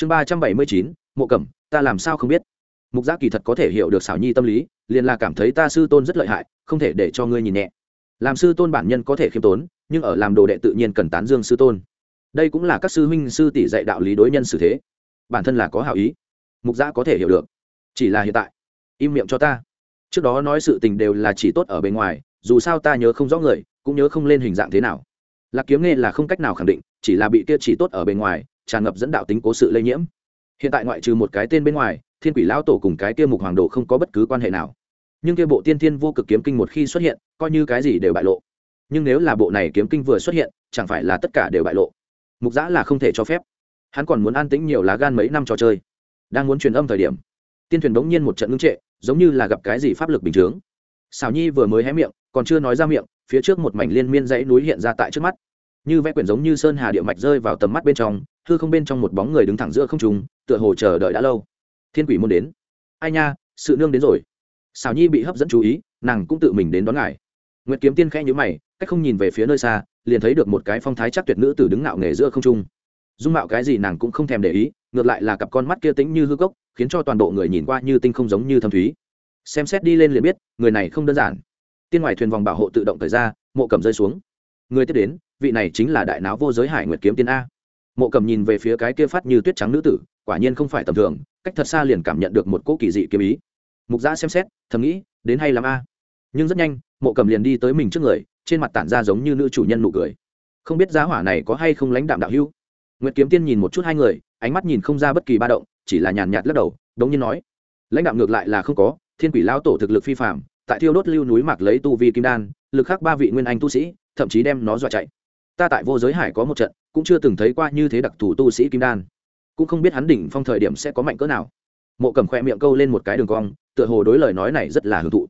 chương ba trăm bảy mươi chín, mộ cẩm, ta làm sao không biết? Mục giác kỳ thật có thể hiểu được xảo nhi tâm lý, liền là cảm thấy ta sư tôn rất lợi hại, không thể để cho ngươi nhìn nhẹ. Làm sư tôn bản nhân có thể khiêm tốn, nhưng ở làm đồ đệ tự nhiên cần tán dương sư tôn. Đây cũng là các sư huynh, sư tỷ dạy đạo lý đối nhân xử thế. Bản thân là có hảo ý. Mục giã có thể hiểu được. Chỉ là hiện tại, im miệng cho ta. Trước đó nói sự tình đều là chỉ tốt ở bên ngoài, dù sao ta nhớ không rõ người, cũng nhớ không lên hình dạng thế nào. Lạc kiếm nghe là không cách nào khẳng định, chỉ là bị kia chỉ tốt ở bên ngoài tràn ngập dẫn đạo tính cố sự lây nhiễm. Hiện tại ngoại trừ một cái tên bên ngoài, thiên quỷ lão tổ cùng cái kia mục hoàng đồ không có bất cứ quan hệ nào. Nhưng kia bộ tiên thiên vô cực kiếm kinh một khi xuất hiện, coi như cái gì đều bại lộ. Nhưng nếu là bộ này kiếm kinh vừa xuất hiện, chẳng phải là tất cả đều bại lộ. Mục giã là không thể cho phép. Hắn còn muốn an tĩnh nhiều lá gan mấy năm trò chơi. Đang muốn truyền âm thời điểm, tiên thuyền bỗng nhiên một trận ngưng trệ, giống như là gặp cái gì pháp lực bình chướng xảo nhi vừa mới hé miệng, còn chưa nói ra miệng, phía trước một mảnh liên miên dãy núi hiện ra tại trước mắt. Như vẽ quyển giống như sơn hà địa mạch rơi vào tầm mắt bên trong hư không bên trong một bóng người đứng thẳng giữa không trùng tựa hồ chờ đợi đã lâu. Thiên quỷ môn đến. Ai nha, sự nương đến rồi. Xảo nhi bị hấp dẫn chú ý, nàng cũng tự mình đến đón ngài. Nguyệt kiếm tiên khẽ nhữ mày, cách không nhìn về phía nơi xa, liền thấy được một cái phong thái chắc tuyệt nữ tử đứng ngạo nghề giữa không trung. Dung mạo cái gì nàng cũng không thèm để ý, ngược lại là cặp con mắt kia tính như hư cốc khiến cho toàn bộ người nhìn qua như tinh không giống như thâm thúy. Xem xét đi lên liền biết, người này không đơn giản. Tiên ngoài thuyền vòng bảo hộ tự động thời ra, mộ cầm rơi xuống. Người tiếp đến, vị này chính là đại náo vô giới hải nguyệt kiếm tiên a mộ cầm nhìn về phía cái kia phát như tuyết trắng nữ tử, quả nhiên không phải tầm thường, cách thật xa liền cảm nhận được một cỗ kỳ dị kiếm ý. Mục giã xem xét, thầm nghĩ, đến hay làm a. Nhưng rất nhanh, mộ cầm liền đi tới mình trước người, trên mặt tản ra giống như nữ chủ nhân nụ cười. Không biết giá hỏa này có hay không lãnh đạm đạo hữu. Nguyệt kiếm tiên nhìn một chút hai người, ánh mắt nhìn không ra bất kỳ ba động, chỉ là nhàn nhạt lắc đầu, đống nhiên nói, lãnh đạm ngược lại là không có, thiên quỷ lão tổ thực lực phi phạm tại thiêu đốt lưu núi mạc lấy tu vi kim đan, lực khác ba vị nguyên anh tu sĩ, thậm chí đem nó dọa chạy. Ta tại vô giới hải có một trận cũng chưa từng thấy qua như thế đặc thù tu sĩ kim đan. Cũng không biết hắn đỉnh phong thời điểm sẽ có mạnh cỡ nào. Mộ cầm khoe miệng câu lên một cái đường cong, tựa hồ đối lời nói này rất là hưởng thụ.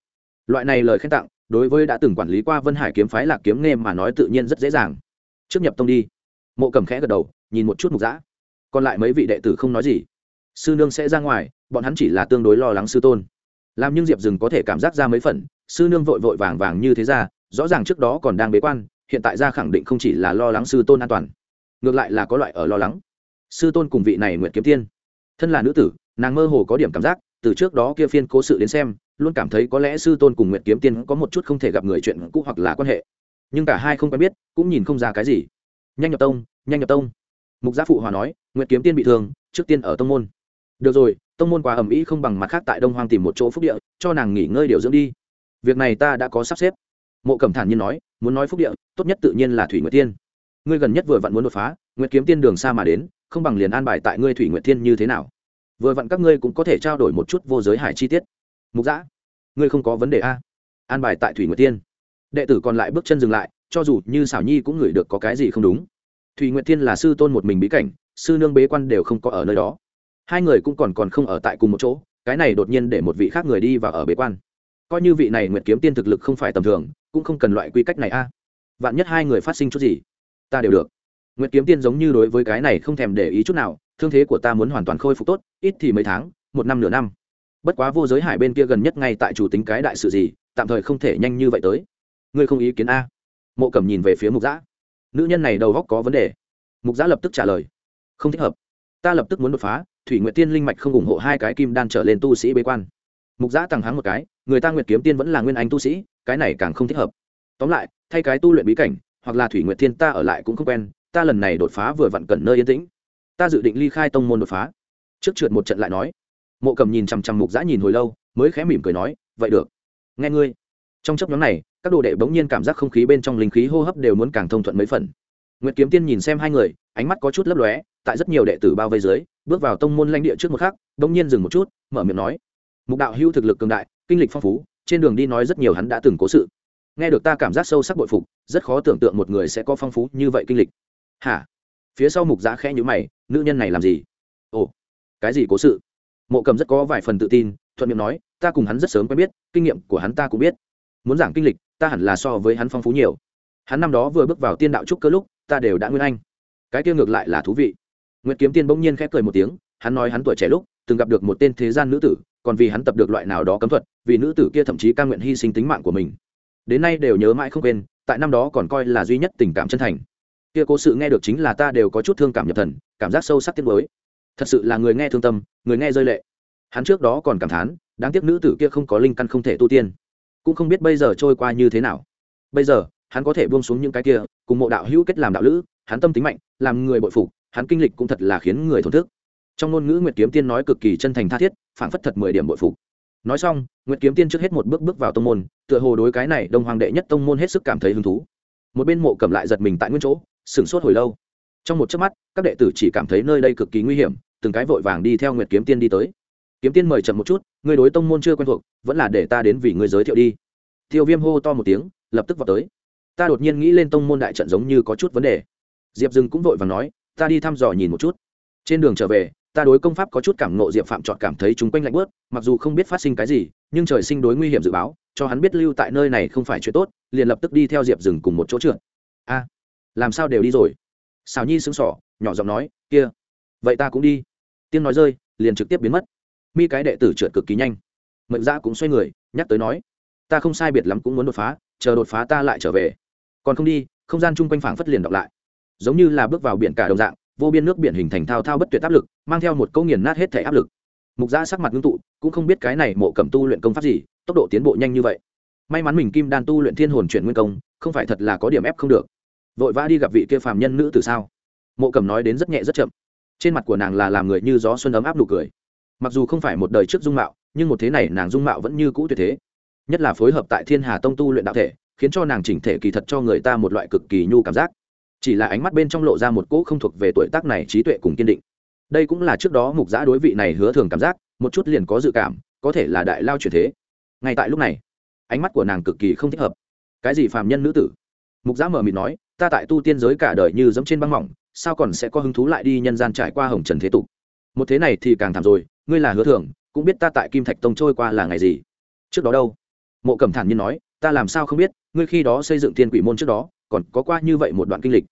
Loại này lời khen tặng, đối với đã từng quản lý qua vân hải kiếm phái lạc kiếm nghe mà nói tự nhiên rất dễ dàng. Trước nhập tông đi. Mộ cầm khẽ gật đầu, nhìn một chút mục giã còn lại mấy vị đệ tử không nói gì. Sư nương sẽ ra ngoài, bọn hắn chỉ là tương đối lo lắng sư tôn. Làm nhưng diệp Dừng có thể cảm giác ra mấy phần, sư nương vội vội vàng vàng như thế ra, rõ ràng trước đó còn đang bế quan, hiện tại ra khẳng định không chỉ là lo lắng sư tôn an toàn ngược lại là có loại ở lo lắng. Sư tôn cùng vị này Nguyệt kiếm tiên. Thân là nữ tử, nàng mơ hồ có điểm cảm giác, từ trước đó kia phiên cố sự đến xem, luôn cảm thấy có lẽ sư tôn cùng Nguyệt kiếm tiên có một chút không thể gặp người chuyện cũ hoặc là quan hệ. Nhưng cả hai không quen biết, cũng nhìn không ra cái gì. Nhanh nhập tông, nhanh nhập tông. Mục gia phụ hòa nói, Nguyệt kiếm tiên bị thương, trước tiên ở tông môn. Được rồi, tông môn quá ầm ĩ không bằng mặt khác tại đông hoang tìm một chỗ phúc địa, cho nàng nghỉ ngơi điều dưỡng đi. Việc này ta đã có sắp xếp. Mộ cẩm thản nhiên nói, muốn nói phúc địa, tốt nhất tự nhiên là thủy nguyệt tiên ngươi gần nhất vừa vặn muốn đột phá, nguyệt kiếm tiên đường xa mà đến, không bằng liền an bài tại ngươi thủy nguyệt Thiên như thế nào. Vừa vặn các ngươi cũng có thể trao đổi một chút vô giới hải chi tiết. Mục giã ngươi không có vấn đề a? An bài tại thủy nguyệt tiên đệ tử còn lại bước chân dừng lại, cho dù như xảo nhi cũng ngửi được có cái gì không đúng. Thủy nguyệt Thiên là sư tôn một mình bí cảnh, sư nương bế quan đều không có ở nơi đó. Hai người cũng còn còn không ở tại cùng một chỗ, cái này đột nhiên để một vị khác người đi và ở bế quan. Coi như vị này nguyệt kiếm tiên thực lực không phải tầm thường, cũng không cần loại quy cách này a. Vạn nhất hai người phát sinh chút gì? Ta đều được. Nguyệt kiếm tiên giống như đối với cái này không thèm để ý chút nào, thương thế của ta muốn hoàn toàn khôi phục tốt, ít thì mấy tháng, một năm nửa năm. Bất quá vô giới hải bên kia gần nhất ngay tại chủ tính cái đại sự gì, tạm thời không thể nhanh như vậy tới. Ngươi không ý kiến a? Mộ cẩm nhìn về phía mục giã nữ nhân này đầu góc có vấn đề. Mục giã lập tức trả lời. Không thích hợp. Ta lập tức muốn đột phá, thủy nguyệt tiên linh mạch không ủng hộ hai cái kim đan trở lên tu sĩ bế quan. Mục giã tăng hắng một cái, người ta nguyệt kiếm tiên vẫn là nguyên anh tu sĩ, cái này càng không thích hợp. Tóm lại, thay cái tu luyện bí cảnh hoặc là thủy nguyệt thiên ta ở lại cũng không quen ta lần này đột phá vừa vặn cần nơi yên tĩnh. Ta dự định ly khai tông môn đột phá. Trước trượt một trận lại nói. Mộ cầm nhìn chằm chằm mục giã nhìn hồi lâu mới khẽ mỉm cười nói vậy được. Nghe ngươi. Trong chấp nhóm này các đồ đệ bỗng nhiên cảm giác không khí bên trong linh khí hô hấp đều muốn càng thông thuận mấy phần. Nguyệt Kiếm Tiên nhìn xem hai người, ánh mắt có chút lấp lóe, tại rất nhiều đệ tử bao vây dưới, bước vào tông môn lãnh địa trước một khắc, bỗng nhiên dừng một chút, mở miệng nói: "Mục đạo hữu thực lực cường đại, kinh lịch phong phú, trên đường đi nói rất nhiều hắn đã từng cố sự. Nghe được ta cảm giác sâu sắc bội phục, rất khó tưởng tượng một người sẽ có phong phú như vậy kinh lịch." "Hả?" Phía sau Mục giã khẽ nhữ mày, nữ nhân này làm gì? "Ồ, cái gì cố sự?" Mộ Cầm rất có vài phần tự tin, thuận miệng nói: "Ta cùng hắn rất sớm quen biết, kinh nghiệm của hắn ta cũng biết. Muốn giảng kinh lịch, ta hẳn là so với hắn phong phú nhiều." Hắn năm đó vừa bước vào tiên đạo trúc cơ lúc, ta đều đã nguyên anh cái kia ngược lại là thú vị nguyễn kiếm tiên bỗng nhiên khép cười một tiếng hắn nói hắn tuổi trẻ lúc từng gặp được một tên thế gian nữ tử còn vì hắn tập được loại nào đó cấm thuật vì nữ tử kia thậm chí ca nguyện hy sinh tính mạng của mình đến nay đều nhớ mãi không quên, tại năm đó còn coi là duy nhất tình cảm chân thành. Kia cố sự nghe được chính là ta đều có chút thương cảm nhập thần, cảm giác sâu sắc tiếc nuối. Thật sự là người nghe thương tâm, người nghe rơi lệ. Hắn trước đó còn cảm thán, đáng tiếc nữ tử kia không có linh căn không thể tu tiên. Cũng không biết bây giờ trôi qua như thế nào. Bây giờ, hắn có thể buông xuống những cái kia, cùng mộ đạo hữu kết làm đạo lữ, hắn tâm tính mạnh, làm người bội phục, hắn kinh lịch cũng thật là khiến người thổn thức. Trong ngôn ngữ nguyệt kiếm tiên nói cực kỳ chân thành tha thiết, phảng phất thật mười điểm bội phục nói xong, nguyệt kiếm tiên trước hết một bước bước vào tông môn, tựa hồ đối cái này đông hoàng đệ nhất tông môn hết sức cảm thấy hứng thú. Một bên mộ cầm lại giật mình tại nguyên chỗ, sửng sốt hồi lâu. Trong một chớp mắt, các đệ tử chỉ cảm thấy nơi đây cực kỳ nguy hiểm, từng cái vội vàng đi theo nguyệt kiếm tiên đi tới. Kiếm tiên mời chậm một chút, ngươi đối tông môn chưa quen thuộc, vẫn là để ta đến vì ngươi giới thiệu đi. Tiêu viêm hô to một tiếng, lập tức vào tới. Ta đột nhiên nghĩ lên tông môn đại trận giống như có chút vấn đề. Diệp dừng cũng vội vàng nói, ta đi thăm dò nhìn một chút. Trên đường trở về ta đối công pháp có chút cảm nộ diệp phạm chọn cảm thấy chúng quanh lạnh bớt, mặc dù không biết phát sinh cái gì, nhưng trời sinh đối nguy hiểm dự báo, cho hắn biết lưu tại nơi này không phải chuyện tốt, liền lập tức đi theo diệp rừng cùng một chỗ trượt. A, làm sao đều đi rồi? Xào nhi sững sỏ nhỏ giọng nói, kia, vậy ta cũng đi. Tiếng nói rơi, liền trực tiếp biến mất. Mi cái đệ tử trượt cực kỳ nhanh. Mệnh ra cũng xoay người, nhắc tới nói, ta không sai biệt lắm cũng muốn đột phá, chờ đột phá ta lại trở về. Còn không đi, không gian chung quanh phảng phất liền đọc lại. Giống như là bước vào biển cả đồng dạng vô biên nước biển hình thành thao thao bất tuyệt áp lực, mang theo một câu nghiền nát hết thể áp lực. Mục gia sắc mặt ngưng tụ, cũng không biết cái này mộ cầm tu luyện công pháp gì, tốc độ tiến bộ nhanh như vậy. May mắn mình kim đan tu luyện thiên hồn chuyển nguyên công, không phải thật là có điểm ép không được. Vội vã đi gặp vị kia phàm nhân nữ từ sao? Mộ cầm nói đến rất nhẹ rất chậm. Trên mặt của nàng là làm người như gió xuân ấm áp nụ cười. Mặc dù không phải một đời trước dung mạo, nhưng một thế này nàng dung mạo vẫn như cũ tuyệt thế. Nhất là phối hợp tại thiên hà tông tu luyện đạo thể, khiến cho nàng chỉnh thể kỳ thật cho người ta một loại cực kỳ nhu cảm giác chỉ là ánh mắt bên trong lộ ra một cỗ không thuộc về tuổi tác này trí tuệ cùng kiên định. Đây cũng là trước đó mục giã đối vị này hứa thường cảm giác, một chút liền có dự cảm, có thể là đại lao chuyển thế. Ngay tại lúc này, ánh mắt của nàng cực kỳ không thích hợp. Cái gì phàm nhân nữ tử? Mục giã mờ mịt nói, ta tại tu tiên giới cả đời như giống trên băng mỏng, sao còn sẽ có hứng thú lại đi nhân gian trải qua hồng trần thế tục? Một thế này thì càng thảm rồi, ngươi là hứa thường, cũng biết ta tại kim thạch tông trôi qua là ngày gì? Trước đó đâu? Mộ cẩm thản nhiên nói, ta làm sao không biết, ngươi khi đó xây dựng thiên quỷ môn trước đó còn có qua như vậy một đoạn kinh lịch.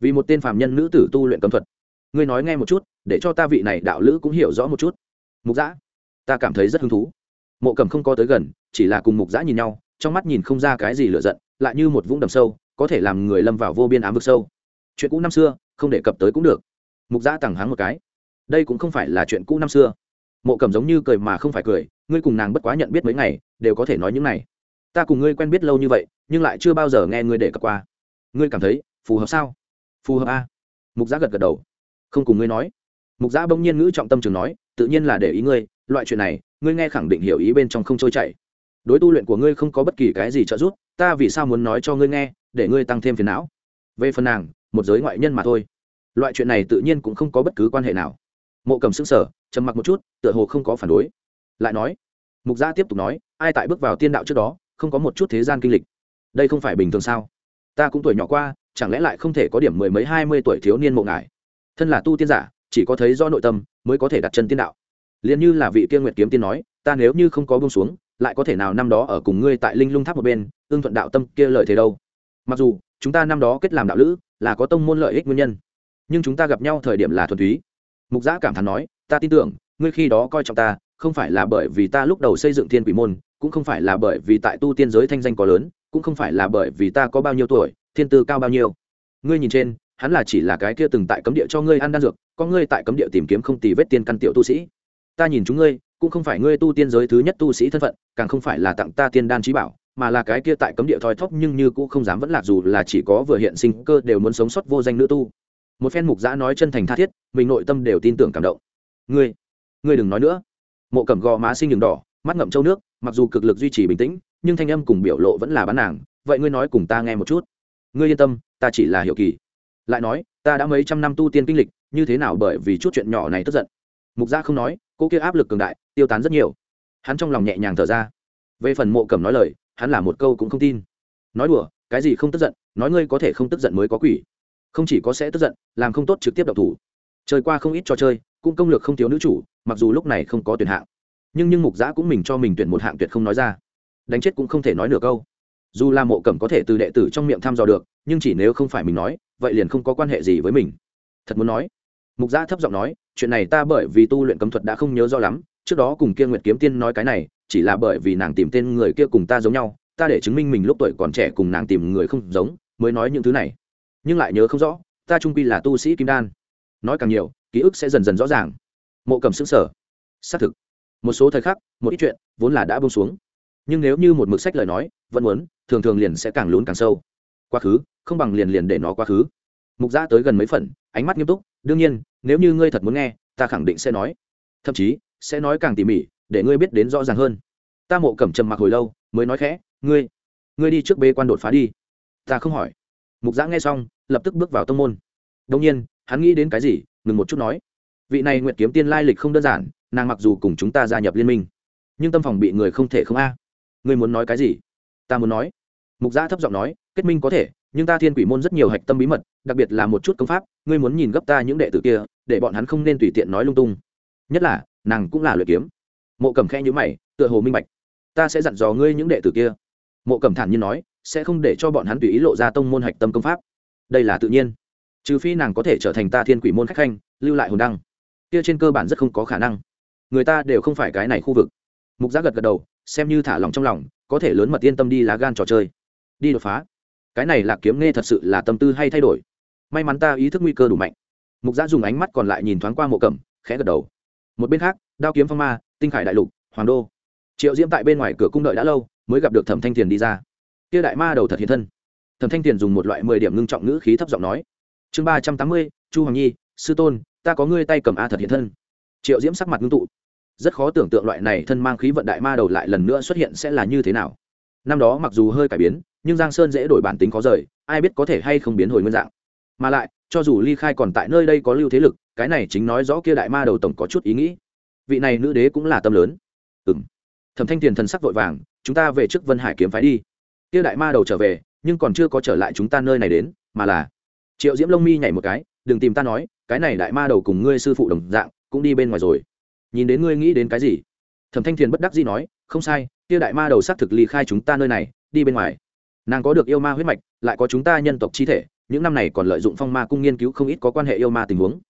Vì một tên phàm nhân nữ tử tu luyện cấm thuật. Ngươi nói nghe một chút, để cho ta vị này đạo lữ cũng hiểu rõ một chút. Mục giã ta cảm thấy rất hứng thú. Mộ cầm không có tới gần, chỉ là cùng mục giã nhìn nhau, trong mắt nhìn không ra cái gì lựa giận, lại như một vũng đầm sâu, có thể làm người lâm vào vô biên ám vực sâu. Chuyện cũ năm xưa, không đề cập tới cũng được. Mục giã tẳng hắng một cái. Đây cũng không phải là chuyện cũ năm xưa. Mộ cầm giống như cười mà không phải cười, ngươi cùng nàng bất quá nhận biết mấy ngày, đều có thể nói những này. Ta cùng ngươi quen biết lâu như vậy, nhưng lại chưa bao giờ nghe ngươi đề cập qua ngươi cảm thấy phù hợp sao? Phù hợp a. Mục giã gật gật đầu. Không cùng ngươi nói. Mục giã bỗng nhiên ngữ trọng tâm trường nói, tự nhiên là để ý ngươi, loại chuyện này, ngươi nghe khẳng định hiểu ý bên trong không trôi chảy. Đối tu luyện của ngươi không có bất kỳ cái gì trợ giúp, ta vì sao muốn nói cho ngươi nghe, để ngươi tăng thêm phiền não? Về phần nàng, một giới ngoại nhân mà thôi. Loại chuyện này tự nhiên cũng không có bất cứ quan hệ nào. Mộ cầm xứng sở trầm mặc một chút, tựa hồ không có phản đối. Lại nói, mục gia tiếp tục nói, ai tại bước vào tiên đạo trước đó, không có một chút thế gian kinh lịch. Đây không phải bình thường sao? Ta cũng tuổi nhỏ qua, chẳng lẽ lại không thể có điểm mười mấy, hai mươi tuổi thiếu niên mộ ngài? Thân là tu tiên giả, chỉ có thấy do nội tâm, mới có thể đặt chân tiên đạo. Liền như là vị tiên nguyệt kiếm tiên nói, ta nếu như không có bông xuống, lại có thể nào năm đó ở cùng ngươi tại linh lung tháp một bên ương thuận đạo tâm kia lợi thế đâu? Mặc dù, chúng ta năm đó kết làm đạo lữ, là có tông môn lợi ích nguyên nhân, nhưng chúng ta gặp nhau thời điểm là thuần túy. Mục giã cảm thán nói, ta tin tưởng, ngươi khi đó coi trọng ta, không phải là bởi vì ta lúc đầu xây dựng thiên quỷ môn, cũng không phải là bởi vì tại tu tiên giới thanh danh có lớn cũng không phải là bởi vì ta có bao nhiêu tuổi, thiên tư cao bao nhiêu. Ngươi nhìn trên, hắn là chỉ là cái kia từng tại cấm địa cho ngươi ăn đan dược, có ngươi tại cấm địa tìm kiếm không tì vết tiên căn tiểu tu sĩ. Ta nhìn chúng ngươi, cũng không phải ngươi tu tiên giới thứ nhất tu sĩ thân phận, càng không phải là tặng ta tiên đan trí bảo, mà là cái kia tại cấm địa thoi thóp nhưng như cũng không dám vẫn lạc dù là chỉ có vừa hiện sinh cơ đều muốn sống sót vô danh nữ tu. Một phen mục giã nói chân thành tha thiết, mình nội tâm đều tin tưởng cảm động. Ngươi ngươi đừng nói nữa. Mộ cẩm gò má sinh đường đỏ, mắt ngậm trâu nước, mặc dù cực lực duy trì bình tĩnh nhưng thanh âm cùng biểu lộ vẫn là bán nàng, vậy ngươi nói cùng ta nghe một chút. Ngươi yên tâm, ta chỉ là hiểu kỳ. Lại nói, ta đã mấy trăm năm tu tiên kinh lịch, như thế nào bởi vì chút chuyện nhỏ này tức giận? Mục gia không nói cô kia áp lực cường đại, tiêu tán rất nhiều. Hắn trong lòng nhẹ nhàng thở ra. Về phần mộ cẩm nói lời, hắn là một câu cũng không tin. Nói đùa, cái gì không tức giận, nói ngươi có thể không tức giận mới có quỷ. Không chỉ có sẽ tức giận, làm không tốt trực tiếp độc thủ. Chơi qua không ít trò chơi, cũng công lược không thiếu nữ chủ, mặc dù lúc này không có tuyển hạng. Nhưng nhưng mục giã cũng mình cho mình tuyển một hạng tuyệt không nói ra đánh chết cũng không thể nói nửa câu. Dù là mộ cẩm có thể từ đệ tử trong miệng thăm dò được, nhưng chỉ nếu không phải mình nói, vậy liền không có quan hệ gì với mình. Thật muốn nói, mục gia thấp giọng nói, chuyện này ta bởi vì tu luyện cấm thuật đã không nhớ rõ lắm, trước đó cùng kia nguyệt kiếm tiên nói cái này, chỉ là bởi vì nàng tìm tên người kia cùng ta giống nhau, ta để chứng minh mình lúc tuổi còn trẻ cùng nàng tìm người không giống, mới nói những thứ này. Nhưng lại nhớ không rõ, ta trung quy là tu sĩ kim đan. Nói càng nhiều, ký ức sẽ dần dần rõ ràng. Mộ cầm xứng sở xác thực, một số thời khắc, một ít chuyện vốn là đã bông xuống nhưng nếu như một mực sách lời nói, vẫn muốn, thường thường liền sẽ càng lún càng sâu. Quá khứ, không bằng liền liền để nó quá khứ. Mục giã tới gần mấy phần, ánh mắt nghiêm túc, đương nhiên, nếu như ngươi thật muốn nghe, ta khẳng định sẽ nói. Thậm chí, sẽ nói càng tỉ mỉ, để ngươi biết đến rõ ràng hơn. Ta mộ cẩm trầm mặc hồi lâu, mới nói khẽ, ngươi ngươi đi trước bê quan đột phá đi. Ta không hỏi. Mục giã nghe xong, lập tức bước vào tông môn. Đông nhiên, hắn nghĩ đến cái gì, ngừng một chút nói. Vị này nguyện kiếm tiên lai lịch không đơn giản, nàng mặc dù cùng chúng ta gia nhập liên minh, nhưng tâm phòng bị người không thể không a ngươi muốn nói cái gì? Ta muốn nói. Mục gia thấp giọng nói, kết minh có thể, nhưng ta thiên quỷ môn rất nhiều hạch tâm bí mật, đặc biệt là một chút công pháp, ngươi muốn nhìn gấp ta những đệ tử kia, để bọn hắn không nên tùy tiện nói lung tung. Nhất là, nàng cũng là luyện kiếm. Mộ cầm khe nhữ mày, tựa hồ minh bạch. Ta sẽ dặn dò ngươi những đệ tử kia. Mộ cầm thản nhiên nói, sẽ không để cho bọn hắn tùy ý lộ ra tông môn hạch tâm công pháp. Đây là tự nhiên. Trừ phi nàng có thể trở thành ta thiên quỷ môn khách khanh, lưu lại hồn đăng. Kia trên cơ bản rất không có khả năng. Người ta đều không phải cái này khu vực. Mục giác gật gật đầu xem như thả lòng trong lòng, có thể lớn mật yên tâm đi lá gan trò chơi. Đi đột phá. Cái này là kiếm nghe thật sự là tâm tư hay thay đổi. May mắn ta ý thức nguy cơ đủ mạnh. Mục giã dùng ánh mắt còn lại nhìn thoáng qua mộ cẩm, khẽ gật đầu. Một bên khác, đao kiếm phong ma, tinh khải đại lục, hoàng đô. Triệu diễm tại bên ngoài cửa cung đợi đã lâu, mới gặp được thẩm thanh thiền đi ra. Kia đại ma đầu thật hiện thân. Thẩm thanh thiền dùng một loại mười điểm ngưng trọng ngữ khí thấp giọng nói. Chương ba trăm tám mươi, chu hoàng nhi, sư tôn, ta có ngươi tay cầm a thật hiện thân. Triệu diễm sắc mặt ngưng tụ rất khó tưởng tượng loại này thân mang khí vận đại ma đầu lại lần nữa xuất hiện sẽ là như thế nào. Năm đó mặc dù hơi cải biến, nhưng giang sơn dễ đổi bản tính khó rời, ai biết có thể hay không biến hồi nguyên dạng. Mà lại, cho dù ly khai còn tại nơi đây có lưu thế lực, cái này chính nói rõ kia đại ma đầu tổng có chút ý nghĩ. Vị này nữ đế cũng là tâm lớn. Ừ m thẩm thanh tiền thần sắc vội vàng, chúng ta về trước vân hải kiếm phái đi. Kia đại ma đầu trở về, nhưng còn chưa có trở lại chúng ta nơi này đến, mà là triệu diễm lông mi nhảy một cái, đừng tìm ta nói, cái này đại ma đầu cùng ngươi sư phụ đồng dạng, cũng đi bên ngoài rồi nhìn đến ngươi nghĩ đến cái gì? Thẩm thanh thiền bất đắc dĩ nói, không sai kia đại ma đầu xác thực ly khai chúng ta nơi này, đi bên ngoài. Nàng có được yêu ma huyết mạch, lại có chúng ta nhân tộc chi thể, những năm này còn lợi dụng phong ma cung nghiên cứu không ít có quan hệ yêu ma tình huống.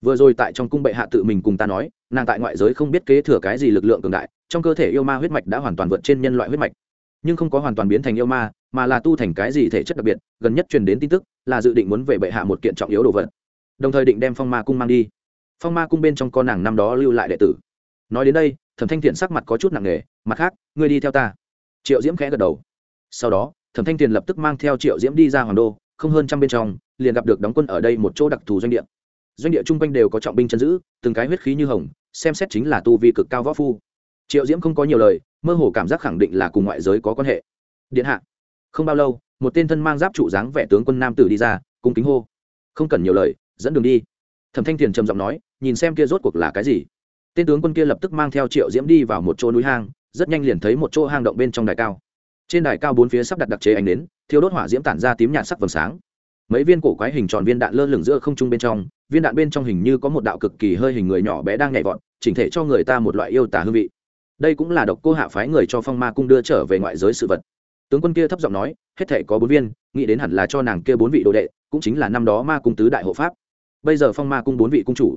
Vừa rồi tại trong cung bệ hạ tự mình cùng ta nói, nàng tại ngoại giới không biết kế thừa cái gì lực lượng cường đại, trong cơ thể yêu ma huyết mạch đã hoàn toàn vượt trên nhân loại huyết mạch. Nhưng không có hoàn toàn biến thành yêu ma, mà là tu thành cái gì thể chất đặc biệt, gần nhất truyền đến tin tức, là dự định muốn về bệ hạ một kiện trọng yếu đồ vật. Đồng thời định đem phong ma cung mang đi phong ma cung bên trong con nàng năm đó lưu lại đệ tử. Nói đến đây, thẩm thanh thiện sắc mặt có chút nặng nề, mặt khác, ngươi đi theo ta. Triệu diễm khẽ gật đầu. Sau đó, thẩm thanh thiện lập tức mang theo triệu diễm đi ra hoàng đô, không hơn trăm bên trong, liền gặp được đóng quân ở đây một chỗ đặc thù doanh địa. Doanh địa chung quanh đều có trọng binh chân giữ, từng cái huyết khí như hồng, xem xét chính là tu vi cực cao võ phu. Triệu diễm không có nhiều lời, mơ hồ cảm giác khẳng định là cùng ngoại giới có quan hệ. Điện hạ. Không bao lâu, một tên thân mang giáp trụ dáng vẻ tướng quân nam tử đi ra, cung kính hô. Không cần nhiều lời, dẫn đường đi. Thẩm thanh thiền trầm giọng nói nhìn xem kia rốt cuộc là cái gì. Tên tướng quân kia lập tức mang theo triệu diễm đi vào một chỗ núi hang, rất nhanh liền thấy một chỗ hang động bên trong đài cao. Trên đài cao bốn phía sắp đặt đặc chế ánh đến thiếu đốt hỏa diễm tản ra tím nhạt sắc vầng sáng. Mấy viên cổ quái hình tròn viên đạn lơ lửng giữa không trung bên trong, viên đạn bên trong hình như có một đạo cực kỳ hơi hình người nhỏ bé đang nhảy vọt, chỉnh thể cho người ta một loại yêu tả hương vị. Đây cũng là độc cô hạ phái người cho phong ma cung đưa trở về ngoại giới sự vật. Tướng quân kia thấp giọng nói, hết thể có bốn viên, nghĩ đến hẳn là cho nàng kia bốn vị đồ đệ, cũng chính là năm đó ma cung tứ đại hộ pháp. Bây giờ phong ma cung bốn vị cung chủ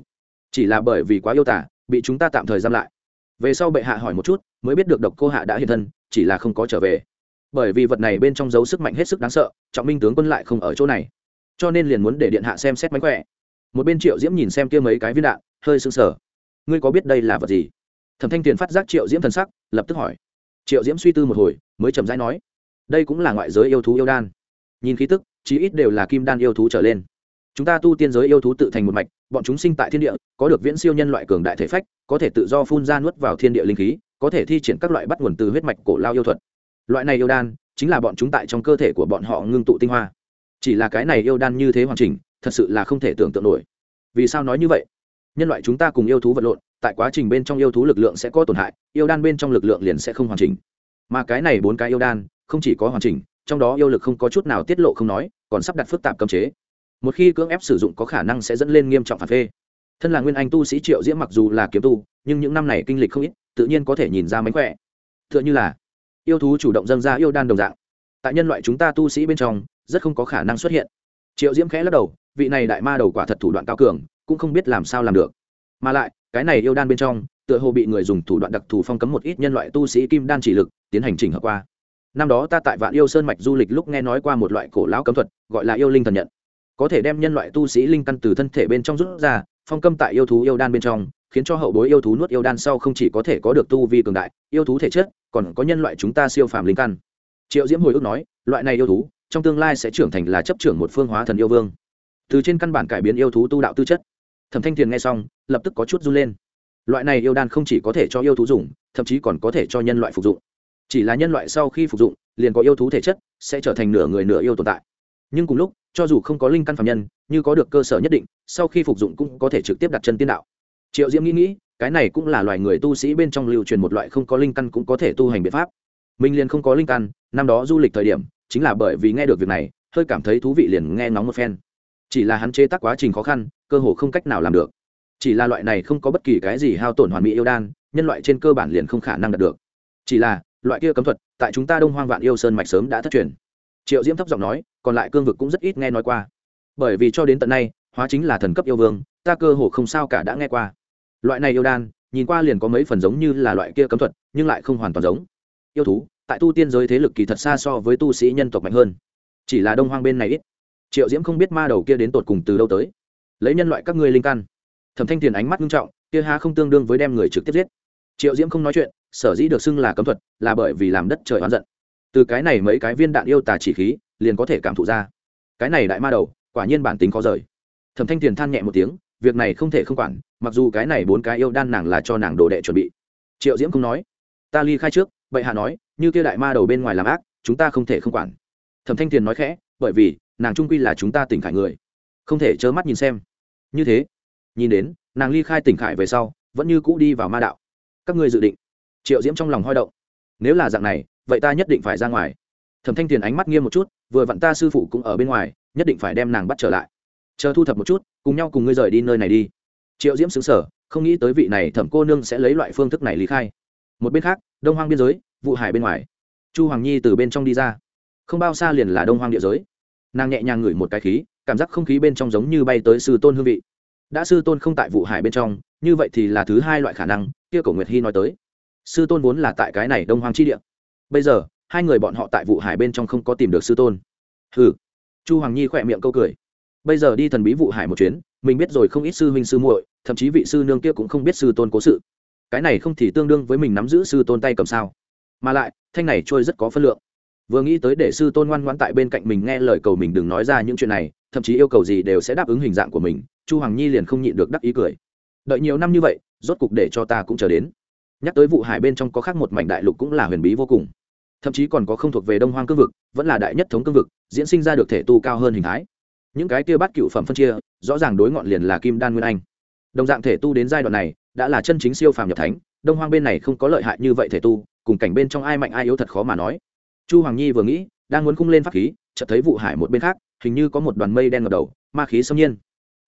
chỉ là bởi vì quá yêu tả, bị chúng ta tạm thời giam lại. Về sau bệ hạ hỏi một chút, mới biết được độc cô hạ đã hiện thân, chỉ là không có trở về. Bởi vì vật này bên trong dấu sức mạnh hết sức đáng sợ, trọng minh tướng quân lại không ở chỗ này. Cho nên liền muốn để điện hạ xem xét mánh khỏe. Một bên triệu diễm nhìn xem kia mấy cái viên đạn, hơi sưng sờ. Ngươi có biết đây là vật gì? Thẩm thanh tiền phát giác triệu diễm thần sắc, lập tức hỏi. Triệu diễm suy tư một hồi, mới chậm rãi nói. Đây cũng là ngoại giới yêu thú yêu đan. Nhìn khí tức, chí ít đều là kim đan yêu thú trở lên chúng ta tu tiên giới yêu thú tự thành một mạch, bọn chúng sinh tại thiên địa, có được viễn siêu nhân loại cường đại thể phách, có thể tự do phun ra nuốt vào thiên địa linh khí, có thể thi triển các loại bắt nguồn từ huyết mạch cổ lao yêu thuật. Loại này yêu đan, chính là bọn chúng tại trong cơ thể của bọn họ ngưng tụ tinh hoa. Chỉ là cái này yêu đan như thế hoàn chỉnh, thật sự là không thể tưởng tượng nổi. Vì sao nói như vậy? Nhân loại chúng ta cùng yêu thú vật lộn, tại quá trình bên trong yêu thú lực lượng sẽ có tổn hại, yêu đan bên trong lực lượng liền sẽ không hoàn chỉnh. Mà cái này bốn cái yêu đan, không chỉ có hoàn chỉnh, trong đó yêu lực không có chút nào tiết lộ không nói, còn sắp đặt phức tạp cấm chế một khi cưỡng ép sử dụng có khả năng sẽ dẫn lên nghiêm trọng phản phê. Thân là nguyên anh tu sĩ triệu diễm mặc dù là kiếm tu, nhưng những năm này kinh lịch không ít, tự nhiên có thể nhìn ra mánh khỏe. T h ư ợ n h ư là yêu thú chủ động dâng ra yêu đan đồng dạng. Tại nhân loại chúng ta tu sĩ bên trong, rất không có khả năng xuất hiện. Triệu diễm khẽ lắc đầu, vị này đại ma đầu quả thật thủ đoạn cao cường, cũng không biết làm sao làm được. Mà lại, cái này yêu đan bên trong, tựa hồ bị người dùng thủ đoạn đặc thù phong cấm một ít nhân loại tu sĩ kim đan chỉ lực, tiến hành trình hợp qua. Năm đó ta tại vạn yêu sơn mạch du lịch lúc nghe nói qua một loại cổ lão cấm thuật, gọi là yêu linh thần nhận có thể đem nhân loại tu sĩ linh căn từ thân thể bên trong rút ra, phong câm tại yêu thú yêu đan bên trong, khiến cho hậu bối yêu thú nuốt yêu đan sau không chỉ có thể có được tu vi cường đại, yêu thú thể chất, còn có nhân loại chúng ta siêu phàm linh căn. Triệu diễm hồi ức nói, loại này yêu thú, trong tương lai sẽ trưởng thành là chấp trưởng một phương hóa thần yêu vương. Từ trên căn bản cải biến yêu thú tu đạo tư chất. Thẩm thanh thiền nghe xong, lập tức có chút run lên. Loại này yêu đan không chỉ có thể cho yêu thú dùng, thậm chí còn có thể cho nhân loại phục dụng. Chỉ là nhân loại sau khi phục dụng, liền có yêu thú thể chất, sẽ trở thành nửa người nửa yêu tồn tại. Nhưng cùng lúc cho dù không có linh căn phạm nhân, như có được cơ sở nhất định, sau khi phục dụng cũng có thể trực tiếp đặt chân tiên đạo. Triệu diễm nghĩ nghĩ, cái này cũng là loài người tu sĩ bên trong lưu truyền một loại không có linh căn cũng có thể tu hành biện pháp. Mình liền không có linh căn, năm đó du lịch thời điểm, chính là bởi vì nghe được việc này, hơi cảm thấy thú vị liền nghe ngóng một phen. Chỉ là hắn chế tác quá trình khó khăn, cơ hồ không cách nào làm được. Chỉ là loại này không có bất kỳ cái gì hao tổn hoàn mỹ yêu đan, nhân loại trên cơ bản liền không khả năng đạt được. Chỉ là, loại kia cấm thuật, tại chúng ta đông hoang vạn yêu sơn mạch sớm đã thất truyền. Triệu diễm thấp giọng nói còn lại cương vực cũng rất ít nghe nói qua. Bởi vì cho đến tận nay, hóa chính là thần cấp yêu vương, ta cơ hồ không sao cả đã nghe qua. Loại này yêu đan, nhìn qua liền có mấy phần giống như là loại kia cấm thuật, nhưng lại không hoàn toàn giống. Yêu thú, tại tu tiên giới thế lực kỳ thật xa so với tu sĩ nhân tộc mạnh hơn. Chỉ là đông hoang bên này ít. Triệu diễm không biết ma đầu kia đến tột cùng từ đâu tới. Lấy nhân loại các ngươi linh căn. Thẩm thanh tiền ánh mắt nghiêm trọng, kia há không tương đương với đem người trực tiếp giết. Triệu diễm không nói chuyện, sở dĩ được xưng là cấm thuật, là bởi vì làm đất trời oán giận. Từ cái này mấy cái viên đạn yêu tà chỉ khí liền có thể cảm thụ ra. Cái này đại ma đầu, quả nhiên bản tính khó rời. Thẩm thanh tiền than nhẹ một tiếng, việc này không thể không quản, mặc dù cái này bốn cái yêu đan nàng là cho nàng đồ đệ chuẩn bị. Triệu diễm không nói. Ta ly khai trước, bệ hạ nói, như kia đại ma đầu bên ngoài làm ác, chúng ta không thể không quản. Thẩm thanh tiền nói khẽ, bởi vì, nàng trung quy là chúng ta tỉnh khải người. Không thể trơ mắt nhìn xem. Như thế, nhìn đến, nàng ly khai tỉnh khải về sau, vẫn như cũ đi vào ma đạo. Các ngươi dự định. Triệu diễm trong lòng hoi động. Nếu là dạng này, vậy ta nhất định phải ra ngoài. Thẩm thanh tiền ánh mắt nghiêm một chút vừa vặn ta sư phụ cũng ở bên ngoài, nhất định phải đem nàng bắt trở lại. Chờ thu thập một chút, cùng nhau cùng ngươi rời đi nơi này đi. Triệu diễm xứng sở không nghĩ tới vị này thẩm cô nương sẽ lấy loại phương thức này lý khai. Một bên khác, đông hoang biên giới vụ hải bên ngoài. Chu hoàng nhi từ bên trong đi ra. Không bao xa liền là đông hoang địa giới. Nàng nhẹ nhàng ngửi một cái khí, cảm giác không khí bên trong giống như bay tới sư tôn hương vị. Đã sư tôn không tại vụ hải bên trong, như vậy thì là thứ hai loại khả năng, kia cổ nguyệt hy nói tới. Sư tôn vốn là tại cái này đông hoang chi địa. Bây giờ hai người bọn họ tại vụ hải bên trong không có tìm được sư tôn. Hừ. Chu hoàng nhi khỏe miệng câu cười. Bây giờ đi thần bí vụ hải một chuyến, mình biết rồi không ít sư huynh sư muội, thậm chí vị sư nương kia cũng không biết sư tôn cố sự. Cái này không thì tương đương với mình nắm giữ sư tôn tay cầm sao? Mà lại, thanh này trôi rất có phân lượng. Vừa nghĩ tới để sư tôn ngoan ngoãn tại bên cạnh mình nghe lời cầu mình đừng nói ra những chuyện này, thậm chí yêu cầu gì đều sẽ đáp ứng hình dạng của mình, chu hoàng nhi liền không nhịn được đắc ý cười. Đợi nhiều năm như vậy, rốt cục để cho ta cũng chờ đến. Nhắc tới vụ hải bên trong có khác một mảnh đại lục cũng là huyền bí vô cùng thậm chí còn có không thuộc về đông hoang cương vực, vẫn là đại nhất thống cương vực, diễn sinh ra được thể tu cao hơn hình thái. Những cái kia bắt cựu phẩm phân chia, rõ ràng đối ngọn liền là kim đan nguyên anh. Đồng dạng thể tu đến giai đoạn này, đã là chân chính siêu phàm nhập thánh, đông hoang bên này không có lợi hại như vậy thể tu, cùng cảnh bên trong ai mạnh ai yếu thật khó mà nói. Chu hoàng nhi vừa nghĩ, đang muốn cung lên pháp khí, chợt thấy vụ hải một bên khác, hình như có một đoàn mây đen ngập đầu, ma khí xâm nhiên.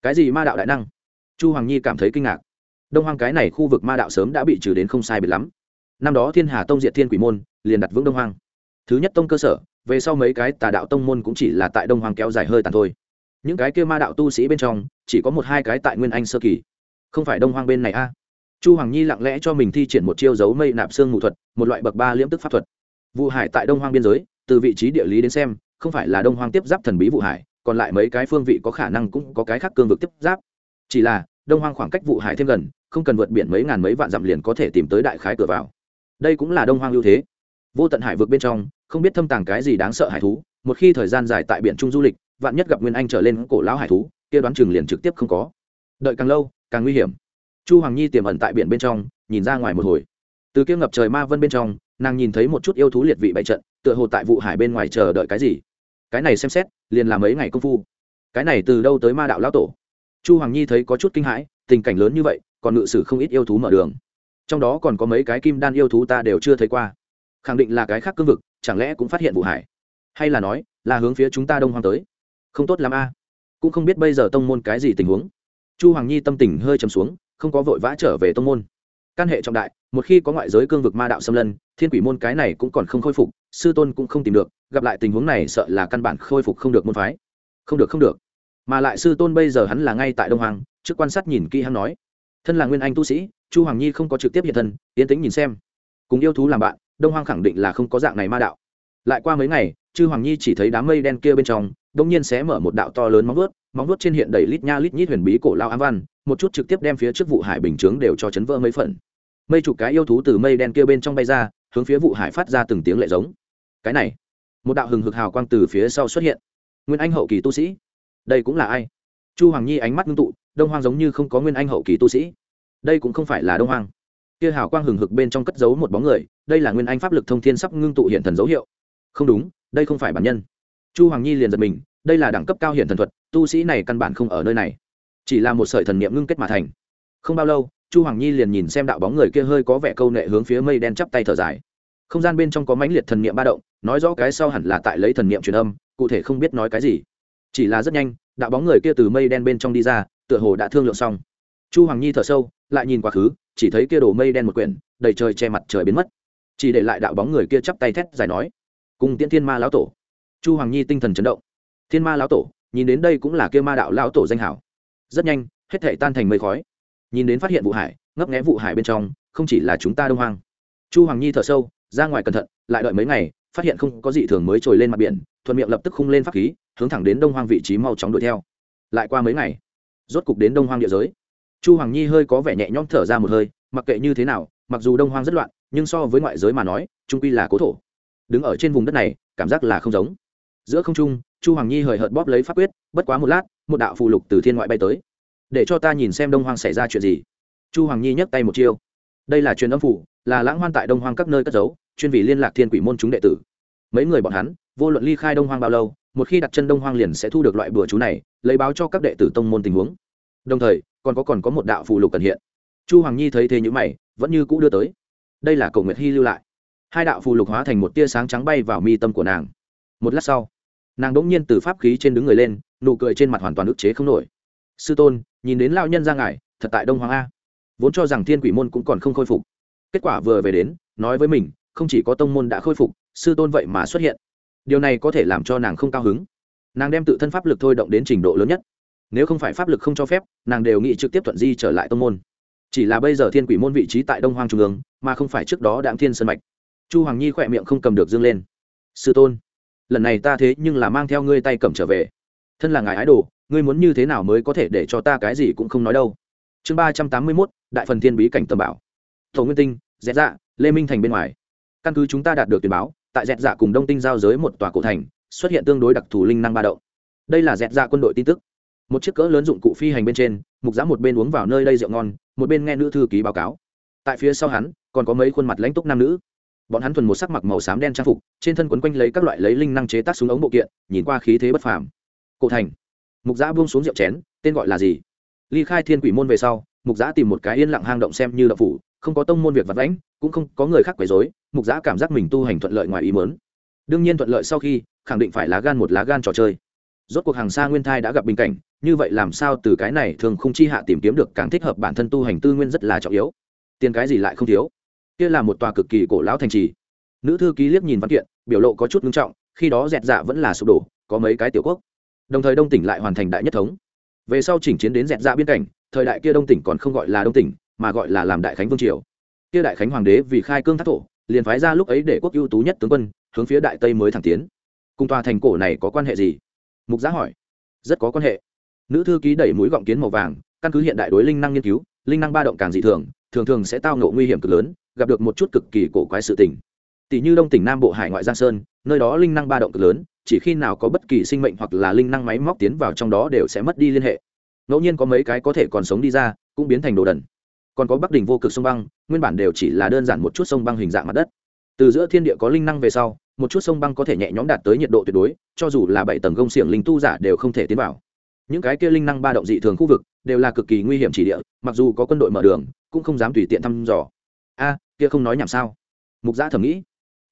Cái gì ma đạo đại năng? Chu hoàng nhi cảm thấy kinh ngạc. Đông hoang cái này khu vực ma đạo sớm đã bị trừ đến không sai biệt lắm năm đó thiên hà tông diệt thiên quỷ môn, liền đặt vững đông hoang. Thứ nhất tông cơ sở, về sau mấy cái tà đạo tông môn cũng chỉ là tại đông hoang kéo dài hơi tàn thôi. Những cái kia ma đạo tu sĩ bên trong, chỉ có một hai cái tại nguyên anh sơ kỳ. Không phải đông hoang bên này a? Chu hoàng nhi lặng lẽ cho mình thi triển một chiêu dấu mây nạp xương mù thuật, một loại bậc ba liễm tức pháp thuật. Vụ hải tại đông hoang biên giới, từ vị trí địa lý đến xem, không phải là đông hoang tiếp giáp thần bí vụ hải, còn lại mấy cái phương vị có khả năng cũng có cái khác cương vực tiếp giáp. Chỉ là, đông hoang khoảng cách vụ hải thêm gần, không cần vượt biển mấy ngàn mấy vạn dặm liền có thể tìm tới đại khái cửa vào đây cũng là đông hoang ưu thế. Vô tận hải vực bên trong, không biết thâm tàng cái gì đáng sợ hải thú, một khi thời gian dài tại biển trung du lịch, vạn nhất gặp nguyên anh trở lên cổ lão hải thú, kia đoán chừng liền trực tiếp không có. Đợi càng lâu, càng nguy hiểm. Chu hoàng nhi tiềm ẩn tại biển bên trong, nhìn ra ngoài một hồi. Từ kia ngập trời ma vân bên trong, nàng nhìn thấy một chút yêu thú liệt vị bại trận, tựa hồ tại vụ hải bên ngoài chờ đợi cái gì. Cái này xem xét, liền làm mấy ngày công phu. Cái này từ đâu tới ma đạo lão tổ? Chu hoàng nhi thấy có chút kinh hãi, tình cảnh lớn như vậy, còn ngự sử không ít yêu thú mở đường trong đó còn có mấy cái kim đan yêu thú ta đều chưa thấy qua. Khẳng định là cái khác cương vực, chẳng lẽ cũng phát hiện vụ hải hay là nói, là hướng phía chúng ta đông hoang tới? Không tốt l a. Cũng không biết bây giờ tông môn cái gì tình huống. Chu hoàng nhi tâm tình hơi chầm xuống, không có vội vã trở về tông môn. Căn hệ trọng đại, một khi có ngoại giới cương vực ma đạo xâm lân thiên quỷ môn cái này cũng còn không khôi phục, sư tôn cũng không tìm được, gặp lại tình huống này sợ là căn bản khôi phục không được môn phái. Không được không được. Mà lại sư tôn bây giờ hắn là ngay tại đông hoàng trước quan sát nhìn kỹ hắn nói. Thân là nguyên anh tu sĩ chu hoàng nhi không có trực tiếp hiện thân yến tĩnh nhìn xem. Cùng yêu thú làm bạn, đông hoàng khẳng định là không có dạng này ma đạo. Lại qua mấy ngày chư hoàng nhi chỉ thấy đám mây đen kia bên trong đông nhiên sẽ mở một đạo to lớn móng vuốt móng vuốt trên hiện đầy lít nha lít nhít huyền bí cổ lao ám văn, một chút trực tiếp đem phía trước vụ hải bình chướng đều cho chấn vỡ mấy phần. Mây chụp cái yêu thú từ mây đen kia bên trong bay ra, hướng phía vụ hải phát ra từng tiếng lệ giống. Cái này, một đạo hừng hực hào quang từ phía sau xuất hiện. Nguyên anh hậu kỳ tu sĩ. Đây cũng là ai? Chu hoàng nhi ánh mắt ngưng tụ, đông hoang giống như không có nguyên anh hậu kỳ tu sĩ đây cũng không phải là đông hoang. Kia hào quang hừng hực bên trong cất giấu một bóng người, đây là nguyên anh pháp lực thông thiên sắp ngưng tụ hiện thần dấu hiệu. Không đúng, đây không phải bản nhân. Chu hoàng nhi liền giật mình, đây là đẳng cấp cao hiện thần thuật, tu sĩ này căn bản không ở nơi này. Chỉ là một sợi thần niệm ngưng kết mà thành. Không bao lâu, chu hoàng nhi liền nhìn xem đạo bóng người kia hơi có vẻ câu nệ hướng phía mây đen chắp tay thở dài. Không gian bên trong có mãnh liệt thần niệm ba động, nói rõ cái sau hẳn là tại lấy thần niệm truyền âm, cụ thể không biết nói cái gì. Chỉ là rất nhanh, đạo bóng người kia từ mây đen bên trong đi ra, tựa hồ đã thương lượng xong. Chu hoàng nhi thở sâu lại nhìn quá khứ, chỉ thấy kia đổ mây đen một quyển, đầy trời che mặt trời biến mất. Chỉ để lại đạo bóng người kia chắp tay thét giải nói, cùng tiễn thiên ma lão tổ. Chu hoàng nhi tinh thần chấn động. Thiên ma lão tổ, nhìn đến đây cũng là kia ma đạo lão tổ danh hảo. Rất nhanh, hết thể tan thành mây khói. Nhìn đến phát hiện vụ hải, ngấp nghẽ vụ hải bên trong, không chỉ là chúng ta đông hoang. Chu hoàng nhi thở sâu, ra ngoài cẩn thận, lại đợi mấy ngày, phát hiện không có gì thường mới trồi lên mặt biển, thuận miệng lập tức khung lên pháp khí, hướng thẳng đến đông hoang vị trí mau chóng đuổi theo. Lại qua mấy ngày, rốt cục đến đông hoang địa giới chu hoàng nhi hơi có vẻ nhẹ nhõm thở ra một hơi, mặc kệ như thế nào, mặc dù đông hoang rất loạn, nhưng so với ngoại giới mà nói, trung quy là cố thổ. Đứng ở trên vùng đất này, cảm giác là không giống. Giữa không trung, chu hoàng nhi hời hợt bóp lấy pháp quyết, bất quá một lát, một đạo phù lục từ thiên ngoại bay tới. Để cho ta nhìn xem đông hoang xảy ra chuyện gì. Chu hoàng nhi nhấc tay một chiêu. Đây là truyền âm phủ, là lãng hoan tại đông hoang các nơi cất giấu, chuyên vì liên lạc thiên quỷ môn chúng đệ tử. Mấy người bọn hắn, vô luận ly khai đông hoang bao lâu, một khi đặt chân đông hoang liền sẽ thu được loại bừa chú này, lấy báo cho các đệ tử tông môn tình huống. Đồng thời còn có còn có một đạo phù lục cần hiện. Chu hoàng nhi thấy thế những mày, vẫn như cũ đưa tới. Đây là cầu nguyệt hy lưu lại. Hai đạo phù lục hóa thành một tia sáng trắng bay vào mi tâm của nàng. Một lát sau, nàng đ ỗ n g nhiên từ pháp khí trên đứng người lên, nụ cười trên mặt hoàn toàn ức chế không nổi. Sư tôn, nhìn đến lao nhân ra ngài, thật tại đông hoàng a. Vốn cho rằng thiên quỷ môn cũng còn không khôi phục. Kết quả vừa về đến, nói với mình, không chỉ có tông môn đã khôi phục, sư tôn vậy mà xuất hiện. Điều này có thể làm cho nàng không cao hứng. Nàng đem tự thân pháp lực thôi động đến trình độ lớn nhất nếu không phải pháp lực không cho phép, nàng đều nghĩ trực tiếp thuận di trở lại tông môn. Chỉ là bây giờ thiên quỷ môn vị trí tại đông hoang trung ương, mà không phải trước đó đạm thiên sơn mạch. Chu hoàng nhi khỏe miệng không cầm được dương lên. Sư tôn, lần này ta thế nhưng là mang theo ngươi tay cầm trở về. Thân là ngài ái đồ, ngươi muốn như thế nào mới có thể để cho ta cái gì cũng không nói đâu. Chương ba trăm tám mươi mốt, đại phần thiên bí cảnh tầm bảo. Thổ nguyên tinh, dẹt dạ lê minh thành bên ngoài. Căn cứ chúng ta đạt được tuyển báo, tại dẹt dạ cùng đông tinh giao giới một tòa cổ thành, xuất hiện tương đối đặc thù linh năng ba động. Đây là dẹt dạ quân đội tin tức một chiếc cỡ lớn dụng cụ phi hành bên trên, mục giã một bên uống vào nơi đây rượu ngon, một bên nghe nữ thư ký báo cáo. Tại phía sau hắn, còn có mấy khuôn mặt lãnh túc nam nữ. Bọn hắn thuần một sắc mặc màu xám đen trang phục, trên thân quấn quanh lấy các loại lấy linh năng chế tác súng ống bộ kiện, nhìn qua khí thế bất phàm. Cổ thành, mục giã buông xuống rượu chén, tên gọi là gì? Ly khai thiên quỷ môn về sau, mục giã tìm một cái yên lặng hang động xem như đậu phủ, không có tông môn việc vật lãnh cũng không có người khác quấy dối mục giã cảm giác mình tu hành thuận lợi ngoài ý mớn đương nhiên thuận lợi sau khi, khẳng định phải lá gan một lá gan trò chơi. Rốt cuộc hàng xa nguyên thai đã gặp bình cảnh như vậy làm sao từ cái này thường không chi hạ tìm kiếm được càng thích hợp bản thân tu hành tư nguyên rất là trọng yếu. Tiền cái gì lại không thiếu? Kia là một tòa cực kỳ cổ lão thành trì. Nữ thư ký liếc nhìn văn kiện, biểu lộ có chút nghiêm trọng, khi đó dẹt dạ vẫn là sụp đổ, có mấy cái tiểu quốc. Đồng thời đông tỉnh lại hoàn thành đại nhất thống. Về sau chỉnh chiến đến dẹt dạ biên cảnh, thời đại kia đông tỉnh còn không gọi là đông tỉnh, mà gọi là làm đại khánh vương triều. Kia đại khánh hoàng đế vì khai cương thác thổ, liền phái ra lúc ấy để quốc ưu tú nhất tướng quân, hướng phía đại tây mới thẳng tiến. Cùng tòa thành cổ này có quan hệ gì? Mục giá hỏi. Rất có quan hệ nữ thư ký đẩy mũi gọng kiến màu vàng, căn cứ hiện đại đối linh năng nghiên cứu, linh năng ba động càng dị thường thường thường sẽ tao ngộ nguy hiểm cực lớn, gặp được một chút cực kỳ cổ quái sự tình. Tỷ như đông tỉnh nam bộ hải ngoại giang sơn, nơi đó linh năng ba động cực lớn, chỉ khi nào có bất kỳ sinh mệnh hoặc là linh năng máy móc tiến vào trong đó đều sẽ mất đi liên hệ. Ngẫu nhiên có mấy cái có thể còn sống đi ra, cũng biến thành đồ đần. Còn có bắc đình vô cực sông băng, nguyên bản đều chỉ là đơn giản một chút sông băng hình dạng mặt đất. Từ giữa thiên địa có linh năng về sau, một chút sông băng có thể nhẹ nhõm đạt tới nhiệt độ tuyệt đối, cho dù là bảy tầng gông xiềng linh tu giả đều không thể tiến vào những cái kia linh năng ba động dị thường khu vực đều là cực kỳ nguy hiểm chỉ địa, mặc dù có quân đội mở đường, cũng không dám tùy tiện thăm dò. A, kia không nói nhảm sao? Mục giã thầm nghĩ.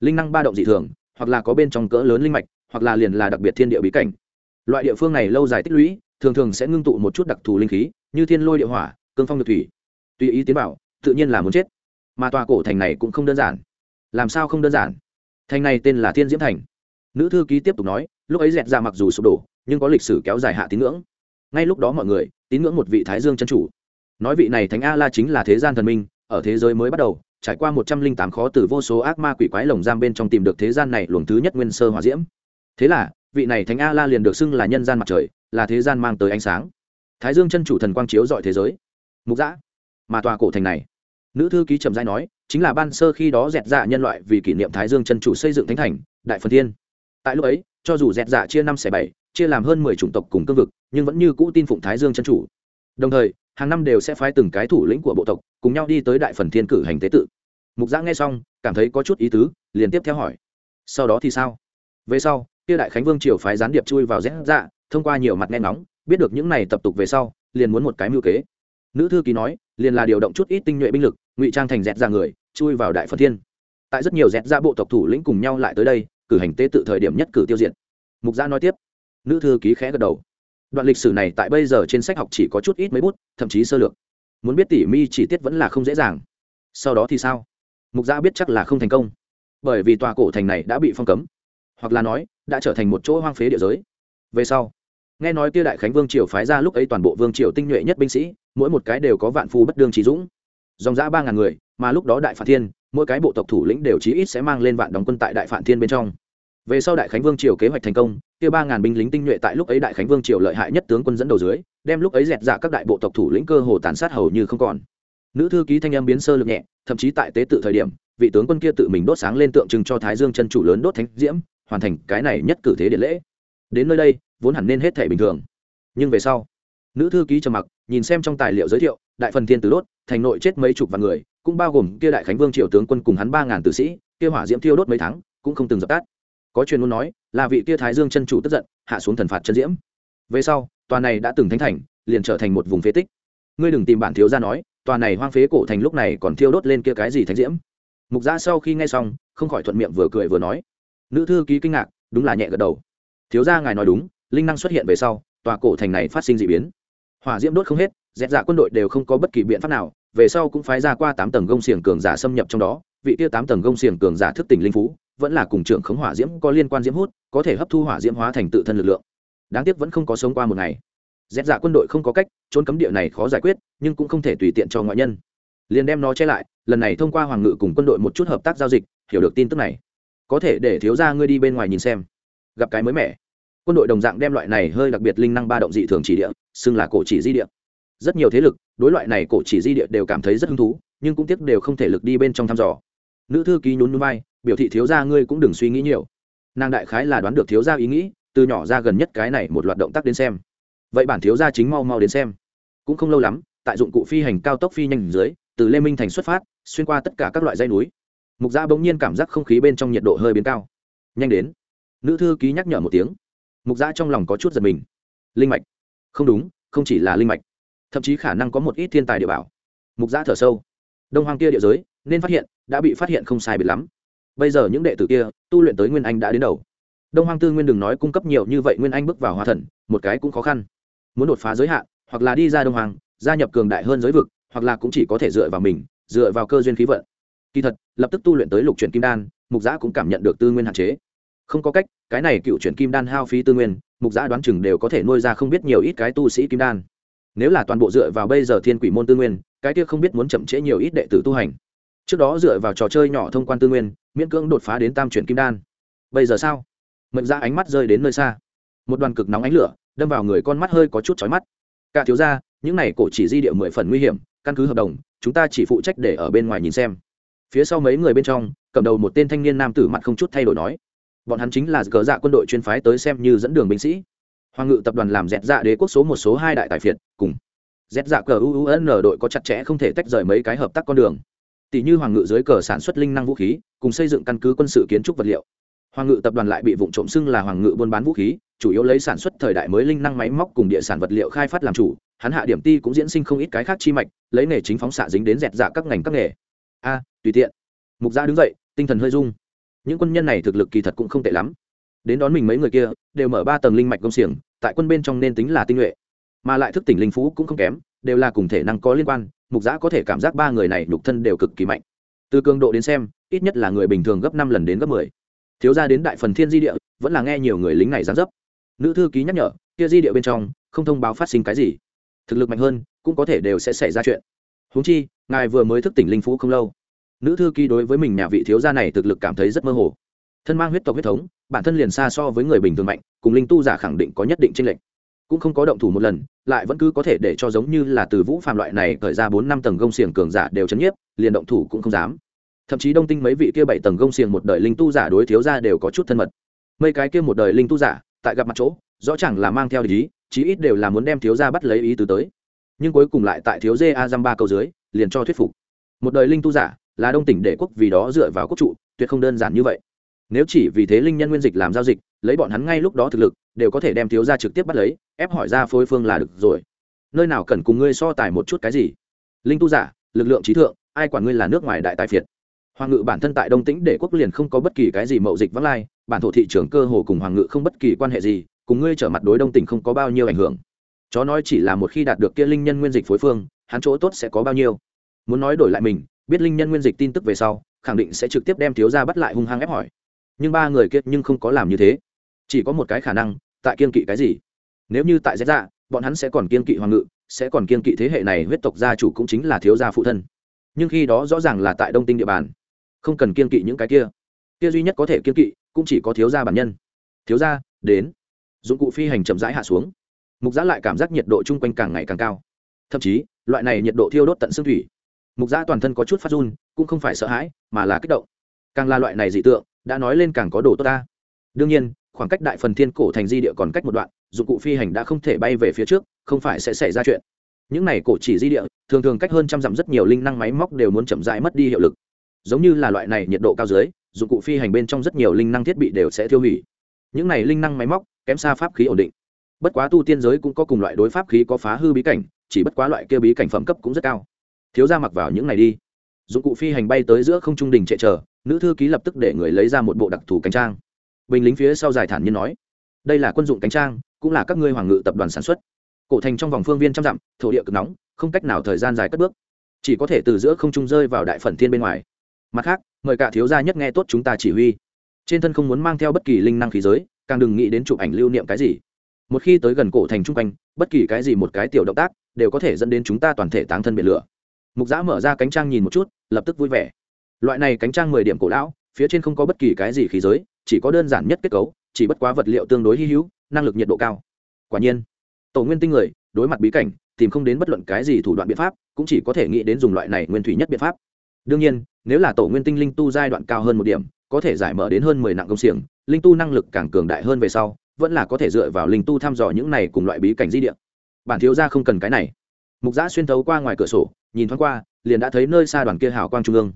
Linh năng ba động dị thường, hoặc là có bên trong cỡ lớn linh mạch, hoặc là liền là đặc biệt thiên địa bí cảnh. Loại địa phương này lâu dài tích lũy, thường thường sẽ ngưng tụ một chút đặc thù linh khí, như thiên lôi địa hỏa, cương phong được thủy. Tùy ý tiến bảo, tự nhiên là muốn chết. Mà tòa cổ thành này cũng không đơn giản. Làm sao không đơn giản? Thành này tên là thiên diễm thành. Nữ thư ký tiếp tục nói, lúc ấy dẹt ra mặc dù sụp đổ nhưng có lịch sử kéo dài hạ tín ngưỡng. Ngay lúc đó mọi người, tín ngưỡng một vị thái dương chân chủ. Nói vị này thánh a la chính là thế gian thần minh, ở thế giới mới bắt đầu, trải qua một trăm linh tám khó từ vô số ác ma quỷ quái lồng giam bên trong tìm được thế gian này luồng thứ nhất nguyên sơ hòa diễm. Thế là, vị này thánh a la liền được xưng là nhân gian mặt trời, là thế gian mang tới ánh sáng. Thái dương chân chủ thần quang chiếu dọi thế giới. Mục giã mà tòa cổ thành này. Nữ thư ký trầm giai nói, chính là ban sơ khi đó dẹt dạ nhân loại vì kỷ niệm thái dương chân chủ xây dựng thánh thành, đại phần thiên. Tại lúc ấy, cho dù dẹt dạ chia năm xẻ bảy chia làm hơn mười chủng tộc cùng cương vực, nhưng vẫn như cũ tin phụng thái dương chân chủ. Đồng thời, hàng năm đều sẽ phái từng cái thủ lĩnh của bộ tộc cùng nhau đi tới đại phần thiên cử hành tế tự. Mục giã nghe xong, cảm thấy có chút ý tứ, liền tiếp theo hỏi. Sau đó thì sao? Về sau, kia đại khánh vương triều phái gián điệp chui vào rẽ dạ thông qua nhiều mặt nghe ngóng, biết được những này tập tục về sau, liền muốn một cái mưu kế. Nữ thư ký nói, liền là điều động chút ít tinh nhuệ binh lực, ngụy trang thành dẹt dạ ra người, chui vào đại phần thiên. Tại rất nhiều dẹt dạ ra bộ tộc thủ lĩnh cùng nhau lại tới đây, cử hành tế tự thời điểm nhất cử tiêu diệt. Mục gia nói tiếp nữ thư ký khẽ gật đầu. Đoạn lịch sử này tại bây giờ trên sách học chỉ có chút ít mấy bút, thậm chí sơ lược. Muốn biết tỉ mi chi tiết vẫn là không dễ dàng. Sau đó thì sao? Mục gia biết chắc là không thành công. Bởi vì tòa cổ thành này đã bị phong cấm. Hoặc là nói, đã trở thành một chỗ hoang phế địa giới. Về sau, nghe nói kia đại khánh vương triều phái ra lúc ấy toàn bộ vương triều tinh nhuệ nhất binh sĩ, mỗi một cái đều có vạn phu bất đương trí dũng. Dòng giã ba ngàn người, mà lúc đó đại phản thiên, mỗi cái bộ tộc thủ lĩnh đều chí ít sẽ mang lên vạn đóng quân tại đại phản thiên bên trong về sau đại khánh vương triều kế hoạch thành công, kia ba ngàn binh lính tinh nhuệ tại lúc ấy đại khánh vương triều lợi hại nhất tướng quân dẫn đầu dưới, đem lúc ấy dẹt dạ các đại bộ tộc thủ lĩnh cơ hồ tàn sát hầu như không còn. Nữ thư ký thanh em biến sơ lực nhẹ, thậm chí tại tế tự thời điểm, vị tướng quân kia tự mình đốt sáng lên tượng trưng cho thái dương chân chủ lớn đốt thánh diễm, hoàn thành cái này nhất cử thế điện lễ. Đến nơi đây, vốn hẳn nên hết thể bình thường. Nhưng về sau, nữ thư ký trầm mặc, nhìn xem trong tài liệu giới thiệu, đại phần thiên tử đốt, thành nội chết mấy chục vạn người, cũng bao gồm kia đại khánh vương triều tướng quân cùng hắn ba ngàn tử sĩ, kia hỏa diễm thiêu đốt mấy tháng, cũng không từng dập tắt có truyền muốn nói, là vị kia thái dương chân chủ tức giận, hạ xuống thần phạt chân diễm. Về sau, tòa này đã từng thánh thành, liền trở thành một vùng phế tích. Ngươi đừng tìm bản thiếu ra nói, tòa này hoang phế cổ thành lúc này còn thiêu đốt lên kia cái gì thánh diễm. Mục gia sau khi nghe xong, không khỏi thuận miệng vừa cười vừa nói. Nữ thư ký kinh ngạc, đúng là nhẹ gật đầu. Thiếu gia ngài nói đúng, linh năng xuất hiện về sau, tòa cổ thành này phát sinh d ị biến. Hỏa diễm đốt không hết dẹp dạ quân đội đều không có bất kỳ biện pháp nào, về sau cũng phái ra qua tám tầng gông xiềng cường giả xâm nhập trong đó vị tiêu tám tầng gông xiềng cường giả thức tỉnh linh phú, vẫn là cùng trưởng khống hỏa diễm có liên quan diễm hút, có thể hấp thu hỏa diễm hóa thành tự thân lực lượng. Đáng tiếc vẫn không có sống qua một ngày. Dẹp dạ quân đội không có cách, trốn cấm địa này khó giải quyết, nhưng cũng không thể tùy tiện cho ngoại nhân. Liền đem nó che lại, lần này thông qua hoàng ngự cùng quân đội một chút hợp tác giao dịch, hiểu được tin tức này. Có thể để thiếu ra ngươi đi bên ngoài nhìn xem. Gặp cái mới mẻ. Quân đội đồng dạng đem loại này hơi đặc biệt linh năng ba động dị thường chỉ địa, xưng là cổ chỉ di địa. Rất nhiều thế lực, đối loại này cổ chỉ di địa đều cảm thấy rất hứng thú, nhưng cũng tiếc đều không thể lực đi bên trong thăm dò nữ thư ký nhún núi bay biểu thị thiếu gia ngươi cũng đừng suy nghĩ nhiều. Nàng đại khái là đoán được thiếu gia ý nghĩ, từ nhỏ ra gần nhất cái này một loạt động tác đến xem. Vậy bản thiếu gia chính mau mau đến xem. Cũng không lâu lắm, tại dụng cụ phi hành cao tốc phi nhanh dưới, từ lê minh thành xuất phát, xuyên qua tất cả các loại dây núi. Mục gia bỗng nhiên cảm giác không khí bên trong nhiệt độ hơi biến cao. Nhanh đến. Nữ thư ký nhắc nhở một tiếng. Mục gia trong lòng có chút giật mình. Linh mạch. Không đúng, không chỉ là linh mạch. Thậm chí khả năng có một ít thiên tài địa bảo. Mục gia thở sâu. Đông hoang kia địa giới nên phát hiện, đã bị phát hiện không sai biệt lắm. Bây giờ những đệ tử kia, tu luyện tới nguyên anh đã đến đầu. Đông hoang tư nguyên đừng nói cung cấp nhiều như vậy nguyên anh bước vào hóa thần, một cái cũng khó khăn. Muốn đột phá giới hạn, hoặc là đi ra đông hoàng gia nhập cường đại hơn giới vực, hoặc là cũng chỉ có thể dựa vào mình, dựa vào cơ duyên khí vận. Kỳ thật, lập tức tu luyện tới lục chuyển kim đan, mục giã cũng cảm nhận được tư nguyên hạn chế. Không có cách, cái này cựu chuyển kim đan hao phí tư nguyên, mục giã đoán chừng đều có thể nuôi ra không biết nhiều ít cái tu sĩ kim đan. Nếu là toàn bộ dựa vào bây giờ thiên quỷ môn tư nguyên, cái kia không biết muốn chậm trễ nhiều ít đệ tử tu hành trước đó dựa vào trò chơi nhỏ thông quan tư nguyên, miễn cưỡng đột phá đến tam chuyển kim đan. Bây giờ sao? Mệnh ra ánh mắt rơi đến nơi xa. Một đoàn cực nóng ánh lửa, đâm vào người con mắt hơi có chút chói mắt. Cả thiếu ra những này cổ chỉ di địa mười phần nguy hiểm, căn cứ hợp đồng, chúng ta chỉ phụ trách để ở bên ngoài nhìn xem. Phía sau mấy người bên trong, cầm đầu một tên thanh niên nam tử mặt không chút thay đổi nói, bọn hắn chính là cờ dạ quân đội chuyên phái tới xem như dẫn đường binh sĩ. Hoàng ngự tập đoàn làm dẹt dạ đế quốc số một, số hai đại tài phiệt, cùng dẹt dạ cờ uun đội có chặt chẽ không thể tách rời mấy cái hợp tác con đường tỷ như hoàng ngự dưới cờ sản xuất linh năng vũ khí, cùng xây dựng căn cứ quân sự kiến trúc vật liệu. Hoàng ngự tập đoàn lại bị vụ trộm xưng là hoàng ngự buôn bán vũ khí, chủ yếu lấy sản xuất thời đại mới linh năng máy móc cùng địa sản vật liệu khai phát làm chủ, hắn hạ điểm ti cũng diễn sinh không ít cái khác chi mạch, lấy nghề chính phóng xạ dính đến dẹt dạ các ngành các nghề. A, tùy tiện. Mục gia đứng dậy, tinh thần hơi rung. Những quân nhân này thực lực kỳ thật cũng không tệ lắm. Đến đón mình mấy người kia, đều mở ba tầng linh mạch công xiềng, tại quân bên trong nên tính là tinh nhuệ mà lại thức tỉnh linh phú cũng không kém, đều là cùng thể năng có liên quan, mục giã có thể cảm giác ba người này nhục thân đều cực kỳ mạnh. Từ cường độ đến xem, ít nhất là người bình thường gấp năm lần đến gấp mười. Thiếu ra đến đại phần thiên di địa, vẫn là nghe nhiều người lính này gián dấp. Nữ thư ký nhắc nhở, kia di địa bên trong, không thông báo phát sinh cái gì. Thực lực mạnh hơn, cũng có thể đều sẽ xảy ra chuyện. Huống chi, ngài vừa mới thức tỉnh linh phú không lâu. Nữ thư ký đối với mình nhà vị thiếu gia này thực lực cảm thấy rất mơ hồ. Thân mang huyết tộc huyết thống, bản thân liền xa so với người bình thường mạnh, cùng linh tu giả khẳng định có nhất định tranh lệch cũng không có động thủ một lần, lại vẫn cứ có thể để cho giống như là từ vũ phạm loại này khởi ra bốn năm tầng gông xiềng cường giả đều chấn nhiếp, liền động thủ cũng không dám. Thậm chí đông tinh mấy vị kia bảy tầng gông xiềng một đời linh tu giả đối thiếu ra đều có chút thân mật. Mấy cái kia một đời linh tu giả, tại gặp mặt chỗ, rõ chẳng là mang theo ý, chí ít đều là muốn đem thiếu ra bắt lấy ý tứ tới. Nhưng cuối cùng lại tại thiếu dê a dăm ba câu dưới, liền cho thuyết phục. Một đời linh tu giả, là đông tỉnh đệ quốc vì đó dựa vào quốc trụ, tuyệt không đơn giản như vậy. Nếu chỉ vì thế linh nhân nguyên dịch làm giao dịch lấy bọn hắn ngay lúc đó thực lực, đều có thể đem thiếu gia trực tiếp bắt lấy, ép hỏi ra phối phương là được rồi. Nơi nào cần cùng ngươi so tài một chút cái gì? Linh tu giả, lực lượng trí thượng, ai quản ngươi là nước ngoài đại tài phiệt? Hoàng ngự bản thân tại đông tĩnh để quốc liền không có bất kỳ cái gì mậu dịch vắng lai, bản thổ thị trường cơ hồ cùng hoàng ngự không bất kỳ quan hệ gì, cùng ngươi trở mặt đối đông tỉnh không có bao nhiêu ảnh hưởng. Chó nói chỉ là một khi đạt được kia linh nhân nguyên dịch phối phương, hắn chỗ tốt sẽ có bao nhiêu? Muốn nói đổi lại mình, biết linh nhân nguyên dịch tin tức về sau, khẳng định sẽ trực tiếp đem thiếu gia bắt lại hung hăng ép hỏi. Nhưng ba người kia nhưng không có làm như thế chỉ có một cái khả năng, tại kiên kỵ cái gì? Nếu như tại dễ dạ bọn hắn sẽ còn kiên kỵ hoàng ngự, sẽ còn kiên kỵ thế hệ này huyết tộc gia chủ cũng chính là thiếu gia phụ thân. Nhưng khi đó rõ ràng là tại đông tinh địa bàn. Không cần kiên kỵ những cái kia. Kia duy nhất có thể kiên kỵ, cũng chỉ có thiếu gia bản nhân. Thiếu gia, đến. Dụng cụ phi hành chậm rãi hạ xuống. Mục giã lại cảm giác nhiệt độ chung quanh càng ngày càng cao. Thậm chí, loại này nhiệt độ thiêu đốt tận xương thủy. Mục giã toàn thân có chút phát run, cũng không phải sợ hãi, mà là kích động. Càng là loại này dị tượng, đã nói lên càng có đồ tốt ta. Đương nhiên khoảng cách đại phần thiên cổ thành di địa còn cách một đoạn, dụng cụ phi hành đã không thể bay về phía trước, không phải sẽ xảy ra chuyện. Những này cổ chỉ di địa, thường thường cách hơn trăm dặm rất nhiều linh năng máy móc đều muốn chậm rãi mất đi hiệu lực. Giống như là loại này nhiệt độ cao dưới, dụng cụ phi hành bên trong rất nhiều linh năng thiết bị đều sẽ tiêu hủy. Những này linh năng máy móc, kém xa pháp khí ổn định. Bất quá tu tiên giới cũng có cùng loại đối pháp khí có phá hư bí cảnh, chỉ bất quá loại kia bí cảnh phẩm cấp cũng rất cao. Thiếu ra mặc vào những này đi. Dụng cụ phi hành bay tới giữa không trung đình trệ chờ, nữ thư ký lập tức để người lấy ra một bộ đặc thù cánh trang bình lính phía sau dài thản nhiên nói, đây là quân dụng cánh trang, cũng là các ngươi hoàng ngự tập đoàn sản xuất. Cổ thành trong vòng phương viên trăm dặm, thổ địa cực nóng, không cách nào thời gian dài cất bước. Chỉ có thể từ giữa không trung rơi vào đại phần thiên bên ngoài. Mặt khác, mời cả thiếu gia nhất nghe tốt chúng ta chỉ huy. Trên thân không muốn mang theo bất kỳ linh năng khí giới, càng đừng nghĩ đến chụp ảnh lưu niệm cái gì. Một khi tới gần cổ thành trung quanh, bất kỳ cái gì một cái tiểu động tác, đều có thể dẫn đến chúng ta toàn thể táng thân biệt lửa. Mục giã mở ra cánh trang nhìn một chút, lập tức vui vẻ. Loại này cánh trang mười điểm cổ lão, phía trên không có bất kỳ cái gì khí giới chỉ có đơn giản nhất kết cấu, chỉ bất quá vật liệu tương đối hy hữu, năng lực nhiệt độ cao. Quả nhiên, tổ nguyên tinh người, đối mặt bí cảnh, tìm không đến bất luận cái gì thủ đoạn biện pháp, cũng chỉ có thể nghĩ đến dùng loại này nguyên thủy nhất biện pháp. Đương nhiên, nếu là tổ nguyên tinh linh tu giai đoạn cao hơn một điểm, có thể giải mở đến hơn mười nặng công xiềng, linh tu năng lực càng cường đại hơn về sau, vẫn là có thể dựa vào linh tu thăm dò những này cùng loại bí cảnh di địa. Bản thiếu gia không cần cái này. Mục giã xuyên thấu qua ngoài cửa sổ, nhìn thoáng qua, liền đã thấy nơi xa đoàn kia hào quang trung ương.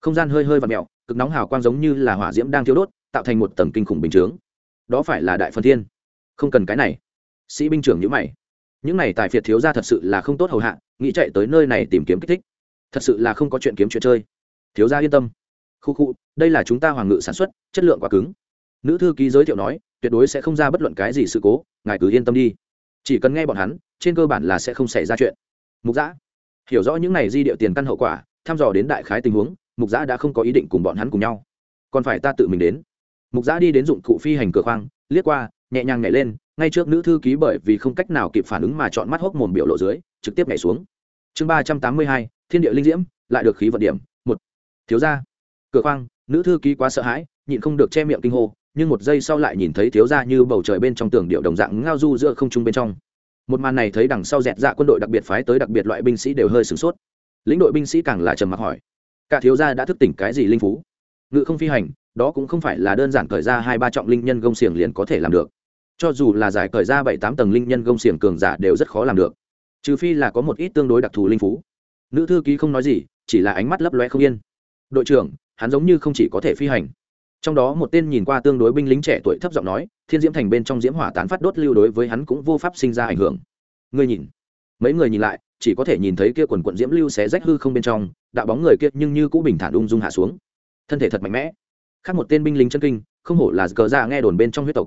Không gian hơi hơi và mẹo cực nóng hào quang giống như là hỏa diễm đang thiêu đốt tạo thành một tầng kinh khủng bình chướng. Đó phải là đại phần thiên. Không cần cái này. Sĩ binh trưởng nhữ mày. Những này tài phiệt thiếu ra thật sự là không tốt hầu hạ, nghĩ chạy tới nơi này tìm kiếm kích thích. Thật sự là không có chuyện kiếm chuyện chơi. Thiếu gia yên tâm. Khu khu, đây là chúng ta hoàng ngự sản xuất, chất lượng quá cứng. Nữ thư ký giới thiệu nói, tuyệt đối sẽ không ra bất luận cái gì sự cố, ngài cứ yên tâm đi. Chỉ cần nghe bọn hắn, trên cơ bản là sẽ không xảy ra chuyện. Mục giã hiểu rõ những này di điệu tiền căn hậu quả, thăm dò đến đại khái tình huống, mục giã đã không có ý định cùng bọn hắn cùng nhau. Còn phải ta tự mình đến mục giã đi đến dụng cụ phi hành cửa khoang, liếc qua, nhẹ nhàng nhảy lên, ngay trước nữ thư ký bởi vì không cách nào kịp phản ứng mà chọn mắt hốc mồm biểu lộ dưới, trực tiếp nhảy xuống. Chương ba trăm tám mươi hai, thiên địa linh diễm, lại được khí vận điểm, một. Thiếu gia. Cửa khoang, nữ thư ký quá sợ hãi, nhịn không được che miệng kinh hô, nhưng một giây sau lại nhìn thấy thiếu gia như bầu trời bên trong tường điệu đồng dạng ngao du giữa không trung bên trong. Một màn này thấy đằng sau dẹt dạ quân đội đặc biệt phái tới đặc biệt loại binh sĩ đều hơi sửng sốt. Lĩnh đội binh sĩ càng là trầm mặc hỏi, cả thiếu gia đã thức tỉnh cái gì linh phú? Ngự không phi hành đó cũng không phải là đơn giản cởi ra hai ba trọng linh nhân gông xiềng liền có thể làm được. Cho dù là giải cởi ra bảy tám tầng linh nhân gông xiềng cường giả đều rất khó làm được. Trừ phi là có một ít tương đối đặc thù linh phú. Nữ thư ký không nói gì, chỉ là ánh mắt lấp loe không yên. Đội trưởng, hắn giống như không chỉ có thể phi hành. Trong đó một tên nhìn qua tương đối binh lính trẻ tuổi thấp giọng nói, thiên diễm thành bên trong diễm hỏa tán phát đốt lưu đối với hắn cũng vô pháp sinh ra ảnh hưởng. Ngươi nhìn. Mấy người nhìn lại, chỉ có thể nhìn thấy kia quần quận diễm lưu xé rách hư không bên trong, đạo bóng người kia nhưng như cũ bình thản ung dung hạ xuống. Thân thể thật mạnh mẽ khác một tên binh lính chân kinh, không hổ là cờ ra nghe đồn bên trong huyết tộc.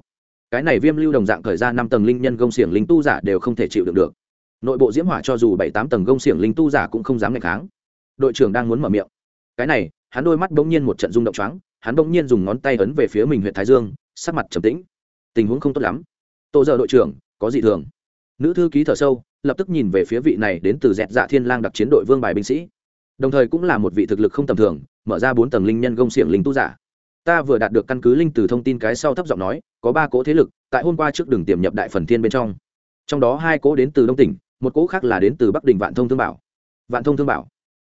Cái này viêm lưu đồng dạng thời gian năm tầng linh nhân gông xiềng linh tu giả đều không thể chịu được được. Nội bộ diễm hỏa cho dù bảy tám tầng gông xiềng linh tu giả cũng không dám ngày kháng. Đội trưởng đang muốn mở miệng. Cái này, hắn đôi mắt bỗng nhiên một trận rung động choáng, hắn bỗng nhiên dùng ngón tay ấn về phía mình huyện thái dương, sắc mặt trầm tĩnh. Tình huống không tốt lắm. Tô giờ đội trưởng, có gì thường? Nữ thư ký thở sâu, lập tức nhìn về phía vị này đến từ dẹt dạ thiên lang đặc chiến đội vương bài binh sĩ. Đồng thời cũng là một vị thực lực không tầm thường, mở ra bốn tầng linh nhân gông xiềng linh tu giả ta vừa đạt được căn cứ linh từ thông tin cái sau thấp giọng nói, có ba cỗ thế lực, tại hôm qua trước đường tiềm nhập đại phần thiên bên trong. Trong đó hai cỗ đến từ đông tỉnh, một cỗ khác là đến từ bắc đình vạn thông thương bảo. Vạn thông thương bảo.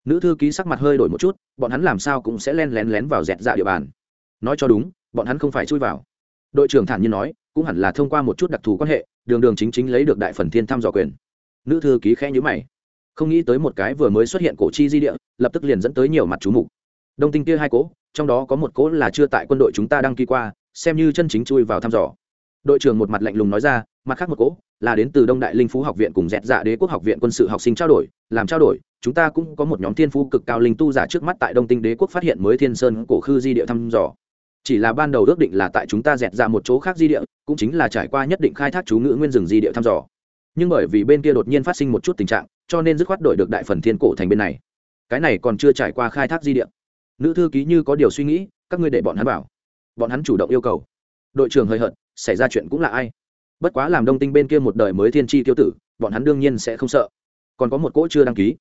Nữ thư ký sắc mặt hơi đổi một chút, bọn hắn làm sao cũng sẽ len lén lén vào dẹt dạ địa bàn. Nói cho đúng, bọn hắn không phải chui vào. Đội trưởng thản nhiên nói, cũng hẳn là thông qua một chút đặc thù quan hệ, đường đường chính chính lấy được đại phần thiên thăm dò quyền. Nữ thư ký khẽ nhữ mày. Không nghĩ tới một cái vừa mới xuất hiện cổ chi di địa, lập tức liền dẫn tới nhiều mặt chú mục đông tinh kia hai cố, trong đó có một cố là chưa tại quân đội chúng ta đăng ký qua, xem như chân chính chui vào thăm dò. Đội trưởng một mặt lạnh lùng nói ra, mặt khác một cố là đến từ đông đại linh phú học viện cùng dẹt dạ đế quốc học viện quân sự học sinh trao đổi, làm trao đổi, chúng ta cũng có một nhóm thiên phú cực cao linh tu giả trước mắt tại đông tinh đế quốc phát hiện mới thiên sơn cổ khư di địa thăm dò. Chỉ là ban đầu ước định là tại chúng ta dẹt ra một chỗ khác di địa, cũng chính là trải qua nhất định khai thác chú ngữ nguyên rừng di địa thăm dò. Nhưng bởi vì bên kia đột nhiên phát sinh một chút tình trạng, cho nên dứt khoát đổi được đại phần thiên cổ thành bên này. Cái này còn chưa trải qua khai thác di địa nữ thư ký như có điều suy nghĩ, các ngươi để bọn hắn bảo bọn hắn chủ động yêu cầu. Đội trưởng hơi hận xảy ra chuyện cũng là ai? Bất quá làm đông tinh bên kia một đời mới thiên tri tiêu tử, bọn hắn đương nhiên sẽ không sợ. Còn có một cỗ chưa đăng ký.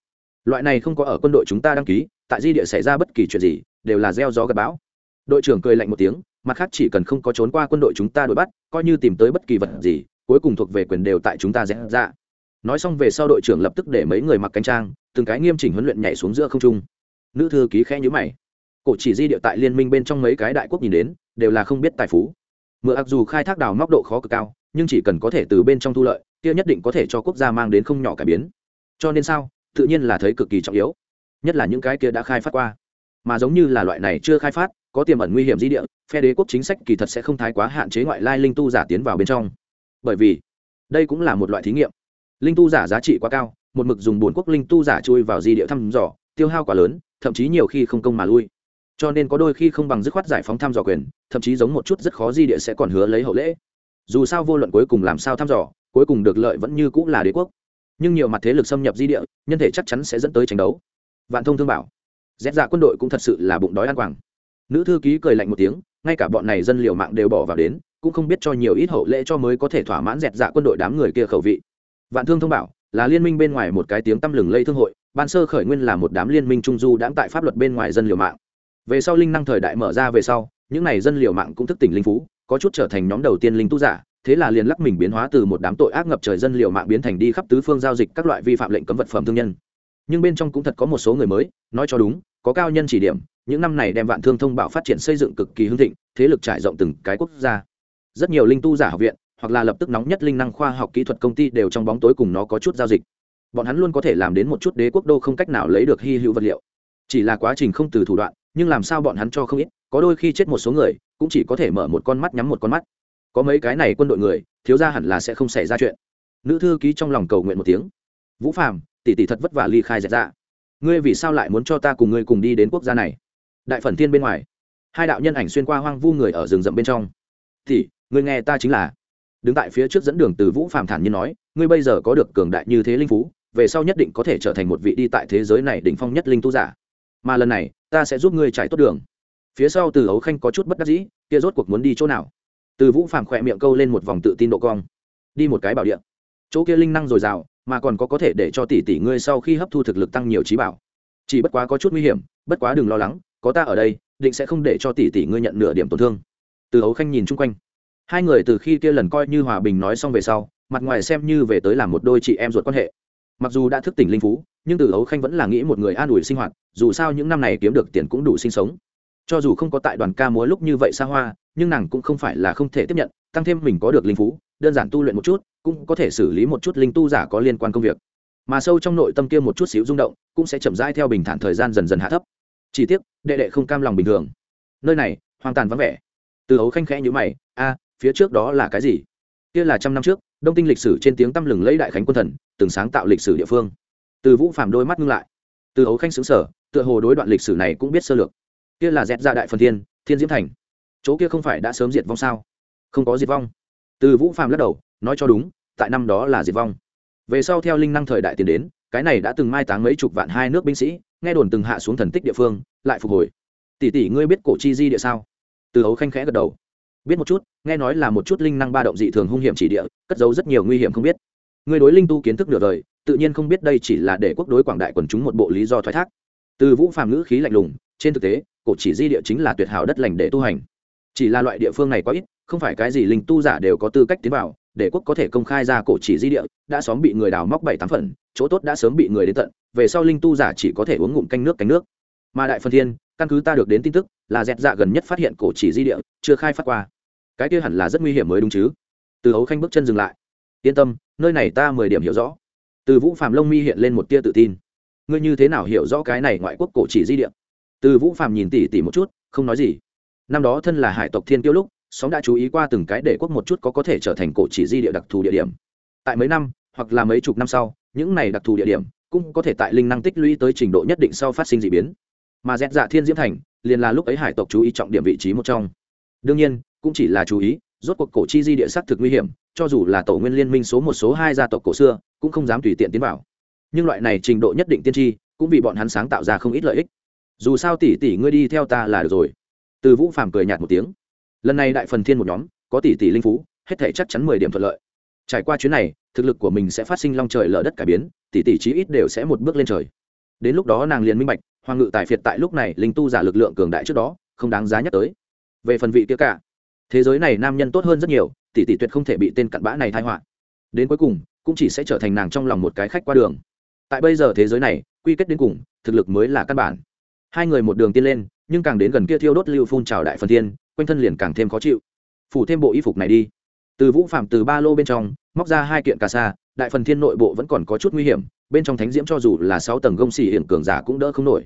Loại này không có ở quân đội chúng ta đăng ký, tại di địa xảy ra bất kỳ chuyện gì, đều là gieo gió gặp bão. Đội trưởng cười lạnh một tiếng, mặt khác chỉ cần không có trốn qua quân đội chúng ta đuổi bắt, coi như tìm tới bất kỳ vật gì, cuối cùng thuộc về quyền đều tại chúng ta rẽ ra. Nói xong về sau đội trưởng lập tức để mấy người mặc cánh trang, từng cái nghiêm chỉnh huấn luyện nhảy xuống giữa không trung. Nữ thư ký khẽ nhữ mày cổ chỉ di địa tại liên minh bên trong mấy cái đại quốc nhìn đến, đều là không biết tài phú. Mượn ặc dù khai thác đào móc độ khó cực cao, nhưng chỉ cần có thể từ bên trong thu lợi, kia nhất định có thể cho quốc gia mang đến không nhỏ cải biến. Cho nên sao? Tự nhiên là thấy cực kỳ trọng yếu. Nhất là những cái kia đã khai phát qua. Mà giống như là loại này chưa khai phát, có tiềm ẩn nguy hiểm di địa, phe đế quốc chính sách kỳ thật sẽ không thái quá hạn chế ngoại lai linh tu giả tiến vào bên trong. Bởi vì, đây cũng là một loại thí nghiệm. Linh tu giả giá trị quá cao, một mực dùng bốn quốc linh tu giả chui vào di địa thăm dò, tiêu hao quá lớn, thậm chí nhiều khi không công mà lui cho nên có đôi khi không bằng dứt khoát giải phóng thăm dò quyền, thậm chí giống một chút rất khó di địa sẽ còn hứa lấy hậu lễ. Dù sao vô luận cuối cùng làm sao thăm dò, cuối cùng được lợi vẫn như cũng là đế quốc. Nhưng nhiều mặt thế lực xâm nhập di địa, nhân thể chắc chắn sẽ dẫn tới tranh đấu. Vạn thông thương bảo dép dạ quân đội cũng thật sự là bụng đói ăn quảng nữ thư ký cười lạnh một tiếng, ngay cả bọn này dân liều mạng đều bỏ vào đến, cũng không biết cho nhiều ít hậu lễ cho mới có thể thỏa mãn dẹt dạ quân đội đám người kia khẩu vị. Vạn thương thông bảo, là liên minh bên ngoài một cái tiếng tăm lừng lây thương hội, ban sơ khởi nguyên là một đám liên minh trung du đãng tại pháp luật bên ngoài dân liều mạng về sau linh năng thời đại mở ra về sau, những n à y dân liều mạng cũng thức tỉnh linh phú, có chút trở thành nhóm đầu tiên linh tu giả, thế là liền lắc mình biến hóa từ một đám tội ác ngập trời dân liều mạng biến thành đi khắp tứ phương giao dịch các loại vi phạm lệnh cấm vật phẩm thương nhân. Nhưng bên trong cũng thật có một số người mới, nói cho đúng, có cao nhân chỉ điểm, những năm này đem vạn thương thông bảo phát triển xây dựng cực kỳ hưng thịnh, thế lực trải rộng từng cái quốc gia. Rất nhiều linh tu giả học viện, hoặc là lập tức nóng nhất linh năng khoa học kỹ thuật công ty đều trong bóng tối cùng nó có chút giao dịch. Bọn hắn luôn có thể làm đến một chút đế quốc đô không cách nào lấy được hy hữu vật liệu. Chỉ là quá trình không từ thủ đoạn nhưng làm sao bọn hắn cho không ít, có đôi khi chết một số người, cũng chỉ có thể mở một con mắt nhắm một con mắt. Có mấy cái này quân đội người, thiếu ra hẳn là sẽ không xảy ra chuyện. Nữ thư ký trong lòng cầu nguyện một tiếng. Vũ phạm tỷ tỷ thật vất vả ly khai dẹp ra ngươi vì sao lại muốn cho ta cùng ngươi cùng đi đến quốc gia này? Đại phần thiên bên ngoài. Hai đạo nhân ảnh xuyên qua hoang vu người ở rừng rậm bên trong. Thì ngươi nghe ta chính là. Đứng tại phía trước dẫn đường từ vũ phạm thản như nói, ngươi bây giờ có được cường đại như thế linh phú, về sau nhất định có thể trở thành một vị đi tại thế giới này đỉnh phong nhất linh tu giả. Mà lần này ta sẽ giúp ngươi trải tốt đường. Phía sau từ ấu khanh có chút bất đắc dĩ, kia rốt cuộc muốn đi chỗ nào? Từ vũ phàm khỏe miệng câu lên một vòng tự tin độ cong. Đi một cái bảo địa. Chỗ kia linh năng dồi dào, mà còn có có thể để cho tỷ tỷ ngươi sau khi hấp thu thực lực tăng nhiều trí bảo. Chỉ bất quá có chút nguy hiểm, bất quá đừng lo lắng, có ta ở đây, định sẽ không để cho tỷ tỷ ngươi nhận nửa điểm tổn thương. Từ ấu khanh nhìn chung quanh. Hai người từ khi kia lần coi như hòa bình nói xong về sau, mặt ngoài xem như về tới làm một đôi chị em ruột quan hệ mặc dù đã thức tỉnh linh phú, nhưng từ ấu khanh vẫn là nghĩ một người an ủi sinh hoạt, dù sao những năm này kiếm được tiền cũng đủ sinh sống. Cho dù không có tại đoàn ca múa lúc như vậy xa hoa, nhưng nàng cũng không phải là không thể tiếp nhận, tăng thêm mình có được linh phú, đơn giản tu luyện một chút, cũng có thể xử lý một chút linh tu giả có liên quan công việc. Mà sâu trong nội tâm kia một chút xíu rung động, cũng sẽ chậm rãi theo bình thản thời gian dần dần hạ thấp. Chỉ tiếc, đệ đệ không cam lòng bình thường. Nơi này, hoang tàn vắng vẻ. Từ ấu khanh khẽ nhữ mày, a, phía trước đó là cái gì? Kia là trăm năm trước, đông tinh lịch sử trên tiếng tăm lừng lấy đại khánh quân thần, từng sáng tạo lịch sử địa phương. Từ vũ phạm đôi mắt ngưng lại. Từ ấu khanh xứng sở tựa hồ đối đoạn lịch sử này cũng biết sơ lược. Kia là dẹt ra đại phần thiên thiên diễm thành. Chỗ kia không phải đã sớm diệt vong sao? Không có diệt vong. Từ vũ phạm lắc đầu, nói cho đúng, tại năm đó là diệt vong. Về sau theo linh năng thời đại tiến đến, cái này đã từng mai táng mấy chục vạn hai nước binh sĩ, nghe đồn từng hạ xuống thần tích địa phương, lại phục hồi. Tỷ tỷ ngươi biết cổ chi di địa sao? Từ ấu khanh khẽ gật đầu biết một chút, nghe nói là một chút linh năng ba động dị thường hung hiểm chỉ địa, cất giấu rất nhiều nguy hiểm không biết. Người đối linh tu kiến thức nửa đời, tự nhiên không biết đây chỉ là để quốc đối quảng đại quần chúng một bộ lý do thoái thác. Từ vũ phàm ngữ khí lạnh lùng, trên thực tế, cổ chỉ di địa chính là tuyệt hảo đất lành để tu hành. Chỉ là loại địa phương này quá ít, không phải cái gì linh tu giả đều có tư cách tiến vào, để quốc có thể công khai ra cổ chỉ di địa, đã xóm bị người đào móc bảy tám phần, chỗ tốt đã sớm bị người đến tận, về sau linh tu giả chỉ có thể uống ngụm canh nước canh nước mà đại phần thiên, căn cứ ta được đến tin tức, là dẹt dạ gần nhất phát hiện cổ chỉ di địa, chưa khai phát qua. Cái kia hẳn là rất nguy hiểm mới đúng chứ. Từ hấu khanh bước chân dừng lại. Yên tâm, nơi này ta mười điểm hiểu rõ. Từ vũ phạm lông mi hiện lên một tia tự tin. Ngươi như thế nào hiểu rõ cái này ngoại quốc cổ chỉ di địa? Từ vũ phạm nhìn tỉ tỉ một chút, không nói gì. Năm đó thân là hải tộc thiên tiêu lúc xóm đã chú ý qua từng cái để quốc một chút có có thể trở thành cổ chỉ di địa đặc thù địa điểm. Tại mấy năm, hoặc là mấy chục năm sau, những này đặc thù địa điểm cũng có thể tại linh năng tích lũy tới trình độ nhất định sau phát sinh d ị biến mà dẹt dạ thiên diễm thành liền là lúc ấy hải tộc chú ý trọng điểm vị trí một trong. Đương nhiên, cũng chỉ là chú ý, rốt cuộc cổ chi di địa sắc thực nguy hiểm, cho dù là tổ nguyên liên minh số một, số hai gia tộc cổ xưa, cũng không dám tùy tiện tiến vào. Nhưng loại này trình độ nhất định tiên tri, cũng vì bọn hắn sáng tạo ra không ít lợi ích. Dù sao tỷ tỷ ngươi đi theo ta là được rồi. Từ vũ phàm cười nhạt một tiếng. Lần này đại phần thiên một nhóm, có tỷ tỷ linh phú, hết thể chắc chắn mười điểm thuận lợi. Trải qua chuyến này, thực lực của mình sẽ phát sinh long trời lở đất cải biến, tỷ tỷ chí ít đều sẽ một bước lên trời đến lúc đó nàng liền minh bạch, hoàng ngự tài phiệt tại lúc này linh tu giả lực lượng cường đại trước đó, không đáng giá nhắc tới. Về phần vị kia cả, thế giới này nam nhân tốt hơn rất nhiều, tỷ tỷ tuyệt không thể bị tên cặn bã này thai họa. Đến cuối cùng, cũng chỉ sẽ trở thành nàng trong lòng một cái khách qua đường. Tại bây giờ thế giới này, quy kết đến cùng, thực lực mới là căn bản. Hai người một đường tiên lên, nhưng càng đến gần kia thiêu đốt lưu phun trào đại phần thiên, quanh thân liền càng thêm khó chịu. Phủ thêm bộ y phục này đi. Từ vũ phạm từ ba lô bên trong, móc ra hai kiện cà sa, đại phần thiên nội bộ vẫn còn có chút nguy hiểm bên trong thánh diễm cho dù là sáu tầng gông xì hiện cường giả cũng đỡ không nổi.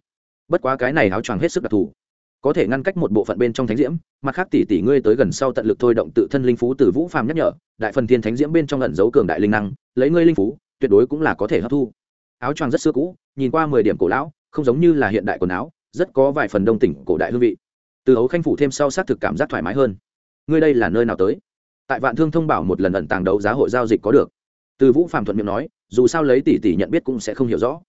Bất quá cái này áo choàng hết sức đặc thù. Có thể ngăn cách một bộ phận bên trong thánh diễm, mặt khác tỷ tỷ ngươi tới gần sau tận lực thôi động tự thân linh phú từ vũ phàm nhắc nhở, đại phần thiên thánh diễm bên trong ẩn dấu cường đại linh năng, lấy ngươi linh phú, tuyệt đối cũng là có thể hấp thu. Áo choàng rất xưa cũ, nhìn qua mười điểm cổ lão, không giống như là hiện đại quần áo, rất có vài phần đông tỉnh cổ đại hương vị. Từ ấu khanh phủ thêm sau xác thực cảm giác thoải mái hơn. Ngươi đây là nơi nào tới? Tại vạn thương thông bảo một lần ẩn tàng đấu giá hội giao dịch có được. Từ vũ phạm thuận miệng nói dù sao lấy tỷ tỷ nhận biết cũng sẽ không hiểu rõ.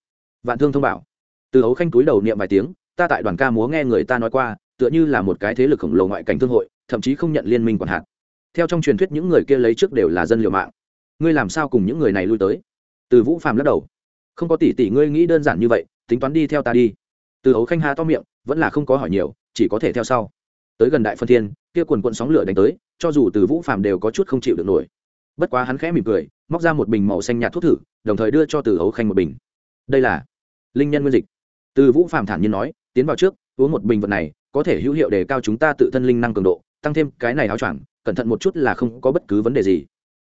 Vạn thương thông bảo. Từ ấu khanh túi đầu niệm vài tiếng, ta tại đoàn ca múa nghe người ta nói qua, tựa như là một cái thế lực khổng lồ ngoại cảnh thương hội, thậm chí không nhận liên minh quản hạt. Theo trong truyền thuyết những người kia lấy trước đều là dân liều mạng. Ngươi làm sao cùng những người này lui tới? Từ vũ phàm lắc đầu. Không có tỷ tỷ, ngươi nghĩ đơn giản như vậy, tính toán đi theo ta đi. Từ ấu khanh ha to miệng, vẫn là không có hỏi nhiều, chỉ có thể theo sau. Tới gần đại phân thiên, kia quần quận sóng lửa đánh tới, cho dù từ vũ phàm đều có chút không chịu được nổi bất quá hắn khẽ mỉm cười móc ra một bình màu xanh nhạt thuốc thử đồng thời đưa cho từ Hấu khanh một bình. Đây là linh nhân nguyên dịch. Từ vũ Phạm thản nhiên nói tiến vào trước uống một bình vật này có thể hữu hiệu để cao chúng ta tự thân linh năng cường độ tăng thêm cái này áo choàng cẩn thận một chút là không có bất cứ vấn đề gì.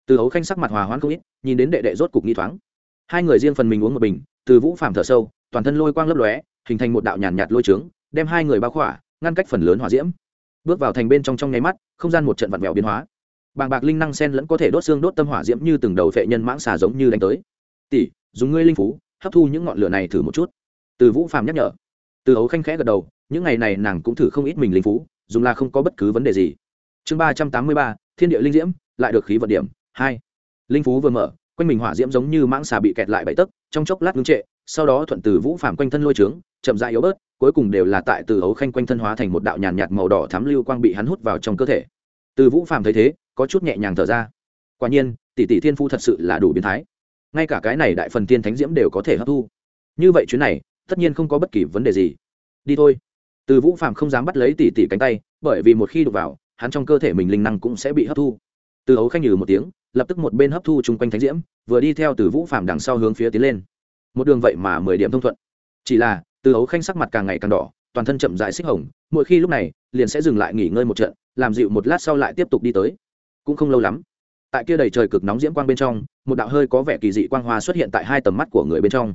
Từ Hấu khanh sắc mặt hòa hoãn không ít nhìn đến đệ đệ rốt cục nghi thoáng. Hai người riêng phần mình uống một bình từ vũ Phạm thở sâu toàn thân lôi quang lấp lóe hình thành một đạo nhàn nhạt, lôi trướng đem hai người bao khỏa ngăn cách phần lớn hỏa diễm. Bước vào thành bên trong trong nháy mắt không gian một trận vặn vẹo biến hóa bàng bạc linh năng sen lẫn có thể đốt xương đốt tâm hỏa diễm như từng đầu phệ nhân mãng xà giống như đánh tới. Tỷ, dùng ngươi linh phú, hấp thu những ngọn lửa này thử một chút. Từ vũ phàm nhắc nhở. Từ ấu khanh khẽ gật đầu, những ngày này nàng cũng thử không ít mình linh phú, dùng là không có bất cứ vấn đề gì. Chương ba trăm tám mươi ba, thiên địa linh diễm, lại được khí vận điểm, hai. Linh phú vừa mở, quanh mình hỏa diễm giống như mãng xà bị kẹt lại bậy tấc, trong chốc lát ngưng trệ, sau đó thuận từ vũ phạm quanh thân lôi trướng, chậm dại yếu bớt, cuối cùng đều là tại từ ấu khanh quanh thân hóa thành một đạo nhàn nhạt màu đỏ thám lưu quang bị hắn hút vào trong cơ thể. Từ vũ phạm thấy thế có chút nhẹ nhàng thở ra. Quả nhiên, tỷ tỷ thiên phu thật sự là đủ biến thái. Ngay cả cái này đại phần tiên thánh diễm đều có thể hấp thu. Như vậy chuyến này, tất nhiên không có bất kỳ vấn đề gì. Đi thôi. Từ vũ phạm không dám bắt lấy tỷ tỷ cánh tay, bởi vì một khi đụng vào, hắn trong cơ thể mình linh năng cũng sẽ bị hấp thu. Từ hấu khanh nhừ một tiếng, lập tức một bên hấp thu chung quanh thánh diễm, vừa đi theo từ vũ phạm đằng sau hướng phía tiến lên. Một đường vậy mà mười điểm thông thuận. Chỉ là, từ hấu khanh sắc mặt càng ngày càng đỏ, toàn thân chậm dại xích hồng, mỗi khi lúc này, liền sẽ dừng lại nghỉ ngơi một trận, làm dịu một lát sau lại tiếp tục đi tới cũng không lâu lắm. Tại kia đầy trời cực nóng diễm quang bên trong, một đạo hơi có vẻ kỳ dị quang hoa xuất hiện tại hai tầm mắt của người bên trong.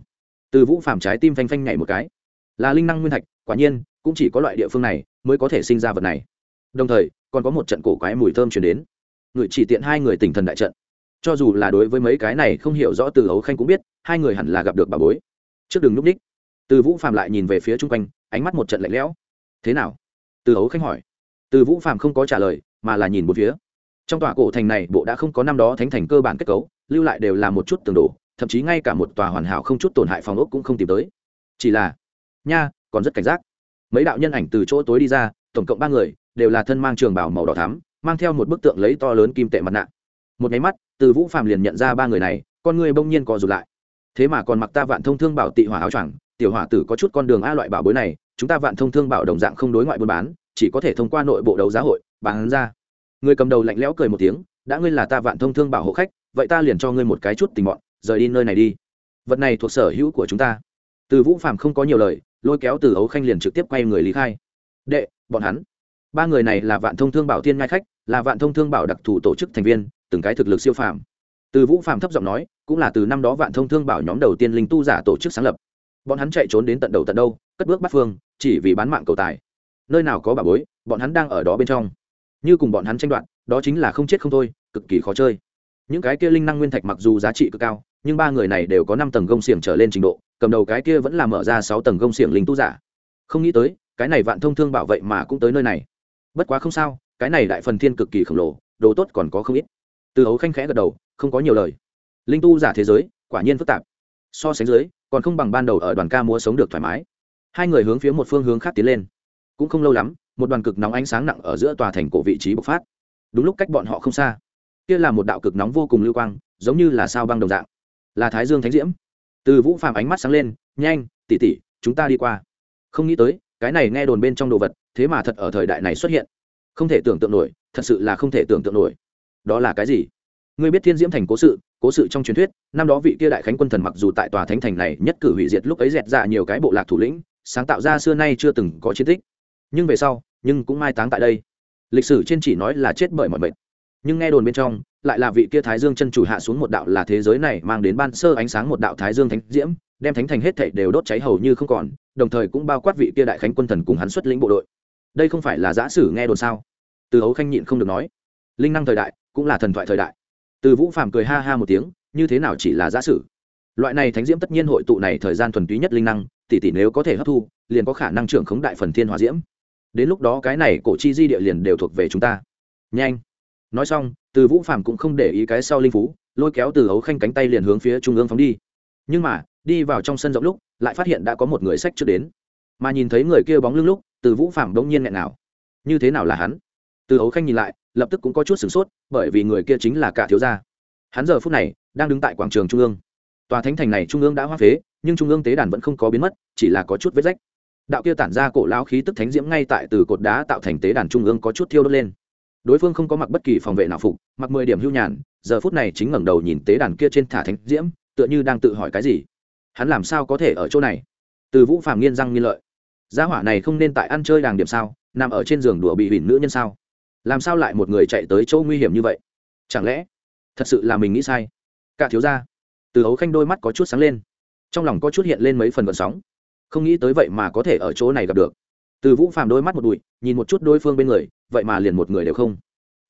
Từ vũ phạm trái tim phanh phanh nhảy một cái. Là linh năng nguyên thạch, quả nhiên, cũng chỉ có loại địa phương này mới có thể sinh ra vật này. Đồng thời, còn có một trận cổ quái mùi thơm chuyển đến. Người chỉ tiện hai người tỉnh thần đại trận. Cho dù là đối với mấy cái này không hiểu rõ từ ấu khanh cũng biết, hai người hẳn là gặp được bà bối. Trước đường núp ních từ vũ phạm lại nhìn về phía chung quanh, ánh mắt một trận lạnh lẽo. Thế nào? Từ ấu khanh hỏi. Từ vũ phạm không có trả lời, mà là nhìn một phía trong tòa cổ thành này, bộ đã không có năm đó thánh thành cơ bản kết cấu, lưu lại đều là một chút tường đổ, thậm chí ngay cả một tòa hoàn hảo không chút tổn hại phòng ốc cũng không tìm tới. Chỉ là, nha, còn rất cảnh giác. Mấy đạo nhân ảnh từ chỗ tối đi ra, tổng cộng ba người, đều là thân mang trường bảo màu đỏ thắm, mang theo một bức tượng lấy to lớn kim tệ mặt nạ. Một nháy mắt, từ vũ phàm liền nhận ra ba người này, con người bỗng nhiên co rụt lại. Thế mà còn mặc ta vạn thông thương bảo tị hỏa áo choàng, tiểu hỏa tử có chút con đường a loại bảo bối này, chúng ta vạn thông thương bảo đồng dạng không đối ngoại buôn bán, chỉ có thể thông qua nội bộ đấu giá hội, bán ra người cầm đầu lạnh lẽo cười một tiếng, đã ngươi là ta vạn thông thương bảo hộ khách, vậy ta liền cho ngươi một cái chút tình bọn, rời đi nơi này đi. Vật này thuộc sở hữu của chúng ta. Từ vũ phạm không có nhiều lời, lôi kéo từ ấu khanh liền trực tiếp quay người lý khai. Đệ, bọn hắn. Ba người này là vạn thông thương bảo Thiên ngai khách, là vạn thông thương bảo đặc thù tổ chức thành viên, từng cái thực lực siêu phàm. Từ vũ phạm thấp giọng nói, cũng là từ năm đó vạn thông thương bảo nhóm đầu tiên linh tu giả tổ chức sáng lập. Bọn hắn chạy trốn đến tận đầu tận đâu, cất bước bắt phương, chỉ vì bán mạng cầu tài. Nơi nào có bà bối, bọn hắn đang ở đó bên trong như cùng bọn hắn tranh đoạt, đó chính là không chết không thôi, cực kỳ khó chơi. Những cái kia linh năng nguyên thạch mặc dù giá trị cực cao, nhưng ba người này đều có năm tầng gông xiềng trở lên trình độ, cầm đầu cái kia vẫn là mở ra sáu tầng gông xiềng linh tu giả. Không nghĩ tới, cái này vạn thông thương bảo vệ mà cũng tới nơi này. Bất quá không sao, cái này đại phần thiên cực kỳ khổng lồ, đồ tốt còn có không ít. Từ hấu khanh khẽ gật đầu, không có nhiều lời. Linh tu giả thế giới, quả nhiên phức tạp. So sánh dưới, còn không bằng ban đầu ở đoàn ca múa sống được thoải mái. Hai người hướng phía một phương hướng khác tiến lên. Cũng không lâu lắm một đoàn cực nóng ánh sáng nặng ở giữa tòa thành cổ vị trí bộc phát. Đúng lúc cách bọn họ không xa, kia là một đạo cực nóng vô cùng lưu quang, giống như là sao băng đồng dạng, là thái dương thánh diễm. Từ vũ phàm ánh mắt sáng lên, nhanh tỉ tỉ chúng ta đi qua. Không nghĩ tới, cái này nghe đồn bên trong đồ vật, thế mà thật ở thời đại này xuất hiện. Không thể tưởng tượng nổi, thật sự là không thể tưởng tượng nổi. Đó là cái gì? Ngươi biết thiên diễm thành cố sự cố sự trong truyền thuyết, năm đó vị kia đại khánh quân thần mặc dù tại tòa thánh thành này nhất cử hủy diệt lúc ấy dẹt ra nhiều cái bộ lạc thủ lĩnh, sáng tạo ra xưa nay chưa từng có chiến tích nhưng về sau, nhưng cũng mai táng tại đây. Lịch sử trên chỉ nói là chết bởi mọi mệnh. Nhưng nghe đồn bên trong, lại là vị kia thái dương chân chủ hạ xuống một đạo là thế giới này mang đến ban sơ ánh sáng một đạo thái dương thánh diễm, đem thánh thành hết thảy đều đốt cháy hầu như không còn, đồng thời cũng bao quát vị kia đại khánh quân thần cùng hắn xuất lĩnh bộ đội. Đây không phải là giã sử nghe đồn sao? Từ hấu khanh nhịn không được nói. Linh năng thời đại, cũng là thần thoại thời đại. Từ vũ phàm cười ha ha một tiếng, như thế nào chỉ là giã sử? Loại này thánh diễm tất nhiên hội tụ này thời gian thuần túy nhất linh năng, tỷ tỷ nếu có thể hấp thu, liền có khả năng trưởng khống đại phần thiên hòa diễm đến lúc đó cái này cổ chi di địa liền đều thuộc về chúng ta. Nhanh. Nói xong, từ vũ phàm cũng không để ý cái sau linh phú, lôi kéo từ ấu khanh cánh tay liền hướng phía trung ương phóng đi. Nhưng mà, đi vào trong sân rộng lúc, lại phát hiện đã có một người sách trước đến. Mà nhìn thấy người kia bóng lưng lúc, từ vũ phàm đông nhiên nghẹn nào. Như thế nào là hắn? Từ ấu khanh nhìn lại, lập tức cũng có chút sửng sốt, bởi vì người kia chính là cả thiếu gia. Hắn giờ phút này, đang đứng tại quảng trường trung ương. Tòa thánh thành này trung ương đã hoa phế, nhưng trung ương tế đàn vẫn không có biến mất, chỉ là có chút vết rách đạo kia tản ra cổ lão khí tức thánh diễm ngay tại từ cột đá tạo thành tế đàn trung ương có chút thiêu đốt lên. Đối phương không có mặc bất kỳ phòng vệ nào phục, mặc mười điểm hưu nhàn, giờ phút này chính ngẩng đầu nhìn tế đàn kia trên thả thánh diễm, tựa như đang tự hỏi cái gì. Hắn làm sao có thể ở chỗ này? Từ vũ phàm nghiên răng nghiên lợi. Gia hỏa này không nên tại ăn chơi đàng điểm sao, nằm ở trên giường đùa bị huỳnh nữ nhân sao? Làm sao lại một người chạy tới chỗ nguy hiểm như vậy? Chẳng lẽ, thật sự là mình nghĩ sai? Cả thiếu gia, từ hấu khanh đôi mắt có chút sáng lên. Trong lòng có chút hiện lên mấy phần vận sóng không nghĩ tới vậy mà có thể ở chỗ này gặp được. Từ vũ phàm đôi mắt một bụi, nhìn một chút đối phương bên người, vậy mà liền một người đều không.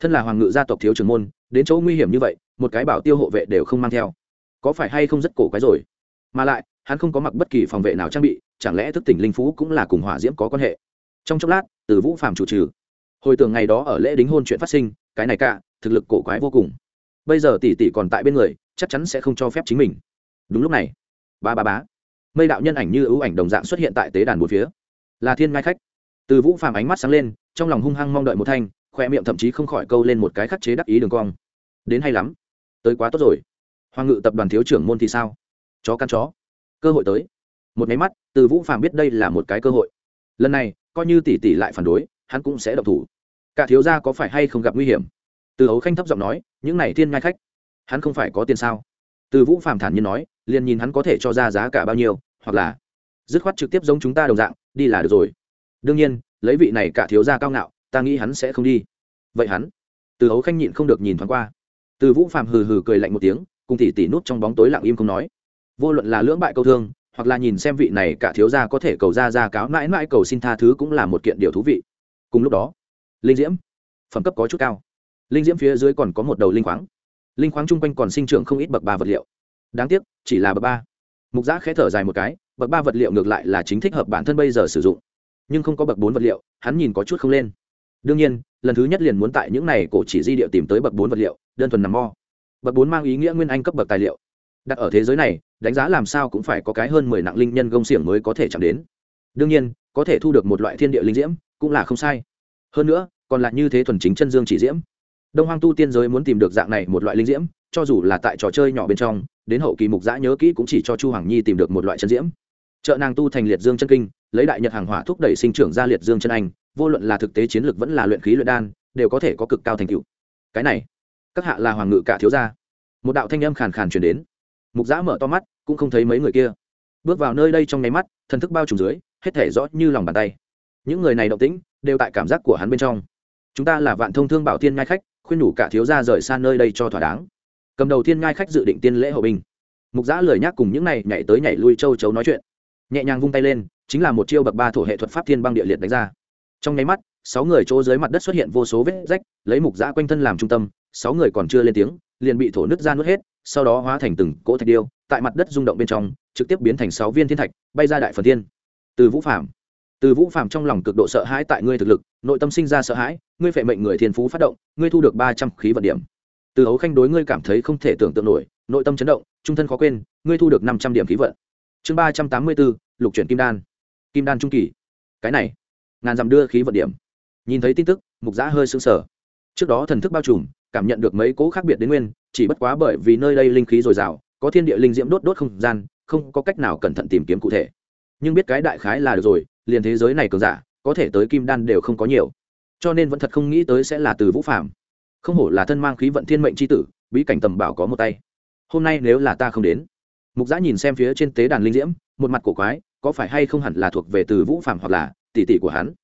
Thân là hoàng ngự gia tộc thiếu trưởng môn, đến chỗ nguy hiểm như vậy, một cái bảo tiêu hộ vệ đều không mang theo. Có phải hay không rất cổ quái rồi? Mà lại, hắn không có mặc bất kỳ phòng vệ nào trang bị, chẳng lẽ thức tỉnh linh phú cũng là cùng hỏa diễm có quan hệ? Trong chốc lát, từ vũ phàm chủ trừ. Hồi tưởng ngày đó ở lễ đính hôn chuyện phát sinh, cái này cả, thực lực cổ quái vô cùng. Bây giờ tỷ tỷ còn tại bên người, chắc chắn sẽ không cho phép chính mình. Đúng lúc này, ba ba bá mây đạo nhân ảnh như ưu ảnh đồng dạng xuất hiện tại tế đàn bốn phía. Là thiên ngai khách. Từ vũ phàm ánh mắt sáng lên, trong lòng hung hăng mong đợi một thanh khoe miệng thậm chí không khỏi câu lên một cái khắc chế đắc ý đường cong. Đến hay lắm. Tới quá tốt rồi. Hoàng ngự tập đoàn thiếu trưởng môn thì sao? Chó căn chó. Cơ hội tới. Một máy mắt, từ vũ phàm biết đây là một cái cơ hội. Lần này, coi như tỷ tỷ lại phản đối, hắn cũng sẽ độc thủ. Cả thiếu gia có phải hay không gặp nguy hiểm? Từ ấu khanh thấp giọng nói, những này thiên ngai khách, hắn không phải có tiền sao? Từ vũ phàm thản nhiên nói, liền nhìn hắn có thể cho ra giá cả bao nhiêu, hoặc là dứt khoát trực tiếp giống chúng ta đồng dạng, đi là được rồi. Đương nhiên, lấy vị này cả thiếu gia cao ngạo, ta nghĩ hắn sẽ không đi. Vậy hắn? Từ hấu khanh nhịn không được nhìn thoáng qua. Từ vũ phàm hừ hừ cười lạnh một tiếng, cùng tỉ tỉ nút trong bóng tối lặng im không nói. Vô luận là lưỡng bại câu thương, hoặc là nhìn xem vị này cả thiếu gia có thể cầu ra ra cáo mãi mãi cầu xin tha thứ cũng là một kiện điều thú vị. Cùng lúc đó, linh diễm phẩm cấp có chút cao. Linh diễm phía dưới còn có một đầu linh khoáng linh khoáng chung quanh còn sinh trưởng không ít bậc ba vật liệu. Đáng tiếc, chỉ là bậc ba. Mục giã khẽ thở dài một cái, bậc ba vật liệu ngược lại là chính thích hợp bản thân bây giờ sử dụng. Nhưng không có bậc bốn vật liệu, hắn nhìn có chút không lên. Đương nhiên, lần thứ nhất liền muốn tại những này cổ chỉ di địa tìm tới bậc bốn vật liệu, đơn thuần nằm mo bậc bốn mang ý nghĩa nguyên anh cấp bậc tài liệu. Đặt ở thế giới này, đánh giá làm sao cũng phải có cái hơn mười nặng linh nhân gông xiềng mới có thể chạm đến. Đương nhiên, có thể thu được một loại thiên địa linh diễm cũng là không sai. Hơn nữa, còn là như thế thuần chính chân dương chỉ diễm đông hoang tu tiên giới muốn tìm được dạng này một loại linh diễm, cho dù là tại trò chơi nhỏ bên trong, đến hậu kỳ mục giã nhớ kỹ cũng chỉ cho chu hoàng nhi tìm được một loại chân diễm. Trợ nàng tu thành liệt dương chân kinh, lấy đại nhật hàng hỏa thúc đẩy sinh trưởng ra liệt dương chân anh, vô luận là thực tế chiến lược vẫn là luyện khí luyện đan, đều có thể có cực cao thành tựu. Cái này, các hạ là hoàng ngự cả thiếu gia. Một đạo thanh âm khàn khàn truyền đến. Mục giã mở to mắt, cũng không thấy mấy người kia. Bước vào nơi đây trong nháy mắt, thần thức bao trùm dưới, hết thể rõ như lòng bàn tay. Những người này động tĩnh, đều tại cảm giác của hắn bên trong. Chúng ta là vạn thông thương bảo tiên ngai khách khuyên đủ cả thiếu gia rời xa nơi đây cho thỏa đáng. Cầm đầu thiên ngai khách dự định tiên lễ hậu binh. Mục giã lười nhác cùng những này nhảy tới nhảy lui châu chấu nói chuyện. Nhẹ nhàng vung tay lên, chính là một chiêu bậc ba thổ hệ thuật pháp thiên băng địa liệt đánh ra. Trong nháy mắt, sáu người chỗ dưới mặt đất xuất hiện vô số vết rách, lấy mục giã quanh thân làm trung tâm, sáu người còn chưa lên tiếng, liền bị thổ nứt ra nuốt hết, sau đó hóa thành từng cỗ thạch điêu, tại mặt đất rung động bên trong, trực tiếp biến thành sáu viên thiên thạch, bay ra đại phần thiên. Từ vũ phạm từ vũ phàm trong lòng cực độ sợ hãi tại ngươi thực lực, nội tâm sinh ra sợ hãi, ngươi phệ mệnh người thiên phú phát động, ngươi thu được ba trăm khí vận điểm. Từ hấu khanh đối ngươi cảm thấy không thể tưởng tượng nổi, nội tâm chấn động, trung thân khó quên, ngươi thu được năm trăm điểm khí vận. Chương ba trăm tám mươi bốn, lục chuyển kim đan. Kim đan trung kỳ. Cái này, ngàn dặm đưa khí vận điểm. Nhìn thấy tin tức, mục giã hơi sững sờ. Trước đó thần thức bao trùm, cảm nhận được mấy cố khác biệt đến nguyên, chỉ bất quá bởi vì nơi đây linh khí dồi dào, có thiên địa linh diễm đốt đốt không gian, không có cách nào cẩn thận tìm kiếm cụ thể nhưng biết cái đại khái là được rồi, liền thế giới này cường giả, có thể tới kim đan đều không có nhiều. Cho nên vẫn thật không nghĩ tới sẽ là từ vũ phạm không hổ là thân mang khí vận thiên mệnh c h i tử, bí cảnh tầm bảo có một tay. Hôm nay nếu là ta không đến, mục giã nhìn xem phía trên tế đàn linh diễm, một mặt cổ quái, có phải hay không hẳn là thuộc về từ vũ phạm hoặc là tỷ tỷ của hắn?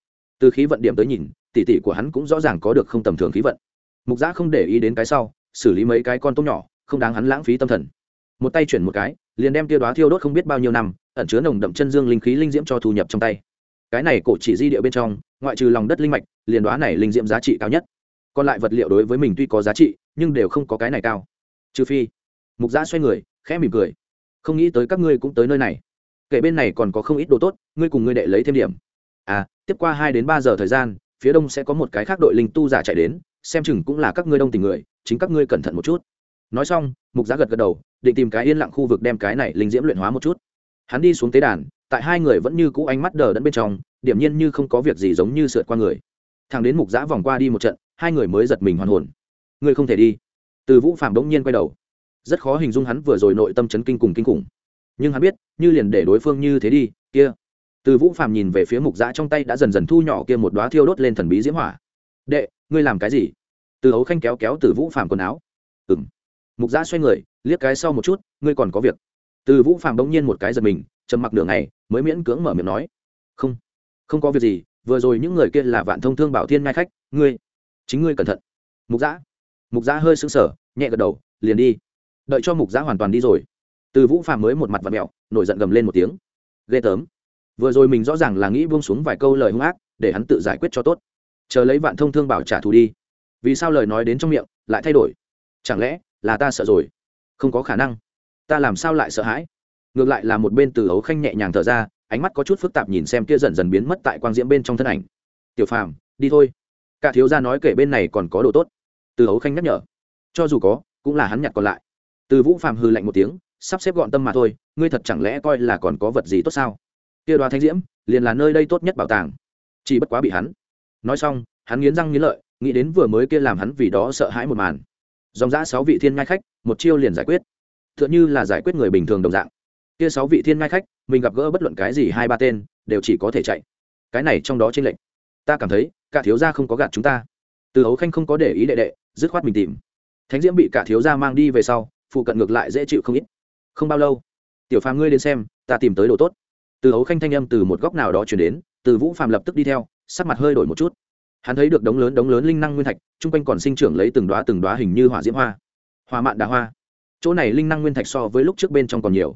Từ khí vận điểm tới nhìn, tỷ tỷ của hắn cũng rõ ràng có được không tầm thường khí vận. Mục giã không để ý đến cái sau, xử lý mấy cái con tôm nhỏ, không đáng hắn lãng phí tâm thần. Một tay chuyển một cái, liền đem tiêu đoá thiêu đốt không biết bao nhiêu năm ẩn chứa nồng đậm chân dương linh khí linh diễm cho thu nhập trong tay. Cái này cổ chỉ di địa bên trong, ngoại trừ lòng đất linh mạch, liền đoá này linh diễm giá trị cao nhất. Còn lại vật liệu đối với mình tuy có giá trị, nhưng đều không có cái này cao. Trừ phi, mục giã xoay người, khẽ mỉm cười. Không nghĩ tới các ngươi cũng tới nơi này. Kể bên này còn có không ít đồ tốt, ngươi cùng ngươi đệ lấy thêm điểm. À tiếp qua hai đến ba giờ thời gian, phía đông sẽ có một cái khác đội linh tu giả chạy đến, xem chừng cũng là các ngươi đông tình người, chính các ngươi cẩn thận một chút. Nói xong, mục giá gật gật đầu, định tìm cái yên lặng khu vực đem cái này linh diễm luyện hóa một chút hắn đi xuống tế đàn, tại hai người vẫn như cũ ánh mắt đờ đẫn bên trong, điểm nhiên như không có việc gì giống như sượt qua người. Thằng đến mục giã vòng qua đi một trận, hai người mới giật mình hoàn hồn. Ngươi không thể đi. Từ vũ phạm đống nhiên quay đầu. Rất khó hình dung hắn vừa rồi nội tâm chấn kinh cùng kinh khủng. Nhưng hắn biết, như liền để đối phương như thế đi, kia. Từ vũ phạm nhìn về phía mục giã trong tay đã dần dần thu nhỏ kia một đoá thiêu đốt lên thần bí diễm hỏa. Đệ, ngươi làm cái gì? Từ ấu khanh kéo kéo từ vũ phạm quần áo. Ừng mục giã xoay người, liếc cái sau một chút, ngươi còn có việc từ vũ phàm đông nhiên một cái giật mình, trầm mặc nửa ngày, mới miễn cưỡng mở miệng nói, không không có việc gì, vừa rồi những người kia là vạn thông thương bảo thiên ngai khách, ngươi, chính ngươi cẩn thận. Mục giã mục giã hơi sững sờ, nhẹ gật đầu, liền đi, đợi cho mục giã hoàn toàn đi rồi. Từ vũ Phàm mới một mặt vật mẹo, nổi giận gầm lên một tiếng, ghê tớm vừa rồi mình rõ ràng là nghĩ buông xuống vài câu lời hung ác, để hắn tự giải quyết cho tốt. Chờ lấy vạn thông thương bảo trả thù đi. Vì sao lời nói đến trong miệng lại thay đổi? Chẳng lẽ là ta sợ rồi? Không có khả năng ta làm sao lại sợ hãi? Ngược lại là một bên từ ấu khanh nhẹ nhàng thở ra, ánh mắt có chút phức tạp nhìn xem kia dần dần biến mất tại quang diễm bên trong thân ảnh. Tiểu phàm, đi thôi. Cả thiếu gia nói kể bên này còn có đồ tốt. Từ ấu khanh nhắc nhở. Cho dù có, cũng là hắn nhặt còn lại. Từ vũ phàm hư lạnh một tiếng, sắp xếp gọn tâm mà thôi, ngươi thật chẳng lẽ coi là còn có vật gì tốt sao? Kia đoá thanh diễm, liền là nơi đây tốt nhất bảo tàng. Chỉ bất quá bị hắn nói xong, hắn nghiến răng nghiến lợi, nghĩ đến vừa mới kia làm hắn vì đó sợ hãi một màn. Dòng giã sáu vị thiên ngai khách, một chiêu liền giải quyết tựa như là giải quyết người bình thường đồng dạng. Kia sáu vị thiên ngai khách mình gặp gỡ bất luận cái gì hai ba tên đều chỉ có thể chạy. Cái này trong đó trên lệnh, ta cảm thấy cả thiếu gia không có gạt chúng ta. Từ hấu khanh không có để ý đệ đệ dứt khoát mình tìm. Thánh diễm bị cả thiếu gia mang đi về sau phụ cận ngược lại dễ chịu không ít. Không bao lâu tiểu phàm ngươi đến xem ta tìm tới đồ tốt. Từ hấu khanh thanh âm từ một góc nào đó chuyển đến từ vũ phàm lập tức đi theo sắc mặt hơi đổi một chút. Hắn thấy được đống lớn đống lớn linh năng nguyên thạch chung quanh còn sinh trưởng lấy từng đoá từng đoá hình như hỏa diễm hoa. Hoa mạn đã hoa chỗ này linh năng nguyên thạch so với lúc trước bên trong còn nhiều,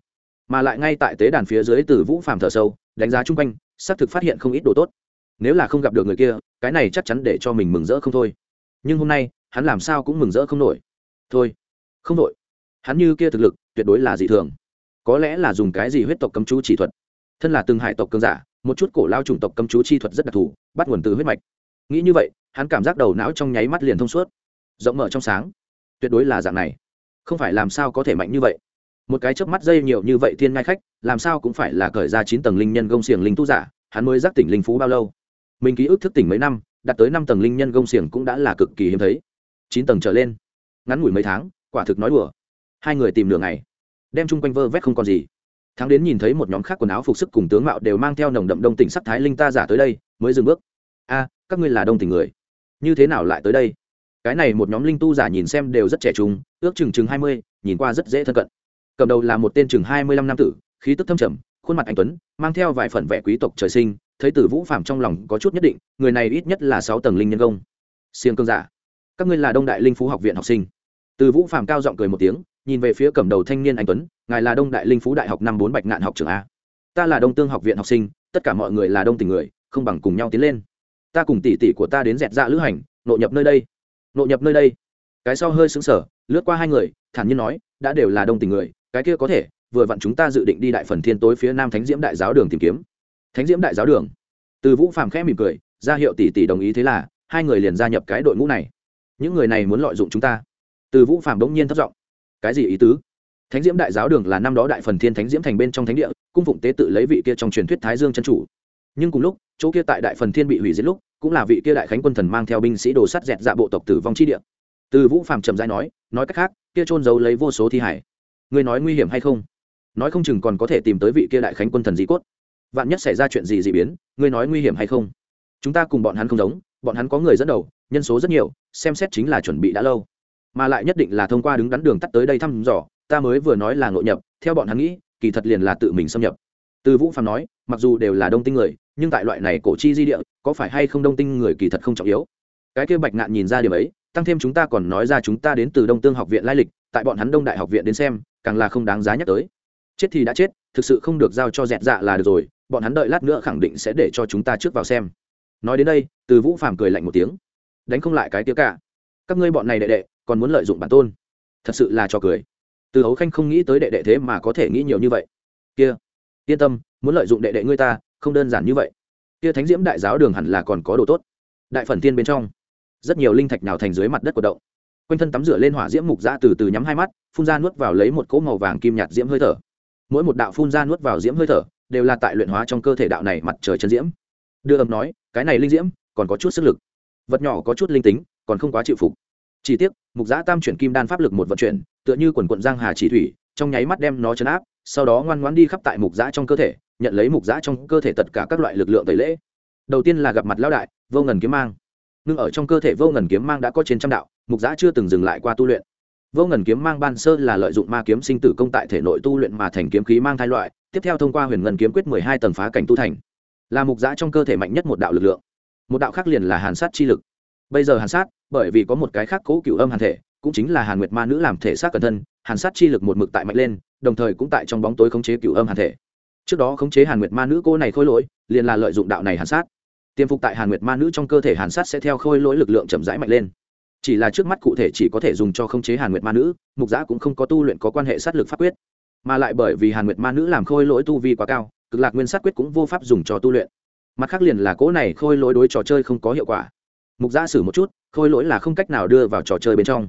mà lại ngay tại tế đàn phía dưới từ vũ phàm thở sâu, đánh giá chung quanh, xác thực phát hiện không ít đồ tốt. Nếu là không gặp được người kia, cái này chắc chắn để cho mình mừng rỡ không thôi. Nhưng hôm nay, hắn làm sao cũng mừng rỡ không nổi. Thôi, không nổi. Hắn như kia thực lực, tuyệt đối là dị thường. Có lẽ là dùng cái gì huyết tộc cấm chú chỉ thuật. Thân là từng hải tộc cơn giả, một chút cổ lao chủng tộc cấm chú chi thuật rất đặc thù, bắt nguồn từ huyết mạch. Nghĩ như vậy, hắn cảm giác đầu não trong nháy mắt liền thông suốt. Rộng mở trong sáng. Tuyệt đối là dạng này không phải làm sao có thể mạnh như vậy? Một cái chớp mắt dây nhiều như vậy thiên ngai khách, làm sao cũng phải là cởi ra chín tầng linh nhân gông xiềng linh tu giả, hắn mới giác tỉnh linh phú bao lâu? Mình ký ức thức tỉnh mấy năm, đạt tới năm tầng linh nhân gông xiềng cũng đã là cực kỳ hiếm thấy. Chín tầng trở lên. Ngắn ngủi mấy tháng, quả thực nói đùa. Hai người tìm đường này đem chung quanh vơ vét không còn gì. Thắng đến nhìn thấy một nhóm khác quần áo phục sức cùng tướng mạo đều mang theo nồng đậm đông tỉnh sắc thái linh ta giả tới đây, mới dừng bước. A, các ngươi là đông tỉnh người. Như thế nào lại tới đây? Cái này một nhóm linh tu giả nhìn xem đều rất trẻ trung, ước chừng chừng hai mươi, nhìn qua rất dễ thân cận. Cầm đầu là một tên chừng hai mươi lăm năm tử, khí tức thâm trầm, khuôn mặt anh tuấn, mang theo vài phần vẻ quý tộc trời sinh, thấy tử vũ phạm trong lòng có chút nhất định, người này ít nhất là sáu tầng linh nhân công. Siêng cương giả, các ngươi là đông đại linh phú học viện học sinh. Từ vũ phạm cao giọng cười một tiếng, nhìn về phía cầm đầu thanh niên anh tuấn, ngài là đông đại linh phú đại học năm bốn bạch ngạn học trường a. Ta là đông tương học viện học sinh, tất cả mọi người là đông tình người, không bằng cùng nhau tiến lên. Ta cùng tỷ tỷ của ta đến dẹt dạ lữ hành, nội nhập nơi đây nội nhập nơi đây. Cái sau hơi xứng sở lướt qua hai người, thản nhiên nói, đã đều là đông tình người, cái kia có thể, vừa vặn chúng ta dự định đi đại phần thiên tối phía nam thánh diễm đại giáo đường tìm kiếm. Thánh diễm đại giáo đường? Từ vũ phàm khẽ mỉm cười, ra hiệu tỷ tỷ đồng ý thế là, hai người liền gia nhập cái đội ngũ này. Những người này muốn lợi dụng chúng ta. Từ vũ phàm đống nhiên thất giọng, cái gì ý tứ? Thánh diễm đại giáo đường là năm đó đại phần thiên thánh diễm thành bên trong thánh địa, cung phụng tế tự lấy vị kia trong truyền thuyết thái dương chân chủ. Nhưng cùng lúc, chỗ kia tại đại phần thiên bị hủy diệt lúc cũng là vị kia đại khánh quân thần mang theo binh sĩ đồ sắt dẹt dạ bộ tộc tử vong chi địa. Từ vũ phàm trầm dai nói nói cách khác, kia trôn giấu lấy vô số thi hải. Ngươi nói nguy hiểm hay không? Nói không chừng còn có thể tìm tới vị kia đại khánh quân thần di cốt. Vạn nhất xảy ra chuyện gì d ị biến, ngươi nói nguy hiểm hay không? Chúng ta cùng bọn hắn không giống, bọn hắn có người dẫn đầu, nhân số rất nhiều, xem xét chính là chuẩn bị đã lâu. Mà lại nhất định là thông qua đứng đắn đường tắt tới đây thăm dò, ta mới vừa nói là ngộ nhập, theo bọn hắn nghĩ, kỳ thật liền là tự mình xâm nhập. Từ vũ phạm nói, mặc dù đều là đông tinh người nhưng tại loại này cổ chi di địa, có phải hay không đông tinh người kỳ thật không trọng yếu. Cái kia bạch ngạn nhìn ra điểm ấy, tăng thêm chúng ta còn nói ra chúng ta đến từ đông tương học viện lai lịch, tại bọn hắn đông đại học viện đến xem, càng là không đáng giá nhắc tới. Chết thì đã chết, thực sự không được giao cho dẹt dạ là được rồi, bọn hắn đợi lát nữa khẳng định sẽ để cho chúng ta trước vào xem. Nói đến đây, từ vũ phàm cười lạnh một tiếng. Đánh không lại cái tía cả. Các ngươi bọn này đệ đệ, còn muốn lợi dụng bản tôn. Thật sự là cho cười. Từ hấu khanh không nghĩ tới đệ đệ thế mà có thể nghĩ nhiều như vậy. Kia, yên tâm, muốn lợi dụng đệ đệ ngươi ta không đơn giản như vậy. Kia thánh diễm đại giáo đường hẳn là còn có đồ tốt. Đại phần tiên bên trong, rất nhiều linh thạch nào thành dưới mặt đất của động. Quanh thân tắm rửa lên hỏa diễm mục ra từ từ nhắm hai mắt, phun ra nuốt vào lấy một cỗ màu vàng kim nhạt diễm hơi thở. Mỗi một đạo phun ra nuốt vào diễm hơi thở đều là tại luyện hóa trong cơ thể đạo này mặt trời chân diễm. Đưa âm nói, cái này linh diễm còn có chút sức lực. Vật nhỏ có chút linh tính, còn không quá chịu phục. Chỉ tiếc, mục giã tam chuyển kim đan pháp lực một vận chuyển, tựa như quần quận giang hà chỉ thủy, trong nháy mắt đem nó chấn áp, sau đó ngoan ngoãn đi khắp tại mục giã trong cơ thể nhận lấy mục giã trong cơ thể tất cả các loại lực lượng tẩy lễ. Đầu tiên là gặp mặt lão đại, vô ngần kiếm mang. Nhưng ở trong cơ thể vô ngần kiếm mang đã có trên trăm đạo, mục giã chưa từng dừng lại qua tu luyện. Vô ngần kiếm mang ban sơ là lợi dụng ma kiếm sinh tử công tại thể nội tu luyện mà thành kiếm khí mang thai loại, tiếp theo thông qua huyền ngân kiếm quyết mười hai tầng phá cảnh tu thành. Là mục giã trong cơ thể mạnh nhất một đạo lực lượng. Một đạo khác liền là hàn sát chi lực. Bây giờ hàn sát, bởi vì có một cái khác cố cựu âm hàn thể, cũng chính là hàn nguyệt ma nữ làm thể xác cẩn thân, hàn sát chi lực một mực tại mạnh lên, đồng thời cũng tại trong bóng tối khống chế cựu âm hàn thể trước đó khống chế hàn nguyệt ma nữ cô này khôi lỗi, liền là lợi dụng đạo này hàn sát. Tiêm phục tại hàn nguyệt ma nữ trong cơ thể hàn sát sẽ theo khôi lỗi lực lượng chậm rãi mạnh lên. Chỉ là trước mắt cụ thể chỉ có thể dùng cho khống chế hàn nguyệt ma nữ, mục giã cũng không có tu luyện có quan hệ sát lực pháp quyết. Mà lại bởi vì hàn nguyệt ma nữ làm khôi lỗi tu vi quá cao, cực lạc nguyên sát quyết cũng vô pháp dùng cho tu luyện. Mặt khác liền là cỗ này khôi lỗi đối trò chơi không có hiệu quả. Mục giã xử một chút, khôi lỗi là không cách nào đưa vào trò chơi bên trong.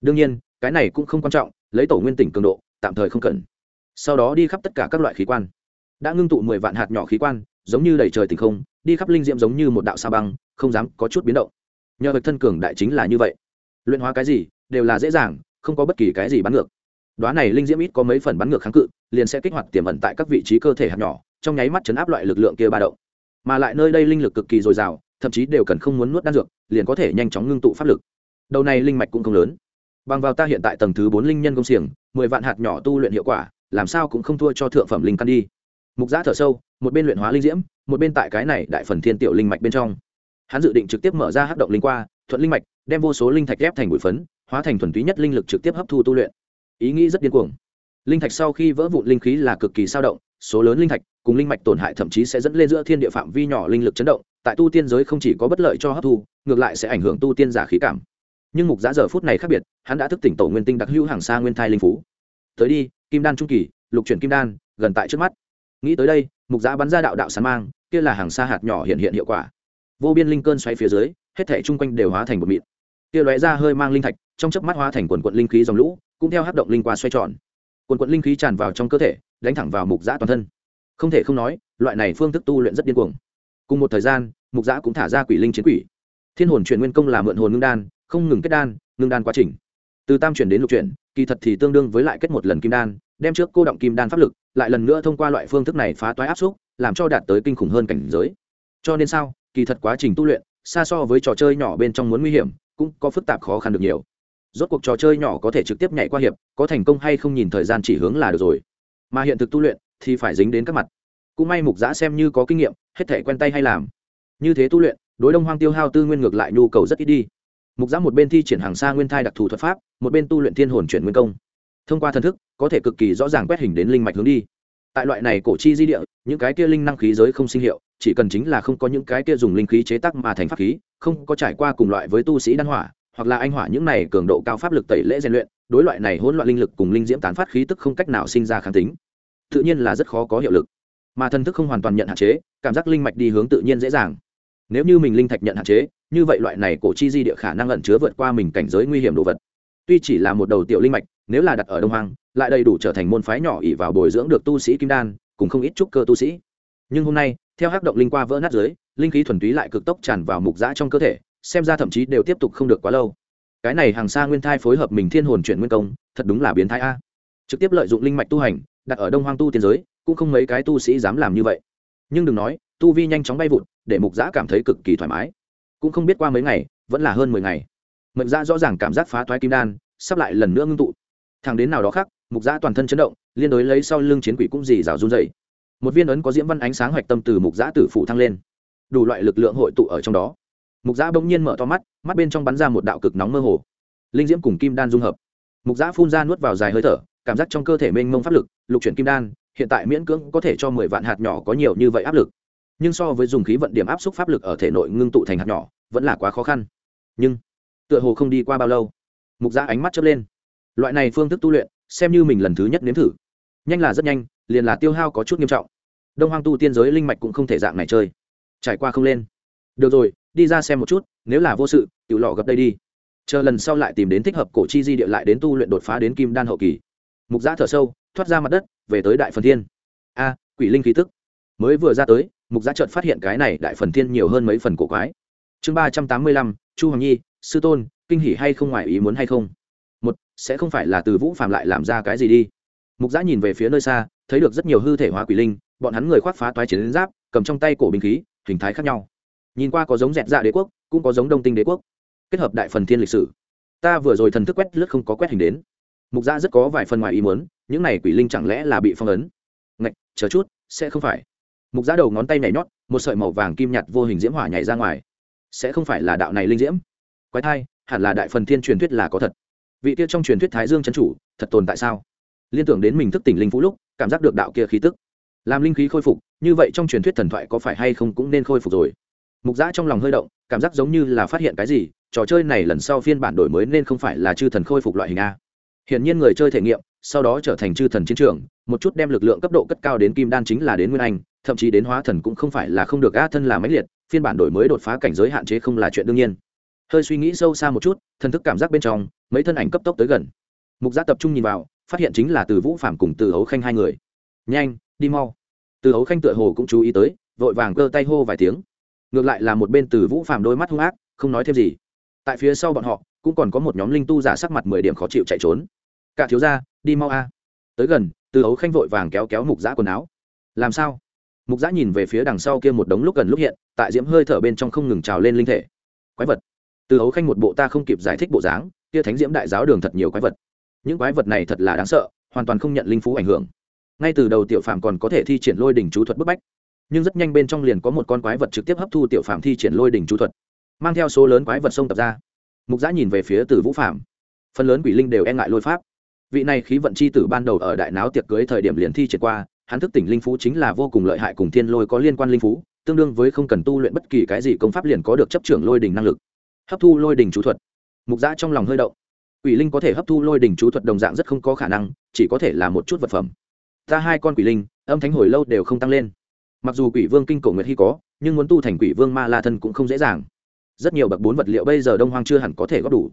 Đương nhiên, cái này cũng không quan trọng, lấy tổ nguyên tỉnh cường độ, tạm thời không cần. Sau đó đi khắp tất cả các loại khí quan đã ngưng tụ mười vạn hạt nhỏ khí quan, giống như đầy trời tình không, đi khắp linh diệm giống như một đạo sa băng, không dám có chút biến động. Nhờ vật thân cường đại chính là như vậy. Luyện hóa cái gì, đều là dễ dàng, không có bất kỳ cái gì bắn ngược. Đoá này linh diễm ít có mấy phần bắn ngược kháng cự, liền sẽ kích hoạt tiềm ẩn tại các vị trí cơ thể hạt nhỏ, trong nháy mắt chấn áp loại lực lượng kia ba động. Mà lại nơi đây linh lực cực kỳ dồi dào, thậm chí đều cần không muốn nuốt đan dược, liền có thể nhanh chóng ngưng tụ pháp lực. Đầu này linh mạch cũng không lớn. Bằng vào ta hiện tại tầng thứ bốn linh nhân công xiềng, mười vạn hạt nhỏ tu luyện hiệu quả, làm sao cũng không thua cho thượng phẩm linh căn đi mục giã thở sâu, một bên luyện hóa linh diễm, một bên tại cái này đại phần thiên tiểu linh mạch bên trong. Hắn dự định trực tiếp mở ra hát động linh qua, thuận linh mạch, đem vô số linh thạch ghép thành bụi phấn, hóa thành thuần túy nhất linh lực trực tiếp hấp thu tu luyện. Ý nghĩ rất điên cuồng. Linh thạch sau khi vỡ vụn linh khí là cực kỳ sao động, số lớn linh thạch cùng linh mạch tổn hại thậm chí sẽ dẫn lên giữa thiên địa phạm vi nhỏ linh lực chấn động, tại tu tiên giới không chỉ có bất lợi cho hấp thu, ngược lại sẽ ảnh hưởng tu tiên giả khí cảm. Nhưng mục giã giờ phút này khác biệt, hắn đã thức tỉnh tổ nguyên tinh đặc hữu hàng xa nguyên thai linh phú. Tới đi, kim đan trung kỳ, lục chuyển kim đan, gần tại trước mắt nghĩ tới đây, mục giã bắn ra đạo đạo sán mang, kia là hàng xa hạt nhỏ hiện hiện hiệu quả. Vô biên linh cơn xoay phía dưới, hết thể chung quanh đều hóa thành một mịn. Kia lóe ra hơi mang linh thạch, trong chớp mắt hóa thành quần quận linh khí dòng lũ, cũng theo hát động linh qua xoay tròn. Quần quận linh khí tràn vào trong cơ thể, đánh thẳng vào mục giã toàn thân. Không thể không nói, loại này phương thức tu luyện rất điên cuồng. Cùng một thời gian, mục giã cũng thả ra quỷ linh chiến quỷ. Thiên hồn chuyển nguyên công là mượn hồn ngưng đan, không ngừng kết đan, ngưng đan quá trình. Từ tam chuyển đến lục chuyển, kỳ thật thì tương đương với lại kết một lần kim đan đem trước cô động kim đan pháp lực, lại lần nữa thông qua loại phương thức này phá toái áp xúc, làm cho đạt tới kinh khủng hơn cảnh giới. Cho nên sao? Kỳ thật quá trình tu luyện, xa so với trò chơi nhỏ bên trong muốn nguy hiểm, cũng có phức tạp khó khăn được nhiều. Rốt cuộc trò chơi nhỏ có thể trực tiếp nhảy qua hiệp, có thành công hay không nhìn thời gian chỉ hướng là được rồi. Mà hiện thực tu luyện thì phải dính đến các mặt. Cũng may mục giã xem như có kinh nghiệm, hết thể quen tay hay làm. Như thế tu luyện, đối đông hoang tiêu hao tư nguyên ngược lại nhu cầu rất ít đi. Mục giã một bên thi triển hàng xa nguyên thai đặc thù thuật pháp, một bên tu luyện thiên hồn chuyển nguyên công thông qua thần thức, có thể cực kỳ rõ ràng quét hình đến linh mạch hướng đi. Tại loại này cổ chi di địa, những cái kia linh năng khí giới không sinh hiệu, chỉ cần chính là không có những cái kia dùng linh khí chế tác mà thành pháp khí, không có trải qua cùng loại với tu sĩ đan hỏa, hoặc là anh hỏa những này cường độ cao pháp lực tẩy lễ rèn luyện, đối loại này hỗn loạn linh lực cùng linh diễm tán phát khí tức không cách nào sinh ra kháng tính. Tự nhiên là rất khó có hiệu lực. Mà thần thức không hoàn toàn nhận hạn chế, cảm giác linh mạch đi hướng tự nhiên dễ dàng. Nếu như mình linh thạch nhận hạn chế, như vậy loại này cổ chi di địa khả năng ẩn chứa vượt qua mình cảnh giới nguy hiểm đồ vật. Tuy chỉ là một đầu tiểu linh mạch nếu là đặt ở đông hoang, lại đầy đủ trở thành môn phái nhỏ ỉ vào bồi dưỡng được tu sĩ kim đan, cùng không ít trúc cơ tu sĩ. Nhưng hôm nay, theo hắc động linh qua vỡ nát dưới, linh khí thuần túy lại cực tốc tràn vào mục giã trong cơ thể, xem ra thậm chí đều tiếp tục không được quá lâu. Cái này hàng xa nguyên thai phối hợp mình thiên hồn chuyển nguyên công, thật đúng là biến thái a. Trực tiếp lợi dụng linh mạch tu hành, đặt ở đông hoang tu tiên giới, cũng không mấy cái tu sĩ dám làm như vậy. Nhưng đừng nói, tu vi nhanh chóng bay vụt, để mục giã cảm thấy cực kỳ thoải mái. Cũng không biết qua mấy ngày, vẫn là hơn mười ngày. Mệnh giã rõ ràng cảm giác phá thoái kim đan, sắp lại lần nữa ngưng tụ thằng đến nào đó khác, mục giã toàn thân chấn động, liên đối lấy sau lưng chiến quỷ cũng dì rào run dày một viên ấn có diễm văn ánh sáng hoạch tâm từ mục giã tử phủ thăng lên. Đủ loại lực lượng hội tụ ở trong đó. Mục giã bỗng nhiên mở to mắt mắt bên trong bắn ra một đạo cực nóng mơ hồ. Linh diễm cùng kim đan dung hợp. Mục giã phun ra nuốt vào dài hơi thở, cảm giác trong cơ thể mênh mông pháp lực, lục chuyển kim đan, hiện tại miễn cưỡng có thể cho mười vạn hạt nhỏ có nhiều như vậy áp lực. Nhưng so với dùng khí vận điểm áp suất pháp lực ở thể nội ngưng tụ thành hạt nhỏ, vẫn là quá khó khăn. Nhưng, tựa hồ không đi qua bao lâu, mục giã ánh mắt chớp lên loại này phương thức tu luyện, xem như mình lần thứ nhất nếm thử. Nhanh là rất nhanh, liền là tiêu hao có chút nghiêm trọng. Đông hoang tu tiên giới linh mạch cũng không thể dạng này chơi. Trải qua không lên. Được rồi, đi ra xem một chút, nếu là vô sự tự lọ gặp đây đi. Chờ lần sau lại tìm đến thích hợp cổ chi di địa lại đến tu luyện đột phá đến kim đan hậu kỳ. Mục giã thở sâu, thoát ra mặt đất, về tới đại phần thiên. A, quỷ linh khí tức. Mới vừa ra tới, mục giã trợt phát hiện cái này đại phần thiên nhiều hơn mấy phần cổ quái. Chương ba trăm tám mươi lăm, chu hoàng nhi, sư tôn, kinh hỉ hay không, ngoài ý muốn hay không? Một, sẽ không phải là từ vũ phạm lại làm ra cái gì đi. Mục giã nhìn về phía nơi xa, thấy được rất nhiều hư thể hóa quỷ linh, bọn hắn người khoác phá toái chiến giáp, cầm trong tay cổ binh khí, hình thái khác nhau. Nhìn qua có giống dẹt dạ đế quốc, cũng có giống đông tinh đế quốc. Kết hợp đại phần thiên lịch sử. Ta vừa rồi thần thức quét lướt không có quét hình đến. Mục giã rất có vài phần ngoài ý muốn, những này quỷ linh chẳng lẽ là bị phong ấn? Ngạch, chờ chút, sẽ không phải. Mục giã đầu ngón tay nhảy nhót, một sợi màu vàng kim nhạt vô hình diễm hỏa nhảy ra ngoài. Sẽ không phải là đạo này linh diễm. Quái thai, hẳn là đại phần thiên truyền thuyết là có thật vị kia trong truyền thuyết thái dương chân chủ, thật tồn tại sao? Liên tưởng đến mình thức tỉnh linh phú lúc, cảm giác được đạo kia khí tức. Làm linh khí khôi phục, như vậy trong truyền thuyết thần thoại có phải hay không cũng nên khôi phục rồi? Mục giã trong lòng hơi động, cảm giác giống như là phát hiện cái gì, trò chơi này lần sau phiên bản đổi mới nên không phải là chư thần khôi phục loại hình a. Hiển nhiên người chơi thể nghiệm, sau đó trở thành chư thần chiến trường, một chút đem lực lượng cấp độ cất cao đến kim đan chính là đến nguyên anh, thậm chí đến hóa thần cũng không phải là không được a thân là máy liệt, phiên bản đổi mới đột phá cảnh giới hạn chế không là chuyện đương nhiên. Hơi suy nghĩ sâu xa một chút, thần thức cảm giác bên trong mấy thân ảnh cấp tốc tới gần. Mục giác tập trung nhìn vào, phát hiện chính là từ vũ phạm cùng từ hấu khanh hai người. Nhanh, đi mau. Từ hấu khanh tựa hồ cũng chú ý tới, vội vàng cơ tay hô vài tiếng. Ngược lại là một bên từ vũ phạm đôi mắt hung ác, không nói thêm gì. Tại phía sau bọn họ, cũng còn có một nhóm linh tu giả sắc mặt mười điểm khó chịu chạy trốn. Cả thiếu gia, đi mau a. Tới gần, từ Hấu khanh vội vàng kéo kéo mục giã quần áo. Làm sao? Mục giã nhìn về phía đằng sau kia một đống lúc gần lúc hiện, tại diễm hơi thở bên trong không ngừng trào lên linh thể. Quái vật. Từ Hấu khanh một bộ ta không kịp giải thích bộ dáng kia thánh diễm đại giáo đường thật nhiều quái vật. Những quái vật này thật là đáng sợ, hoàn toàn không nhận linh phú ảnh hưởng. Ngay từ đầu tiểu phạm còn có thể thi triển lôi đỉnh chú thuật bức bách, nhưng rất nhanh bên trong liền có một con quái vật trực tiếp hấp thu tiểu phạm thi triển lôi đỉnh chú thuật, mang theo số lớn quái vật sông tập ra. Mục giã nhìn về phía từ vũ phạm phần lớn quỷ linh đều e ngại lôi pháp. Vị này khí vận c h i tử ban đầu ở đại náo tiệc cưới thời điểm liền thi triển qua, hắn thức tỉnh linh phú chính là vô cùng lợi hại cùng thiên lôi có liên quan linh phú, tương đương với không cần tu luyện bất kỳ cái gì công pháp liền có được chấp trưởng lôi đình năng lực. Hấp thu lôi đình chú thuật mục giã trong lòng hơi động. Quỷ linh có thể hấp thu lôi đỉnh chú thuật đồng dạng rất không có khả năng, chỉ có thể là một chút vật phẩm. Ta hai con quỷ linh, âm thánh hồi lâu đều không tăng lên. Mặc dù quỷ vương kinh cổ nguyệt hy có, nhưng muốn tu thành quỷ vương ma la thân cũng không dễ dàng. Rất nhiều bậc bốn vật liệu bây giờ đông hoang chưa hẳn có thể góp đủ.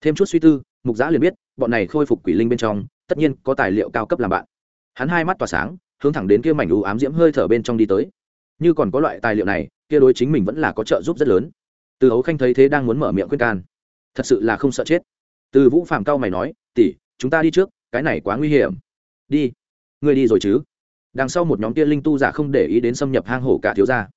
Thêm chút suy tư, mục giã liền biết, bọn này khôi phục quỷ linh bên trong, tất nhiên có tài liệu cao cấp làm bạn. Hắn hai mắt tỏa sáng, hướng thẳng đến kia mảnh u ám diễm hơi thở bên trong đi tới. Như còn có loại tài liệu này, kia đối chính mình vẫn là có trợ giúp rất lớn. Từ hấu khanh thấy thế đang muốn mở miệng khuyên can thật sự là không sợ chết. Từ vũ phạm cao mày nói, tỷ, chúng ta đi trước, cái này quá nguy hiểm. Đi, ngươi đi rồi chứ? Đằng sau một nhóm kia linh tu giả không để ý đến xâm nhập hang hổ cả thiếu gia.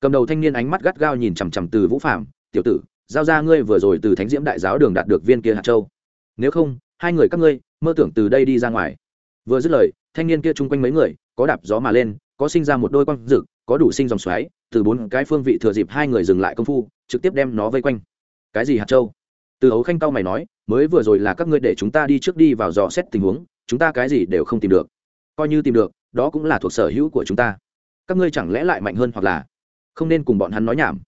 Cầm đầu thanh niên ánh mắt gắt gao nhìn chằm chằm từ vũ phạm tiểu tử, giao ra ngươi vừa rồi từ thánh diễm đại giáo đường đạt được viên kia hạt châu. Nếu không, hai người các ngươi, mơ tưởng từ đây đi ra ngoài. Vừa dứt lời, thanh niên kia chung quanh mấy người, có đạp gió mà lên, có sinh ra một đôi quang rực có đủ sinh dòng xoáy, từ bốn cái phương vị thừa dịp hai người dừng lại công phu, trực tiếp đem nó vây quanh. Cái gì hạt châu? Từ ấu khanh cao mày nói, mới vừa rồi là các ngươi để chúng ta đi trước đi vào dò xét tình huống, chúng ta cái gì đều không tìm được. Coi như tìm được, đó cũng là thuộc sở hữu của chúng ta. Các ngươi chẳng lẽ lại mạnh hơn hoặc là không nên cùng bọn hắn nói nhảm?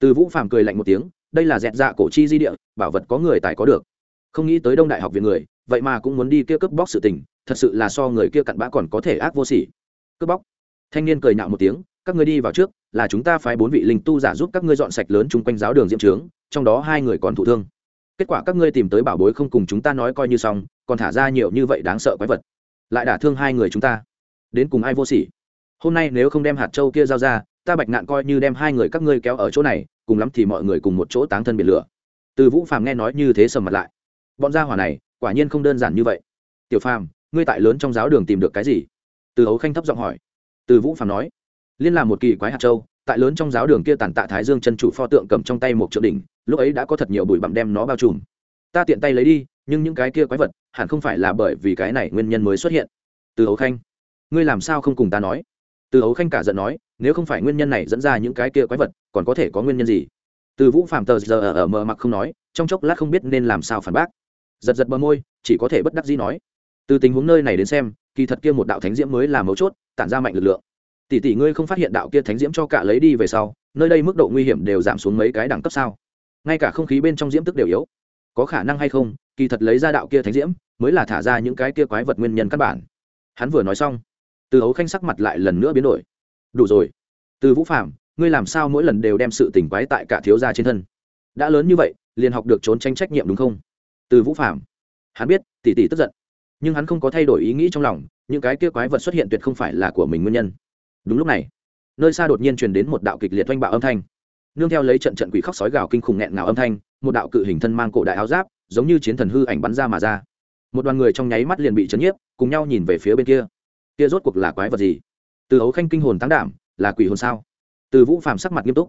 Từ vũ phàm cười lạnh một tiếng, đây là dẹt dạ cổ chi di địa, bảo vật có người tài có được. Không nghĩ tới đông đại học viện người, vậy mà cũng muốn đi kia cướp bóc sự tình, thật sự là so người kia cặn bã còn có thể ác vô sỉ. Cướp bóc? Thanh niên cười nhạo một tiếng, các ngươi đi vào trước, là chúng ta phái bốn vị linh tu giả giúp các ngươi dọn sạch lớn chung quanh giáo đường diễm trướng, trong đó hai người còn thụ thương kết quả các ngươi tìm tới bảo bối không cùng chúng ta nói coi như xong, còn thả ra nhiều như vậy đáng sợ quái vật. Lại đả thương hai người chúng ta. Đến cùng ai vô sỉ? Hôm nay nếu không đem hạt châu kia giao ra, ta bạch nạn coi như đem hai người các ngươi kéo ở chỗ này, cùng lắm thì mọi người cùng một chỗ táng thân biển lửa. Từ vũ phàm nghe nói như thế sầm mặt lại. Bọn gia hỏa này, quả nhiên không đơn giản như vậy. Tiểu phàm, ngươi tại lớn trong giáo đường tìm được cái gì? Từ hấu khanh thấp giọng hỏi. Từ vũ phàm nói, liên là một kỳ quái hạt châu tại lớn trong giáo đường kia tàn tạ thái dương chân chủ pho tượng cầm trong tay một trượng đỉnh, lúc ấy đã có thật nhiều bụi bặm đem nó bao trùm. Ta tiện tay lấy đi, nhưng những cái kia quái vật hẳn không phải là bởi vì cái này nguyên nhân mới xuất hiện. Từ hấu khanh, ngươi làm sao không cùng ta nói? Từ hấu khanh cả giận nói, nếu không phải nguyên nhân này dẫn ra những cái kia quái vật, còn có thể có nguyên nhân gì? Từ vũ phạm tờ giờ ở mờ mặc không nói, trong chốc lát không biết nên làm sao phản bác. Giật giật bờ môi, chỉ có thể bất đắc dĩ nói. Từ tình huống nơi này đến xem, kỳ thật kia một đạo thánh diễm mới là mấu chốt, tản ra mạnh lực lượng tỷ tỷ ngươi không phát hiện đạo kia thánh diễm cho cả lấy đi về sau, nơi đây mức độ nguy hiểm đều giảm xuống mấy cái đẳng cấp sao? Ngay cả không khí bên trong diễm tức đều yếu. Có khả năng hay không, kỳ thật lấy ra đạo kia thánh diễm, mới là thả ra những cái kia quái vật nguyên nhân căn bản. Hắn vừa nói xong, từ ấu khanh sắc mặt lại lần nữa biến đổi. Đủ rồi. Từ vũ phạm ngươi làm sao mỗi lần đều đem sự tình quái tại cả thiếu gia trên thân? Đã lớn như vậy, liền học được trốn tránh trách nhiệm đúng không? Từ vũ phạm hắn biết, tỷ tỷ tức giận. Nhưng hắn không có thay đổi ý nghĩ trong lòng, những cái kia quái vật xuất hiện tuyệt không phải là của mình nguyên nhân đúng lúc này, nơi xa đột nhiên truyền đến một đạo kịch liệt oanh bạo âm thanh. Nương theo lấy trận trận quỷ khóc sói gào kinh khủng nghẹn ngào âm thanh, một đạo cự hình thân mang cổ đại áo giáp, giống như chiến thần hư ảnh bắn ra mà ra. Một đoàn người trong nháy mắt liền bị chấn nhiếp, cùng nhau nhìn về phía bên kia. Kia rốt cuộc là quái vật gì? Từ ấu khanh kinh hồn tăng đảm, là quỷ hồn sao? Từ vũ phàm sắc mặt nghiêm túc.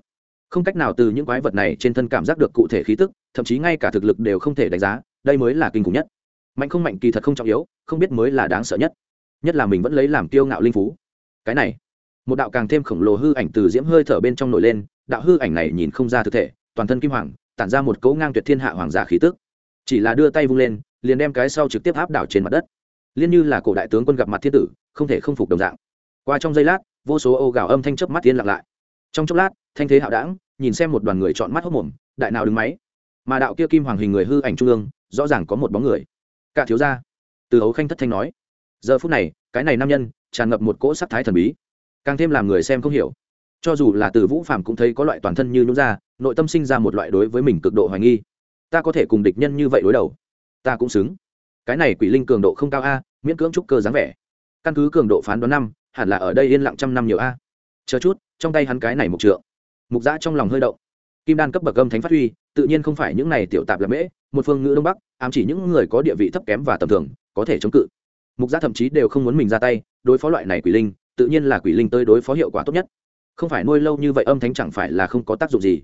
Không cách nào từ những quái vật này trên thân cảm giác được cụ thể khí tức, thậm chí ngay cả thực lực đều không thể đánh giá, đây mới là kinh khủng nhất. Mạnh không mạnh kỳ thật không trọng yếu, không biết mới là đáng sợ nhất. Nhất là mình vẫn lấy làm kiêu ngạo linh phú. Cái này một đạo càng thêm khổng lồ hư ảnh từ diễm hơi thở bên trong nổi lên, đạo hư ảnh này nhìn không ra thực thể, toàn thân kim hoàng, tản ra một cấu ngang tuyệt thiên hạ hoàng giả khí tức. Chỉ là đưa tay vung lên, liền đem cái sau trực tiếp áp đảo trên mặt đất. Liên như là cổ đại tướng quân gặp mặt thiên tử, không thể không phục đồng dạng. Qua trong giây lát, vô số ô gào âm thanh chớp mắt tiên lặng lại. Trong chốc lát, thanh thế hạo đảng nhìn xem một đoàn người chọn mắt hốc mồm, đại nào đứng máy? Mà đạo kia kim hoàng hình người hư ảnh trung ương, rõ ràng có một bóng người. Cả thiếu gia, từ hấu khanh thất thanh nói. Giờ phút này, cái này nam nhân, tràn ngập một cỗ sắc thái thần bí càng thêm làm người xem không hiểu. Cho dù là từ vũ phạm cũng thấy có loại toàn thân như nhún ra, nội tâm sinh ra một loại đối với mình cực độ hoài nghi. Ta có thể cùng địch nhân như vậy đối đầu. Ta cũng xứng. Cái này quỷ linh cường độ không cao a, miễn cưỡng trúc cơ dáng vẻ. Căn cứ cường độ phán đoán năm, hẳn là ở đây yên lặng trăm năm nhiều a. Chờ chút, trong tay hắn cái này mục trượng. Mục giã trong lòng hơi động. Kim đan cấp bậc âm thánh phát huy, tự nhiên không phải những này tiểu tạp là mễ, một phương ngữ đông bắc, ám chỉ những người có địa vị thấp kém và tầm thường, có thể chống cự. Mục giã thậm chí đều không muốn mình ra tay, đối phó loại này quỷ linh tự nhiên là quỷ linh tới đối phó hiệu quả tốt nhất. Không phải nuôi lâu như vậy âm thánh chẳng phải là không có tác dụng gì.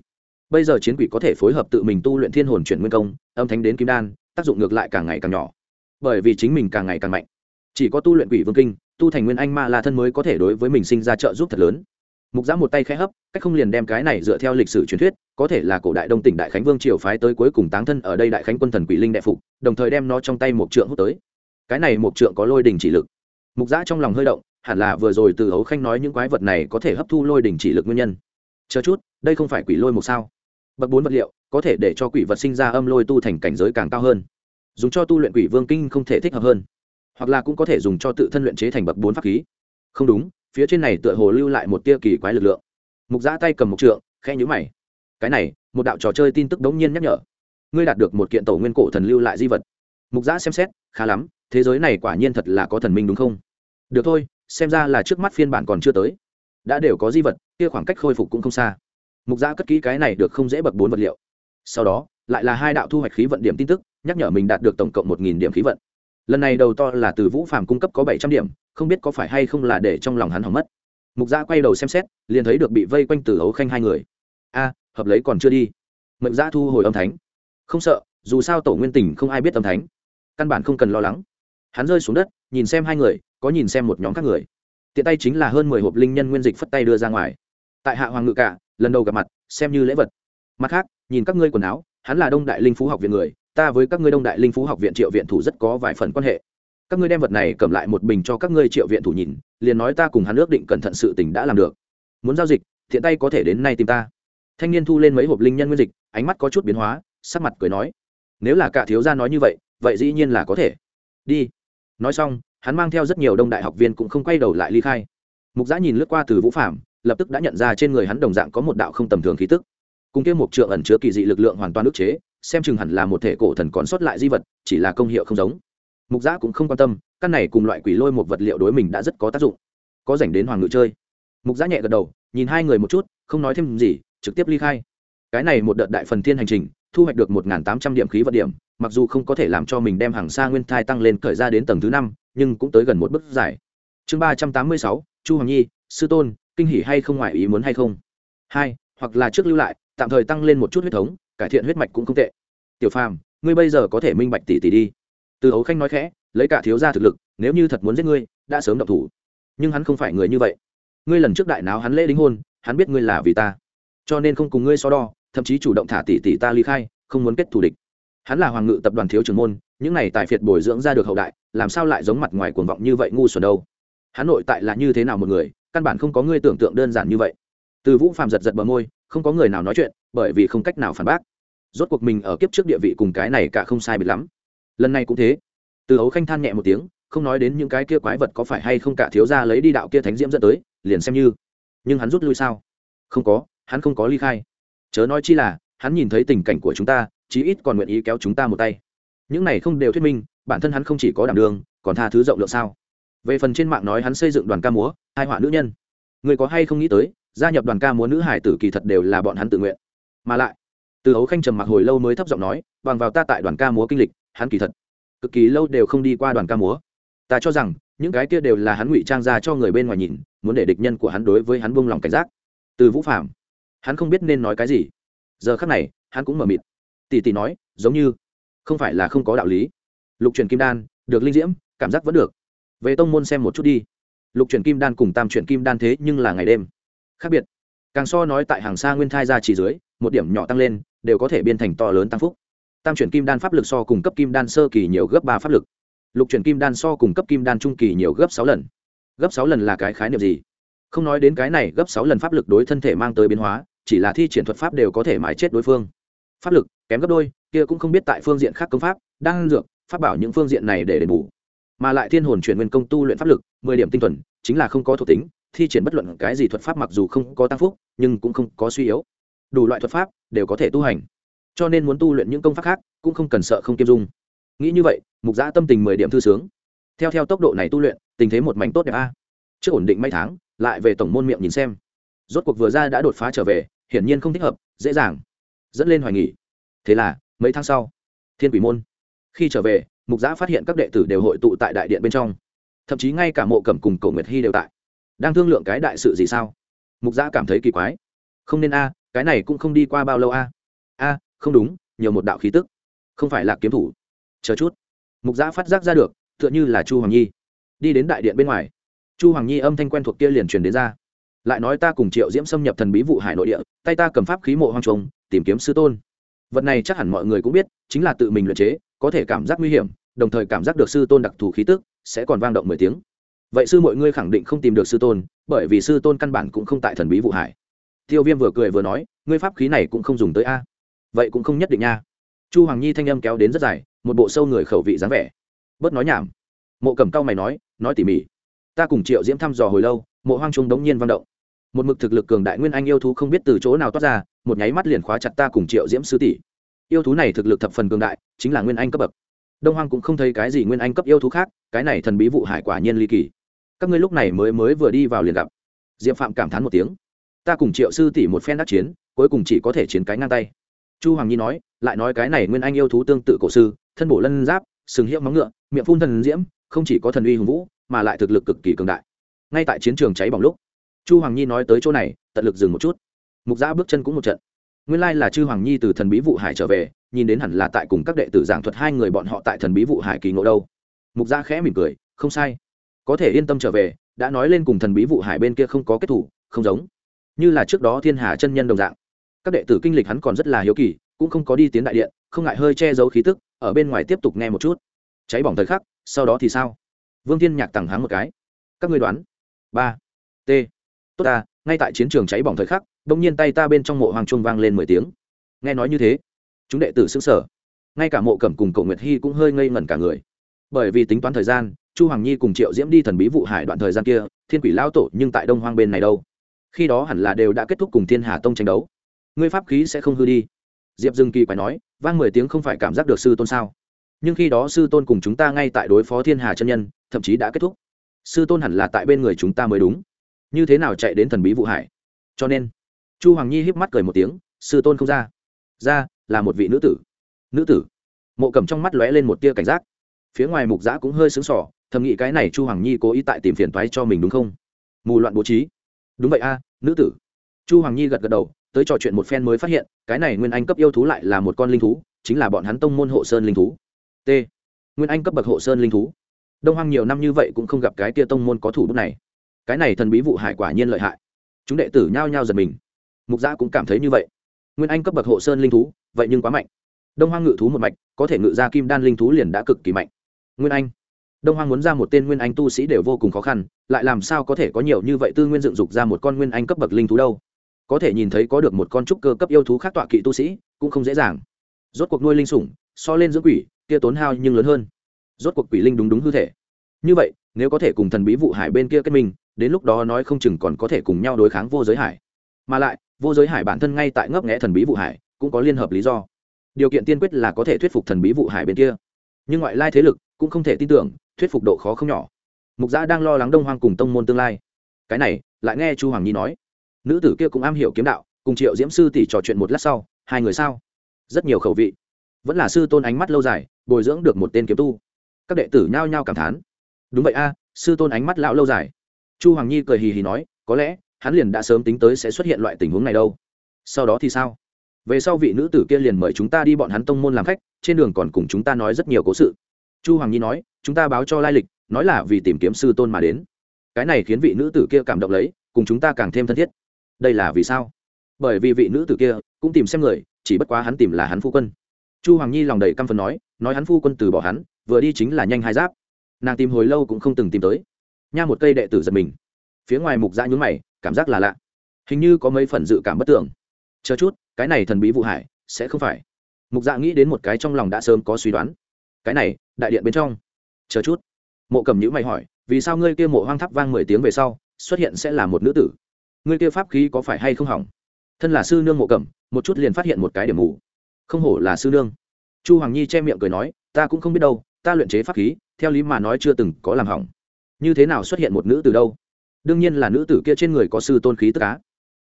Bây giờ chiến quỷ có thể phối hợp tự mình tu luyện thiên hồn chuyển nguyên công, âm thánh đến kim đan, tác dụng ngược lại càng ngày càng nhỏ. Bởi vì chính mình càng ngày càng mạnh. Chỉ có tu luyện quỷ vương kinh, tu thành nguyên anh ma la thân mới có thể đối với mình sinh ra trợ giúp thật lớn. Mục giã một tay khẽ hấp, cách không liền đem cái này dựa theo lịch sử truyền thuyết, có thể là cổ đại đông tỉnh đại khánh vương triều phái tới cuối cùng táng thân ở đây đại khánh quân thần quỷ linh đại phục, đồng thời đem nó trong tay một trượng hút tới. Cái này một trượng có lôi đình chỉ lực mục giã trong lòng hơi động, hẳn là vừa rồi từ hấu khanh nói những quái vật này có thể hấp thu lôi đình chỉ lực nguyên nhân. Chờ chút, đây không phải quỷ lôi một sao? Bậc bốn vật liệu, có thể để cho quỷ vật sinh ra âm lôi tu thành cảnh giới càng cao hơn. Dùng cho tu luyện quỷ vương kinh không thể thích hợp hơn. Hoặc là cũng có thể dùng cho tự thân luyện chế thành bậc bốn pháp khí. Không đúng, phía trên này tựa hồ lưu lại một tia kỳ quái lực lượng. Mục giã tay cầm một trượng khe nhũ mày. Cái này, một đạo trò chơi tin tức đống nhiên nhắc nhở. Ngươi đạt được một kiện tổ nguyên cổ thần lưu lại di vật. Mục giã xem xét, khá lắm, thế giới này quả nhiên thật là có thần minh đúng không? Được thôi, xem ra là trước mắt phiên bản còn chưa tới. Đã đều có di vật, kia khoảng cách khôi phục cũng không xa. Mục gia cất kỹ cái này được không dễ bậc bốn vật liệu. Sau đó, lại là hai đạo thu hoạch khí vận điểm tin tức, nhắc nhở mình đạt được tổng cộng một nghìn điểm khí vận. Lần này đầu to là từ vũ phạm cung cấp có bảy trăm điểm, không biết có phải hay không là để trong lòng hắn hỏng mất. Mục gia quay đầu xem xét, liền thấy được bị vây quanh từ ấu khanh hai người. A, hợp lấy còn chưa đi. Mệnh gia thu hồi âm thánh. Không sợ, dù sao tổ nguyên tình không ai biết âm thánh. Căn bản không cần lo lắng. Hắn rơi xuống đất, nhìn xem hai người có nhìn xem một nhóm các người. Tiện tay chính là hơn mười hộp linh nhân nguyên dịch phất tay đưa ra ngoài. Tại hạ hoàng ngự cả, lần đầu gặp mặt, xem như lễ vật. Mặt khác, nhìn các ngươi quần áo, hắn là đông đại linh phú học viện người, ta với các ngươi đông đại linh phú học viện triệu viện thủ rất có vài phần quan hệ. Các ngươi đem vật này cầm lại một bình cho các ngươi triệu viện thủ nhìn, liền nói ta cùng hắn ước định cẩn thận sự tình đã làm được. Muốn giao dịch, thiện tay có thể đến nay tìm ta. Thanh niên thu lên mấy hộp linh nhân nguyên dịch, ánh mắt có chút biến hóa, sắc mặt cười nói, nếu là cả thiếu gia nói như vậy vậy dĩ nhiên là có thể. Đi. Nói xong hắn mang theo rất nhiều đông đại học viên cũng không quay đầu lại ly khai. Mục giã nhìn lướt qua từ vũ phạm lập tức đã nhận ra trên người hắn đồng dạng có một đạo không tầm thường khí tức. Cùng kia một trượng ẩn chứa kỳ dị lực lượng hoàn toàn ức chế, xem chừng hẳn là một thể cổ thần còn sót lại di vật, chỉ là công hiệu không giống. Mục giã cũng không quan tâm, căn này cùng loại quỷ lôi một vật liệu đối mình đã rất có tác dụng. Có dành đến hoàng ngự chơi. Mục giã nhẹ gật đầu, nhìn hai người một chút, không nói thêm gì, trực tiếp ly khai. Cái này một đợt đại phần thiên hành trình, thu hoạch được một tám trăm điểm khí vật điểm, mặc dù không có thể làm cho mình đem hàng xa nguyên thai tăng lên khởi ra đến tầng thứ năm nhưng cũng tới gần một bước giải chương ba trăm tám mươi sáu, chu hoàng nhi, sư tôn, kinh hỉ hay không ngoài ý muốn hay không? Hai, hoặc là trước lưu lại, tạm thời tăng lên một chút huyết thống, cải thiện huyết mạch cũng không tệ. Tiểu phàm, ngươi bây giờ có thể minh bạch tỷ tỷ đi. Từ ấu khanh nói khẽ, lấy cả thiếu gia thực lực, nếu như thật muốn giết ngươi, đã sớm động thủ. Nhưng hắn không phải người như vậy. Ngươi lần trước đại náo hắn lễ đính hôn, hắn biết ngươi là vì ta. Cho nên không cùng ngươi so đo, thậm chí chủ động thả tỷ tỷ ta ly khai, không muốn kết thù địch. Hắn là hoàng ngự tập đoàn thiếu trưởng môn những này tài phiệt bồi dưỡng ra được hậu đại, làm sao lại giống mặt ngoài cuồng vọng như vậy ngu xuẩn đâu? Hắn nội tại là như thế nào một người, căn bản không có người tưởng tượng đơn giản như vậy. Từ vũ phàm giật giật bờ môi, không có người nào nói chuyện, bởi vì không cách nào phản bác. Rốt cuộc mình ở kiếp trước địa vị cùng cái này cả không sai biệt lắm. Lần này cũng thế. Từ ấu khanh than nhẹ một tiếng, không nói đến những cái kia quái vật có phải hay không cả thiếu ra lấy đi đạo kia thánh diễm dẫn tới, liền xem như. Nhưng hắn rút lui sao? Không có, hắn không có ly khai. Chớ nói chi là, hắn nhìn thấy tình cảnh của chúng ta, chí ít còn nguyện ý kéo chúng ta một tay những này không đều thuyết minh, bản thân hắn không chỉ có đảm đường, còn tha thứ rộng lượng sao. Về phần trên mạng nói hắn xây dựng đoàn ca múa, hai họa nữ nhân. Người có hay không nghĩ tới, gia nhập đoàn ca múa nữ hải tử kỳ thật đều là bọn hắn tự nguyện. Mà lại, từ Hấu khanh trầm mặc hồi lâu mới thấp giọng nói, bằng vào ta tại đoàn ca múa kinh lịch, hắn kỳ thật cực kỳ lâu đều không đi qua đoàn ca múa. Ta cho rằng, những cái kia đều là hắn ngụy trang ra cho người bên ngoài nhìn, muốn để địch nhân của hắn đối với hắn buông lòng cảnh giác. Từ vũ phạm hắn không biết nên nói cái gì. Giờ khắc này, hắn cũng mở mịt. Tỷ tỷ nói, giống như không phải là không có đạo lý. Lục truyền kim đan, được linh diễm, cảm giác vẫn được. Về tông môn xem một chút đi. Lục truyền kim đan cùng tam truyền kim đan thế nhưng là ngày đêm. Khác biệt. Càng so nói tại hàng xa nguyên thai ra chỉ dưới, một điểm nhỏ tăng lên, đều có thể biên thành to lớn tăng phúc. Tam chuyển kim đan pháp lực so cùng cấp kim đan sơ kỳ nhiều gấp ba pháp lực. Lục chuyển kim đan so cùng cấp kim đan trung kỳ nhiều gấp sáu lần. Gấp sáu lần là cái khái niệm gì? Không nói đến cái này gấp sáu lần pháp lực đối thân thể mang tới biến hóa, chỉ là thi triển thuật pháp đều có thể mãi chết đối phương. Pháp lực, kém gấp đôi kia cũng không biết tại phương diện khác công pháp đang dược, pháp bảo những phương diện này để đền bù. Mà lại thiên hồn chuyển nguyên công tu luyện pháp lực, mười điểm tinh thuần, chính là không có thuộc tính, thi triển bất luận cái gì thuật pháp mặc dù không có tăng phúc, nhưng cũng không có suy yếu. Đủ loại thuật pháp đều có thể tu hành. Cho nên muốn tu luyện những công pháp khác, cũng không cần sợ không kiêm dung. Nghĩ như vậy, mục giã tâm tình mười điểm thư sướng. Theo theo tốc độ này tu luyện, tình thế một mảnh tốt đẹp a. Trước ổn định mấy tháng, lại về tổng môn miệng nhìn xem. Rốt cuộc vừa ra đã đột phá trở về, hiển nhiên không thích hợp, dễ dàng. Dẫn lên hoài nghỉ thế là mấy tháng sau, thiên quỷ môn. Khi trở về, mục giã phát hiện các đệ tử đều hội tụ tại đại điện bên trong. Thậm chí ngay cả mộ cẩm cùng cầu nguyệt hy đều tại. Đang thương lượng cái đại sự gì sao? Mục giã cảm thấy kỳ quái. Không nên a, cái này cũng không đi qua bao lâu a? A, không đúng, nhiều một đạo khí tức. Không phải là kiếm thủ. Chờ chút. Mục giã phát giác ra được, tựa như là chu hoàng nhi. Đi đến đại điện bên ngoài, chu hoàng nhi âm thanh quen thuộc kia liền truyền đến ra. Lại nói ta cùng triệu diễm xâm nhập thần bí vụ hải nội địa, tay ta cầm pháp khí mộ hoang trùng, tìm kiếm sư tôn vật này chắc hẳn mọi người cũng biết, chính là tự mình luyện chế, có thể cảm giác nguy hiểm, đồng thời cảm giác được sư tôn đặc thù khí tức, sẽ còn vang động mười tiếng. Vậy sư mọi ngươi khẳng định không tìm được sư tôn, bởi vì sư tôn căn bản cũng không tại thần bí vụ hải. Tiêu viêm vừa cười vừa nói, ngươi pháp khí này cũng không dùng tới a. Vậy cũng không nhất định nha. Chu hoàng nhi thanh âm kéo đến rất dài, một bộ sâu người khẩu vị dáng vẻ. Bớt nói nhảm. Mộ cầm cao mày nói nói tỉ mỉ. Ta cùng triệu diễm thăm dò hồi lâu, mộ hoang trung đống nhiên vang động một mực thực lực cường đại nguyên anh yêu thú không biết từ chỗ nào toát ra, một nháy mắt liền khóa chặt ta cùng triệu diễm sư tỷ. Yêu thú này thực lực thập phần cường đại, chính là nguyên anh cấp bậc. Đông hoang cũng không thấy cái gì nguyên anh cấp yêu thú khác, cái này thần bí vụ hải quả nhiên ly kỳ. Các ngươi lúc này mới mới vừa đi vào liền gặp. Diệp phạm cảm thán một tiếng. Ta cùng triệu sư tỷ một phen đắc chiến, cuối cùng chỉ có thể chiến cái ngang tay. Chu hoàng nhi nói, lại nói cái này nguyên anh yêu thú tương tự cổ sư, thân bổ lân giáp, sừng hiệu móng ngựa, miệng phun thần diễm, không chỉ có thần uy hùng vũ, mà lại thực lực cực kỳ cường đại. Ngay tại chiến trường cháy bỏng lúc chu hoàng nhi nói tới chỗ này, tận lực dừng một chút. Mục giã bước chân cũng một trận. Nguyên lai là chư hoàng nhi từ thần bí vụ hải trở về, nhìn đến hẳn là tại cùng các đệ tử giảng thuật hai người bọn họ tại thần bí vụ hải kỳ ngộ đâu. Mục giã khẽ mỉm cười, không sai. Có thể yên tâm trở về, đã nói lên cùng thần bí vụ hải bên kia không có kết thủ không giống. Như là trước đó thiên hà chân nhân đồng dạng. Các đệ tử kinh lịch hắn còn rất là hiếu kỳ, cũng không có đi tiến đại điện, không ngại hơi che giấu khí tức, ở bên ngoài tiếp tục nghe một chút. Cháy bỏng thời khắc, sau đó thì sao? Vương thiên nhạc tặng háng một cái. Các ngươi đoán. Ba. T tốt ta, ngay tại chiến trường cháy bỏng thời khắc đ ỗ n g nhiên tay ta bên trong mộ hoàng trung vang lên mười tiếng. Nghe nói như thế, chúng đệ tử xứng sở ngay cả mộ cẩm cùng cậu nguyệt hy cũng hơi ngây ngẩn cả người. Bởi vì tính toán thời gian, chu hoàng nhi cùng triệu diễm đi thần bí vụ hải đoạn thời gian kia, thiên quỷ lao tổ nhưng tại đông hoang bên này đâu. Khi đó hẳn là đều đã kết thúc cùng thiên hà tông tranh đấu. Ngươi pháp khí sẽ không hư đi. Diệp dương kỳ phải nói, vang mười tiếng không phải cảm giác được sư tôn sao? Nhưng khi đó sư tôn cùng chúng ta ngay tại đối phó thiên hà chân nhân, thậm chí đã kết thúc. Sư tôn hẳn là tại bên người chúng ta mới đúng như thế nào chạy đến thần bí vụ hải? Cho nên, chu hoàng nhi híp mắt cười một tiếng, sư tôn không ra. Ra, là một vị nữ tử. Nữ tử? Mộ cầm trong mắt lóe lên một tia cảnh giác. Phía ngoài mục giã cũng hơi sướng sỏ thầm nghĩ cái này chu hoàng nhi cố ý tại tìm phiền toái cho mình đúng không? Mù loạn bố trí. Đúng vậy a, nữ tử. Chu hoàng nhi gật gật đầu, tới trò chuyện một phen mới phát hiện, cái này nguyên anh cấp yêu thú lại là một con linh thú, chính là bọn hắn tông môn hộ sơn linh thú. T. Nguyên anh cấp bậc hộ sơn linh thú. Đông hoang nhiều năm như vậy cũng không gặp cái tia tông môn có thủ bút này cái này thần bí vụ hải quả nhiên lợi hại. Chúng đệ tử nhao nhao giật mình. Mục gia cũng cảm thấy như vậy. Nguyên anh cấp bậc hộ sơn linh thú, vậy nhưng quá mạnh. Đông hoang ngự thú một mạch, có thể ngự ra kim đan linh thú liền đã cực kỳ mạnh. Nguyên anh. Đông hoang muốn ra một tên nguyên anh tu sĩ đều vô cùng khó khăn, lại làm sao có thể có nhiều như vậy tư nguyên dựng dục ra một con nguyên anh cấp bậc linh thú đâu? Có thể nhìn thấy có được một con trúc cơ cấp yêu thú khác tọa kỵ tu sĩ, cũng không dễ dàng. Rốt cuộc nuôi linh sủng, so lên dưỡng quỷ, kia tốn hao nhưng lớn hơn. Rốt cuộc quỷ linh đúng đúng hư thể. Như vậy, nếu có thể cùng thần bí vụ hải bên kia kết minh đến lúc đó nói không chừng còn có thể cùng nhau đối kháng vô giới hải. Mà lại, vô giới hải bản thân ngay tại ngấp nghẽ thần bí vụ hải, cũng có liên hợp lý do. Điều kiện tiên quyết là có thể thuyết phục thần bí vụ hải bên kia. Nhưng ngoại lai thế lực cũng không thể tin tưởng, thuyết phục độ khó không nhỏ. Mục giã đang lo lắng đông hoang cùng tông môn tương lai. Cái này, lại nghe chu hoàng nhi nói. Nữ tử kia cũng am hiểu kiếm đạo, cùng triệu diễm sư tỷ trò chuyện một lát sau, hai người sao? Rất nhiều khẩu vị. Vẫn là sư tôn ánh mắt lâu dài, bồi dưỡng được một tên kiếm tu. Các đệ tử nhao nhao cảm thán. Đúng vậy a, sư tôn ánh mắt lão lâu dài chu hoàng nhi cười hì hì nói, có lẽ, hắn liền đã sớm tính tới sẽ xuất hiện loại tình huống này đâu. Sau đó thì sao? Về sau vị nữ tử kia liền mời chúng ta đi bọn hắn tông môn làm khách, trên đường còn cùng chúng ta nói rất nhiều cố sự. Chu hoàng nhi nói, chúng ta báo cho lai lịch, nói là vì tìm kiếm sư tôn mà đến. Cái này khiến vị nữ tử kia cảm động lấy, cùng chúng ta càng thêm thân thiết. Đây là vì sao? Bởi vì vị nữ tử kia cũng tìm xem người, chỉ bất quá hắn tìm là hắn phu quân. Chu hoàng nhi lòng đầy căm phấn nói nói hắn phu quân từ bỏ hắn, vừa đi chính là nhanh hai giáp. Nàng tìm hồi lâu cũng không từng tìm tới nha một cây đệ tử giật mình. Phía ngoài mục dã nhún mày, cảm giác là lạ. Hình như có mấy phần dự cảm bất tưởng chờ chút, cái này thần bí vụ hải, sẽ không phải. Mục dạ nghĩ đến một cái trong lòng đã sớm có suy đoán. Cái này, đại điện bên trong. Chờ chút. Mộ cầm nhữ mày hỏi, vì sao ngươi kia mộ hoang tháp vang mười tiếng về sau, xuất hiện sẽ là một nữ tử? Ngươi kia pháp khí có phải hay không hỏng? Thân là sư nương mộ cẩm, một chút liền phát hiện một cái điểm mù. Không hổ là sư nương. Chu hoàng nhi che miệng cười nói, ta cũng không biết đâu, ta luyện chế pháp khí, theo lý mà nói chưa từng có làm hỏng như thế nào xuất hiện một nữ từ đâu? Đương nhiên là nữ tử kia trên người có sư tôn khí tức cá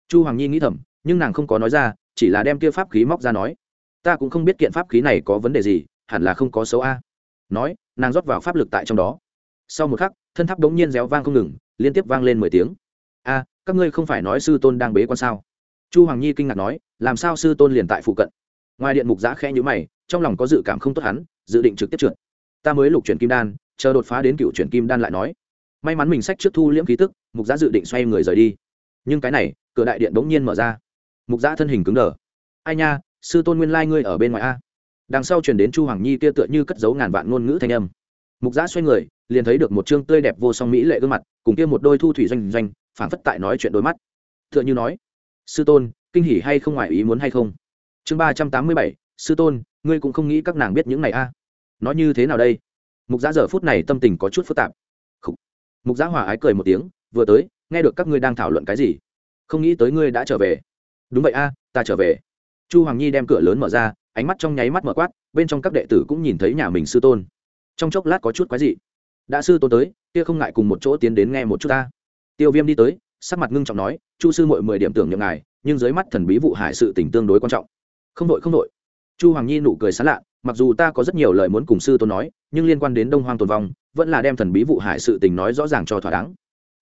chu hoàng nhi nghĩ thầm, nhưng nàng không có nói ra, chỉ là đem kia pháp khí móc ra nói. Ta cũng không biết kiện pháp khí này có vấn đề gì, hẳn là không có xấu a. Nói, nàng rót vào pháp lực tại trong đó. Sau một khắc, thân tháp đống nhiên réo vang không ngừng, liên tiếp vang lên mười tiếng. A, các ngươi không phải nói sư tôn đang bế quan sao? Chu hoàng nhi kinh ngạc nói, làm sao sư tôn liền tại phụ cận? Ngoài điện mục giã khẽ nhữ mày, trong lòng có dự cảm không tốt hắn, dự định trực tiếp trượt. Ta mới lục chuyển kim đan, chờ đột phá đến cựu chuyển kim đan lại nói may mắn mình sách trước thu liễm khí tức, mục giã dự định xoay người rời đi. Nhưng cái này, cửa đại điện bỗng nhiên mở ra. Mục giã thân hình cứng đờ. Ai nha, sư tôn nguyên lai ngươi ở bên ngoài a. Đằng sau chuyển đến chu hoàng nhi kia tựa như cất giấu ngàn vạn ngôn ngữ thanh âm. Mục giã xoay người, liền thấy được một chương tươi đẹp vô song mỹ lệ gương mặt, cùng kia một đôi thu thủy doanh doanh, phảng phất tại nói chuyện đôi mắt. T h ư ợ n h ư nói, sư tôn, kinh hỉ hay không ngoài ý muốn hay không? Chương ba trăm tám mươi bảy, sư tôn, ngươi cũng không nghĩ các nàng biết những này a? À? nói như thế nào đây? Mục giã giờ phút này tâm tình có chút phức tạp mục giã hòa ái cười một tiếng, vừa tới, nghe được các ngươi đang thảo luận cái gì? Không nghĩ tới ngươi đã trở về. Đúng vậy a, ta trở về. Chu hoàng nhi đem cửa lớn mở ra, ánh mắt trong nháy mắt mở quát, bên trong các đệ tử cũng nhìn thấy nhà mình sư tôn. Trong chốc lát có chút quái dị. Đã sư tôn tới, kia không ngại cùng một chỗ tiến đến nghe một chút ta. Tiêu viêm đi tới, sắc mặt ngưng trọng nói, chu sư mội mười điểm tưởng nhượng ngài, nhưng dưới mắt thần bí vụ hải sự tình tương đối quan trọng. Không đội không đội. Chu hoàng nhi nụ cười sán lạ, mặc dù ta có rất nhiều lời muốn cùng sư tôn nói, nhưng liên quan đến đông hoang tồn vong vẫn là đem thần bí vụ hải sự tình nói rõ ràng cho thỏa đáng.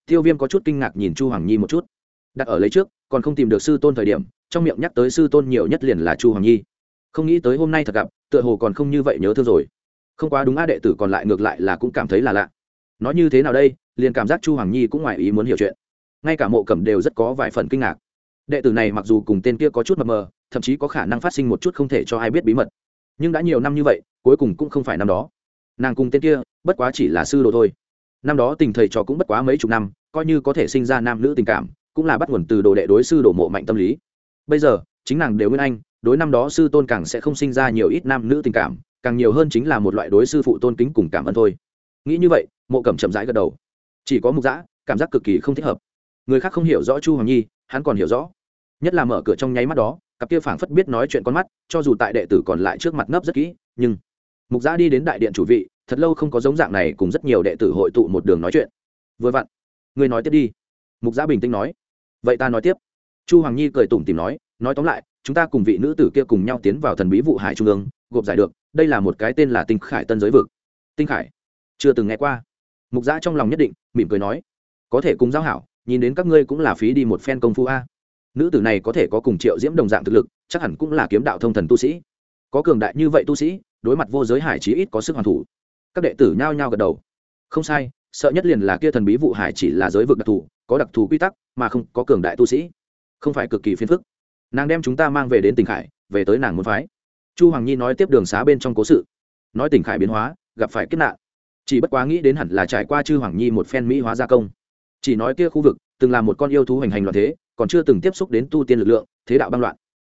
Tiêu viêm có chút kinh ngạc nhìn chu hoàng nhi một chút. Đặt ở lấy trước, còn không tìm được sư tôn thời điểm, trong miệng nhắc tới sư tôn nhiều nhất liền là chu hoàng nhi. Không nghĩ tới hôm nay thật gặp, tựa hồ còn không như vậy nhớ thương rồi. Không quá đúng a đệ tử còn lại ngược lại là cũng cảm thấy là lạ. Nói như thế nào đây, liền cảm giác chu hoàng nhi cũng ngoài ý muốn hiểu chuyện. Ngay cả mộ cẩm đều rất có vài phần kinh ngạc. Đệ tử này mặc dù cùng tên kia có chút mờ mờ, thậm chí có khả năng phát sinh một chút không thể cho ai biết bí mật. Nhưng đã nhiều năm như vậy, cuối cùng cũng không phải năm đó nàng cùng tên kia, bất quá chỉ là sư đồ thôi. Năm đó tình thầy trò cũng bất quá mấy chục năm, coi như có thể sinh ra nam nữ tình cảm, cũng là bắt nguồn từ đồ đệ đối sư đồ mộ mạnh tâm lý. Bây giờ, chính nàng đều nguyên anh, đối năm đó sư tôn càng sẽ không sinh ra nhiều ít nam nữ tình cảm, càng nhiều hơn chính là một loại đối sư phụ tôn kính cùng cảm ơn thôi. Nghĩ như vậy, mộ cẩm chậm rãi gật đầu. Chỉ có mục giã cảm giác cực kỳ không thích hợp. Người khác không hiểu rõ chu hoàng nhi, hắn còn hiểu rõ. Nhất là mở cửa trong nháy mắt đó, cặp kia phảng phất biết nói chuyện con mắt, cho dù tại đệ tử còn lại trước mặt ngấp rất kỹ, nhưng mục giã đi đến đại điện chủ vị, thật lâu không có giống dạng này cùng rất nhiều đệ tử hội tụ một đường nói chuyện. Vừa vặn, người nói tiếp đi. Mục giã bình tĩnh nói. Vậy ta nói tiếp. Chu hoàng nhi cười tủm tìm nói nói tóm lại, chúng ta cùng vị nữ tử kia cùng nhau tiến vào thần bí vụ hải trung ương, gộp giải được, đây là một cái tên là tinh khải tân giới vực. Tinh khải, chưa từng nghe qua. Mục giã trong lòng nhất định, mỉm cười nói. Có thể cùng giao hảo, nhìn đến các ngươi cũng là phí đi một phen công phu a. Nữ tử này có thể có cùng triệu diễm đồng dạng thực lực, chắc hẳn cũng là kiếm đạo thông thần tu sĩ. Có cường đại như vậy tu sĩ đối mặt vô giới hải chí ít có sức hoàn thủ. Các đệ tử nhao nhao gật đầu. Không sai, sợ nhất liền là kia thần bí vụ hải chỉ là giới vực đặc thù, có đặc thù quy tắc, mà không có cường đại tu sĩ. Không phải cực kỳ phiền phức. Nàng đem chúng ta mang về đến tỉnh khải, về tới nàng muốn phái. Chu hoàng nhi nói tiếp đường xá bên trong cố sự. Nói tỉnh khải biến hóa, gặp phải kết nạn. Chỉ bất quá nghĩ đến hẳn là trải qua chư hoàng nhi một phen mỹ hóa gia công. Chỉ nói kia khu vực, từng là một con yêu thú hành hành loạn thế, còn chưa từng tiếp xúc đến tu tiên lực lượng, thế đạo băng loạn.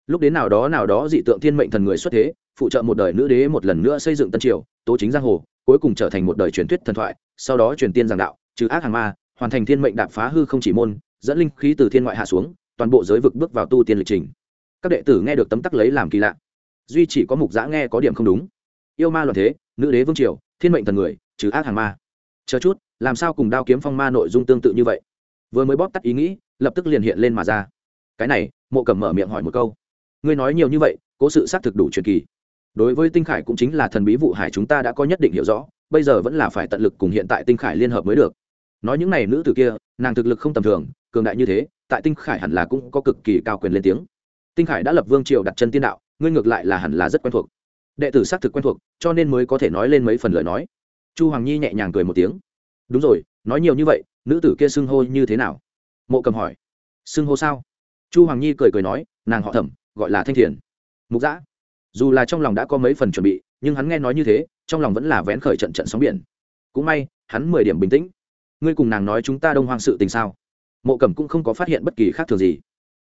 Lúc đến nào đó nào đó dị tượng thiên mệnh thần người xuất thế phụ trợ một đời nữ đế một lần nữa xây dựng tân triều, tố chính giang hồ, cuối cùng trở thành một đời truyền thuyết thần thoại, sau đó truyền tiên giảng đạo, trừ ác hàng ma, hoàn thành thiên mệnh đạp phá hư không chỉ môn, dẫn linh khí từ thiên ngoại hạ xuống, toàn bộ giới vực bước vào tu tiên lịch trình. Các đệ tử nghe được tấm tắc lấy làm kỳ lạ. Duy chỉ có mục giã nghe có điểm không đúng. Yêu ma loạn thế, nữ đế vương triều, thiên mệnh thần người, trừ ác hàng ma. Chờ chút, làm sao cùng đao kiếm phong ma nội dung tương tự như vậy? Vừa mới bóp tắt ý nghĩ, lập tức liền hiện lên mà ra. Cái này, mộ cầm mở miệng hỏi một câu. Ngươi nói nhiều như vậy, cố sự xác thực đủ truyền kỳ đối với tinh khải cũng chính là thần bí vụ hải chúng ta đã có nhất định hiểu rõ, bây giờ vẫn là phải tận lực cùng hiện tại tinh khải liên hợp mới được. Nói những này nữ từ kia, nàng thực lực không tầm thường, cường đại như thế, tại tinh khải hẳn là cũng có cực kỳ cao quyền lên tiếng. Tinh khải đã lập vương triều đặt chân tiên đạo, ngươi ngược lại là hẳn là rất quen thuộc. Đệ tử xác thực quen thuộc, cho nên mới có thể nói lên mấy phần lời nói. Chu hoàng nhi nhẹ nhàng cười một tiếng. Đúng rồi, nói nhiều như vậy, nữ tử kia xưng hô như thế nào? Mộ cầm hỏi. Xưng hô sao? Chu hoàng nhi cười cười nói, nàng họ thẩm, gọi là thanh thiền. Mục giã dù là trong lòng đã có mấy phần chuẩn bị, nhưng hắn nghe nói như thế, trong lòng vẫn là vén khởi trận trận sóng biển. Cũng may, hắn mười điểm bình tĩnh. Ngươi cùng nàng nói chúng ta đông hoang sự tình sao? Mộ cẩm cũng không có phát hiện bất kỳ khác thường gì.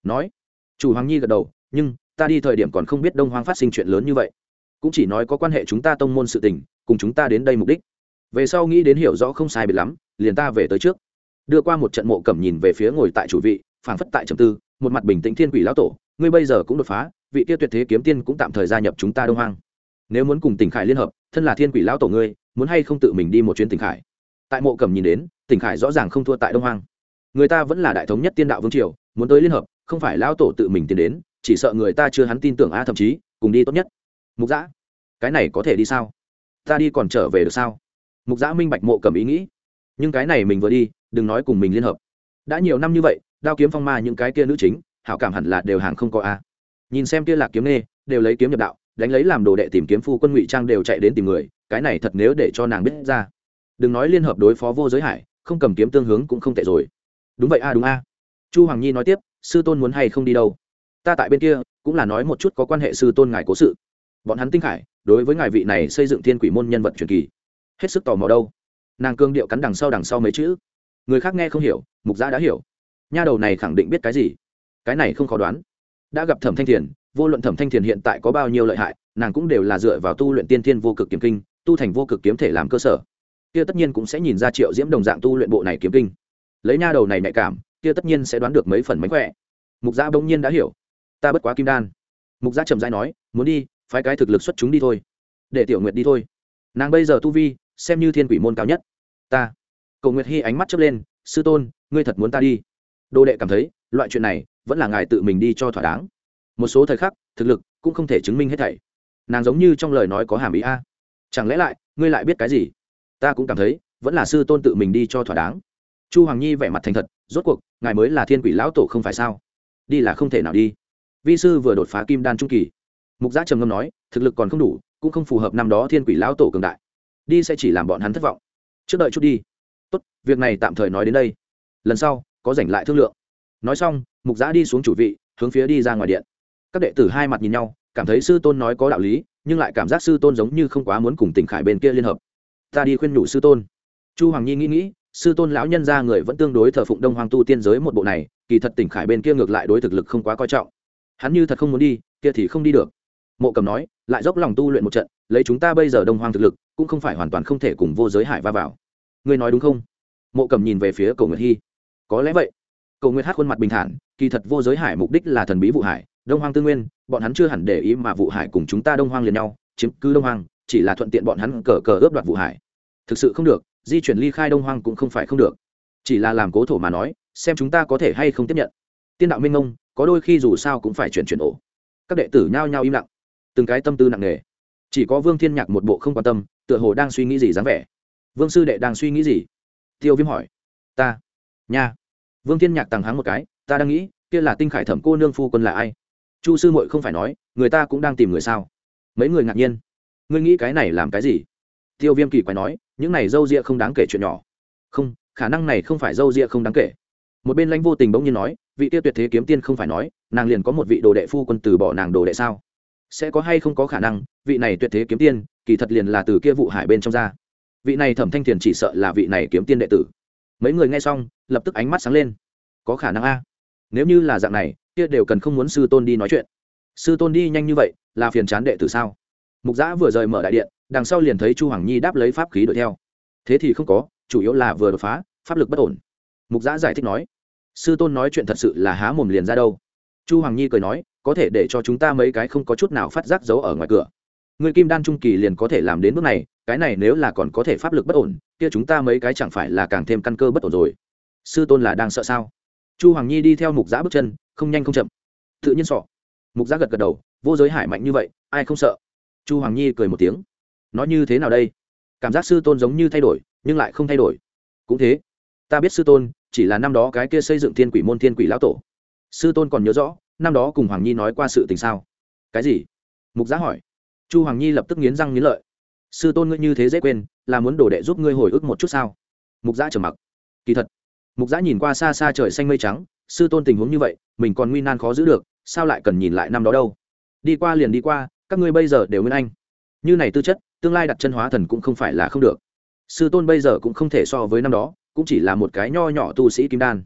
Nói. Chủ hoàng nhi gật đầu, nhưng, ta đi thời điểm còn không biết đông hoang phát sinh chuyện lớn như vậy. Cũng chỉ nói có quan hệ chúng ta tông môn sự tình, cùng chúng ta đến đây mục đích. Về sau nghĩ đến hiểu rõ không sai biệt lắm, liền ta về tới trước. Đưa qua một trận mộ cẩm nhìn về phía ngồi tại chủ vị, phảng phất tại trầm tư, một mặt bình tĩnh thiên quỷ lão tổ, ngươi bây giờ cũng đột phá vị kia tuyệt thế kiếm tiên cũng tạm thời gia nhập chúng ta đông hoang. Nếu muốn cùng tỉnh khải liên hợp, thân là thiên quỷ lão tổ ngươi, muốn hay không tự mình đi một chuyến tỉnh khải? Tại mộ cẩm nhìn đến, tỉnh khải rõ ràng không thua tại đông hoang. Người ta vẫn là đại thống nhất tiên đạo vương triều, muốn tới liên hợp, không phải lão tổ tự mình tiến đến, chỉ sợ người ta chưa hắn tin tưởng a thậm chí, cùng đi tốt nhất. Mục giã cái này có thể đi sao? Ta đi còn trở về được sao? Mục giã minh bạch mộ cầm ý nghĩ. Nhưng cái này mình vừa đi, đừng nói cùng mình liên hợp. Đã nhiều năm như vậy, đao kiếm phong ma những cái kia nữ chính, hảo cảm hẳn là đều hàng không có a nhìn xem kia lạc kiếm nê đều lấy kiếm nhập đạo, đánh lấy làm đồ đệ tìm kiếm phu quân ngụy trang đều chạy đến tìm người, cái này thật nếu để cho nàng biết ra. Đừng nói liên hợp đối phó vô giới hải, không cầm kiếm tương hướng cũng không tệ rồi. Đúng vậy a, đúng a. Chu hoàng nhi nói tiếp, sư tôn muốn hay không đi đâu? Ta tại bên kia, cũng là nói một chút có quan hệ sư tôn ngài cố sự. Bọn hắn tinh khải, đối với ngài vị này xây dựng thiên quỷ môn nhân vật truyền kỳ, hết sức tò mò đâu. Nàng cương điệu cắn đằng sau đằng sau mấy chữ. Người khác nghe không hiểu, mục gia đã hiểu. Nha đầu này khẳng định biết cái gì? Cái này không khó đoán đã gặp thẩm thanh thiền, vô luận thẩm thanh thiền hiện tại có bao nhiêu lợi hại, nàng cũng đều là dựa vào tu luyện tiên thiên vô cực kiếm kinh, tu thành vô cực kiếm thể làm cơ sở. Kia tất nhiên cũng sẽ nhìn ra triệu diễm đồng dạng tu luyện bộ này kiếm kinh. Lấy nha đầu này nhạy cảm, kia tất nhiên sẽ đoán được mấy phần mánh khỏe. Mục gia bỗng nhiên đã hiểu. Ta bất quá kim đan. Mục gia trầm dai nói, muốn đi, phái cái thực lực xuất chúng đi thôi. Để tiểu nguyệt đi thôi. Nàng bây giờ tu vi, xem như thiên quỷ môn cao nhất. Ta. Cầu nguyệt hy ánh mắt chớp lên, sư tôn, ngươi thật muốn ta đi? Đồ đệ cảm thấy loại chuyện này vẫn là ngài tự mình đi cho thỏa đáng. Một số thời khắc, thực lực cũng không thể chứng minh hết thảy. Nàng giống như trong lời nói có hàm ý a. Chẳng lẽ lại, ngươi lại biết cái gì? Ta cũng cảm thấy, vẫn là sư tôn tự mình đi cho thỏa đáng. Chu hoàng nhi vẻ mặt thành thật, rốt cuộc, ngài mới là thiên quỷ lão tổ không phải sao? Đi là không thể nào đi. Vi sư vừa đột phá kim đan trung kỳ. Mục giác trầm ngâm nói, thực lực còn không đủ, cũng không phù hợp năm đó thiên quỷ lão tổ cường đại. Đi sẽ chỉ làm bọn hắn thất vọng. Trước đợi chút đi. Tốt, việc này tạm thời nói đến đây. Lần sau, có rảnh lại thương lượng nói xong, mục giã đi xuống chủ vị, hướng phía đi ra ngoài điện. Các đệ tử hai mặt nhìn nhau, cảm thấy sư tôn nói có đạo lý, nhưng lại cảm giác sư tôn giống như không quá muốn cùng tỉnh khải bên kia liên hợp. Ta đi khuyên nhủ sư tôn. Chu hoàng nhi nghĩ nghĩ, sư tôn lão nhân ra người vẫn tương đối thờ phụng đông hoàng tu tiên giới một bộ này, kỳ thật tỉnh khải bên kia ngược lại đối thực lực không quá coi trọng. Hắn như thật không muốn đi, kia thì không đi được. Mộ cầm nói, lại dốc lòng tu luyện một trận, lấy chúng ta bây giờ đông hoàng thực lực, cũng không phải hoàn toàn không thể cùng vô giới hải va vào. Ngươi nói đúng không? Mộ cầm nhìn về phía cầu nguyệt hy. Có lẽ vậy cầu nguyệt hát khuôn mặt bình thản, kỳ thật vô giới hải mục đích là thần bí vụ hải, đông hoang tư nguyên, bọn hắn chưa hẳn để ý mà vụ hải cùng chúng ta đông hoang liền nhau, chiếm cứ đông hoang, chỉ là thuận tiện bọn hắn cờ cờ ướp đoạt vụ hải. Thực sự không được, di chuyển ly khai đông hoang cũng không phải không được. Chỉ là làm cố thổ mà nói, xem chúng ta có thể hay không tiếp nhận. Tiên đạo minh ngông, có đôi khi dù sao cũng phải chuyển chuyển ổ. Các đệ tử nhao nhao im lặng. Từng cái tâm tư nặng nề. Chỉ có vương thiên nhạc một bộ không quan tâm, tựa hồ đang suy nghĩ gì dáng vẻ. Vương sư đệ đang suy nghĩ gì? Tiêu viêm hỏi. Ta, nha vương thiên nhạc tàng háng một cái, ta đang nghĩ, kia là tinh khải thẩm cô nương phu quân là ai? Chu sư muội không phải nói, người ta cũng đang tìm người sao? Mấy người ngạc nhiên. Ngươi nghĩ cái này làm cái gì? Tiêu viêm kỳ quái nói, những này d â u ria không đáng kể chuyện nhỏ. Không, khả năng này không phải d â u ria không đáng kể. Một bên lãnh vô tình bỗng nhiên nói, vị tiêu tuyệt thế kiếm tiên không phải nói, nàng liền có một vị đồ đệ phu quân từ bỏ nàng đồ đệ sao? Sẽ có hay không có khả năng, vị này tuyệt thế kiếm tiên, kỳ thật liền là từ kia vụ hải bên trong ra. Vị này thẩm thanh thiền chỉ sợ là vị này kiếm tiên đệ tử mấy người nghe xong, lập tức ánh mắt sáng lên. Có khả năng a. Nếu như là dạng này, kia đều cần không muốn sư tôn đi nói chuyện. Sư tôn đi nhanh như vậy, là phiền chán đệ tử sao? Mục giã vừa rời mở đại điện, đằng sau liền thấy chu hoàng nhi đáp lấy pháp khí đuổi theo. Thế thì không có, chủ yếu là vừa đột phá, pháp lực bất ổn. Mục giã giải thích nói, sư tôn nói chuyện thật sự là há mồm liền ra đâu. Chu hoàng nhi cười nói, có thể để cho chúng ta mấy cái không có chút nào phát giác giấu ở ngoài cửa người kim đan trung kỳ liền có thể làm đến bước này, cái này nếu là còn có thể pháp lực bất ổn, kia chúng ta mấy cái chẳng phải là càng thêm căn cơ bất ổn rồi. Sư tôn là đang sợ sao? Chu hoàng nhi đi theo mục giã bước chân, không nhanh không chậm. Tự nhiên sọ. Mục giã gật gật đầu, vô giới hải mạnh như vậy, ai không sợ? Chu hoàng nhi cười một tiếng. Nói như thế nào đây? Cảm giác sư tôn giống như thay đổi, nhưng lại không thay đổi. Cũng thế. Ta biết sư tôn, chỉ là năm đó cái kia xây dựng thiên quỷ môn thiên quỷ lão tổ. Sư tôn còn nhớ rõ, năm đó cùng hoàng nhi nói qua sự tình sao? Cái gì? Mục giá hỏi chu hoàng nhi lập tức nghiến răng nghiến lợi. Sư tôn ngươi như thế dễ quên, là muốn đổ đệ giúp ngươi hồi ức một chút sao? Mục giã trở mặc. Kỳ thật, mục giã nhìn qua xa xa trời xanh mây trắng, sư tôn tình huống như vậy, mình còn nguy nan khó giữ được, sao lại cần nhìn lại năm đó đâu? Đi qua liền đi qua, các ngươi bây giờ đều nguyên anh. Như này tư chất, tương lai đặt chân hóa thần cũng không phải là không được. Sư tôn bây giờ cũng không thể so với năm đó, cũng chỉ là một cái nho nhỏ tu sĩ kim đan.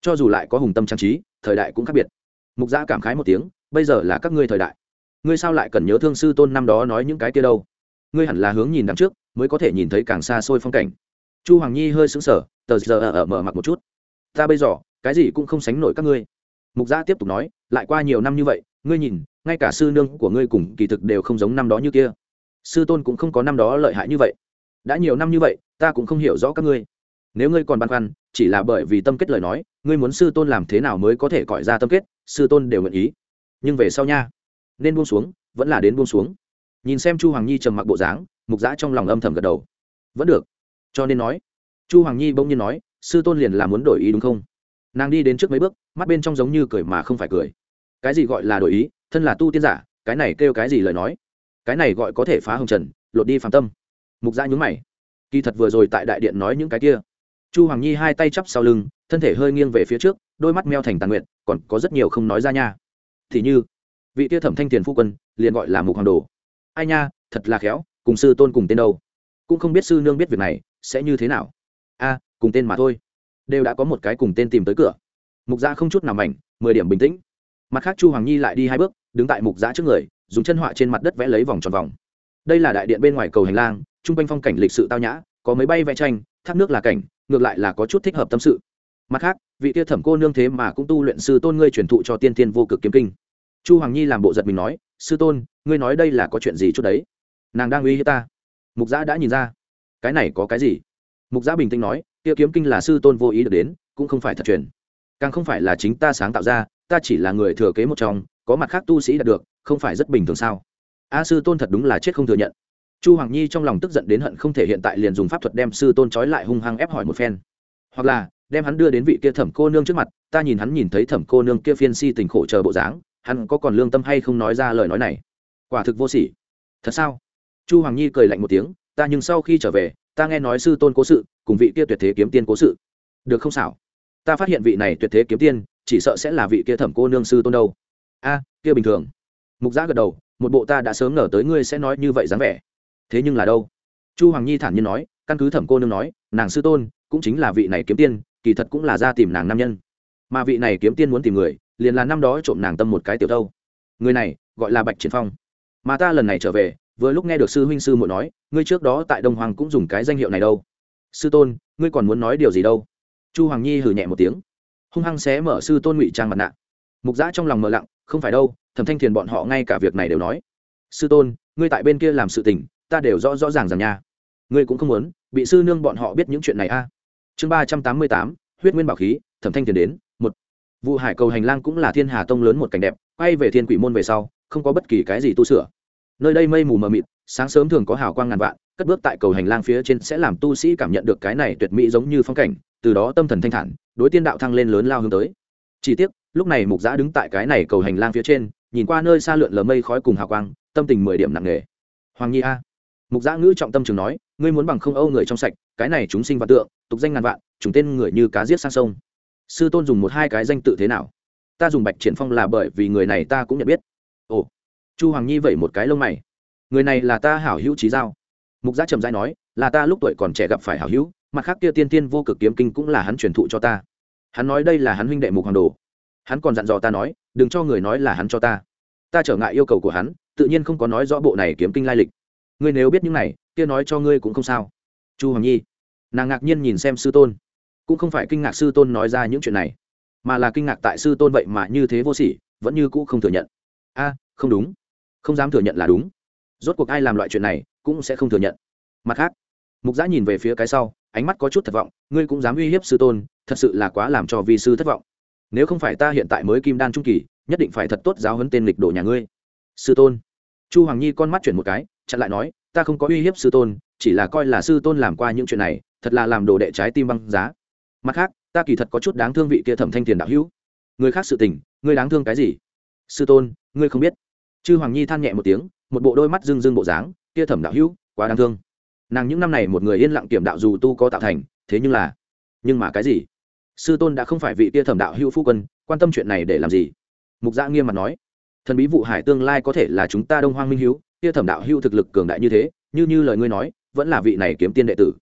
Cho dù lại có hùng tâm trang trí, thời đại cũng khác biệt. Mục giã cảm khái một tiếng, bây giờ là các ngươi thời đại ngươi sao lại cần nhớ thương sư tôn năm đó nói những cái kia đâu? Ngươi hẳn là hướng nhìn đằng trước, mới có thể nhìn thấy càng xa xôi phong cảnh. Chu hoàng nhi hơi sững sờ, tờ giờ ở mở mặt một chút. Ta bây giờ, cái gì cũng không sánh nổi các ngươi. Mục gia tiếp tục nói, lại qua nhiều năm như vậy, ngươi nhìn, ngay cả sư nương của ngươi cùng kỳ thực đều không giống năm đó như kia. Sư tôn cũng không có năm đó lợi hại như vậy. Đã nhiều năm như vậy, ta cũng không hiểu rõ các ngươi. Nếu ngươi còn băn khoăn, chỉ là bởi vì tâm kết lời nói, ngươi muốn sư tôn làm thế nào mới có thể gọi ra tâm kết, sư tôn đều nguyện ý. Nhưng về sau nha nên buông xuống, vẫn là đến buông xuống. Nhìn xem chu hoàng nhi trầm mặc bộ dáng, mục giã trong lòng âm thầm gật đầu. Vẫn được. Cho nên nói, chu hoàng nhi bỗng nhiên nói, sư tôn liền là muốn đổi ý đúng không? Nàng đi đến trước mấy bước, mắt bên trong giống như cười mà không phải cười. Cái gì gọi là đổi ý? Thân là tu tiên giả, cái này kêu cái gì lời nói? Cái này gọi có thể phá hồng trần, lột đi phạm tâm. Mục giã nhún mày. Kỳ thật vừa rồi tại đại điện nói những cái kia. Chu hoàng nhi hai tay chắp sau lưng, thân thể hơi nghiêng về phía trước, đôi mắt meo thành tàn nguyện còn có rất nhiều không nói ra nha. Thì như vị tia thẩm thanh tiền phu quân liền gọi là mục hoàng đồ. Ai nha, thật là khéo, cùng sư tôn cùng tên đâu? Cũng không biết sư nương biết việc này sẽ như thế nào. A, cùng tên mà thôi. Đều đã có một cái cùng tên tìm tới cửa. Mục gia không chút nào mảnh, mười điểm bình tĩnh. Mặt khác chu hoàng nhi lại đi hai bước, đứng tại mục gia trước người, dùng chân họa trên mặt đất vẽ lấy vòng tròn vòng. Đây là đại điện bên ngoài cầu hành lang chung quanh phong cảnh lịch sự tao nhã, có mấy bay vẽ tranh, thác nước là cảnh, ngược lại là có chút thích hợp tâm sự. Mặt khác, vị tia thẩm cô nương thế mà cũng tu luyện sư tôn ngươi truyền thụ cho tiên tiên vô cực kiếm kinh chu hoàng nhi làm bộ giật mình nói, sư tôn, ngươi nói đây là có chuyện gì chút đấy? Nàng đang uy hiếp ta. Mục giã đã nhìn ra. Cái này có cái gì? Mục giã bình tĩnh nói Tiêu kiếm kinh là sư tôn vô ý được đến, cũng không phải thật truyền. Càng không phải là chính ta sáng tạo ra, ta chỉ là người thừa kế một trong, có mặt khác tu sĩ đạt được, không phải rất bình thường sao? A, sư tôn thật đúng là chết không thừa nhận. Chu hoàng nhi trong lòng tức giận đến hận không thể hiện tại liền dùng pháp thuật đem sư tôn trói lại hung hăng ép hỏi một phen. Hoặc là, đem hắn đưa đến vị kia thẩm cô nương trước mặt, ta nhìn hắn nhìn thấy thẩm cô nương kia phiên si tình khổ chờ bộ dáng hắn có còn lương tâm hay không nói ra lời nói này? Quả thực vô sỉ. Thật sao? Chu hoàng nhi cười lạnh một tiếng, ta nhưng sau khi trở về, ta nghe nói sư tôn cố sự, cùng vị kia tuyệt thế kiếm tiên cố sự. Được không xảo? Ta phát hiện vị này tuyệt thế kiếm tiên, chỉ sợ sẽ là vị kia thẩm cô nương sư tôn đâu. A, kia bình thường. Mục giã gật đầu, một bộ ta đã sớm ngờ tới ngươi sẽ nói như vậy dáng vẻ. Thế nhưng là đâu? Chu hoàng nhi thản nhiên nói, căn cứ thẩm cô nương nói, nàng sư tôn cũng chính là vị này kiếm tiên, kỳ thật cũng là ra tìm nàng nam nhân. Mà vị này kiếm tiên muốn tìm người liền là năm đó trộm nàng tâm một cái tiểu thâu. Người này, gọi là bạch triển phong. Mà ta lần này trở về, vừa lúc nghe được sư huynh sư muội nói, ngươi trước đó tại đông hoàng cũng dùng cái danh hiệu này đâu. Sư tôn, ngươi còn muốn nói điều gì đâu? Chu hoàng nhi hử nhẹ một tiếng. Hung hăng xé mở sư tôn ngụy trang mặt nạ. Mục giã trong lòng mờ lặng, không phải đâu, thẩm thanh thiền bọn họ ngay cả việc này đều nói. Sư tôn, ngươi tại bên kia làm sự tình, ta đều rõ rõ ràng rằng nha. Ngươi cũng không muốn, bị sư nương bọn họ biết những chuyện này a. Chương ba trăm tám mươi tám, huyết nguyên bảo khí, thẩm thanh thiền đến vụ hải cầu hành lang cũng là thiên hà tông lớn một cảnh đẹp, quay về thiên quỷ môn về sau, không có bất kỳ cái gì tu sửa. Nơi đây mây mù mờ mịt, sáng sớm thường có hào quang ngàn vạn, cất bước tại cầu hành lang phía trên sẽ làm tu sĩ cảm nhận được cái này tuyệt mỹ giống như phong cảnh, từ đó tâm thần thanh thản, đối tiên đạo thăng lên lớn lao hướng tới. Chỉ tiếc, lúc này mục giã đứng tại cái này cầu hành lang phía trên, nhìn qua nơi xa lượn lờ mây khói cùng hào quang, tâm tình mười điểm nặng nề. Hoàng nhi a. Mục giã ngữ trọng tâm trường nói, ngươi muốn bằng không âu người trong sạch, cái này chúng sinh vật tượng, tục danh ngàn vạn, chúng tên người như cá giết sang sông sư tôn dùng một hai cái danh tự thế nào? Ta dùng bạch triển phong là bởi vì người này ta cũng nhận biết. Ồ, chu hoàng nhi vẩy một cái lông mày. Người này là ta hảo hữu trí giao. Mục gia trầm dai nói, là ta lúc tuổi còn trẻ gặp phải hảo hữu, mặt khác kia tiên tiên vô cực kiếm kinh cũng là hắn truyền thụ cho ta. Hắn nói đây là hắn huynh đệ mục hoàng đồ. Hắn còn dặn dò ta nói, đừng cho người nói là hắn cho ta. Ta trở ngại yêu cầu của hắn, tự nhiên không có nói rõ bộ này kiếm kinh lai lịch. Ngươi nếu biết những này, kia nói cho ngươi cũng không sao. Chu hoàng nhi, nàng ngạc nhiên nhìn xem sư tôn cũng không phải kinh ngạc sư tôn nói ra những chuyện này, mà là kinh ngạc tại sư tôn vậy mà như thế vô sỉ, vẫn như cũ không thừa nhận. A, không đúng. Không dám thừa nhận là đúng. Rốt cuộc ai làm loại chuyện này cũng sẽ không thừa nhận. Mặt khác, mục giã nhìn về phía cái sau, ánh mắt có chút thất vọng, ngươi cũng dám uy hiếp sư tôn, thật sự là quá làm cho vi sư thất vọng. Nếu không phải ta hiện tại mới kim đan trung kỳ, nhất định phải thật tốt giáo huấn tên lịch đồ nhà ngươi. Sư tôn. Chu hoàng nhi con mắt chuyển một cái, chặn lại nói, ta không có uy hiếp sư tôn, chỉ là coi là sư tôn làm qua những chuyện này, thật là làm đồ đệ trái tim băng giá mặt khác, ta kỳ thật có chút đáng thương vị kia thẩm thanh tiền đạo hữu. Người khác sự tình, ngươi đáng thương cái gì? Sư tôn, ngươi không biết. Chư hoàng nhi than nhẹ một tiếng, một bộ đôi mắt rưng rưng bộ dáng, kia thẩm đạo hữu, quá đáng thương. Nàng những năm này một người yên lặng kiểm đạo dù tu có tạo thành, thế nhưng là, nhưng mà cái gì? Sư tôn đã không phải vị kia thẩm đạo hữu phu quân, quan tâm chuyện này để làm gì? Mục gia nghiêm mặt nói, thần bí vụ hải tương lai có thể là chúng ta đông hoang minh hữu kia thẩm đạo hữu thực lực cường đại như thế, như như lời ngươi nói, vẫn là vị này kiếm tiên đệ tử.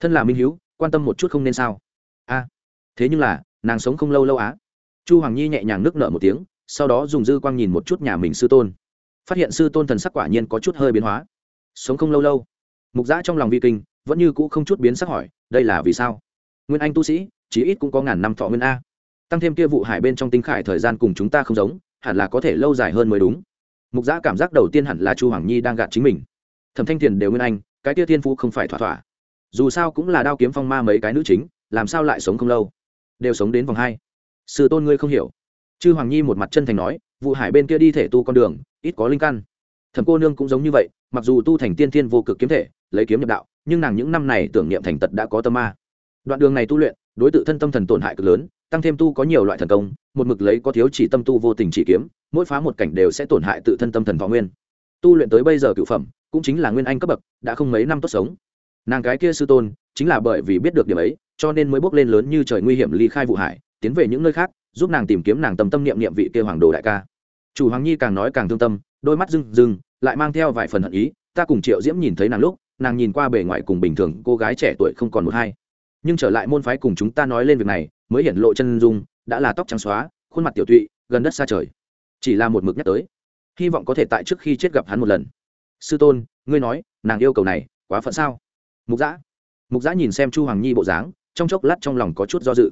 Thân là minh hữu quan tâm một chút không nên sao? A, thế nhưng là, nàng sống không lâu lâu á. Chu hoàng nhi nhẹ nhàng nước nợ một tiếng, sau đó dùng dư quang nhìn một chút nhà mình sư tôn. Phát hiện sư tôn thần sắc quả nhiên có chút hơi biến hóa. Sống không lâu lâu. Mục giã trong lòng vi kinh, vẫn như cũ không chút biến sắc hỏi, đây là vì sao? Nguyên anh tu sĩ, chí ít cũng có ngàn năm thọ nguyên a. Tăng thêm kia vụ hải bên trong tinh khải thời gian cùng chúng ta không giống, hẳn là có thể lâu dài hơn mới đúng. Mục giã cảm giác đầu tiên hẳn là chu hoàng nhi đang gạt chính mình. Thẩm thanh thiền đều nguyên anh, cái kia thiên phú không phải thỏa thỏa. Dù sao cũng là đao kiếm phong ma mấy cái nữ chính làm sao lại sống không lâu? Đều sống đến vòng hai. Sư tôn ngươi không hiểu. Chư hoàng nhi một mặt chân thành nói vụ hải bên kia đi thể tu con đường, ít có linh căn. Thẩm cô nương cũng giống như vậy, mặc dù tu thành tiên thiên vô cực kiếm thể, lấy kiếm nhập đạo, nhưng nàng những năm này tưởng niệm thành tật đã có tâm ma. Đoạn đường này tu luyện, đối t thân tâm thần tổn hại cực lớn, tăng thêm tu có nhiều loại thần công, một mực lấy có thiếu chỉ tâm tu vô tình chỉ kiếm, mỗi phá một cảnh đều sẽ tổn hại tự thân tâm thần võ nguyên. Tu luyện tới bây giờ cựu phẩm, cũng chính là nguyên anh cấp bậc, đã không mấy năm tốt sống nàng cái kia sư tôn, chính là bởi vì biết được điểm ấy, cho nên mới bước lên lớn như trời nguy hiểm ly khai vụ hải, tiến về những nơi khác, giúp nàng tìm kiếm nàng tâm tâm niệm niệm vị kia hoàng đồ đại ca. Chủ hoàng nhi càng nói càng thương tâm, đôi mắt rưng rưng, lại mang theo vài phần hận ý, ta cùng triệu diễm nhìn thấy nàng lúc, nàng nhìn qua bề ngoài cùng bình thường cô gái trẻ tuổi không còn một hai. Nhưng trở lại môn phái cùng chúng ta nói lên việc này, mới hiện lộ chân dung, đã là tóc trắng xóa, khuôn mặt tiểu tụy, gần đất xa trời. Chỉ là một mực nhắc tới. Hy vọng có thể tại trước khi chết gặp hắn một lần. Sư tôn, ngươi nói, nàng yêu cầu này, quá phận sao? Mục giã mục giã nhìn xem chu hoàng nhi bộ dáng, trong chốc lát trong lòng có chút do dự.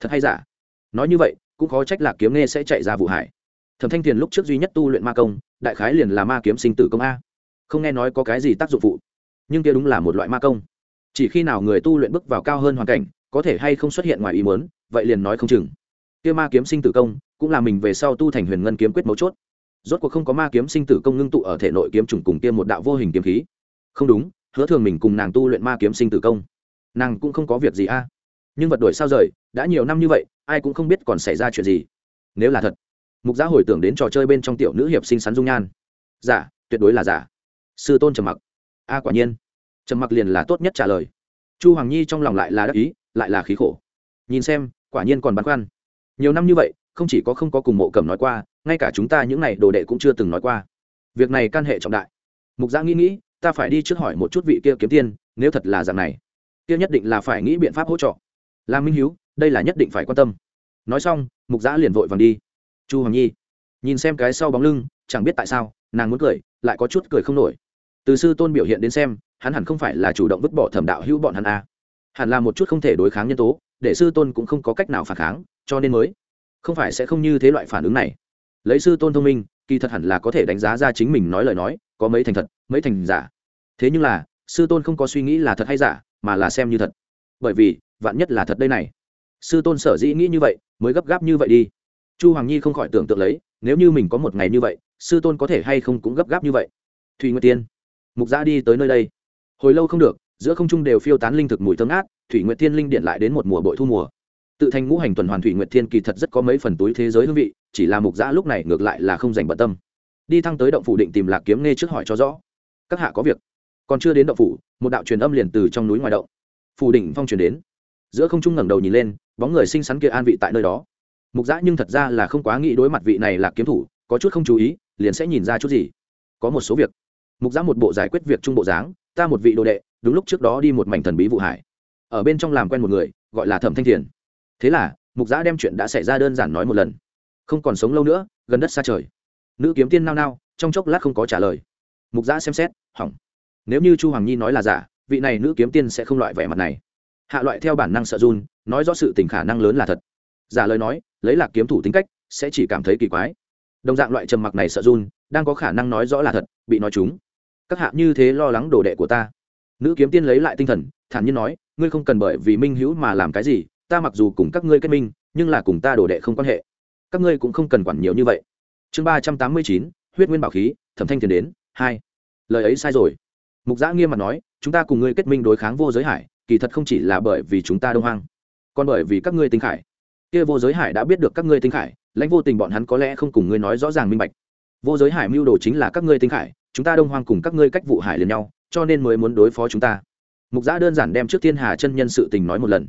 Thật hay giả? Nói như vậy, cũng khó trách lạc kiếm nghe sẽ chạy ra vụ hải. Thẩm thanh tiền lúc trước duy nhất tu luyện ma công, đại khái liền là ma kiếm sinh tử công a. Không nghe nói có cái gì tác dụng phụ, nhưng kia đúng là một loại ma công. Chỉ khi nào người tu luyện bước vào cao hơn hoàn cảnh, có thể hay không xuất hiện ngoài ý muốn, vậy liền nói không chừng. Kia ma kiếm sinh tử công, cũng là mình về sau tu thành huyền ngân kiếm quyết mấu chốt. Rốt cuộc không có ma kiếm sinh tử công ngưng tụ ở thể nội kiếm trùng cùng kia một đạo vô hình kiếm khí. Không đúng hứa thường mình cùng nàng tu luyện ma kiếm sinh tử công. Nàng cũng không có việc gì a. Nhưng vật đổi sao rời, đã nhiều năm như vậy, ai cũng không biết còn xảy ra chuyện gì. Nếu là thật, mục giá hồi tưởng đến trò chơi bên trong tiểu nữ hiệp sinh sắn dung nhan. Giả tuyệt đối là giả sư tôn trầm mặc. A, quả nhiên. Trầm mặc liền là tốt nhất trả lời. Chu hoàng nhi trong lòng lại là đắc ý, lại là khí khổ. Nhìn xem, quả nhiên còn băn khoăn. Nhiều năm như vậy, không chỉ có không có cùng mộ cầm nói qua, ngay cả chúng ta những n à y đồ đệ cũng chưa từng nói qua. Việc này can hệ trọng đại. Mục giã nghĩ nghĩ ta phải đi trước hỏi một chút vị kia kiếm tiên, nếu thật là dạng này, kia nhất định là phải nghĩ biện pháp hỗ trợ. Làm minh hiếu, đây là nhất định phải quan tâm. Nói xong, mục giã liền vội vàng đi. Chu hoàng nhi, nhìn xem cái sau bóng lưng, chẳng biết tại sao, nàng muốn cười, lại có chút cười không nổi. Từ sư tôn biểu hiện đến xem, hắn hẳn không phải là chủ động vứt bỏ thẩm đạo hữu bọn hắn a à. hẳn là một chút không thể đối kháng nhân tố, để sư tôn cũng không có cách nào phản kháng, cho nên mới, không phải sẽ không như thế loại phản ứng này. Lấy sư tôn thông minh, kỳ thật hẳn là có thể đánh giá ra chính mình nói lời nói có mấy thành thật, mấy thành giả. Thế nhưng là, sư tôn không có suy nghĩ là thật hay giả, mà là xem như thật. Bởi vì, vạn nhất là thật đây này. Sư tôn sở dĩ nghĩ như vậy, mới gấp gáp như vậy đi. Chu hoàng nhi không khỏi tưởng tượng lấy, nếu như mình có một ngày như vậy, sư tôn có thể hay không cũng gấp gáp như vậy. Thùy nguyệt tiên, mục gia đi tới nơi đây. Hồi lâu không được, giữa không trung đều phiêu tán linh thực mùi thơm ngát, thủy nguyệt thiên linh điện lại đến một mùa bội thu mùa. Tự thành ngũ hành tuần hoàn thủy nguyệt thiên kỳ thật rất có mấy phần túi thế giới hương vị, chỉ là mục giã lúc này ngược lại là không dành bận tâm đi thăng tới động phủ định tìm lạc kiếm nghe trước hỏi cho rõ. Các hạ có việc. Còn chưa đến động phủ, một đạo truyền âm liền từ trong núi ngoài động. Phủ đỉnh phong truyền đến. Giữa không trung ngẩng đầu nhìn lên, bóng người xinh xắn kia an vị tại nơi đó. Mục giã nhưng thật ra là không quá nghĩ đối mặt vị này là kiếm thủ, có chút không chú ý, liền sẽ nhìn ra chút gì. Có một số việc. Mục giã một bộ giải quyết việc trung bộ dáng, ta một vị đồ đệ, đúng lúc trước đó đi một mảnh thần bí vụ hải. Ở bên trong làm quen một người, gọi là thẩm thanh thiền. Thế là, mục giã đem chuyện đã xảy ra đơn giản nói một lần. Không còn sống lâu nữa, gần đất xa trời nữ kiếm tiên nao nao, trong chốc lát không có trả lời. Mục giã xem xét, hỏng. Nếu như chu hoàng nhi nói là giả, vị này nữ kiếm tiên sẽ không loại vẻ mặt này. Hạ loại theo bản năng sợ run, nói rõ sự tình khả năng lớn là thật. Giả lời nói, lấy lạc kiếm thủ tính cách, sẽ chỉ cảm thấy kỳ quái. Đồng dạng loại trầm mặc này sợ run, đang có khả năng nói rõ là thật, bị nói chúng. Các hạ như thế lo lắng đồ đệ của ta. Nữ kiếm tiên lấy lại tinh thần, thản nhiên nói, ngươi không cần bởi vì minh hữu mà làm cái gì, ta mặc dù cùng các ngươi kết minh, nhưng là cùng ta đồ đệ không quan hệ. Các ngươi cũng không cần quản nhiều như vậy chương ba trăm tám mươi chín, huyết nguyên bảo khí, thẩm thanh tiền đến, hai. Lời ấy sai rồi. Mục giã nghiêm mặt nói, chúng ta cùng ngươi kết minh đối kháng vô giới hải, kỳ thật không chỉ là bởi vì chúng ta đông hoang, còn bởi vì các ngươi tinh khải. Kia vô giới hải đã biết được các ngươi tinh khải, lãnh vô tình bọn hắn có lẽ không cùng ngươi nói rõ ràng minh bạch. Vô giới hải mưu đồ chính là các ngươi tinh khải, chúng ta đông hoang cùng các ngươi cách vụ hải liền nhau, cho nên mới muốn đối phó chúng ta. Mục giã đơn giản đem trước thiên hà chân nhân sự tình nói một lần.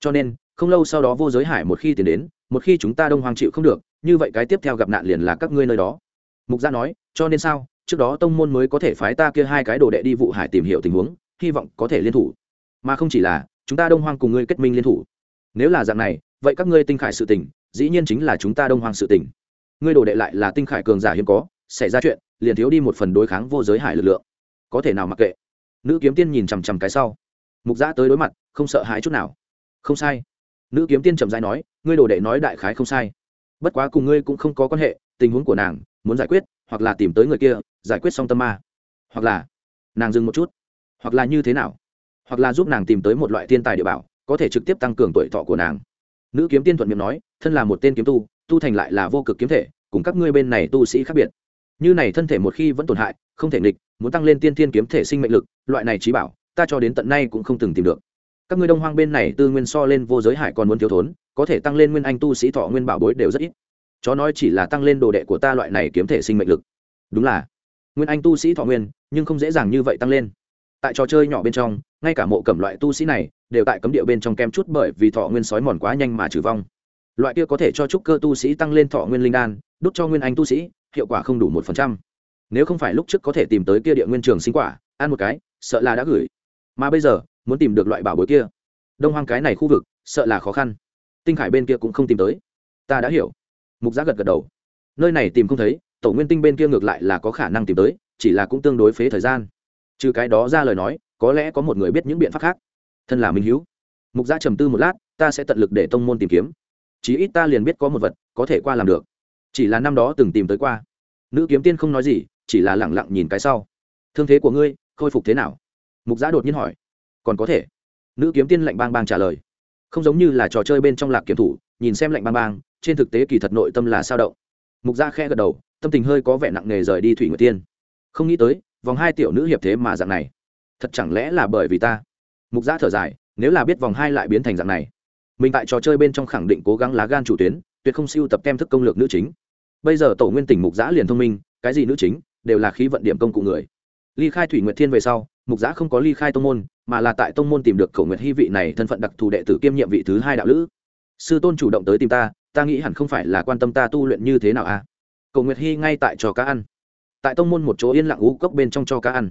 Cho nên, không lâu sau đó vô giới hải một khi tiến đến một khi chúng ta đông hoàng chịu không được, như vậy cái tiếp theo gặp nạn liền là các ngươi nơi đó. Mục gia nói, cho nên sao? Trước đó tông môn mới có thể phái ta kia hai cái đồ đệ đi vụ hải tìm hiểu tình huống, hy vọng có thể liên thủ. Mà không chỉ là, chúng ta đông hoang cùng ngươi kết minh liên thủ. Nếu là dạng này, vậy các ngươi tinh khải sự tình, dĩ nhiên chính là chúng ta đông hoang sự tình. Ngươi đồ đệ lại là tinh khải cường giả hiếm có, xảy ra chuyện, liền thiếu đi một phần đối kháng vô giới hải lực lượng. Có thể nào mặc kệ? Nữ kiếm tiên nhìn chằm chằm cái sau. Mục giã tới đối mặt, không sợ hãi chút nào. Không sai. Nữ kiếm tiên trầm dai nói ngươi đồ đệ nói đại khái không sai. Bất quá cùng ngươi cũng không có quan hệ, tình huống của nàng, muốn giải quyết, hoặc là tìm tới người kia, giải quyết xong tâm ma. Hoặc là, nàng dừng một chút. Hoặc là như thế nào? Hoặc là giúp nàng tìm tới một loại thiên tài địa bảo, có thể trực tiếp tăng cường tuổi thọ của nàng. Nữ kiếm tiên thuận miệng nói, thân là một tên kiếm tu tu thành lại là vô cực kiếm thể, cùng các ngươi bên này tu sĩ khác biệt. Như này thân thể một khi vẫn tổn hại, không thể nghịch, muốn tăng lên tiên thiên kiếm thể sinh mệnh lực, loại này trí bảo, ta cho đến tận nay cũng không từng tìm được. Các ngươi đông hoang bên này tư nguyên so lên vô giới hải còn muốn thiếu thốn có thể tăng lên nguyên anh tu sĩ thọ nguyên bảo bối đều rất ít. Chó nói chỉ là tăng lên đồ đệ của ta loại này kiếm thể sinh mệnh lực. Đúng là, nguyên anh tu sĩ thọ nguyên, nhưng không dễ dàng như vậy tăng lên. Tại trò chơi nhỏ bên trong, ngay cả mộ cẩm loại tu sĩ này, đều tại cấm địa bên trong kem chút bởi vì thọ nguyên sói mòn quá nhanh mà trừ vong. Loại kia có thể cho trúc cơ tu sĩ tăng lên thọ nguyên linh đan đốt cho nguyên anh tu sĩ, hiệu quả không đủ một phần trăm. Nếu không phải lúc trước có thể tìm tới kia địa nguyên trường sinh quả, ăn một cái, sợ là đã gửi. Mà bây giờ, muốn tìm được loại bảo bối kia. Đông hoang cái này khu vực, sợ là khó khăn tinh khải bên kia cũng không tìm tới. Ta đã hiểu. Mục giá gật gật đầu. Nơi này tìm không thấy, tổ nguyên tinh bên kia ngược lại là có khả năng tìm tới, chỉ là cũng tương đối phế thời gian. Trừ cái đó ra lời nói, có lẽ có một người biết những biện pháp khác. Thân là minh hữu mục gia trầm tư một lát, ta sẽ tận lực để tông môn tìm kiếm. Chí ít ta liền biết có một vật có thể qua làm được. Chỉ là năm đó từng tìm tới qua. Nữ kiếm tiên không nói gì, chỉ là lẳng lặng nhìn cái sau. Thương thế của ngươi khôi phục thế nào? Mục giã đột nhiên hỏi. Còn có thể. Nữ kiếm tiên lạnh bang bang trả lời không giống như là trò chơi bên trong lạc kiểm thủ, nhìn xem lạnh bang bang, trên thực tế kỳ thật nội tâm là sao động. Mục gia khe gật đầu, tâm tình hơi có vẻ nặng nề rời đi thủy nguyệt tiên. Không nghĩ tới, vòng hai tiểu nữ hiệp thế mà dạng này. Thật chẳng lẽ là bởi vì ta? Mục gia thở dài, nếu là biết vòng hai lại biến thành dạng này, mình tại trò chơi bên trong khẳng định cố gắng lá gan chủ tuyến, tuyệt không siêu tập kem thức công lược nữ chính. Bây giờ tổ nguyên tỉnh mục giã liền thông minh, cái gì nữ chính, đều là khí vận điểm công cụ người ly khai thủy nguyệt thiên về sau, mục giã không có ly khai tông môn, mà là tại tông môn tìm được khẩu nguyệt hy vị này thân phận đặc thù đệ tử kiêm nhiệm vị thứ hai đạo lữ. Sư tôn chủ động tới tìm ta ta nghĩ hẳn không phải là quan tâm ta tu luyện như thế nào à? Cầu nguyệt hy ngay tại trò cá ăn. Tại tông môn một chỗ yên lặng ngũ cốc bên trong cho cá ăn.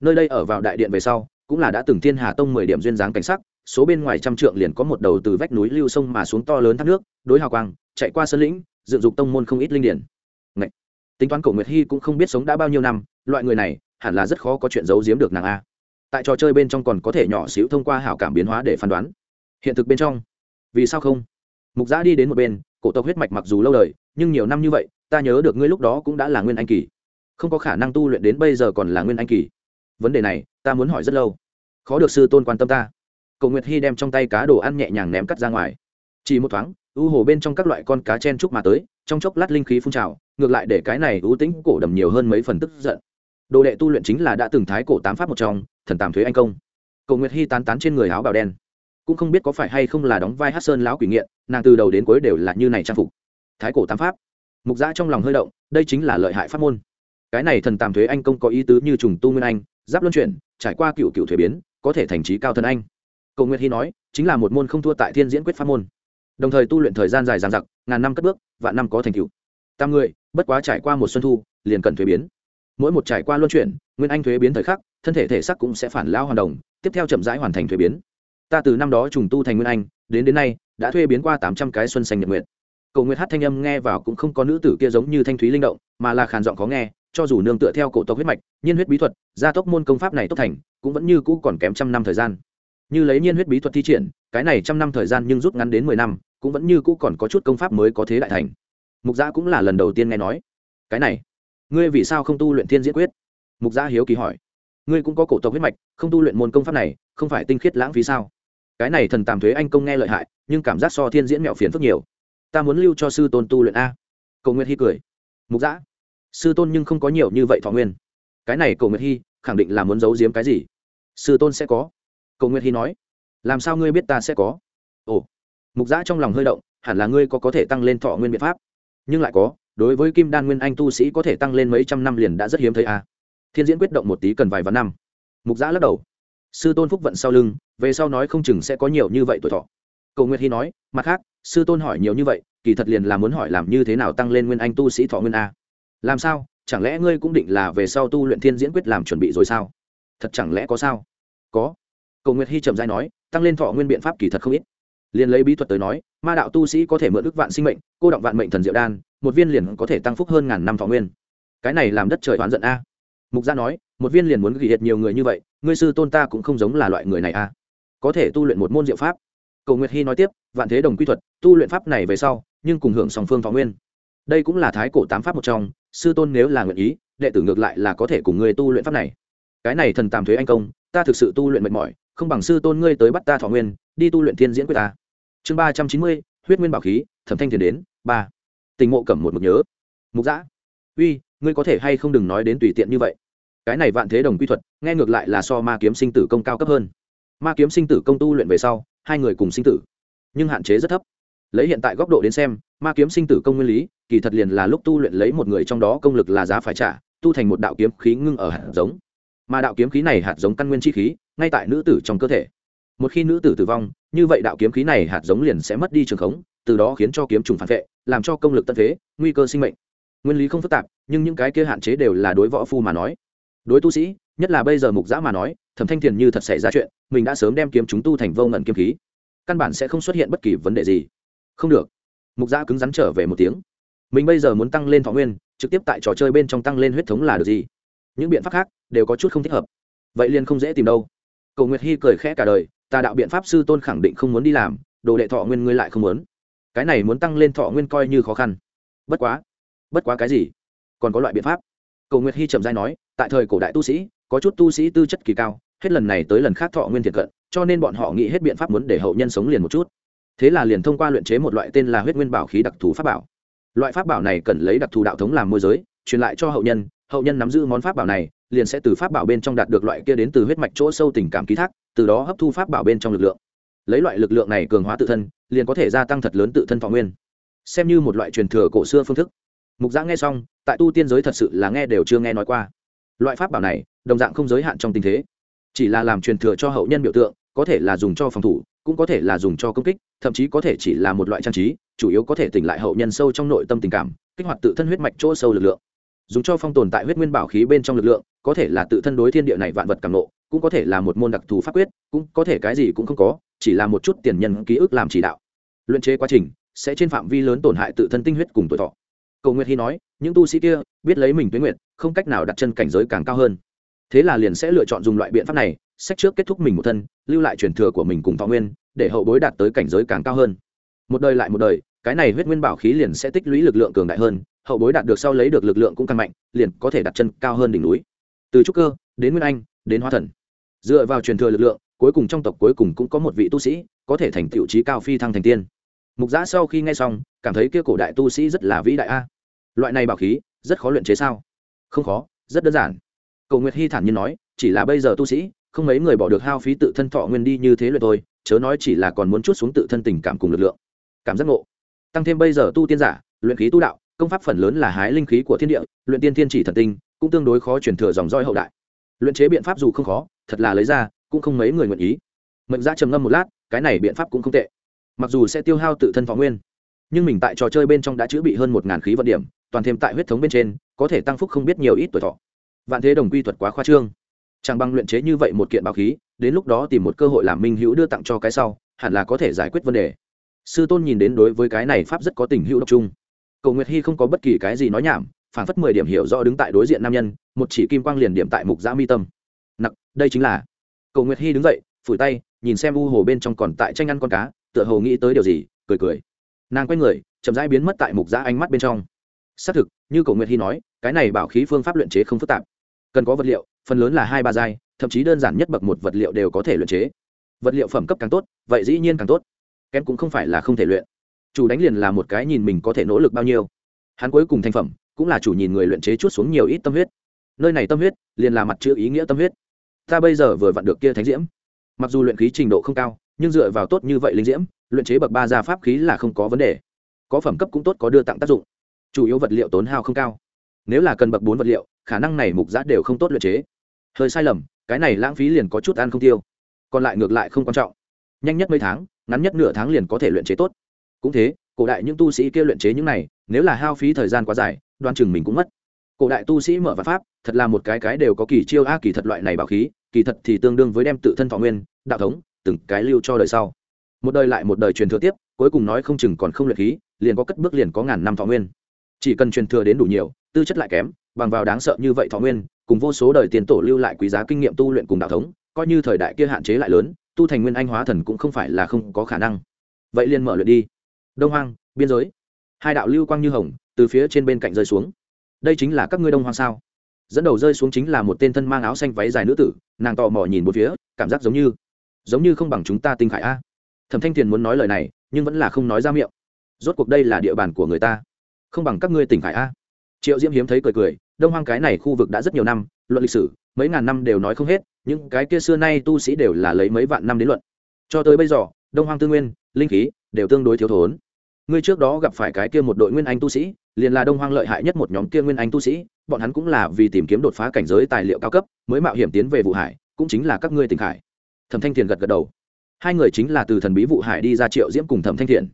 Nơi đây ở vào đại điện về sau, cũng là đã từng thiên hà tông mười điểm duyên dáng cảnh sắc, số bên ngoài trăm trượng liền có một đầu từ vách núi lưu sông mà xuống to lớn thác nước, đối hào quang, chạy qua sân lĩnh, dựng dục tông môn không ít linh điển. Ngậy! tính toán cổ nguyệt hy cũng không biết sống đã bao nhiêu năm, loại người này hẳn là rất khó có chuyện giấu giếm được nàng a. Tại trò chơi bên trong còn có thể nhỏ xíu thông qua hảo cảm biến hóa để phán đoán. Hiện thực bên trong, vì sao không? Mục giã đi đến một bên, cổ tộc huyết mạch mặc dù lâu đời, nhưng nhiều năm như vậy, ta nhớ được ngươi lúc đó cũng đã là nguyên anh kỳ. Không có khả năng tu luyện đến bây giờ còn là nguyên anh kỳ. Vấn đề này, ta muốn hỏi rất lâu. Khó được sư tôn quan tâm ta. Cầu nguyệt hy đem trong tay cá đồ ăn nhẹ nhàng ném cắt ra ngoài. Chỉ một thoáng, u hồ bên trong các loại con cá chen trúc mà tới, trong chốc lát linh khí phun trào, ngược lại để cái này ưu tĩnh cổ đầm nhiều hơn mấy phần tức giận đồ đệ tu luyện chính là đã từng thái cổ tám pháp một trong, thần tàm thuế anh công. Cầu nguyệt hy tán tán trên người áo bào đen. Cũng không biết có phải hay không là đóng vai hát sơn lão quỷ nghiện, nàng từ đầu đến cuối đều là như này trang phục. Thái cổ tám pháp. Mục giã trong lòng hơi động, đây chính là lợi hại pháp môn. Cái này thần tàm thuế anh công có ý tứ như trùng tu nguyên anh, giáp luân chuyển, trải qua cựu cựu thuế biến, có thể thành trí cao thần anh. Cầu nguyệt hy nói, chính là một môn không thua tại thiên diễn quyết pháp môn. Đồng thời tu luyện thời gian dài dằng dặc, ngàn năm cất bước, vạn năm có thành cựu tam người, bất quá trải qua một xuân thu, liền cần thuế biến mỗi một trải qua luân chuyển, nguyên anh thuế biến thời khắc, thân thể thể sắc cũng sẽ phản lao hoàn đồng, tiếp theo chậm rãi hoàn thành thuế biến. Ta từ năm đó trùng tu thành nguyên anh, đến đến nay, đã thuê biến qua tám trăm cái xuân xanh nhật nguyện cầu nguyệt hát thanh âm nghe vào cũng không có nữ tử kia giống như thanh thúy linh động, mà là khàn giọng khó nghe, cho dù nương tựa theo cổ tộc huyết mạch, nhiên huyết bí thuật, gia tốc môn công pháp này tốt thành, cũng vẫn như cũ còn kém trăm năm thời gian. Như lấy nhiên huyết bí thuật thi triển, cái này trăm năm thời gian nhưng rút ngắn đến mười năm, cũng vẫn như cũ còn có chút công pháp mới có thế đại thành. Mục gia cũng là lần đầu tiên nghe nói. Cái này ngươi vì sao không tu luyện thiên diễn quyết? Mục gia hiếu kỳ hỏi. Ngươi cũng có cổ tộc huyết mạch, không tu luyện môn công pháp này, không phải tinh khiết lãng phí sao? Cái này thần tàm thuế anh công nghe lợi hại, nhưng cảm giác so thiên diễn mẹo phiền phức nhiều. Ta muốn lưu cho sư tôn tu luyện a. Cầu nguyệt hy cười. Mục giã, sư tôn nhưng không có nhiều như vậy thọ nguyên. Cái này cầu nguyệt hy khẳng định là muốn giấu giếm cái gì? Sư tôn sẽ có. Cầu nguyệt hy nói. Làm sao ngươi biết ta sẽ có? Ồ. Mục giã trong lòng hơi động, hẳn là ngươi có có thể tăng lên thọ nguyên biện pháp. Nhưng lại có đối với kim đan nguyên anh tu sĩ có thể tăng lên mấy trăm năm liền đã rất hiếm thấy a. Thiên diễn quyết động một tí cần vài vạn năm. Mục giã lắc đầu. Sư tôn phúc vận sau lưng, về sau nói không chừng sẽ có nhiều như vậy tuổi thọ. Cầu nguyệt hy nói, mặt khác, sư tôn hỏi nhiều như vậy, kỳ thật liền là muốn hỏi làm như thế nào tăng lên nguyên anh tu sĩ thọ nguyên a? Làm sao? Chẳng lẽ ngươi cũng định là về sau tu luyện thiên diễn quyết làm chuẩn bị rồi sao? Thật chẳng lẽ có sao? Có. Cầu nguyệt hy trầm dai nói, tăng lên thọ nguyên biện pháp kỳ thật không ít. Liền lấy bí thuật tới nói ma đạo tu sĩ có thể mượn ức vạn sinh mệnh, cô động vạn mệnh thần diệu đan, một viên liền có thể tăng phúc hơn ngàn năm thọ nguyên. Cái này làm đất trời oán giận a. Mục gia nói, một viên liền muốn ghi hiệt nhiều người như vậy, ngươi sư tôn ta cũng không giống là loại người này a. Có thể tu luyện một môn diệu pháp. Cầu nguyệt hy nói tiếp, vạn thế đồng quy thuật, tu luyện pháp này về sau, nhưng cùng hưởng song phương thọ nguyên. Đây cũng là thái cổ tám pháp một trong, sư tôn nếu là nguyện ý, đệ tử ngược lại là có thể cùng ngươi tu luyện pháp này. Cái này thần tàm thuế anh công, ta thực sự tu luyện mệt mỏi, không bằng sư tôn ngươi tới bắt ta thọ nguyên, đi tu luyện thiên diễn quyết ta chương ba trăm chín mươi, huyết nguyên bảo khí, thẩm thanh thiền đến, ba. Tình mộ cẩm một mực nhớ. Mục giã uy, ngươi có thể hay không đừng nói đến tùy tiện như vậy. Cái này vạn thế đồng quy thuật, nghe ngược lại là so ma kiếm sinh tử công cao cấp hơn. Ma kiếm sinh tử công tu luyện về sau, hai người cùng sinh tử. Nhưng hạn chế rất thấp. Lấy hiện tại góc độ đến xem, ma kiếm sinh tử công nguyên lý, kỳ thật liền là lúc tu luyện lấy một người trong đó công lực là giá phải trả, tu thành một đạo kiếm khí ngưng ở hạt giống. Mà đạo kiếm khí này hạt giống căn nguyên chi khí, ngay tại nữ tử trong cơ thể một khi nữ tử tử vong, như vậy đạo kiếm khí này hạt giống liền sẽ mất đi trường khống, từ đó khiến cho kiếm trùng phản vệ, làm cho công lực tân thế, nguy cơ sinh mệnh. Nguyên lý không phức tạp, nhưng những cái kia hạn chế đều là đối võ phu mà nói. Đối tu sĩ, nhất là bây giờ mục giã mà nói, thẩm thanh thiền như thật xảy ra chuyện, mình đã sớm đem kiếm chúng tu thành vô ngẩn kiếm khí. Căn bản sẽ không xuất hiện bất kỳ vấn đề gì. Không được. Mục giã cứng rắn trở về một tiếng. Mình bây giờ muốn tăng lên thọ nguyên, trực tiếp tại trò chơi bên trong tăng lên huyết thống là được gì? Những biện pháp khác đều có chút không thích hợp. Vậy liền không dễ tìm đâu. Cầu nguyệt hy cười khẽ cả đời tà đạo biện pháp sư tôn khẳng định không muốn đi làm, đồ đệ thọ nguyên ngươi lại không muốn. Cái này muốn tăng lên thọ nguyên coi như khó khăn. Bất quá bất quá cái gì? Còn có loại biện pháp. Cầu nguyệt hy trầm dai nói, tại thời cổ đại tu sĩ, có chút tu sĩ tư chất kỳ cao, hết lần này tới lần khác thọ nguyên thiệt cận, cho nên bọn họ nghĩ hết biện pháp muốn để hậu nhân sống liền một chút. Thế là liền thông qua luyện chế một loại tên là huyết nguyên bảo khí đặc thù pháp bảo. Loại pháp bảo này cần lấy đặc thù đạo thống làm môi giới, truyền lại cho hậu nhân hậu nhân nắm giữ món pháp bảo này liền sẽ từ pháp bảo bên trong đạt được loại kia đến từ huyết mạch chỗ sâu tình cảm ký thác, từ đó hấp thu pháp bảo bên trong lực lượng. Lấy loại lực lượng này cường hóa tự thân, liền có thể gia tăng thật lớn tự thân thọ nguyên. Xem như một loại truyền thừa cổ xưa phương thức. Mục giã nghe xong, tại tu tiên giới thật sự là nghe đều chưa nghe nói qua. Loại pháp bảo này, đồng dạng không giới hạn trong tình thế. Chỉ là làm truyền thừa cho hậu nhân biểu tượng, có thể là dùng cho phòng thủ, cũng có thể là dùng cho công kích, thậm chí có thể chỉ là một loại trang trí, chủ yếu có thể tỉnh lại hậu nhân sâu trong nội tâm tình cảm, kích hoạt tự thân huyết mạch chỗ sâu lực lượng dùng cho phong tồn tại huyết nguyên bảo khí bên trong lực lượng, có thể là tự thân đối thiên địa này vạn vật cảm nộ, cũng có thể là một môn đặc thù pháp quyết, cũng có thể cái gì cũng không có, chỉ là một chút tiền nhân ký ức làm chỉ đạo. Luyện chế quá trình sẽ trên phạm vi lớn tổn hại tự thân tinh huyết cùng tuổi thọ. Cầu nguyệt hy nói, những tu sĩ kia biết lấy mình tuyến nguyện không cách nào đặt chân cảnh giới càng cao hơn. Thế là liền sẽ lựa chọn dùng loại biện pháp này, sách trước kết thúc mình một thân, lưu lại truyền thừa của mình cùng thọ nguyên, để hậu bối đạt tới cảnh giới càng cao hơn. Một đời lại một đời, cái này huyết nguyên bảo khí liền sẽ tích lũy lực lượng cường đại hơn hậu bối đạt được sau lấy được lực lượng cũng càng mạnh, liền có thể đặt chân cao hơn đỉnh núi. Từ trúc cơ, đến nguyên anh, đến hóa thần. Dựa vào truyền thừa lực lượng, cuối cùng trong tộc cuối cùng cũng có một vị tu sĩ, có thể thành tựu trí cao phi thăng thành tiên. Mục giã sau khi nghe xong, cảm thấy kia cổ đại tu sĩ rất là vĩ đại a. Loại này bảo khí, rất khó luyện chế sao? Không khó, rất đơn giản. Cầu nguyệt hy thản nhiên nói, chỉ là bây giờ tu sĩ, không mấy người bỏ được hao phí tự thân thọ nguyên đi như thế luyện thôi, chớ nói chỉ là còn muốn chút xuống tự thân tình cảm cùng lực lượng. Cảm giác ngộ. Tăng thêm bây giờ tu tiên giả, luyện khí tu đạo công pháp phần lớn là hái linh khí của thiên địa, luyện tiên thiên chỉ thần tinh, cũng tương đối khó truyền thừa dòng roi hậu đại. Luyện chế biện pháp dù không khó, thật là lấy ra, cũng không mấy người nguyện ý. Mệnh ra trầm ngâm một lát, cái này biện pháp cũng không tệ. Mặc dù sẽ tiêu hao tự thân võ nguyên, nhưng mình tại trò chơi bên trong đã chữa bị hơn một ngàn khí vận điểm, toàn thêm tại huyết thống bên trên, có thể tăng phúc không biết nhiều ít tuổi thọ. Vạn thế đồng quy thuật quá khoa trương. Chẳng bằng luyện chế như vậy một kiện bảo khí, đến lúc đó tìm một cơ hội làm minh hữu đưa tặng cho cái sau, hẳn là có thể giải quyết vấn đề. Sư tôn nhìn đến đối với cái này pháp rất có tình hữu độc trung cầu nguyệt hy không có bất kỳ cái gì nói nhảm phản phất mười điểm hiểu rõ đứng tại đối diện nam nhân, một chỉ kim quang liền điểm tại mục giã mi tâm. Nặc, đây chính là. Cầu nguyệt hy đứng dậy, phủi tay, nhìn xem u hồ bên trong còn tại tranh ăn con cá, tựa hồ nghĩ tới điều gì, cười cười. Nàng quay người, chậm rãi biến mất tại mục giã ánh mắt bên trong. Xác thực, như cầu nguyệt hy nói, cái này bảo khí phương pháp luyện chế không phức tạp. Cần có vật liệu, phần lớn là hai ba giai, thậm chí đơn giản nhất bậc một vật liệu đều có thể luyện chế. Vật liệu phẩm cấp càng tốt, vậy dĩ nhiên càng tốt. Kém cũng không phải là không thể luyện chủ đánh liền là một cái nhìn mình có thể nỗ lực bao nhiêu. Hắn cuối cùng thành phẩm, cũng là chủ nhìn người luyện chế chút xuống nhiều ít tâm huyết. Nơi này tâm huyết, liền là mặt chữ ý nghĩa tâm huyết. Ta bây giờ vừa vặn được kia thánh diễm. Mặc dù luyện khí trình độ không cao, nhưng dựa vào tốt như vậy linh diễm, luyện chế bậc ba gia pháp khí là không có vấn đề. Có phẩm cấp cũng tốt, có đưa tặng tác dụng. Chủ yếu vật liệu tốn hao không cao. Nếu là cần bậc bốn vật liệu, khả năng này mục giá đều không tốt luyện chế. Hơi sai lầm, cái này lãng phí liền có chút ăn không tiêu. Còn lại ngược lại không quan trọng. Nhanh nhất mấy tháng, ngắn nhất nửa tháng liền có thể luyện chế tốt cũng thế, cổ đại những tu sĩ kia luyện chế những này, nếu là hao phí thời gian quá dài, đoan chừng mình cũng mất. Cổ đại tu sĩ mở và pháp, thật là một cái cái đều có kỳ chiêu a, kỳ thật loại này bảo khí, kỳ thật thì tương đương với đem tự thân thọ nguyên, đạo thống, từng cái lưu cho đời sau. Một đời lại một đời truyền thừa tiếp, cuối cùng nói không chừng còn không luyện khí, liền có cất bước liền có ngàn năm thọ nguyên. Chỉ cần truyền thừa đến đủ nhiều, tư chất lại kém, bằng vào đáng sợ như vậy thọ nguyên, cùng vô số đời tiền tổ lưu lại quý giá kinh nghiệm tu luyện cùng đạo thống, coi như thời đại kia hạn chế lại lớn, tu thành nguyên anh hóa thần cũng không phải là không có khả năng. Vậy liền mở luyện đi đông hoang, biên giới. Hai đạo lưu quang như hồng, từ phía trên bên cạnh rơi xuống. Đây chính là các ngươi đông hoang sao? Dẫn đầu rơi xuống chính là một tên thân mang áo xanh váy dài nữ tử, nàng tò mò nhìn một phía, cảm giác giống như giống như không bằng chúng ta tinh khải a. Thẩm thanh thiền muốn nói lời này, nhưng vẫn là không nói ra miệng. Rốt cuộc đây là địa bàn của người ta, không bằng các ngươi tỉnh khải a. Triệu diễm hiếm thấy cười cười, đông hoang cái này khu vực đã rất nhiều năm, luận lịch sử, mấy ngàn năm đều nói không hết những cái kia xưa nay tu sĩ đều là lấy mấy vạn năm đến luận. Cho tới bây giờ, đông hoang tư nguyên, linh khí đều tương đối thiếu thốn ngươi trước đó gặp phải cái kia một đội nguyên anh tu sĩ, liền là đông hoang lợi hại nhất một nhóm kia nguyên anh tu sĩ, bọn hắn cũng là vì tìm kiếm đột phá cảnh giới tài liệu cao cấp, mới mạo hiểm tiến về vụ hải, cũng chính là các ngươi tỉnh hải thẩm thanh thiền gật gật đầu. Hai người chính là từ thần bí vụ hải đi ra triệu diễm cùng thẩm thanh thiền.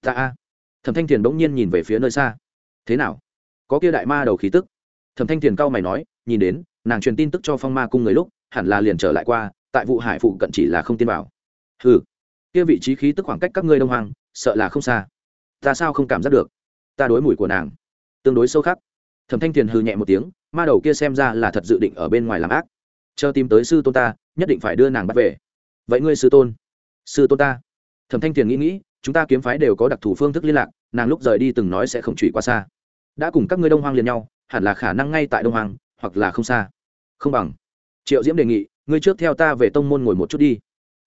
Ta a. Thẩm thanh thiền bỗng nhiên nhìn về phía nơi xa. Thế nào? Có kia đại ma đầu khí tức? Thẩm thanh thiền cao mày nói, nhìn đến, nàng truyền tin tức cho phong ma cung người lúc, hẳn là liền trở lại qua, tại vụ hải phụ cận chỉ là không tin bảo ừ kia vị trí khí tức khoảng cách các ngươi đông hoàng sợ là không xa ta sao không cảm giác được? Ta đối mùi của nàng tương đối sâu khắc. Thẩm thanh thiền hư nhẹ một tiếng ma đầu kia xem ra là thật dự định ở bên ngoài làm ác. Chờ tìm tới sư tôn ta nhất định phải đưa nàng bắt về. Vậy ngươi sư tôn? Sư tôn ta. Thẩm thanh thiền nghĩ nghĩ chúng ta kiếm phái đều có đặc thù phương thức liên lạc nàng lúc rời đi từng nói sẽ không trụy quá xa. Đã cùng các ngươi đông hoang liền nhau hẳn là khả năng ngay tại đông hoang hoặc là không xa. Không bằng. Triệu diễm đề nghị ngươi trước theo ta về tông môn ngồi một chút đi.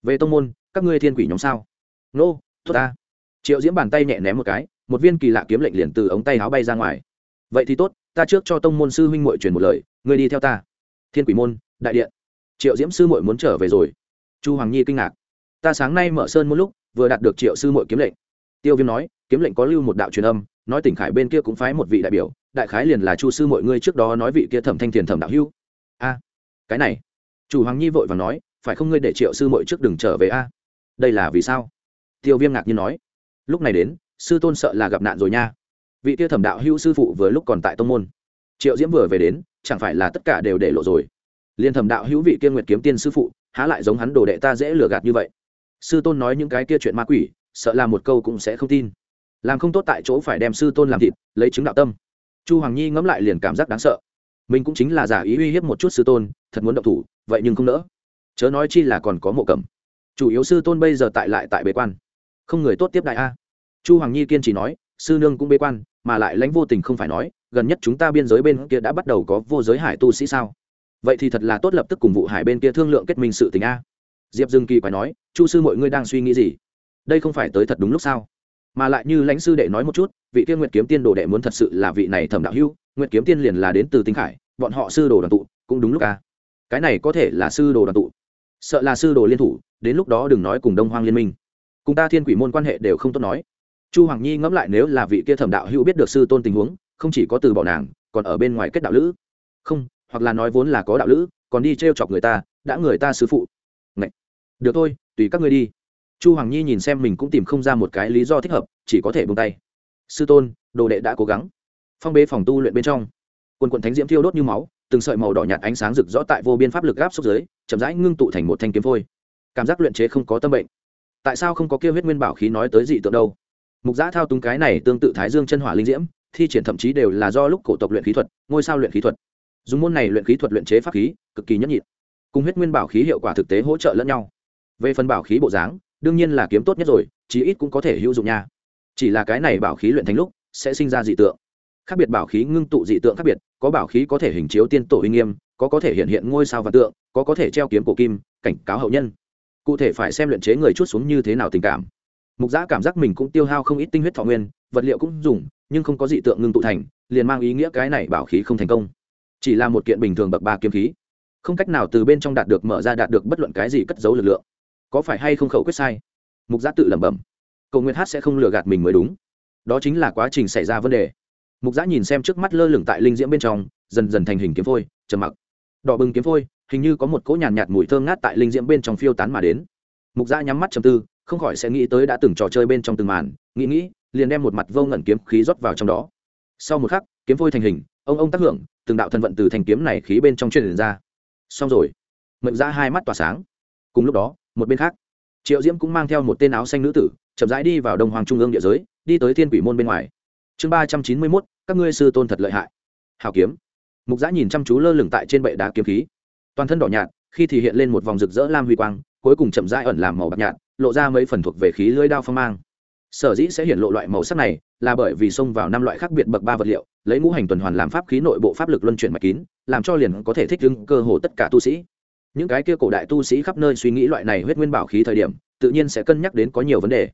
Về tông môn các ngươi thiên quỷ nhóm sao? Nô、no, tốt ta triệu diễm bàn tay nhẹ ném một cái, một viên kỳ lạ kiếm lệnh liền từ ống tay áo bay ra ngoài. Vậy thì tốt, ta trước cho tông môn sư huynh muội truyền một lời, ngươi đi theo ta. Thiên quỷ môn, đại điện. Triệu diễm sư muội muốn trở về rồi. Chu hoàng nhi kinh ngạc. Ta sáng nay mở sơn một lúc, vừa đạt được triệu sư muội kiếm lệnh. Tiêu viêm nói, kiếm lệnh có lưu một đạo truyền âm, nói tỉnh khải bên kia cũng phái một vị đại biểu, đại khái liền là chu sư mọi ngươi trước đó nói vị kia thẩm thanh thiền thẩm đạo hưu a, cái này. Chủ hoàng nhi vội và nói, phải không ngươi để triệu sư mội trước đừng trở về a? Đây là vì sao? Tiêu viêm ngạc nhiên nói lúc này đến, sư tôn sợ là gặp nạn rồi nha. Vị tia thẩm đạo hữu sư phụ vừa lúc còn tại tông môn. Triệu diễm vừa về đến, chẳng phải là tất cả đều để lộ rồi. Liền thẩm đạo hữu vị kia nguyệt kiếm tiên sư phụ, há lại giống hắn đồ đệ ta dễ lừa gạt như vậy. Sư tôn nói những cái kia chuyện ma quỷ, sợ là một câu cũng sẽ không tin. Làm không tốt tại chỗ phải đem sư tôn làm thịt, lấy chứng đạo tâm. Chu hoàng nhi ngẫm lại liền cảm giác đáng sợ. Mình cũng chính là giả ý uy hiếp một chút sư tôn, thật muốn động thủ, vậy nhưng không nỡ. Chớ nói chi là còn có mộ cầm chủ yếu sư tôn bây giờ tại lại tại bế quan không người tốt tiếp đại a. Chu hoàng nhi kiên trì nói, sư nương cũng bế quan, mà lại lãnh vô tình không phải nói, gần nhất chúng ta biên giới bên kia đã bắt đầu có vô giới hải tu sĩ sao? Vậy thì thật là tốt lập tức cùng vụ hải bên kia thương lượng kết minh sự tình a. Diệp dương kỳ phải nói, chu sư mọi ngươi đang suy nghĩ gì? Đây không phải tới thật đúng lúc sao? Mà lại như lãnh sư đệ nói một chút, vị tiên nguyệt kiếm tiên đồ đệ muốn thật sự là vị này thẩm đạo hưu nguyệt kiếm tiên liền là đến từ tinh khải, bọn họ sư đồ đoàn tụ, cũng đúng lúc à. cái này có thể là sư đồ đoàn tụ. Sợ là sư đồ liên thủ, đến lúc đó đừng nói cùng đông hoang liên minh cùng ta thiên quỷ môn quan hệ đều không tốt nói. Chu hoàng nhi ngẫm lại nếu là vị kia thẩm đạo hữu biết được sư tôn tình huống, không chỉ có từ bỏ nàng, còn ở bên ngoài kết đạo lữ. Không, hoặc là nói vốn là có đạo lữ, còn đi t r e o chọc người ta, đã người ta sư phụ. Ngậy. được thôi, tùy các ngươi đi. Chu hoàng nhi nhìn xem mình cũng tìm không ra một cái lý do thích hợp, chỉ có thể bung tay. Sư tôn, đồ đệ đã cố gắng. Phong bế phòng tu luyện bên trong. Quần quận thánh diễm thiêu đốt như máu, từng sợi màu đỏ nhạt ánh sáng rực rõ tại vô biên pháp lực gáp xúc giới chậm rãi ngưng tụ thành một thanh kiếm phôi. Cảm giác luyện chế không có tâm bệnh tại sao không có kia huyết nguyên bảo khí nói tới dị tượng đâu? Mục giã thao túng cái này tương tự thái dương chân hỏa linh diễm, thi triển thậm chí đều là do lúc cổ tộc luyện khí thuật, ngôi sao luyện khí thuật. Dùng môn này luyện khí thuật luyện chế pháp khí, cực kỳ nhất nhịn. Cùng huyết nguyên bảo khí hiệu quả thực tế hỗ trợ lẫn nhau. Về phần bảo khí bộ dáng, đương nhiên là kiếm tốt nhất rồi, chí ít cũng có thể hữu dụng nha. Chỉ là cái này bảo khí luyện thành lúc, sẽ sinh ra dị tượng. Khác biệt bảo khí ngưng tụ dị tượng khác biệt, có bảo khí có thể hình chiếu tiên tổ uy nghiêm, có có thể hiện hiện ngôi sao và tượng, có có thể treo kiếm cổ kim, cảnh cáo hậu nhân cụ thể phải xem luyện chế người chút xuống như thế nào tình cảm. Mục giã cảm giác mình cũng tiêu hao không ít tinh huyết thọ nguyên, vật liệu cũng dùng, nhưng không có dị tượng ngưng tụ thành, liền mang ý nghĩa cái này bảo khí không thành công. Chỉ là một kiện bình thường bậc ba kiếm khí. Không cách nào từ bên trong đạt được mở ra đạt được bất luận cái gì cất giấu lực lượng. Có phải hay không khẩu quyết sai? Mục giã tự lẩm bẩm. Cầu nguyện hát sẽ không lừa gạt mình mới đúng. Đó chính là quá trình xảy ra vấn đề. Mục giã nhìn xem trước mắt lơ lửng tại linh diễm bên trong, dần dần thành hình kiếm phôi, trầm mặc. Đỏ bừng kiếm phôi hình như có một cỗ nhàn nhạt, nhạt mùi thơm ngát tại linh diễm bên trong phiêu tán mà đến. Mục giã nhắm mắt chầm tư không khỏi sẽ nghĩ tới đã từng trò chơi bên trong từng màn nghĩ nghĩ liền đem một mặt vô ngẩn kiếm khí rót vào trong đó. Sau một khắc kiếm phôi thành hình ông ông tác hưởng từng đạo thần vận từ thành kiếm này khí bên trong truyền ra. Xong rồi. Mệnh giã dạ hai mắt tỏa sáng. Cùng lúc đó một bên khác triệu diễm cũng mang theo một tên áo xanh nữ tử chậm rãi đi vào đông hoàng trung ương địa giới đi tới thiên quỷ môn bên ngoài. Chương ba trăm chín mươi mốt các ngươi sư tôn thật lợi hại. Hào kiếm. Mục giã nhìn chăm chú lơ lửng tại trên bệ đá kiếm khí toàn thân đỏ nhạt, khi thì hiện lên một vòng rực rỡ lam huy quang, cuối cùng chậm rãi ẩn làm màu bạc nhạt, lộ ra mấy phần thuộc về khí lưới đao phong mang. Sở dĩ sẽ hiện lộ loại màu sắc này là bởi vì xông vào năm loại khác biệt bậc ba vật liệu, lấy ngũ hành tuần hoàn làm pháp khí nội bộ pháp lực luân chuyển mạch kín, làm cho liền có thể thích ứng cơ hồ tất cả tu sĩ. Những cái kia cổ đại tu sĩ khắp nơi suy nghĩ loại này huyết nguyên bảo khí thời điểm, tự nhiên sẽ cân nhắc đến có nhiều vấn đề.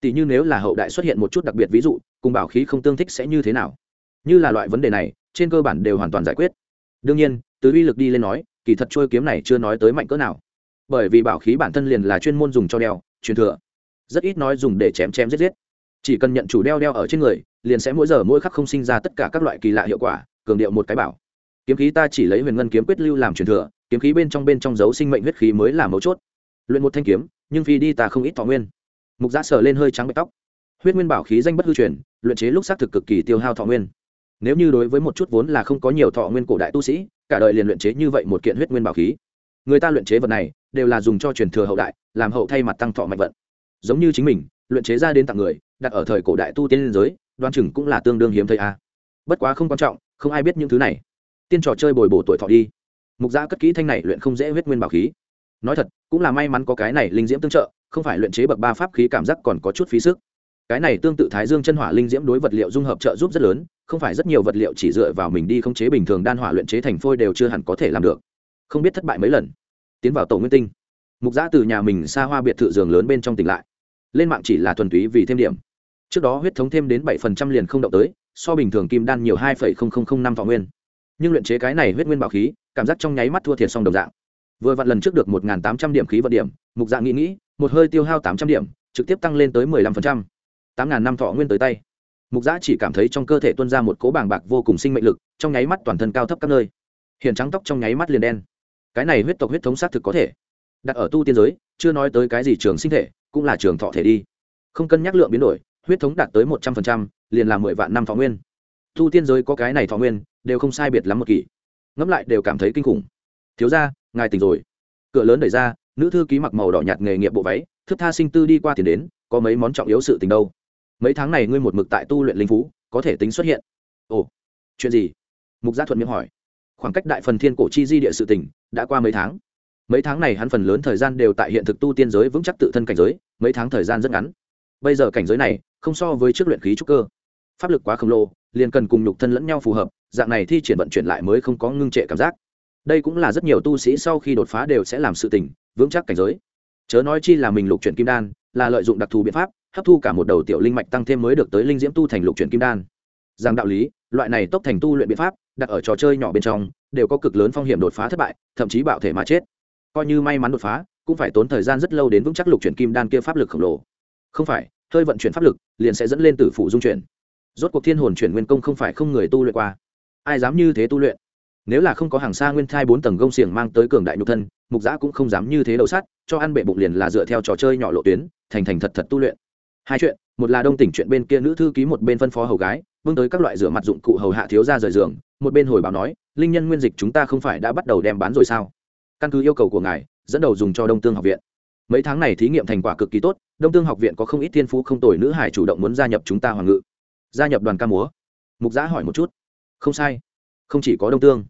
Tỷ như nếu là hậu đại xuất hiện một chút đặc biệt ví dụ, cùng bảo khí không tương thích sẽ như thế nào? Như là loại vấn đề này, trên cơ bản đều hoàn toàn giải quyết. Đương nhiên, từ uy lực đi lên nói kỳ thật trôi kiếm này chưa nói tới mạnh cỡ nào. Bởi vì bảo khí bản thân liền là chuyên môn dùng cho đeo, truyền thừa. Rất ít nói dùng để chém chém giết giết. Chỉ cần nhận chủ đeo đeo ở trên người, liền sẽ mỗi giờ mỗi khắc không sinh ra tất cả các loại kỳ lạ hiệu quả, cường điệu một cái bảo. Kiếm khí ta chỉ lấy huyền ngân kiếm quyết lưu làm truyền thừa, kiếm khí bên trong bên trong dấu sinh mệnh huyết khí mới là mấu chốt. Luyện một thanh kiếm, nhưng phi đi ta không ít thọ nguyên. Mục giã sờ lên hơi trắng bạch tóc. Huyết nguyên bảo khí danh bất hư truyền, luyện chế lúc xác thực cực kỳ tiêu hao thọ nguyên nếu như đối với một chút vốn là không có nhiều thọ nguyên cổ đại tu sĩ, cả đời liền luyện chế như vậy một kiện huyết nguyên bảo khí. Người ta luyện chế vật này, đều là dùng cho truyền thừa hậu đại, làm hậu thay mặt tăng thọ mạnh vận. Giống như chính mình, luyện chế ra đến tặng người, đặt ở thời cổ đại tu tiên liên giới, đoan chừng cũng là tương đương hiếm thấy a. Bất quá không quan trọng, không ai biết những thứ này. Tiên trò chơi bồi bổ tuổi thọ đi. Mục gia cất kỹ thanh này luyện không dễ huyết nguyên bảo khí. Nói thật, cũng là may mắn có cái này linh diễm tương trợ, không phải luyện chế bậc ba pháp khí cảm giác còn có chút phí sức cái này tương tự thái dương chân hỏa linh diễm đối vật liệu dung hợp trợ giúp rất lớn, không phải rất nhiều vật liệu chỉ dựa vào mình đi không chế bình thường đan hỏa luyện chế thành phôi đều chưa hẳn có thể làm được. Không biết thất bại mấy lần. Tiến vào tổ nguyên tinh. Mục giã từ nhà mình xa hoa biệt thự giường lớn bên trong tỉnh lại. Lên mạng chỉ là thuần túy vì thêm điểm. Trước đó huyết thống thêm đến bảy phần trăm liền không động tới, so bình thường kim đan nhiều hai phẩy không không không năm thọ nguyên. Nhưng luyện chế cái này huyết nguyên bảo khí, cảm giác trong nháy mắt thua thiệt xong đồng dạng. Vừa vặn lần trước được một tám trăm điểm khí vận điểm, mục dạng nghĩ nghĩ, một hơi tiêu hao tám trăm điểm, trực tiếp tăng lên tới mười lăm phần trăm tám ngàn năm thọ nguyên tới tay. Mục giã chỉ cảm thấy trong cơ thể tuân ra một cố bàng bạc vô cùng sinh mệnh lực, trong nháy mắt toàn thân cao thấp các nơi. Hiện trắng tóc trong nháy mắt liền đen. Cái này huyết tộc huyết thống xác thực có thể. Đặt ở tu tiên giới, chưa nói tới cái gì trường sinh thể, cũng là trường thọ thể đi. Không cân nhắc lượng biến đổi, huyết thống đạt tới một trăm phần trăm, liền là mười vạn năm thọ nguyên. Tu tiên giới có cái này thọ nguyên, đều không sai biệt lắm một kỷ ngẫm lại đều cảm thấy kinh khủng. Thiếu ra ngài tỉnh rồi. Cửa lớn đẩy ra, nữ thư ký mặc màu đỏ nhạt nghề nghiệp bộ váy, thức tha sinh tư đi qua tiền đến, có mấy món trọng yếu sự tình đâu mấy tháng này ngươi một mực tại tu luyện linh phú, có thể tính xuất hiện. Ồ, chuyện gì? Mục gia thuận miệng hỏi. Khoảng cách đại phần thiên cổ chi di địa sự tỉnh đã qua mấy tháng. Mấy tháng này hắn phần lớn thời gian đều tại hiện thực tu tiên giới vững chắc tự thân cảnh giới, mấy tháng thời gian rất ngắn. Bây giờ cảnh giới này không so với trước luyện khí trúc cơ. Pháp lực quá khổng lồ, liền cần cùng nhục thân lẫn nhau phù hợp, dạng này thi triển vận chuyển lại mới không có ngưng trệ cảm giác. Đây cũng là rất nhiều tu sĩ sau khi đột phá đều sẽ làm sự tỉnh, vững chắc cảnh giới. Chớ nói chi là mình lục chuyển kim đan, là lợi dụng đặc thù biện pháp hấp thu cả một đầu tiểu linh mạch tăng thêm mới được tới linh diễm tu thành lục chuyển kim đan. Rằng đạo lý, loại này tốc thành tu luyện biện pháp, đặt ở trò chơi nhỏ bên trong, đều có cực lớn phong hiểm đột phá thất bại, thậm chí bạo thể mà chết. Coi như may mắn đột phá, cũng phải tốn thời gian rất lâu đến vững chắc lục chuyển kim đan kia pháp lực khổng lồ. Không phải, hơi vận chuyển pháp lực, liền sẽ dẫn lên tử phụ dung chuyển. Rốt cuộc thiên hồn chuyển nguyên công không phải không người tu luyện qua. Ai dám như thế tu luyện? Nếu là không có hàng xa nguyên thai bốn tầng gông xiềng mang tới cường đại nhục thân, mục giã cũng không dám như thế đầu sắt, cho ăn bệ bụng liền là dựa theo trò chơi nhỏ lộ tuyến, thành thành thật thật tu luyện hai chuyện, một là đông tỉnh chuyện bên kia nữ thư ký một bên phân phó hầu gái, vương tới các loại rửa mặt dụng cụ hầu hạ thiếu ra rời giường, một bên hồi báo nói, linh nhân nguyên dịch chúng ta không phải đã bắt đầu đem bán rồi sao? Căn cứ yêu cầu của ngài, dẫn đầu dùng cho đông tương học viện. Mấy tháng này thí nghiệm thành quả cực kỳ tốt, đông tương học viện có không ít thiên phú không tồi nữ hải chủ động muốn gia nhập chúng ta hoàng ngự. Gia nhập đoàn ca múa. Mục giã hỏi một chút. Không sai, không chỉ có đông tương.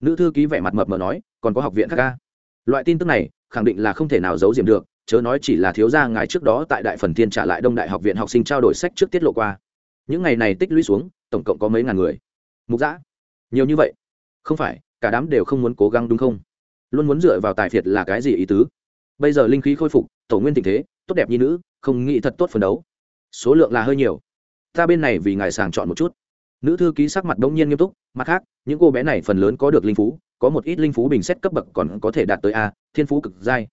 Nữ thư ký vẻ mặt mập mờ nói, còn có học viện khác ca. Loại tin tức này, khẳng định là không thể nào giấu diệm được chớ nói chỉ là thiếu gia ngài trước đó tại đại phần thiên trả lại đông đại học viện học sinh trao đổi sách trước tiết lộ qua. Những ngày này tích lũy xuống, tổng cộng có mấy ngàn người. Mục giã nhiều như vậy. Không phải, cả đám đều không muốn cố gắng đúng không? Luôn muốn dựa vào tài phiệt là cái gì ý tứ? Bây giờ linh khí khôi phục, tổ nguyên tình thế, tốt đẹp như nữ, không nghĩ thật tốt phấn đấu. Số lượng là hơi nhiều. Ta bên này vì ngài sàng chọn một chút. Nữ thư ký sắc mặt đông nhiên nghiêm túc, mặt khác, những cô bé này phần lớn có được linh phú, có một ít linh phú bình xét cấp bậc còn có thể đạt tới a, thiên phú cực giai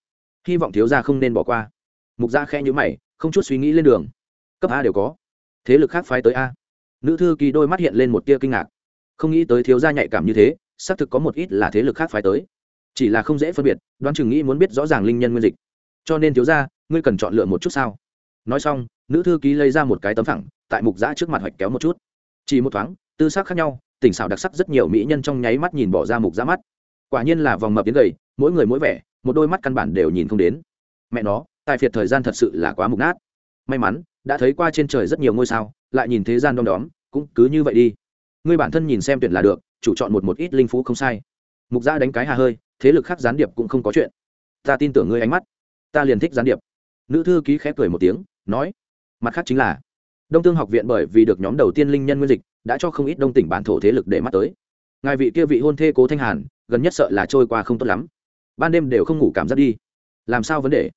hy vọng thiếu gia không nên bỏ qua. Mục gia khẽ nhũ mày, không chút suy nghĩ lên đường. Cấp a đều có. Thế lực khác phái tới a. Nữ thư ký đôi mắt hiện lên một tia kinh ngạc. Không nghĩ tới thiếu gia nhạy cảm như thế, xác thực có một ít là thế lực khác phái tới. Chỉ là không dễ phân biệt, đoán chừng nghĩ muốn biết rõ ràng linh nhân nguyên dịch. Cho nên thiếu gia, ngươi cần chọn lựa một chút sao? Nói xong, nữ thư ký lấy ra một cái tấm phẳng, tại mục giã trước mặt hoạch kéo một chút. Chỉ một thoáng, tư sắc khác nhau, tỉnh xảo đặc sắc rất nhiều mỹ nhân trong nháy mắt nhìn bỏ ra mục giã mắt. Quả nhiên là vòng mập đến gầy, mỗi người mỗi vẻ một đôi mắt căn bản đều nhìn không đến. Mẹ nó, tài phiệt thời gian thật sự là quá mục nát. May mắn, đã thấy qua trên trời rất nhiều ngôi sao, lại nhìn thế gian đom đóm, cũng cứ như vậy đi. Ngươi bản thân nhìn xem tuyển là được, chủ chọn một một ít linh phú không sai. Mục gia đánh cái hà hơi, thế lực khác gián điệp cũng không có chuyện. Ta tin tưởng ngươi ánh mắt. Ta liền thích gián điệp. Nữ thư ký khép cười một tiếng, nói, mặt khác chính là, đông tương học viện bởi vì được nhóm đầu tiên linh nhân nguyên dịch, đã cho không ít đông tỉnh bản thổ thế lực để mắt tới. Ngài vị kia vị hôn thê cố thanh hàn, gần nhất sợ là trôi qua không tốt lắm ban đêm đều không ngủ cảm giác đi. Làm sao vấn đề?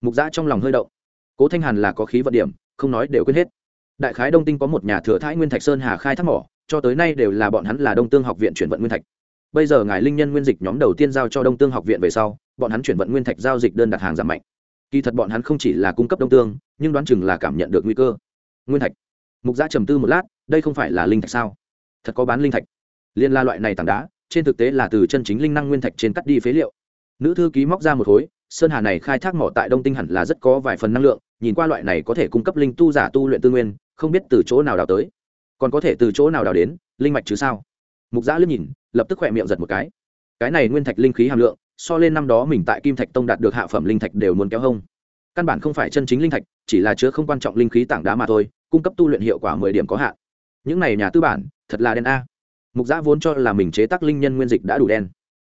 Mục giã trong lòng hơi động. Cố thanh hàn là có khí vận điểm, không nói đều quên hết. Đại khái đông tinh có một nhà thừa thái nguyên thạch sơn hà khai thác mỏ, cho tới nay đều là bọn hắn là đông tương học viện chuyển vận nguyên thạch. Bây giờ ngài linh nhân nguyên dịch nhóm đầu tiên giao cho đông tương học viện về sau, bọn hắn chuyển vận nguyên thạch giao dịch đơn đặt hàng giảm mạnh. Kỳ thật bọn hắn không chỉ là cung cấp đông tương, nhưng đoán chừng là cảm nhận được nguy cơ. Nguyên thạch. Mục giã trầm tư một lát, đây không phải là linh thạch sao? Thật có bán linh thạch. Liên la loại này tảng đá, trên thực tế là từ chân chính linh năng nguyên thạch trên cắt đi phế liệu nữ thư ký móc ra một khối, sơn hà này khai thác mỏ tại đông tinh hẳn là rất có vài phần năng lượng, nhìn qua loại này có thể cung cấp linh tu giả tu luyện tư nguyên, không biết từ chỗ nào đào tới. Còn có thể từ chỗ nào đào đến, linh mạch chứ sao? Mục giã liếc nhìn, lập tức khỏe miệng giật một cái. Cái này nguyên thạch linh khí hàm lượng, so lên năm đó mình tại kim thạch tông đạt được hạ phẩm linh thạch đều muốn kéo hông. Căn bản không phải chân chính linh thạch, chỉ là chứa không quan trọng linh khí tảng đá mà thôi, cung cấp tu luyện hiệu quả mười điểm có hạn. Những này nhà tư bản, thật là đen a. Mục giã vốn cho là mình chế tác linh nhân nguyên dịch đã đủ đen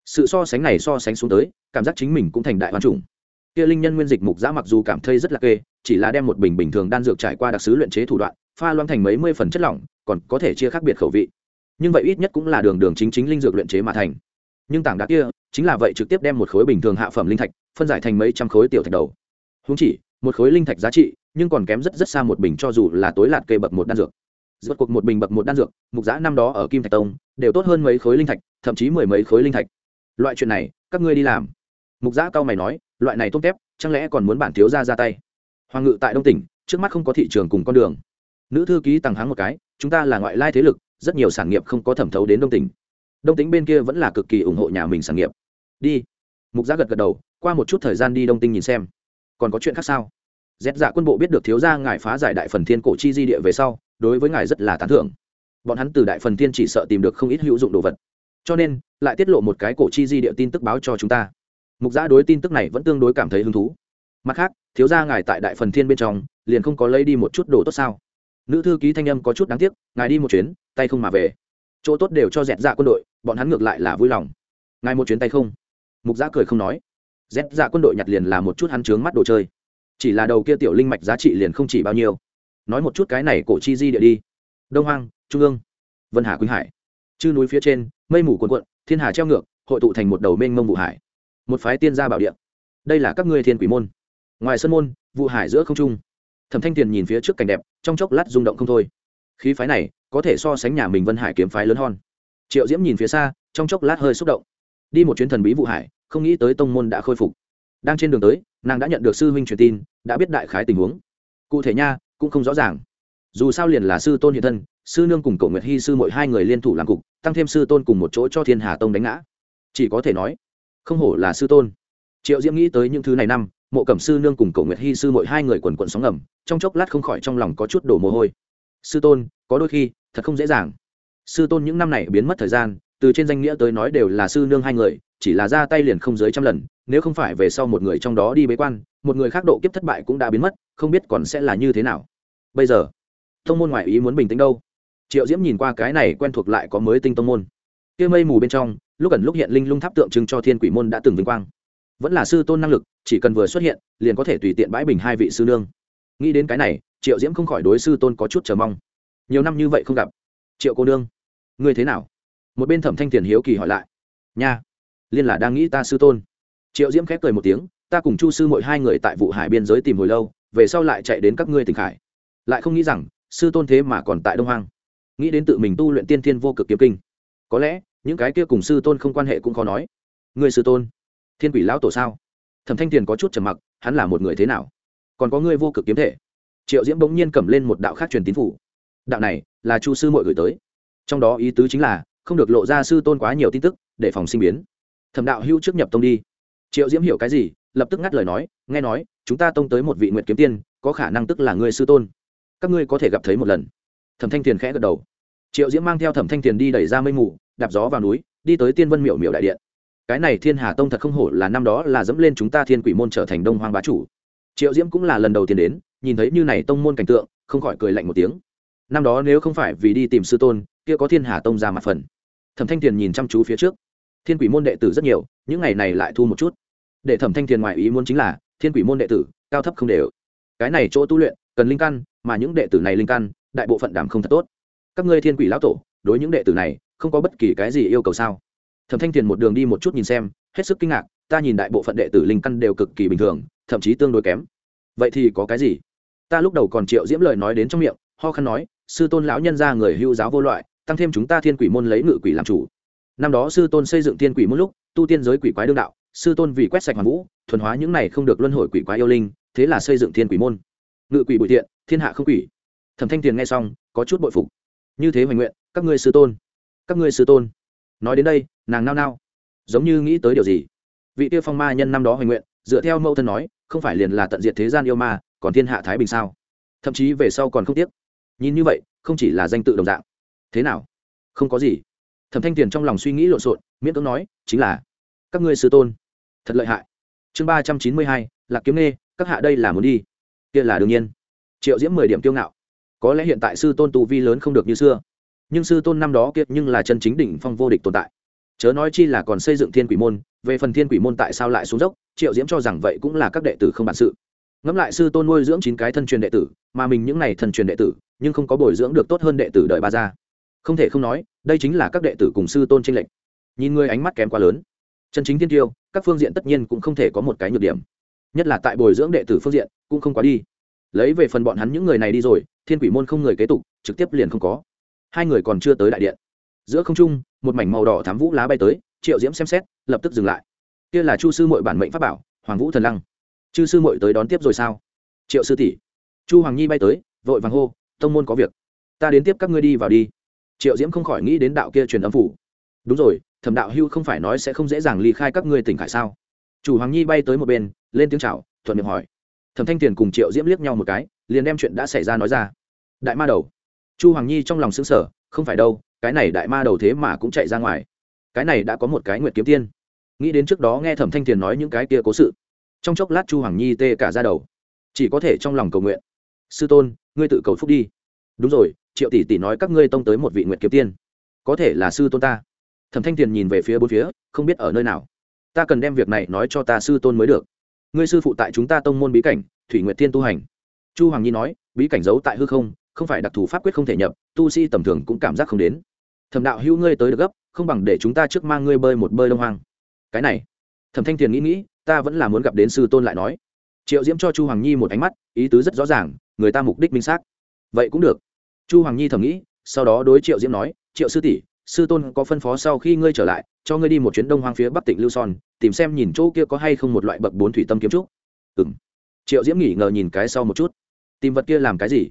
sự so sánh này so sánh xuống tới, cảm giác chính mình cũng thành đại hoàn chủng. Kia linh nhân nguyên dịch mục giã mặc dù cảm thấy rất là kê, chỉ là đem một bình bình thường đan dược trải qua đặc sứ luyện chế thủ đoạn, pha loang thành mấy mươi phần chất lỏng, còn có thể chia khác biệt khẩu vị. Nhưng vậy ít nhất cũng là đường đường chính chính linh dược luyện chế mà thành. Nhưng tảng đá kia, chính là vậy trực tiếp đem một khối bình thường hạ phẩm linh thạch, phân giải thành mấy trăm khối tiểu thạch đầu. Húng chỉ, một khối linh thạch giá trị, nhưng còn kém rất rất xa một bình cho dù là tối lạt cây bậc một đan dược. Rốt cuộc một bình bậc một đan dược, mục giã năm đó ở kim thạch tông, đều tốt hơn mấy khối linh thạch, thậm chí mười mấy khối linh thạch loại chuyện này, các ngươi đi làm. Mục giã cao mày nói, loại này tôm tép, chẳng lẽ còn muốn bản thiếu ra ra tay? Hoàng ngự tại đông tỉnh, trước mắt không có thị trường cùng con đường. Nữ thư ký tăng háng một cái, chúng ta là ngoại lai thế lực, rất nhiều sản nghiệp không có thẩm thấu đến đông tỉnh. Đông tỉnh bên kia vẫn là cực kỳ ủng hộ nhà mình sản nghiệp. Đi. Mục giã gật gật đầu, qua một chút thời gian đi đông tinh nhìn xem. Còn có chuyện khác sao? Dép dạ quân bộ biết được thiếu gia ngài phá giải đại phần thiên cổ chi di địa về sau, đối với ngài rất là tán thưởng. Bọn hắn từ đại phần thiên chỉ sợ tìm được không ít hữu dụng đồ vật cho nên, lại tiết lộ một cái cổ chi di địa tin tức báo cho chúng ta. Mục giã đối tin tức này vẫn tương đối cảm thấy hứng thú. Mặt khác, thiếu gia ngài tại đại phần thiên bên trong, liền không có lấy đi một chút đồ tốt sao? Nữ thư ký thanh âm có chút đáng tiếc, ngài đi một chuyến, tay không mà về. Chỗ tốt đều cho dẹt dạ quân đội, bọn hắn ngược lại là vui lòng. Ngài một chuyến tay không? Mục giã cười không nói. Dẹt dạ quân đội nhặt liền là một chút hắn trướng mắt đồ chơi. Chỉ là đầu kia tiểu linh mạch giá trị liền không chỉ bao nhiêu. Nói một chút cái này cổ chi di địa đi. Đông hoang, trung ương, vân hà quỳnh hải. Chư núi phía trên mây mù cuồn cuộn, thiên hà treo ngược, hội tụ thành một đầu mênh mông vụ hải. Một phái tiên gia bảo địa. Đây là các ngươi thiên quỷ môn. Ngoài sân môn, vụ hải giữa không trung. Thẩm thanh tiền nhìn phía trước cảnh đẹp, trong chốc lát rung động không thôi. Khí phái này có thể so sánh nhà mình vân hải kiếm phái lớn hon triệu diễm nhìn phía xa, trong chốc lát hơi xúc động. Đi một chuyến thần bí vụ hải, không nghĩ tới tông môn đã khôi phục. Đang trên đường tới, nàng đã nhận được sư huynh truyền tin, đã biết đại khái tình huống. Cụ thể nha, cũng không rõ ràng dù sao liền là sư tôn hiện thân, sư nương cùng cậu nguyệt hy sư mỗi hai người liên thủ làm cục, tăng thêm sư tôn cùng một chỗ cho thiên hà tông đánh ngã. Chỉ có thể nói, không hổ là sư tôn. Triệu diễm nghĩ tới những thứ này năm, mộ cẩm sư nương cùng cậu nguyệt hy sư mỗi hai người quần quận sóng ngầm, trong chốc lát không khỏi trong lòng có chút đổ mồ hôi. Sư tôn, có đôi khi, thật không dễ dàng. Sư tôn những năm này biến mất thời gian, từ trên danh nghĩa tới nói đều là sư nương hai người, chỉ là ra tay liền không dưới trăm lần, nếu không phải về sau một người trong đó đi bế quan, một người khác độ kiếp thất bại cũng đã biến mất, không biết còn sẽ là như thế nào. Bây giờ Tông môn ngoại ý muốn bình tĩnh đâu. Triệu diễm nhìn qua cái này quen thuộc lại có mới tinh tông môn. Kia mây mù bên trong, lúc ẩn lúc hiện linh lung tháp tượng trưng cho thiên quỷ môn đã từng vinh quang. Vẫn là sư tôn năng lực, chỉ cần vừa xuất hiện, liền có thể tùy tiện bãi bình hai vị sư nương. Nghĩ đến cái này, triệu diễm không khỏi đối sư tôn có chút chờ mong. Nhiều năm như vậy không gặp. Triệu cô nương, ngươi thế nào? Một bên thẩm thanh tiền hiếu kỳ hỏi lại. Nha, liên là đang nghĩ ta sư tôn. Triệu diễm khép cười một tiếng, ta cùng chu sư mỗi hai người tại vụ hải biên giới tìm hồi lâu, về sau lại chạy đến các ngươi tỉnh khải. Lại không nghĩ rằng sư tôn thế mà còn tại đông hoang. Nghĩ đến tự mình tu luyện tiên thiên vô cực kiếm kinh, có lẽ những cái kia cùng sư tôn không quan hệ cũng khó nói. Người sư tôn, thiên quỷ lão tổ sao? Thẩm thanh tiền có chút trầm mặc, hắn là một người thế nào? Còn có người vô cực kiếm thể? Triệu diễm bỗng nhiên cầm lên một đạo khác truyền tín phủ. Đạo này là chu sư mội gửi tới. Trong đó ý tứ chính là không được lộ ra sư tôn quá nhiều tin tức để phòng sinh biến. Thẩm đạo hưu trước nhập tông đi. Triệu diễm hiểu cái gì, lập tức ngắt lời nói, nghe nói, chúng ta tông tới một vị nguyện kiếm tiên, có khả năng tức là người sư tôn các ngươi có thể gặp thấy một lần. Thẩm thanh tiền khẽ gật đầu. Triệu diễm mang theo thẩm thanh tiền đi đẩy ra mây mù, đạp gió vào núi, đi tới tiên vân miệu miệu đại điện. Cái này thiên hà tông thật không hổ là năm đó là dẫm lên chúng ta thiên quỷ môn trở thành đông hoang bá chủ. Triệu diễm cũng là lần đầu tiên đến, nhìn thấy như này tông môn cảnh tượng, không khỏi cười lạnh một tiếng. Năm đó nếu không phải vì đi tìm sư tôn, kia có thiên hà tông ra mặt phần. Thẩm thanh tiền nhìn chăm chú phía trước. Thiên quỷ môn đệ tử rất nhiều, những ngày này lại thu một chút. Để thẩm thanh tiền ngoài ý muốn chính là, thiên quỷ môn đệ tử, cao thấp không đều. Cái này chỗ tu luyện, cần linh căn mà những đệ tử này linh căn, đại bộ phận đảm không thật tốt. Các ngươi thiên quỷ lão tổ, đối những đệ tử này, không có bất kỳ cái gì yêu cầu sao? Thẩm thanh tiền một đường đi một chút nhìn xem, hết sức kinh ngạc, ta nhìn đại bộ phận đệ tử linh căn đều cực kỳ bình thường, thậm chí tương đối kém. Vậy thì có cái gì? Ta lúc đầu còn triệu diễm lời nói đến trong miệng, ho khăn nói, sư tôn lão nhân ra người hưu giáo vô loại, tăng thêm chúng ta thiên quỷ môn lấy ngự quỷ làm chủ. Năm đó sư tôn xây dựng thiên quỷ môn lúc, tu tiên giới quỷ quái đương đạo, sư tôn vì quét sạch hoàng vũ, thuần hóa những này không được luân hồi quỷ quái yêu linh, thế là xây dựng thiên quỷ môn. Ngự quỷ bụi thiện thiên hạ không quỷ. Thẩm thanh tiền nghe xong, có chút bội phục. Như thế hoành nguyện, các ngươi sư tôn, các ngươi sư tôn. Nói đến đây, nàng nao nao. Giống như nghĩ tới điều gì. Vị tiêu phong ma nhân năm đó hoành nguyện, dựa theo mẫu thân nói, không phải liền là tận diệt thế gian yêu ma, còn thiên hạ thái bình sao? Thậm chí về sau còn không tiếc. Nhìn như vậy, không chỉ là danh tự đồng dạng. Thế nào? Không có gì. Thẩm thanh tiền trong lòng suy nghĩ lộn xộn, miễn cưỡng nói, chính là, các ngươi sư tôn, thật lợi hại. Chương ba trăm chín mươi hai, lạc kiếm nghe các hạ đây là muốn đi. Kia là đương nhiên triệu diễm mười điểm tiêu ngạo. Có lẽ hiện tại sư tôn tu vi lớn không được như xưa. Nhưng sư tôn năm đó kiệt nhưng là chân chính đỉnh phong vô địch tồn tại. Chớ nói chi là còn xây dựng thiên quỷ môn, về phần thiên quỷ môn tại sao lại xuống dốc, triệu diễm cho rằng vậy cũng là các đệ tử không bản sự. Ngẫm lại sư tôn nuôi dưỡng chín cái thân truyền đệ tử, mà mình những n à y thần truyền đệ tử, nhưng không có bồi dưỡng được tốt hơn đệ tử đợi ba gia. Không thể không nói, đây chính là các đệ tử cùng sư tôn tranh lệch. Nhìn người ánh mắt kém quá lớn. Chân chính thiên tiêu, các phương diện tất nhiên cũng không thể có một cái nhược điểm. Nhất là tại bồi dưỡng đệ tử phương diện, cũng không quá đi lấy về phần bọn hắn những người này đi rồi, thiên quỷ môn không người kế tục, trực tiếp liền không có. Hai người còn chưa tới đại điện. Giữa không trung, một mảnh màu đỏ thám vũ lá bay tới, triệu diễm xem xét, lập tức dừng lại. Kia là chu sư mội bản mệnh pháp bảo, hoàng vũ thần lăng. Chư sư mội tới đón tiếp rồi sao? Triệu sư tỷ. Chu hoàng nhi bay tới, vội vàng hô, tông môn có việc. Ta đến tiếp các ngươi đi vào đi. Triệu diễm không khỏi nghĩ đến đạo kia truyền âm phủ. Đúng rồi, thẩm đạo hưu không phải nói sẽ không dễ dàng ly khai các ngươi tỉnh khải sao? Chủ hoàng nhi bay tới một bên, lên tiếng c h à o thuận miệng hỏi thẩm thanh tiền cùng triệu diễm liếc nhau một cái, liền đem chuyện đã xảy ra nói ra. Đại ma đầu. Chu hoàng nhi trong lòng xứng sở không phải đâu, cái này đại ma đầu thế mà cũng chạy ra ngoài. Cái này đã có một cái nguyệt kiếm tiên. Nghĩ đến trước đó nghe thẩm thanh tiền nói những cái kia cố sự. Trong chốc lát chu hoàng nhi tê cả ra đầu. Chỉ có thể trong lòng cầu nguyện. Sư tôn, ngươi tự cầu phúc đi. Đúng rồi, triệu tỷ tỷ nói các ngươi tông tới một vị nguyệt kiếm tiên. Có thể là sư tôn ta. Thẩm thanh tiền nhìn về phía bốn phía, không biết ở nơi nào. Ta cần đem việc này nói cho ta sư tôn mới được ngươi sư phụ tại chúng ta tông môn bí cảnh, thủy nguyệt tiên tu hành. Chu hoàng nhi nói, bí cảnh giấu tại hư không không phải đặc thù pháp quyết không thể nhập, tu sĩ tầm thường cũng cảm giác không đến. Thẩm đạo hữu ngươi tới được gấp, không bằng để chúng ta trước mang ngươi bơi một bơi đông hoang. Cái này, thẩm thanh tiền nghĩ nghĩ, ta vẫn là muốn gặp đến sư tôn lại nói. Triệu diễm cho chu hoàng nhi một ánh mắt, ý tứ rất rõ ràng, người ta mục đích minh xác. Vậy cũng được. Chu hoàng nhi thầm nghĩ, sau đó đối triệu diễm nói, triệu sư tỷ sư tôn có phân phó sau khi ngươi trở lại, cho ngươi đi một chuyến đông hoang phía bắc tỉnh lưu son, tìm xem nhìn chỗ kia có hay không một loại bậc bốn thủy tâm kiếm trúc. Ừ m triệu diễm nghỉ ngờ nhìn cái sau một chút. Tìm vật kia làm cái gì?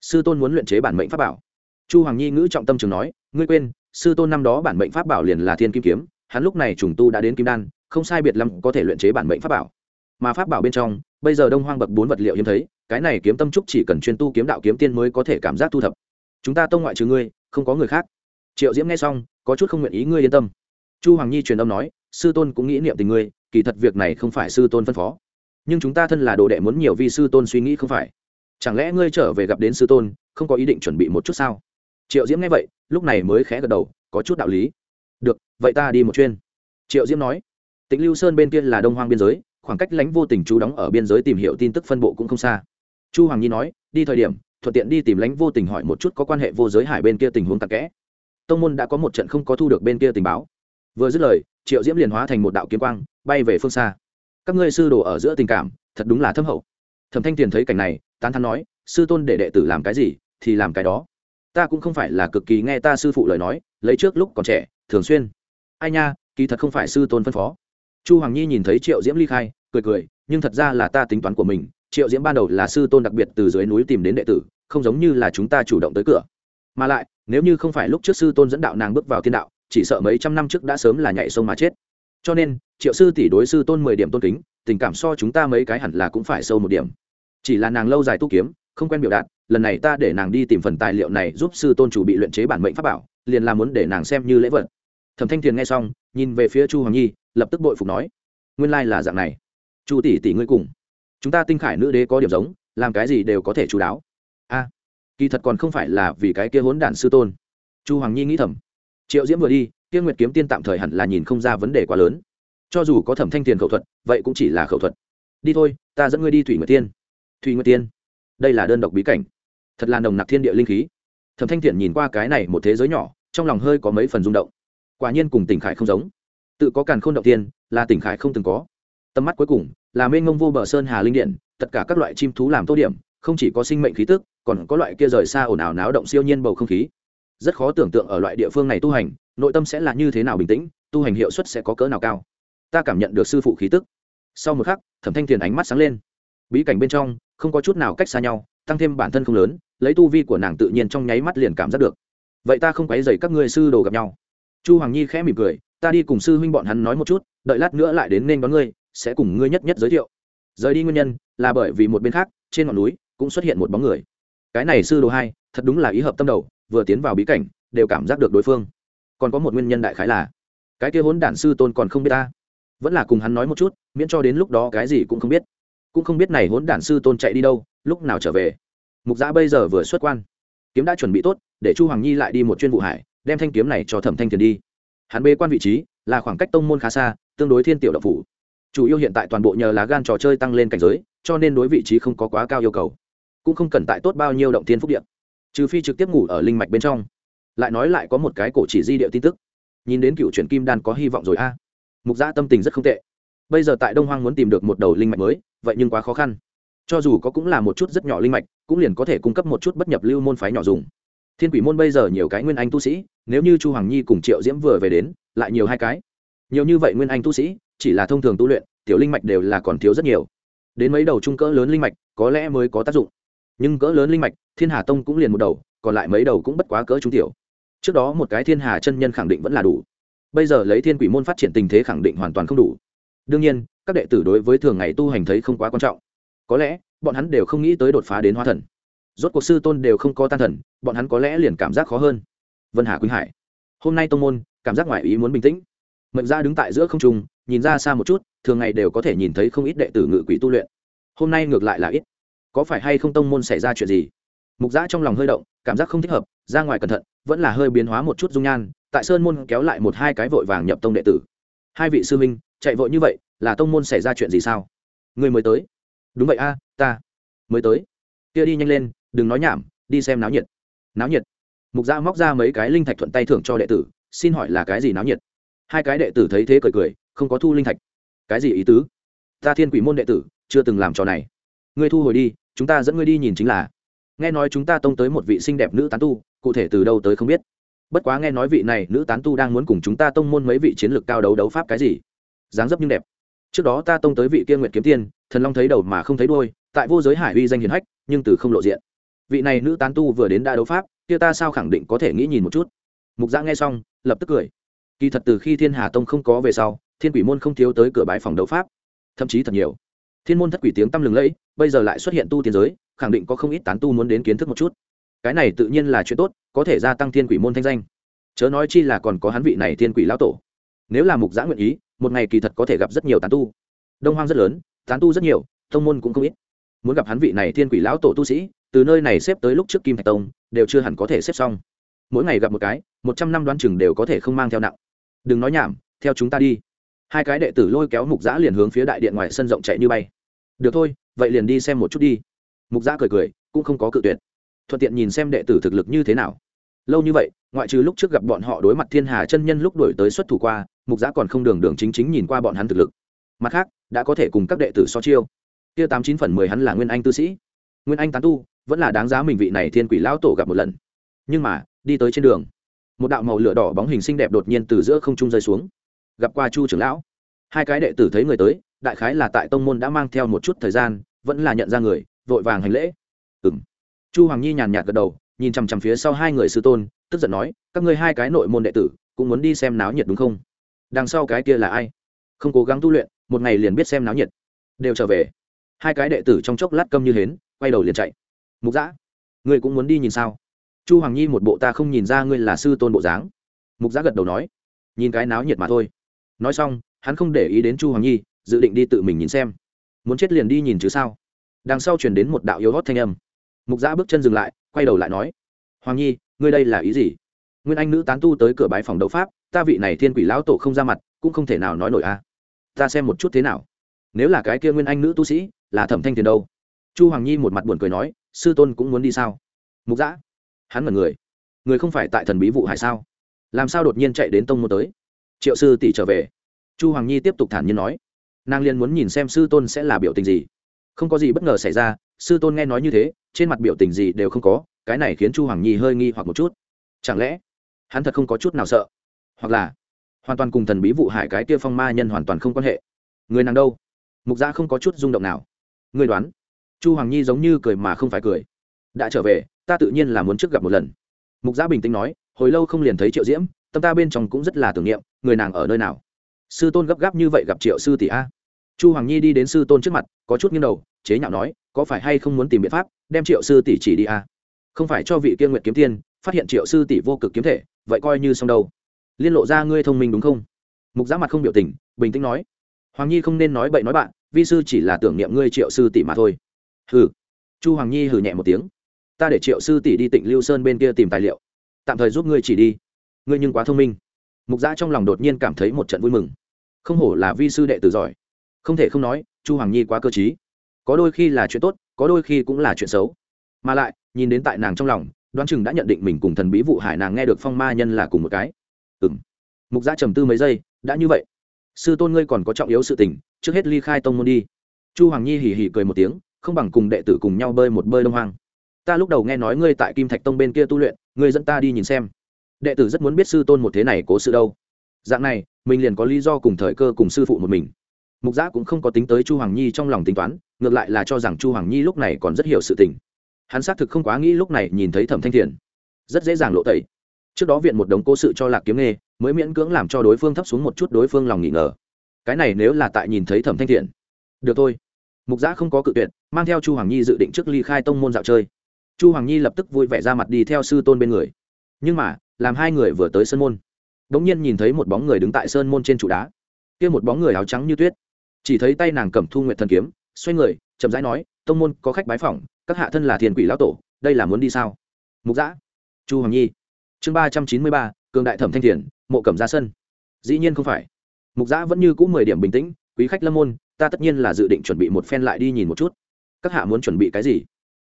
Sư tôn muốn luyện chế bản mệnh pháp bảo. Chu hoàng nhi ngữ trọng tâm trường nói, ngươi quên, sư tôn năm đó bản mệnh pháp bảo liền là thiên kim kiếm, hắn lúc này trùng tu đã đến kim đan, không sai biệt lắm có thể luyện chế bản mệnh pháp bảo. Mà pháp bảo bên trong, bây giờ đông hoang bậc bốn vật liệu hiếm thấy, cái này kiếm tâm trúc chỉ cần chuyên tu kiếm đạo kiếm tiên mới có thể cảm giác thu thập. Chúng ta tông ngoại trừ ngươi, không có người khác triệu diễm nghe xong, có chút không nguyện ý, ngươi yên tâm. Chu hoàng nhi truyền âm nói, sư tôn cũng nghĩ niệm tình ngươi, kỳ thật việc này không phải sư tôn phân phó. Nhưng chúng ta thân là đồ đệ muốn nhiều vì sư tôn suy nghĩ không phải. Chẳng lẽ ngươi trở về gặp đến sư tôn, không có ý định chuẩn bị một chút sao? Triệu diễm nghe vậy, lúc này mới khẽ gật đầu, có chút đạo lý. Được, vậy ta đi một chuyên triệu diễm nói, tịnh lưu sơn bên kia là đông hoang biên giới, khoảng cách lánh vô tình chú đóng ở biên giới tìm hiểu tin tức phân bộ cũng không xa. Chu hoàng nhi nói, đi thời điểm, thuận tiện đi tìm lánh vô tình hỏi một chút có quan hệ vô giới hải bên kia tình huống tạc kẽ tông môn đã có một trận không có thu được bên kia tình báo. Vừa dứt lời, triệu diễm liền hóa thành một đạo kiếm quang, bay về phương xa. Các ngươi sư đồ ở giữa tình cảm, thật đúng là thâm hậu. Thẩm thanh tiền thấy cảnh này, tán thắn nói, sư tôn để đệ tử làm cái gì, thì làm cái đó. Ta cũng không phải là cực kỳ nghe ta sư phụ lời nói, lấy trước lúc còn trẻ, thường xuyên. Ai nha, kỳ thật không phải sư tôn phân phó. Chu hoàng nhi nhìn thấy triệu diễm ly khai, cười cười, nhưng thật ra là ta tính toán của mình, triệu diễm ban đầu là sư tôn đặc biệt từ dưới núi tìm đến đệ tử, không giống như là chúng ta chủ động tới cửa. Mà lại nếu như không phải lúc trước sư tôn dẫn đạo nàng bước vào thiên đạo, chỉ sợ mấy trăm năm trước đã sớm là nhảy sông mà chết. Cho nên, triệu sư tỷ đối sư tôn mười điểm tôn kính, tình cảm so chúng ta mấy cái hẳn là cũng phải sâu một điểm. Chỉ là nàng lâu dài tu kiếm, không quen biểu đạt, lần này ta để nàng đi tìm phần tài liệu này giúp sư tôn chủ bị luyện chế bản mệnh pháp bảo, liền là muốn để nàng xem như lễ vật. Thẩm thanh thiền nghe xong, nhìn về phía chu hoàng nhi, lập tức bội phục nói, nguyên lai là dạng này. Chu tỷ tỷ ngươi cùng. Chúng ta tinh khải nữ đế có điểm giống, làm cái gì đều có thể chú đáo. A kỳ thật còn không phải là vì cái kia hỗn đản sư tôn. Chu hoàng nhi nghĩ thầm. Triệu diễm vừa đi kia nguyệt kiếm tiên tạm thời hẳn là nhìn không ra vấn đề quá lớn. Cho dù có thẩm thanh tiền khẩu thuật, vậy cũng chỉ là khẩu thuật. Đi thôi, ta dẫn ngươi đi thủy nguyệt tiên. Thủy nguyệt tiên? Đây là đơn độc bí cảnh. Thật là nồng nặc thiên địa linh khí. Thẩm thanh thiện nhìn qua cái này một thế giới nhỏ, trong lòng hơi có mấy phần rung động. Quả nhiên cùng tỉnh khải không giống. Tự có càn k h ô n động tiên, là tỉnh khải không từng có. Tầm mắt cuối cùng, là mênh ngông vô bờ sơn hà linh điện, tất cả các loại chim thú làm tô điểm không chỉ có sinh mệnh khí tức, còn có loại kia rời xa ồn ào náo động siêu nhiên bầu không khí. Rất khó tưởng tượng ở loại địa phương này tu hành, nội tâm sẽ là như thế nào bình tĩnh, tu hành hiệu suất sẽ có cỡ nào cao. Ta cảm nhận được sư phụ khí tức. Sau một khắc, thẩm thanh thiền ánh mắt sáng lên. Bí cảnh bên trong, không có chút nào cách xa nhau, tăng thêm bản thân không lớn, lấy tu vi của nàng tự nhiên trong nháy mắt liền cảm giác được. Vậy ta không quấy dày các ngươi sư đồ gặp nhau. Chu hoàng nhi khẽ mỉm cười, ta đi cùng sư huynh bọn hắn nói một chút, đợi lát nữa lại đến nên đón ngươi, sẽ cùng ngươi nhất nhất giới thiệu. Rời đi nguyên nhân là bởi vì một bên khác, trên ngọn núi cũng xuất hiện một bóng người. Cái này sư đồ hai, thật đúng là ý hợp tâm đầu, vừa tiến vào bí cảnh, đều cảm giác được đối phương. Còn có một nguyên nhân đại khái là, cái kia hốn đản sư tôn còn không biết ta. Vẫn là cùng hắn nói một chút, miễn cho đến lúc đó cái gì cũng không biết. Cũng không biết này hốn đản sư tôn chạy đi đâu, lúc nào trở về. Mục giã bây giờ vừa xuất quan, kiếm đã chuẩn bị tốt, để chu hoàng nhi lại đi một chuyên vụ hải, đem thanh kiếm này cho thẩm thanh thiền đi. Hắn bê quan vị trí, là khoảng cách tông môn khá xa, tương đối thiên tiểu độc phủ. Chủ yêu hiện tại toàn bộ nhờ lá gan trò chơi tăng lên cảnh giới, cho nên đối vị trí không có quá cao yêu cầu cũng không cần tại tốt bao nhiêu động thiên phúc điện trừ phi trực tiếp ngủ ở linh mạch bên trong. Lại nói lại có một cái cổ chỉ di điệu tin tức. Nhìn đến cựu truyền kim đan có hy vọng rồi a. Mục gia tâm tình rất không tệ. Bây giờ tại đông hoang muốn tìm được một đầu linh mạch mới, vậy nhưng quá khó khăn. Cho dù có cũng là một chút rất nhỏ linh mạch, cũng liền có thể cung cấp một chút bất nhập lưu môn phái nhỏ dùng. Thiên quỷ môn bây giờ nhiều cái nguyên anh tu sĩ, nếu như chu hoàng nhi cùng triệu diễm vừa về đến, lại nhiều hai cái. Nhiều như vậy nguyên anh tu sĩ, chỉ là thông thường tu luyện, tiểu linh mạch đều là còn thiếu rất nhiều. Đến mấy đầu trung cỡ lớn linh mạch, có lẽ mới có tác dụng nhưng cỡ lớn linh mạch, thiên hà tông cũng liền một đầu, còn lại mấy đầu cũng bất quá cỡ trung tiểu. Trước đó một cái thiên hà chân nhân khẳng định vẫn là đủ. Bây giờ lấy thiên quỷ môn phát triển tình thế khẳng định hoàn toàn không đủ. Đương nhiên, các đệ tử đối với thường ngày tu hành thấy không quá quan trọng. Có lẽ, bọn hắn đều không nghĩ tới đột phá đến hóa thần. Rốt cuộc sư tôn đều không có tan thần, bọn hắn có lẽ liền cảm giác khó hơn. Vân hà quỳnh hải, hôm nay tông môn, cảm giác ngoài ý muốn bình tĩnh. Mệnh ra đứng tại giữa không trung, nhìn ra xa một chút, thường ngày đều có thể nhìn thấy không ít đệ tử ngự quỷ tu luyện. Hôm nay ngược lại là ít có phải hay không tông môn xảy ra chuyện gì? Mục giã trong lòng hơi động, cảm giác không thích hợp, ra ngoài cẩn thận, vẫn là hơi biến hóa một chút dung nhan, tại sơn môn kéo lại một hai cái vội vàng nhập tông đệ tử. Hai vị sư minh chạy vội như vậy, là tông môn xảy ra chuyện gì sao? Người mới tới. Đúng vậy a, ta mới tới. Kia đi nhanh lên, đừng nói nhảm, đi xem náo nhiệt. Náo nhiệt. Mục giã móc ra mấy cái linh thạch thuận tay thưởng cho đệ tử, xin hỏi là cái gì náo nhiệt? Hai cái đệ tử thấy thế cười cười, không có thu linh thạch. Cái gì ý tứ? Ta thiên quỷ môn đệ tử, chưa từng làm trò này. Ngươi thu hồi đi chúng ta dẫn ngươi đi nhìn chính là. Nghe nói chúng ta tông tới một vị xinh đẹp nữ tán tu, cụ thể từ đâu tới không biết. Bất quá nghe nói vị này nữ tán tu đang muốn cùng chúng ta tông môn mấy vị chiến lược cao đấu đấu pháp cái gì. Dáng dấp nhưng đẹp. Trước đó ta tông tới vị kia nguyệt kiếm tiên, thần long thấy đầu mà không thấy đôi tại vô giới hải uy danh hiền hách, nhưng từ không lộ diện. Vị này nữ tán tu vừa đến đa đấu pháp, kia ta sao khẳng định có thể nghĩ nhìn một chút. Mục giã nghe xong, lập tức cười. Kỳ thật từ khi thiên hà tông không có về sau, thiên quỷ môn không thiếu tới cửa bãi phòng đấu pháp, thậm chí thật nhiều thiên môn thất quỷ tiếng tăm lừng lẫy, bây giờ lại xuất hiện tu tiên giới, khẳng định có không ít tán tu muốn đến kiến thức một chút. Cái này tự nhiên là chuyện tốt, có thể gia tăng thiên quỷ môn thanh danh. Chớ nói chi là còn có hắn vị này thiên quỷ lão tổ. Nếu là mục giã nguyện ý, một ngày kỳ thật có thể gặp rất nhiều tán tu. Đông hoang rất lớn, tán tu rất nhiều, thông môn cũng không ít. Muốn gặp hắn vị này thiên quỷ lão tổ tu sĩ, từ nơi này xếp tới lúc trước kim thạch tông, đều chưa hẳn có thể xếp xong. Mỗi ngày gặp một cái, một trăm năm đoán chừng đều có thể không mang theo nặng. Đừng nói nhảm, theo chúng ta đi. Hai cái đệ tử lôi kéo mục giã liền hướng phía đại điện ngoài sân rộng chạy như bay được thôi, vậy liền đi xem một chút đi. Mục giã cười cười, cũng không có cự tuyệt. Thuận tiện nhìn xem đệ tử thực lực như thế nào. Lâu như vậy, ngoại trừ lúc trước gặp bọn họ đối mặt thiên hà chân nhân lúc đổi tới xuất thủ qua, mục giã còn không đường đường chính chính nhìn qua bọn hắn thực lực. Mặt khác, đã có thể cùng các đệ tử so chiêu. Kia tám chín phần mười hắn là nguyên anh tư sĩ. Nguyên anh tán tu, vẫn là đáng giá mình vị này thiên quỷ lão tổ gặp một lần. Nhưng mà, đi tới trên đường, một đạo màu lửa đỏ bóng hình xinh đẹp đột nhiên từ giữa không trung rơi xuống. Gặp qua chu trưởng lão. Hai cái đệ tử thấy người tới đại khái là tại tông môn đã mang theo một chút thời gian, vẫn là nhận ra người, vội vàng hành lễ. Ừng chu hoàng nhi nhàn nhạt gật đầu, nhìn chằm chằm phía sau hai người sư tôn, tức giận nói, các ngươi hai cái nội môn đệ tử, cũng muốn đi xem náo nhiệt đúng không? Đằng sau cái kia là ai? Không cố gắng tu luyện, một ngày liền biết xem náo nhiệt. Đều trở về. Hai cái đệ tử trong chốc lát câm như hến, quay đầu liền chạy. Mục giã ngươi cũng muốn đi nhìn sao? Chu hoàng nhi một bộ ta không nhìn ra ngươi là sư tôn bộ dáng. Mục giã gật đầu nói, nhìn cái náo nhiệt mà thôi. Nói xong, hắn không để ý đến chu hoàng nhi dự định đi tự mình nhìn xem. Muốn chết liền đi nhìn chứ sao? Đằng sau chuyển đến một đạo yếu hót thanh âm. Mục giã bước chân dừng lại, quay đầu lại nói, hoàng nhi, ngươi đây là ý gì? Nguyên anh nữ tán tu tới cửa bái phòng đấu pháp, ta vị này thiên quỷ lão tổ không ra mặt, cũng không thể nào nói nổi a. À. ta xem một chút thế nào. Nếu là cái kia nguyên anh nữ tu sĩ, là thẩm thanh tiền đâu? Chu hoàng nhi một mặt buồn cười nói, sư tôn cũng muốn đi sao? Mục giã, hắn mật người. Người không phải tại thần bí vụ hải sao? Làm sao đột nhiên chạy đến tông môn tới? Triệu sư tỷ trở về. Chu hoàng nhi tiếp tục thản nhiên nói nàng liền muốn nhìn xem sư tôn sẽ là biểu tình gì. Không có gì bất ngờ xảy ra, sư tôn nghe nói như thế, trên mặt biểu tình gì đều không có, cái này khiến chu hoàng nhi hơi nghi hoặc một chút. Chẳng lẽ, hắn thật không có chút nào sợ? Hoặc là, hoàn toàn cùng thần bí vụ hải cái kia phong ma nhân hoàn toàn không quan hệ? Người nàng đâu? Mục gia không có chút rung động nào. Người đoán, chu hoàng nhi giống như cười mà không phải cười. Đã trở về, ta tự nhiên là muốn trước gặp một lần. Mục gia bình tĩnh nói, hồi lâu không liền thấy triệu diễm, tâm ta bên trong cũng rất là tưởng niệm, người nàng ở nơi nào? Sư tôn gấp gáp như vậy gặp triệu sư tỷ a. Chu hoàng nhi đi đến sư tôn trước mặt, có chút nghiêng đầu, chế nhạo nói, có phải hay không muốn tìm biện pháp, đem triệu sư tỷ chỉ đi a? Không phải cho vị kiên nguyện kiếm tiên, phát hiện triệu sư tỷ vô cực kiếm thể, vậy coi như xong đâu. Liên lộ ra ngươi thông minh đúng không? Mục giã mặt không biểu tình, bình tĩnh nói. Hoàng nhi không nên nói bậy nói bạn, vi sư chỉ là tưởng niệm ngươi triệu sư tỷ mà thôi. Hừ. Chu hoàng nhi hừ nhẹ một tiếng. Ta để triệu sư tỷ đi tỉnh lưu sơn bên kia tìm tài liệu. Tạm thời giúp ngươi chỉ đi. Ngươi nhưng quá thông minh. Mục giã trong lòng đột nhiên cảm thấy một trận vui mừng không hổ là vi sư đệ tử giỏi. Không thể không nói, chu hoàng nhi quá cơ t có đôi khi là chuyện tốt, có đôi khi cũng là chuyện xấu. Mà lại, nhìn đến tại nàng trong lòng, đoán chừng đã nhận định mình cùng thần bí vụ hải nàng nghe được phong ma nhân là cùng một cái. Ừ m mục gia trầm tư mấy giây, đã như vậy. Sư tôn ngươi còn có trọng yếu sự tình, trước hết ly khai tông môn đi. Chu hoàng nhi hỉ hỉ cười một tiếng, không bằng cùng đệ tử cùng nhau bơi một bơi đông hoang. Ta lúc đầu nghe nói ngươi tại kim thạch tông bên kia tu luyện, ngươi dẫn ta đi nhìn xem. Đệ tử rất muốn biết sư tôn một thế này cố sự đâu. Dạng này mình liền có lý do cùng thời cơ cùng sư phụ một mình. Mục giã cũng không có tính tới chu hoàng nhi trong lòng tính toán, ngược lại là cho rằng chu hoàng nhi lúc này còn rất hiểu sự tình. Hắn xác thực không quá nghĩ lúc này nhìn thấy thẩm thanh thiền. Rất dễ dàng lộ tẩy. Trước đó viện một đống cố sự cho lạc kiếm nghề mới miễn cưỡng làm cho đối phương thấp xuống một chút đối phương lòng nghỉ ngờ. Cái này nếu là tại nhìn thấy thẩm thanh thiện được thôi. Mục giã không có cự tuyệt, mang theo chu hoàng nhi dự định trước ly khai tông môn dạo chơi. Chu hoàng nhi lập tức vui vẻ ra mặt đi theo sư tôn bên người. Nhưng mà, làm hai người vừa tới sân môn bỗng nhiên nhìn thấy một bóng người đứng tại sơn môn trên trụ đá. Kia một bóng người áo trắng như tuyết. Chỉ thấy tay nàng cầm thu nguyện thần kiếm, xoay người, chậm rãi nói, tông môn, có khách bái phỏng, các hạ thân là thiền quỷ lão tổ, đây là muốn đi sao? Mục giã chu hoàng nhi. Chương ba trăm chín mươi ba, cường đại thẩm thanh thiền, mộ cẩm ra sân. Dĩ nhiên không phải. Mục giã vẫn như c ũ mười điểm bình tĩnh, quý khách lâm môn, ta tất nhiên là dự định chuẩn bị một phen lại đi nhìn một chút. Các hạ muốn chuẩn bị cái gì?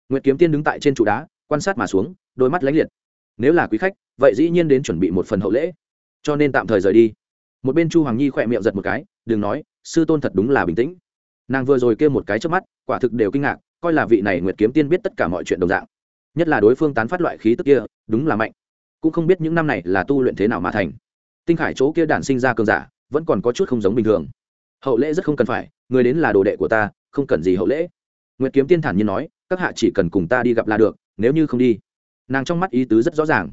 Nguyệt kiếm tiên đứng tại trên trụ đá, quan sát mà xuống, đôi mắt lánh liệt. Nếu là quý khách, vậy dĩ nhiên đến chuẩn bị một phần hậu lễ cho nên tạm thời rời đi. Một bên chu hoàng nhi khỏe miệng giật một cái, đừng nói, sư tôn thật đúng là bình tĩnh. Nàng vừa rồi kêu một cái trước mắt, quả thực đều kinh ngạc, coi là vị này nguyệt kiếm tiên biết tất cả mọi chuyện đồng dạng. Nhất là đối phương tán phát loại khí tức kia, đúng là mạnh. Cũng không biết những năm này là tu luyện thế nào mà thành. Tinh khải chỗ kia đản sinh ra cường giả, vẫn còn có chút không giống bình thường. Hậu lễ rất không cần phải, người đến là đồ đệ của ta, không cần gì hậu lễ. Nguyệt kiếm tiên thản nhiên nói, các hạ chỉ cần cùng ta đi gặp là được, nếu như không đi. Nàng trong mắt ý tứ rất rõ ràng.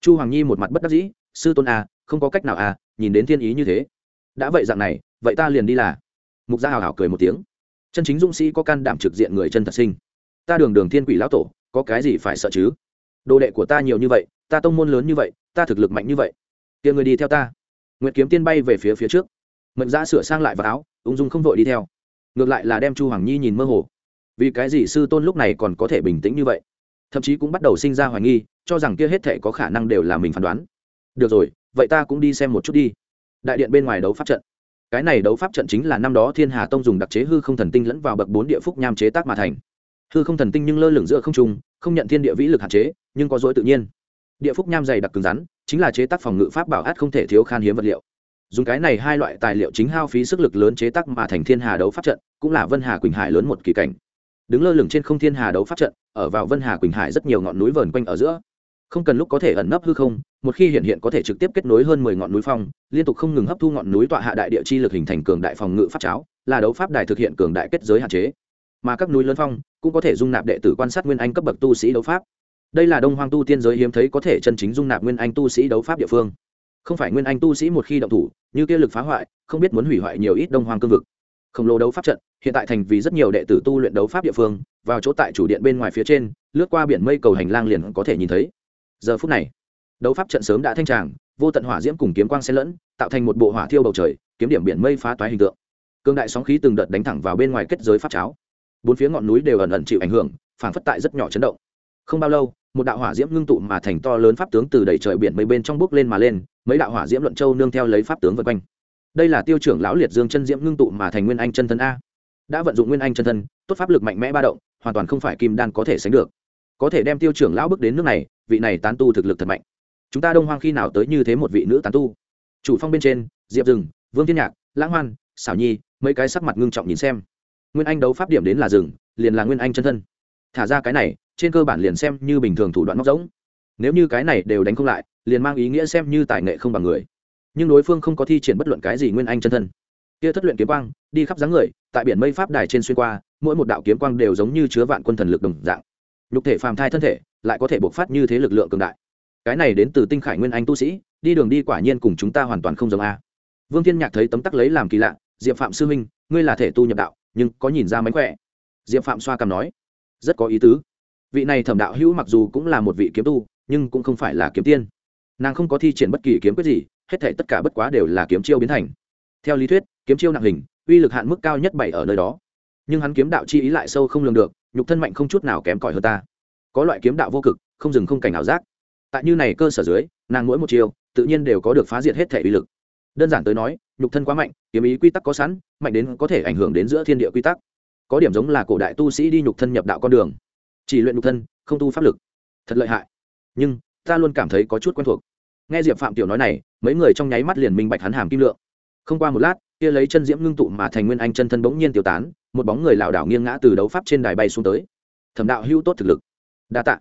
Chu hoàng nhi một mặt bất đắc dĩ sư tôn à không có cách nào à nhìn đến thiên ý như thế. Đã vậy dạng này, vậy ta liền đi là. Mục gia hào hào cười một tiếng. Chân chính dũng sĩ có can đảm trực diện người chân thật sinh. Ta đường đường thiên quỷ lão tổ, có cái gì phải sợ chứ? Đồ đệ của ta nhiều như vậy, ta tông môn lớn như vậy, ta thực lực mạnh như vậy. Kia người đi theo ta. Nguyệt kiếm tiên bay về phía phía trước. Mệnh giã sửa sang lại vào áo, ung dung không vội đi theo. Ngược lại là đem chu hoàng nhi nhìn mơ hồ. Vì cái gì sư tôn lúc này còn có thể bình tĩnh như vậy? Thậm chí cũng bắt đầu sinh ra hoài nghi, cho rằng kia hết thể có khả năng đều là mình phán đoán được rồi, vậy ta cũng đi xem một chút đi. Đại điện bên ngoài đấu pháp trận. Cái này đấu pháp trận chính là năm đó thiên hà tông dùng đặc chế hư không thần tinh lẫn vào bậc bốn địa phúc nham chế tác mà thành. Hư không thần tinh nhưng lơ lửng giữa không trung, không nhận thiên địa vĩ lực hạn chế, nhưng có dối tự nhiên. Địa phúc nham dày đặc cứng rắn, chính là chế tác phòng ngự pháp bảo át không thể thiếu khan hiếm vật liệu. Dùng cái này hai loại tài liệu chính hao phí sức lực lớn chế tác mà thành thiên hà đấu pháp trận, cũng là vân hà quỳnh hải lớn một kỳ cảnh. Đứng lơ lửng trên không thiên hà đấu pháp trận, ở vào vân hà quỳnh hải rất nhiều ngọn núi vờn quanh ở giữa. Không cần lúc có thể ẩn nấp hư không một khi hiện hiện có thể trực tiếp kết nối hơn mười ngọn núi phong, liên tục không ngừng hấp thu ngọn núi tọa hạ đại địa chi lực hình thành cường đại phòng ngự pháp cháo, là đấu pháp đài thực hiện cường đại kết giới hạn chế. Mà các núi lớn phong cũng có thể dung nạp đệ tử quan sát nguyên anh cấp bậc tu sĩ đấu pháp. Đây là đông hoang tu tiên giới hiếm thấy có thể chân chính dung nạp nguyên anh tu sĩ đấu pháp địa phương. Không phải nguyên anh tu sĩ một khi động thủ, như kia lực phá hoại, không biết muốn hủy hoại nhiều ít đông hoang cương vực. Khổng lồ đấu pháp trận, hiện tại thành vì rất nhiều đệ tử tu luyện đấu pháp địa phương, vào chỗ tại chủ điện bên ngoài phía trên, lướt qua biển mây cầu hành lang liền có thể nhìn thấy. Giờ phút này đấu pháp trận sớm đã thanh tràng, vô tận hỏa diễm cùng kiếm quang xen lẫn, tạo thành một bộ hỏa thiêu bầu trời, kiếm điểm biển mây phá toái hình tượng. Cương đại sóng khí từng đợt đánh thẳng vào bên ngoài kết giới pháp cháo. Bốn phía ngọn núi đều ẩn ẩn chịu ảnh hưởng phản phất tại rất nhỏ chấn động. Không bao lâu, một đạo hỏa diễm ngưng tụ mà thành to lớn pháp tướng từ đầy trời biển mây bên trong bước lên mà lên, mấy đạo hỏa diễm luận châu nương theo lấy pháp tướng vân quanh. Đây là tiêu trưởng lão liệt dương chân diễm ngưng tụ mà thành nguyên anh chân thân a. Đã vận dụng nguyên anh chân thân, tốt pháp lực mạnh mẽ ba động, hoàn toàn không phải kim đan có thể sánh được. Có thể đem tiêu trưởng lão bước đến nước này, vị này tán tu thực lực thật mạnh chúng ta đông hoang khi nào tới như thế một vị nữ tán tu? Chủ phong bên trên, diệp rừng vương thiên nhạc, lãng hoan xảo nhi, mấy cái sắc mặt ngưng trọng nhìn xem. Nguyên anh đấu pháp điểm đến là rừng liền là nguyên anh chân thân. Thả ra cái này, trên cơ bản liền xem như bình thường thủ đoạn móc giống nếu như cái này đều đánh không lại, liền mang ý nghĩa xem như tài nghệ không bằng người. Nhưng đối phương không có thi triển bất luận cái gì nguyên anh chân thân. Kia thất luyện kiếm quang, đi khắp dáng người, tại biển mây pháp đài trên xuyên qua, mỗi một đạo kiếm quang đều giống như chứa vạn quân thần lực đồng dạng. Nhục thể phàm thai thân thể, lại có thể bộc phát như thế lực lượng cường đại cái này đến từ tinh khải nguyên anh tu sĩ, đi đường đi quả nhiên cùng chúng ta hoàn toàn không giống a. Vương thiên nhạc thấy tấm tắc lấy làm kỳ lạ, diệp phạm sư minh ngươi là thể tu nhập đạo, nhưng có nhìn ra mánh khỏe. Diệp phạm xoa cằm nói, rất có ý tứ. Vị này thẩm đạo hữu mặc dù cũng là một vị kiếm tu, nhưng cũng không phải là kiếm tiên. Nàng không có thi triển bất kỳ kiếm quyết gì, hết thể tất cả bất quá đều là kiếm chiêu biến thành. Theo lý thuyết, kiếm chiêu nặng hình, uy lực hạn mức cao nhất bảy ở nơi đó. Nhưng hắn kiếm đạo chi ý lại sâu không lường được, nhục thân mạnh không chút nào kém cỏi hơn ta. Có loại kiếm đạo vô cực, không dừng không cảnh ảo giác tại như này cơ sở dưới nàng mỗi một chiều, tự nhiên đều có được phá diệt hết thể uy lực. Đơn giản tới nói nhục thân quá mạnh kiếm ý quy tắc có sẵn mạnh đến có thể ảnh hưởng đến giữa thiên địa quy tắc. Có điểm giống là cổ đại tu sĩ đi nhục thân nhập đạo con đường. Chỉ luyện nhục thân không tu pháp lực. Thật lợi hại. Nhưng ta luôn cảm thấy có chút quen thuộc. Nghe diệp phạm tiểu nói này mấy người trong nháy mắt liền minh bạch hắn hàm kim lượng. Không qua một lát kia lấy chân diễm ngưng tụ mà thành nguyên anh chân thân bỗng nhiên tiêu tán một bóng người lảo đảo nghiêng ngã từ đấu pháp trên đài bay xuống tới. Thẩm đạo hưu tốt thực lực. Đa tạ.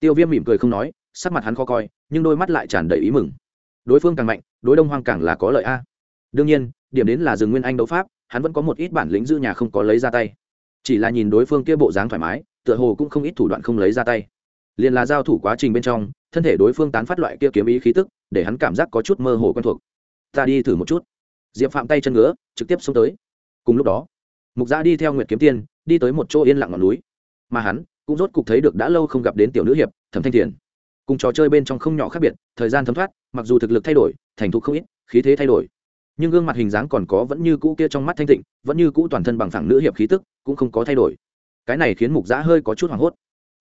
Tiêu viêm mỉm cười không nói sắc mặt hắn khó coi, nhưng đôi mắt lại tràn đầy ý mừng. Đối phương càng mạnh, đối đông hoang càng là có lợi a. Đương nhiên, điểm đến là rừng nguyên anh đấu pháp, hắn vẫn có một ít bản lĩnh giữ nhà không có lấy ra tay. Chỉ là nhìn đối phương kia bộ dáng thoải mái, tựa hồ cũng không ít thủ đoạn không lấy ra tay. Liền là giao thủ quá trình bên trong, thân thể đối phương tán phát loại kia kiếm ý khí tức, để hắn cảm giác có chút mơ hồ quen thuộc. Ta đi thử một chút. Diệp phạm tay chân ngứa, trực tiếp xông tới. Cùng lúc đó, mục gia đi theo nguyệt kiếm tiên, đi tới một chỗ yên lặng ngọn núi. Mà hắn cũng rốt cục thấy được đã lâu không gặp đến tiểu nữ hiệp, thẩm thanh thiền cùng trò chơi bên trong không nhỏ khác biệt, thời gian thấm thoát, mặc dù thực lực thay đổi, thành thục không ít, khí thế thay đổi. Nhưng gương mặt hình dáng còn có vẫn như cũ kia trong mắt thanh tịnh, vẫn như cũ toàn thân bằng phẳng nữ hiệp khí tức, cũng không có thay đổi. Cái này khiến mục giã hơi có chút hoảng hốt.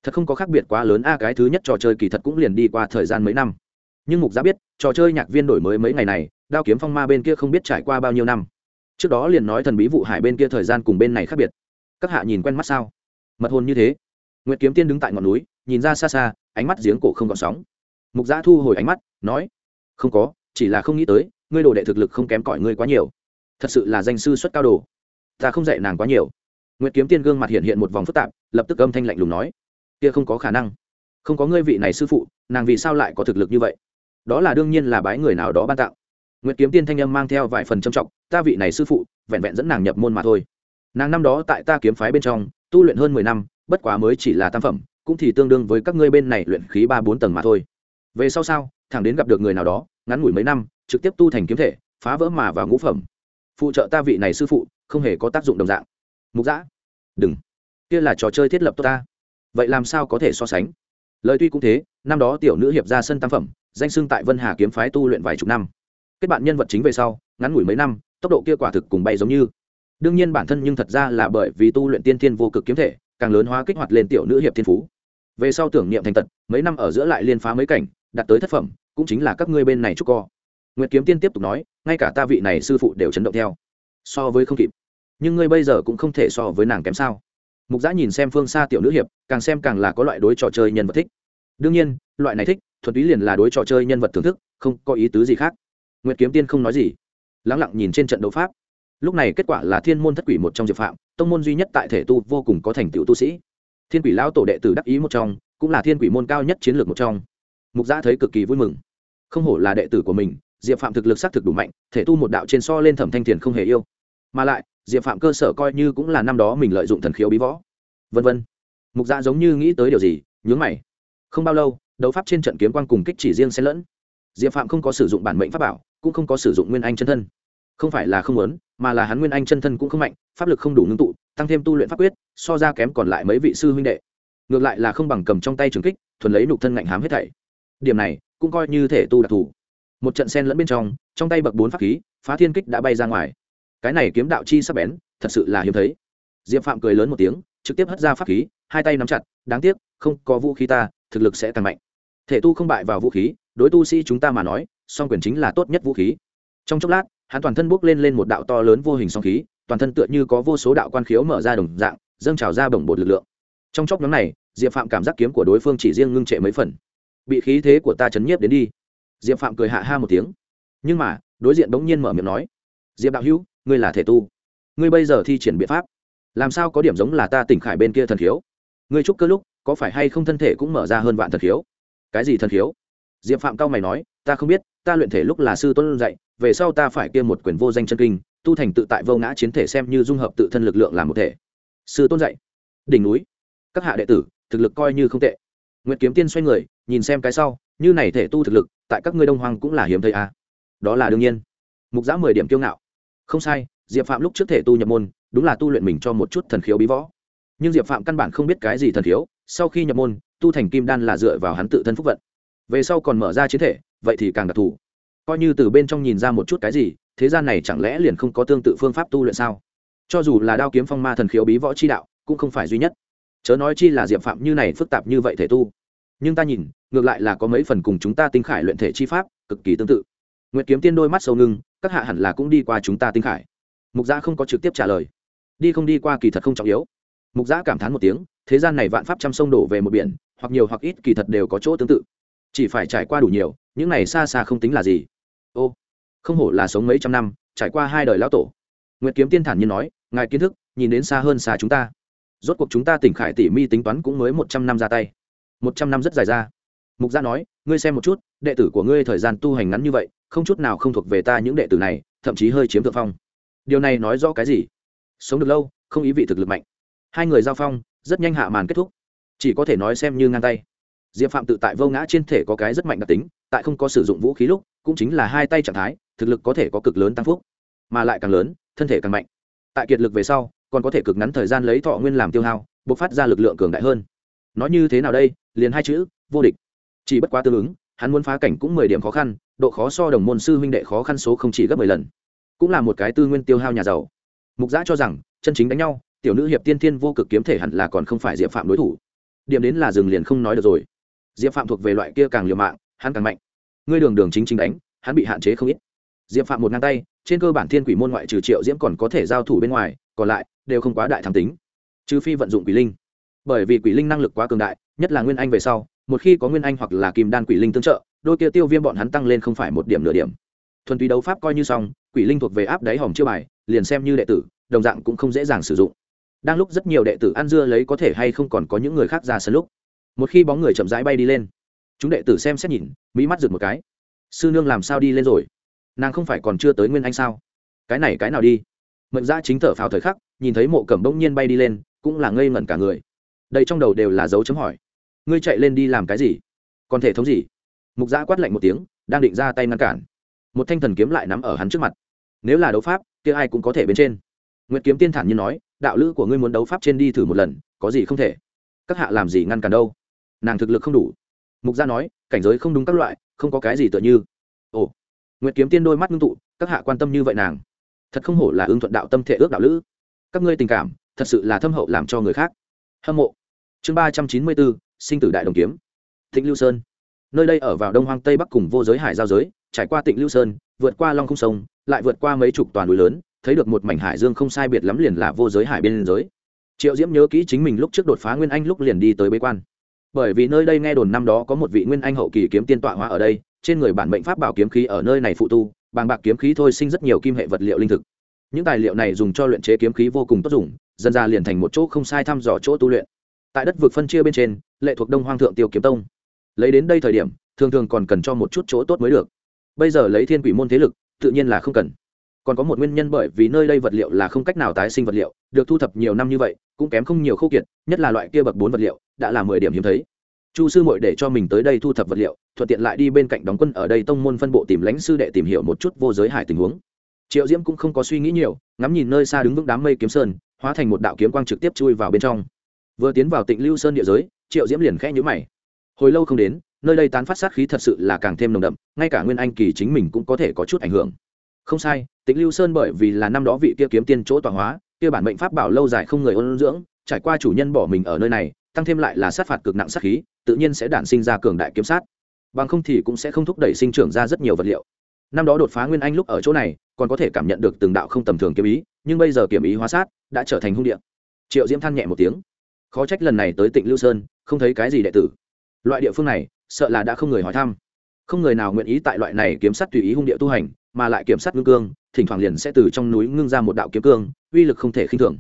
Thật không có khác biệt quá lớn. A, cái thứ nhất trò chơi kỳ thật cũng liền đi qua thời gian mấy năm. Nhưng mục giã biết, trò chơi nhạc viên đổi mới mấy ngày này, đao kiếm phong ma bên kia không biết trải qua bao nhiêu năm. Trước đó liền nói thần bí vụ hải bên kia thời gian cùng bên này khác biệt. Các hạ nhìn quen mắt sao? Mật hồn như thế. Nguyệt kiếm tiên đứng tại ngọn núi, nhìn ra xa xa ánh mắt giếng cổ không còn sóng. Mục giã thu hồi ánh mắt, nói, không có, chỉ là không nghĩ tới, ngươi đồ đệ thực lực không kém cỏi ngươi quá nhiều. Thật sự là danh sư xuất cao đồ. Ta không dạy nàng quá nhiều. Nguyệt kiếm tiên gương mặt hiện hiện một vòng phức tạp, lập tức âm thanh lạnh lùng nói, kia không có khả năng. Không có ngươi vị này sư phụ, nàng vì sao lại có thực lực như vậy? Đó là đương nhiên là bái người nào đó ban tặng. Nguyệt kiếm tiên thanh âm mang theo vài phần trầm trọng, ta vị này sư phụ, vẹn vẹn dẫn nàng nhập môn mà thôi. Nàng năm đó tại ta kiếm phái bên trong, tu luyện hơn mười năm, bất quá mới chỉ là tam phẩm cũng thì tương đương với các ngươi bên này luyện khí ba bốn tầng mà thôi. Về sau sao, thẳng đến gặp được người nào đó, ngắn ngủi mấy năm, trực tiếp tu thành kiếm thể, phá vỡ mà vào ngũ phẩm. Phụ trợ ta vị này sư phụ, không hề có tác dụng đồng dạng. Mục giã đừng. Kia là trò chơi thiết lập tốt ta. Vậy làm sao có thể so sánh? Lời tuy cũng thế, năm đó tiểu nữ hiệp ra sân tam phẩm, danh xưng tại vân hà kiếm phái tu luyện vài chục năm. Kết bạn nhân vật chính về sau, ngắn ngủi mấy năm, tốc độ kia quả thực cùng bay giống như. Đương nhiên bản thân nhưng thật ra là bởi vì tu luyện tiên thiên vô cực kiếm thể, càng lớn hóa kích hoạt lên tiểu nữ hiệp thiên phú về sau tưởng niệm thành tật, mấy năm ở giữa lại liên phá mấy cảnh, đạt tới thất phẩm, cũng chính là các ngươi bên này chúc co. Nguyệt kiếm tiên tiếp tục nói, ngay cả ta vị này sư phụ đều chấn động theo. So với không kịp. Nhưng ngươi bây giờ cũng không thể so với nàng kém sao. Mục giã nhìn xem phương xa tiểu nữ hiệp, càng xem càng là có loại đối trò chơi nhân vật thích. Đương nhiên, loại này thích, thuần túy liền là đối trò chơi nhân vật thưởng thức, không có ý tứ gì khác. Nguyệt kiếm tiên không nói gì. Lắng lặng nhìn trên trận đấu pháp. Lúc này kết quả là thiên môn thất quỷ một trong diệp phạm, tông môn duy nhất tại thể tu vô cùng có thành tựu tu sĩ thiên quỷ lão tổ đệ tử đắc ý một trong, cũng là thiên quỷ môn cao nhất chiến lược một trong. Mục gia thấy cực kỳ vui mừng. Không hổ là đệ tử của mình, diệp phạm thực lực xác thực đủ mạnh, thể tu một đạo trên so lên thẩm thanh thiền không hề yêu. Mà lại, diệp phạm cơ sở coi như cũng là năm đó mình lợi dụng thần khiếu bí võ. Vân vân. Mục dạ giống như nghĩ tới điều gì, nhướng mày. Không bao lâu, đấu pháp trên trận kiếm quan cùng kích chỉ riêng xen lẫn. Diệp phạm không có sử dụng bản mệnh pháp bảo, cũng không có sử dụng nguyên anh chân thân. Không phải là không muốn, mà là hắn nguyên anh chân thân cũng không mạnh, pháp lực không đủ ngưng tụ tăng thêm tu luyện pháp quyết, so ra kém còn lại mấy vị sư huynh đệ. Ngược lại là không bằng cầm trong tay trường kích, thuần lấy nục thân ngạnh hám hết thảy. Điểm này, cũng coi như thể tu đặc thù. Một trận sen lẫn bên trong trong tay bậc bốn pháp khí, phá thiên kích đã bay ra ngoài. Cái này kiếm đạo chi sắp bén, thật sự là hiếm thấy. Diệp phạm cười lớn một tiếng, trực tiếp hất ra pháp khí, hai tay nắm chặt, đáng tiếc, không có vũ khí ta, thực lực sẽ càng mạnh. Thể tu không bại vào vũ khí, đối tu sĩ chúng ta mà nói, song quyền chính là tốt nhất vũ khí. Trong chốc lát, hắn toàn thân bốc lên lên một đạo to lớn vô hình song khí toàn thân tựa như có vô số đạo quan khiếu mở ra đồng dạng, dâng trào ra bồng bột lực lượng. Trong chốc nhóm này, diệp phạm cảm giác kiếm của đối phương chỉ riêng ngưng trệ mấy phần. Bị khí thế của ta chấn nhiếp đến đi. Diệp phạm cười hạ ha một tiếng. Nhưng mà, đối diện bỗng nhiên mở miệng nói, diệp đạo hữu, ngươi là thể tu. Ngươi bây giờ thi triển biện pháp. Làm sao có điểm giống là ta tỉnh khải bên kia thần khiếu? Ngươi chúc cơ lúc, có phải hay không thân thể cũng mở ra hơn vạn thần khiếu? Cái gì thần khiếu? Diệp phạm cao mày nói, ta không biết, ta luyện thể lúc là sư tuân dạy, về sau ta phải kia một quyền vô danh chân kinh tu thành tự tại vô ngã chiến thể xem như dung hợp tự thân lực lượng làm một thể. Sư tôn dạy, đỉnh núi, các hạ đệ tử, thực lực coi như không tệ. Nguyệt kiếm tiên xoay người, nhìn xem cái sau, như này thể tu thực lực, tại các ngươi đông hoàng cũng là hiếm thấy à. đó là đương nhiên. Mục giã mười điểm kiêu ngạo. Không sai, diệp phạm lúc trước thể tu nhập môn, đúng là tu luyện mình cho một chút thần khiếu bí võ. Nhưng diệp phạm căn bản không biết cái gì thần khiếu, sau khi nhập môn, tu thành kim đan là dựa vào hắn tự thân phúc vận. Về sau còn mở ra chiến thể, vậy thì càng đặc thù. Coi như từ bên trong nhìn ra một chút cái gì thế gian này chẳng lẽ liền không có tương tự phương pháp tu luyện sao? Cho dù là đao kiếm phong ma thần khiếu bí võ chi đạo, cũng không phải duy nhất. Chớ nói chi là diệp phạm như này phức tạp như vậy thể tu. Nhưng ta nhìn, ngược lại là có mấy phần cùng chúng ta tinh khải luyện thể chi pháp, cực kỳ tương tự. Nguyệt kiếm tiên đôi mắt sâu ngưng, các hạ hẳn là cũng đi qua chúng ta tinh khải. Mục giã không có trực tiếp trả lời. Đi không đi qua kỳ thật không trọng yếu. Mục giã cảm thán một tiếng, thế gian này vạn pháp trăm sông đổ về một biển, hoặc nhiều hoặc ít kỳ thật đều có chỗ tương tự. Chỉ phải trải qua đủ nhiều, những này xa xa không tính là gì. Ô không hổ là sống mấy trăm năm, trải qua hai đời lão tổ. Nguyệt kiếm tiên thản nhiên nói, ngài kiến thức, nhìn đến xa hơn xa chúng ta. Rốt cuộc chúng ta tỉnh khải tỉ mi tính toán cũng mới một trăm năm ra tay. Một trăm năm rất dài ra. Mục gia nói, ngươi xem một chút, đệ tử của ngươi thời gian tu hành ngắn như vậy, không chút nào không thuộc về ta những đệ tử này, thậm chí hơi chiếm thượng phong. Điều này nói rõ cái gì? Sống được lâu, không ý vị thực lực mạnh. Hai người giao phong, rất nhanh hạ màn kết thúc. Chỉ có thể nói xem như ngang tay. Diệp phạm tự tại vô ngã trên thể có cái rất mạnh đặc tính, tại không có sử dụng vũ khí lúc cũng chính là hai tay trạng thái, thực lực có thể có cực lớn tăng phúc, mà lại càng lớn, thân thể càng mạnh. Tại kiệt lực về sau, còn có thể cực ngắn thời gian lấy thọ nguyên làm tiêu hao, bộc phát ra lực lượng cường đại hơn. Nói như thế nào đây? Liền hai chữ, vô địch. Chỉ bất quá tương ứng, hắn muốn phá cảnh cũng mười điểm khó khăn, độ khó so đồng môn sư huynh đệ khó khăn số không chỉ gấp mười lần. Cũng là một cái tư nguyên tiêu hao nhà giàu. Mục giã cho rằng, chân chính đánh nhau, tiểu nữ hiệp tiên thiên vô cực kiếm thể hẳn là còn không phải diệp phạm đối thủ. Điểm đến là dừng liền không nói được rồi. Diệp phạm thuộc về loại kia càng liều mạng, hắn càng mạnh ngươi đường đường chính chính đánh, hắn bị hạn chế không ít. Diệp phạm một ngang tay, trên cơ bản thiên quỷ môn ngoại trừ triệu diễm còn có thể giao thủ bên ngoài, còn lại đều không quá đại tham tính. Trừ phi vận dụng quỷ linh. Bởi vì quỷ linh năng lực quá cường đại, nhất là nguyên anh về sau, một khi có nguyên anh hoặc là kim đan quỷ linh tương trợ, đôi kia tiêu viêm bọn hắn tăng lên không phải một điểm nửa điểm. Thuần túy đấu pháp coi như xong, quỷ linh thuộc về áp đáy hòm chưa bài, liền xem như đệ tử, đồng dạng cũng không dễ dàng sử dụng. Đang lúc rất nhiều đệ tử ăn dưa lấy có thể hay không còn có những người khác ra sân lúc. Một khi bóng người chậm rãi bay đi lên chúng đệ tử xem xét nhìn, mỹ mắt rực một cái. Sư nương làm sao đi lên rồi? Nàng không phải còn chưa tới nguyên anh sao? Cái này cái nào đi? Mệnh giã chính thở phào thời khắc, nhìn thấy mộ cẩm bỗng nhiên bay đi lên, cũng là ngây ngẩn cả người. Đây trong đầu đều là dấu chấm hỏi. Ngươi chạy lên đi làm cái gì? Còn thể thống gì? Mục giã quát lạnh một tiếng, đang định ra tay ngăn cản. Một thanh thần kiếm lại nắm ở hắn trước mặt. Nếu là đấu pháp, kia ai cũng có thể bên trên. Nguyệt kiếm tiên thản như nói, đạo lữ của ngươi muốn đấu pháp trên đi thử một lần, có gì không thể? Các hạ làm gì ngăn cản đâu? Nàng thực lực không đủ mục gia nói, cảnh giới không đúng các loại, không có cái gì tựa như. Ồ, nguyệt kiếm tiên đôi mắt ngưng tụ, các hạ quan tâm như vậy nàng. Thật không hổ là ưng thuận đạo tâm thể ước đạo lữ. Các ngươi tình cảm, thật sự là thâm hậu làm cho người khác. Hâm mộ. Chương ba trăm chín mươi bốn, sinh tử đại đồng kiếm. Thịnh lưu sơn. Nơi đây ở vào đông hoang tây bắc cùng vô giới hải giao giới, trải qua tịnh lưu sơn, vượt qua long không sông, lại vượt qua mấy chục toàn núi lớn, thấy được một mảnh hải dương không sai biệt lắm liền là vô giới hải bên giới. Triệu diễm nhớ kỹ chính mình lúc trước đột phá nguyên anh lúc liền đi tới bế quan bởi vì nơi đây nghe đồn năm đó có một vị nguyên anh hậu kỳ kiếm tiên tọa hóa ở đây, trên người bản mệnh pháp bảo kiếm khí ở nơi này phụ tu, bàng bạc kiếm khí thôi sinh rất nhiều kim hệ vật liệu linh thực. Những tài liệu này dùng cho luyện chế kiếm khí vô cùng tốt dùng, dần ra liền thành một chỗ không sai thăm dò chỗ tu luyện. Tại đất vực phân chia bên trên, lệ thuộc đông hoang thượng tiêu kiếm tông. Lấy đến đây thời điểm, thường thường còn cần cho một chút chỗ tốt mới được. Bây giờ lấy thiên quỷ môn thế lực, tự nhiên là không cần. Còn có một nguyên nhân bởi vì nơi đây vật liệu là không cách nào tái sinh vật liệu, được thu thập nhiều năm như vậy, cũng kém không nhiều khâu kiệt, nhất là loại kia bậc bốn vật liệu đã là mười điểm hiếm thấy. Chu sư mội để cho mình tới đây thu thập vật liệu, thuận tiện lại đi bên cạnh đóng quân ở đây tông môn phân bộ tìm lãnh sư đệ tìm hiểu một chút vô giới hải tình huống. Triệu diễm cũng không có suy nghĩ nhiều, ngắm nhìn nơi xa đứng vững đám mây kiếm sơn, hóa thành một đạo kiếm quang trực tiếp chui vào bên trong. Vừa tiến vào tịnh lưu sơn địa giới, triệu diễm liền khẽ nhữ mày. Hồi lâu không đến, nơi đây tán phát sát khí thật sự là càng thêm nồng đậm, ngay cả nguyên anh kỳ chính mình cũng có thể có chút ảnh hưởng. Không sai, tịnh lưu sơn bởi vì là năm đó vị kia kiếm tiên chỗ tọa hóa, kia bản mệnh pháp bảo lâu dài không người ôn dưỡng, trải qua chủ nhân bỏ mình ở nơi này tăng thêm lại là sát phạt cực nặng sát khí, tự nhiên sẽ đản sinh ra cường đại kiếm sát. Bằng không thì cũng sẽ không thúc đẩy sinh trưởng ra rất nhiều vật liệu. Năm đó đột phá nguyên anh lúc ở chỗ này, còn có thể cảm nhận được từng đạo không tầm thường kiếm ý, nhưng bây giờ kiếm ý hóa sát, đã trở thành hung địa. Triệu diễm than nhẹ một tiếng. Khó trách lần này tới tịnh lưu sơn, không thấy cái gì đệ tử. Loại địa phương này, sợ là đã không người hỏi thăm. Không người nào nguyện ý tại loại này kiếm sát tùy ý hung địa tu hành, mà lại kiểm sát ngưng cương, thỉnh thoảng liền sẽ từ trong núi ngưng ra một đạo kiếm cương, uy lực không thể khinh thường.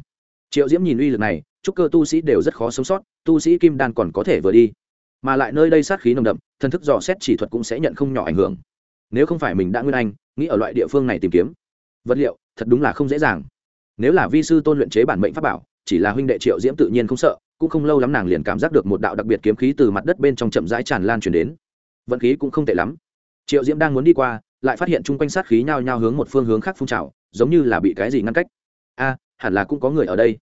Triệu diễm nhìn uy lực này chúc cơ tu sĩ đều rất khó sống sót, tu sĩ kim đan còn có thể vừa đi. Mà lại nơi đây sát khí nồng đậm, thần thức dò xét chỉ thuật cũng sẽ nhận không nhỏ ảnh hưởng. Nếu không phải mình đã nguyên anh, nghĩ ở loại địa phương này tìm kiếm, vật liệu, thật đúng là không dễ dàng. Nếu là vi sư tôn luyện chế bản mệnh pháp bảo, chỉ là huynh đệ triệu diễm tự nhiên không sợ, cũng không lâu lắm nàng liền cảm giác được một đạo đặc biệt kiếm khí từ mặt đất bên trong chậm rãi tràn lan chuyển đến. Vận khí cũng không tệ lắm. Triệu diễm đang muốn đi qua, lại phát hiện chung quanh sát khí nhao nhao hướng một phương hướng khác phun trào, giống như là bị cái gì ngăn cách. A, hẳn là cũng có người ở đây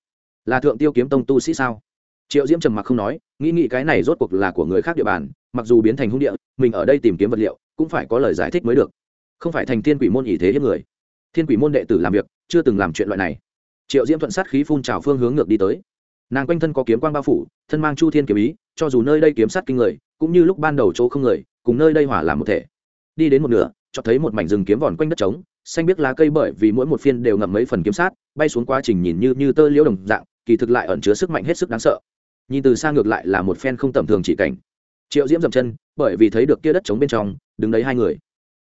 là thượng tiêu kiếm tông tu sĩ sao? Triệu diễm trầm mặc không nói, nghĩ nghĩ cái này rốt cuộc là của người khác địa bàn, mặc dù biến thành hung địa, mình ở đây tìm kiếm vật liệu, cũng phải có lời giải thích mới được. Không phải thành thiên quỷ môn ý thế hiếp người. Thiên quỷ môn đệ tử làm việc, chưa từng làm chuyện loại này. Triệu diễm thuận sát khí phun trào phương hướng ngược đi tới. Nàng quanh thân có kiếm quang bao phủ, thân mang chu thiên kiếm ý, cho dù nơi đây kiếm sát kinh người, cũng như lúc ban đầu chỗ không người, cùng nơi đây hỏa làm một thể. Đi đến một nửa, cho thấy một mảnh rừng kiếm vòn quanh đất trống, xanh biết lá cây bởi vì mỗi một phiên đều ngậm mấy phần kiếm sát, bay xuống quá trình nhìn như như tơ liễu đồng dạng kỳ thực lại ẩn chứa sức mạnh hết sức đáng sợ. Nhìn từ xa ngược lại là một phen không tầm thường chỉ cảnh. Triệu diễm dậm chân, bởi vì thấy được kia đất trống bên trong, đứng đấy hai người.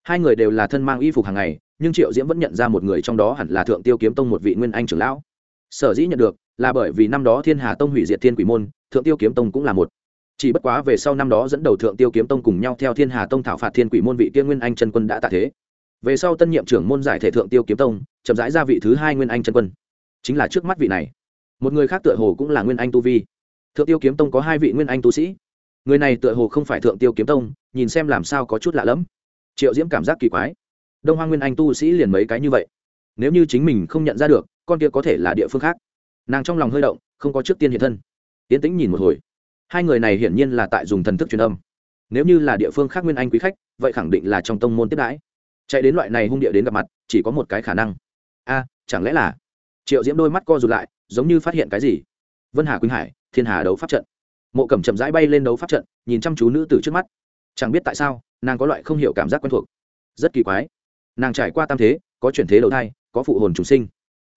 Hai người đều là thân mang y phục hàng ngày, nhưng triệu diễm vẫn nhận ra một người trong đó hẳn là thượng tiêu kiếm tông một vị nguyên anh trưởng lão. Sở dĩ nhận được, là bởi vì năm đó thiên hà tông hủy diệt thiên quỷ môn, thượng tiêu kiếm tông cũng là một. Chỉ bất quá về sau năm đó dẫn đầu thượng tiêu kiếm tông cùng nhau theo thiên hà tông thảo phạt thiên quỷ môn vị tiên nguyên anh Trần quân đã tạ thế. Về sau tân nhiệm trưởng môn giải thể thượng tiêu kiếm tông, chậm rãi ra vị thứ hai nguyên anh Trần quân. Chính là trước mắt vị này một người khác tựa hồ cũng là nguyên anh tu vi. Thượng tiêu kiếm tông có hai vị nguyên anh tu sĩ. Người này tựa hồ không phải thượng tiêu kiếm tông, nhìn xem làm sao có chút lạ lẫm. Triệu diễm cảm giác kỳ quái. Đông hoa nguyên anh tu sĩ liền mấy cái như vậy? Nếu như chính mình không nhận ra được, con kia có thể là địa phương khác. Nàng trong lòng hơi động, không có trước tiên hiện thân. Tiến tĩnh nhìn một hồi. Hai người này hiển nhiên là tại dùng thần thức truyền âm. Nếu như là địa phương khác nguyên anh quý khách, vậy khẳng định là trong tông môn tiếp đãi. Chạy đến loại này hung địa đến gặp mặt, chỉ có một cái khả năng. A, chẳng lẽ là? Triệu diễm đôi mắt co rụt lại giống như phát hiện cái gì. Vân hà quỳnh hải, thiên hà đấu pháp trận. Mộ cẩm chậm rãi bay lên đấu pháp trận, nhìn chăm chú nữ tử trước mắt. Chẳng biết tại sao, nàng có loại không hiểu cảm giác quen thuộc. Rất kỳ quái. Nàng trải qua tam thế, có chuyển thế đầu thai, có phụ hồn trùng sinh.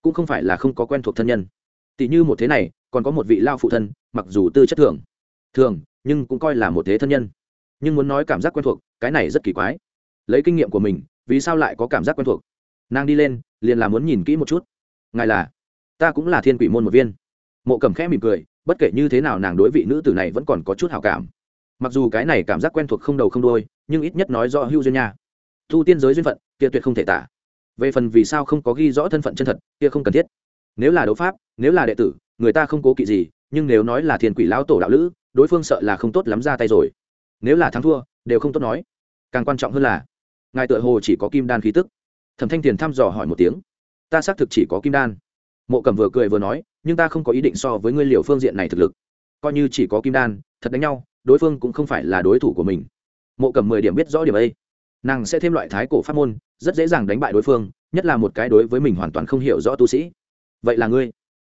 Cũng không phải là không có quen thuộc thân nhân. Tỷ như một thế này, còn có một vị lao phụ thân, mặc dù tư chất thường thường, nhưng cũng coi là một thế thân nhân. Nhưng muốn nói cảm giác quen thuộc, cái này rất kỳ quái. Lấy kinh nghiệm của mình, vì sao lại có cảm giác quen thuộc? Nàng đi lên, liền là muốn nhìn kỹ một chút. Ngài là? Ta cũng là thiên quỷ môn một viên. Mộ cầm khẽ mỉm cười, bất kể như thế nào nàng đối vị nữ tử này vẫn còn có chút hào cảm. Mặc dù cái này cảm giác quen thuộc không đầu không đôi nhưng ít nhất nói rõ hưu duyên nha. Thu tiên giới duyên phận, kia tuyệt không thể tả. Về phần vì sao không có ghi rõ thân phận chân thật, kia không cần thiết. Nếu là đấu pháp, nếu là đệ tử, người ta không cố kỵ gì, nhưng nếu nói là thiên quỷ lão tổ đạo lữ, đối phương sợ là không tốt lắm ra tay rồi. Nếu là thắng thua, đều không tốt nói. Càng quan trọng hơn là, ngài tựa hồ chỉ có kim đan khí tức. Thẩm thanh tiền thăm dò hỏi một tiếng. Ta xác thực chỉ có kim đan mộ cầm vừa cười vừa nói, nhưng ta không có ý định so với ngươi liều phương diện này thực lực. Coi như chỉ có kim đan, thật đánh nhau, đối phương cũng không phải là đối thủ của mình. Mộ cầm mười điểm biết rõ điểm ấy. Nàng sẽ thêm loại thái cổ pháp môn, rất dễ dàng đánh bại đối phương, nhất là một cái đối với mình hoàn toàn không hiểu rõ tu sĩ. Vậy là ngươi.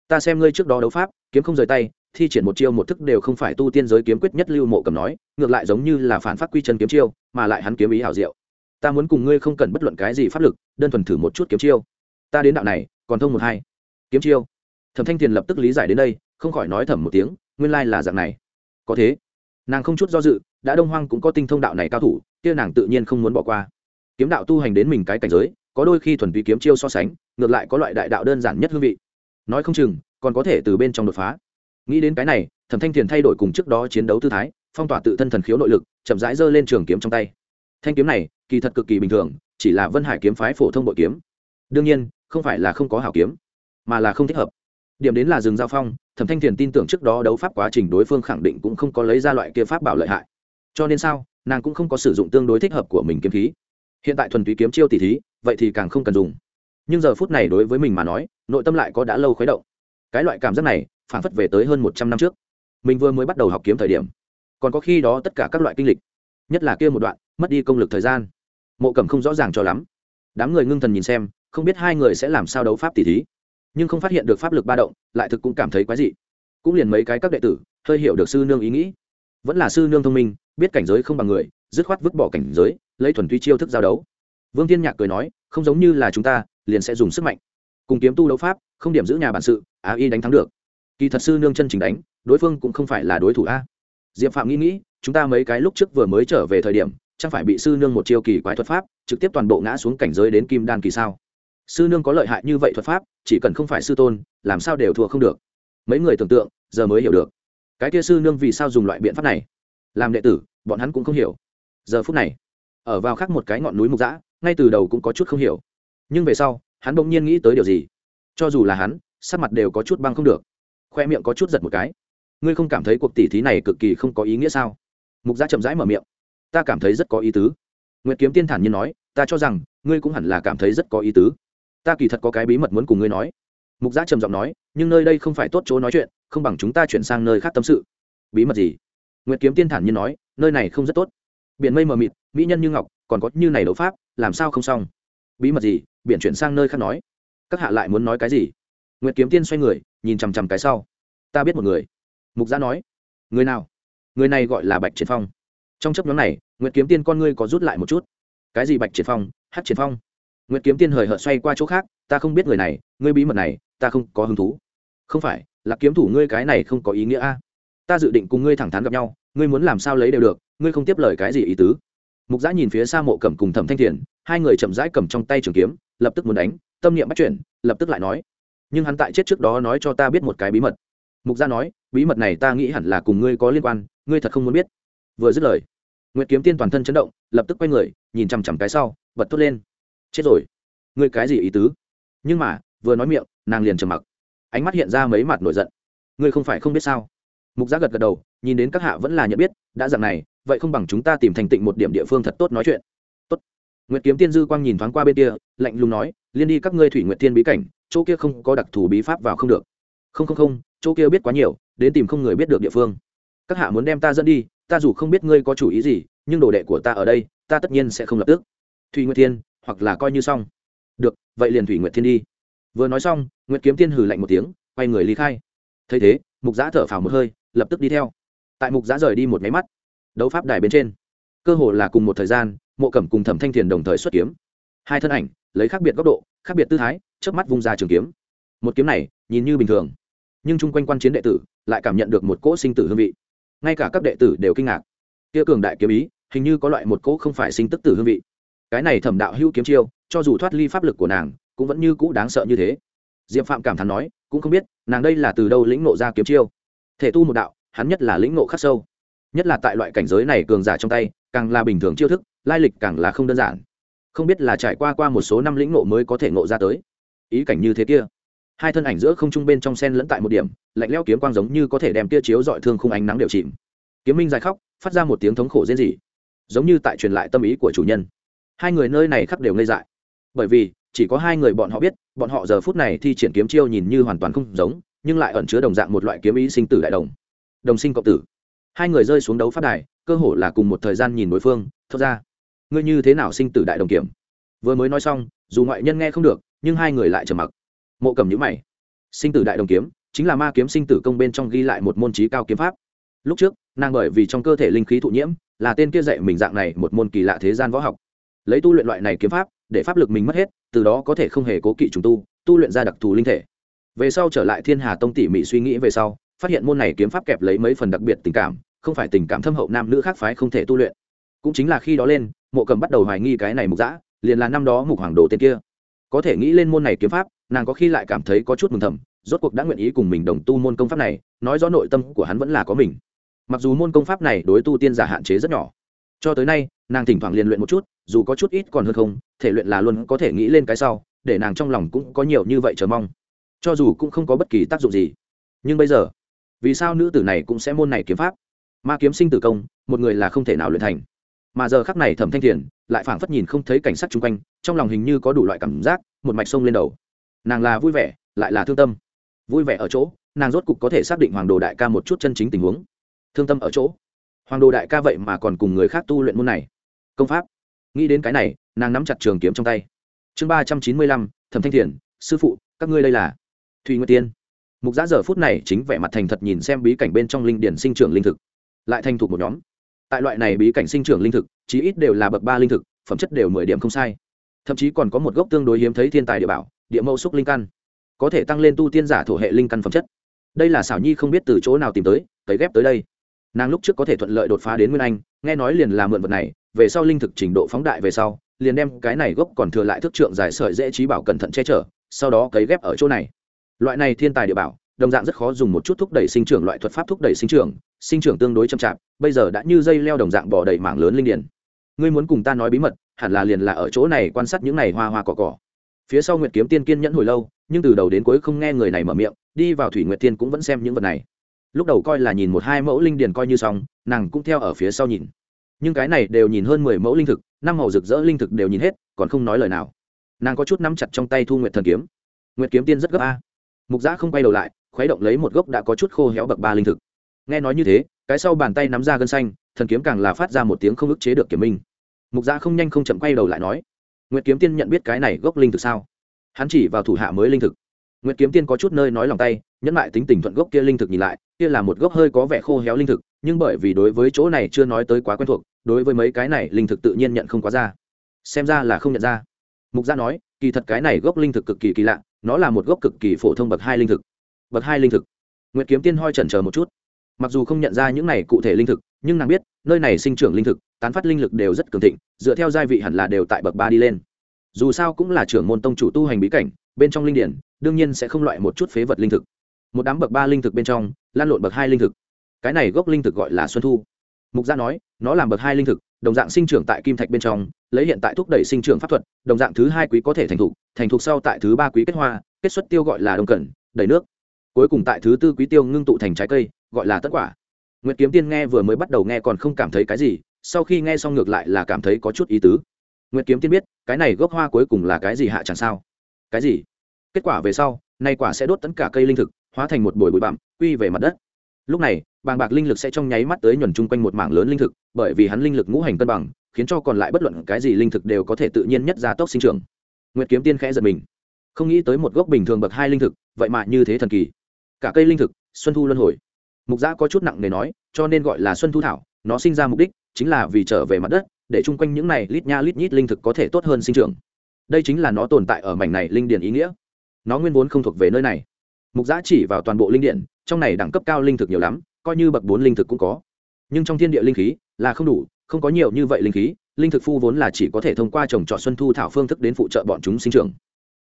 Ta xem ngươi trước đó đấu pháp, kiếm không rời tay, thi triển một chiêu một thức đều không phải tu tiên giới kiếm quyết nhất lưu mộ cầm nói, ngược lại giống như là phản phát quy chân kiếm chiêu, mà lại hắn kiếm ý hảo diệu. Ta muốn cùng ngươi không cần bất luận cái gì pháp lực, đơn thuần thử một chút kiếm chiêu. Ta đến đạo này, còn thông một hai kiếm chiêu. Thẩm thanh tiền lập tức lý giải đến đây, không khỏi nói thầm một tiếng, nguyên lai là dạng này. Có thế. Nàng không chút do dự, đã đông hoang cũng có tinh thông đạo này cao thủ, kia nàng tự nhiên không muốn bỏ qua. Kiếm đạo tu hành đến mình cái cảnh giới, có đôi khi thuần túy kiếm chiêu so sánh, ngược lại có loại đại đạo đơn giản nhất hương vị. Nói không chừng, còn có thể từ bên trong đột phá. Nghĩ đến cái này, thẩm thanh thiền thay đổi cùng trước đó chiến đấu tư thái, phong tỏa tự thân thần khiếu nội lực, chậm rãi giơ lên trường kiếm trong tay. Thanh kiếm này, kỳ thật cực kỳ bình thường, chỉ là vân hải kiếm phái phổ thông bội kiếm. Đương nhiên, không phải là không có hảo kiếm mà là không thích hợp. Điểm đến là rừng giao phong, thẩm thanh thiền tin tưởng trước đó đấu pháp quá trình đối phương khẳng định cũng không có lấy ra loại kia pháp bảo lợi hại. Cho nên sao, nàng cũng không có sử dụng tương đối thích hợp của mình kiếm khí. Hiện tại thuần túy kiếm chiêu tỷ thí, vậy thì càng không cần dùng. Nhưng giờ phút này đối với mình mà nói, nội tâm lại có đã lâu khuấy động. Cái loại cảm giác này, phản phất về tới hơn một trăm năm trước. Mình vừa mới bắt đầu học kiếm thời điểm. Còn có khi đó tất cả các loại kinh lịch. Nhất là kia một đoạn, mất đi công lực thời gian. Mộ cẩm không rõ ràng cho lắm. Đám người ngưng thần nhìn xem, không biết hai người sẽ làm sao đấu pháp tỷ thí nhưng không phát hiện được pháp lực ba động, lại thực cũng cảm thấy quái dị. Cũng liền mấy cái các đệ tử, hơi hiểu được sư nương ý nghĩ. Vẫn là sư nương thông minh, biết cảnh giới không bằng người, dứt khoát vứt bỏ cảnh giới, lấy thuần tuy chiêu thức giao đấu. Vương tiên nhạc cười nói, không giống như là chúng ta, liền sẽ dùng sức mạnh. Cùng kiếm tu đấu pháp, không điểm giữ nhà bản sự, á y đánh thắng được. Kỳ thật sư nương chân chính đánh, đối phương cũng không phải là đối thủ a. Diệp phạm nghĩ nghĩ, chúng ta mấy cái lúc trước vừa mới trở về thời điểm, chẳng phải bị sư nương một chiêu kỳ quái thuật pháp, trực tiếp toàn bộ ngã xuống cảnh giới đến kim đan kỳ sao? Sư nương có lợi hại như vậy thuật pháp chỉ cần không phải sư tôn, làm sao đều thua không được. Mấy người tưởng tượng, giờ mới hiểu được. Cái kia sư nương vì sao dùng loại biện pháp này? Làm đệ tử, bọn hắn cũng không hiểu. Giờ phút này, ở vào khác một cái ngọn núi mục dã, ngay từ đầu cũng có chút không hiểu. Nhưng về sau, hắn bỗng nhiên nghĩ tới điều gì? Cho dù là hắn, sắc mặt đều có chút băng không được. Khoe miệng có chút giật một cái. Ngươi không cảm thấy cuộc tỉ thí này cực kỳ không có ý nghĩa sao? Mục gia chậm rãi mở miệng. Ta cảm thấy rất có ý tứ. Nguyệt kiếm tiên thản nhiên nói, ta cho rằng, ngươi cũng hẳn là cảm thấy rất có ý tứ ta kỳ thật có cái bí mật muốn cùng ngươi nói. Mục giã trầm giọng nói, nhưng nơi đây không phải tốt chỗ nói chuyện, không bằng chúng ta chuyển sang nơi khác tâm sự. Bí mật gì? Nguyệt kiếm tiên thản nhiên nói, nơi này không rất tốt. Biển mây mờ mịt, mỹ nhân như ngọc, còn có như này đấu pháp, làm sao không xong? Bí mật gì? Biển chuyển sang nơi khác nói. Các hạ lại muốn nói cái gì? Nguyệt kiếm tiên xoay người, nhìn chằm chằm cái sau. Ta biết một người. Mục giã nói. Người nào? Người này gọi là bạch triển phong. Trong chấp nhóm này, nguyệt kiếm tiên con ngươi có rút lại một chút. Cái gì bạch triển phong? Hát triển phong nguyệt kiếm tiên hời hợt xoay qua chỗ khác, ta không biết người này, ngươi bí mật này, ta không có hứng thú. Không phải là kiếm thủ ngươi cái này không có ý nghĩa a. Ta dự định cùng ngươi thẳng thắn gặp nhau, ngươi muốn làm sao lấy đều được, ngươi không tiếp lời cái gì ý tứ. Mục giã nhìn phía xa mộ cẩm cùng thẩm thanh thiền, hai người chậm rãi cầm trong tay trường kiếm, lập tức muốn đánh, tâm niệm bắt chuyển, lập tức lại nói, nhưng hắn tại chết trước đó nói cho ta biết một cái bí mật. Mục Giã nói, bí mật này ta nghĩ hẳn là cùng ngươi có liên quan, ngươi thật không muốn biết. Vừa dứt lời, nguyệt kiếm tiên toàn thân chấn động, lập tức quay người, nhìn chằm chằm cái sau, bật tốt lên chết rồi. Ngươi cái gì ý tứ? Nhưng mà, vừa nói miệng, nàng liền trầm mặc. Ánh mắt hiện ra mấy mặt nổi giận. Ngươi không phải không biết sao? Mục giác gật gật đầu, nhìn đến các hạ vẫn là nhận biết, đã dạng này, vậy không bằng chúng ta tìm thành tịnh một điểm địa phương thật tốt nói chuyện. Tốt. Nguyệt kiếm tiên dư quang nhìn thoáng qua bên kia, lạnh lùng nói, liên đi các ngươi thủy nguyệt tiên bí cảnh, chỗ kia không có đặc thù bí pháp vào không được. Không không không, chỗ kia biết quá nhiều, đến tìm không người biết được địa phương. Các hạ muốn đem ta dẫn đi, ta dù không biết ngươi có chủ ý gì, nhưng đồ đệ của ta ở đây, ta tất nhiên sẽ không lập tức. Thủy nguyệt thiên hoặc là coi như xong. Được, vậy liền thủy nguyệt thiên đi. Vừa nói xong, nguyệt kiếm tiên hừ lạnh một tiếng, quay người ly khai. Thấy thế, mục giã thở phào một hơi, lập tức đi theo. Tại mục giã rời đi một máy mắt, đấu pháp đài bên trên, cơ hồ là cùng một thời gian, mộ cẩm cùng thẩm thanh thiền đồng thời xuất kiếm. Hai thân ảnh, lấy khác biệt góc độ, khác biệt tư thái trước mắt vung ra trường kiếm. Một kiếm này, nhìn như bình thường, nhưng chung quanh quan chiến đệ tử lại cảm nhận được một cỗ sinh tử hương vị. Ngay cả các đệ tử đều kinh ngạc. Kia cường đại kiếm ý, hình như có loại một cỗ không phải sinh tức tử hương vị cái này thẩm đạo hữu kiếm chiêu, cho dù thoát ly pháp lực của nàng, cũng vẫn như cũ đáng sợ như thế. Diệp phạm cảm thán nói, cũng không biết, nàng đây là từ đâu lĩnh nộ ra kiếm chiêu. Thể tu một đạo, hắn nhất là lĩnh nộ khắc sâu. Nhất là tại loại cảnh giới này cường giả trong tay, càng là bình thường chiêu thức, lai lịch càng là không đơn giản. Không biết là trải qua qua một số năm lĩnh nộ mới có thể nộ ra tới. Ý cảnh như thế kia. Hai thân ảnh giữa không trung bên trong sen lẫn tại một điểm, lạnh leo kiếm quang giống như có thể đem tia chiếu dọi thương khung ánh nắng đều chìm. Kiếm minh dài khóc, phát ra một tiếng thống khổ dễ gì giống như tại truyền lại tâm ý của chủ nhân hai người nơi này khắc đều ngây dại. Bởi vì, chỉ có hai người bọn họ biết, bọn họ giờ phút này thi triển kiếm chiêu nhìn như hoàn toàn không giống, nhưng lại ẩn chứa đồng dạng một loại kiếm ý sinh tử đại đồng. Đồng sinh cộng tử. Hai người rơi xuống đấu phát đài, cơ hồ là cùng một thời gian nhìn đối phương thật ra. Ngươi như thế nào sinh tử đại đồng kiểm? Vừa mới nói xong, dù ngoại nhân nghe không được, nhưng hai người lại trầm mặc. Mộ cầm nhữ mày. Sinh tử đại đồng kiếm, chính là ma kiếm sinh tử công bên trong ghi lại một môn trí cao kiếm pháp. Lúc trước, nàng bởi vì trong cơ thể linh khí thụ nhiễm, là tên kia dạy mình dạng này một môn kỳ lạ thế gian võ học lấy tu luyện loại này kiếm pháp, để pháp lực mình mất hết, từ đó có thể không hề cố kỵ trùng tu tu luyện ra đặc thù linh thể. Về sau trở lại thiên hà tông tỉ mỉ suy nghĩ về sau, phát hiện môn này kiếm pháp kẹp lấy mấy phần đặc biệt tình cảm, không phải tình cảm thâm hậu nam nữ khác phái không thể tu luyện. Cũng chính là khi đó lên, mộ cầm bắt đầu hoài nghi cái này mục giã liền là năm đó mục hoàng đồ tên kia. Có thể nghĩ lên môn này kiếm pháp, nàng có khi lại cảm thấy có chút mừng thầm, rốt cuộc đã nguyện ý cùng mình đồng tu môn công pháp này, nói rõ nội tâm của hắn vẫn là có mình. Mặc dù môn công pháp này đối tu tiên giả hạn chế rất nhỏ, cho tới nay, nàng thỉnh thoảng liền luyện một chút dù có chút ít còn hơn không, thể luyện là luôn có thể nghĩ lên cái sau, để nàng trong lòng cũng có nhiều như vậy chờ mong. Cho dù cũng không có bất kỳ tác dụng gì. Nhưng bây giờ, vì sao nữ tử này cũng sẽ môn này kiếm pháp? Ma kiếm sinh tử công, một người là không thể nào luyện thành. Mà giờ khắc này thẩm thanh thiền lại phảng phất nhìn không thấy cảnh sát chung quanh, trong lòng hình như có đủ loại cảm giác, một mạch sông lên đầu. Nàng là vui vẻ, lại là thương tâm. Vui vẻ ở chỗ, nàng rốt cục có thể xác định hoàng đồ đại ca một chút chân chính tình huống. Thương tâm ở chỗ. Hoàng đồ đại ca vậy mà còn cùng người khác tu luyện môn này. Công pháp nghĩ đến cái này, nàng nắm chặt trường kiếm trong tay. Chương ba trăm chín mươi lăm, thẩm thanh thiền, sư phụ, các ngươi đây là thùy nguyệt tiên. Mục giã giờ phút này chính vẻ mặt thành thật nhìn xem bí cảnh bên trong linh điển sinh trưởng linh thực. Lại thành thục một nhóm. Tại loại này bí cảnh sinh trưởng linh thực, chí ít đều là bậc ba linh thực, phẩm chất đều mười điểm không sai. Thậm chí còn có một gốc tương đối hiếm thấy thiên tài địa bảo, địa mẫu xúc linh căn. Có thể tăng lên tu tiên giả thổ hệ linh căn phẩm chất. Đây là xảo nhi không biết từ chỗ nào tìm tới, cấy ghép tới đây. Nàng lúc trước có thể thuận lợi đột phá đến nguyên anh, nghe nói liền là mượn vật này về sau linh thực trình độ phóng đại về sau, liền đem cái này gốc còn thừa lại thức trượng dài sợi dễ trí bảo cẩn thận che chở, sau đó cấy ghép ở chỗ này. Loại này thiên tài địa bảo, đồng dạng rất khó dùng một chút thúc đẩy sinh trưởng loại thuật pháp thúc đẩy sinh trưởng sinh trưởng tương đối chậm chạp, bây giờ đã như dây leo đồng dạng bỏ đầy mảng lớn linh điển. Ngươi muốn cùng ta nói bí mật, hẳn là liền là ở chỗ này quan sát những này hoa hoa cỏ cỏ. Phía sau nguyệt kiếm tiên kiên nhẫn hồi lâu, nhưng từ đầu đến cuối không nghe người này mở miệng, đi vào thủy nguyệt tiên cũng vẫn xem những vật này. Lúc đầu coi là nhìn một hai mẫu linh điền coi như xong, nàng cũng theo ở phía sau nhìn nhưng cái này đều nhìn hơn mười mẫu linh thực, năm màu rực rỡ linh thực đều nhìn hết, còn không nói lời nào. Nàng có chút nắm chặt trong tay thu nguyệt thần kiếm. Nguyệt kiếm tiên rất gấp a. Mục giã không quay đầu lại, khuấy động lấy một gốc đã có chút khô héo bậc ba linh thực. Nghe nói như thế, cái sau bàn tay nắm ra gân xanh, thần kiếm càng là phát ra một tiếng không ức chế được kiểm minh. Mục giã không nhanh không chậm quay đầu lại nói, nguyệt kiếm tiên nhận biết cái này gốc linh thực sao? Hắn chỉ vào thủ hạ mới linh thực. Nguyệt kiếm tiên có chút nơi nói lòng tay, nhẫn lại tính tình thuận gốc kia linh thực nhìn lại, kia là một gốc hơi có vẻ khô héo linh thực, nhưng bởi vì đối với chỗ này chưa nói tới quá quen thuộc đối với mấy cái này linh thực tự nhiên nhận không quá ra. Xem ra là không nhận ra. Mục gia nói, kỳ thật cái này gốc linh thực cực kỳ kỳ lạ, nó là một gốc cực kỳ phổ thông bậc hai linh thực. Bậc hai linh thực. Nguyệt kiếm tiên hoi chần chờ một chút. Mặc dù không nhận ra những này cụ thể linh thực, nhưng nàng biết, nơi này sinh trưởng linh thực, tán phát linh lực đều rất cường thịnh, dựa theo gia vị hẳn là đều tại bậc ba đi lên. Dù sao cũng là trưởng môn tông chủ tu hành bí cảnh, bên trong linh điển, đương nhiên sẽ không loại một chút phế vật linh thực. Một đám bậc ba linh thực bên trong, lan lộn bậc hai linh thực. Cái này gốc linh thực gọi là xuân thu. Mục gia nói nó làm bậc hai linh thực, đồng dạng sinh trưởng tại kim thạch bên trong, lấy hiện tại thúc đẩy sinh trưởng pháp thuật, đồng dạng thứ hai quý có thể thành thục thành thục sau tại thứ ba quý kết hoa, kết xuất tiêu gọi là đồng cẩn, đầy nước. Cuối cùng tại thứ tư quý tiêu ngưng tụ thành trái cây, gọi là tất quả. Nguyệt kiếm tiên nghe vừa mới bắt đầu nghe còn không cảm thấy cái gì, sau khi nghe xong ngược lại là cảm thấy có chút ý tứ. Nguyệt kiếm tiên biết, cái này gốc hoa cuối cùng là cái gì hạ chẳng sao? Cái gì? Kết quả về sau, nay quả sẽ đốt tất cả cây linh thực, hóa thành một bồi bụi bặm, quy về mặt đất. Lúc này bàng bạc linh lực sẽ trong nháy mắt tới nhuần chung quanh một mảng lớn linh thực, bởi vì hắn linh lực ngũ hành cân bằng, khiến cho còn lại bất luận cái gì linh thực đều có thể tự nhiên nhất ra tốc sinh trưởng. Nguyệt kiếm tiên khẽ giật mình. Không nghĩ tới một gốc bình thường bậc hai linh thực, vậy mà như thế thần kỳ. Cả cây linh thực, xuân thu luân hồi. Mục giã có chút nặng nề nói, cho nên gọi là xuân thu thảo, nó sinh ra mục đích chính là vì trở về mặt đất, để chung quanh những này lít nha lít nhít linh thực có thể tốt hơn sinh trưởng. Đây chính là nó tồn tại ở mảnh này linh điền ý nghĩa. Nó nguyên vốn không thuộc về nơi này. Mục giã chỉ vào toàn bộ linh điện trong này đẳng cấp cao linh thực nhiều lắm coi như bậc bốn linh thực cũng có. Nhưng trong thiên địa linh khí là không đủ, không có nhiều như vậy linh khí, linh thực phu vốn là chỉ có thể thông qua trồng trọt xuân thu thảo phương thức đến phụ trợ bọn chúng sinh trưởng.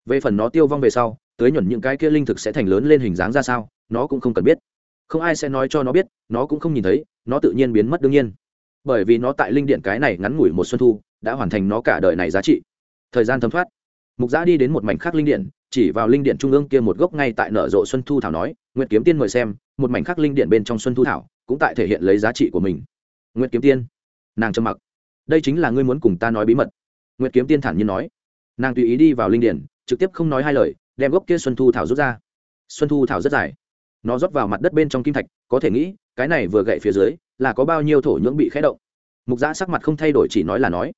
Về phần nó tiêu vong về sau, tới nhuẩn những cái kia linh thực sẽ thành lớn lên hình dáng ra sao, nó cũng không cần biết. Không ai sẽ nói cho nó biết, nó cũng không nhìn thấy, nó tự nhiên biến mất đương nhiên. Bởi vì nó tại linh điện cái này ngắn ngủi một xuân thu, đã hoàn thành nó cả đời này giá trị. Thời gian thấm thoát. Mục giã đi đến một mảnh khác linh điện chỉ vào linh điện trung ương kia một gốc ngay tại nở rộ xuân thu thảo nói, nguyệt kiếm tiên mời xem, một mảnh khắc linh điện bên trong xuân thu thảo cũng tại thể hiện lấy giá trị của mình. Nguyệt kiếm tiên? Nàng trầm mặc. Đây chính là ngươi muốn cùng ta nói bí mật. Nguyệt kiếm tiên thản nhiên nói. Nàng tùy ý đi vào linh điện, trực tiếp không nói hai lời, đem gốc kia xuân thu thảo rút ra. Xuân thu thảo rất dài. Nó rót vào mặt đất bên trong kim thạch, có thể nghĩ, cái này vừa gậy phía dưới, là có bao nhiêu thổ nhưỡng bị khẽ động. Mục giã sắc mặt không thay đổi chỉ nói là nói.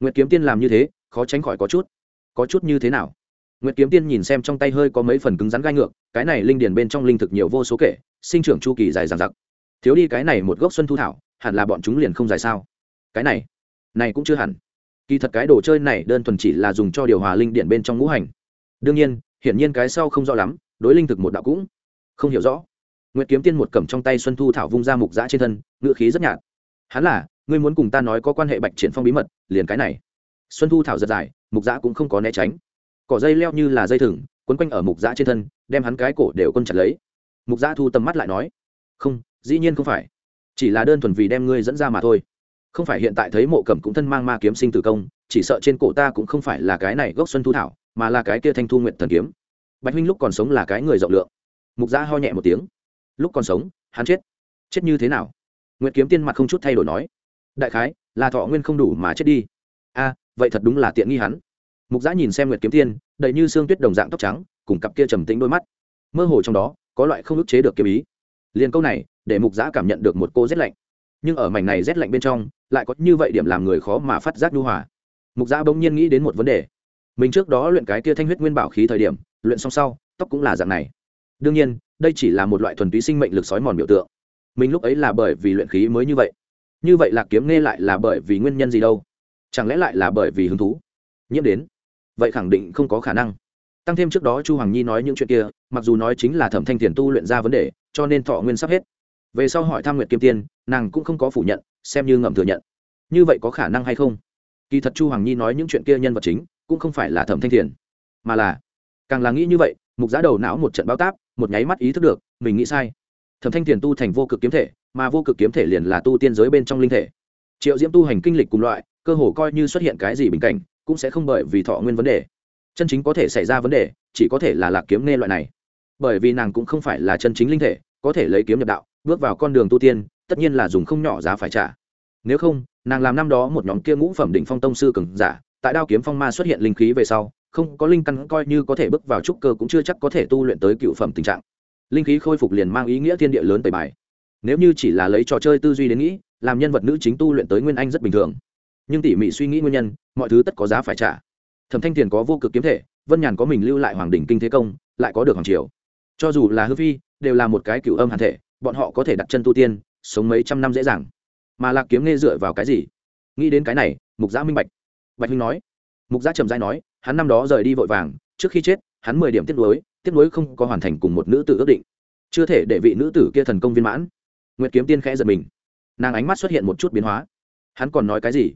Nguyệt kiếm tiên làm như thế, khó tránh khỏi có chút. Có chút như thế nào? Nguyệt kiếm tiên nhìn xem trong tay hơi có mấy phần cứng rắn gai ngược, cái này linh điền bên trong linh thực nhiều vô số kể, sinh trưởng chu kỳ dài dằng dặc. Thiếu đi cái này một gốc xuân thu thảo, hẳn là bọn chúng liền không dài sao? Cái này này cũng chưa hẳn. Kỳ thật cái đồ chơi này đơn thuần chỉ là dùng cho điều hòa linh điện bên trong ngũ hành. Đương nhiên, hiển nhiên cái sau không rõ lắm, đối linh thực một đạo cũng không hiểu rõ. Nguyệt kiếm tiên một cầm trong tay xuân thu thảo vung ra mục dã trên thân, ngựa khí rất nhạt. Hắn là, ngươi muốn cùng ta nói có quan hệ bạch triển phong bí mật, liền cái này. Xuân thu thảo giật dài, mục dã cũng không có né tránh cỏ dây leo như là dây thừng, quấn quanh ở mục giã trên thân, đem hắn cái cổ đều quân chặt lấy. Mục giã thu tầm mắt lại nói, không, dĩ nhiên không phải. Chỉ là đơn thuần vì đem ngươi dẫn ra mà thôi. Không phải hiện tại thấy mộ cẩm cũng thân mang ma kiếm sinh tử công, chỉ sợ trên cổ ta cũng không phải là cái này gốc xuân thu thảo, mà là cái kia thanh thu nguyện thần kiếm. Bạch huynh lúc còn sống là cái người rộng lượng. Mục giã ho nhẹ một tiếng, lúc còn sống, hắn chết. Chết như thế nào? Nguyệt kiếm tiên mặt không chút thay đổi nói, đại khái, là thọ nguyên không đủ mà chết đi. A, vậy thật đúng là tiện nghi hắn mục giã nhìn xem nguyệt kiếm tiên, đầy như xương tuyết đồng dạng tóc trắng, cùng cặp kia trầm tĩnh đôi mắt. Mơ hồ trong đó, có loại không ức chế được kiếm ý. Liền câu này, để mục giã cảm nhận được một cô rét lạnh. Nhưng ở mảnh này rét lạnh bên trong, lại có như vậy điểm làm người khó mà phát giác nhu hòa. Mục giã bỗng nhiên nghĩ đến một vấn đề. Mình trước đó luyện cái kia thanh huyết nguyên bảo khí thời điểm, luyện xong sau, tóc cũng là dạng này. Đương nhiên, đây chỉ là một loại thuần túy sinh mệnh lực sói mòn biểu tượng. Mình lúc ấy là bởi vì luyện khí mới như vậy. Như vậy là kiếm nghe lại là bởi vì nguyên nhân gì đâu? Chẳng lẽ lại là bởi vì hứng thú? Nhiễm đến vậy khẳng định không có khả năng. Tăng thêm trước đó chu hoàng nhi nói những chuyện kia, mặc dù nói chính là thẩm thanh tiền tu luyện ra vấn đề, cho nên thọ nguyên sắp hết. Về sau hỏi tham nguyện kim tiên, nàng cũng không có phủ nhận, xem như ngầm thừa nhận. Như vậy có khả năng hay không? Kỳ thật chu hoàng nhi nói những chuyện kia nhân vật chính, cũng không phải là thẩm thanh thiền, mà là càng là nghĩ như vậy, mục giá đầu não một trận bao táp, một nháy mắt ý thức được, mình nghĩ sai. Thẩm thanh thiền tu thành vô cực kiếm thể, mà vô cực kiếm thể liền là tu tiên giới bên trong linh thể. Triệu diễm tu hành kinh lịch cùng loại, cơ hồ coi như xuất hiện cái gì bình cảnh cũng sẽ không bởi vì thọ nguyên vấn đề. Chân chính có thể xảy ra vấn đề, chỉ có thể là lạc kiếm nghe loại này. Bởi vì nàng cũng không phải là chân chính linh thể, có thể lấy kiếm nhập đạo, bước vào con đường tu tiên, tất nhiên là dùng không nhỏ giá phải trả. Nếu không, nàng làm năm đó một nhóm kia ngũ phẩm định phong tông sư cường giả, tại đao kiếm phong ma xuất hiện linh khí về sau, không có linh căn coi như có thể bước vào trúc cơ cũng chưa chắc có thể tu luyện tới cựu phẩm tình trạng. Linh khí khôi phục liền mang ý nghĩa thiên địa lớn tẩy bài. Nếu như chỉ là lấy trò chơi tư duy đến nghĩ, làm nhân vật nữ chính tu luyện tới nguyên anh rất bình thường nhưng tỉ mỉ suy nghĩ nguyên nhân, mọi thứ tất có giá phải trả. Thẩm thanh tiền có vô cực kiếm thể, vân nhàn có mình lưu lại hoàng đỉnh kinh thế công, lại có được hoàng triều. Cho dù là hư phi, đều là một cái cựu âm hàn thể, bọn họ có thể đặt chân tu tiên, sống mấy trăm năm dễ dàng. Mà lạc kiếm nghe dựa vào cái gì? Nghĩ đến cái này, mục giã minh bạch. Bạch huynh nói. Mục giã trầm dai nói, hắn năm đó rời đi vội vàng, trước khi chết, hắn mười điểm tiếp nối tiếp nối không có hoàn thành cùng một nữ tử ước định. Chưa thể để vị nữ tử kia thần công viên mãn. Nguyệt kiếm tiên khẽ giật mình. Nàng ánh mắt xuất hiện một chút biến hóa. Hắn còn nói cái gì?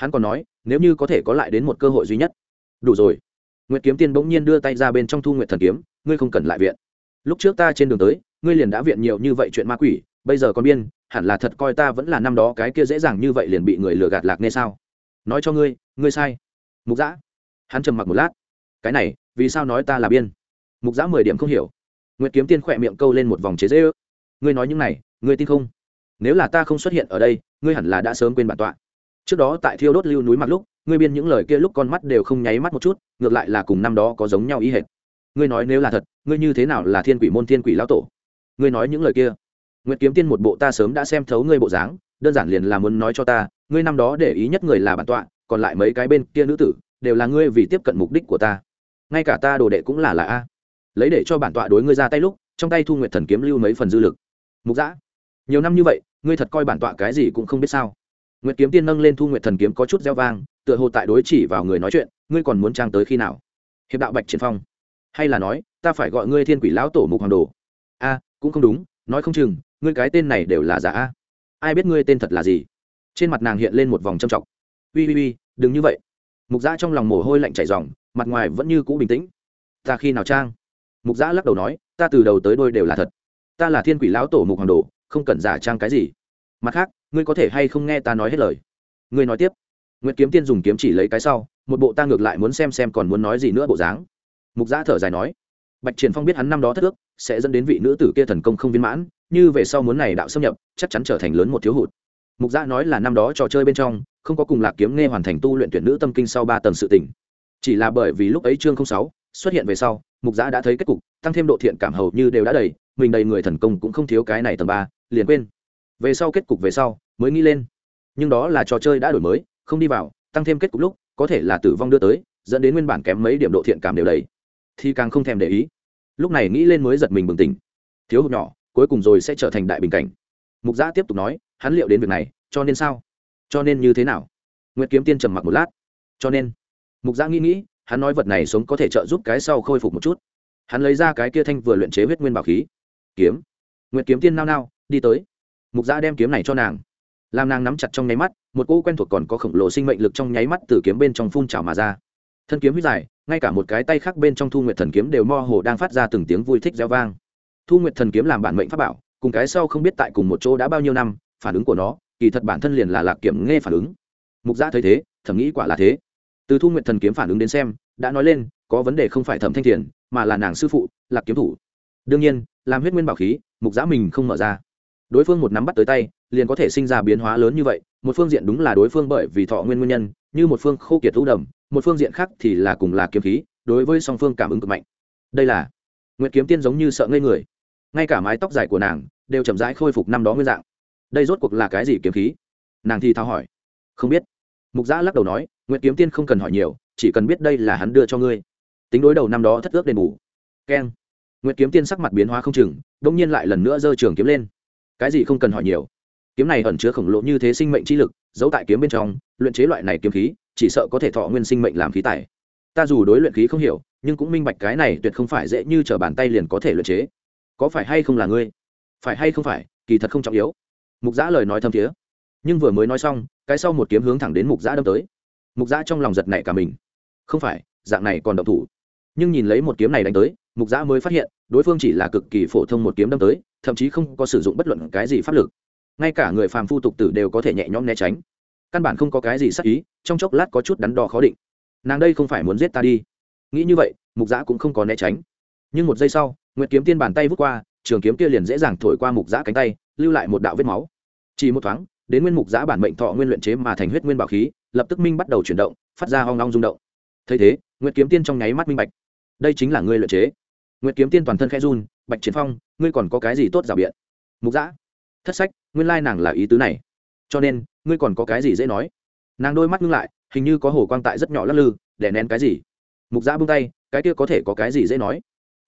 Hắn còn nói, nếu như có thể có lại đến một cơ hội duy nhất. Đủ rồi. Nguyệt kiếm tiên bỗng nhiên đưa tay ra bên trong thu nguyệt thần kiếm, ngươi không cần lại viện. Lúc trước ta trên đường tới, ngươi liền đã viện nhiều như vậy chuyện ma quỷ, bây giờ con biên, hẳn là thật coi ta vẫn là năm đó cái kia dễ dàng như vậy liền bị người lừa gạt lạc nghe sao? Nói cho ngươi ngươi sai. Mục giã hắn trầm mặc một lát. Cái này, vì sao nói ta là biên? Mục giã mười điểm không hiểu. Nguyệt kiếm tiên khỏe miệng câu lên một vòng chế dễ ước ngươi nói những này, ngươi tin không? Nếu là ta không xuất hiện ở đây, ngươi hẳn là đã sớm quên bản tọa trước đó tại thiêu đốt lưu núi mặt lúc, ngươi biên những lời kia lúc con mắt đều không nháy mắt một chút, ngược lại là cùng năm đó có giống nhau ý hệt. Ngươi nói nếu là thật, ngươi như thế nào là thiên quỷ môn thiên quỷ lão tổ? Ngươi nói những lời kia. Nguyệt kiếm tiên một bộ ta sớm đã xem thấu ngươi bộ dáng, đơn giản liền là muốn nói cho ta, ngươi năm đó để ý nhất người là bản tọa, còn lại mấy cái bên kia nữ tử, đều là ngươi vì tiếp cận mục đích của ta. Ngay cả ta đồ đệ cũng là là a. Lấy để cho bản tọa đối ngươi ra tay lúc, trong tay thu nguyệt thần kiếm lưu mấy phần dư lực. Mục giã nhiều năm như vậy, ngươi thật coi bản tọa cái gì cũng không biết sao? Nguyệt kiếm tiên nâng lên thu nguyệt thần kiếm có chút reo vang tựa hồ tại đối chỉ vào người nói chuyện ngươi còn muốn trang tới khi nào? Hiệp đạo bạch triển phong. Hay là nói ta phải gọi ngươi thiên quỷ lão tổ mục hoàng đồ. A cũng không đúng nói không chừng ngươi cái tên này đều là giả a. Ai biết ngươi tên thật là gì? Trên mặt nàng hiện lên một vòng trầm trọng. Uy uy uy, đừng như vậy. Mục giã trong lòng mồ hôi lạnh chảy ròng, mặt ngoài vẫn như cũ bình tĩnh. Ta khi nào trang? Mục giã lắc đầu nói ta từ đầu tới đôi đều là thật. Ta là thiên quỷ lão tổ mục hoàng đồ không cần giả trang cái gì mặt khác, ngươi có thể hay không nghe ta nói hết lời? Ngươi nói tiếp. Nguyễn kiếm tiên dùng kiếm chỉ lấy cái sau, một bộ ta ngược lại muốn xem xem còn muốn nói gì nữa bộ dáng. Mục giã thở dài nói, bạch triển phong biết hắn năm đó thất ước, sẽ dẫn đến vị nữ tử kia thần công không viên mãn, như về sau muốn này đạo xâm nhập, chắc chắn trở thành lớn một thiếu hụt. Mục giã nói là năm đó trò chơi bên trong, không có cùng lạc kiếm nghe hoàn thành tu luyện tuyển nữ tâm kinh sau ba tầng sự tỉnh chỉ là bởi vì lúc ấy chương sáu xuất hiện về sau, mục giã đã thấy kết cục, tăng thêm độ thiện cảm hầu như đều đã đầy, mình đầy người thần công cũng không thiếu cái này tầng ba, liền quên về sau kết cục về sau, mới nghĩ lên. Nhưng đó là trò chơi đã đổi mới, không đi vào, tăng thêm kết cục lúc, có thể là tử vong đưa tới, dẫn đến nguyên bản kém mấy điểm độ thiện cảm đều đầy. Thì càng không thèm để ý. Lúc này nghĩ lên mới giật mình bừng tỉnh. Thiếu hụt nhỏ, cuối cùng rồi sẽ trở thành đại bình cảnh. Mục giã tiếp tục nói, hắn liệu đến việc này, cho nên sao? Cho nên như thế nào? N g u y ệ t kiếm tiên trầm mặc một lát. Cho nên, mục giã nghĩ nghĩ, hắn nói vật này sống có thể trợ giúp cái sau khôi phục một chút. Hắn lấy ra cái kia thanh vừa luyện chế huyết nguyên bảo khí. Kiếm. N g u y ệ t kiếm tiên nao nao, đi tới mục giã đem kiếm này cho nàng. Làm nàng nắm chặt trong nháy mắt, một cỗ quen thuộc còn có khổng lồ sinh mệnh lực trong nháy mắt từ kiếm bên trong phun trào mà ra. Thân kiếm huyết dài, ngay cả một cái tay khác bên trong thu nguyệt thần kiếm đều mo hồ đang phát ra từng tiếng vui thích reo vang. Thu nguyệt thần kiếm làm bản mệnh pháp bảo, cùng cái sau không biết tại cùng một chỗ đã bao nhiêu năm, phản ứng của nó, kỳ thật bản thân liền là lạc kiểm nghe phản ứng. Mục giã thấy thế thẩm nghĩ quả là thế. Từ thu nguyệt thần kiếm phản ứng đến xem, đã nói lên, có vấn đề không phải thẩm thanh thiền, mà là nàng sư phụ, lạc kiếm thủ. Đương nhiên, làm huyết nguyên bảo khí, mục giã mình không mở ra đối phương một nắm bắt tới tay, liền có thể sinh ra biến hóa lớn như vậy. Một phương diện đúng là đối phương bởi vì thọ nguyên nguyên nhân, như một phương khô kiệt thú đầm, một phương diện khác thì là cùng là kiếm khí, đối với song phương cảm ứng cực mạnh. Đây là nguyệt kiếm tiên giống như sợ ngây người. Ngay cả mái tóc dài của nàng đều chậm rãi khôi phục năm đó nguyên dạng. Đây rốt cuộc là cái gì kiếm khí? Nàng thì thao hỏi. Không biết. Mục giã lắc đầu nói, nguyệt kiếm tiên không cần hỏi nhiều, chỉ cần biết đây là hắn đưa cho ngươi. Tính đối đầu năm đó thất ước đền bù. Keng. Nguyệt kiếm tiên sắc mặt biến hóa không chừng đ ỗ n g nhiên lại lần nữa giơ trường kiếm lên cái gì không cần hỏi nhiều. Kiếm này ẩn chứa khổng lồ như thế sinh mệnh chi lực, giấu tại kiếm bên trong, luyện chế loại này kiếm khí, chỉ sợ có thể thọ nguyên sinh mệnh làm khí tài. Ta dù đối luyện khí không hiểu, nhưng cũng minh bạch cái này tuyệt không phải dễ như t r ở bàn tay liền có thể luyện chế. Có phải hay không là ngươi? Phải hay không phải, kỳ thật không trọng yếu. Mục giã lời nói thâm thiế. Nhưng vừa mới nói xong, cái sau một kiếm hướng thẳng đến mục giã đâm tới. Mục giã trong lòng giật này cả mình. Không phải, dạng này còn độc thủ. Nhưng nhìn lấy một kiếm này đánh tới, mục giã mới phát hiện đối phương chỉ là cực kỳ phổ thông một kiếm đâm tới, thậm chí không có sử dụng bất luận cái gì pháp lực. Ngay cả người phàm phu tục tử đều có thể nhẹ nhõm né tránh. Căn bản không có cái gì sắc ý, trong chốc lát có chút đắn đo khó định. Nàng đây không phải muốn giết ta đi. Nghĩ như vậy, mục giã cũng không có né tránh. Nhưng một giây sau, nguyệt kiếm tiên bàn tay vút qua, trường kiếm kia liền dễ dàng thổi qua mục giã cánh tay, lưu lại một đạo vết máu. Chỉ một thoáng, đến nguyên mục giã bản mệnh thọ nguyên luyện chế mà thành huyết nguyên bảo khí, lập tức minh bắt đầu chuyển động, phát ra hoang long rung động. Thấy thế, nguyệt kiếm tiên trong nháy mắt minh bạch. Đây chính là ngươi luyện chế nguyệt kiếm tiên toàn thân khẽ run, bạch chiến phong, ngươi còn có cái gì tốt rào biện? Mục giã thất sách, nguyên lai nàng là ý tứ này. Cho nên, ngươi còn có cái gì dễ nói? Nàng đôi mắt ngưng lại, hình như có hồ quang tại rất nhỏ lắc lư, để nén cái gì? Mục giã bung tay, cái kia có thể có cái gì dễ nói?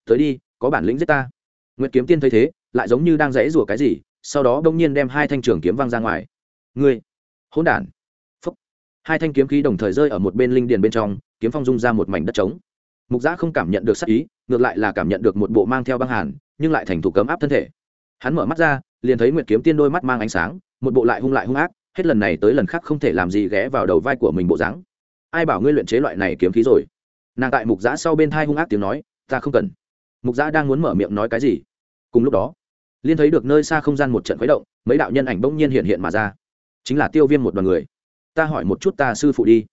Tới đi, có bản lĩnh giết ta. Nguyệt kiếm tiên thấy thế, lại giống như đang rẽ rủa cái gì, sau đó đông nhiên đem hai thanh trường kiếm văng ra ngoài. Ngươi, hỗn đản. Phúc. Hai thanh kiếm khí đồng thời rơi ở một bên linh điền bên trong, kiếm phong dung ra một mảnh đất trống mục giã không cảm nhận được sắc ý, ngược lại là cảm nhận được một bộ mang theo băng hàn, nhưng lại thành thủ cấm áp thân thể. Hắn mở mắt ra, liền thấy nguyệt kiếm tiên đôi mắt mang ánh sáng, một bộ lại hung lại hung ác, hết lần này tới lần khác không thể làm gì ghé vào đầu vai của mình bộ dáng. Ai bảo ngươi luyện chế loại này kiếm khí rồi? Nàng tại mục giã sau bên thai hung ác tiếng nói, ta không cần. Mục giã đang muốn mở miệng nói cái gì? Cùng lúc đó liên thấy được nơi xa không gian một trận khuấy động, mấy đạo nhân ảnh bỗng nhiên hiện hiện mà ra. Chính là tiêu viêm một đoàn người. Ta hỏi một chút ta sư phụ đi.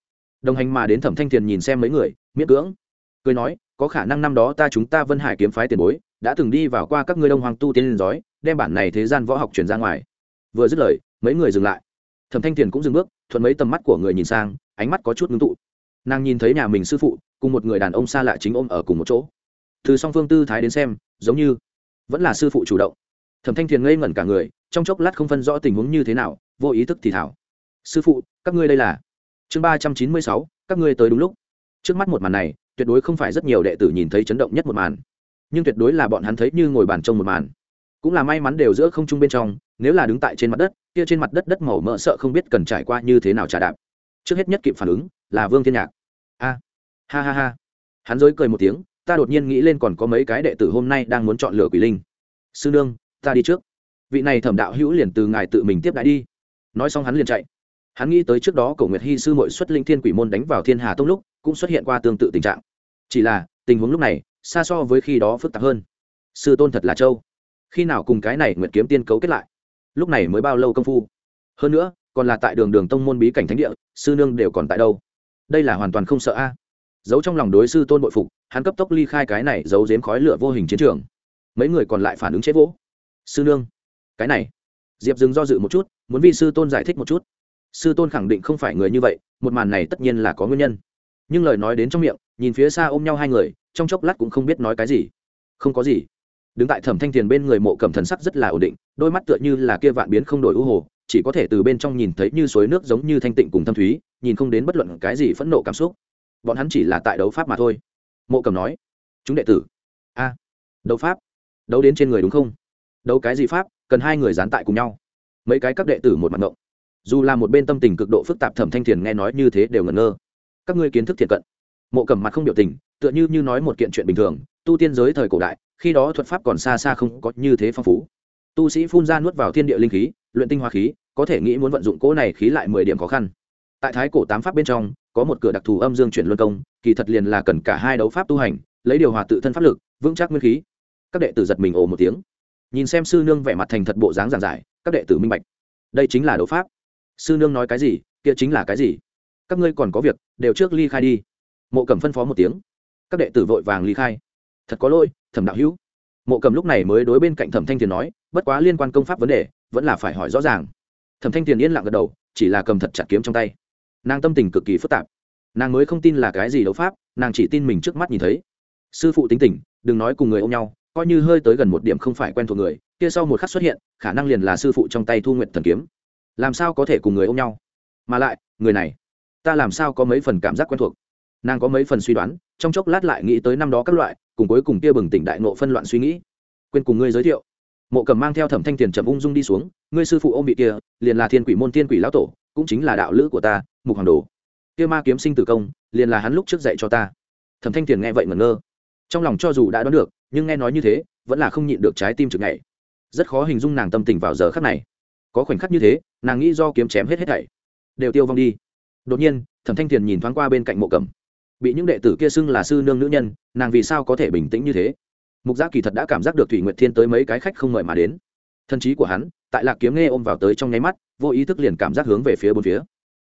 Đồng hành mà đến thẩm thanh thiền nhìn xem mấy người, miễn cưỡng cười nói, có khả năng năm đó ta chúng ta vân hải kiếm phái tiền bối, đã từng đi vào qua các ngươi đông hoàng tu tiên liên giói, đem bản này thế gian võ học truyền ra ngoài. Vừa dứt lời, mấy người dừng lại. Thẩm thanh thiền cũng dừng bước, thuận mấy tầm mắt của người nhìn sang, ánh mắt có chút ngưng tụ. Nàng nhìn thấy nhà mình sư phụ, cùng một người đàn ông xa lạ chính ôm ở cùng một chỗ. Từ song phương tư thái đến xem, giống như vẫn là sư phụ chủ động. Thẩm thanh thiền ngây ngẩn cả người, trong chốc lát không phân rõ tình huống như thế nào, vô ý thức thì thảo. Sư phụ, các ngươi đây là? Chương ba trăm chín mươi sáu, các ngươi tới đúng lúc. Trước mắt một màn này tuyệt đối không phải rất nhiều đệ tử nhìn thấy chấn động nhất một màn. Nhưng tuyệt đối là bọn hắn thấy như ngồi bàn trông một màn. Cũng là may mắn đều giữa không trung bên trong, nếu là đứng tại trên mặt đất, kia trên mặt đất đất màu mỡ sợ không biết cần trải qua như thế nào trả đạp. Trước hết nhất kịp phản ứng, là vương thiên nhạc. A, ha ha ha. Hắn dối cười một tiếng, ta đột nhiên nghĩ lên còn có mấy cái đệ tử hôm nay đang muốn chọn lựa quỷ linh. Sư nương, ta đi trước. Vị này thẩm đạo hữu liền từ ngài tự mình tiếp đại đi. Nói xong hắn liền chạy. Hắn nghĩ tới trước đó cổ nguyệt hy sư mội xuất linh thiên quỷ môn đánh vào thiên hà tông lúc, cũng xuất hiện qua tương tự tình trạng chỉ là, tình huống lúc này, xa so với khi đó phức tạp hơn. Sư tôn thật là châu khi nào cùng cái này nguyệt kiếm tiên cấu kết lại? Lúc này mới bao lâu công phu? Hơn nữa, còn là tại đường đường tông môn bí cảnh thánh địa, sư nương đều còn tại đâu? Đây là hoàn toàn không sợ a. Giấu trong lòng đối sư tôn bội phục, hắn cấp tốc ly khai cái này giấu giếm khói lửa vô hình chiến trường. Mấy người còn lại phản ứng chết vỗ. Sư nương, cái này. Diệp dừng do dự một chút, muốn vì sư tôn giải thích một chút. Sư tôn khẳng định không phải người như vậy, một màn này tất nhiên là có nguyên nhân nhưng lời nói đến trong miệng, nhìn phía xa ôm nhau hai người, trong chốc lát cũng không biết nói cái gì. Không có gì. Đứng tại thẩm thanh tiền bên người mộ cầm thần sắc rất là ổn định, đôi mắt tựa như là kia vạn biến không đổi ưu hồ, chỉ có thể từ bên trong nhìn thấy như suối nước giống như thanh tịnh cùng thâm thúy, nhìn không đến bất luận cái gì phẫn nộ cảm xúc. Bọn hắn chỉ là tại đấu pháp mà thôi. Mộ cầm nói, chúng đệ tử. A, đấu pháp? Đấu đến trên người đúng không? Đấu cái gì pháp? Cần hai người dán tại cùng nhau. Mấy cái các đệ tử một mặt ngộng. Dù là một bên tâm tình cực độ phức tạp thẩm thanh thiền nghe nói như thế đều ngẩn ngơ các ngươi kiến thức thiện cận. Mộ cầm mặt không biểu tình, tựa như như nói một kiện chuyện bình thường, tu tiên giới thời cổ đại, khi đó thuật pháp còn xa xa không có như thế phong phú. Tu sĩ phun ra nuốt vào thiên địa linh khí, luyện tinh hoa khí, có thể nghĩ muốn vận dụng cỗ này khí lại mười điểm khó khăn. Tại thái cổ tám pháp bên trong, có một cửa đặc thù âm dương chuyển luân công, kỳ thật liền là cần cả hai đấu pháp tu hành, lấy điều hòa tự thân pháp lực, vững chắc nguyên khí. Các đệ tử giật mình ồ một tiếng. Nhìn xem sư nương vẻ mặt thành thật bộ dáng giản giải, các đệ tử minh bạch. Đây chính là đấu pháp. Sư nương nói cái gì, kia chính là cái gì? Các ngươi còn có việc, đều trước ly khai đi. Mộ cầm phân phó một tiếng. Các đệ tử vội vàng ly khai. Thật có lỗi, thẩm đạo hữu. Mộ cầm lúc này mới đối bên cạnh thẩm thanh tiền nói, bất quá liên quan công pháp vấn đề, vẫn là phải hỏi rõ ràng. Thẩm thanh tiền yên lặng gật đầu, chỉ là cầm thật chặt kiếm trong tay. Nàng tâm tình cực kỳ phức tạp. Nàng mới không tin là cái gì đấu pháp, nàng chỉ tin mình trước mắt nhìn thấy. Sư phụ tính tình, đừng nói cùng người ôm nhau, coi như hơi tới gần một điểm không phải quen thuộc người, kia sau một khắc xuất hiện, khả năng liền là sư phụ trong tay thu nguyện thần kiếm. Làm sao có thể cùng người ôm nhau? Mà lại, người này ta làm sao có mấy phần cảm giác quen thuộc? Nàng có mấy phần suy đoán, trong chốc lát lại nghĩ tới năm đó các loại, cùng cuối cùng kia bừng tỉnh đại nộ phân loạn suy nghĩ. Quên cùng ngươi giới thiệu. Mộ cầm mang theo thẩm thanh tiền trầm ung dung đi xuống, ngươi sư phụ ôm bị kia, liền là thiên quỷ môn thiên quỷ lão tổ, cũng chính là đạo lữ của ta, mục hoàng đồ. Kia ma kiếm sinh tử công, liền là hắn lúc trước dạy cho ta. Thẩm thanh tiền nghe vậy ngẩn ngơ. Trong lòng cho dù đã đoán được, nhưng nghe nói như thế, vẫn là không nhịn được trái tim trực ngày rất khó hình dung nàng tâm tình vào giờ khắc này. Có khoảnh khắc như thế, nàng nghĩ do kiếm chém hết hết thảy, đều tiêu vong đi đột nhiên, thẩm thanh tiền nhìn thoáng qua bên cạnh mộ cầm bị những đệ tử kia xưng là sư nương nữ nhân, nàng vì sao có thể bình tĩnh như thế? Mục giác kỳ thật đã cảm giác được thủy nguyệt thiên tới mấy cái khách không mời mà đến. Thân trí của hắn, tại lạc kiếm nghe ôm vào tới trong nháy mắt, vô ý thức liền cảm giác hướng về phía bốn phía.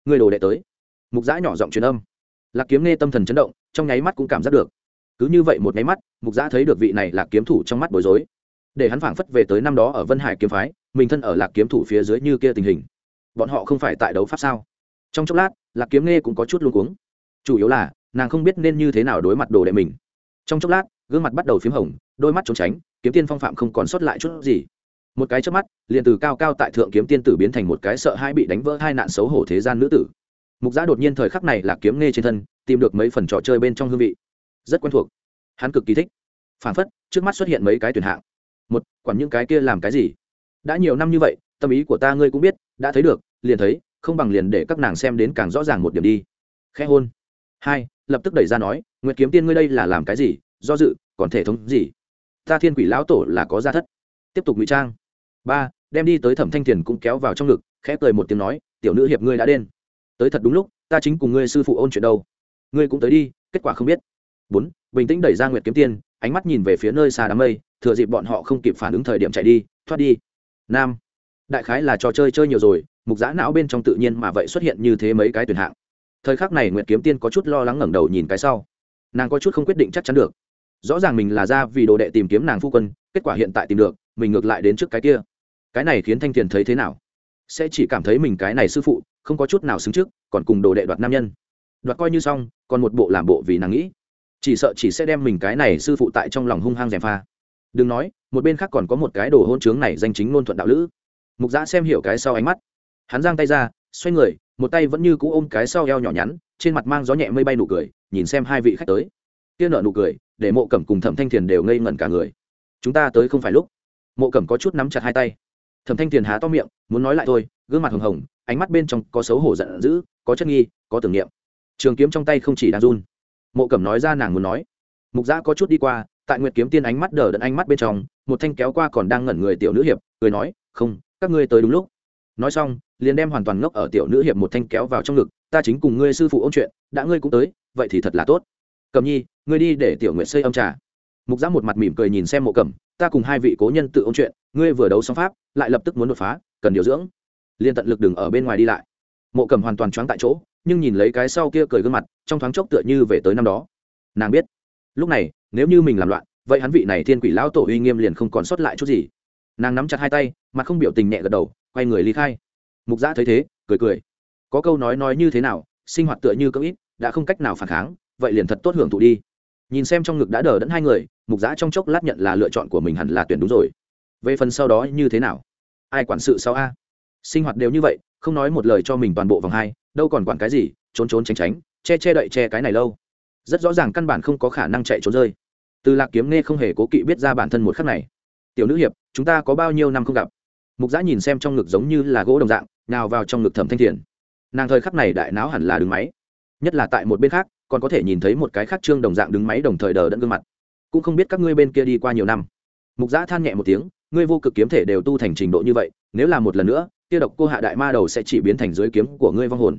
Người đồ đệ tới. Mục giã nhỏ giọng truyền âm. Lạc kiếm nghe tâm thần chấn động, trong nháy mắt cũng cảm giác được. Cứ như vậy một nháy mắt, mục giã thấy được vị này lạc kiếm thủ trong mắt bối rối. Để hắn phảng phất về tới năm đó ở vân hải kiếm phái, mình thân ở lạc kiếm thủ phía dưới như kia tình hình. Bọn họ không phải tại đấu pháp sao? Trong chốc lát, lạc kiếm nghe cũng có chút luôn cuống. Chủ yếu là, nàng không biết nên như thế nào đối mặt đồ đệ mình. Trong chốc lát, gương mặt bắt đầu p h í m hồng, đôi mắt trốn tránh, kiếm tiên phong phạm không còn sót lại chút gì. Một cái trước mắt, liền từ cao cao tại thượng kiếm tiên tử biến thành một cái sợ hai bị đánh vỡ hai nạn xấu hổ thế gian nữ tử. Mục giã đột nhiên thời khắc này là kiếm nghe trên thân, tìm được mấy phần trò chơi bên trong hương vị. Rất quen thuộc. Hắn cực kỳ thích. Phản phất, trước mắt xuất hiện mấy cái tuyển hạng. Một, quản những cái kia làm cái gì? Đã nhiều năm như vậy, tâm ý của ta ngươi cũng biết, đã thấy được, liền thấy không bằng liền để các nàng xem đến càng rõ ràng một điểm đi. Khẽ hôn. Hai, lập tức đẩy ra nói, nguyệt kiếm tiên ngươi đây là làm cái gì? Do dự, còn thể thống gì? Ta thiên quỷ lão tổ là có gia thất. Tiếp tục ngụy trang. Ba, đem đi tới thẩm thanh thiền cũng kéo vào trong ngực, khẽ cười một tiếng nói, tiểu nữ hiệp ngươi đã đen tới thật đúng lúc, ta chính cùng ngươi sư phụ ôn chuyện đâu. Ngươi cũng tới đi, kết quả không biết. Bốn, bình tĩnh đẩy ra nguyệt kiếm tiên, ánh mắt nhìn về phía nơi xa đám mây, thừa dịp bọn họ không kịp phản ứng thời điểm chạy đi, thoát đi. Nam, đại khái là trò chơi chơi nhiều rồi mục giã não bên trong tự nhiên mà vậy xuất hiện như thế mấy cái tuyển hạng. Thời khắc này nguyệt kiếm tiên có chút lo lắng ngẩng đầu nhìn cái sau. Nàng có chút không quyết định chắc chắn được. Rõ ràng mình là ra vì đồ đệ tìm kiếm nàng phu quân, kết quả hiện tại tìm được, mình ngược lại đến trước cái kia. Cái này khiến thanh tiền thấy thế nào? Sẽ chỉ cảm thấy mình cái này sư phụ, không có chút nào xứng trước, còn cùng đồ đệ đoạt nam nhân. Đoạt coi như xong, còn một bộ làm bộ vì nàng nghĩ. Chỉ sợ chỉ sẽ đem mình cái này sư phụ tại trong lòng hung hăng dèm pha. Đừng nói, một bên khác còn có một cái đồ hôn chướng này danh chính ngôn thuận đạo lữ. Mục giã xem hiểu cái sau ánh mắt hắn giang tay ra, xoay người, một tay vẫn như cũ ôm cái sau eo nhỏ nhắn, trên mặt mang gió nhẹ mây bay nụ cười, nhìn xem hai vị khách tới. Kia nợ nụ cười, để mộ cẩm cùng thẩm thanh thiền đều ngây ngẩn cả người. Chúng ta tới không phải lúc. Mộ cẩm có chút nắm chặt hai tay. Thẩm thanh thiền há to miệng, muốn nói lại thôi, gương mặt hồng hồng, ánh mắt bên trong có xấu hổ giận dữ, có chất nghi, có tưởng niệm. Trường kiếm trong tay không chỉ đang run. Mộ cẩm nói ra nàng muốn nói. Mục giã có chút đi qua, tại nguyệt kiếm tiên ánh mắt đờ đẫn ánh mắt bên trong, một thanh kéo qua còn đang ngẩn người tiểu nữ hiệp, cười nói, không, các ngươi tới đúng lúc nói xong, liền đem hoàn toàn ngốc ở tiểu nữ hiệp một thanh kéo vào trong ngực, ta chính cùng ngươi sư phụ ôn chuyện, đã ngươi cũng tới, vậy thì thật là tốt. Cầm nhi, ngươi đi để tiểu nguyện xây âm trà. Mục giã một mặt mỉm cười nhìn xem mộ cẩm, ta cùng hai vị cố nhân tự ôn chuyện, ngươi vừa đấu xong pháp, lại lập tức muốn đột phá, cần điều dưỡng. Liên tận lực đừng ở bên ngoài đi lại. Mộ cẩm hoàn toàn choáng tại chỗ, nhưng nhìn lấy cái sau kia cười gương mặt, trong thoáng chốc tựa như về tới năm đó. Nàng biết, lúc này, nếu như mình làm loạn, vậy hắn vị này thiên quỷ lão tổ uy nghiêm liền không còn sót lại chút gì. Nàng nắm chặt hai tay, mặt không biểu tình nhẹ gật đầu quay người ly khai. Mục giã thấy thế, cười cười. Có câu nói nói như thế nào, sinh hoạt tựa như cỡ ít đã không cách nào phản kháng, vậy liền thật tốt hưởng thụ đi. Nhìn xem trong ngực đã đờ đẫn hai người, mục giã trong chốc lát nhận là lựa chọn của mình hẳn là tuyển đúng rồi. Về phần sau đó như thế nào? Ai quản sự sau a? Sinh hoạt đều như vậy, không nói một lời cho mình toàn bộ vòng hai, đâu còn quản cái gì, trốn trốn tránh tránh, che che đậy che cái này lâu. Rất rõ ràng căn bản không có khả năng chạy trốn rơi. Từ lạc kiếm nghe không hề cố kỵ biết ra bản thân một khắc này. Tiểu nữ hiệp, chúng ta có bao nhiêu năm không gặp? Mục giã nhìn xem trong ngực giống như là gỗ đồng dạng, nào vào trong ngực thẩm thanh thiền. Nàng thời khắc này đại não hẳn là đứng máy. Nhất là tại một bên khác, còn có thể nhìn thấy một cái khác trương đồng dạng đứng máy đồng thời đờ đẫn gương mặt. Cũng không biết các ngươi bên kia đi qua nhiều năm. Mục giã than nhẹ một tiếng, ngươi vô cực kiếm thể đều tu thành trình độ như vậy, nếu là một lần nữa, kia độc cô hạ đại ma đầu sẽ chỉ biến thành dưới kiếm của ngươi vong hồn.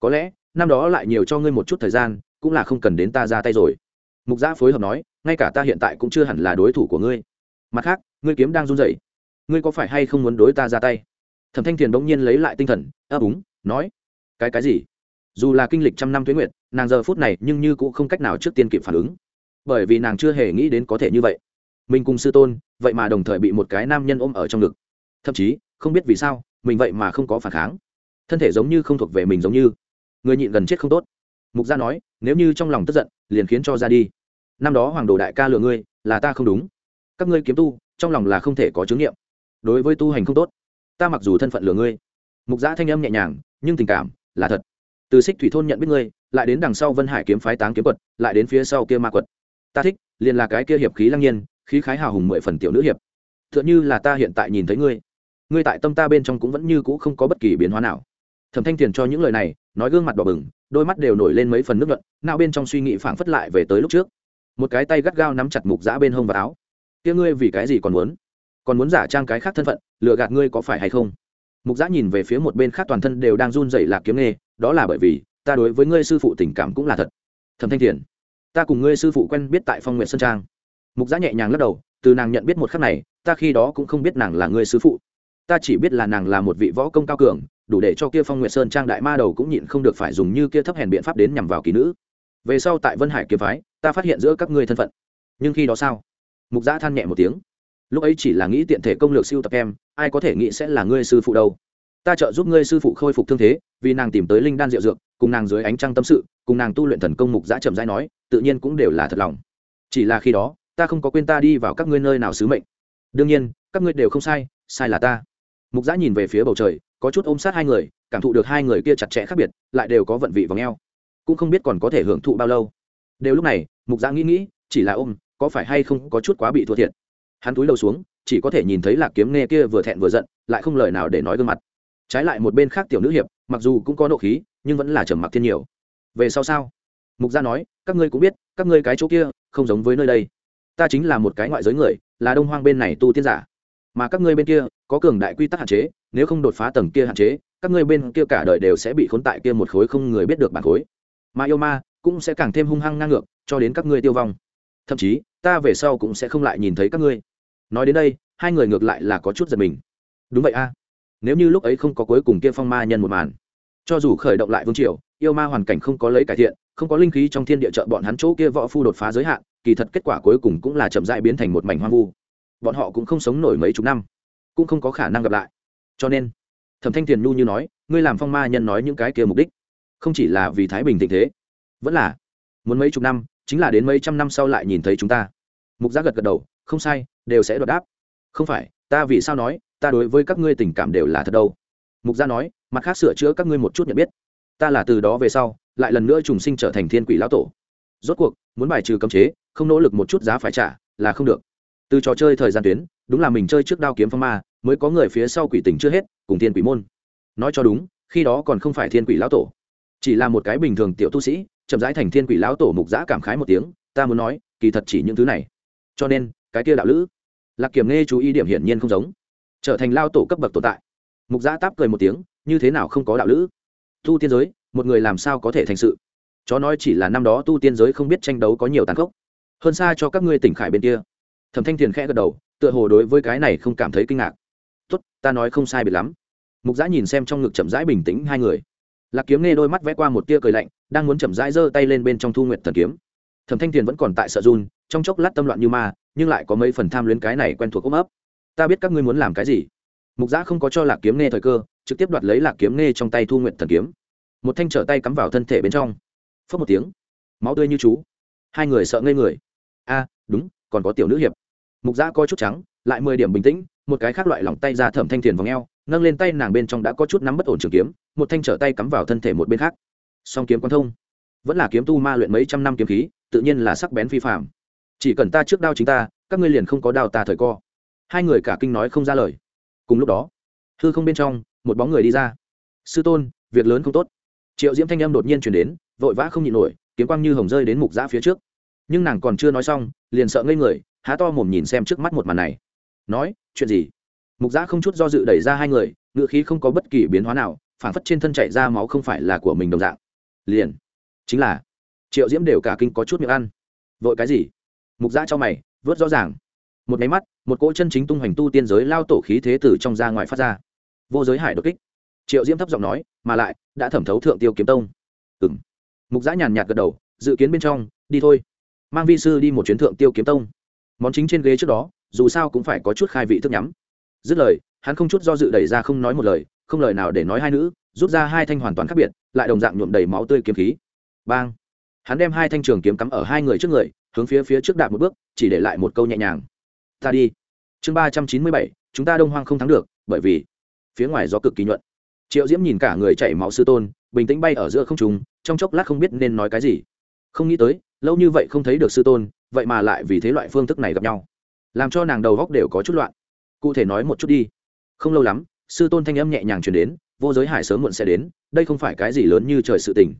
Có lẽ, năm đó lại nhiều cho ngươi một chút thời gian, cũng là không cần đến ta ra tay rồi. Mục giã phối hợp nói, ngay cả ta hiện tại cũng chưa hẳn là đối thủ của ngươi. Mặt khác, ngươi kiếm đang run rẩy ngươi có phải hay không muốn đối ta ra tay? Thẩm thanh thiền bỗng nhiên lấy lại tinh thần, ấp úng, nói, cái cái gì? Dù là kinh lịch trăm năm tuế nguyện nàng giờ phút này nhưng như cũng không cách nào trước tiên kịp phản ứng. Bởi vì nàng chưa hề nghĩ đến có thể như vậy. Mình cùng sư tôn, vậy mà đồng thời bị một cái nam nhân ôm ở trong ngực. Thậm chí, không biết vì sao, mình vậy mà không có phản kháng. Thân thể giống như không thuộc về mình giống như. Người nhịn gần chết không tốt. Mục gia nói, nếu như trong lòng tức giận, liền khiến cho ra đi. Năm đó hoàng đồ đại ca lừa ngươi, là ta không đúng. Các ngươi kiếm tu, trong lòng là không thể có chứng nghiệm đối với tu hành không tốt. Ta mặc dù thân phận lừa ngươi, mục giã thanh âm nhẹ nhàng, nhưng tình cảm là thật. Từ xích thủy thôn nhận biết ngươi, lại đến đằng sau vân hải kiếm phái táng kiếm quật, lại đến phía sau kia ma quật. Ta thích, liền là cái kia hiệp khí lăng nhiên, khí khái hào hùng mười phần tiểu nữ hiệp. T h ư ợ n h ư là ta hiện tại nhìn thấy ngươi ngươi tại tâm ta bên trong cũng vẫn như cũ không có bất kỳ biến hóa nào. Thẩm thanh tiền cho những lời này, nói gương mặt đỏ bừng, đôi mắt đều nổi lên mấy phần nước luận nào bên trong suy nghĩ phảng phất lại về tới lúc trước. Một cái tay gắt gao nắm chặt mục giã bên hông và áo. Kia ngươi vì cái gì còn muốn? Còn muốn giả trang cái khác thân phận, lừa gạt ngươi có phải hay không? Mục giã nhìn về phía một bên khác toàn thân đều đang run dậy lạc kiếm nghề đó là bởi vì, ta đối với ngươi sư phụ tình cảm cũng là thật. Thẩm thanh thiền, ta cùng ngươi sư phụ quen biết tại phong nguyện sơn trang. Mục giã nhẹ nhàng lắc đầu, từ nàng nhận biết một khắc này, ta khi đó cũng không biết nàng là ngươi sư phụ. Ta chỉ biết là nàng là một vị võ công cao cường, đủ để cho kia phong nguyện sơn trang đại ma đầu cũng nhịn không được phải dùng như kia thấp hèn biện pháp đến nhằm vào kỳ nữ. Về sau tại vân hải kiếm phái, ta phát hiện giữa các ngươi thân phận. Nhưng khi đó sao? Mục giã than nhẹ một tiếng lúc ấy chỉ là nghĩ tiện thể công lược siêu tập em, ai có thể nghĩ sẽ là ngươi sư phụ đâu. Ta trợ giúp ngươi sư phụ khôi phục thương thế, vì nàng tìm tới linh đan diệu dược, cùng nàng dưới ánh trăng tâm sự, cùng nàng tu luyện thần công mục giã chậm rãi nói, tự nhiên cũng đều là thật lòng. Chỉ là khi đó, ta không có quên ta đi vào các ngươi nơi nào sứ mệnh. Đương nhiên, các ngươi đều không sai sai là ta. Mục giã nhìn về phía bầu trời, có chút ôm sát hai người, cảm thụ được hai người kia chặt chẽ khác biệt, lại đều có vận vị v ò n g e o cũng không biết còn có thể hưởng thụ bao lâu. Đều lúc này, mục giã nghĩ nghĩ, chỉ là ôm, có phải hay không có chút quá bị thua thiệt hắn túi đầu xuống, chỉ có thể nhìn thấy lạc kiếm nghe kia vừa thẹn vừa giận, lại không lời nào để nói gương mặt. Trái lại một bên khác tiểu nữ hiệp, mặc dù cũng có nộ khí, nhưng vẫn là trầm mặc thiên nhiều. Về sau sao? Mục gia nói, các ngươi cũng biết, các ngươi cái chỗ kia, không giống với nơi đây. Ta chính là một cái ngoại giới người, là đông hoang bên này tu tiên giả. Mà các ngươi bên kia, có cường đại quy tắc hạn chế, nếu không đột phá tầng kia hạn chế, các ngươi bên kia cả đời đều sẽ bị khốn tại kia một khối không người biết được bản khối. Mà yêu ma, cũng sẽ càng thêm hung hăng ngang ngược, cho đến các ngươi tiêu vong. Thậm chí ta về sau cũng sẽ không lại nhìn thấy các ngươi. Nói đến đây, hai người ngược lại là có chút giật mình. Đúng vậy a. Nếu như lúc ấy không có cuối cùng kia phong ma nhân một màn, cho dù khởi động lại vương triều, yêu ma hoàn cảnh không có lấy cải thiện, không có linh khí trong thiên địa trợ bọn hắn chỗ kia võ phu đột phá giới hạn, kỳ thật kết quả cuối cùng cũng là chậm dại biến thành một mảnh hoang vu. Bọn họ cũng không sống nổi mấy chục năm, cũng không có khả năng gặp lại. Cho nên, thẩm thanh tiền nhu như nói, ngươi làm phong ma nhân nói những cái kia mục đích, không chỉ là vì thái bình tình thế, vẫn là muốn mấy chục năm chính là đến mấy trăm năm sau lại nhìn thấy chúng ta. Mục giác gật gật đầu, không sai, đều sẽ đoạt đáp. Không phải, ta vì sao nói, ta đối với các ngươi tình cảm đều là thật đâu. Mục gia nói, mặt khác sửa chữa các ngươi một chút nhận biết. Ta là từ đó về sau, lại lần nữa trùng sinh trở thành thiên quỷ lão tổ. Rốt cuộc, muốn bài trừ cấm chế, không nỗ lực một chút giá phải trả, là không được. Từ trò chơi thời gian tuyến, đúng là mình chơi trước đao kiếm phong ma, mới có người phía sau quỷ tình chưa hết, cùng thiên quỷ môn. Nói cho đúng, khi đó còn không phải thiên quỷ lão tổ. Chỉ là một cái bình thường tiểu tu sĩ chậm rãi thành thiên quỷ lão tổ mục giã cảm khái một tiếng, ta muốn nói, kỳ thật chỉ những thứ này. Cho nên, cái kia đạo lữ. Lạc kiểm nghe chú ý điểm hiển nhiên không giống. Trở thành lao tổ cấp bậc tồn tại. Mục giã táp cười một tiếng, như thế nào không có đạo lữ? Tu tiên giới, một người làm sao có thể thành sự? Chó nói chỉ là năm đó tu tiên giới không biết tranh đấu có nhiều tàn khốc. Hơn xa cho các ngươi tỉnh khải bên kia. Thẩm thanh thiền khẽ gật đầu, tựa hồ đối với cái này không cảm thấy kinh ngạc. Tốt, ta nói không sai biệt lắm. Mục giã nhìn xem trong ngực chậm rãi bình tĩnh hai người lạc kiếm nghe đôi mắt vẽ qua một tia cười lạnh, đang muốn chậm rãi giơ tay lên bên trong thu nguyện thần kiếm. Thẩm thanh thiền vẫn còn tại sợ run, trong chốc lát tâm loạn như ma, nhưng lại có mấy phần tham luyến cái này quen thuộc ôm ấp. Ta biết các ngươi muốn làm cái gì. Mục giã không có cho lạc kiếm nghe thời cơ, trực tiếp đoạt lấy lạc kiếm nghe trong tay thu nguyện thần kiếm. Một thanh trở tay cắm vào thân thể bên trong. Phớt một tiếng. Máu tươi như chú. Hai người sợ ngây người. A, đúng, còn có tiểu nữ hiệp. Mục giã coi chút trắng, lại mười điểm bình tĩnh, một cái khác loại lỏng tay ra thẩm thanh thiền vào ngheo nâng lên tay nàng bên trong đã có chút nắm bất ổn trường kiếm một thanh trở tay cắm vào thân thể một bên khác. Song kiếm quan thông. Vẫn là kiếm tu ma luyện mấy trăm năm kiếm khí, tự nhiên là sắc bén phi phạm chỉ cần ta trước đao chính ta, các ngươi liền không có đao ta thời co. Hai người cả kinh nói không ra lời. Cùng lúc đó, hư không bên trong, một bóng người đi ra. Sư tôn, việc lớn không tốt. Triệu diễm thanh âm đột nhiên chuyển đến, vội vã không nhịn nổi, kiếm quang như hồng rơi đến mục giã phía trước. Nhưng nàng còn chưa nói xong, liền sợ ngây người, há to mồm nhìn xem trước mắt một màn này. Nói, chuyện gì? Mục giã không chút do dự đẩy ra hai người ngựa khí không có bất kỳ biến hóa nào phản phất trên thân chạy ra máu không phải là của mình đồng dạng. Liền. Chính là. Triệu diễm đều cả kinh có chút miệng ăn. Vội cái gì? Mục giã cho mày, vớt rõ ràng. Một máy mắt, một cỗ chân chính tung hoành tu tiên giới lao tổ khí thế tử trong ra ngoài phát ra. Vô giới hải đột kích. Triệu diễm thấp giọng nói, mà lại, đã thẩm thấu thượng tiêu kiếm tông. Ừng mục giã nhàn nhạt gật đầu, dự kiến bên trong, đi thôi. Mang vi sư đi một chuyến thượng tiêu kiếm tông. Món chính trên ghế trước đó, dù sao cũng phải có chút khai vị thức nhắm. Dứt lời, hắn không chút do dự đẩy ra không nói một lời không lời nào để nói hai nữ, rút ra hai thanh hoàn toàn khác biệt, lại đồng dạng nhuộm đầy máu tươi kiếm khí. Bang! Hắn đem hai thanh trường kiếm cắm ở hai người trước người, hướng phía phía trước đạp một bước, chỉ để lại một câu nhẹ nhàng. Ta đi. Chương ba trăm chín mươi bảy, chúng ta đông hoang không thắng được, bởi vì phía ngoài gió cực kỳ nhuận. Triệu diễm nhìn cả người chảy máu sư tôn, bình tĩnh bay ở giữa không trùng trong chốc lát không biết nên nói cái gì. Không nghĩ tới, lâu như vậy không thấy được sư tôn, vậy mà lại vì thế loại phương thức này gặp nhau. Làm cho nàng đầu góc đều có chút loạn. Cụ thể nói một chút đi. Không lâu lắm sư tôn thanh âm nhẹ nhàng chuyển đến, vô giới hải sớm muộn sẽ đến, đây không phải cái gì lớn như trời sự tình.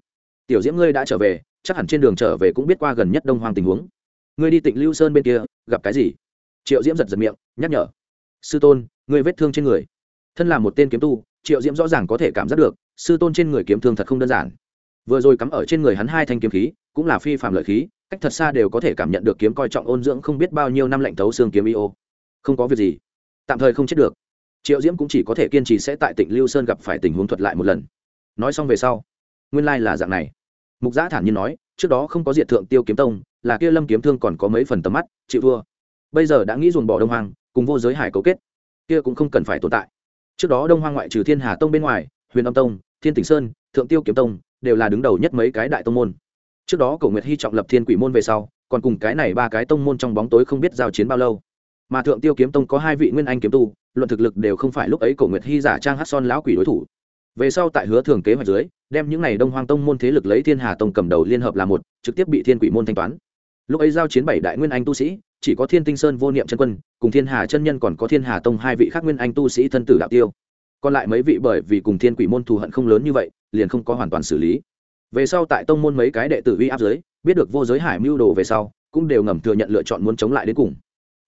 Tiểu diễm ngươi đã trở về, chắc hẳn trên đường trở về cũng biết qua gần nhất đông hoàng tình huống. Ngươi đi tịnh lưu sơn bên kia, gặp cái gì? Triệu diễm giật giật miệng, nhắc nhở, sư tôn, ngươi vết thương trên người. Thân là một tên kiếm tu, triệu diễm rõ ràng có thể cảm giác được, sư tôn trên người kiếm thương thật không đơn giản. Vừa rồi cắm ở trên người hắn hai thanh kiếm khí, cũng là phi phạm lợi khí, cách thật xa đều có thể cảm nhận được kiếm coi trọng ôn dưỡng không biết bao nhiêu năm lạnh thấu xương kiếm yêu không có việc gì. Tạm thời không chết được triệu diễm cũng chỉ có thể kiên trì sẽ tại tỉnh lưu sơn gặp phải tình huống thuật lại một lần. Nói xong về sau, nguyên lai、like、là dạng này. Mục giã thản nhiên nói, trước đó không có diện thượng tiêu kiếm tông, là kia lâm kiếm thương còn có mấy phần tầm mắt, chịu thua. Bây giờ đã nghĩ dồn bỏ đông hoàng cùng vô giới hải cấu kết. Kia cũng không cần phải tồn tại. Trước đó đông hoang ngoại trừ thiên hà tông bên ngoài, huyền âm tông, thiên tỉnh sơn, thượng tiêu kiếm tông, đều là đứng đầu nhất mấy cái đại tông môn. Trước đó cổ nguyệt hy trọng lập thiên quỷ môn về sau, còn cùng cái này ba cái tông môn trong bóng tối không biết giao chiến bao lâu. Mà thượng tiêu kiếm tông có hai vị nguyên anh kiếm tu luận thực lực đều không phải lúc ấy cổ nguyệt hy giả trang hát son lão quỷ đối thủ. Về sau tại hứa thường kế hoạch dưới, đem những n à y đông hoang tông môn thế lực lấy thiên hà tông cầm đầu liên hợp là một, trực tiếp bị thiên quỷ môn thanh toán. Lúc ấy giao chiến bảy đại nguyên anh tu sĩ, chỉ có thiên tinh sơn vô niệm chân quân, cùng thiên hà chân nhân còn có thiên hà tông hai vị khác nguyên anh tu sĩ thân tử đạo tiêu. Còn lại mấy vị bởi vì cùng thiên quỷ môn thù hận không lớn như vậy, liền không có hoàn toàn xử lý. Về sau tại tông môn mấy cái đệ tử uy áp giới biết được vô giới hải mưu đồ về sau, cũng đều ngầm thừa nhận lựa chọn muốn chống lại đến cùng.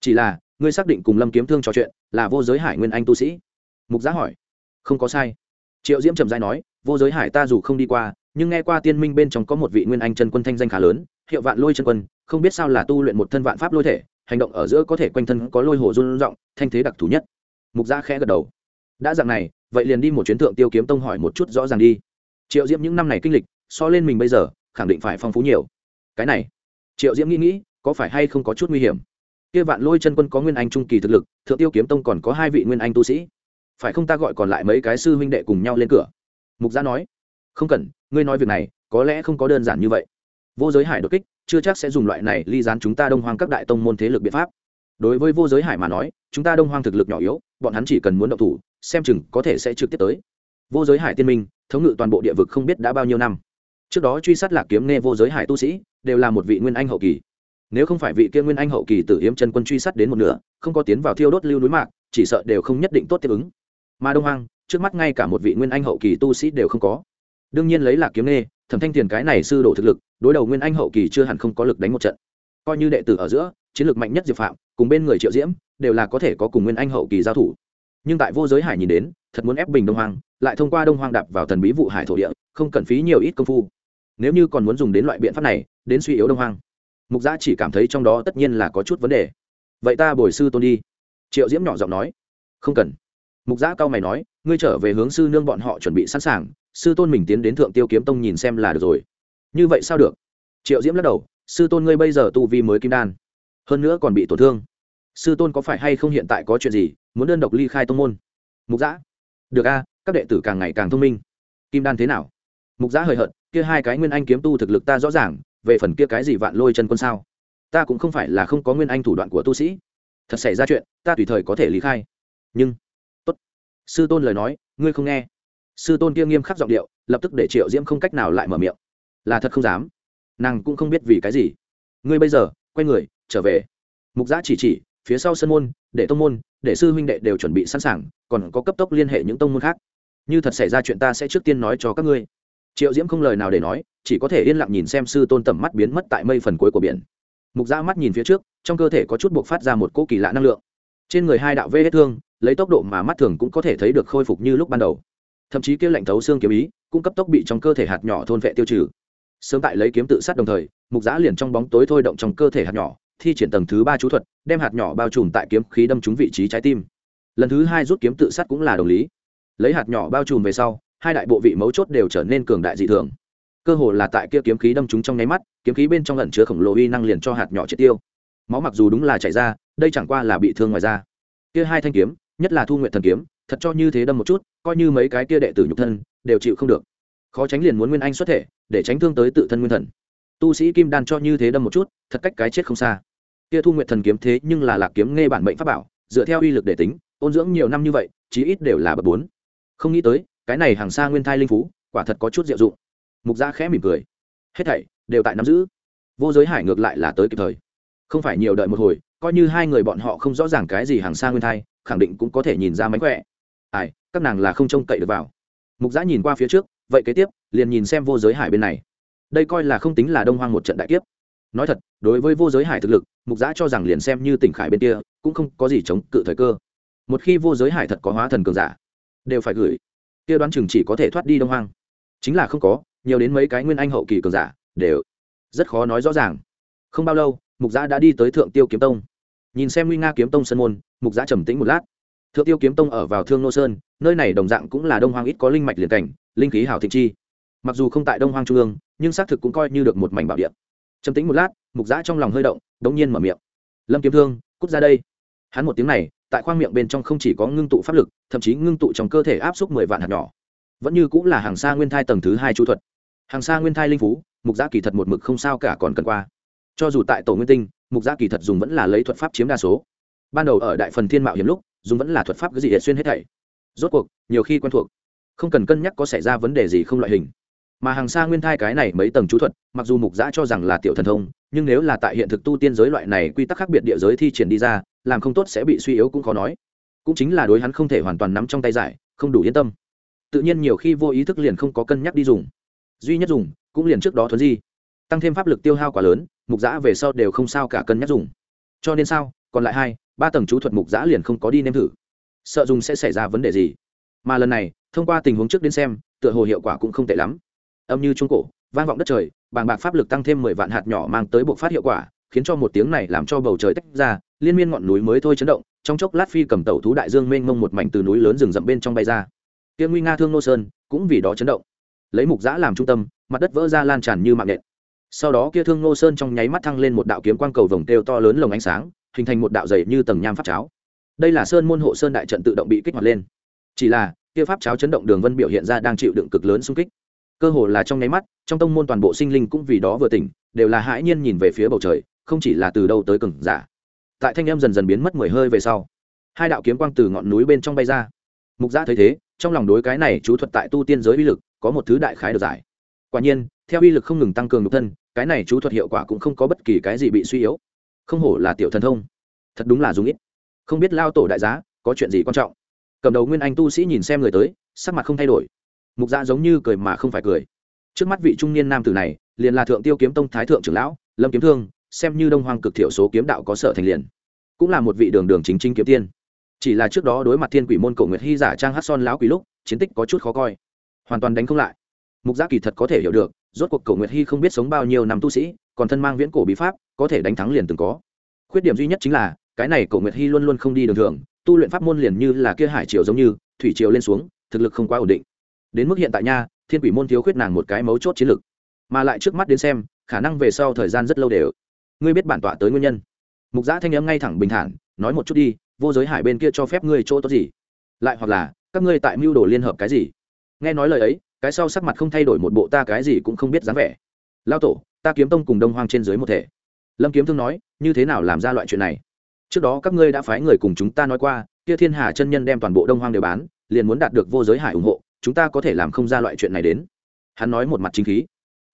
Chỉ là ngươi xác định cùng lâm kiếm thương trò chuyện là vô giới hải nguyên anh tu sĩ. Mục giá hỏi. Không có sai. Triệu diễm trầm giai nói, vô giới hải ta dù không đi qua, nhưng nghe qua tiên minh bên trong có một vị nguyên anh chân quân thanh danh khá lớn, hiệu vạn lôi chân quân, không biết sao là tu luyện một thân vạn pháp lôi thể, hành động ở giữa có thể quanh thân có lôi hồ run r thanh thế đặc thù nhất. Mục gia khẽ gật đầu. Đã dạng này, vậy liền đi một chuyến thượng tiêu kiếm tông hỏi một chút rõ ràng đi. Triệu diễm những năm này kinh lịch, so lên mình bây giờ, khẳng định phải phong phú nhiều. Cái này, triệu diễm nghĩ nghĩ, có phải hay không có chút nguy hiểm? Kia vạn lôi chân quân có nguyên anh trung kỳ thực lực, thượng tiêu kiếm tông còn có hai vị nguyên anh tu sĩ. Phải không ta gọi còn lại mấy cái sư huynh đệ cùng nhau lên cửa? Mục gia nói. Không cần, ngươi nói việc này, có lẽ không có đơn giản như vậy. Vô giới hải đột kích, chưa chắc sẽ dùng loại này ly dán chúng ta đông hoang các đại tông môn thế lực biện pháp. Đối với vô giới hải mà nói, chúng ta đông hoang thực lực nhỏ yếu, bọn hắn chỉ cần muốn động thủ, xem chừng có thể sẽ trực tiếp tới. Vô giới hải tiên minh, thống ngự toàn bộ địa vực không biết đã bao nhiêu năm. Trước đó truy sát lạc kiếm nghe vô giới hải tu sĩ, đều là một vị nguyên anh hậu kỳ nếu không phải vị kia nguyên anh hậu kỳ tử hiếm chân quân truy sát đến một nửa, không có tiến vào thiêu đốt lưu núi mạc, chỉ sợ đều không nhất định tốt tiếp ứng. Mà đông hoang, trước mắt ngay cả một vị nguyên anh hậu kỳ tu sĩ đều không có. Đương nhiên lấy lạc kiếm nghe thẩm thanh tiền cái này sư đổ thực lực, đối đầu nguyên anh hậu kỳ chưa hẳn không có lực đánh một trận. Coi như đệ tử ở giữa, chiến lược mạnh nhất diệp phạm, cùng bên người triệu diễm, đều là có thể có cùng nguyên anh hậu kỳ giao thủ. Nhưng tại vô giới hải nhìn đến, thật muốn ép bình đông hoang, lại thông qua đông hoang đạp vào thần bí vụ hải thổ địa, không cần phí nhiều ít công phu. Nếu như còn muốn dùng đến loại biện pháp này, đến suy yếu đông hoang mục gia chỉ cảm thấy trong đó tất nhiên là có chút vấn đề. Vậy ta bồi sư tôn đi. Triệu diễm nhỏ giọng nói. Không cần. Mục gia cao mày nói, ngươi trở về hướng sư nương bọn họ chuẩn bị sẵn sàng, sư tôn mình tiến đến thượng tiêu kiếm tông nhìn xem là được rồi. Như vậy sao được? Triệu diễm lắc đầu, sư tôn ngươi bây giờ tu vi mới kim đan, hơn nữa còn bị tổn thương. Sư tôn có phải hay không hiện tại có chuyện gì, muốn đơn độc ly khai tông môn? Mục giã. Được a, các đệ tử càng ngày càng thông minh. Kim đan thế nào? Mục giã hời hợt, kia hai cái nguyên anh kiếm tu thực lực ta rõ ràng về phần kia cái gì vạn lôi chân quân sao? Ta cũng không phải là không có nguyên anh thủ đoạn của tu sĩ. Thật xảy ra chuyện, ta tùy thời có thể lý khai. Nhưng, tốt. Sư tôn lời nói, ngươi không nghe. Sư tôn kia nghiêm khắc giọng điệu, lập tức để triệu diễm không cách nào lại mở miệng. Là thật không dám. Nàng cũng không biết vì cái gì. Ngươi bây giờ, quay người, trở về. Mục giã chỉ chỉ, phía sau sân môn, để tông môn, để sư huynh đệ đều chuẩn bị sẵn sàng, còn có cấp tốc liên hệ những tông môn khác. Như thật xảy ra chuyện ta sẽ trước tiên nói cho các ngươi triệu diễm không lời nào để nói, chỉ có thể yên lặng nhìn xem sư tôn tầm mắt biến mất tại mây phần cuối của biển. Mục giã mắt nhìn phía trước, trong cơ thể có chút buộc phát ra một cỗ kỳ lạ năng lượng. Trên người hai đạo vê hết thương, lấy tốc độ mà mắt thường cũng có thể thấy được khôi phục như lúc ban đầu. Thậm chí kia lạnh thấu xương kiếm ý, cũng cấp tốc bị trong cơ thể hạt nhỏ thôn vệ tiêu trừ. Sớm tại lấy kiếm tự sát đồng thời, mục giã liền trong bóng tối thôi động trong cơ thể hạt nhỏ, thi triển tầng thứ ba chú thuật, đem hạt nhỏ bao trùm tại kiếm khí đâm trúng vị trí trái tim. Lần thứ hai rút kiếm tự sát cũng là đồng lý. Lấy hạt nhỏ bao trùm về sau hai đại bộ vị mấu chốt đều trở nên cường đại dị thường. Cơ hồ là tại kia kiếm khí đâm trúng trong nháy mắt, kiếm khí bên trong lẩn chứa khổng lồ uy năng liền cho hạt nhỏ triệt tiêu. Máu mặc dù đúng là chảy ra, đây chẳng qua là bị thương ngoài da. Kia hai thanh kiếm, nhất là thu nguyện thần kiếm, thật cho như thế đâm một chút, coi như mấy cái kia đệ tử nhục thân, đều chịu không được. Khó tránh liền muốn nguyên anh xuất thể, để tránh thương tới tự thân nguyên thần. Tu sĩ kim đan cho như thế đâm một chút, thật cách cái chết không xa. Kia thu nguyện thần kiếm thế nhưng là lạc kiếm nghe bản mệnh pháp bảo, dựa theo uy lực để tính, ôn dưỡng nhiều năm như vậy, chí ít đều là bậc bốn. Không nghĩ tới cái này hàng xa nguyên thai linh phú, quả thật có chút diệu dụng. Mục gia khẽ mỉm cười. Hết thảy đều tại nắm giữ. Vô giới hải ngược lại là tới kịp thời. Không phải nhiều đợi một hồi, coi như hai người bọn họ không rõ ràng cái gì hàng xa nguyên thai, khẳng định cũng có thể nhìn ra mánh khỏe. Ai, các nàng là không trông cậy được vào. Mục giã nhìn qua phía trước, vậy kế tiếp, liền nhìn xem vô giới hải bên này. Đây coi là không tính là đông hoang một trận đại kiếp. Nói thật, đối với vô giới hải thực lực, mục giã cho rằng liền xem như tỉnh khải bên kia, cũng không có gì chống cự thời cơ. Một khi vô giới hải thật có hóa thần cường giả, đều phải gửi kia đoán chừng chỉ có thể thoát đi đông hoang. Chính là không có, nhiều đến mấy cái nguyên anh hậu kỳ cường giả, đều rất khó nói rõ ràng. Không bao lâu, mục giã đã đi tới thượng tiêu kiếm tông. Nhìn xem nguy nga kiếm tông sân môn, mục giã trầm tĩnh một lát. Thượng tiêu kiếm tông ở vào thương nô sơn, nơi này đồng dạng cũng là đông hoang ít có linh mạch liền cảnh, linh khí hảo thịnh chi. Mặc dù không tại đông hoang trung ương, nhưng xác thực cũng coi như được một mảnh bảo địa. Trầm tĩnh một lát, mục giã trong lòng hơi động, đống nhiên mở miệng. Lâm kiếm thương, cút ra đây. Hắn một tiếng này tại khoang miệng bên trong không chỉ có ngưng tụ pháp lực, thậm chí ngưng tụ trong cơ thể áp suất mười vạn hạt nhỏ. Vẫn như cũng là hàng xa nguyên thai tầng thứ hai chú thuật. Hàng xa nguyên thai linh phú, mục giã kỳ thật một mực không sao cả còn cần qua. Cho dù tại tổ nguyên tinh, mục giã kỳ thật dùng vẫn là lấy thuật pháp chiếm đa số. Ban đầu ở đại phần thiên mạo hiểm lúc, dùng vẫn là thuật pháp cái gì hệ xuyên hết thảy. Rốt cuộc, nhiều khi quen thuộc. Không cần cân nhắc có xảy ra vấn đề gì không loại hình. Mà hàng xa nguyên thai cái này mấy tầng chú thuật, mặc dù mục giã cho rằng là tiểu thần thông, nhưng nếu là tại hiện thực tu tiên giới loại này quy tắc khác biệt địa giới thi triển đi ra làm không tốt sẽ bị suy yếu cũng khó nói. Cũng chính là đối hắn không thể hoàn toàn nắm trong tay giải, không đủ yên tâm. Tự nhiên nhiều khi vô ý thức liền không có cân nhắc đi dùng. Duy nhất dùng, cũng liền trước đó thuấn di. Tăng thêm pháp lực tiêu hao quá lớn, mục giã về sau đều không sao cả cân nhắc dùng. Cho nên sao, còn lại hai, ba tầng chú thuật mục giã liền không có đi nếm thử. Sợ dùng sẽ xảy ra vấn đề gì? Mà lần này, thông qua tình huống trước đến xem, tựa hồ hiệu quả cũng không tệ lắm. Âm như trung cổ, vang vọng đất trời, bàng bạc pháp lực tăng thêm mười vạn hạt nhỏ mang tới bộ phát hiệu quả, khiến cho một tiếng này làm cho bầu trời tách ra liên miên ngọn núi mới thôi chấn động, trong chốc lát phi cầm tẩu thú đại dương mênh mông một mảnh từ núi lớn rừng rậm bên trong bay ra. Kia nguy nga thương nô sơn cũng vì đó chấn động. Lấy mục giã làm trung tâm, mặt đất vỡ ra lan tràn như mạng nện. Sau đó kia thương nô sơn trong nháy mắt thăng lên một đạo kiếm quang cầu vồng têu to lớn lồng ánh sáng, hình thành một đạo dày như tầng nham pháp cháo. Đây là sơn môn hộ sơn đại trận tự động bị kích hoạt lên. Chỉ là, kia pháp cháo chấn động đường vân biểu hiện ra đang chịu đựng cực lớn xung kích. Cơ hồ là trong nháy mắt, trong tông môn toàn bộ sinh linh cũng vì đó vừa tỉnh, đều là hãi nhiên nhìn về phía bầu trời, không chỉ là từ đâu tới cừng giả tại thanh em dần dần biến mất mười hơi về sau, hai đạo kiếm quang từ ngọn núi bên trong bay ra. Mục gia thấy thế, trong lòng đối cái này chú thuật tại tu tiên giới uy lực có một thứ đại khái được giải. Quả nhiên, theo uy lực không ngừng tăng cường nhục thân, cái này chú thuật hiệu quả cũng không có bất kỳ cái gì bị suy yếu. Không hổ là tiểu thần thông. Thật đúng là dùng ít. Không biết lao tổ đại giá, có chuyện gì quan trọng? Cầm đầu nguyên anh tu sĩ nhìn xem người tới, sắc mặt không thay đổi. Mục dạ giống như cười mà không phải cười. Trước mắt vị trung niên nam tử này, liền là thượng tiêu kiếm tông thái thượng trưởng lão, lâm kiếm thương xem như đông hoang cực thiểu số kiếm đạo có sở thành liền. Cũng là một vị đường đường chính chính kiếm tiên. Chỉ là trước đó đối mặt thiên quỷ môn cổ nguyệt hy giả trang hát son lão quỷ lúc, chiến tích có chút khó coi. Hoàn toàn đánh không lại. Mục giác kỳ thật có thể hiểu được, rốt cuộc cổ nguyệt hy không biết sống bao nhiêu năm tu sĩ, còn thân mang viễn cổ bí pháp, có thể đánh thắng liền từng có. Khuyết điểm duy nhất chính là, cái này cổ nguyệt hy luôn luôn không đi đường thường, tu luyện pháp môn liền như là kia hải triều giống như, thủy triều lên xuống, thực lực không quá ổn định. Đến mức hiện tại nha, thiên quỷ môn thiếu khuyết nàng một cái mấu chốt chiến lực. Mà lại trước mắt đến xem, khả năng về sau thời gian rất lâu đều ngươi biết bản tọa tới nguyên nhân. Mục giã thanh n m ngay thẳng bình thản, nói một chút đi, vô giới hải bên kia cho phép ngươi chỗ tốt gì? Lại hoặc là, các ngươi tại mưu đồ liên hợp cái gì? Nghe nói lời ấy, cái sau sắc mặt không thay đổi một bộ ta cái gì cũng không biết dáng vẻ. Lao tổ, ta kiếm tông cùng đông hoang trên dưới một thể. Lâm kiếm thương nói, như thế nào làm ra loại chuyện này? Trước đó các ngươi đã phái người cùng chúng ta nói qua, kia thiên hà chân nhân đem toàn bộ đông hoang đều bán, liền muốn đạt được vô giới hải ủng hộ, chúng ta có thể làm không ra loại chuyện này đến. Hắn nói một mặt chính khí.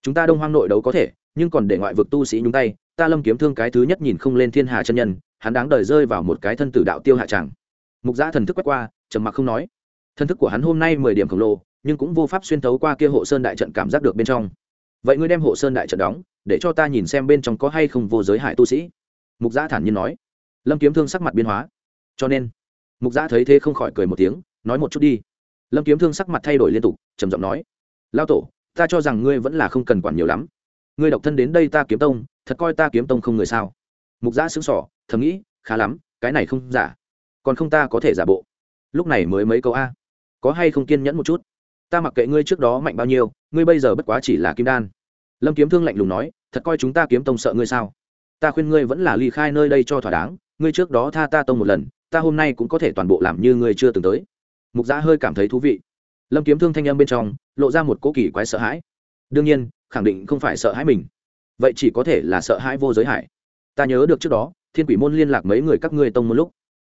Chúng ta đông hoang nội đấu có thể nhưng còn để ngoại vực tu sĩ nhúng tay, ta lâm kiếm thương cái thứ nhất nhìn không lên thiên hà chân nhân, hắn đáng đời rơi vào một cái thân tử đạo tiêu hạ tràng mục giã thần thức quét qua, trầm mặc không nói. Thân thức của hắn hôm nay mười điểm khổng lồ, nhưng cũng vô pháp xuyên thấu qua kia hộ sơn đại trận cảm giác được bên trong. Vậy ngươi đem hộ sơn đại trận đóng, để cho ta nhìn xem bên trong có hay không vô giới hải tu sĩ. Mục giã thản nhiên nói. Lâm kiếm thương sắc mặt biến hóa. Cho nên, mục giã thấy thế không khỏi cười một tiếng, nói một chút đi. Lâm kiếm thương sắc mặt thay đổi liên tục, trầm giọng nói. Lao tổ, ta cho rằng ngươi vẫn là không cần quản nhiều lắm ngươi độc thân đến đây ta kiếm tông, thật coi ta kiếm tông không người sao? Mục giã xứng sỏ thầm nghĩ, khá lắm, cái này không giả. Còn không ta có thể giả bộ. Lúc này mới mấy câu a. Có hay không kiên nhẫn một chút? Ta mặc kệ ngươi trước đó mạnh bao nhiêu, ngươi bây giờ bất quá chỉ là kim đan. Lâm kiếm thương lạnh lùng nói, thật coi chúng ta kiếm tông sợ ngươi sao? Ta khuyên ngươi vẫn là ly khai nơi đây cho thỏa đáng, ngươi trước đó tha ta tông một lần, ta hôm nay cũng có thể toàn bộ làm như ngươi chưa từng tới. Mục giã hơi cảm thấy thú vị. Lâm kiếm thương thanh âm bên trong, lộ ra một cố kỳ quái sợ hãi. Đương nhiên khẳng định không phải sợ hãi mình. Vậy chỉ có thể là sợ hãi vô giới hải. Ta nhớ được trước đó, thiên quỷ môn liên lạc mấy người các ngươi tông một lúc.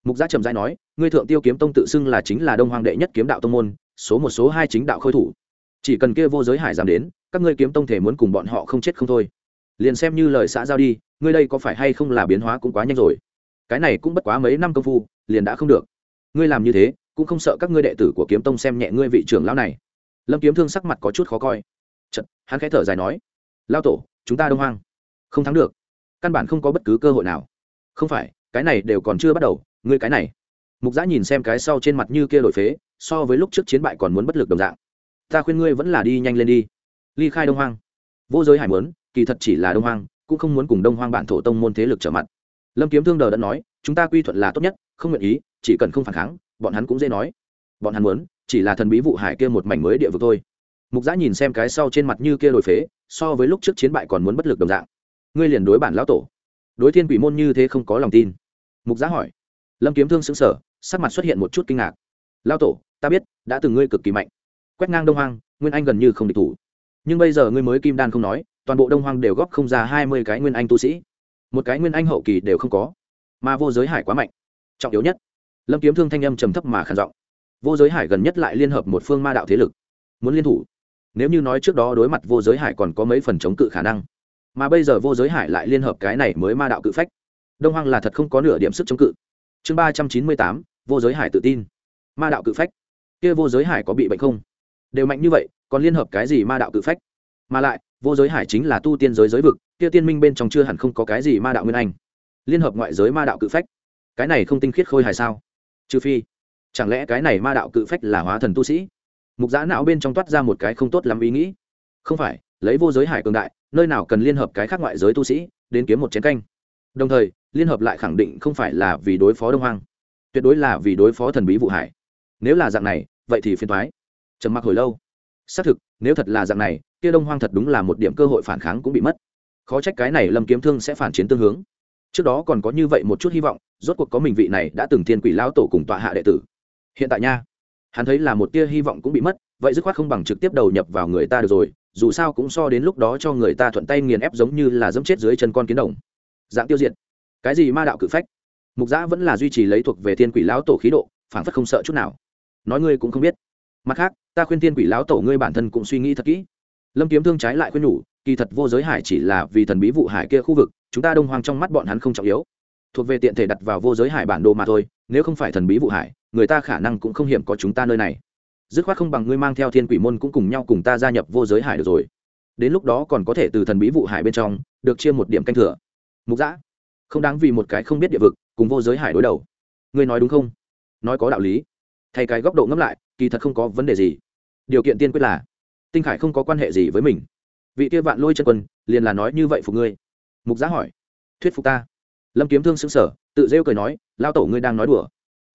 Mục gia trầm giai nói, ngươi thượng tiêu kiếm tông tự xưng là chính là đông hoàng đệ nhất kiếm đạo tông môn, số một, số hai chính đạo khôi thủ. Chỉ cần kia vô giới hải dám đến, các ngươi kiếm tông thể muốn cùng bọn họ không chết không thôi. Liền xem như lời xã giao đi, ngươi đây có phải hay không là biến hóa cũng quá nhanh rồi. Cái này cũng bất quá mấy năm công phu, liền đã không được. Ngươi làm như thế, cũng không sợ các ngươi đệ tử của kiếm tông xem nhẹ ngươi vị trưởng lão này. Lâm kiếm thương sắc mặt có chút khó coi. Chật, hắn khẽ thở dài nói lao tổ chúng ta đông hoang. Không thắng được. Căn bản không có bất cứ cơ hội nào. Không phải cái này đều còn chưa bắt đầu. Ngươi cái này. Mục giã nhìn xem cái sau trên mặt như kia đổi phế so với lúc trước chiến bại còn muốn bất lực đồng dạng. Ta khuyên ngươi vẫn là đi nhanh lên đi. Ly khai đông hoang. Vô giới hải muốn, kỳ thật chỉ là đông hoang cũng không muốn cùng đông hoang bản thổ tông môn thế lực trở mặt. Lâm kiếm thương đờ đã nói chúng ta quy thuận là tốt nhất không nguyện ý chỉ cần không phản kháng bọn hắn cũng dễ nói. Bọn hắn muốn chỉ là thần bí vụ hải kia một mảnh mới địa vực thôi mục giã nhìn xem cái sau trên mặt như kia đổi phế, so với lúc trước chiến bại còn muốn bất lực đồng dạng. Ngươi liền đối bản lão tổ. Đối thiên quỷ môn như thế không có lòng tin. Mục giã hỏi. Lâm kiếm thương xứng sở sắc mặt xuất hiện một chút kinh ngạc. Lao tổ, ta biết, đã từng ngươi cực kỳ mạnh. Quét ngang đông hoang, nguyên anh gần như không địch thủ. Nhưng bây giờ ngươi mới kim đan không nói, toàn bộ đông hoang đều góp không ra hai mươi cái nguyên anh tu sĩ. Một cái nguyên anh hậu kỳ đều không có. Mà vô giới hải quá mạnh. Trọng yếu nhất, lâm kiếm thương thanh âm trầm thấp mà khản giọng. Vô giới hải gần nhất lại liên hợp một phương ma đạo thế lực. Muốn liên thủ nếu như nói trước đó đối mặt vô giới hải còn có mấy phần chống cự khả năng, mà bây giờ vô giới hải lại liên hợp cái này mới ma đạo cự phách, đông hoang là thật không có nửa điểm sức chống cự. Chương ba trăm chín mươi tám, vô giới hải tự tin. Ma đạo cự phách. Kia vô giới hải có bị bệnh không? Đều mạnh như vậy, còn liên hợp cái gì ma đạo cự phách? Mà lại, vô giới hải chính là tu tiên giới giới vực, kia tiên minh bên trong chưa hẳn không có cái gì ma đạo nguyên anh. Liên hợp ngoại giới ma đạo cự phách. Cái này không tinh khiết khôi hài sao? Trừ phi, chẳng lẽ cái này ma đạo cự phách là hóa thần tu sĩ? Mục giã não bên trong toát ra một cái không tốt lắm ý nghĩ. Không phải, lấy vô giới hải cường đại, nơi nào cần liên hợp cái khác ngoại giới tu sĩ, đến kiếm một chiến canh. Đồng thời, liên hợp lại khẳng định không phải là vì đối phó đông hoang, tuyệt đối là vì đối phó thần bí vụ hải. Nếu là dạng này, vậy thì phiền thoái trầm mặc hồi lâu. Xác thực, nếu thật là dạng này, kia đông hoang thật đúng là một điểm cơ hội phản kháng cũng bị mất. Khó trách cái này lâm kiếm thương sẽ phản chiến tương hướng. Trước đó còn có như vậy một chút hy vọng, rốt cuộc có mình vị này đã từng thiên quỷ lao tổ cùng tọa hạ đệ tử. Hiện tại nha hắn thấy là một tia hy vọng cũng bị mất, vậy dứt khoát không bằng trực tiếp đầu nhập vào người ta được rồi, dù sao cũng so đến lúc đó cho người ta thuận tay nghiền ép giống như là dẫm chết dưới chân con kiến đồng. Dạng tiêu diệt. Cái gì ma đạo cự phách? Mục giã vẫn là duy trì lấy thuộc về thiên quỷ lão tổ khí độ, phảng phất không sợ chút nào. Nói ngươi cũng không biết. Mặt khác, ta khuyên thiên quỷ lão tổ ngươi bản thân cũng suy nghĩ thật kỹ. Lâm kiếm thương trái lại khuyên nhủ, kỳ thật vô giới hải chỉ là vì thần bí vụ hải kia khu vực, chúng ta đông hoang trong mắt bọn hắn không trọng yếu. Thuộc về tiện thể đặt vào vô giới hải bản đồ mà thôi, nếu không phải thần bí vụ hải người ta khả năng cũng không hiểm có chúng ta nơi này. Dứt khoát không bằng ngươi mang theo thiên quỷ môn cũng cùng nhau cùng ta gia nhập vô giới hải được rồi. Đến lúc đó còn có thể từ thần bí vụ hải bên trong được chia một điểm canh thừa. Mục giã không đáng vì một cái không biết địa vực cùng vô giới hải đối đầu. Ngươi nói đúng không? Nói có đạo lý. Thay cái góc độ ngẫm lại, kỳ thật không có vấn đề gì. Điều kiện tiên quyết là, tinh khải không có quan hệ gì với mình. Vị kia vạn lôi chân quân, liền là nói như vậy phục ngươi. Mục giá hỏi, thuyết phục ta. Lâm kiếm thương xứng sở tự rêu cười nói lao tổ ngươi đang nói đùa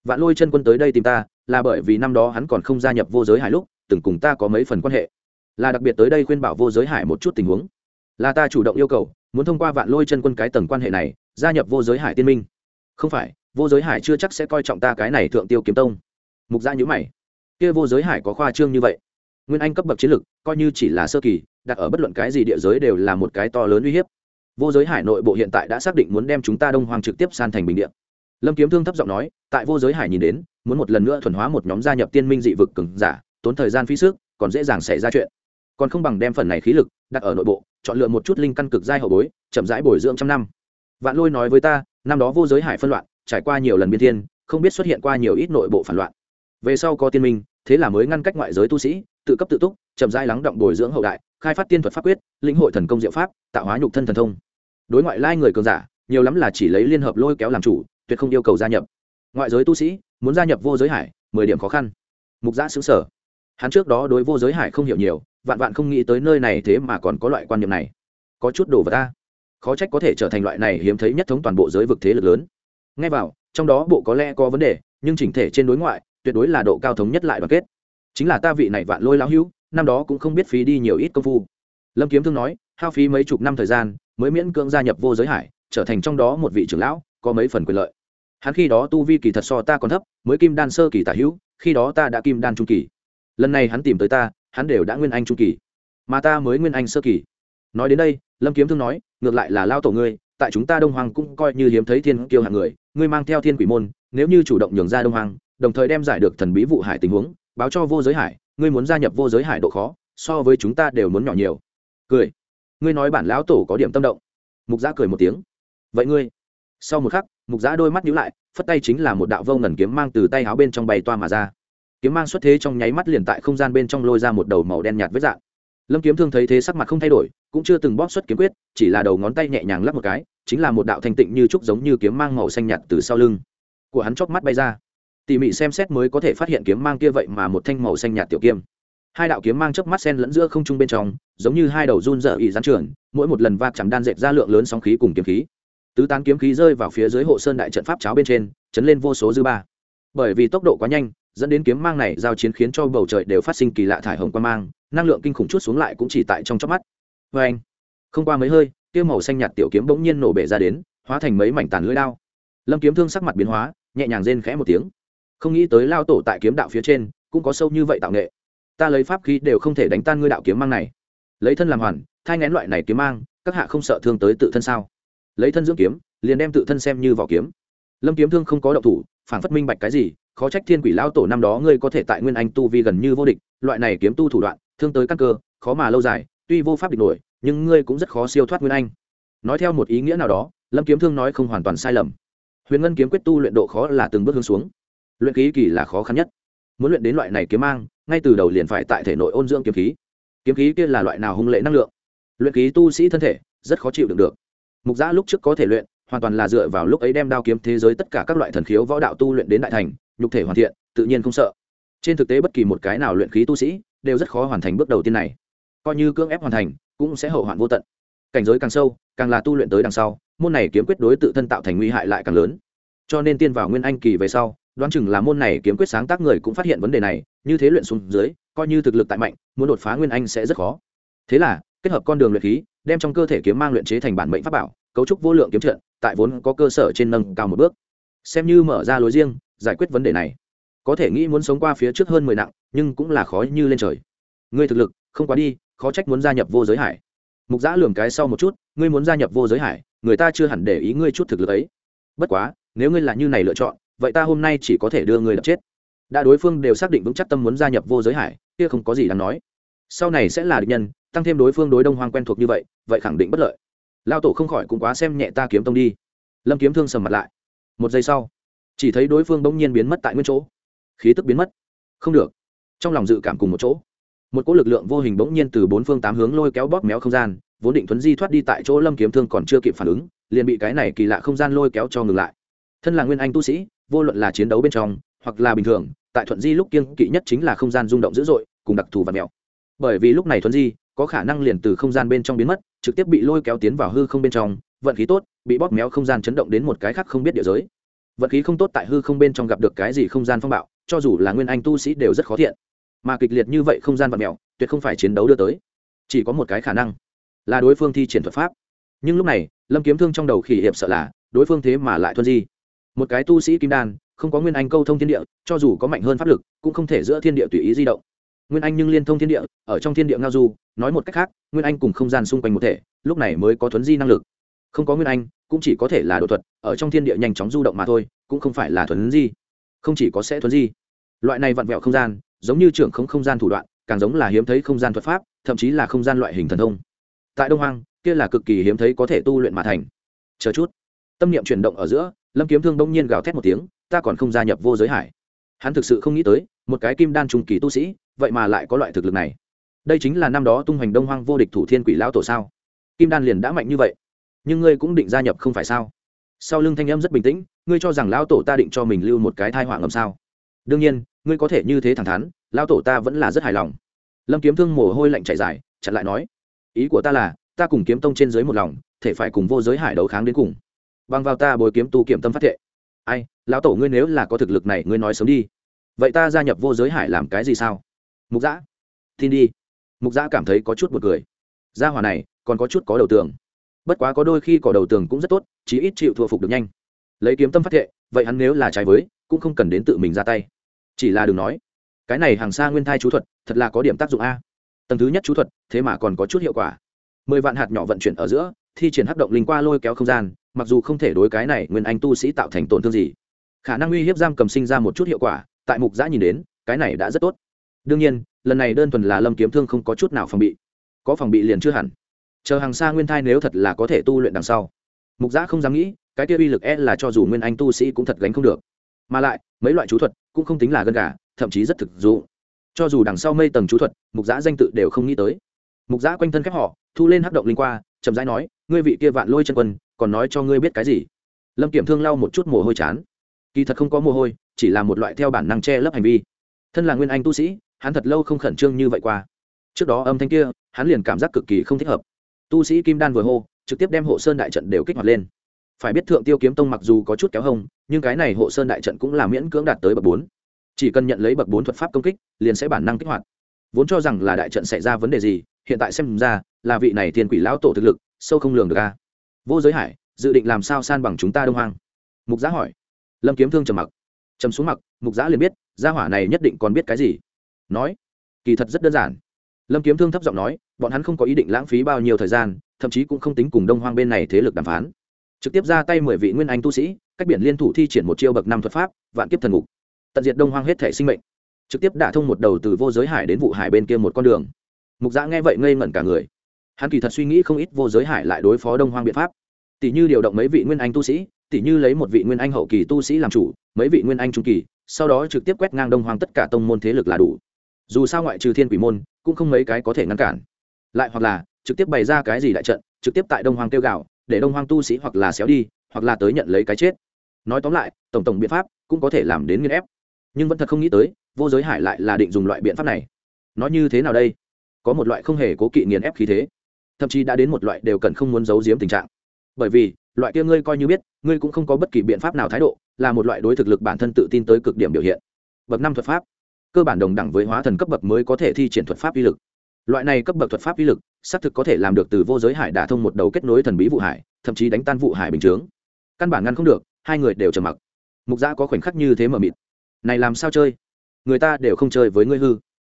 vạn lôi chân quân tới đây tìm ta, là bởi vì năm đó hắn còn không gia nhập vô giới hải lúc, từng cùng ta có mấy phần quan hệ. Là đặc biệt tới đây khuyên bảo vô giới hải một chút tình huống. Là ta chủ động yêu cầu, muốn thông qua vạn lôi chân quân cái tầng quan hệ này, gia nhập vô giới hải tiên minh. Không phải, vô giới hải chưa chắc sẽ coi trọng ta cái này thượng tiêu kiếm tông. Mục dạ gia nhữ mày. Kia vô giới hải có khoa trương như vậy. Nguyên anh cấp bậc chiến lực, coi như chỉ là sơ kỳ, đặt ở bất luận cái gì địa giới đều là một cái to lớn uy hiếp. Vô giới hải nội bộ hiện tại đã xác định muốn đem chúng ta đông hoàng trực tiếp san thành bình điện lâm kiếm thương thấp giọng nói, tại vô giới hải nhìn đến, muốn một lần nữa thuần hóa một nhóm gia nhập tiên minh dị vực cứng giả, tốn thời gian phí sức, còn dễ dàng xảy ra chuyện. Còn không bằng đem phần này khí lực đặt ở nội bộ, chọn lựa một chút linh căn cực giai hậu bối, chậm rãi bồi dưỡng trăm năm. Vạn lôi nói với ta, năm đó vô giới hải phân loạn, trải qua nhiều lần biên thiên, không biết xuất hiện qua nhiều ít nội bộ phản loạn. Về sau có tiên minh, thế là mới ngăn cách ngoại giới tu sĩ, tự cấp tự túc, chậm rãi lắng động bồi dưỡng hậu đại, khai phát tiên thuật pháp quyết, lĩnh hội thần công diệu pháp, tạo hóa nhục thân thần thông. Đối ngoại lai người cường giả, nhiều lắm là chỉ lấy liên hợp lôi kéo làm chủ tuyệt không yêu cầu gia nhập. Ngoại giới tu sĩ, muốn gia nhập vô giới hải, mười điểm khó khăn. Mục giã xứng sở hắn trước đó đối vô giới hải không hiểu nhiều, vạn vạn không nghĩ tới nơi này thế mà còn có loại quan niệm này. Có chút đồ vật ta. Khó trách có thể trở thành loại này hiếm thấy nhất thống toàn bộ giới vực thế lực lớn. Ngay vào, trong đó bộ có lẽ có vấn đề, nhưng chỉnh thể trên đối ngoại, tuyệt đối là độ cao thống nhất lại đoàn kết. Chính là ta vị này vạn lôi lão hữu, năm đó cũng không biết phí đi nhiều ít công phu. Lâm kiếm thương nói, hao phí mấy chục năm thời gian, mới miễn cưỡng gia nhập vô giới hải, trở thành trong đó một vị trưởng lão, có mấy phần quyền lợi hắn khi đó tu vi kỳ thật so ta còn thấp, mới kim đan sơ kỳ tả hữu, khi đó ta đã kim đan trung kỳ. Lần này hắn tìm tới ta, hắn đều đã nguyên anh trung kỳ. Mà ta mới nguyên anh sơ kỳ. Nói đến đây, lâm kiếm thương nói, ngược lại là lao tổ ngươi, tại chúng ta đông hoàng cũng coi như hiếm thấy thiên kiêu hạng người, ngươi mang theo thiên quỷ môn, nếu như chủ động nhường ra đông hoàng đồng thời đem giải được thần bí vụ hải tình huống, báo cho vô giới hải, ngươi muốn gia nhập vô giới hải độ khó, so với chúng ta đều muốn nhỏ nhiều. Cười. Ngươi nói bản lão tổ có điểm tâm động. Mục giã cười một tiếng. Vậy ngươi, sau một khắc mục giã đôi mắt nhíu lại, phất tay chính là một đạo vô ngẩn kiếm mang từ tay áo bên trong bay toa mà ra. Kiếm mang xuất thế trong nháy mắt liền tại không gian bên trong lôi ra một đầu màu đen nhạt vết dạng. Lâm kiếm thương thấy thế sắc mặt không thay đổi, cũng chưa từng bóp xuất kiếm quyết, chỉ là đầu ngón tay nhẹ nhàng lắp một cái, chính là một đạo thanh tịnh như trúc giống như kiếm mang màu xanh nhạt từ sau lưng của hắn chóp mắt bay ra. Tỉ mỉ xem xét mới có thể phát hiện kiếm mang kia vậy mà một thanh màu xanh nhạt tiểu kiếm. Hai đạo kiếm mang chớp mắt sen lẫn giữa không trung bên trong, giống như hai đầu run dở ỉ gián trường mỗi một lần va chạm đan dệt ra lượng lớn sóng khí cùng kiếm khí tứ tán kiếm khí rơi vào phía dưới hộ sơn đại trận pháp cháo bên trên, chấn lên vô số dư ba. Bởi vì tốc độ quá nhanh, dẫn đến kiếm mang này giao chiến khiến cho bầu trời đều phát sinh kỳ lạ thải hồng quan mang, năng lượng kinh khủng chút xuống lại cũng chỉ tại trong chớp mắt. Vê anh, không qua mấy hơi tiêu màu xanh nhạt tiểu kiếm bỗng nhiên nổ bể ra đến, hóa thành mấy mảnh tàn lưỡi đao. Lâm kiếm thương sắc mặt biến hóa, nhẹ nhàng rên khẽ một tiếng. Không nghĩ tới lao tổ tại kiếm đạo phía trên, cũng có sâu như vậy tạo nghệ. Ta lấy pháp khí đều không thể đánh tan ngươi đạo kiếm mang này. Lấy thân làm hoàn, thai ngén loại này kiếm mang, các hạ không sợ thương tới tự thân sao? Lấy thân dưỡng kiếm, liền đem tự thân xem như vỏ kiếm. Lâm kiếm thương không có động thủ, phản phất minh bạch cái gì, khó trách thiên quỷ lao tổ năm đó ngươi có thể tại nguyên anh tu vi gần như vô địch, loại này kiếm tu thủ đoạn, thương tới căn cơ, khó mà lâu dài, tuy vô pháp địch nổi, nhưng ngươi cũng rất khó siêu thoát nguyên anh. Nói theo một ý nghĩa nào đó, lâm kiếm thương nói không hoàn toàn sai lầm. Huyền ngân kiếm quyết tu luyện độ khó là từng bước hướng xuống. Luyện khí kỳ là khó khăn nhất. Muốn luyện đến loại này kiếm mang, ngay từ đầu liền phải tại thể nội ôn dưỡng kiếm khí. Kiếm khí kia là loại nào hung lệ năng lượng? Luyện khí tu sĩ thân thể, rất khó chịu đựng được mục giã lúc trước có thể luyện, hoàn toàn là dựa vào lúc ấy đem đao kiếm thế giới tất cả các loại thần khiếu võ đạo tu luyện đến đại thành, nhục thể hoàn thiện, tự nhiên không sợ. Trên thực tế bất kỳ một cái nào luyện khí tu sĩ đều rất khó hoàn thành bước đầu tiên này. Coi như cưỡng ép hoàn thành, cũng sẽ hậu hoạn vô tận. Cảnh giới càng sâu, càng là tu luyện tới đằng sau, môn này kiếm quyết đối tự thân tạo thành nguy hại lại càng lớn. Cho nên tiên vào nguyên anh kỳ về sau, đoán chừng là môn này kiếm quyết sáng tác người cũng phát hiện vấn đề này, như thế luyện xuống dưới, coi như thực lực tại mạnh, muốn đột phá nguyên anh sẽ rất khó. Thế là kết hợp con đường luyện khí, đem trong cơ thể kiếm mang luyện chế thành bản mệnh pháp bảo, cấu trúc vô lượng kiếm trận, tại vốn có cơ sở trên nâng cao một bước. Xem như mở ra lối riêng, giải quyết vấn đề này. Có thể nghĩ muốn sống qua phía trước hơn mười nặng, nhưng cũng là khó như lên trời. Ngươi thực lực, không quá đi, khó trách muốn gia nhập vô giới hải. Mục giã lường cái sau một chút, ngươi muốn gia nhập vô giới hải, người ta chưa hẳn để ý ngươi chút thực lực ấy. Bất quá, nếu ngươi là như này lựa chọn, vậy ta hôm nay chỉ có thể đưa ngươi đập chết. Đã đối phương đều xác định vững chắc tâm muốn gia nhập vô giới hải, kia không có gì đáng nói sau này sẽ là địch nhân, tăng thêm đối phương đối đông hoang quen thuộc như vậy vậy khẳng định bất lợi. Lao tổ không khỏi cũng quá xem nhẹ ta kiếm tông đi. Lâm kiếm thương sầm mặt lại. Một giây sau, chỉ thấy đối phương bỗng nhiên biến mất tại nguyên chỗ. Khí tức biến mất. Không được. Trong lòng dự cảm cùng một chỗ. Một cỗ lực lượng vô hình bỗng nhiên từ bốn phương tám hướng lôi kéo bóp méo không gian, vốn định thuấn di thoát đi tại chỗ lâm kiếm thương còn chưa kịp phản ứng, liền bị cái này kỳ lạ không gian lôi kéo cho ngừng lại. Thân là nguyên anh tu sĩ, vô luận là chiến đấu bên trong, hoặc là bình thường, tại thuận di lúc kiên kỵ nhất chính là không gian rung động dữ dội, cùng đặc thù và mèo bởi vì lúc này Thuấn di có khả năng liền từ không gian bên trong biến mất, trực tiếp bị lôi kéo tiến vào hư không bên trong, vận khí tốt, bị bóp méo không gian chấn động đến một cái khác không biết địa giới. Vận khí không tốt tại hư không bên trong gặp được cái gì không gian phong bạo, cho dù là nguyên anh tu sĩ đều rất khó thiện. Mà kịch liệt như vậy không gian vận mèo, tuyệt không phải chiến đấu đưa tới. Chỉ có một cái khả năng, là đối phương thi triển thuật pháp. Nhưng lúc này, lâm kiếm thương trong đầu khỉ hiệp sợ là, đối phương thế mà lại thuần di. Một cái tu sĩ kim đan, không có nguyên anh câu thông thiên địa, cho dù có mạnh hơn pháp lực, cũng không thể giữa thiên địa tùy ý di động nguyên anh nhưng liên thông thiên địa, ở trong thiên địa ngao du, nói một cách khác, nguyên anh cùng không gian xung quanh một thể, lúc này mới có thuấn di năng lực. Không có nguyên anh, cũng chỉ có thể là đột thuật, ở trong thiên địa nhanh chóng du động mà thôi, cũng không phải là thuấn di. Không chỉ có sẽ thuấn di. Loại này vặn vẹo không gian, giống như trưởng không không gian thủ đoạn, càng giống là hiếm thấy không gian thuật pháp, thậm chí là không gian loại hình thần thông. Tại đông hoang, kia là cực kỳ hiếm thấy có thể tu luyện mà thành. Chờ chút. Tâm niệm chuyển động ở giữa, lâm kiếm thương đông nhiên gào thét một tiếng, ta còn không gia nhập vô giới hải hắn thực sự không nghĩ tới, một cái kim đan trung kỳ tu sĩ, vậy mà lại có loại thực lực này. Đây chính là năm đó tung hoành đông hoang vô địch thủ thiên quỷ lão tổ sao? Kim đan liền đã mạnh như vậy, nhưng ngươi cũng định gia nhập không phải sao? Sau lưng thanh âm rất bình tĩnh, ngươi cho rằng lão tổ ta định cho mình lưu một cái thai họa ngầm sao? Đương nhiên, ngươi có thể như thế thẳng thắn, lão tổ ta vẫn là rất hài lòng. Lâm kiếm thương mồ hôi lạnh chạy dài, chặn lại nói, ý của ta là, ta cùng kiếm tông trên dưới một lòng, thể phải cùng vô giới hải đấu kháng đến cùng. Bằng vào ta bồi kiếm tu kiểm tâm phát thệ. Ai lão tổ ngươi nếu là có thực lực này, ngươi nói sớm đi. Vậy ta gia nhập vô giới hải làm cái gì sao? Mục giã tin đi. Mục giã cảm thấy có chút buồn cười. Gia hòa này, còn có chút có đầu tường. Bất quá có đôi khi cỏ đầu tường cũng rất tốt, chí ít chịu thua phục được nhanh. Lấy kiếm tâm phát thệ, vậy hắn nếu là trái với, cũng không cần đến tự mình ra tay. Chỉ là đừng nói, cái này hàng xa nguyên thai chú thuật, thật là có điểm tác dụng a. Tầng thứ nhất chú thuật, thế mà còn có chút hiệu quả. Mười vạn hạt nhỏ vận chuyển ở giữa, thi triển hấp động linh qua lôi kéo không gian, mặc dù không thể đối cái này nguyên anh tu sĩ tạo thành tổn thương gì khả năng uy hiếp giam cầm sinh ra một chút hiệu quả, tại mục giã nhìn đến, cái này đã rất tốt. Đương nhiên, lần này đơn thuần là lâm kiếm thương không có chút nào phòng bị. Có phòng bị liền chưa hẳn. Chờ hàng xa nguyên thai nếu thật là có thể tu luyện đằng sau. Mục giã không dám nghĩ, cái kia uy lực e là cho dù nguyên anh tu sĩ cũng thật gánh không được. Mà lại, mấy loại chú thuật cũng không tính là gân gà, thậm chí rất thực dụ. Cho dù đằng sau mây tầng chú thuật, mục giã danh tự đều không nghĩ tới. Mục giã quanh thân khép họ, thu lên hắc động linh qua, chậm rãi nói, ngươi vị kia vạn lôi chân quân, còn nói cho ngươi biết cái gì? Lâm kiểm thương lau một chút mồ hôi chán kỳ thật không có mồ hôi, chỉ là một loại theo bản năng che lấp hành vi. Thân là nguyên anh tu sĩ, hắn thật lâu không khẩn trương như vậy qua. Trước đó âm thanh kia, hắn liền cảm giác cực kỳ không thích hợp. Tu sĩ kim đan vừa hô, trực tiếp đem hộ sơn đại trận đều kích hoạt lên. Phải biết thượng tiêu kiếm tông mặc dù có chút kéo hông, nhưng cái này hộ sơn đại trận cũng là miễn cưỡng đạt tới bậc bốn. Chỉ cần nhận lấy bậc bốn thuật pháp công kích, liền sẽ bản năng kích hoạt. Vốn cho rằng là đại trận xảy ra vấn đề gì, hiện tại xem ra, là vị này thiên quỷ lão tổ thực lực, sâu không lường được a. Vô giới hải, dự định làm sao san bằng chúng ta đông hoang? Mục giá hỏi lâm kiếm thương trầm mặc trầm xuống mặc mục Giã liền biết gia hỏa này nhất định còn biết cái gì nói kỳ thật rất đơn giản lâm kiếm thương thấp giọng nói bọn hắn không có ý định lãng phí bao nhiêu thời gian thậm chí cũng không tính cùng đông hoang bên này thế lực đàm phán trực tiếp ra tay mười vị nguyên anh tu sĩ cách biển liên thủ thi triển một chiêu bậc năm thuật pháp vạn kiếp thần ngục tận diệt đông hoang hết thể sinh mệnh trực tiếp đả thông một đầu từ vô giới hải đến vụ hải bên kia một con đường mục giã nghe vậy ngây ngẩn cả người hắn kỳ thật suy nghĩ không ít vô giới hải lại đối phó đông hoang biện pháp tỷ như điều động mấy vị nguyên anh tu sĩ tỉ như lấy một vị nguyên anh hậu kỳ tu sĩ làm chủ, mấy vị nguyên anh trung kỳ, sau đó trực tiếp quét ngang đông hoang tất cả tông môn thế lực là đủ. Dù sao ngoại trừ thiên quỷ môn, cũng không mấy cái có thể ngăn cản. Lại hoặc là, trực tiếp bày ra cái gì đại trận, trực tiếp tại đông hoang tiêu gạo để đông hoang tu sĩ hoặc là xéo đi, hoặc là tới nhận lấy cái chết. Nói tóm lại, tổng tổng biện pháp cũng có thể làm đến nghiên ép. Nhưng vẫn thật không nghĩ tới, vô giới hải lại là định dùng loại biện pháp này. Nói như thế nào đây? Có một loại không hề cố kỵ nghiền ép khí thế. Thậm chí đã đến một loại đều cần không muốn giấu giếm tình trạng. Bởi vì loại kia ngươi coi như biết, ngươi cũng không có bất kỳ biện pháp nào thái độ, là một loại đối thực lực bản thân tự tin tới cực điểm biểu hiện. Bậc năm thuật pháp. Cơ bản đồng đẳng với hóa thần cấp bậc mới có thể thi triển thuật pháp uy lực. Loại này cấp bậc thuật pháp uy lực, xác thực có thể làm được từ vô giới hải đả thông một đầu kết nối thần bí vụ hải, thậm chí đánh tan vụ hải bình chướng. Căn bản ngăn không được, hai người đều trầm mặc. Mục giã có khoảnh khắc như thế mờ mịt. Này làm sao chơi? Người ta đều không chơi với ngươi hư.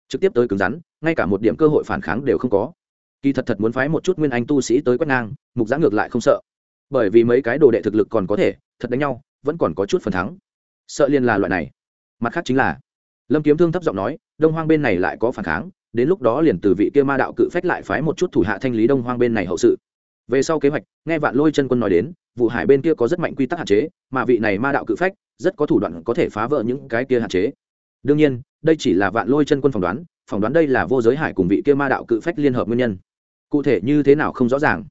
Trực tiếp tới cứng rắn, ngay cả một điểm cơ hội phản kháng đều không có. Kỳ thật thật muốn phái một chút nguyên anh tu sĩ tới quét ngang, mục giã ngược lại không sợ bởi vì mấy cái đồ đệ thực lực còn có thể, thật đánh nhau, vẫn còn có chút phần thắng. Sợ liên là loại này. Mặt khác chính là, lâm kiếm thương thấp giọng nói, đông hoang bên này lại có phản kháng, đến lúc đó liền từ vị kia ma đạo cự phách lại phái một chút thủ hạ thanh lý đông hoang bên này hậu sự. Về sau kế hoạch, nghe vạn lôi chân quân nói đến vụ hải bên kia có rất mạnh quy tắc hạn chế, mà vị này ma đạo cự phách, rất có thủ đoạn có thể phá vỡ những cái kia hạn chế. Đương nhiên, đây chỉ là vạn lôi chân quân phỏng đoán phỏng đoán đây là vô giới hải cùng vị kia ma đạo cự phách liên hợp nguyên nhân. Cụ thể như thế nào không rõ ràng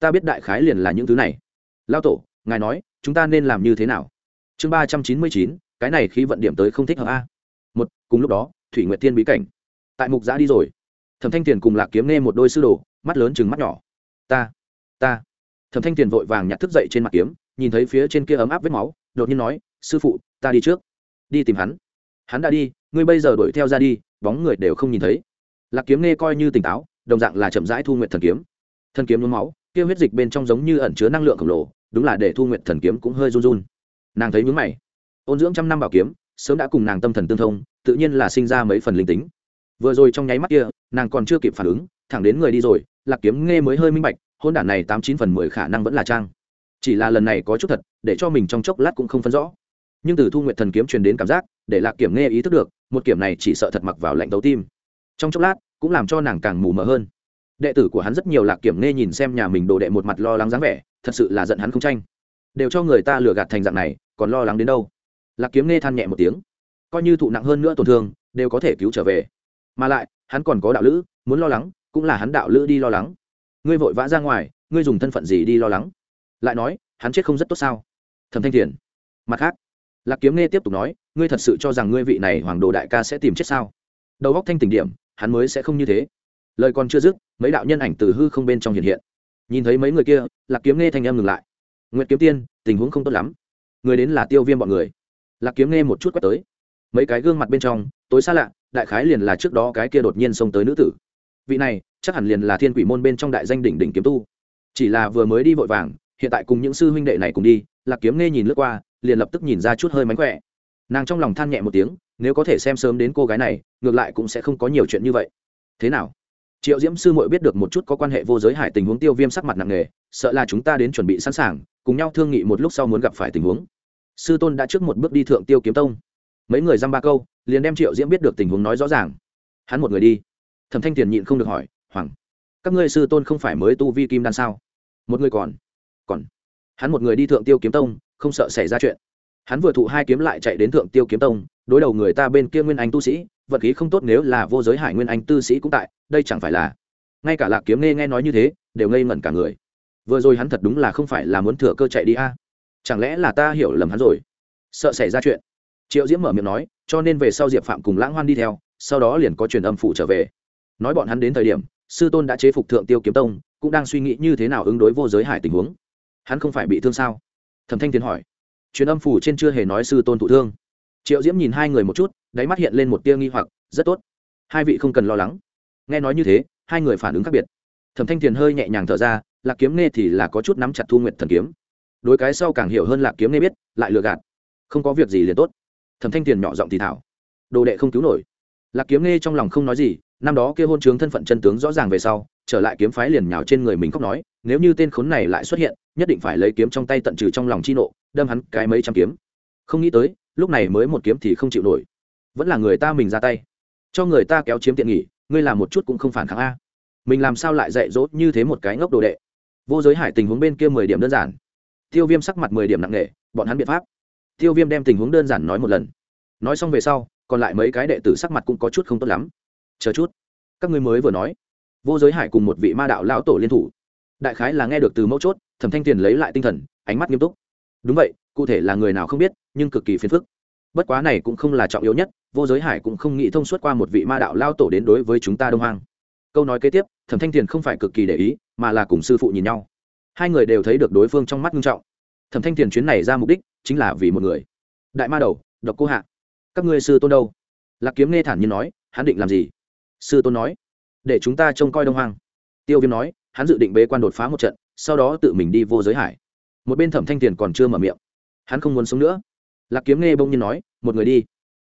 ta biết đại khái liền là những thứ này. Lao tổ, ngài nói, chúng ta nên làm như thế nào? Chương ba trăm chín mươi chín, cái này khi vận điểm tới không thích hợp a. Một, cùng lúc đó, thủy nguyệt thiên bí cảnh. Tại mục giã đi rồi. Thẩm thanh tiền cùng lạc kiếm nghe một đôi sư đồ, mắt lớn chừng mắt nhỏ. Ta ta. Thẩm thanh tiền vội vàng nhặt thức dậy trên mặt kiếm, nhìn thấy phía trên kia ấm áp vết máu, đột nhiên nói, sư phụ, ta đi trước. Đi tìm hắn. Hắn đã đi, ngươi bây giờ đuổi theo ra đi, bóng người đều không nhìn thấy. Lạc kiếm nghe coi như tỉnh táo, đồng dạng là chậm rãi thu nguyện thần kiếm. Thần kiếm nhuốm máu kia huyết dịch bên trong giống như ẩn chứa năng lượng khổng lồ, đúng là để thu nguyện thần kiếm cũng hơi run run. Nàng thấy mướn mày. Ôn dưỡng trăm năm bảo kiếm, sớm đã cùng nàng tâm thần tương thông, tự nhiên là sinh ra mấy phần linh tính. Vừa rồi trong nháy mắt kia, nàng còn chưa kịp phản ứng, thẳng đến người đi rồi, lạc kiếm nghe mới hơi minh bạch, hôn đản này tám chín phần mười khả năng vẫn là trang. Chỉ là lần này có chút thật, để cho mình trong chốc lát cũng không phân rõ. Nhưng từ thu nguyện thần kiếm truyền đến cảm giác, để lạc kiểm nghe ý thức được, một kiểm này chỉ sợ thật mặc vào lạnh tấu tim. Trong chốc lát, cũng làm cho nàng càng mù mờ hơn đệ tử của hắn rất nhiều lạc kiểm nghe nhìn xem nhà mình đồ đệ một mặt lo lắng dáng vẻ, thật sự là giận hắn không tranh. Đều cho người ta lừa gạt thành dạng này, còn lo lắng đến đâu? Lạc kiếm nghe than nhẹ một tiếng. Coi như thụ nặng hơn nữa tổn thương, đều có thể cứu trở về. Mà lại, hắn còn có đạo lữ, muốn lo lắng, cũng là hắn đạo lữ đi lo lắng. Ngươi vội vã ra ngoài, ngươi dùng thân phận gì đi lo lắng? Lại nói, hắn chết không rất tốt sao? Thẩm thanh thiền. Mặt khác, lạc kiếm nghe tiếp tục nói, ngươi thật sự cho rằng ngươi vị này hoàng đồ đại ca sẽ tìm chết sao? Đầu góc thanh tỉnh điểm, hắn mới sẽ không như thế lời còn chưa dứt, mấy đạo nhân ảnh từ hư không bên trong hiện hiện. Nhìn thấy mấy người kia, lạc kiếm nghe thanh em ngừng lại. Nguyệt kiếm tiên, tình huống không tốt lắm. Người đến là tiêu viêm bọn người. Lạc kiếm nghe một chút quét tới. Mấy cái gương mặt bên trong, tối xa lạ, đại khái liền là trước đó cái kia đột nhiên xông tới nữ tử. Vị này, chắc hẳn liền là thiên quỷ môn bên trong đại danh đỉnh đỉnh kiếm tu. Chỉ là vừa mới đi vội vàng, hiện tại cùng những sư huynh đệ này cùng đi, lạc kiếm nghe nhìn lướt qua, liền lập tức nhìn ra chút hơi mánh khỏe. Nàng trong lòng than nhẹ một tiếng, nếu có thể xem sớm đến cô gái này, ngược lại cũng sẽ không có nhiều chuyện như vậy. Thế nào? Triệu diễm sư mội biết được một chút có quan hệ vô giới hải tình huống tiêu viêm sắc mặt nặng nề, sợ là chúng ta đến chuẩn bị sẵn sàng, cùng nhau thương nghị một lúc sau muốn gặp phải tình huống. Sư tôn đã trước một bước đi thượng tiêu kiếm tông. Mấy người dăm ba câu, liền đem triệu diễm biết được tình huống nói rõ ràng. Hắn một người đi. Thẩm thanh tiền nhịn không được hỏi, hoàng, các ngươi sư tôn không phải mới tu vi kim đan sao? Một người còn còn. Hắn một người đi thượng tiêu kiếm tông, không sợ xảy ra chuyện. Hắn vừa thụ hai kiếm lại chạy đến thượng tiêu kiếm tông, đối đầu người ta bên kia nguyên anh tu sĩ vật khí không tốt nếu là vô giới hải nguyên anh tư sĩ cũng tại, đây chẳng phải là. Ngay cả lạc kiếm nghe nghe nói như thế, đều ngây ngẩn cả người. Vừa rồi hắn thật đúng là không phải là muốn thừa cơ chạy đi a. Chẳng lẽ là ta hiểu lầm hắn rồi? Sợ xảy ra chuyện. Triệu diễm mở miệng nói, cho nên về sau diệp phạm cùng lãng hoan đi theo, sau đó liền có truyền âm phụ trở về. Nói bọn hắn đến thời điểm, sư tôn đã chế phục thượng tiêu kiếm tông, cũng đang suy nghĩ như thế nào ứng đối vô giới hải tình huống. Hắn không phải bị thương sao? Thẩm thanh tiến hỏi. Truyền âm phủ trên chưa hề nói sư tôn thụ thương triệu diễm nhìn hai người một chút, đáy mắt hiện lên một tia nghi hoặc, rất tốt. Hai vị không cần lo lắng. Nghe nói như thế, hai người phản ứng khác biệt. Thẩm thanh thiền hơi nhẹ nhàng thở ra, lạc kiếm nghe thì là có chút nắm chặt thu nguyện thần kiếm. Đối cái sau càng hiểu hơn lạc kiếm nghe biết, lại lừa gạt. Không có việc gì liền tốt. Thẩm thanh thiền nhỏ giọng thì thảo. Đồ đệ không cứu nổi. Lạc kiếm nghe trong lòng không nói gì, năm đó kia hôn chướng thân phận chân tướng rõ ràng về sau, trở lại kiếm phái liền nhào trên người mình khóc nói, nếu như tên khốn này lại xuất hiện, nhất định phải lấy kiếm trong tay tận trừ trong lòng chi nộ, đâm hắn cái mấy trăm kiếm. Không nghĩ tới lúc này mới một kiếm thì không chịu nổi. Vẫn là người ta mình ra tay. Cho người ta kéo chiếm tiện nghỉ ngươi làm một chút cũng không phản kháng a. Mình làm sao lại dạy dỗ như thế một cái ngốc đồ đệ? Vô giới hải tình huống bên kia mười điểm đơn giản. Tiêu viêm sắc mặt mười điểm nặng nề, bọn hắn biện pháp. Tiêu viêm đem tình huống đơn giản nói một lần. Nói xong về sau, còn lại mấy cái đệ tử sắc mặt cũng có chút không tốt lắm. Chờ chút. Các ngươi mới vừa nói. Vô giới hải cùng một vị ma đạo lão tổ liên thủ. Đại khái là nghe được từ mẫu chốt, thẩm thanh tiền lấy lại tinh thần, ánh mắt nghiêm túc đúng vậy, cụ thể là người nào không biết, nhưng cực kỳ phiền phức. Bất quá này cũng không là trọng yếu nhất, vô giới hải cũng không nghĩ thông suốt qua một vị ma đạo lao tổ đến đối với chúng ta đông hoang. Câu nói kế tiếp, thẩm thanh thiền không phải cực kỳ để ý, mà là cùng sư phụ nhìn nhau. Hai người đều thấy được đối phương trong mắt nghiêm trọng. Thẩm thanh thiền chuyến này ra mục đích chính là vì một người. Đại ma đầu, độc cô hạ. Các ngươi sư tôn đâu? Lạc kiếm nghe thản nhiên nói, hắn định làm gì? Sư tôn nói, để chúng ta trông coi đông hoang. Tiêu viêm nói, hắn dự định bế quan đột phá một trận, sau đó tự mình đi vô giới hải một bên thẩm thanh tiền còn chưa mở miệng. Hắn không muốn sống nữa. Lạc kiếm nghe bông nhiên nói, một người đi.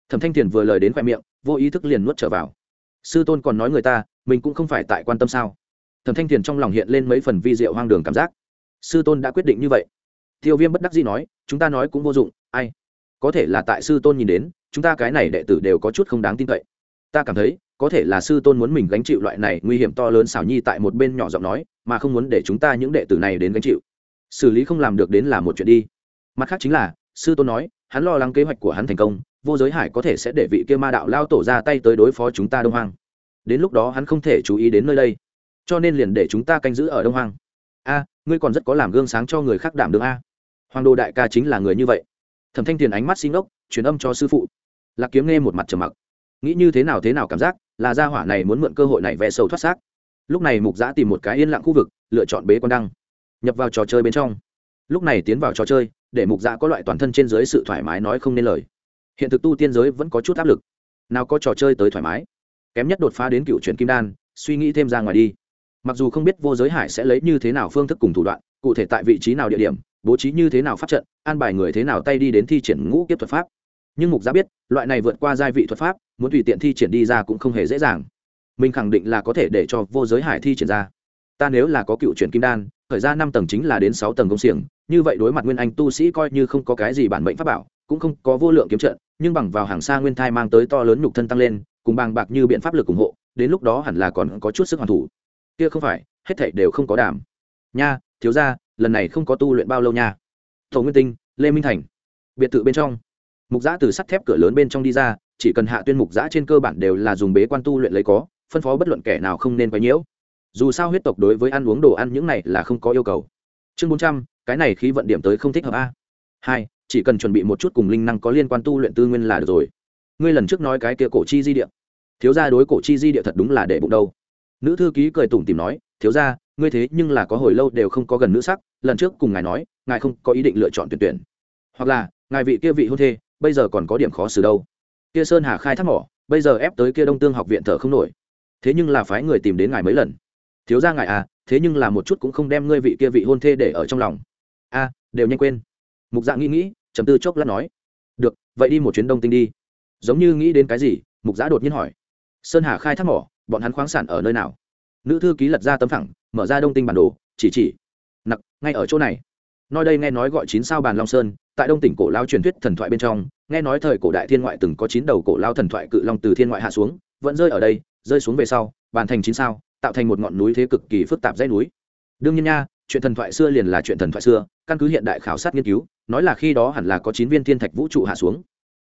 Thẩm thanh tiền vừa lời đến khoe miệng, vô ý thức liền nuốt trở vào. Sư tôn còn nói người ta, mình cũng không phải tại quan tâm sao? Thẩm thanh tiền trong lòng hiện lên mấy phần vi diệu hoang đường cảm giác. Sư tôn đã quyết định như vậy. Tiêu viêm bất đắc dĩ nói, chúng ta nói cũng vô dụng, ai? Có thể là tại sư tôn nhìn đến, chúng ta cái này đệ tử đều có chút không đáng tin cậy. Ta cảm thấy, có thể là sư tôn muốn mình gánh chịu loại này nguy hiểm to lớn xảo nhi tại một bên nhỏ giọng nói, mà không muốn để chúng ta những đệ tử này đến gánh chịu xử lý không làm được đến là một chuyện đi. Mặt khác chính là, sư tôn nói, hắn lo lắng kế hoạch của hắn thành công, vô giới hải có thể sẽ để vị kia ma đạo lao tổ ra tay tới đối phó chúng ta đông hoang. Đến lúc đó hắn không thể chú ý đến nơi đây. Cho nên liền để chúng ta canh giữ ở đông hoang. A, ngươi còn rất có làm gương sáng cho người khác đảm đương a. Hoàng đồ đại ca chính là người như vậy. Thẩm thanh tiền ánh mắt xin ốc truyền âm cho sư phụ. Lạc kiếm nghe một mặt trầm mặc. Nghĩ như thế nào thế nào cảm giác, là gia hỏa này muốn mượn cơ hội này vẽ sâu thoát xác. Lúc này mục giã tìm một cái yên lặng khu vực, lựa chọn bế con đăng nhập vào trò chơi bên trong. Lúc này tiến vào trò chơi, để mục dạ có loại toàn thân trên dưới sự thoải mái nói không nên lời. Hiện thực tu tiên giới vẫn có chút áp lực. Nào có trò chơi tới thoải mái. Kém nhất đột phá đến cựu truyền kim đan, suy nghĩ thêm ra ngoài đi. Mặc dù không biết vô giới hải sẽ lấy như thế nào phương thức cùng thủ đoạn, cụ thể tại vị trí nào địa điểm, bố trí như thế nào pháp trận, an bài người thế nào tay đi đến thi triển ngũ kiếp thuật pháp. Nhưng mục giá biết, loại này vượt qua giai vị thuật pháp, muốn tùy tiện thi triển đi ra cũng không hề dễ dàng. Mình khẳng định là có thể để cho vô giới hải thi triển ra ta nếu là có cựu chuyển kim đan thời gian năm tầng chính là đến sáu tầng công xiềng, như vậy đối mặt nguyên anh tu sĩ coi như không có cái gì bản mệnh pháp bảo, cũng không có vô lượng kiếm trận, nhưng bằng vào hàng xa nguyên thai mang tới to lớn nhục thân tăng lên, cùng bằng bạc như biện pháp lực ủng hộ, đến lúc đó hẳn là còn có chút sức hoàn thủ. Kia không phải, hết thảy đều không có đảm. Nha, thiếu ra lần này không có tu luyện bao lâu nha. Thổ nguyên tinh, lê minh thành. Biệt thự bên trong. Mục giã từ sắt thép cửa lớn bên trong đi ra, chỉ cần hạ tuyên mục giã trên cơ bản đều là dùng bế quan tu luyện lấy có, phân phó bất luận kẻ nào không nên quấy nhiễu dù sao huyết tộc đối với ăn uống đồ ăn những này là không có yêu cầu. Chương bốn trăm, cái này khí vận điểm tới không thích hợp a. Hai, chỉ cần chuẩn bị một chút cùng linh năng có liên quan tu luyện tư nguyên là được rồi. Ngươi lần trước nói cái kia cổ chi di địa. Thiếu gia đối cổ chi di địa thật đúng là để bụng đâu. Nữ thư ký cười tủm tìm nói, thiếu gia, ngươi thế nhưng là có hồi lâu đều không có gần nữ sắc, lần trước cùng ngài nói, ngài không có ý định lựa chọn tuyển tuyển. Hoặc là, ngài vị kia vị hôn thê, bây giờ còn có điểm khó xử đâu. Kia sơn hà khai thác mỏ, bây giờ ép tới kia đông tương học viện thở không nổi. Thế nhưng là phái người tìm đến ngài mấy lần thiếu ra ngài à thế nhưng là một chút cũng không đem ngươi vị kia vị hôn thê để ở trong lòng. A, đều nhanh quên. Mục dạng nghĩ nghĩ chấm tư chốc lát nói. Được, vậy đi một chuyến đông tinh đi. Giống như nghĩ đến cái gì, mục giã đột nhiên hỏi. Sơn hà khai thác mỏ, bọn hắn khoáng sản ở nơi nào? Nữ thư ký lật ra tấm phẳng, mở ra đông tinh bản đồ, chỉ chỉ. Nặc, ngay ở chỗ này. Nói đây nghe nói gọi chín sao bàn long sơn, tại đông tỉnh cổ lao truyền thuyết thần thoại bên trong, nghe nói thời cổ đại thiên ngoại từng có chín đầu cổ lao thần thoại cự long từ thiên ngoại hạ xuống, vẫn rơi ở đây, rơi xuống về sau, bàn thành chín sao tạo thành một ngọn núi thế cực kỳ phức tạp dãy núi. Đương nhiên nha, chuyện thần thoại xưa liền là chuyện thần thoại xưa, căn cứ hiện đại khảo sát nghiên cứu, nói là khi đó hẳn là có chín viên thiên thạch vũ trụ hạ xuống.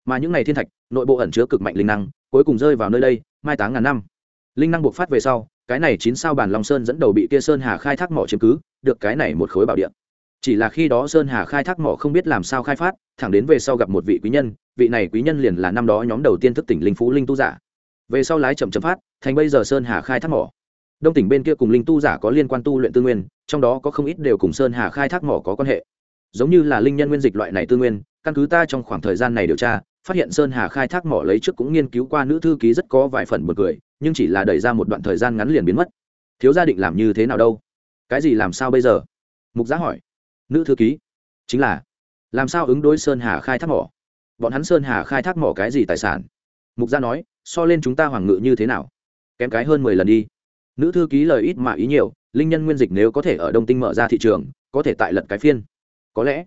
Mà những n à y thiên thạch, nội bộ ẩn chứa cực mạnh linh năng, cuối cùng rơi vào nơi đây, mai táng ngàn năm. Linh năng buộc phát về sau, cái này chín sao bản long sơn dẫn đầu bị kia sơn hà khai thác mỏ chiếm cứ, được cái này một khối bảo địa. Chỉ là khi đó sơn hà khai thác mỏ không biết làm sao khai phát, thẳng đến về sau gặp một vị quý nhân, vị này quý nhân liền là năm đó nhóm đầu tiên thức tỉnh linh phú linh tu giả. Về sau lái chậm chậm phát, thành bây giờ sơn hà khai thác mỏ đông tỉnh bên kia cùng linh tu giả có liên quan tu luyện tư nguyên, trong đó có không ít đều cùng sơn hà khai thác mỏ có quan hệ. Giống như là linh nhân nguyên dịch loại này tư nguyên, căn cứ ta trong khoảng thời gian này điều tra, phát hiện sơn hà khai thác mỏ lấy trước cũng nghiên cứu qua nữ thư ký rất có vài phần một người nhưng chỉ là đẩy ra một đoạn thời gian ngắn liền biến mất. Thiếu gia định làm như thế nào đâu? Cái gì làm sao bây giờ? Mục giá hỏi. Nữ thư ký. Chính là, làm sao ứng đối sơn hà khai thác mỏ? Bọn hắn sơn hà khai thác mỏ cái gì tài sản? Mục gia nói, so lên chúng ta hoàng ngự như thế nào? Kém cái hơn mười lần đi nữ thư ký lời ít mà ý nhiều, linh nhân nguyên dịch nếu có thể ở đông tinh mở ra thị trường, có thể tại lật cái phiên. Có lẽ,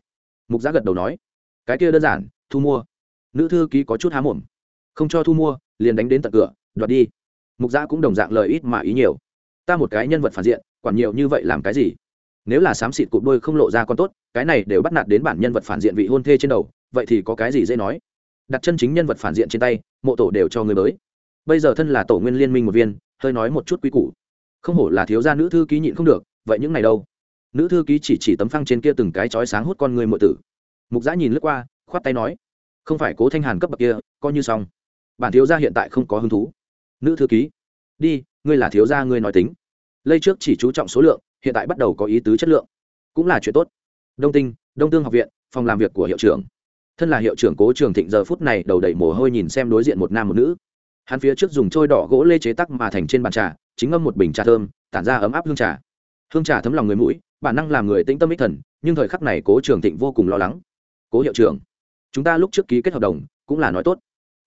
mục giá gật đầu nói, cái kia đơn giản, thu mua. Nữ thư ký có chút há mồm. Không cho thu mua, liền đánh đến tận cửa, đoạt đi. Mục gia cũng đồng dạng lời ít mà ý nhiều. Ta một cái nhân vật phản diện, quản nhiều như vậy làm cái gì? Nếu là xám xịt cụp đôi không lộ ra con tốt, cái này đều bắt nạt đến bản nhân vật phản diện vị hôn thê trên đầu, vậy thì có cái gì dễ nói? Đặt chân chính nhân vật phản diện trên tay, mộ tổ đều cho người mới bây giờ thân là tổ nguyên liên minh một viên, hơi nói một chút quý củ. Không hổ là thiếu gia nữ thư ký nhịn không được, vậy những này đâu? Nữ thư ký chỉ chỉ tấm phăng trên kia từng cái chói sáng hút con người mộ tử. Mục giã nhìn lướt qua, khoát tay nói, không phải cố thanh hàn cấp bậc kia, coi như xong. Bản thiếu gia hiện tại không có hứng thú. Nữ thư ký, đi, ngươi là thiếu gia ngươi nói tính. Lây trước chỉ chú trọng số lượng, hiện tại bắt đầu có ý tứ chất lượng. Cũng là chuyện tốt. Đông tinh, đông tương học viện, phòng làm việc của hiệu trưởng. Thân là hiệu trưởng cố trường thịnh giờ phút này đầu đầy mồ hôi nhìn xem đối diện một nam một nữ hắn phía trước dùng trôi đỏ gỗ lê chế tắc mà thành trên bàn trà, chính ngâm một bình trà thơm, tản ra ấm áp hương trà. Hương trà thấm lòng người mũi, bản năng làm người tĩnh tâm ích thần, nhưng thời khắc này cố trường thịnh vô cùng lo lắng. Cố hiệu trưởng, chúng ta lúc trước ký kết hợp đồng, cũng là nói tốt.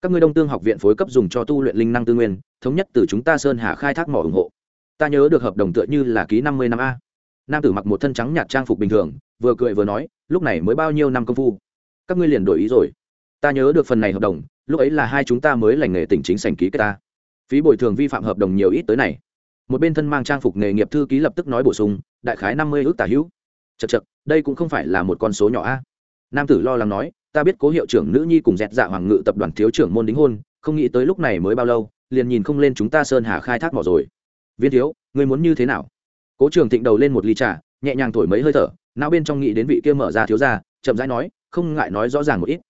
Các ngươi đông tương học viện phối cấp dùng cho tu luyện linh năng tư nguyên, thống nhất từ chúng ta sơn hà khai thác mỏ ủng hộ. Ta nhớ được hợp đồng tựa như là ký năm mươi năm a. Nam tử mặc một thân trắng nhạt trang phục bình thường, vừa cười vừa nói, lúc này mới bao nhiêu năm công phu? Các ngươi liền đổi ý rồi. Ta nhớ được phần này hợp đồng lúc ấy là hai chúng ta mới lành nghề tỉnh chính sành ký kết ta. Phí bồi thường vi phạm hợp đồng nhiều ít tới này. Một bên thân mang trang phục nghề nghiệp thư ký lập tức nói bổ sung, đại khái năm mươi ước tả hữu. Chật chật đây cũng không phải là một con số nhỏ a. Nam tử lo lắng nói, ta biết cố hiệu trưởng nữ nhi cùng dẹt dạ hoàng ngự tập đoàn thiếu trưởng môn đính hôn, không nghĩ tới lúc này mới bao lâu, liền nhìn không lên chúng ta sơn hà khai thác mỏ rồi. Viên thiếu, ngươi muốn như thế nào? Cố trường thịnh đầu lên một ly trà, nhẹ nhàng thổi mấy hơi thở, não bên trong nghĩ đến vị kia mở ra thiếu ra chậm rãi nói, không ngại nói rõ ràng một ít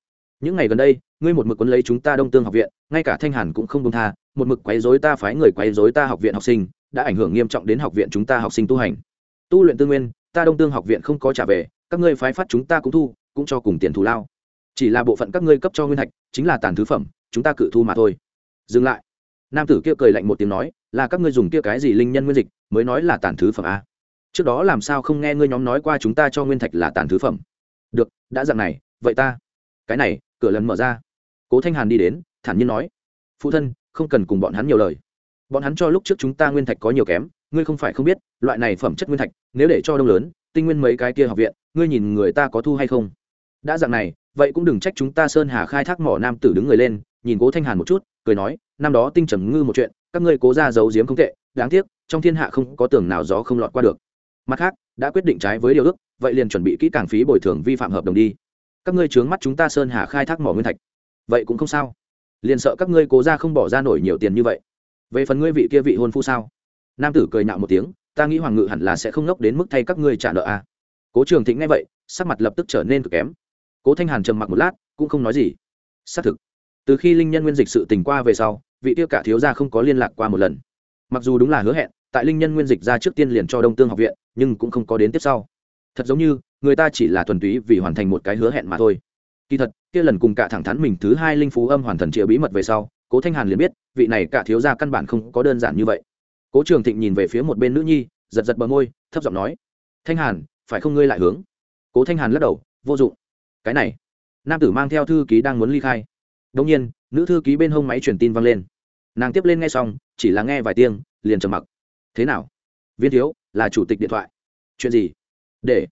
những ngày gần đây, ngươi một mực quấn lấy chúng ta đông tương học viện, ngay cả thanh hàn cũng không công tha, một mực quấy dối ta phái người quấy dối ta học viện học sinh, đã ảnh hưởng nghiêm trọng đến học viện chúng ta học sinh tu hành. Tu luyện tư nguyên, ta đông tương học viện không có trả về, các ngươi phái phát chúng ta cũng thu, cũng cho cùng tiền thù lao. Chỉ là bộ phận các ngươi cấp cho nguyên thạch chính là tàn thứ phẩm, chúng ta cự thu mà thôi. Dừng lại. Nam tử kia cười lạnh một tiếng nói, là các ngươi dùng kia cái gì linh nhân nguyên dịch, mới nói là tàn thứ phẩm a trước đó làm sao không nghe ngươi nhóm nói qua chúng ta cho nguyên thạch là tàn thứ phẩm? Được, đã dặn này, vậy ta. Cái này cửa lần mở ra. Cố thanh hàn đi đến, thản nhiên nói, phụ thân, không cần cùng bọn hắn nhiều lời. Bọn hắn cho lúc trước chúng ta nguyên thạch có nhiều kém, ngươi không phải không biết, loại này phẩm chất nguyên thạch, nếu để cho đông lớn, tinh nguyên mấy cái kia học viện, ngươi nhìn người ta có thu hay không? Đã dạng này, vậy cũng đừng trách chúng ta sơn hà khai thác mỏ nam tử đứng người lên, nhìn cố thanh hàn một chút, cười nói, năm đó tinh trầm ngư một chuyện, các ngươi cố ra giấu giếm không tệ, đáng tiếc, trong thiên hạ không có tường nào gió không lọt qua được. Mặt khác, đã quyết định trái với điều ước, vậy liền chuẩn bị kỹ càng phí bồi thường vi phạm hợp đồng đi các ngươi trướng mắt chúng ta sơn hà khai thác mỏ nguyên thạch. Vậy cũng không sao. Liền sợ các ngươi cố ra không bỏ ra nổi nhiều tiền như vậy. Về phần ngươi vị kia vị hôn phu sao? Nam tử cười nhạo một tiếng, ta nghĩ hoàng ngự hẳn là sẽ không ngốc đến mức thay các ngươi trả nợ à. cố trường thịnh nghe vậy, sắc mặt lập tức trở nên cực kém. Cố thanh hàn trầm mặc một lát, cũng không nói gì. Xác thực, từ khi linh nhân nguyên dịch sự tình qua về sau, vị tiêu cả thiếu gia không có liên lạc qua một lần. Mặc dù đúng là hứa hẹn, tại linh nhân nguyên dịch ra trước tiên liền cho đông tương học viện, nhưng cũng không có đến tiếp sau. Thật giống như người ta chỉ là thuần túy vì hoàn thành một cái hứa hẹn mà thôi. Kỳ thật, kia lần cùng cả thẳng thắn mình thứ hai linh phú âm hoàn thần triệu bí mật về sau, cố thanh hàn liền biết, vị này cả thiếu gia căn bản không có đơn giản như vậy. Cố trường thịnh nhìn về phía một bên nữ nhi, giật giật bờ môi, thấp giọng nói, thanh hàn, phải không ngươi lại hướng? Cố thanh hàn lắc đầu, vô dụng. Cái này, nam tử mang theo thư ký đang muốn ly khai. Đông nhiên, nữ thư ký bên hông máy truyền tin vang lên. Nàng tiếp lên nghe xong, chỉ là nghe vài tiếng, liền trầm mặc. Thế nào? Viên thiếu, là chủ tịch điện thoại. Chuyện gì? Để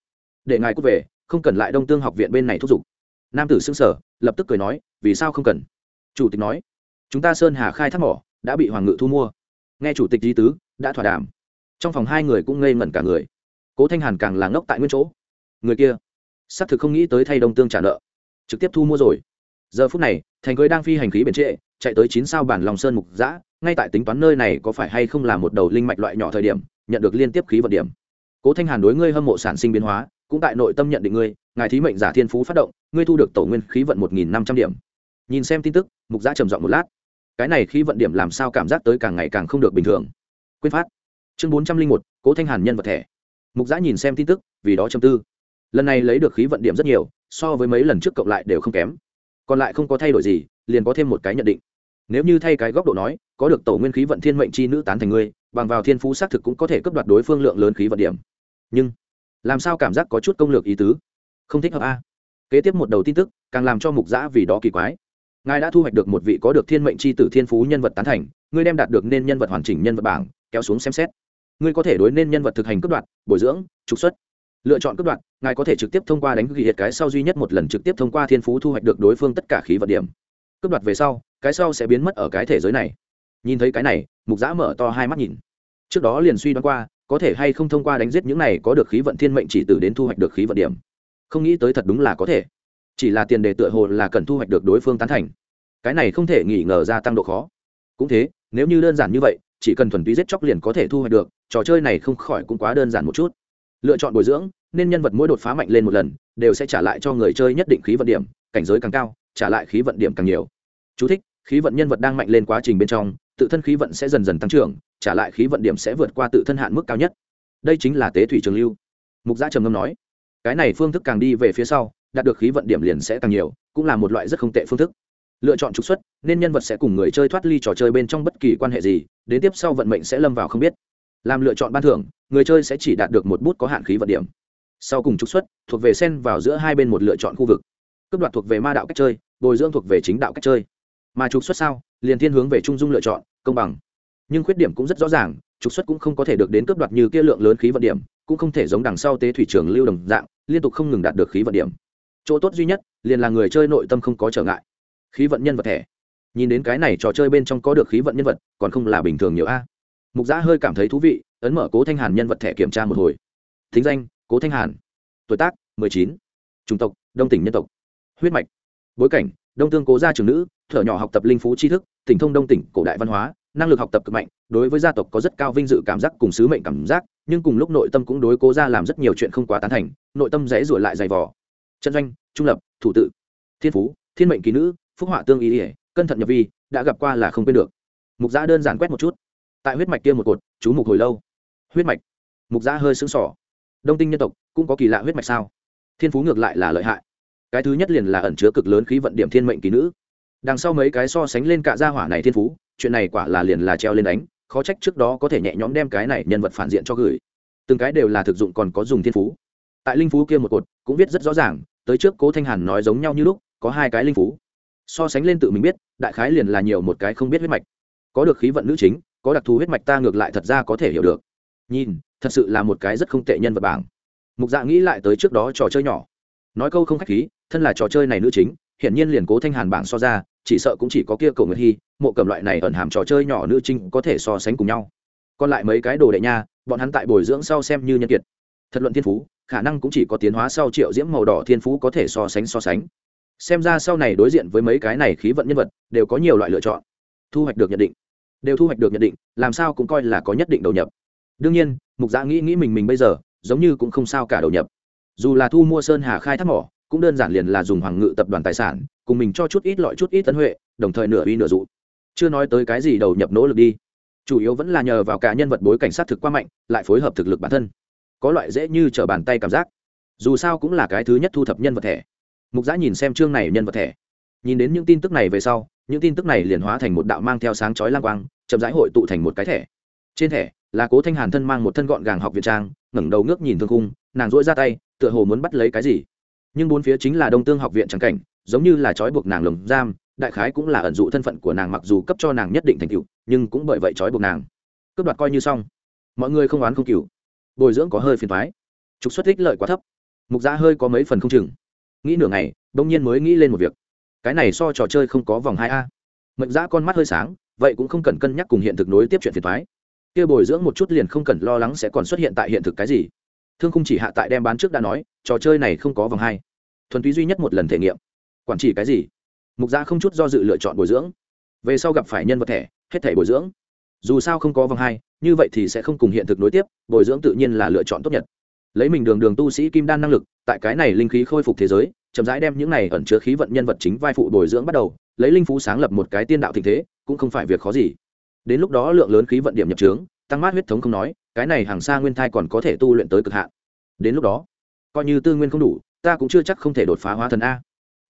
để ngài cút về, không cần lại đông tương học viện bên này thúc giục. Nam tử xưng sở lập tức cười nói, vì sao không cần? Chủ tịch nói, chúng ta sơn hà khai thác mỏ, đã bị hoàng ngự thu mua. Nghe chủ tịch di tứ, đã thỏa đàm. Trong phòng hai người cũng ngây ngẩn cả người. Cố thanh hàn càng là ngốc tại nguyên chỗ. Người kia, xác thực không nghĩ tới thay đông tương trả nợ. Trực tiếp thu mua rồi. Giờ phút này, thành cưới đang phi hành khí bền trệ, chạy tới chín sao bản lòng sơn mục giã ngay tại tính toán nơi này có phải hay không là một đầu linh mạch loại nhỏ thời điểm, nhận được liên tiếp khí vận điểm. Cố thanh hàn đối ngươi hâm mộ sản sinh biến hóa cũng tại nội tâm nhận định ngươi, ngài thí mệnh giả thiên phú phát động, ngươi thu được tổ nguyên khí vận một nghìn năm trăm điểm. Nhìn xem tin tức, mục giã trầm giọng một lát. Cái này khí vận điểm làm sao cảm giác tới càng ngày càng không được bình thường. Quyên phát. Chương bốn trăm linh một, cố thanh hàn nhân vật thẻ. Mục giã nhìn xem tin tức, vì đó châm tư. Lần này lấy được khí vận điểm rất nhiều, so với mấy lần trước cộng lại đều không kém. Còn lại không có thay đổi gì, liền có thêm một cái nhận định. Nếu như thay cái góc độ nói, có được tổ nguyên khí vận thiên mệnh chi nữ tán thành ngươi, bằng vào thiên phú xác thực cũng có thể cấp đoạt đối phương lượng lớn khí vận điểm. Nhưng làm sao cảm giác có chút công lược ý tứ? Không thích hợp a. Kế tiếp một đầu tin tức, càng làm cho mục giã vì đó kỳ quái. Ngài đã thu hoạch được một vị có được thiên mệnh c h i tử thiên phú nhân vật tán thành, ngươi đem đạt được nên nhân vật hoàn chỉnh nhân vật bảng, kéo xuống xem xét. Ngươi có thể đối nên nhân vật thực hành cấp đoạn, bồi dưỡng, trục xuất. Lựa chọn cấp đoạn, ngài có thể trực tiếp thông qua đánh ghi hiệt cái sau duy nhất một lần trực tiếp thông qua thiên phú thu hoạch được đối phương tất cả khí vật điểm. Cấp đoạt về sau, cái sau sẽ biến mất ở cái thể giới này. Nhìn thấy cái này, mục giã mở to hai mắt nhìn. Trước đó liền suy đoán qua có thể hay không thông qua đánh giết những này có được khí vận thiên mệnh chỉ tử đến thu hoạch được khí vận điểm? Không nghĩ tới thật đúng là có thể. Chỉ là tiền đề tựa hồ là cần thu hoạch được đối phương tán thành. Cái này không thể nghi ngờ gia tăng độ khó. Cũng thế nếu như đơn giản như vậy chỉ cần thuần túy giết chóc liền có thể thu hoạch được trò chơi này không khỏi cũng quá đơn giản một chút. Lựa chọn bồi dưỡng nên nhân vật mỗi đột phá mạnh lên một lần đều sẽ trả lại cho người chơi nhất định khí vận điểm cảnh giới càng cao trả lại khí vận điểm càng nhiều. Chú thích, khí vận nhân vật đang mạnh lên quá trình bên trong tự thân khí vận sẽ dần dần tăng trưởng trả lại khí vận điểm sẽ vượt qua tự thân hạn mức cao nhất. Đây chính là tế thủy trường lưu. Mục gia trầm ngâm nói, cái này phương thức càng đi về phía sau, đạt được khí vận điểm liền sẽ càng nhiều, cũng là một loại rất không tệ phương thức. Lựa chọn trục xuất, nên nhân vật sẽ cùng người chơi thoát ly trò chơi bên trong bất kỳ quan hệ gì, đến tiếp sau vận mệnh sẽ lâm vào không biết. Làm lựa chọn ban thưởng, người chơi sẽ chỉ đạt được một bút có hạn khí vận điểm. Sau cùng trục xuất, thuộc về sen vào giữa hai bên một lựa chọn khu vực. Cấp đoạt thuộc về ma đạo cách chơi, bồi dưỡng thuộc về chính đạo cách chơi. Mà trục xuất sao, liền thiên hướng về trung dung lựa chọn, công bằng nhưng khuyết điểm cũng rất rõ ràng, trục xuất cũng không có thể được đến cấp đoạt như kia lượng lớn khí vận điểm, cũng không thể giống đằng sau tế thủy trường lưu đồng dạng, liên tục không ngừng đạt được khí vận điểm. Chỗ tốt duy nhất, liền là người chơi nội tâm không có trở ngại. Khí vận nhân vật thẻ. Nhìn đến cái này trò chơi bên trong có được khí vận nhân vật, còn không là bình thường nhiều a. Mục giã hơi cảm thấy thú vị, ấn mở cố thanh hàn nhân vật thẻ kiểm tra một hồi. Thính danh, cố thanh hàn. Tuổi tác, mười chín. Chủng tộc, đông tỉnh nhân tộc. Huyết mạch. Bối cảnh, đông tương cố gia trường nữ, thở nhỏ học tập linh phú tri thức, tỉnh thông đông tỉnh cổ đại văn hóa năng lực học tập cực mạnh, đối với gia tộc có rất cao vinh dự cảm giác cùng sứ mệnh cảm giác, nhưng cùng lúc nội tâm cũng đối cố gia làm rất nhiều chuyện không quá tán thành, nội tâm dễ ruổi lại dày vò. Chân doanh, trung lập, thủ tự, thiên phú, thiên mệnh ký nữ, phúc họa tương ý ỉa cân thận nhập vi, đã gặp qua là không quên được. Mục giã đơn giản quét một chút. Tại huyết mạch kia một cột, chú mục hồi lâu. Huyết mạch. Mục giã hơi sững sỏ đông tinh nhân tộc, cũng có kỳ lạ huyết mạch sao? Thiên phú ngược lại là lợi hại. Cái thứ nhất liền là ẩn chứa cực lớn khí vận điểm thiên mệnh kỳ nữ. Đằng sau mấy cái so sánh lên cả gia hỏa này thiên phú chuyện này quả là liền là treo lên đánh, khó trách trước đó có thể nhẹ nhõm đem cái này nhân vật phản diện cho gửi. Từng cái đều là thực dụng còn có dùng thiên phú. Tại linh phú kia một cột, cũng viết rất rõ ràng, tới trước cố thanh hàn nói giống nhau như lúc, có hai cái linh phú. So sánh lên tự mình biết, đại khái liền là nhiều một cái không biết huyết mạch. Có được khí vận nữ chính, có đặc thù huyết mạch ta ngược lại thật ra có thể hiểu được. Nhìn, thật sự là một cái rất không tệ nhân vật bảng. Mục dạ nghĩ lại tới trước đó trò chơi nhỏ. Nói câu không khách khí, thân là trò chơi này nữ chính, hiển nhiên liền cố thanh hàn bảng so ra, chỉ sợ cũng chỉ có kia cầu nguyệt hy mộ cầm loại này ẩn hàm trò chơi nhỏ nữ trinh có thể so sánh cùng nhau. Còn lại mấy cái đồ đệ nha, bọn hắn tại bồi dưỡng sau xem như nhân kiệt. Thật luận thiên phú, khả năng cũng chỉ có tiến hóa sau triệu diễm màu đỏ thiên phú có thể so sánh so sánh. Xem ra sau này đối diện với mấy cái này khí vận nhân vật, đều có nhiều loại lựa chọn. Thu hoạch được nhận định. Đều thu hoạch được nhận định, làm sao cũng coi là có nhất định đầu nhập. Đương nhiên, mục giã nghĩ nghĩ mình mình bây giờ, giống như cũng không sao cả đầu nhập. Dù là thu mua sơn hà khai thác mỏ, cũng đơn giản liền là dùng hoàng ngự tập đoàn tài sản, cùng mình cho chút ít loại chút ít tấn huệ, đồng thời nửa uy nửa dụ chưa nói tới cái gì đầu nhập nỗ lực đi. Chủ yếu vẫn là nhờ vào cả nhân vật bối cảnh sát thực qua mạnh, lại phối hợp thực lực bản thân. Có loại dễ như trở bàn tay cảm giác. Dù sao cũng là cái thứ nhất thu thập nhân vật thẻ mục giã nhìn xem chương này nhân vật thẻ nhìn đến những tin tức này về sau, những tin tức này liền hóa thành một đạo mang theo sáng chói lang quang, chậm rãi hội tụ thành một cái thẻ trên thẻ là cố thanh hàn thân mang một thân gọn gàng học viện trang, ngẩng đầu ngước nhìn thương cung nàng dỗi ra tay, tựa hồ muốn bắt lấy cái gì. Nhưng bốn phía chính là đông tương học viện trắng cảnh, giống như là trói buộc nàng lồng giam đại khái cũng là ẩn dụ thân phận của nàng mặc dù cấp cho nàng nhất định thành tựu, nhưng cũng bởi vậy trói buộc nàng. Cướp đoạt coi như xong. Mọi người không oán không cừu. Bồi dưỡng có hơi phiền thoái trục xuất ích lợi quá thấp. Mục giã hơi có mấy phần không chừng. Nghĩ nửa ngày bỗng nhiên mới nghĩ lên một việc. Cái này so trò chơi không có vòng hai a. Mệnh giã con mắt hơi sáng, vậy cũng không cần cân nhắc cùng hiện thực nối tiếp chuyện phiền thoái kia bồi dưỡng một chút liền không cần lo lắng sẽ còn xuất hiện tại hiện thực cái gì. Thương không chỉ hạ tại đem bán trước đã nói, trò chơi này không có vòng hai. Thuần túy duy nhất một lần thể nghiệm. Quản trị cái gì? Mục gia không chút do dự lựa chọn bồi dưỡng. Về sau gặp phải nhân vật thẻ, hết thẻ bồi dưỡng. Dù sao không có vòng hai, như vậy thì sẽ không cùng hiện thực nối tiếp, bồi dưỡng tự nhiên là lựa chọn tốt nhất. Lấy mình đường đường tu sĩ kim đan năng lực, tại cái này linh khí khôi phục thế giới, chậm rãi đem những này ẩn chứa khí vận nhân vật chính vai phụ bồi dưỡng bắt đầu, lấy linh phú sáng lập một cái tiên đạo tình thế, cũng không phải việc khó gì. Đến lúc đó lượng lớn khí vận điểm nhập trướng, tăng mát huyết thống không nói, cái này hàng xa nguyên thai còn có thể tu luyện tới cực hạn. Đến lúc đó, coi như tư nguyên không đủ, ta cũng chưa chắc không thể đột phá hóa thần a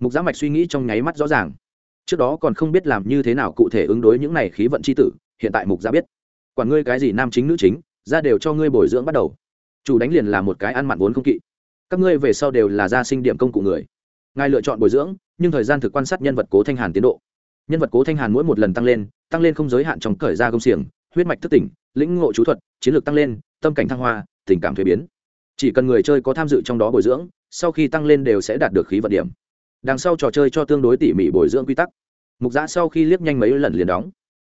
mục giã mạch suy nghĩ trong nháy mắt rõ ràng. Trước đó còn không biết làm như thế nào cụ thể ứng đối những này khí vận c h i tử, hiện tại mục giã biết. Quản ngươi cái gì nam chính nữ chính, ra đều cho ngươi bồi dưỡng bắt đầu. Chủ đánh liền là một cái ăn mặn vốn không kỵ. Các ngươi về sau đều là gia sinh điểm công cụ người. Ngài lựa chọn bồi dưỡng, nhưng thời gian thực quan sát nhân vật cố thanh hàn tiến độ. Nhân vật cố thanh hàn mỗi một lần tăng lên tăng lên không giới hạn trong cởi ra công xiềng, huyết mạch thức tỉnh, lĩnh ngộ chú thuật, chiến lược tăng lên, tâm cảnh thăng hoa, tình cảm thuế biến. Chỉ cần người chơi có tham dự trong đó bồi dưỡng, sau khi tăng lên đều sẽ đạt được khí vận điểm đằng sau trò chơi cho tương đối tỉ mỉ bồi dưỡng quy tắc. Mục giã sau khi liếc nhanh mấy lần liền đóng.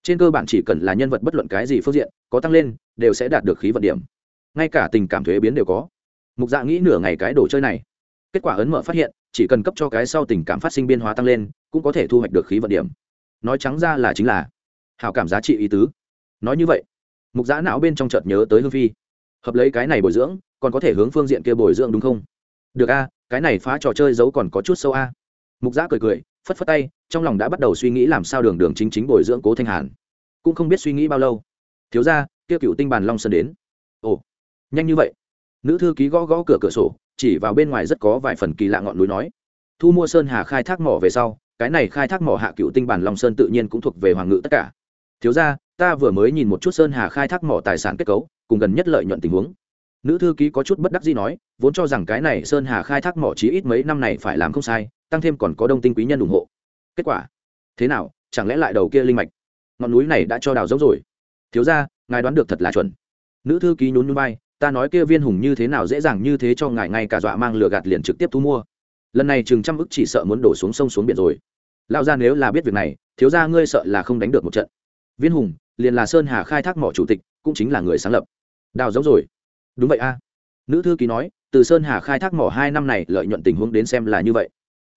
Trên cơ bản chỉ cần là nhân vật bất luận cái gì phương diện, có tăng lên, đều sẽ đạt được khí vận điểm. Ngay cả tình cảm thuế biến đều có. Mục dạ nghĩ nửa ngày cái đồ chơi này. Kết quả ấn mở phát hiện, chỉ cần cấp cho cái sau tình cảm phát sinh biên hóa tăng lên, cũng có thể thu hoạch được khí vận điểm. Nói trắng ra là chính là hào cảm giá trị ý tứ. Nói như vậy, mục giã não bên trong chợt nhớ tới hương phi. Hợp lấy cái này bồi dưỡng, còn có thể hướng phương diện kia bồi dưỡng đúng không? Được a cái này phá trò chơi giấu còn có chút sâu a. Mục giã cười cười, phất phất tay, trong lòng đã bắt đầu suy nghĩ làm sao đường đường chính chính bồi dưỡng cố thanh hàn. Cũng không biết suy nghĩ bao lâu. Thiếu ra kia cựu tinh bàn long sơn đến. Ồ, nhanh như vậy. Nữ thư ký gõ gõ cửa cửa sổ, chỉ vào bên ngoài rất có vài phần kỳ lạ ngọn núi nói. Thu mua sơn hà khai thác mỏ về sau, cái này khai thác mỏ hạ cựu tinh bản long sơn tự nhiên cũng thuộc về hoàng ngự tất cả. Thiếu ra ta vừa mới nhìn một chút sơn hà khai thác mỏ tài sản kết cấu, cùng gần nhất lợi nhuận tình huống nữ thư ký có chút bất đắc dĩ nói, vốn cho rằng cái này sơn hà khai thác mỏ chí ít mấy năm này phải làm không sai, tăng thêm còn có đông tinh quý nhân ủng hộ. Kết quả, thế nào, chẳng lẽ lại đầu kia linh mạch? Ngọn núi này đã cho đào giống rồi. Thiếu ra ngài đoán được thật là chuẩn. Nữ thư ký nhún nhún bay ta nói kia viên hùng như thế nào dễ dàng như thế cho ngài ngay cả dọa mang lừa gạt liền trực tiếp thu mua. Lần này chừng trăm ức chỉ sợ muốn đổ xuống sông xuống biển rồi. Lao ra nếu là biết việc này, thiếu ra ngươi sợ là không đánh được một trận. Viên hùng, liền là sơn hà khai thác mỏ chủ tịch, cũng chính là người sáng lập. Đào giống rồi đúng vậy a. Nữ thư ký nói, từ sơn hà khai thác mỏ hai năm này, lợi nhuận tình huống đến xem là như vậy.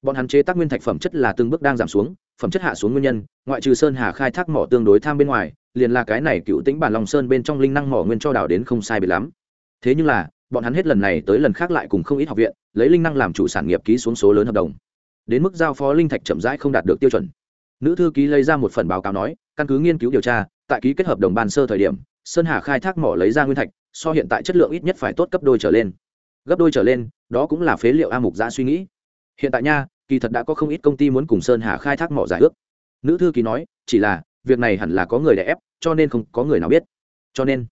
Bọn hắn chế tác nguyên thạch phẩm chất là từng bước đang giảm xuống, phẩm chất hạ xuống nguyên nhân, ngoại trừ sơn hà khai thác mỏ tương đối tham bên ngoài, liền là cái này cựu tĩnh bản lòng sơn bên trong linh năng mỏ nguyên cho đảo đến không sai biệt lắm. Thế nhưng là, bọn hắn hết lần này tới lần khác lại cùng không ít học viện, lấy linh năng làm chủ sản nghiệp ký xuống số lớn hợp đồng. Đến mức giao phó linh thạch chậm rãi không đạt được tiêu chuẩn. Nữ thư ký lấy ra một phần báo cáo nói, căn cứ nghiên cứu điều tra, tại ký kết hợp đồng ban sơ thời điểm, sơn hà khai thác mỏ lấy ra nguyên thạch so hiện tại chất lượng ít nhất phải tốt gấp đôi trở lên. Gấp đôi trở lên, đó cũng là phế liệu a mục giã suy nghĩ. Hiện tại nha, kỳ thật đã có không ít công ty muốn cùng sơn hà khai thác mỏ giải ước. Nữ thư ký nói, chỉ là, việc này hẳn là có người để ép, cho nên không có người nào biết. Cho nên,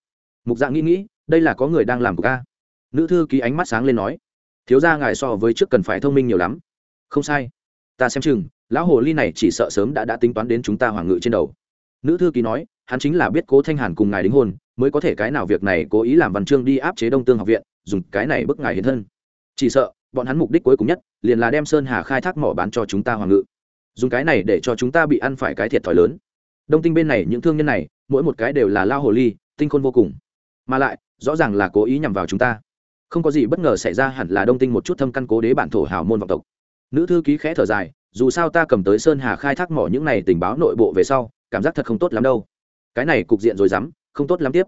mục dạng nghĩ nghĩ, đây là có người đang làm của ca nữ thư ký ánh mắt sáng lên nói, thiếu ra ngài so với trước cần phải thông minh nhiều lắm. Không sai. Ta xem chừng, lão hồ ly này chỉ sợ sớm đã đã tính toán đến chúng ta hoàng ngự trên đầu. Nữ thư ký nói, hắn chính là biết cố thanh hàn cùng ngài đính hôn mới có thể cái nào việc này cố ý làm văn chương đi áp chế đông tương học viện, dùng cái này bức ngài hiện thân. Chỉ sợ, bọn hắn mục đích cuối cùng nhất, liền là đem sơn hà khai thác mỏ bán cho chúng ta hoàng ngự. Dùng cái này để cho chúng ta bị ăn phải cái thiệt thòi lớn. Đông tinh bên này những thương nhân này, mỗi một cái đều là lao hồ ly, tinh khôn vô cùng. Mà lại, rõ ràng là cố ý nhằm vào chúng ta. Không có gì bất ngờ xảy ra hẳn là đông tinh một chút thâm căn cố đế bản thổ hào môn vọng tộc. Nữ thư ký khẽ thở dài, dù sao ta cầm tới sơn hà khai thác mỏ những này tình báo nội bộ về sau, cảm giác thật không tốt lắm đâu. Cái này cục diện rồi dám không tốt lắm tiếp.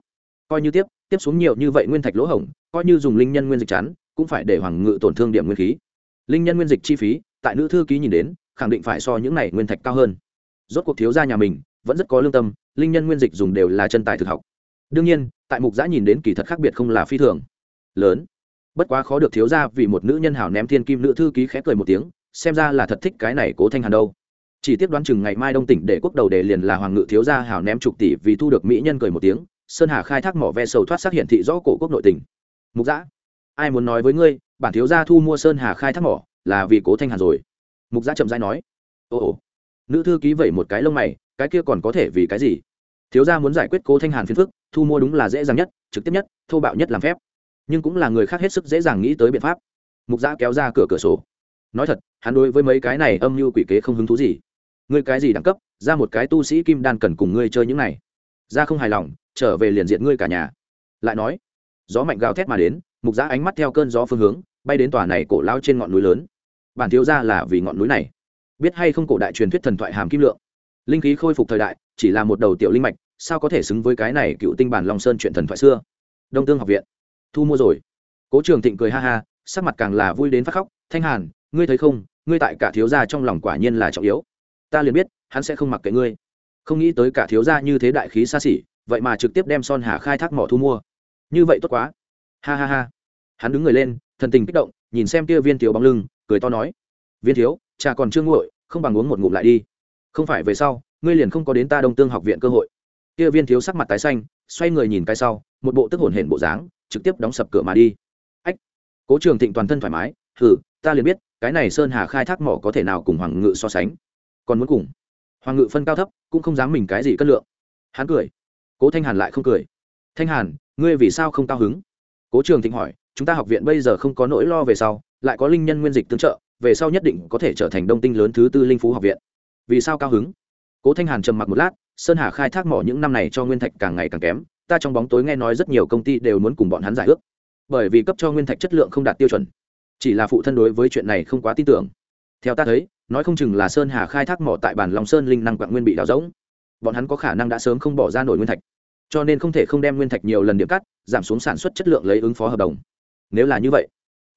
Coi như tiếp tiếp xuống nhiều như vậy nguyên thạch lỗ hổng, coi như dùng linh nhân nguyên dịch chắn, cũng phải để hoàng ngự tổn thương điểm nguyên khí. Linh nhân nguyên dịch chi phí, tại nữ thư ký nhìn đến, khẳng định phải so những này nguyên thạch cao hơn. Rốt cuộc thiếu gia nhà mình, vẫn rất có lương tâm, linh nhân nguyên dịch dùng đều là chân tài thực học. Đương nhiên, tại mục giã nhìn đến kỳ thật khác biệt không là phi thường. Lớn. Bất quá khó được thiếu gia vì một nữ nhân hảo ném thiên kim nữ thư ký khẽ cười một tiếng, xem ra là thật thích cái này cố thanh hàn đâu chỉ tiếp đoán chừng ngày mai đông tỉnh để quốc đầu đề liền là hoàng ngự thiếu gia hảo ném chục tỷ vì thu được mỹ nhân cười một tiếng, sơn hà khai thác mỏ ve sầu thoát xác hiện thị rõ cổ quốc nội tỉnh mục giã ai muốn nói với ngươi, bản thiếu gia thu mua sơn hà khai thác mỏ là vì cố thanh hàn rồi. Mục giã chậm dãi nói, ồ ồ, nữ thư ký vẩy một cái lông mày, cái kia còn có thể vì cái gì? Thiếu gia muốn giải quyết cố thanh hàn phiền phức, thu mua đúng là dễ dàng nhất, trực tiếp nhất, thô bạo nhất làm phép. Nhưng cũng là người khác hết sức dễ dàng nghĩ tới biện pháp. Mục giã kéo ra cửa cửa sổ. Nói thật, hắn đối với mấy cái này âm mưu quỷ kế không hứng thú gì ngươi cái gì đẳng cấp, ra một cái tu sĩ kim đan cần cùng ngươi chơi những này. Ra không hài lòng, trở về liền diện ngươi cả nhà. Lại nói, gió mạnh gào thét mà đến, mục giã ánh mắt theo cơn gió phương hướng, bay đến tòa này cổ lao trên ngọn núi lớn. Bản thiếu ra là vì ngọn núi này. Biết hay không cổ đại truyền thuyết thần thoại hàm kim lượng. Linh khí khôi phục thời đại, chỉ là một đầu tiểu linh mạch, sao có thể xứng với cái này cựu tinh bản long sơn chuyện thần thoại xưa? Đông tương học viện. Thu mua rồi. Cố trường thịnh cười ha ha, sắc mặt càng là vui đến phát khóc, thanh hàn, ngươi thấy không, ngươi tại cả thiếu gia trong lòng quả nhiên là trọng yếu ta liền biết, hắn sẽ không mặc kệ ngươi. Không nghĩ tới cả thiếu gia như thế đại khí xa xỉ, vậy mà trực tiếp đem son hà khai thác mỏ thu mua. Như vậy tốt quá. Ha ha ha. Hắn đứng người lên, thần tình kích động, nhìn xem kia viên thiếu bóng lưng, cười to nói, viên thiếu, cha còn chưa nguội, không bằng uống một ngụm lại đi. Không phải về sau, ngươi liền không có đến ta đông tương học viện cơ hội. Kia viên thiếu sắc mặt tái xanh, xoay người nhìn cái sau, một bộ tức hồn hển bộ dáng, trực tiếp đóng sập cửa mà đi. Ách. Cố trường thịnh toàn thân thoải mái thử ta liền biết, cái này sơn hà khai thác mỏ có thể nào cùng hoàng ngự so sánh còn muốn cùng. Hoàng ngự phân cao thấp, cũng không dám mình cái gì cân lượng. Hắn cười. Cố thanh hàn lại không cười. Thanh hàn, ngươi vì sao không cao hứng? Cố trường thịnh hỏi. Chúng ta học viện bây giờ không có nỗi lo về sau, lại có linh nhân nguyên dịch tương trợ, về sau nhất định có thể trở thành đông tinh lớn thứ tư linh phú học viện. Vì sao cao hứng? Cố thanh hàn trầm mặc một lát. Sơn hà khai thác mỏ những năm này cho nguyên thạch càng ngày càng kém, ta trong bóng tối nghe nói rất nhiều công ty đều muốn cùng bọn hắn giải ước. Bởi vì cấp cho nguyên thạch chất lượng không đạt tiêu chuẩn, chỉ là phụ thân đối với chuyện này không quá tin tưởng. Theo ta thấy nói không chừng là sơn hà khai thác mỏ tại bản lòng sơn linh năng quạng nguyên bị đào rỗng. Bọn hắn có khả năng đã sớm không bỏ ra nổi nguyên thạch, cho nên không thể không đem nguyên thạch nhiều lần điểm cắt, giảm xuống sản xuất chất lượng lấy ứng phó hợp đồng. Nếu là như vậy,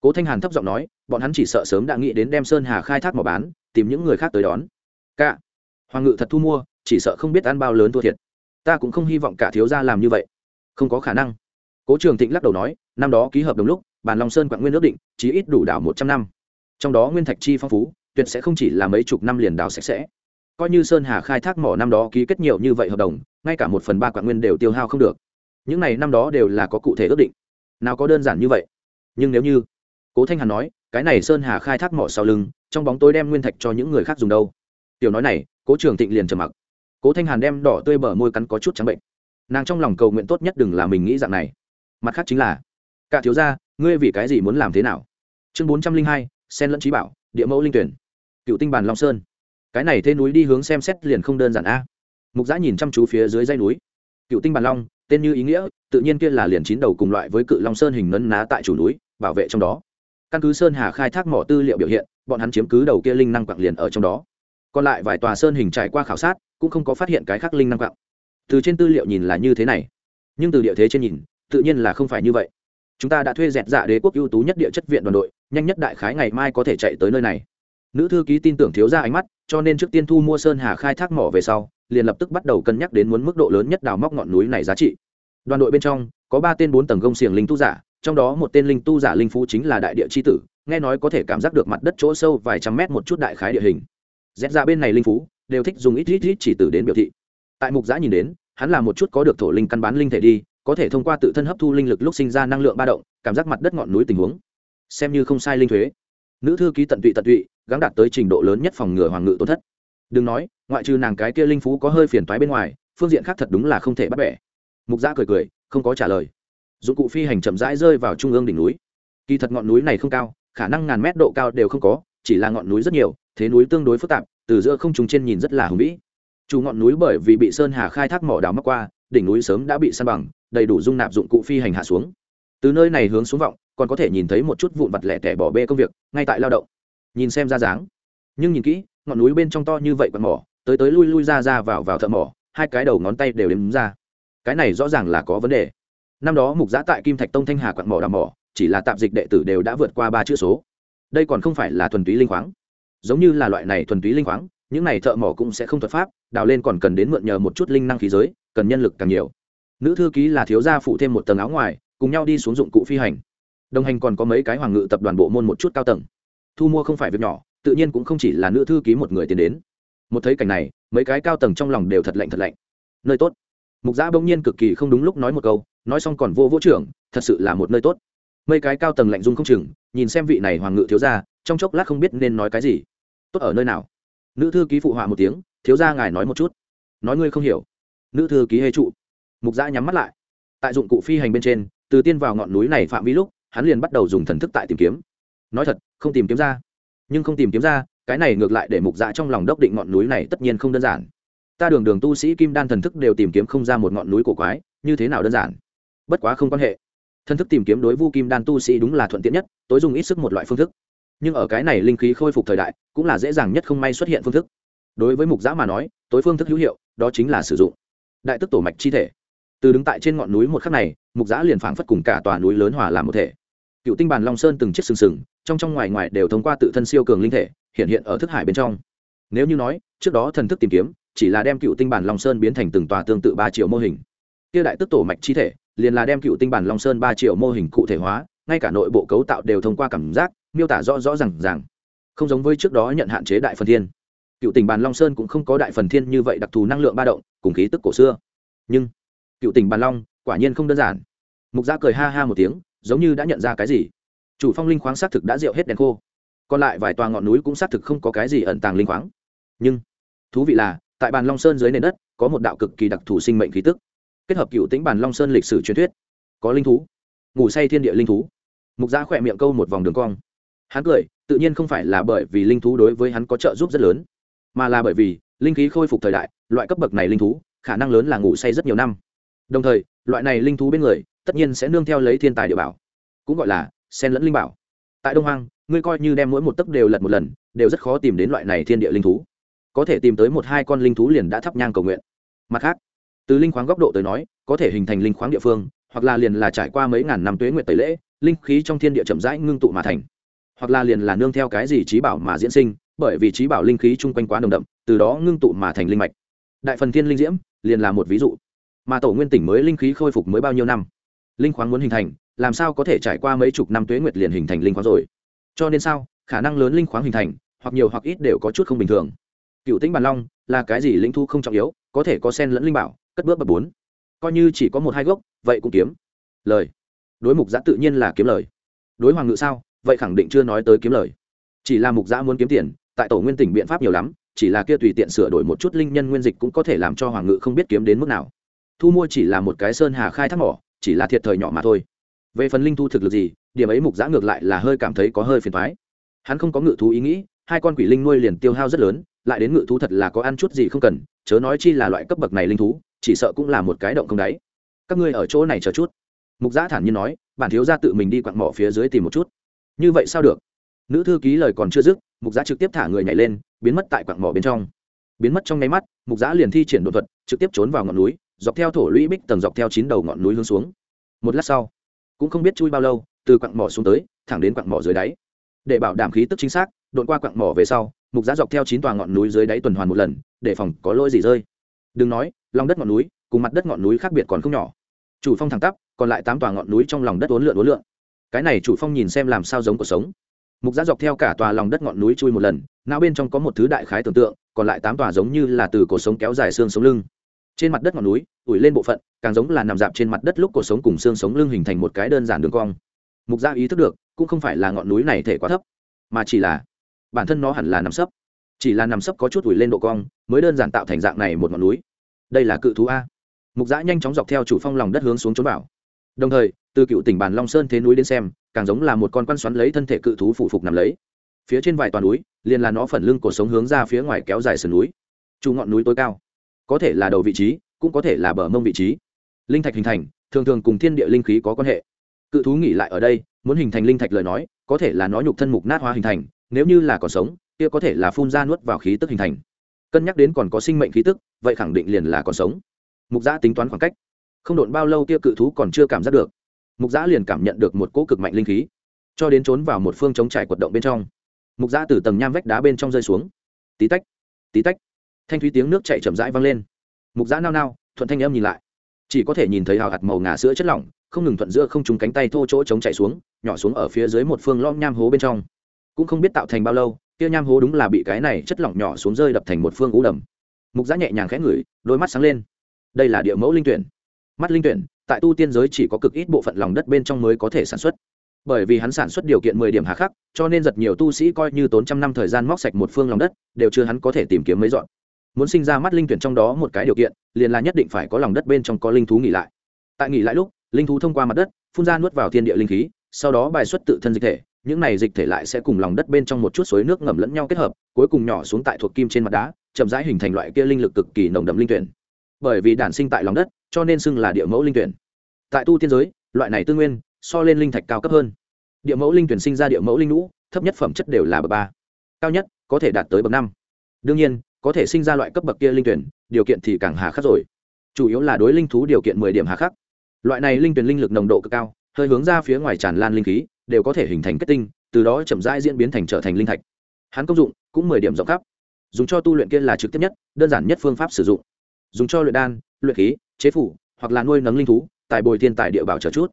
cố thanh hàn thấp giọng nói, bọn hắn chỉ sợ sớm đã nghĩ đến đem sơn hà khai thác mỏ bán, tìm những người khác tới đón. Cả, hoàng ngự thật thu mua, chỉ sợ không biết ăn bao lớn thua thiệt. Ta cũng không hy vọng cả thiếu gia làm như vậy. Không có khả năng. Cố trường thịnh lắc đầu nói, năm đó ký hợp đồng lúc bàn long sơn quạng nguyên ước định chí ít đủ đảo một trăm năm. Trong đó nguyên thạch chi phong phú tuyệt sẽ không chỉ là mấy chục năm liền đào sạch sẽ. Coi như sơn hà khai thác mỏ năm đó ký kết nhiều như vậy hợp đồng, ngay cả một phần ba quạng nguyên đều tiêu hao không được. Những này năm đó đều là có cụ thể ước định. Nào có đơn giản như vậy? Nhưng nếu như, cố thanh hàn nói, cái này sơn hà khai thác mỏ sau lưng, trong bóng tối đem nguyên thạch cho những người khác dùng đâu? Tiểu nói này, cố trường thịnh liền trầm mặc. Cố thanh hàn đem đỏ tươi bờ môi cắn có chút trắng bệnh. Nàng trong lòng cầu nguyện tốt nhất đừng là mình nghĩ dạng này. Mặt khác chính là, cả thiếu gia, ngươi vì cái gì muốn làm thế nào? Chương bốn trăm linh hai, sen lẫn trí bảo, địa mẫu linh tuyển cựu tinh bàn long sơn. Cái này thế núi đi hướng xem xét liền không đơn giản a. Mục giã nhìn chăm chú phía dưới dây núi. Cựu tinh bàn long, tên như ý nghĩa, tự nhiên kia là liền chín đầu cùng loại với cự long sơn hình nấn ná tại chủ núi, bảo vệ trong đó. Căn cứ sơn hà khai thác mỏ tư liệu biểu hiện, bọn hắn chiếm cứ đầu kia linh năng quặng liền ở trong đó. Còn lại vài tòa sơn hình trải qua khảo sát, cũng không có phát hiện cái khác linh năng quặng. Từ trên tư liệu nhìn là như thế này. Nhưng từ địa thế trên nhìn, tự nhiên là không phải như vậy. Chúng ta đã thuê dẹt dạ đế quốc ưu tú nhất địa chất viện đoàn đội, nhanh nhất đại khái ngày mai có thể chạy tới nơi này nữ thư ký tin tưởng thiếu ra ánh mắt, cho nên trước tiên thu mua sơn hà khai thác mỏ về sau, liền lập tức bắt đầu cân nhắc đến muốn mức độ lớn nhất đào móc ngọn núi này giá trị. Đoàn đội bên trong, có ba tên bốn tầng gông xiềng linh tu giả, trong đó một tên linh tu giả linh phú chính là đại địa c h i tử, nghe nói có thể cảm giác được mặt đất chỗ sâu vài trăm mét một chút đại khái địa hình. Rét ra dạ bên này linh phú, đều thích dùng ít ít ít chỉ tử đến biểu thị. Tại mục giã nhìn đến, hắn là một chút có được thổ linh căn bán linh thể đi, có thể thông qua tự thân hấp thu linh lực lúc sinh ra năng lượng ba động, cảm giác mặt đất ngọn núi tình huống. Xem như không sai linh thuế. Nữ thư ký tận tụy tận tụy gắng đạt tới trình độ lớn nhất phòng ngừa hoàng ngự tổn thất. Đừng nói, ngoại trừ nàng cái kia linh phú có hơi phiền toái bên ngoài, phương diện khác thật đúng là không thể bắt bẻ. Mục giã cười cười, không có trả lời. Dụng cụ phi hành chậm rãi rơi vào trung ương đỉnh núi. Kỳ thật ngọn núi này không cao, khả năng ngàn mét độ cao đều không có, chỉ là ngọn núi rất nhiều, thế núi tương đối phức tạp, từ giữa không trùng trên nhìn rất là hùng vĩ. Chủ ngọn núi bởi vì bị sơn hà khai thác mỏ đào mắc qua, đỉnh núi sớm đã bị san bằng, đầy đủ dung nạp dụng cụ phi hành hạ xuống. Từ nơi này hướng xuống vọng, còn có thể nhìn thấy một chút vụn vặt lẻ tẻ bỏ bê công việc, ngay tại lao động nhìn xem ra dáng. Nhưng nhìn kỹ, ngọn núi bên trong to như vậy còn mỏ, tới tới lui lui ra ra vào vào thợ mỏ, hai cái đầu ngón tay đều đếm ra. Cái này rõ ràng là có vấn đề. Năm đó mục giã tại kim thạch tông thanh hà quặn mỏ đào mỏ, chỉ là tạp dịch đệ tử đều đã vượt qua ba chữ số. Đây còn không phải là thuần túy linh khoáng. Giống như là loại này thuần túy linh khoáng, những này thợ mỏ cũng sẽ không thuật pháp, đào lên còn cần đến mượn nhờ một chút linh năng khí giới, cần nhân lực càng nhiều. Nữ thư ký là thiếu gia phụ thêm một tầng áo ngoài, cùng nhau đi xuống dụng cụ phi hành. Đồng hành còn có mấy cái hoàng ngự tập đoàn bộ môn một chút cao tầng thu mua không phải việc nhỏ, tự nhiên cũng không chỉ là nữ thư ký một người tiến đến. Một thấy cảnh này, mấy cái cao tầng trong lòng đều thật lạnh thật lạnh. Nơi tốt. Mục giã bỗng nhiên cực kỳ không đúng lúc nói một câu, nói xong còn vô vũ trưởng, thật sự là một nơi tốt. Mấy cái cao tầng lạnh dung không chừng, nhìn xem vị này hoàng ngự thiếu gia, trong chốc lát không biết nên nói cái gì. Tốt ở nơi nào? Nữ thư ký phụ họa một tiếng, thiếu gia ngài nói một chút. Nói ngươi không hiểu. Nữ thư ký hê trụ. Mục giã nhắm mắt lại. Tại dụng cụ phi hành bên trên, từ tiên vào ngọn núi này phạm vi lúc, hắn liền bắt đầu dùng thần thức tại tìm kiếm nói thật, không tìm kiếm ra. Nhưng không tìm kiếm ra, cái này ngược lại để mục dạ trong lòng đốc định ngọn núi này tất nhiên không đơn giản. Ta đường đường tu sĩ kim đan thần thức đều tìm kiếm không ra một ngọn núi cổ quái, như thế nào đơn giản? Bất quá không quan hệ. Thần thức tìm kiếm đối vu kim đan tu sĩ đúng là thuận tiện nhất, tối dùng ít sức một loại phương thức. Nhưng ở cái này linh khí khôi phục thời đại, cũng là dễ dàng nhất không may xuất hiện phương thức. Đối với mục giã mà nói, tối phương thức hữu hiệu, đó chính là sử dụng. Đại tức tổ mạch chi thể. Từ đứng tại trên ngọn núi một khắc này, mục giã liền phảng phất cùng cả tòa núi lớn hòa làm một thể. Cựu tinh bàn long sơn từng chiếc sừng sừng trong trong ngoài ngoài đều thông qua tự thân siêu cường linh thể, hiện hiện ở thức hải bên trong. Nếu như nói, trước đó thần thức tìm kiếm, chỉ là đem cựu tinh bản long sơn biến thành từng tòa tương tự ba triệu mô hình. Kia đại tức tổ mạch chi thể, liền là đem cựu tinh bản long sơn ba triệu mô hình cụ thể hóa, ngay cả nội bộ cấu tạo đều thông qua cảm giác, miêu tả rõ rõ r ràng. Không giống với trước đó nhận hạn chế đại phần thiên. Cựu tỉnh bàn long sơn cũng không có đại phần thiên như vậy đặc thù năng lượng ba động, cùng khí tức cổ xưa. Nhưng, cựu tỉnh bàn long, quả nhiên không đơn giản. Mục gia cười ha ha một tiếng, giống như đã nhận ra cái gì chủ phong linh khoáng xác thực đã rượu hết đèn khô. Còn lại vài tòa ngọn núi cũng xác thực không có cái gì ẩn tàng linh khoáng. Nhưng, thú vị là, tại bàn long sơn dưới nền đất, có một đạo cực kỳ đặc thù sinh mệnh khí tức. Kết hợp cựu tính bàn long sơn lịch sử truyền thuyết. Có linh thú. Ngủ say thiên địa linh thú. Mục gia khỏe miệng câu một vòng đường cong. Hắn cười, tự nhiên không phải là bởi vì linh thú đối với hắn có trợ giúp rất lớn, mà là bởi vì linh khí khôi phục thời đại, loại cấp bậc này linh thú, khả năng lớn là ngủ say rất nhiều năm. Đồng thời, loại này linh thú bên người, tất nhiên sẽ nương theo lấy thiên tài địa bảo. Cũng gọi là sen lẫn linh bảo. Tại đông hoang, ngươi coi như đem mỗi một tấc đều lật một lần, đều rất khó tìm đến loại này thiên địa linh thú. Có thể tìm tới một hai con linh thú liền đã thắp nhang cầu nguyện. Mặt khác, từ linh khoáng góc độ tới nói, có thể hình thành linh khoáng địa phương, hoặc là liền là trải qua mấy ngàn năm tuế nguyện tẩy lễ, linh khí trong thiên địa chậm rãi ngưng tụ mà thành. Hoặc là liền là nương theo cái gì trí bảo mà diễn sinh, bởi vì trí bảo linh khí chung quanh quá nồng đậm, từ đó ngưng tụ mà thành linh mạch. Đại phần thiên linh diễm, liền là một ví dụ. Mà tổ nguyên tỉnh mới linh khí khôi phục mới bao nhiêu năm? Linh khoáng muốn hình thành làm sao có thể trải qua mấy chục năm tuế nguyệt liền hình thành linh khoáng rồi? Cho nên sao? Khả năng lớn linh khoáng hình thành, hoặc nhiều hoặc ít đều có chút không bình thường. Cựu tĩnh bàn long, là cái gì linh thu không trọng yếu, có thể có sen lẫn linh bảo, cất bước bậc bốn. Coi như chỉ có một hai gốc, vậy cũng kiếm lời. Đối mục giã tự nhiên là kiếm lời. Đối hoàng ngự sao? Vậy khẳng định chưa nói tới kiếm lời. Chỉ là mục giã muốn kiếm tiền, tại tổ nguyên tỉnh biện pháp nhiều lắm, chỉ là kia tùy tiện sửa đổi một chút linh nhân nguyên dịch cũng có thể làm cho hoàng ngự không biết kiếm đến mức nào. Thu mua chỉ là một cái sơn hà khai thác mỏ, chỉ là thiệt thời nhỏ mà thôi về phần linh thu thực lực gì, điểm ấy mục giã ngược lại là hơi cảm thấy có hơi phiền thoái hắn không có ngự thú ý nghĩ, hai con quỷ linh nuôi liền tiêu hao rất lớn, lại đến ngự thú thật là có ăn chút gì không cần, chớ nói chi là loại cấp bậc này linh thú, chỉ sợ cũng là một cái động không đáy. Các ngươi ở chỗ này chờ chút. Mục giã thản nhiên nói, bản thiếu ra tự mình đi quặng mỏ phía dưới tìm một chút. Như vậy sao được? Nữ thư ký lời còn chưa dứt, mục giã trực tiếp thả người nhảy lên, biến mất tại quặng mỏ bên trong. Biến mất trong nháy mắt, mục giã liền thi triển đột thuật, trực tiếp trốn vào ngọn núi, dọc theo thổ lũy bích tầng dọc theo chín đầu ngọn núi hướng xuống. Một lát sau cũng không biết chui bao lâu, từ quặng mỏ xuống tới, thẳng đến quặng mỏ dưới đáy. Để bảo đảm khí tức chính xác, đột qua quặng mỏ về sau, mục giá dọc theo chín tòa ngọn núi dưới đáy tuần hoàn một lần, để phòng có lỗi gì rơi. Đừng nói, lòng đất ngọn núi, cùng mặt đất ngọn núi khác biệt còn không nhỏ. Chủ phong thẳng tắp, còn lại tám tòa ngọn núi trong lòng đất uốn lượn uốn lượn. Cái này chủ phong nhìn xem làm sao giống cuộc sống. Mục giá dọc theo cả tòa lòng đất ngọn núi chui một lần não bên trong có một thứ đại khái tưởng tượng, còn lại tám tòa giống như là từ cổ sống kéo dài xương sống lưng trên mặt đất ngọn núi, ủi lên bộ phận, càng giống là nằm dạp trên mặt đất lúc cổ sống cùng xương sống lưng hình thành một cái đơn giản đường cong. Mục gia ý thức được, cũng không phải là ngọn núi này thể quá thấp, mà chỉ là bản thân nó hẳn là nằm sấp. Chỉ là nằm sấp có chút ủi lên độ cong, mới đơn giản tạo thành dạng này một ngọn núi. Đây là cự thú a. Mục giã nhanh chóng dọc theo chủ phong lòng đất hướng xuống trốn bảo. đồng thời, từ cựu tỉnh bản long sơn thế núi đến xem, càng giống là một con quan xoắn lấy thân thể cự thú phụ phục nằm lấy. Phía trên vài toàn núi, liền là nó phần lưng cổ sống hướng ra phía ngoài kéo dài sườn núi. Chủ ngọn núi tối cao có thể là đầu vị trí, cũng có thể là bờ mông vị trí. Linh thạch hình thành, thường thường cùng thiên địa linh khí có quan hệ. Cự thú nghỉ lại ở đây, muốn hình thành linh thạch lời nói, có thể là nó nhục thân mục nát hóa hình thành, nếu như là còn sống, kia có thể là phun ra nuốt vào khí tức hình thành. Cân nhắc đến còn có sinh mệnh khí tức, vậy khẳng định liền là còn sống. Mục giã tính toán khoảng cách. Không độn bao lâu kia cự thú còn chưa cảm giác được. Mục giã liền cảm nhận được một cỗ cực mạnh linh khí. Cho đến trốn vào một phương chống trải quật động bên trong, mục giã từ tầng nham vách đá bên trong rơi xuống. Tí tách tí tách thanh thúy tiếng nước chạy chậm rãi vang lên. Mục giã nao nao, thuận thanh em nhìn lại. Chỉ có thể nhìn thấy hào hạt màu ngà sữa chất lỏng, không ngừng thuận giữa không trúng cánh tay thô chỗ chống chạy xuống, nhỏ xuống ở phía dưới một phương lom nham hố bên trong. Cũng không biết tạo thành bao lâu, kia nham hố đúng là bị cái này chất lỏng nhỏ xuống rơi đập thành một phương ú đầm. Mục giã nhẹ nhàng khẽ ngửi, đôi mắt sáng lên. Đây là địa mẫu linh tuyển. Mắt linh tuyển, tại tu tiên giới chỉ có cực ít bộ phận lòng đất bên trong mới có thể sản xuất. Bởi vì hắn sản xuất điều kiện mười điểm hà khắc, cho nên giật nhiều tu sĩ coi như tốn trăm năm thời gian móc sạch một phương lòng đất, đều chưa hắn có thể tìm kiếm mấy dọn muốn sinh ra mắt linh tuyển trong đó một cái điều kiện, liền là nhất định phải có lòng đất bên trong có linh thú nghỉ lại. Tại nghỉ lại lúc, linh thú thông qua mặt đất, phun ra nuốt vào thiên địa linh khí, sau đó bài xuất tự thân dịch thể, những này dịch thể lại sẽ cùng lòng đất bên trong một chút suối nước ngầm lẫn nhau kết hợp, cuối cùng nhỏ xuống tại thuộc kim trên mặt đá, chậm rãi hình thành loại kia linh lực cực kỳ nồng đậm linh tuyển. Bởi vì đản sinh tại lòng đất, cho nên xưng là địa mẫu linh tuyển. Tại tu tiên giới, loại này tư nguyên, so lên linh thạch cao cấp hơn. Địa mẫu linh tuyển sinh ra địa mẫu linh lũ thấp nhất phẩm chất đều là bậc ba. Cao nhất, có thể đạt tới bậc năm. Đương nhiên có thể sinh ra loại cấp bậc kia linh tuyển, điều kiện thì càng hà khắc rồi. Chủ yếu là đối linh thú điều kiện mười điểm hà khắc. Loại này linh tuyển linh lực nồng độ cực cao, hơi hướng ra phía ngoài tràn lan linh khí, đều có thể hình thành kết tinh, từ đó chậm rãi diễn biến thành trở thành linh thạch. Hắn công dụng cũng mười điểm rộng khắp. Dùng cho tu luyện kia là trực tiếp nhất, đơn giản nhất phương pháp sử dụng. Dùng cho luyện đan, luyện khí, chế phủ, hoặc là nuôi nấng linh thú, tại bồi thiên tài địa bảo trở chút.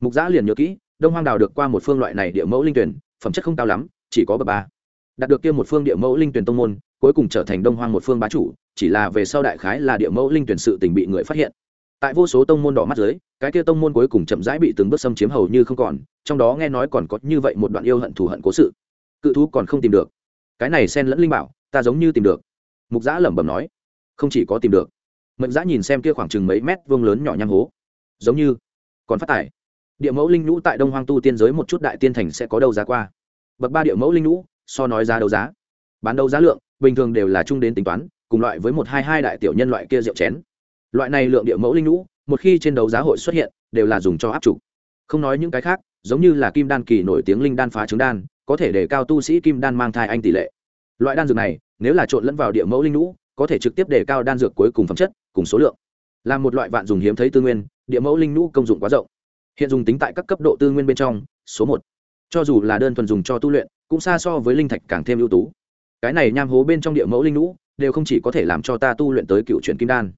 Mục giã liền nhớ kỹ, đông hoang đào được qua một phương loại này địa mẫu linh tuyển, phẩm chất không cao lắm, chỉ có bậc ba. Đạt được kia một phương địa mẫu linh tuyển tông môn cuối cùng trở thành đông hoang một phương bá chủ, chỉ là về sau đại khái là địa mẫu linh tuyển sự tình bị người phát hiện. Tại vô số tông môn đỏ mắt dưới, cái kia tông môn cuối cùng chậm rãi bị từng bước xâm chiếm hầu như không còn, trong đó nghe nói còn có như vậy một đoạn yêu hận thù hận cố sự. Cự thú còn không tìm được. Cái này xen lẫn linh bảo, ta giống như tìm được. Mục giã lẩm bẩm nói. Không chỉ có tìm được. Mệnh giã nhìn xem kia khoảng chừng mấy mét vuông lớn nhỏ nham hố. Giống như còn phát tải. Địa mẫu linh nhũ tại đông hoang tu tiên giới một chút đại tiên thành sẽ có đâu giá qua. Bậc ba địa mẫu linh nhũ, so nói giá đấu giá. Bán đấu giá lượng bình thường đều là chung đến tính toán, cùng loại với một hai hai đại tiểu nhân loại kia rượu chén. Loại này lượng địa mẫu linh lũ một khi trên đấu giá hội xuất hiện, đều là dùng cho áp trục không nói những cái khác, giống như là kim đan kỳ nổi tiếng linh đan phá trứng đan, có thể để cao tu sĩ kim đan mang thai anh tỷ lệ. Loại đan dược này, nếu là trộn lẫn vào địa mẫu linh lũ có thể trực tiếp để cao đan dược cuối cùng phẩm chất, cùng số lượng. Là một loại vạn dùng hiếm thấy tư nguyên địa mẫu linh lũ công dụng quá rộng. Hiện dùng tính tại các cấp độ tư nguyên bên trong, số một. Cho dù là đơn thuần dùng cho tu luyện, cũng xa so với linh thạch càng thêm ưu tú cái này nham hố bên trong địa mẫu linh nhũ đều không chỉ có thể làm cho ta tu luyện tới cựu chuyển kim đan,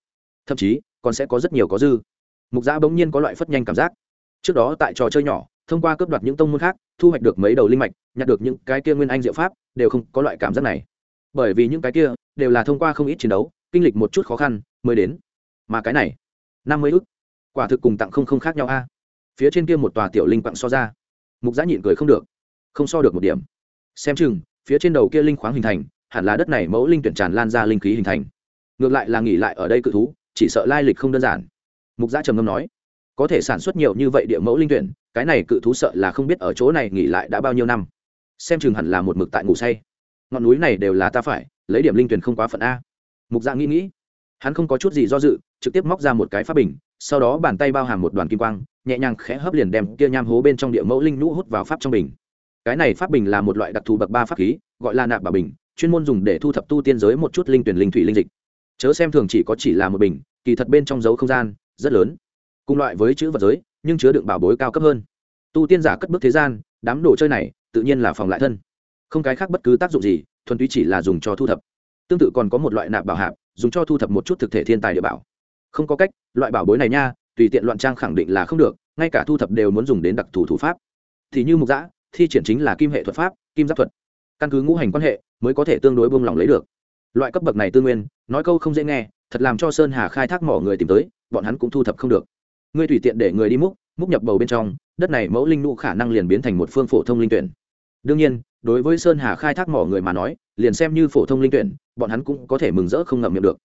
thậm chí còn sẽ có rất nhiều có dư. Mục giã bỗng nhiên có loại phất nhanh cảm giác. Trước đó tại trò chơi nhỏ, thông qua cướp đoạt những tông môn khác, thu hoạch được mấy đầu linh mạch, nhặt được những cái kia nguyên anh diệu pháp, đều không có loại cảm giác này. Bởi vì những cái kia đều là thông qua không ít chiến đấu, kinh lịch một chút khó khăn mới đến. Mà cái này, năm mươi ức, quả thực cùng tặng không không khác nhau a. Phía trên kia một tòa tiểu linh quặng so ra, mục giã nhịn cười không được, không so được một điểm. Xem chừng phía trên đầu kia linh khoáng hình thành, hẳn là đất này mẫu linh tuyển tràn lan ra linh khí hình thành. Ngược lại là nghỉ lại ở đây cự thú, chỉ sợ lai lịch không đơn giản. Mục gia trầm ngâm nói. Có thể sản xuất nhiều như vậy địa mẫu linh tuyển, cái này cự thú sợ là không biết ở chỗ này nghỉ lại đã bao nhiêu năm. Xem chừng hẳn là một mực tại ngủ say. Ngọn núi này đều là ta phải, lấy điểm linh tuyển không quá phận a. Mục dạ nghĩ nghĩ. Hắn không có chút gì do dự, trực tiếp móc ra một cái pháp bình, sau đó bàn tay bao hàm một đoàn kim quang, nhẹ nhàng khẽ hấp liền đem kia nham hố bên trong địa mẫu linh nhũ hút vào pháp trong bình cái này pháp bình là một loại đặc thù bậc ba pháp khí, gọi là nạp bảo bình, chuyên môn dùng để thu thập tu tiên giới một chút linh tuyển linh thủy linh dịch. Chớ xem thường chỉ có chỉ là một bình, kỳ thật bên trong dấu không gian, rất lớn. Cùng loại với chữ vật giới, nhưng chứa đựng bảo bối cao cấp hơn. Tu tiên giả cất bước thế gian, đám đồ chơi này, tự nhiên là phòng lại thân. Không cái khác bất cứ tác dụng gì, thuần túy chỉ là dùng cho thu thập. Tương tự còn có một loại nạp bảo hạp, dùng cho thu thập một chút thực thể thiên tài địa bảo. Không có cách, loại bảo bối này nha, tùy tiện loạn trang khẳng định là không được, ngay cả thu thập đều muốn dùng đến đặc thù thủ pháp. Thì như mục giã thi triển chính là kim hệ thuật pháp, kim giáp thuật. Căn cứ ngũ hành quan hệ, mới có thể tương đối buông lỏng lấy được. Loại cấp bậc này tư nguyên, nói câu không dễ nghe, thật làm cho sơn hà khai thác mỏ người tìm tới, bọn hắn cũng thu thập không được. Ngươi tùy tiện để người đi múc múc nhập bầu bên trong, đất này mẫu linh nụ khả năng liền biến thành một phương phổ thông linh tuyển. Đương nhiên, đối với sơn hà khai thác mỏ người mà nói, liền xem như phổ thông linh tuyển, bọn hắn cũng có thể mừng rỡ không ngậm miệng được.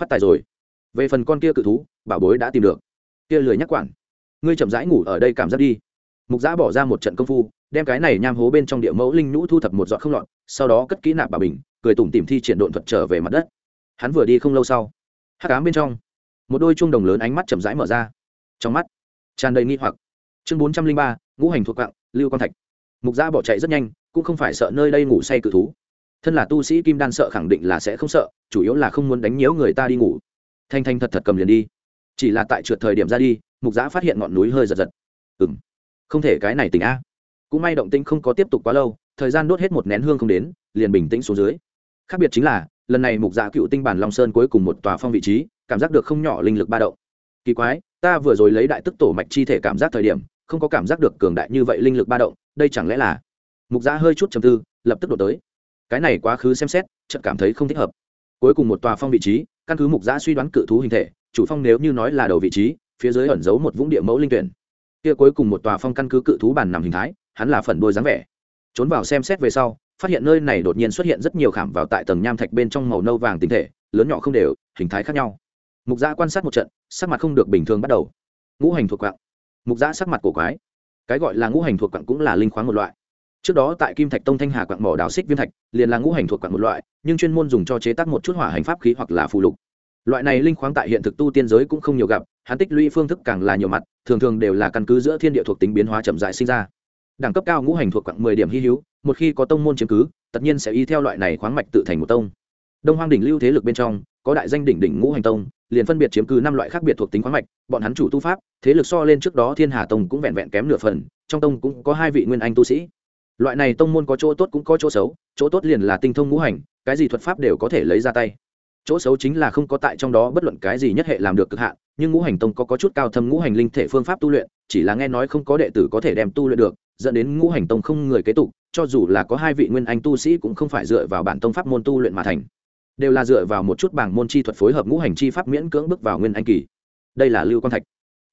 Phát tài rồi. Về phần con kia cự thú, bảo bối đã tìm được. Kia lười nhắc quản. Ngươi chậm rãi ngủ ở đây cảm giác đi. Mục giã bỏ ra một trận công phu đem cái này nham hố bên trong địa mẫu linh nhũ thu thập một giọt không lọt, sau đó cất kỹ nạp bà bình, cười tủm tìm thi triển độn thuật trở về mặt đất. Hắn vừa đi không lâu sau, hắc ám bên trong, một đôi chuông đồng lớn ánh mắt chậm rãi mở ra. Trong mắt, tràn đầy nghi hoặc. Chương bốn trăm linh ba, ngũ hành thuộc cặng lưu quang thạch. Mục gia bỏ chạy rất nhanh, cũng không phải sợ nơi đây ngủ say cự thú. Thân là tu sĩ kim đan sợ khẳng định là sẽ không sợ, chủ yếu là không muốn đánh nhiễu người ta đi ngủ. Thanh thanh thật thật cầm liền đi. Chỉ là tại trượt thời điểm ra đi, mục giã phát hiện ngọn núi hơi giật giật. Ừng không thể cái này tỉnh a cũng may động tĩnh không có tiếp tục quá lâu, thời gian đốt hết một nén hương không đến, liền bình tĩnh xuống dưới. Khác biệt chính là, lần này mục dạ cựu tinh bản long sơn cuối cùng một tòa phong vị trí, cảm giác được không nhỏ linh lực ba động. Kỳ quái, ta vừa rồi lấy đại tức tổ mạch chi thể cảm giác thời điểm, không có cảm giác được cường đại như vậy linh lực ba động, đây chẳng lẽ là? Mục dạ hơi chút chầm tư, lập tức đổ tới. Cái này quá khứ xem xét, chợt cảm thấy không thích hợp. Cuối cùng một tòa phong vị trí, căn cứ mục dạ suy đoán cự thú hình thể, chủ phong nếu như nói là đầu vị trí, phía dưới ẩn giấu một vũng địa mẫu linh tuyển. Kia cuối cùng một tòa phong căn cứ cự thú bản nằm hình thái hắn là phần đôi dáng vẻ. Trốn vào xem xét về sau, phát hiện nơi này đột nhiên xuất hiện rất nhiều khảm vào tại tầng nham thạch bên trong màu nâu vàng tinh thể, lớn nhỏ không đều, hình thái khác nhau. Mục giã quan sát một trận, sắc mặt không được bình thường bắt đầu. Ngũ hành thuộc quạng. Mục giã sắc mặt cổ quái. Cái gọi là ngũ hành thuộc quạng cũng là linh khoáng một loại. Trước đó tại kim thạch tông thanh hà quạng mỏ đào xích viên thạch, liền là ngũ hành thuộc quạng một loại, nhưng chuyên môn dùng cho chế tác một chút hỏa hành pháp khí hoặc là phù lục. Loại này linh khoáng tại hiện thực tu tiên giới cũng không nhiều gặp, hắn tích lũy phương thức càng là nhiều mặt, thường thường đều là căn cứ giữa thiên địa thuộc tính biến hóa chậm dại sinh ra đẳng cấp cao ngũ hành thuộc khoảng mười điểm hy hữu một khi có tông môn chiếm cứ tất nhiên sẽ y theo loại này khoáng mạch tự thành một tông. Đông hoang đỉnh lưu thế lực bên trong có đại danh đỉnh đỉnh ngũ hành tông liền phân biệt chiếm cứ năm loại khác biệt thuộc tính khoáng mạch bọn hắn chủ tu pháp thế lực so lên trước đó thiên hà tông cũng vẹn vẹn kém nửa phần trong tông cũng có hai vị nguyên anh tu sĩ. Loại này tông môn có chỗ tốt cũng có chỗ xấu chỗ tốt liền là tinh thông ngũ hành cái gì thuật pháp đều có thể lấy ra tay. Chỗ xấu chính là không có tại trong đó bất luận cái gì nhất hệ làm được cực hạn nhưng ngũ hành tông có, có chút cao thâm ngũ hành linh thể phương pháp tu luyện chỉ là nghe nói không có đệ tử có thể đem tu luyện được dẫn đến ngũ hành tông không người kế tục, cho dù là có hai vị nguyên anh tu sĩ cũng không phải dựa vào bản tông pháp môn tu luyện mà thành. Đều là dựa vào một chút bảng môn chi thuật phối hợp ngũ hành chi pháp miễn cưỡng bước vào nguyên anh kỳ. Đây là lưu quang thạch.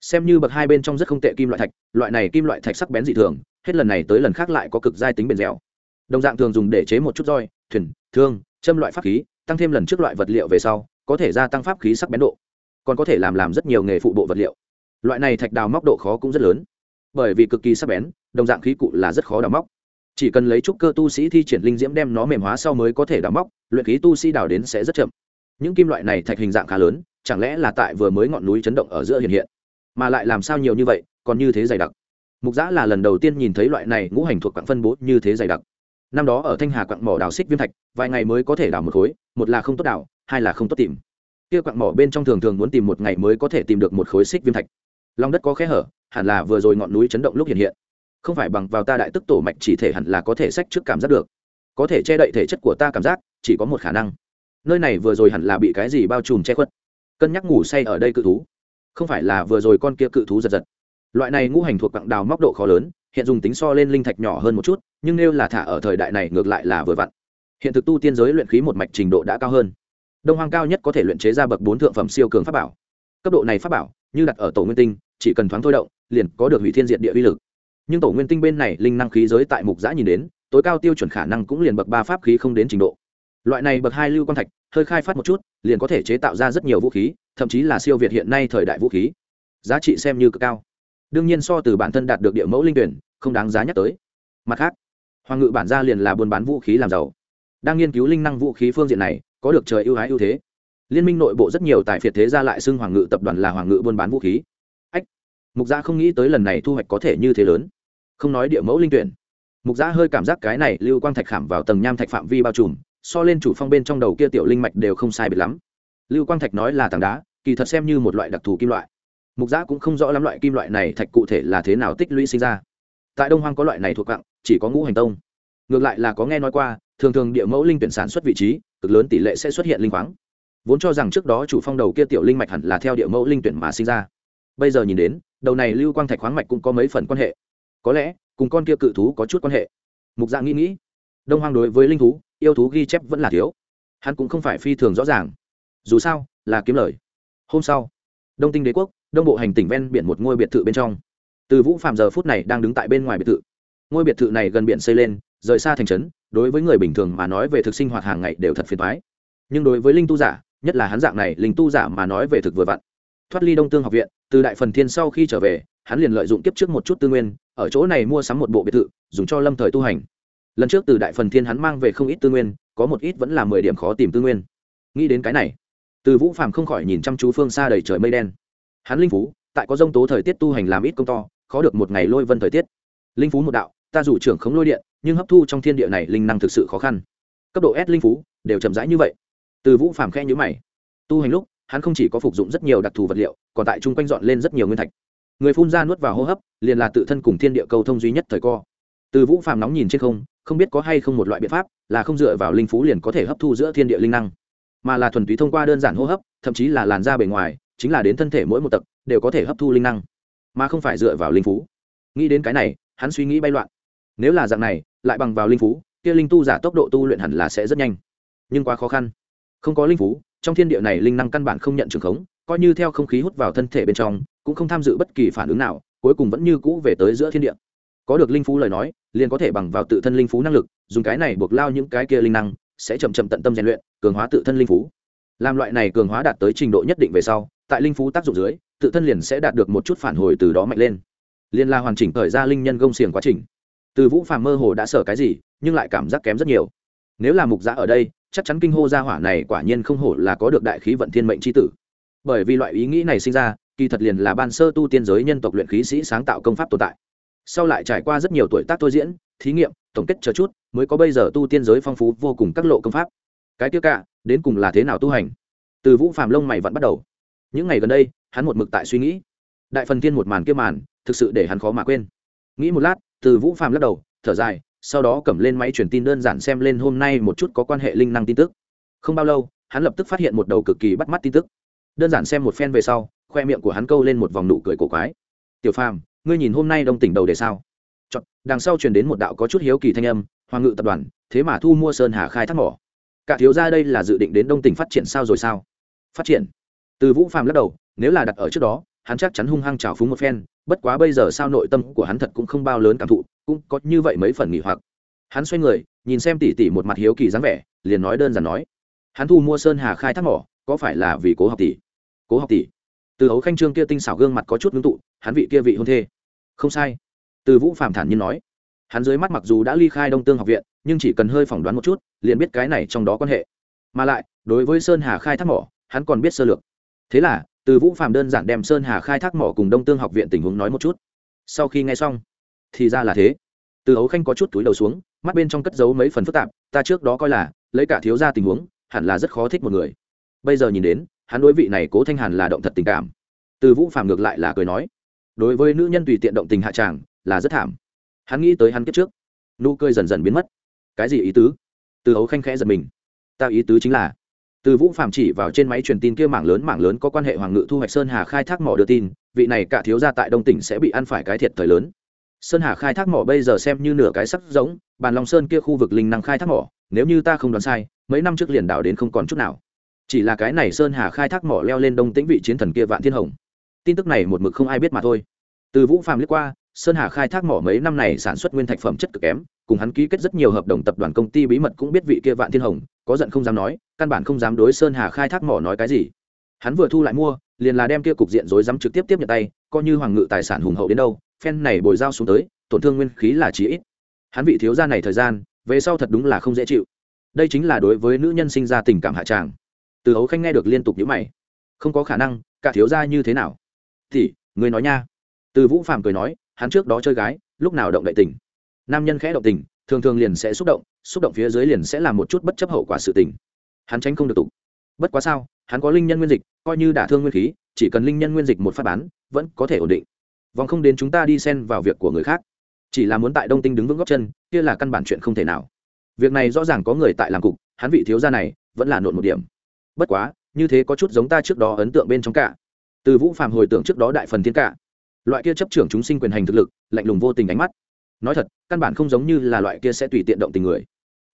Xem như bậc hai bên trong rất không tệ kim loại thạch, loại này kim loại thạch sắc bén dị thường, hết lần này tới lần khác lại có cực giai tính bền dẻo. Đồng dạng thường dùng để chế một chút roi, thuyền, thương, châm loại pháp khí, tăng thêm lần trước loại vật liệu về sau, có thể gia tăng pháp khí sắc bén độ. Còn có thể làm làm rất nhiều nghề phụ bộ vật liệu. Loại này thạch đào móc độ khó cũng rất lớn. Bởi vì cực kỳ sắc bén đồng dạng khí cụ là rất khó đào móc. Chỉ cần lấy trúc cơ tu sĩ thi triển linh diễm đem nó mềm hóa sau mới có thể đào móc, luyện khí tu sĩ đào đến sẽ rất chậm. Những kim loại này thạch hình dạng khá lớn, chẳng lẽ là tại vừa mới ngọn núi chấn động ở giữa hiện hiện? Mà lại làm sao nhiều như vậy, còn như thế dày đặc? Mục giã là lần đầu tiên nhìn thấy loại này ngũ hành thuộc quặng phân bố như thế dày đặc. Năm đó ở thanh hà quặng mỏ đào xích viêm thạch, vài ngày mới có thể đào một khối, một là không tốt đào, hai là không tốt tìm. Kia quặng mỏ bên trong thường thường muốn tìm một ngày mới có thể tìm được một khối xích viêm thạch. Lòng đất có khe hở, hẳn là vừa rồi ngọn núi chấn động lúc hiện hiện không phải bằng vào ta đại tức tổ mạch chỉ thể hẳn là có thể sách trước cảm giác được. Có thể che đậy thể chất của ta cảm giác, chỉ có một khả năng. Nơi này vừa rồi hẳn là bị cái gì bao trùm che khuất. Cân nhắc ngủ say ở đây cự thú. Không phải là vừa rồi con kia cự thú giật giật. Loại này ngũ hành thuộc quặng đào móc độ khó lớn, hiện dùng tính so lên linh thạch nhỏ hơn một chút, nhưng nếu là thả ở thời đại này ngược lại là vừa vặn. Hiện thực tu tiên giới luyện khí một mạch trình độ đã cao hơn. Đông hoang cao nhất có thể luyện chế ra bậc bốn thượng phẩm siêu cường pháp bảo. Cấp độ này pháp bảo, như đặt ở tổ nguyên tinh, chỉ cần thoáng thôi động, liền có được hủy thiên diện địa uy lực nhưng tổ nguyên tinh bên này linh năng khí giới tại mục giã nhìn đến, tối cao tiêu chuẩn khả năng cũng liền bậc ba pháp khí không đến trình độ. Loại này bậc hai lưu quan thạch, hơi khai phát một chút, liền có thể chế tạo ra rất nhiều vũ khí, thậm chí là siêu việt hiện nay thời đại vũ khí. Giá trị xem như cực cao. Đương nhiên so từ bản thân đạt được địa mẫu linh tuyển, không đáng giá nhắc tới. Mặt khác, hoàng ngự bản gia liền là buôn bán vũ khí làm giàu. Đang nghiên cứu linh năng vũ khí phương diện này, có được trời ưu ái ưu thế. Liên minh nội bộ rất nhiều tài phiệt thế ra lại xưng hoàng ngự tập đoàn là hoàng ngự buôn bán vũ khí. Ách, mục gia không nghĩ tới lần này thu hoạch có thể như thế lớn không nói địa mẫu linh tuyển. Mục giã hơi cảm giác cái này lưu quang thạch khảm vào tầng nham thạch phạm vi bao trùm, so lên chủ phong bên trong đầu kia tiểu linh mạch đều không sai biệt lắm. Lưu quang thạch nói là tảng đá, kỳ thật xem như một loại đặc thù kim loại. Mục giã cũng không rõ lắm loại kim loại này thạch cụ thể là thế nào tích lũy sinh ra. Tại đông hoang có loại này thuộc cặng chỉ có ngũ hành tông. Ngược lại là có nghe nói qua, thường thường địa mẫu linh tuyển sản xuất vị trí, cực lớn tỷ lệ sẽ xuất hiện linh khoáng. Vốn cho rằng trước đó chủ phong đầu kia tiểu linh mạch hẳn là theo địa mẫu linh tuyển mà sinh ra. Bây giờ nhìn đến, đầu này lưu quang thạch khoáng mạch cũng có mấy phần quan hệ có lẽ cùng con kia cự thú có chút quan hệ. Mục dạ nghĩ nghĩ, đông hoang đối với linh thú, yêu thú ghi chép vẫn là thiếu. Hắn cũng không phải phi thường rõ ràng. Dù sao, là kiếm lời. Hôm sau, đông tinh đế quốc, đông bộ hành tỉnh ven biển một ngôi biệt thự bên trong. Từ vũ phạm giờ phút này đang đứng tại bên ngoài biệt thự. Ngôi biệt thự này gần biển xây lên, rời xa thành trấn, đối với người bình thường mà nói về thực sinh hoạt hàng ngày đều thật phiền thoái nhưng đối với linh tu giả, nhất là hắn dạng này, linh tu giả mà nói về thực vừa vặn. Thoát ly đông tương học viện, từ đại phần thiên sau khi trở về hắn liền lợi dụng kiếp trước một chút tư nguyên, ở chỗ này mua sắm một bộ biệt thự, dùng cho lâm thời tu hành. Lần trước từ đại phần thiên hắn mang về không ít tư nguyên, có một ít vẫn là mười điểm khó tìm tư nguyên. Nghĩ đến cái này, từ vũ phàm không khỏi nhìn chăm chú phương xa đầy trời mây đen. Hắn linh phú, tại có dông tố thời tiết tu hành làm ít công to, khó được một ngày lôi vân thời tiết. Linh phú một đạo, ta dù trưởng không lôi điện, nhưng hấp thu trong thiên địa này linh năng thực sự khó khăn. Cấp độ s linh phú, đều chậm rãi như vậy. Từ vũ phàm khẽ nhữ mày. Tu hành lúc, hắn không chỉ có phục dụng rất nhiều đặc thù vật liệu, còn tại chung quanh dọn lên rất nhiều nguyên thạch người phun ra nuốt vào hô hấp, liền là tự thân cùng thiên địa cầu thông duy nhất thời co. Từ vũ phàm nóng nhìn trên không không biết có hay không một loại biện pháp là không dựa vào linh phú liền có thể hấp thu giữa thiên địa linh năng. Mà là thuần túy thông qua đơn giản hô hấp, thậm chí là làn da bề ngoài, chính là đến thân thể mỗi một tập đều có thể hấp thu linh năng. Mà không phải dựa vào linh phú. Nghĩ đến cái này, hắn suy nghĩ bay loạn. Nếu là dạng này, lại bằng vào linh phú, kia linh tu giả tốc độ tu luyện hẳn là sẽ rất nhanh. Nhưng quá khó khăn. Không có linh phú, trong thiên địa này linh năng căn bản không nhận trường khống coi như theo không khí hút vào thân thể bên trong, cũng không tham dự bất kỳ phản ứng nào, cuối cùng vẫn như cũ về tới giữa thiên địa. Có được linh phú lời nói, liền có thể bằng vào tự thân linh phú năng lực, dùng cái này buộc lao những cái kia linh năng, sẽ chậm chậm tận tâm rèn luyện, cường hóa tự thân linh phú. Làm loại này cường hóa đạt tới trình độ nhất định về sau, tại linh phú tác dụng dưới, tự thân liền sẽ đạt được một chút phản hồi từ đó mạnh lên. Liên la hoàn chỉnh thời ra linh nhân gông xiềng quá trình. Từ vũ phàm mơ hồ đã sở cái gì, nhưng lại cảm giác kém rất nhiều. Nếu là mục giã ở đây, chắc chắn kinh hô gia hỏa này quả nhiên không hổ là có được đại khí vận thiên mệnh c h i tử bởi vì loại ý nghĩ này sinh ra, kỳ thật liền là ban sơ tu tiên giới nhân tộc luyện khí sĩ sáng tạo công pháp tồn tại. Sau lại trải qua rất nhiều tuổi tác thôi diễn, thí nghiệm, tổng kết chờ chút, mới có bây giờ tu tiên giới phong phú vô cùng các lộ công pháp. Cái tiêu cả, đến cùng là thế nào tu hành? Từ vũ phàm lông mày vẫn bắt đầu. Những ngày gần đây, hắn một mực tại suy nghĩ. Đại phần thiên một màn kia màn, thực sự để hắn khó mà quên. Nghĩ một lát, từ vũ phàm lắc đầu, thở dài, sau đó cầm lên máy truyền tin đơn giản xem lên hôm nay một chút có quan hệ linh năng tin tức. Không bao lâu, hắn lập tức phát hiện một đầu cực kỳ bắt mắt tin tức đơn giản xem một phen về sau khoe miệng của hắn câu lên một vòng nụ cười cổ quái. Tiểu phàm ngươi nhìn hôm nay đông tỉnh đầu để sao? Chọn, đằng sau truyền đến một đạo có chút hiếu kỳ thanh âm hoàng ngự tập đoàn thế mà thu mua sơn hà khai thác mỏ. Cả thiếu ra đây là dự định đến đông tỉnh phát triển sao rồi sao? Phát triển? Từ vũ phàm lắc đầu nếu là đặt ở trước đó hắn chắc chắn hung hăng trào phúng một phen bất quá bây giờ sao nội tâm của hắn thật cũng không bao lớn cảm thụ cũng có như vậy mấy phần nghỉ hoặc. Hắn xoay người nhìn xem tỉ tỉ một mặt hiếu kỳ dáng vẻ liền nói đơn giản nói hắn thu mua sơn hà khai thác mỏ có phải là vì cố học tỷ? Cố học tỷ. Từ hấu khanh trương kia tinh xảo gương mặt có chút ngưng tụ, hắn vị kia vị hôn thê. Không sai. Từ vũ phạm thản nhiên nói. Hắn dưới mắt mặc dù đã ly khai đông tương học viện, nhưng chỉ cần hơi phỏng đoán một chút, liền biết cái này trong đó quan hệ. Mà lại, đối với sơn hà khai thác mỏ, hắn còn biết sơ lược. Thế là, từ vũ phạm đơn giản đem sơn hà khai thác mỏ cùng đông tương học viện tình huống nói một chút. Sau khi nghe xong, thì ra là thế. Từ hấu khanh có chút túi đầu xuống, mắt bên trong cất giấu mấy phần phức tạp, ta trước đó coi là, lấy cả thiếu ra tình huống, hẳn là rất khó thích một người. Bây giờ nhìn đến hắn đối vị này cố thanh hàn là động thật tình cảm từ vũ phạm ngược lại là cười nói đối với nữ nhân tùy tiện động tình hạ tràng là rất thảm hắn nghĩ tới hắn kiếp trước nụ cười dần dần biến mất cái gì ý tứ từ ấu khanh khẽ giật mình ta ý tứ chính là từ vũ phạm chỉ vào trên máy truyền tin kia mảng lớn mảng lớn có quan hệ hoàng ngự thu hoạch sơn hà khai thác mỏ đưa tin vị này cả thiếu gia tại đông tỉnh sẽ bị ăn phải cái thiệt thời lớn sơn hà khai thác mỏ bây giờ xem như nửa cái sắc giống bàn long sơn kia khu vực linh năng khai thác mỏ nếu như ta không đoán sai mấy năm trước liền đảo đến không còn chút nào chỉ là cái này sơn hà khai thác mỏ leo lên đông tĩnh vị chiến thần kia vạn thiên hồng. Tin tức này một mực không ai biết mà thôi. Từ vũ Phàm liếc qua, sơn hà khai thác mỏ mấy năm này sản xuất nguyên thạch phẩm chất cực kém, cùng hắn ký kết rất nhiều hợp đồng tập đoàn công ty bí mật cũng biết vị kia vạn thiên hồng, có giận không dám nói, căn bản không dám đối sơn hà khai thác mỏ nói cái gì. Hắn vừa thu lại mua, liền là đem kia cục diện rối rắm trực tiếp tiếp nhận tay, coi như hoàng ngự tài sản hùng hậu đến đâu, phen này bồi dao xuống tới, tổn thương nguyên khí là chí ít. Hắn vị thiếu gia này thời gian, về sau thật đúng là không dễ chịu. Đây chính là đối với nữ nhân sinh ra tình cảm hạ tràng từ hấu khanh nghe được liên tục nhữ mày. Không có khả năng, cả thiếu gia như thế nào? Thì, người nói nha. Từ vũ phạm cười nói, hắn trước đó chơi gái, lúc nào động đại tình. Nam nhân khẽ động tình, thường thường liền sẽ xúc động xúc động phía dưới liền sẽ làm một chút bất chấp hậu quả sự tình. Hắn tránh không được tục. Bất quá sao, hắn có linh nhân nguyên dịch, coi như đả thương nguyên khí, chỉ cần linh nhân nguyên dịch một phát bán, vẫn có thể ổn định. Vòng không đến chúng ta đi xen vào việc của người khác. Chỉ là muốn tại đông tinh đứng vững góc chân, kia là căn bản chuyện không thể nào. Việc này rõ ràng có người tại làm cục, hắn vị thiếu gia này, vẫn là nộn một điểm bất quá, như thế có chút giống ta trước đó ấn tượng bên trong cả. Từ vũ phạm hồi tưởng trước đó đại phần thiên cả. Loại kia chấp trưởng chúng sinh quyền hành thực lực, lạnh lùng vô tình ánh mắt. Nói thật, căn bản không giống như là loại kia sẽ tùy tiện động tình người.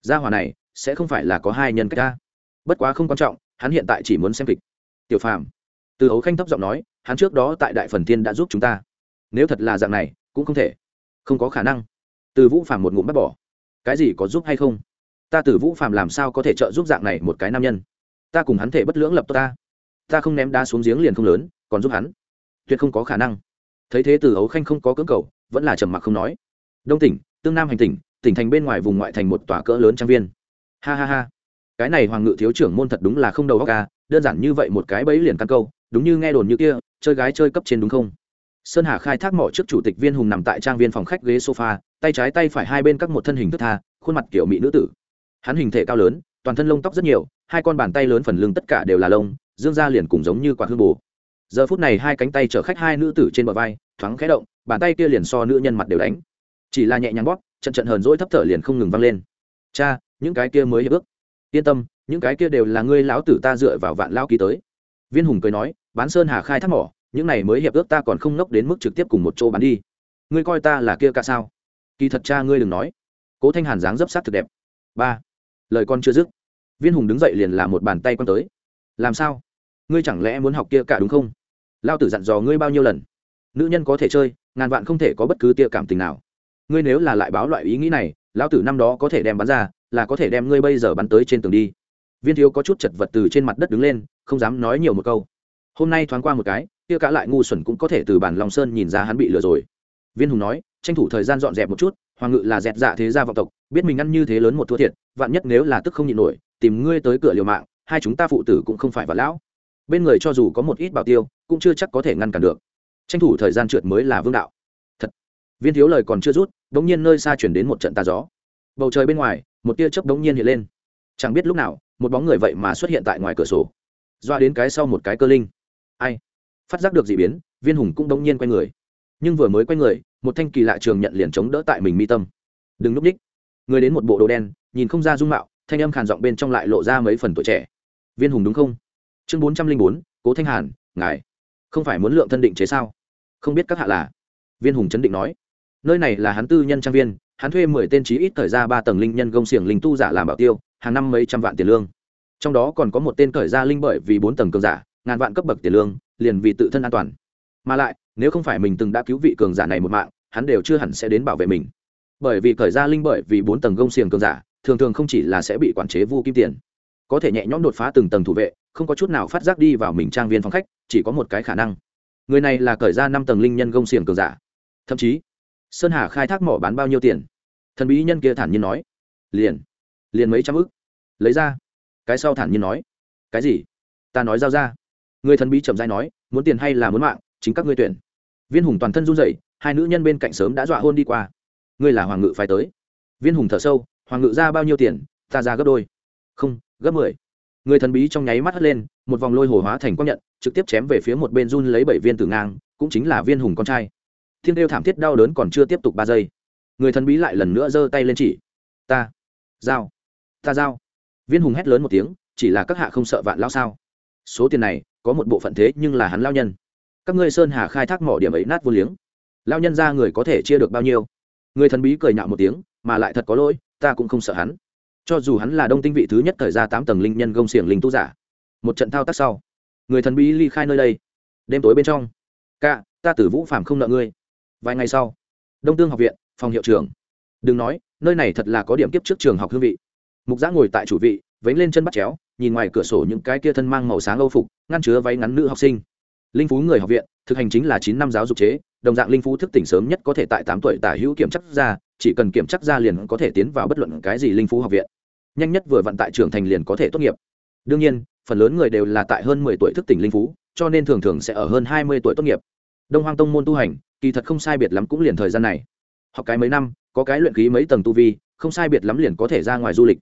Gia hòa này, sẽ không phải là có hai nhân cách ta. Bất quá không quan trọng, hắn hiện tại chỉ muốn xem kịch. Tiểu phàm. Từ ấu khanh thấp giọng nói, hắn trước đó tại đại phần thiên đã giúp chúng ta. Nếu thật là dạng này, cũng không thể. Không có khả năng. Từ vũ phàm một ngụm bắt bỏ. Cái gì có giúp hay không? Ta từ vũ phàm làm sao có thể trợ giúp dạng này một cái nam nhân? Ta cùng hắn thể bất lưỡng lập ta. Ta không ném đá xuống giếng liền không lớn, còn giúp hắn. Tuyệt không có khả năng. Thấy thế từ ấu khanh không có cưỡng cầu, vẫn là trầm mặc không nói. Đông tỉnh, tương nam hành tỉnh tỉnh thành bên ngoài vùng ngoại thành một tòa cỡ lớn trang viên. Ha ha ha. Cái này hoàng ngự thiếu trưởng môn thật đúng là không đầu óc ca đơn giản như vậy một cái bẫy liền căn câu, đúng như nghe đồn như kia, chơi gái chơi cấp trên đúng không? Sơn hà khai thác mỏ trước chủ tịch viên hùng nằm tại trang viên phòng khách ghế sofa, tay trái tay phải hai bên các một thân hình thức tha, khuôn mặt kiểu mỹ nữ tử. Hắn hình thể cao lớn, toàn thân lông tóc rất nhiều hai con bàn tay lớn phần lưng tất cả đều là lông, dương ra liền cùng giống như quả hương bù. Giờ phút này hai cánh tay chở khách hai nữ tử trên bờ vai, thoáng khẽ động, bàn tay kia liền so nữ nhân mặt đều đánh. Chỉ là nhẹ nhàng bóp, trận trận hờn dỗi thấp thở liền không ngừng vang lên. Cha, những cái kia mới hiệp ước. Yên tâm, những cái kia đều là ngươi lão tử ta dựa vào vạn lao ký tới. Viên hùng cười nói, bán sơn hà khai thác mỏ, những này mới hiệp ước ta còn không nốc đến mức trực tiếp cùng một chỗ bán đi. Ngươi coi ta là kia cả sao? Kỳ thật cha ngươi đừng nói. Cố thanh hàn dáng dấp sát thực đẹp. Ba, lời con chưa dứt viên hùng đứng dậy liền làm một bàn tay quăng tới. Làm sao? Ngươi chẳng lẽ muốn học kia cả đúng không? Lao tử dặn dò ngươi bao nhiêu lần? Nữ nhân có thể chơi, ngàn vạn không thể có bất cứ tia cảm tình nào. Ngươi nếu là lại báo loại ý nghĩ này, lão tử năm đó có thể đem bắn ra, là có thể đem ngươi bây giờ bắn tới trên tường đi. Viên thiếu có chút chật vật từ trên mặt đất đứng lên, không dám nói nhiều một câu. Hôm nay thoáng qua một cái, kia cả lại ngu xuẩn cũng có thể từ bản lòng sơn nhìn ra hắn bị lừa rồi. Viên hùng nói, tranh thủ thời gian dọn dẹp một chút, hoàng ngự là dẹt dạ thế gia vọng tộc, biết mình ăn như thế lớn một thua thiệt, vạn nhất nếu là tức không nhịn nổi tìm ngươi tới cửa liều mạng, hai chúng ta phụ tử cũng không phải vật lão. Bên người cho dù có một ít bảo tiêu, cũng chưa chắc có thể ngăn cản được. Tranh thủ thời gian trượt mới là vương đạo. Thật. Viên thiếu lời còn chưa rút đ ỗ n g nhiên nơi xa chuyển đến một trận tà gió. Bầu trời bên ngoài, một tia chớp đ ỗ n g nhiên hiện lên. Chẳng biết lúc nào, một bóng người vậy mà xuất hiện tại ngoài cửa sổ. Doa đến cái sau một cái cơ linh. Ai? Phát giác được d ị biến, viên hùng cũng đ ỗ n g nhiên quay người. Nhưng vừa mới quay người, một thanh kỳ lạ trường nhận liền chống đỡ tại mình mi tâm. Đừng núp ních. Người đến một bộ đồ đen, nhìn không ra dung mạo thanh âm khàn giọng bên trong lại lộ ra mấy phần tuổi trẻ. Viên hùng đúng không? Chương bốn trăm linh bốn, cố thanh hàn, ngài không phải muốn lượng thân định chế sao? Không biết các hạ là? Viên hùng chấn định nói. Nơi này là hắn tư nhân trang viên, hắn thuê mười tên trí ít thời ra ba tầng linh nhân gông xiềng linh tu giả làm bảo tiêu, hàng năm mấy trăm vạn tiền lương. Trong đó còn có một tên khởi gia linh bởi vì bốn tầng cường giả, ngàn vạn cấp bậc tiền lương, liền vì tự thân an toàn. Mà lại, nếu không phải mình từng đã cứu vị cường giả này một mạng, hắn đều chưa hẳn sẽ đến bảo vệ mình. Bởi vì khởi gia linh bởi vì bốn tầng gông xiềng cường giả thường thường không chỉ là sẽ bị quản chế vu kim tiền, có thể nhẹ nhõm đột phá từng tầng thủ vệ, không có chút nào phát giác đi vào mình trang viên phòng khách, chỉ có một cái khả năng. Người này là cởi ra năm tầng linh nhân gông xiềng cường giả. Thậm chí, sơn hà khai thác mỏ bán bao nhiêu tiền? Thần bí nhân kia thản nhiên nói. Liền liền mấy trăm ức. Lấy ra. Cái sau thản nhiên nói. Cái gì? Ta nói giao ra. Người thần bí chậm dai nói, muốn tiền hay là muốn mạng, chính các ngươi tuyển. Viên hùng toàn thân run rẩy, hai nữ nhân bên cạnh sớm đã dọa hôn đi qua. Ngươi là hoàng ngự phải tới. Viên hùng thở sâu hoàng ngự ra bao nhiêu tiền, ta ra gấp đôi. Không, gấp mười. Người thần bí trong nháy mắt hất lên, một vòng lôi hồ hóa thành quang nhận, trực tiếp chém về phía một bên run lấy bảy viên tử ngang, cũng chính là viên hùng con trai. Thiên đêu thảm thiết đau đớn còn chưa tiếp tục ba giây. Người thần bí lại lần nữa giơ tay lên chỉ. Ta. Giao. Ta giao. Viên hùng hét lớn một tiếng, chỉ là các hạ không sợ vạn lao sao. Số tiền này, có một bộ phận thế nhưng là hắn lao nhân. Các ngươi sơn hà khai thác mỏ điểm ấy nát vô liếng. Lao nhân ra người có thể chia được bao nhiêu? Người thần bí cười nhạo một tiếng, mà lại thật có lỗi ta cũng không sợ hắn. Cho dù hắn là đông tinh vị thứ nhất thời ra tám tầng linh nhân gông xiềng linh tu giả, một trận thao tác sau, người thần bí ly khai nơi đây. Đêm tối bên trong, ca, ta tử vũ phạm không nợ ngươi. Vài ngày sau, đông tương học viện, phòng hiệu trưởng. Đừng nói, nơi này thật là có điểm kiếp trước trường học hương vị. Mục giã ngồi tại chủ vị vánh lên chân bắt chéo, nhìn ngoài cửa sổ những cái kia thân mang màu sáng âu phục, ngăn chứa váy ngắn nữ học sinh. Linh phú người học viện, thực hành chính là chín năm giáo dục chế đồng dạng linh phú thức tỉnh sớm nhất có thể tại tám tuổi tả hữu kiểm chắc ra, chỉ cần kiểm chắc ra liền có thể tiến vào bất luận cái gì linh phú học viện. Nhanh nhất vừa vận tại trưởng thành liền có thể tốt nghiệp. Đương nhiên, phần lớn người đều là tại hơn mười tuổi thức tỉnh linh phú, cho nên thường thường sẽ ở hơn hai mươi tuổi tốt nghiệp. Đông hoang tông môn tu hành, kỳ thật không sai biệt lắm cũng liền thời gian này. Học cái mấy năm, có cái luyện khí mấy tầng tu vi, không sai biệt lắm liền có thể ra ngoài du lịch.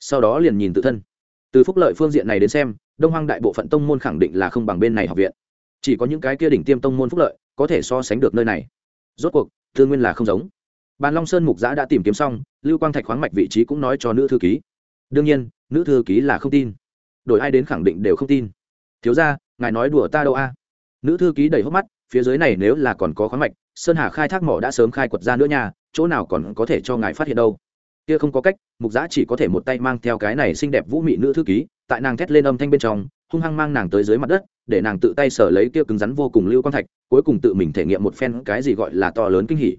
Sau đó liền nhìn tự thân. Từ phúc lợi phương diện này đến xem, đông hoang đại bộ phận tông môn khẳng định là không bằng bên này học viện. Chỉ có những cái kia đỉnh tiêm tông môn phúc lợi có thể so sánh được nơi này. Rốt cuộc tư nguyên là không giống. Bàn long sơn mục giã đã tìm kiếm xong, lưu quang thạch khoáng mạch vị trí cũng nói cho nữ thư ký. Đương nhiên, nữ thư ký là không tin. Đổi ai đến khẳng định đều không tin. Thiếu ra ngài nói đùa ta đâu a? Nữ thư ký đầy hốc mắt, phía dưới này nếu là còn có khoáng mạch, sơn hà khai thác mỏ đã sớm khai quật ra nữa nha, chỗ nào còn có thể cho ngài phát hiện đâu. Kia không có cách, mục giã chỉ có thể một tay mang theo cái này xinh đẹp vũ mị nữ thư ký, tại nàng thét lên âm thanh bên trong hung hăng mang nàng tới dưới mặt đất, để nàng tự tay sở lấy kia cứng rắn vô cùng lưu quang thạch, cuối cùng tự mình thể nghiệm một phen cái gì gọi là to lớn kinh hỉ.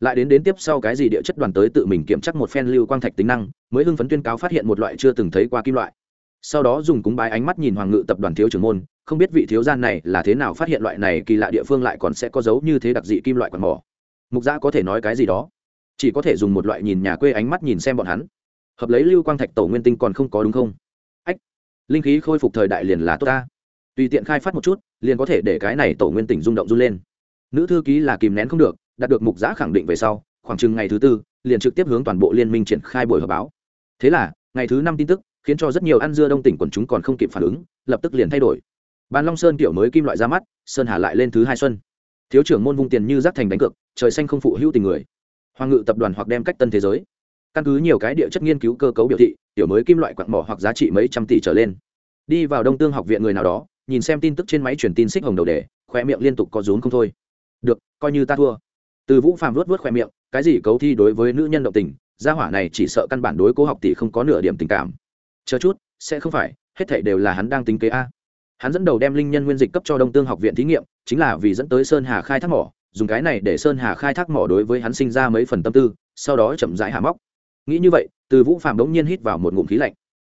Lại đến đến tiếp sau cái gì địa chất đoàn tới tự mình kiểm tra một phen lưu quang thạch tính năng, mới hưng phấn tuyên cáo phát hiện một loại chưa từng thấy qua kim loại. Sau đó dùng cúng bái ánh mắt nhìn hoàng ngự tập đoàn thiếu trưởng môn, không biết vị thiếu gian này là thế nào phát hiện loại này kỳ lạ địa phương lại còn sẽ có dấu như thế đặc dị kim loại quạt mỏ. Mục gia có thể nói cái gì đó? Chỉ có thể dùng một loại nhìn nhà quê ánh mắt nhìn xem bọn hắn. Hợp lấy lưu quang thạch tổ nguyên tinh còn không có đúng không? Linh khí khôi phục thời đại liền là tốt ta. Tùy tiện khai phát một chút, liền có thể để cái này tổ nguyên tỉnh rung động run lên. Nữ thư ký là kìm nén không được, đạt được mục giã khẳng định về sau, khoảng chừng ngày thứ tư, liền trực tiếp hướng toàn bộ liên minh triển khai buổi họp báo. Thế là, ngày thứ năm tin tức, khiến cho rất nhiều ăn dưa đông tỉnh quần chúng còn không kịp phản ứng, lập tức liền thay đổi. Bàn long sơn kiểu mới kim loại ra mắt, sơn hà lại lên thứ hai xuân. Thiếu trưởng môn vung tiền như rác thành đánh cược, trời xanh không phụ hữu tình người. Hoàng ngự tập đoàn hoặc đem cách tân thế giới căn cứ nhiều cái địa chất nghiên cứu cơ cấu biểu thị, tiểu mới kim loại quặng mỏ hoặc giá trị mấy trăm tỷ trở lên. Đi vào đông tương học viện người nào đó, nhìn xem tin tức trên máy truyền tin xích hồng đầu đề khoe miệng liên tục có rốn không thôi. Được, coi như ta thua. Từ vũ phàm luốt vớt khoe miệng, cái gì cấu thi đối với nữ nhân động tình, gia hỏa này chỉ sợ căn bản đối cố học tỷ không có nửa điểm tình cảm. Chờ chút, sẽ không phải, hết thảy đều là hắn đang tính kế a. Hắn dẫn đầu đem linh nhân nguyên dịch cấp cho đông tương học viện thí nghiệm, chính là vì dẫn tới sơn hà khai thác mỏ, dùng cái này để sơn hà khai thác mỏ đối với hắn sinh ra mấy phần tâm tư, sau đó chậm rãi hạ móc nghĩ như vậy, từ vũ phạm đống nhiên hít vào một ngụm khí lạnh.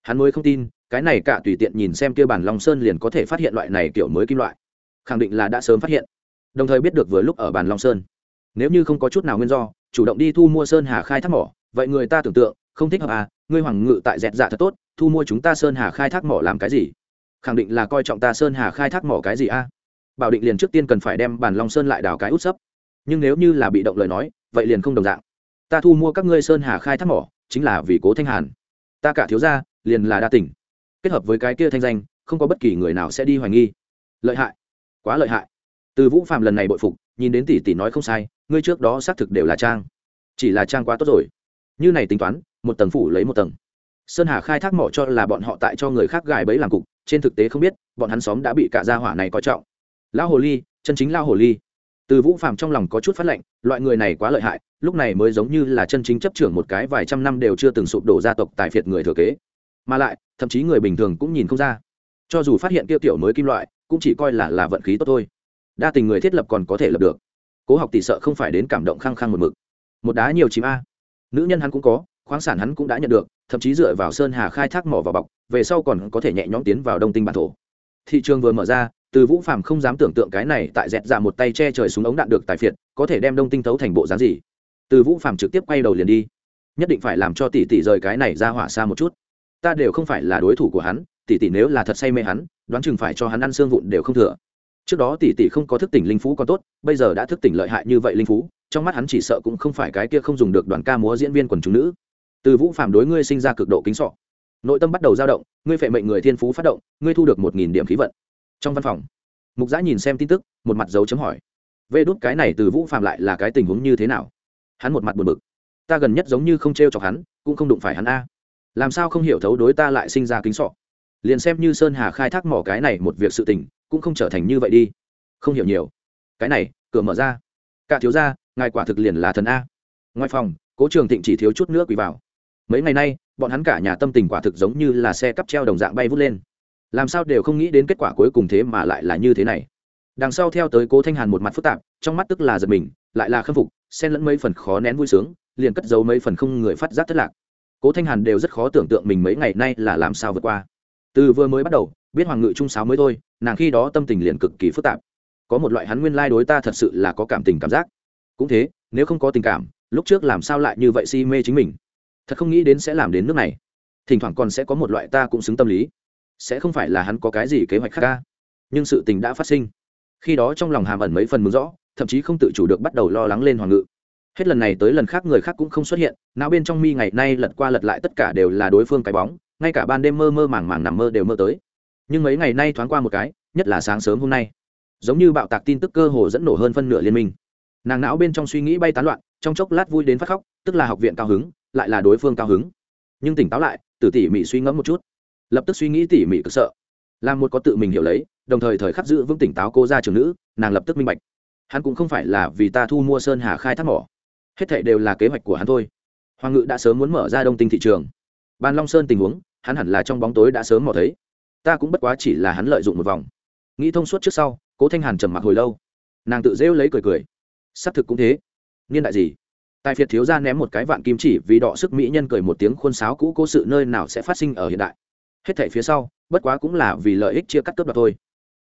Hắn mới không tin, cái này cả tùy tiện nhìn xem kia bản long sơn liền có thể phát hiện loại này kiểu mới kim loại. Khẳng định là đã sớm phát hiện. Đồng thời biết được vừa lúc ở bàn long sơn. Nếu như không có chút nào nguyên do, chủ động đi thu mua sơn hà khai thác mỏ. Vậy người ta tưởng tượng, không thích hợp à ngươi hoàng ngự tại dẹt dạ thật tốt, thu mua chúng ta sơn hà khai thác mỏ làm cái gì? Khẳng định là coi trọng ta sơn hà khai thác mỏ cái gì a bảo định liền trước tiên cần phải đem bàn long sơn lại đào cái út sấp. Nhưng nếu như là bị động lời nói, vậy liền không đồng dạng ta thu mua các ngươi sơn hà khai thác mỏ, chính là vì cố thanh hàn. Ta cả thiếu gia, liền là đa tỉnh kết hợp với cái kia thanh danh, không có bất kỳ người nào sẽ đi hoài nghi. Lợi hại. Quá lợi hại. Từ vũ phạm lần này bội phục, nhìn đến tỷ tỷ nói không sai, ngươi trước đó xác thực đều là trang. Chỉ là trang quá tốt rồi. Như này tính toán, một tầng phủ lấy một tầng. Sơn hà khai thác mỏ cho là bọn họ tại cho người khác gài bẫy làm cục, trên thực tế không biết, bọn hắn xóm đã bị cả gia hỏa này coi trọng. Lão hồ ly, chân chính lao hồ ly từ vũ phạm trong lòng có chút phát lệnh, loại người này quá lợi hại, lúc này mới giống như là chân chính chấp trưởng một cái vài trăm năm đều chưa từng sụp đổ gia tộc tài phiệt người thừa kế. Mà lại, thậm chí người bình thường cũng nhìn không ra. Cho dù phát hiện tiêu tiểu mới kim loại, cũng chỉ coi là là vận khí tốt thôi. Đa tình người thiết lập còn có thể lập được. Cố học tỷ sợ không phải đến cảm động khăng khăng một mực. Một đá nhiều chìm a. Nữ nhân hắn cũng có, khoáng sản hắn cũng đã nhận được, thậm chí dựa vào sơn hà khai thác mỏ vào bọc, về sau còn có thể nhẹ nhõm tiến vào đông tinh bản thổ. Thị trường vừa mở ra từ vũ phàm không dám tưởng tượng cái này tại dẹt ra một tay che trời xuống ống đạn được tài phiệt, có thể đem đông tinh thấu thành bộ dáng gì? Từ vũ phàm trực tiếp quay đầu liền đi. Nhất định phải làm cho tỷ tỷ rời cái này ra hỏa xa một chút. Ta đều không phải là đối thủ của hắn, tỷ tỷ nếu là thật say mê hắn, đoán chừng phải cho hắn ăn xương vụn đều không thừa. Trước đó tỷ tỷ không có thức tỉnh linh phú còn tốt, bây giờ đã thức tỉnh lợi hại như vậy linh phú, trong mắt hắn chỉ sợ cũng không phải cái kia không dùng được đoàn ca múa diễn viên quần chúng nữ. Từ vũ phạm đối ngươi sinh ra cực độ kính sọ nội tâm bắt đầu dao động, ngươi phệ mệnh người thiên phú phát động, ngươi thu được một nghìn điểm khí vận trong văn phòng. Mục giã nhìn xem tin tức, một mặt dấu chấm hỏi. Vê đốt cái này từ vũ phạm lại là cái tình huống như thế nào? Hắn một mặt buồn bực. Ta gần nhất giống như không t r e o chọc hắn, cũng không đụng phải hắn a. Làm sao không hiểu thấu đối ta lại sinh ra kính sọ? Liền xem như sơn hà khai thác mỏ cái này một việc sự tình, cũng không trở thành như vậy đi. Không hiểu nhiều. Cái này, cửa mở ra. Cả thiếu gia, ngài quả thực liền là thần a. Ngoài phòng, cố trường thịnh chỉ thiếu chút nữa quỳ vào. Mấy ngày nay, bọn hắn cả nhà tâm tình quả thực giống như là xe cắp treo đồng dạng bay vút lên làm sao đều không nghĩ đến kết quả cuối cùng thế mà lại là như thế này. Đằng sau theo tới cố thanh hàn một mặt phức tạp, trong mắt tức là giật mình, lại là khâm phục, xen lẫn mấy phần khó nén vui sướng, liền cất giấu mấy phần không người phát giác thất lạc. Cố thanh hàn đều rất khó tưởng tượng mình mấy ngày nay là làm sao vượt qua. Từ vừa mới bắt đầu, biết hoàng ngự trung sáo mới thôi, nàng khi đó tâm tình liền cực kỳ phức tạp. Có một loại hắn nguyên lai đối ta thật sự là có cảm tình cảm giác. Cũng thế, nếu không có tình cảm, lúc trước làm sao lại như vậy si mê chính mình? Thật không nghĩ đến sẽ làm đến nước này. Thỉnh thoảng còn sẽ có một loại ta cũng xứng tâm lý sẽ không phải là hắn có cái gì kế hoạch khác ca. Nhưng sự tình đã phát sinh. Khi đó trong lòng hàm ẩn mấy phần mừng rõ, thậm chí không tự chủ được bắt đầu lo lắng lên hoàng ngự. Hết lần này tới lần khác người khác cũng không xuất hiện não bên trong mi ngày nay lật qua lật lại tất cả đều là đối phương cái bóng, ngay cả ban đêm mơ mơ màng màng nằm mơ đều mơ tới. Nhưng mấy ngày nay thoáng qua một cái, nhất là sáng sớm hôm nay, giống như bạo tạc tin tức cơ hồ dẫn nổ hơn phân nửa liên minh. Nàng não bên trong suy nghĩ bay tán loạn, trong chốc lát vui đến phát khóc, tức là học viện cao hứng, lại là đối phương cao hứng. Nhưng tỉnh táo lại, tử tỉ mỉ suy ngẫm một chút lập tức suy nghĩ tỉ mỉ cực sợ. Là một có tự mình hiểu lấy, đồng thời thời khắc giữ vững tỉnh táo cô ra trường nữ, nàng lập tức minh bạch. Hắn cũng không phải là vì ta thu mua sơn hà khai thác mỏ. Hết thệ đều là kế hoạch của hắn thôi. Hoàng ngự đã sớm muốn mở ra đông tinh thị trường. Ban long sơn tình huống, hắn hẳn là trong bóng tối đã sớm mò thấy. Ta cũng bất quá chỉ là hắn lợi dụng một vòng. Nghĩ thông suốt trước sau, cố thanh hàn trầm mặc hồi lâu. Nàng tự rêu lấy cười cười. Xác thực cũng thế. Niên đại gì? Tài phiệt thiếu ra ném một cái vạn kim chỉ vì đọ sức mỹ nhân cười một tiếng khuôn sáo cũ cố sự nơi nào sẽ phát sinh ở hiện đại? Hết thảy phía sau, bất quá cũng là vì lợi ích chia cắt cướp đoạt thôi.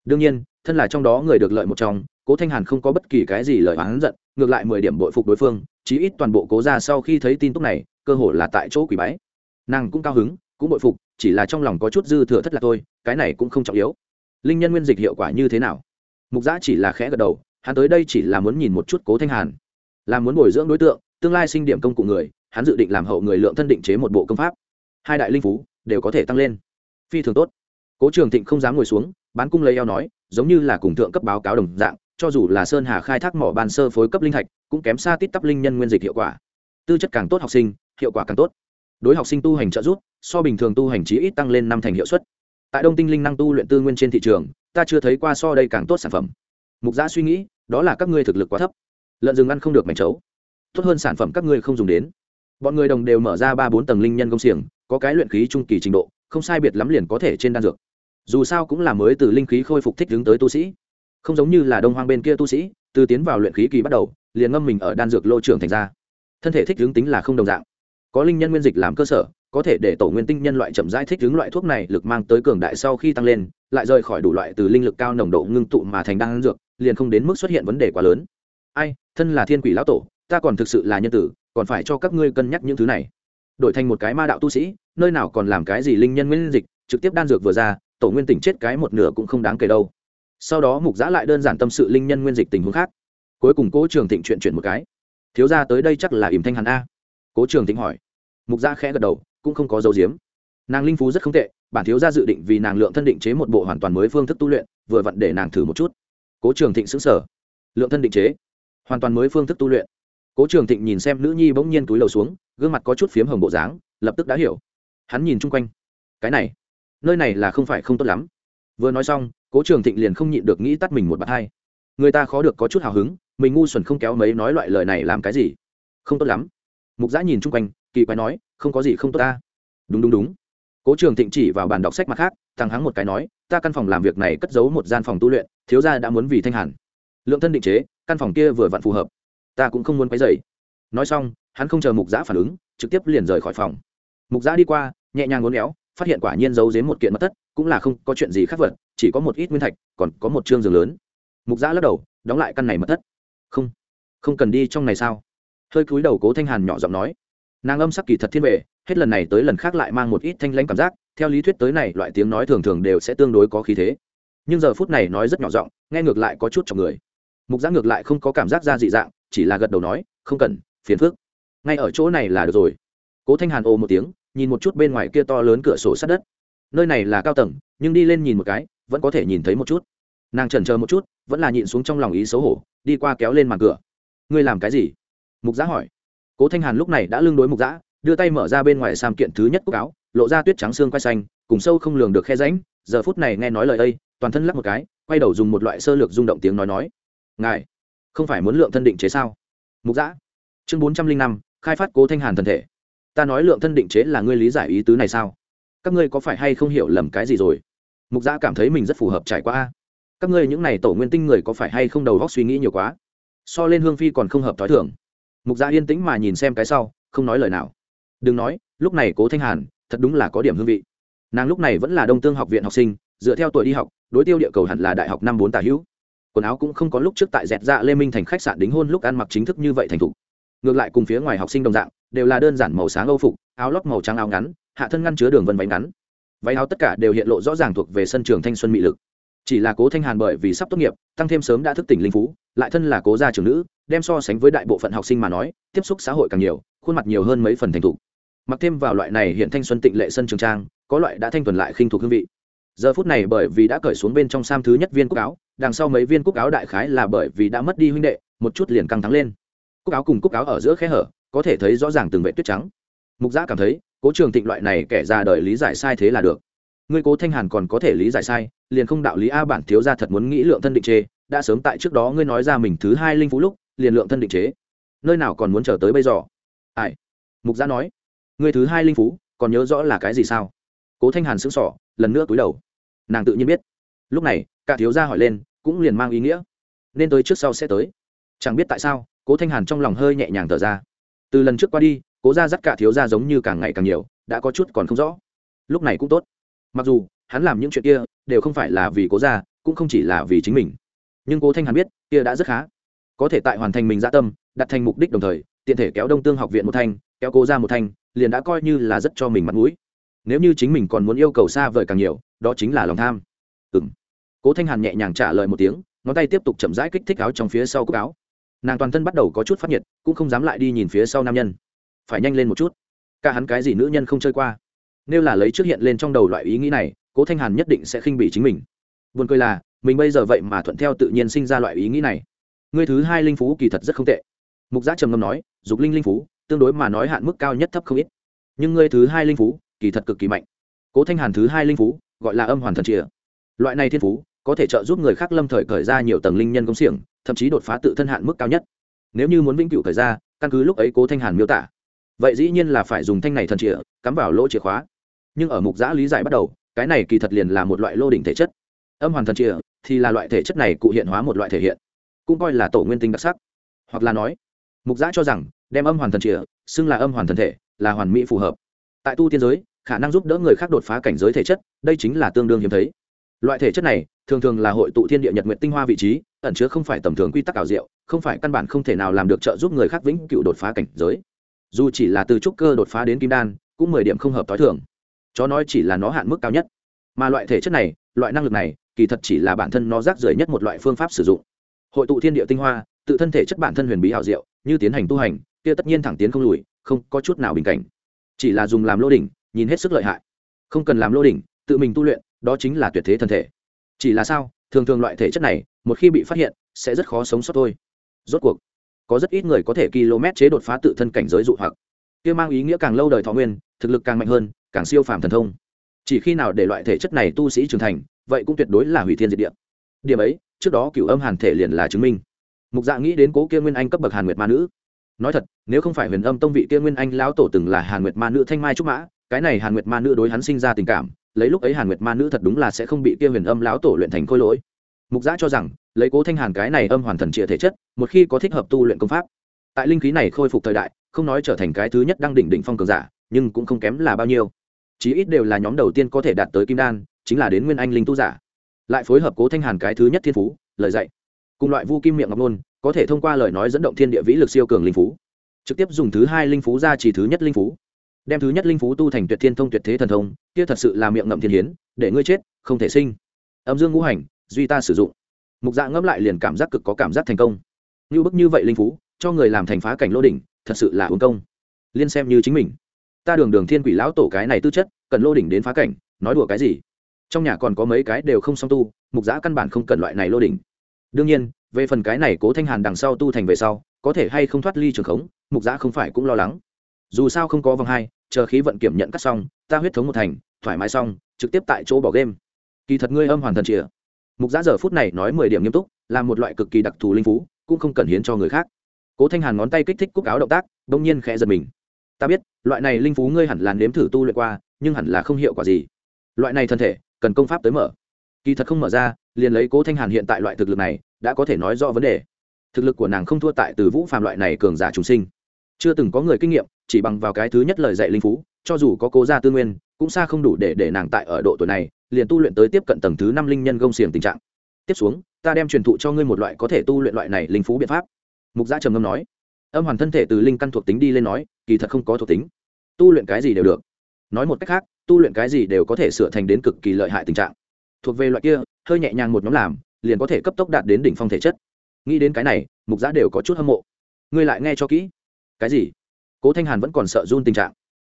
Đương nhiên, thân là trong đó người được lợi một trong, cố thanh hàn không có bất kỳ cái gì lời oán giận, ngược lại mười điểm bội phục đối phương, chí ít toàn bộ cố ra sau khi thấy tin tức này, cơ hội là tại chỗ quỷ bái. Nàng cũng cao hứng, cũng bội phục, chỉ là trong lòng có chút dư thừa thất là thôi, cái này cũng không trọng yếu. Linh nhân nguyên dịch hiệu quả như thế nào? Mục giã chỉ là khẽ gật đầu, hắn tới đây chỉ là muốn nhìn một chút cố thanh hàn. Là muốn bồi dưỡng đối tượng, tương lai sinh điểm công cụ người, hắn dự định làm hậu người lượng thân định chế một bộ công pháp. Hai đại linh phú đều có thể tăng lên phi thường tốt. Cố trường thịnh không dám ngồi xuống, bán cung lấy eo nói, giống như là cùng thượng cấp báo cáo đồng dạng, cho dù là sơn hà khai thác mỏ bàn sơ phối cấp linh thạch cũng kém xa tít tắp linh nhân nguyên dịch hiệu quả. Tư chất càng tốt học sinh, hiệu quả càng tốt. Đối học sinh tu hành trợ giúp, so bình thường tu hành chí ít tăng lên năm thành hiệu suất. Tại đông tinh linh năng tu luyện tư nguyên trên thị trường, ta chưa thấy qua so đây càng tốt sản phẩm. Mục giã suy nghĩ, đó là các ngươi thực lực quá thấp. Lợn rừng ăn không được mảnh trấu tốt hơn sản phẩm các ngươi không dùng đến. Bọn người đồng đều mở ra ba bốn tầng linh nhân công xiềng, có cái luyện khí trung kỳ trình độ không sai biệt lắm liền có thể trên đan dược. Dù sao cũng là mới từ linh khí khôi phục thích đứng tới tu sĩ. Không giống như là đông hoang bên kia tu sĩ, từ tiến vào luyện khí kỳ bắt đầu, liền ngâm mình ở đan dược lô trưởng thành ra. Thân thể thích hướng tính là không đồng dạng. Có linh nhân nguyên dịch làm cơ sở, có thể để tổ nguyên tinh nhân loại chậm rãi thích hướng loại thuốc này lực mang tới cường đại sau khi tăng lên, lại rời khỏi đủ loại từ linh lực cao nồng độ ngưng tụ mà thành đan dược, liền không đến mức xuất hiện vấn đề quá lớn. Ai, thân là thiên quỷ lão tổ, ta còn thực sự là nhân tử, còn phải cho các ngươi cân nhắc những thứ này. Đổi thành một cái ma đạo tu sĩ nơi nào còn làm cái gì linh nhân nguyên dịch, trực tiếp đan dược vừa ra, tổ nguyên tỉnh chết cái một nửa cũng không đáng kể đâu. Sau đó mục giã lại đơn giản tâm sự linh nhân nguyên dịch tình huống khác. Cuối cùng cố trường thịnh chuyện chuyển một cái. Thiếu ra tới đây chắc là ìm thanh hàn a. Cố trường thịnh hỏi. Mục giã khẽ gật đầu, cũng không có dấu diếm nàng linh phú rất không tệ, bản thiếu gia dự định vì nàng lượng thân định chế một bộ hoàn toàn mới phương thức tu luyện, vừa vặn để nàng thử một chút. Cố trường thịnh xứng sở lượng thân định chế. Hoàn toàn mới phương thức tu luyện. Cố trường thịnh nhìn xem nữ nhi bỗng nhiên túi lầu xuống, gương mặt có chút phiếm hồng bộ dáng, lập tức đã hiểu hắn nhìn chung quanh. Cái này, nơi này là không phải không tốt lắm. Vừa nói xong, cố trường thịnh liền không nhịn được nghĩ tắt mình một bạt hai. Người ta khó được có chút hào hứng, mình ngu xuẩn không kéo mấy nói loại lời này làm cái gì? Không tốt lắm. Mục giã nhìn chung quanh, kỳ quái nói, không có gì không tốt ta. Đúng đúng đúng. Cố trường thịnh chỉ vào bàn đọc sách mặt khác, thằng hắng một cái nói, ta căn phòng làm việc này cất giấu một gian phòng tu luyện, thiếu gia đã muốn vì thanh hẳn lượng thân định chế, căn phòng kia vừa vặn phù hợp. Ta cũng không muốn quấy dày nói xong, hắn không chờ mục giã phản ứng, trực tiếp liền rời khỏi phòng mục giã đi qua, nhẹ nhàng ngốn éo, phát hiện quả nhiên giấu dếm một kiện mất tất cũng là không có chuyện gì khác vật, chỉ có một ít nguyên thạch, còn có một chương giường lớn. Mục giã lắc đầu, đóng lại căn này mất thất. Không không cần đi trong này sao? Hơi cúi đầu cố thanh hàn nhỏ giọng nói. Nàng âm sắc kỳ thật thiên vệ hết lần này tới lần khác lại mang một ít thanh lãnh cảm giác, theo lý thuyết tới này, loại tiếng nói thường thường đều sẽ tương đối có khí thế. Nhưng giờ phút này nói rất nhỏ giọng, nghe ngược lại có chút trong người. Mục Giã ngược lại không có cảm giác ra dị dạng, chỉ là gật đầu nói, không cần, phiền phức. Ngay ở chỗ này là được rồi cố thanh hàn ồ một tiếng, nhìn một chút bên ngoài kia to lớn cửa sổ sát đất. Nơi này là cao tầng, nhưng đi lên nhìn một cái, vẫn có thể nhìn thấy một chút. Nàng trần chờ một chút, vẫn là nhịn xuống trong lòng ý xấu hổ, đi qua kéo lên màn cửa. Ngươi làm cái gì? Mục giã hỏi. Cố thanh hàn lúc này đã lưng đối mục giã, đưa tay mở ra bên ngoài sam kiện thứ nhất cúc áo, lộ ra tuyết trắng xương quay xanh, cùng sâu không lường được khe rãnh. Giờ phút này nghe nói lời đây toàn thân lắc một cái, quay đầu dùng một loại sơ lược rung động tiếng nói nói. Ngài, không phải muốn lượng thân định chế sao? Mục giã. Chương bốn trăm linh năm, khai phát cố thanh hàn thân thể ta nói lượng thân định chế là ngươi lý giải ý tứ này sao? Các ngươi có phải hay không hiểu lầm cái gì rồi? Mục gia cảm thấy mình rất phù hợp trải qua các ngươi những n à y tổ nguyên tinh người có phải hay không đầu góc suy nghĩ nhiều quá? So lên hương phi còn không hợp t h ó i thưởng mục gia yên tĩnh mà nhìn xem cái sau, không nói lời nào. Đừng nói, lúc này cố thanh hàn, thật đúng là có điểm hương vị. Nàng lúc này vẫn là đông tương học viện học sinh, dựa theo tuổi đi học, đối tiêu địa cầu hẳn là đại học năm bốn tà hữu. Quần áo cũng không có lúc trước tại dẹt dạ lê minh thành khách sạn đính hôn lúc ăn mặc chính thức như vậy thành thục. Ngược lại cùng phía ngoài học sinh đồng dạng đều là đơn giản màu sáng âu phục, áo lót màu trắng áo ngắn, hạ thân ngăn chứa đường vân váy ngắn. Váy áo tất cả đều hiện lộ rõ ràng thuộc về sân trường thanh xuân mỹ lực. Chỉ là cố thanh hàn bởi vì sắp tốt nghiệp, tăng thêm sớm đã thức tỉnh linh phú, lại thân là cố gia trưởng nữ, đem so sánh với đại bộ phận học sinh mà nói, tiếp xúc xã hội càng nhiều, khuôn mặt nhiều hơn mấy phần thành thục. Mặc thêm vào loại này hiện thanh xuân tịnh lệ sân trường trang, có loại đã thanh thuần lại khinh thuộc hương vị. Giờ phút này bởi vì đã cởi xuống bên trong sam thứ nhất viên cúc áo, đằng sau mấy viên cúc áo đại khái là bởi vì đã mất đi huynh đệ, một chút liền căng thắng lên. Cúc áo cùng cúc áo ở giữa khe hở có thể thấy rõ ràng từng vệ tuyết trắng. Mục giã cảm thấy, cố trường thịnh loại này kẻ ra đời lý giải sai thế là được. Ngươi cố thanh hàn còn có thể lý giải sai, liền không đạo lý a bản thiếu ra thật muốn nghĩ lượng thân định chế, đã sớm tại trước đó ngươi nói ra mình thứ hai linh phú lúc, liền lượng thân định chế. Nơi nào còn muốn chờ tới bây giờ? Ai? Mục giã nói. Ngươi thứ hai linh phú, còn nhớ rõ là cái gì sao? Cố thanh hàn sững sỏ lần nữa túi đầu. Nàng tự nhiên biết. Lúc này, cả thiếu gia hỏi lên, cũng liền mang ý nghĩa. Nên tới trước sau sẽ tới. Chẳng biết tại sao, cố thanh hàn trong lòng hơi nhẹ nhàng thở ra từ lần trước qua đi, cố ra dắt cả thiếu gia giống như càng ngày càng nhiều, đã có chút còn không rõ. Lúc này cũng tốt. Mặc dù, hắn làm những chuyện kia đều không phải là vì cố gia, cũng không chỉ là vì chính mình. Nhưng cố thanh hàn biết, kia đã rất khá. Có thể tại hoàn thành mình gia tâm, đặt thành mục đích đồng thời, tiện thể kéo đông tương học viện một thanh, kéo cố ra một thanh, liền đã coi như là rất cho mình mặt mũi. Nếu như chính mình còn muốn yêu cầu xa vời càng nhiều, đó chính là lòng tham. Ừ m cố thanh hàn nhẹ nhàng trả lời một tiếng, ngón tay tiếp tục chậm rãi kích thích áo trong phía sau cúc áo nàng toàn thân bắt đầu có chút phát nhiệt, cũng không dám lại đi nhìn phía sau nam nhân. Phải nhanh lên một chút. Cả hắn cái gì nữ nhân không chơi qua. Nếu là lấy trước hiện lên trong đầu loại ý nghĩ này, cố thanh hàn nhất định sẽ khinh bị chính mình. Buồn cười là, mình bây giờ vậy mà thuận theo tự nhiên sinh ra loại ý nghĩ này. Người thứ hai linh phú kỳ thật rất không tệ. Mục giác trầm ngâm nói, dục linh linh phú, tương đối mà nói hạn mức cao nhất thấp không ít. Nhưng ngươi thứ hai linh phú, kỳ thật cực kỳ mạnh. Cố thanh hàn thứ hai linh phú, gọi là âm hoàn thần chìa loại này thiên phú có thể trợ giúp người khác lâm thời cởi ra nhiều tầng linh nhân công xiềng, thậm chí đột phá tự thân hạn mức cao nhất. Nếu như muốn vĩnh cửu cởi ra, căn cứ lúc ấy cố thanh hàn miêu tả, vậy dĩ nhiên là phải dùng thanh này thần chìa, cắm vào lỗ chìa khóa. Nhưng ở mục giã lý giải bắt đầu, cái này kỳ thật liền là một loại lô đỉnh thể chất. Âm hoàn thần chìa thì là loại thể chất này cụ hiện hóa một loại thể hiện, cũng coi là tổ nguyên tinh đặc sắc. Hoặc là nói, mục giã cho rằng, đem âm hoàn thần chìa, xưng là âm hoàn thần thể, là hoàn mỹ phù hợp. Tại tu tiên giới, khả năng giúp đỡ người khác đột phá cảnh giới thể chất, đây chính là tương đương hiếm thấy. Loại thể chất này thường thường là hội tụ thiên địa nhật nguyện tinh hoa vị trí, ẩn chứa không phải tầm thường quy tắc ảo diệu, không phải căn bản không thể nào làm được trợ giúp người khác vĩnh cựu đột phá cảnh giới. Dù chỉ là từ trúc cơ đột phá đến kim đan, cũng mười điểm không hợp t h o i thường. Chó nói chỉ là nó hạn mức cao nhất. Mà loại thể chất này, loại năng lực này, kỳ thật chỉ là bản thân nó rác rưởi nhất một loại phương pháp sử dụng. Hội tụ thiên địa tinh hoa, tự thân thể chất bản thân huyền bí hảo diệu, như tiến hành tu hành, kia tất nhiên thẳng tiến không lùi, không có chút nào bình cảnh. Chỉ là dùng làm lô đỉnh, nhìn hết sức lợi hại. Không cần làm lô đỉnh, tự mình tu luyện, đó chính là tuyệt thế thân thể chỉ là sao, thường thường loại thể chất này, một khi bị phát hiện, sẽ rất khó sống sót thôi. Rốt cuộc, có rất ít người có thể km chế đột phá tự thân cảnh giới dụ hoặc. Kia mang ý nghĩa càng lâu đời thọ nguyên, thực lực càng mạnh hơn, càng siêu phàm thần thông. Chỉ khi nào để loại thể chất này tu sĩ trưởng thành, vậy cũng tuyệt đối là hủy thiên diệt địa. Điểm ấy, trước đó cửu âm hàn thể liền là chứng minh. Mục dạ nghĩ đến cố kia nguyên anh cấp bậc hàn nguyệt ma nữ. Nói thật, nếu không phải huyền âm tông vị kia nguyên anh lão tổ từng là hàn nguyệt ma nữ thanh mai trúc mã, cái này hàn nguyệt ma nữ đối hắn sinh ra tình cảm lấy lúc ấy hàn nguyệt ma nữ thật đúng là sẽ không bị kia huyền âm lão tổ luyện thành khôi lỗi. Mục giã cho rằng, lấy cố thanh hàn cái này âm hoàn thần trịa thể chất, một khi có thích hợp tu luyện công pháp, tại linh khí này khôi phục thời đại, không nói trở thành cái thứ nhất đang đỉnh đỉnh phong cường giả, nhưng cũng không kém là bao nhiêu. Chí ít đều là nhóm đầu tiên có thể đạt tới kim đan, chính là đến nguyên anh linh tu giả. Lại phối hợp cố thanh hàn cái thứ nhất thiên phú, lời dạy. Cùng loại vu kim miệng ngọc nôn có thể thông qua lời nói dẫn động thiên địa vĩ lực siêu cường linh phú. Trực tiếp dùng thứ hai linh phú ra chỉ thứ nhất linh phú đem thứ nhất linh phú tu thành tuyệt thiên thông tuyệt thế thần thông, kia thật sự là miệng ngậm thiên hiến, để ngươi chết, không thể sinh. Âm dương ngũ hành, duy ta sử dụng. Mục dạ ngẫm lại liền cảm giác cực có cảm giác thành công. Như bức như vậy linh phú, cho người làm thành phá cảnh lô đỉnh, thật sự là uống công. Liên xem như chính mình. Ta đường đường thiên quỷ lão tổ cái này tư chất, cần lô đỉnh đến phá cảnh, nói đùa cái gì? Trong nhà còn có mấy cái đều không song tu, mục giã căn bản không cần loại này lô đỉnh. Đương nhiên, về phần cái này cố thanh hàn đằng sau tu thành về sau, có thể hay không thoát ly trường khống, mục giã không phải cũng lo lắng dù sao không có vòng hai, chờ khí vận kiểm nhận cắt xong, ta huyết thống một thành, thoải mái xong, trực tiếp tại chỗ bỏ game. Kỳ thật ngươi âm hoàn thần chìa mục giã giờ phút này nói mười điểm nghiêm túc, là một loại cực kỳ đặc thù linh phú, cũng không cần hiến cho người khác. Cố thanh hàn ngón tay kích thích cúc áo động tác đ ỗ n g nhiên khẽ giật mình. Ta biết, loại này linh phú ngươi hẳn là nếm thử tu luyện qua, nhưng hẳn là không hiệu quả gì. Loại này thân thể, cần công pháp tới mở. Kỳ thật không mở ra, liền lấy cố thanh hàn hiện tại loại thực lực này, đã có thể nói rõ vấn đề. Thực lực của nàng không thua tại từ vũ phàm loại này cường giả trùng sinh. Chưa từng có người kinh nghiệm chỉ bằng vào cái thứ nhất lời dạy linh phú, cho dù có cố gia tư nguyên, cũng xa không đủ để để nàng tại ở độ tuổi này, liền tu luyện tới tiếp cận tầng thứ năm linh nhân gông xiềng tình trạng. Tiếp xuống, ta đem truyền thụ cho ngươi một loại có thể tu luyện loại này linh phú biện pháp. Mục gia trầm ngâm nói. Âm hoàn thân thể từ linh căn thuộc tính đi lên nói, kỳ thật không có thuộc tính. Tu luyện cái gì đều được. Nói một cách khác, tu luyện cái gì đều có thể sửa thành đến cực kỳ lợi hại tình trạng. Thuộc về loại kia, hơi nhẹ nhàng một nhóm làm, liền có thể cấp tốc đạt đến đỉnh phong thể chất. Nghĩ đến cái này, mục giã đều có chút hâm mộ. Ngươi lại nghe cho kỹ. Cái gì? Cố thanh hàn vẫn còn sợ run tình trạng.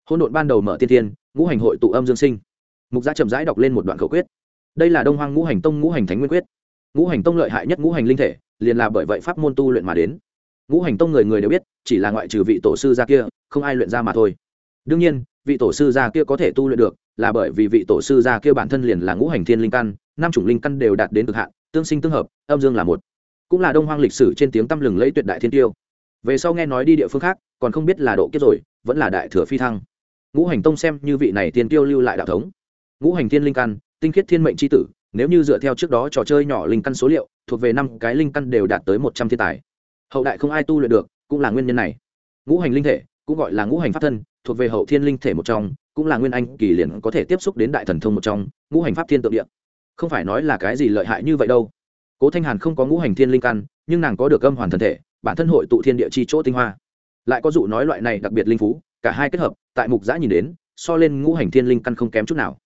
Hôn đột ban đầu mở tiên tiên ngũ hành hội tụ âm dương sinh. Mục gia chậm rãi đọc lên một đoạn khẩu quyết. Đây là đông hoang ngũ hành tông ngũ hành thánh nguyên quyết. Ngũ hành tông lợi hại nhất ngũ hành linh thể, liền là bởi vậy pháp môn tu luyện mà đến. Ngũ hành tông người người đều biết, chỉ là ngoại trừ vị tổ sư gia kia, không ai luyện ra mà thôi. Đương nhiên, vị tổ sư gia kia có thể tu luyện được, là bởi vì vị tổ sư gia kia bản thân liền là ngũ hành thiên linh căn, năm chủng linh căn đều đạt đến cực hạn, tương sinh tương hợp, âm dương là một. Cũng là đông hoang lịch sử trên tiếng tăm lừng lẫy tuyệt đại thiên tiêu về sau nghe nói đi địa phương khác, còn không biết là độ kiếp rồi, vẫn là đại thừa phi thăng. Ngũ hành tông xem như vị này tiên tiêu lưu lại đạo thống. Ngũ hành thiên linh căn, tinh khiết thiên mệnh c h i tử, nếu như dựa theo trước đó trò chơi nhỏ linh căn số liệu, thuộc về năm cái linh căn đều đạt tới một trăm thiên tài. Hậu đại không ai tu luyện được, cũng là nguyên nhân này. Ngũ hành linh thể, cũng gọi là ngũ hành pháp thân, thuộc về hậu thiên linh thể một trong, cũng là nguyên anh kỳ liền có thể tiếp xúc đến đại thần thông một trong, ngũ hành pháp thiên tượng địa. Không phải nói là cái gì lợi hại như vậy đâu. Cố thanh hàn không có ngũ hành thiên linh căn, nhưng nàng có được âm hoàn thần thể bản thân hội tụ thiên địa chi chỗ tinh hoa. Lại có dụ nói loại này đặc biệt linh phú, cả hai kết hợp, tại mục giã nhìn đến, so lên ngũ hành thiên linh căn không kém chút nào.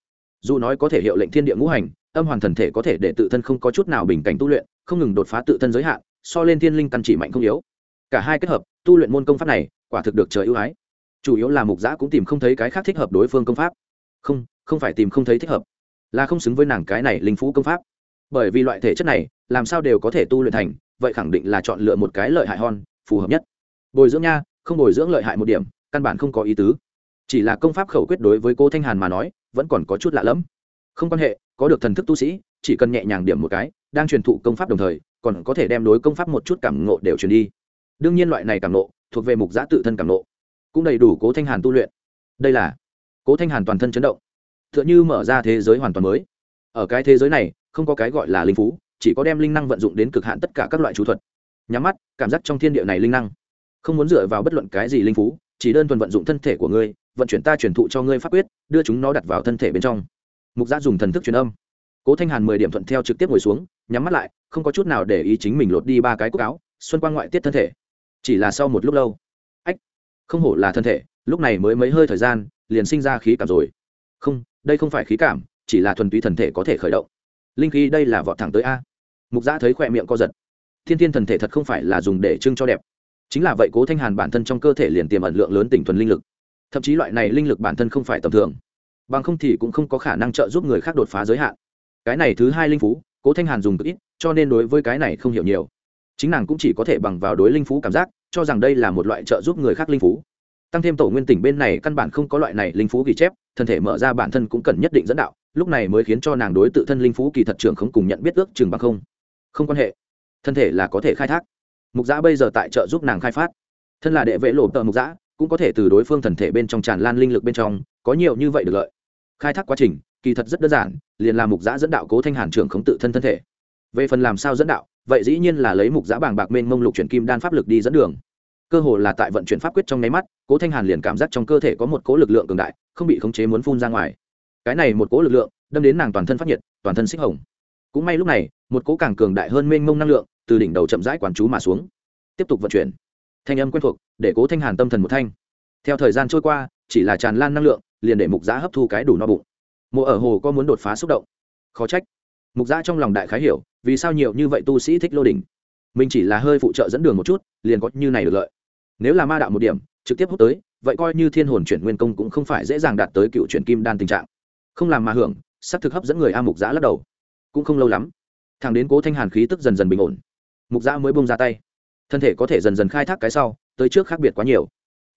Dù nói có thể hiệu lệnh thiên địa ngũ hành, âm hoàn thần thể có thể để tự thân không có chút nào bình cảnh tu luyện, không ngừng đột phá tự thân giới hạn, so lên thiên linh căn chỉ mạnh không yếu. Cả hai kết hợp, tu luyện môn công pháp này, quả thực được trời ưu ái. Chủ yếu là mục giã cũng tìm không thấy cái khác thích hợp đối phương công pháp. Không không phải tìm không thấy thích hợp. Là không xứng với nàng cái này linh phú công pháp. Bởi vì loại thể chất này, làm sao đều có thể tu luyện thành vậy khẳng định là chọn lựa một cái lợi hại hon, phù hợp nhất. Bồi dưỡng nha, không bồi dưỡng lợi hại một điểm, căn bản không có ý tứ. Chỉ là công pháp khẩu quyết đối với cô thanh hàn mà nói, vẫn còn có chút lạ lẫm. Không quan hệ, có được thần thức tu sĩ, chỉ cần nhẹ nhàng điểm một cái, đang truyền thụ công pháp đồng thời, còn có thể đem đối công pháp một chút cảm ngộ đều truyền đi. Đương nhiên loại này cảm ngộ, thuộc về mục giã tự thân cảm ngộ. Cũng đầy đủ cố thanh hàn tu luyện. Đây là cố thanh hàn toàn thân chấn động. T h ư ợ n h ư mở ra thế giới hoàn toàn mới. Ở cái thế giới này, không có cái gọi là linh phú chỉ có đem linh năng vận dụng đến cực hạn tất cả các loại chú thuật. Nhắm mắt, cảm giác trong thiên địa này linh năng. Không muốn dựa vào bất luận cái gì linh phú, chỉ đơn thuần vận dụng thân thể của ngươi, vận chuyển ta truyền thụ cho ngươi pháp quyết, đưa chúng nó đặt vào thân thể bên trong. Mục gia dùng thần thức truyền âm. Cố thanh hàn mười điểm thuận theo trực tiếp ngồi xuống, nhắm mắt lại, không có chút nào để ý chính mình lột đi ba cái cúc áo, xuân quang ngoại tiết thân thể. Chỉ là sau một lúc lâu, ách, không hổ là thân thể, lúc này mới mấy hơi thời gian, liền sinh ra khí cảm rồi. Không, đây không phải khí cảm, chỉ là thuần túy thần thể có thể khởi động. Linh khí đây là vọt thẳng tới a mục giã thấy khỏe miệng co giật. Thiên thiên thần thể thật không phải là dùng để trưng cho đẹp. Chính là vậy cố thanh hàn bản thân trong cơ thể liền tiềm ẩn lượng lớn tỉnh thuần linh lực. Thậm chí loại này linh lực bản thân không phải tầm thường. Bằng không thì cũng không có khả năng trợ giúp người khác đột phá giới hạn. Cái này thứ hai linh phú, cố thanh hàn dùng cực ít, cho nên đối với cái này không hiểu nhiều. Chính nàng cũng chỉ có thể bằng vào đối linh phú cảm giác, cho rằng đây là một loại trợ giúp người khác linh phú. Tăng thêm tổ nguyên tỉnh bên này căn bản không có loại này linh phú ghi chép, thân thể mở ra bản thân cũng cần nhất định dẫn đạo, lúc này mới khiến cho nàng đối tự thân linh phú kỳ thật trưởng không cùng nhận biết ước chừng bằng không không quan hệ. Thân thể là có thể khai thác. Mục giã bây giờ tại chợ giúp nàng khai phát. Thân là đệ vệ lộ tợ mục giã cũng có thể từ đối phương thần thể bên trong tràn lan linh lực bên trong, có nhiều như vậy được lợi. Khai thác quá trình, kỳ thật rất đơn giản, liền làm mục giã dẫn đạo cố thanh hàn trưởng khống tự thân thân thể. Về phần làm sao dẫn đạo, vậy dĩ nhiên là lấy mục giã bàng bạc mênh mông lục chuyển kim đan pháp lực đi dẫn đường. Cơ hồ là tại vận chuyển pháp quyết trong nháy mắt, cố thanh hàn liền cảm giác trong cơ thể có một cố lực lượng cường đại, không bị khống chế muốn phun ra ngoài. Cái này một cố lực lượng, đâm đến nàng toàn thân phát nhiệt, toàn thân xích hồng cũng may lúc này, một cỗ càng cường đại hơn mênh mông năng lượng từ đỉnh đầu chậm rãi quán chú mà xuống. Tiếp tục vận chuyển. Thanh âm quen thuộc, để cố thanh hàn tâm thần một thanh. Theo thời gian trôi qua, chỉ là tràn lan năng lượng, liền để mục giã hấp thu cái đủ no bụng. Mộ ở hồ có muốn đột phá xúc động? Khó trách. Mục giã trong lòng đại khái hiểu, vì sao nhiều như vậy tu sĩ thích lô đình mình chỉ là hơi phụ trợ dẫn đường một chút, liền có như này được lợi. Nếu là ma đạo một điểm, trực tiếp hút tới, vậy coi như thiên hồn chuyển nguyên công cũng không phải dễ dàng đạt tới cựu chuyển kim đan tình trạng. Không làm mà hưởng sắc thực hấp dẫn người a mục giã lắc đầu cũng không lâu lắm, thằng đến cố thanh hàn khí tức dần dần bình ổn. Mục giã mới bông ra tay. Thân thể có thể dần dần khai thác cái sau, tới trước khác biệt quá nhiều.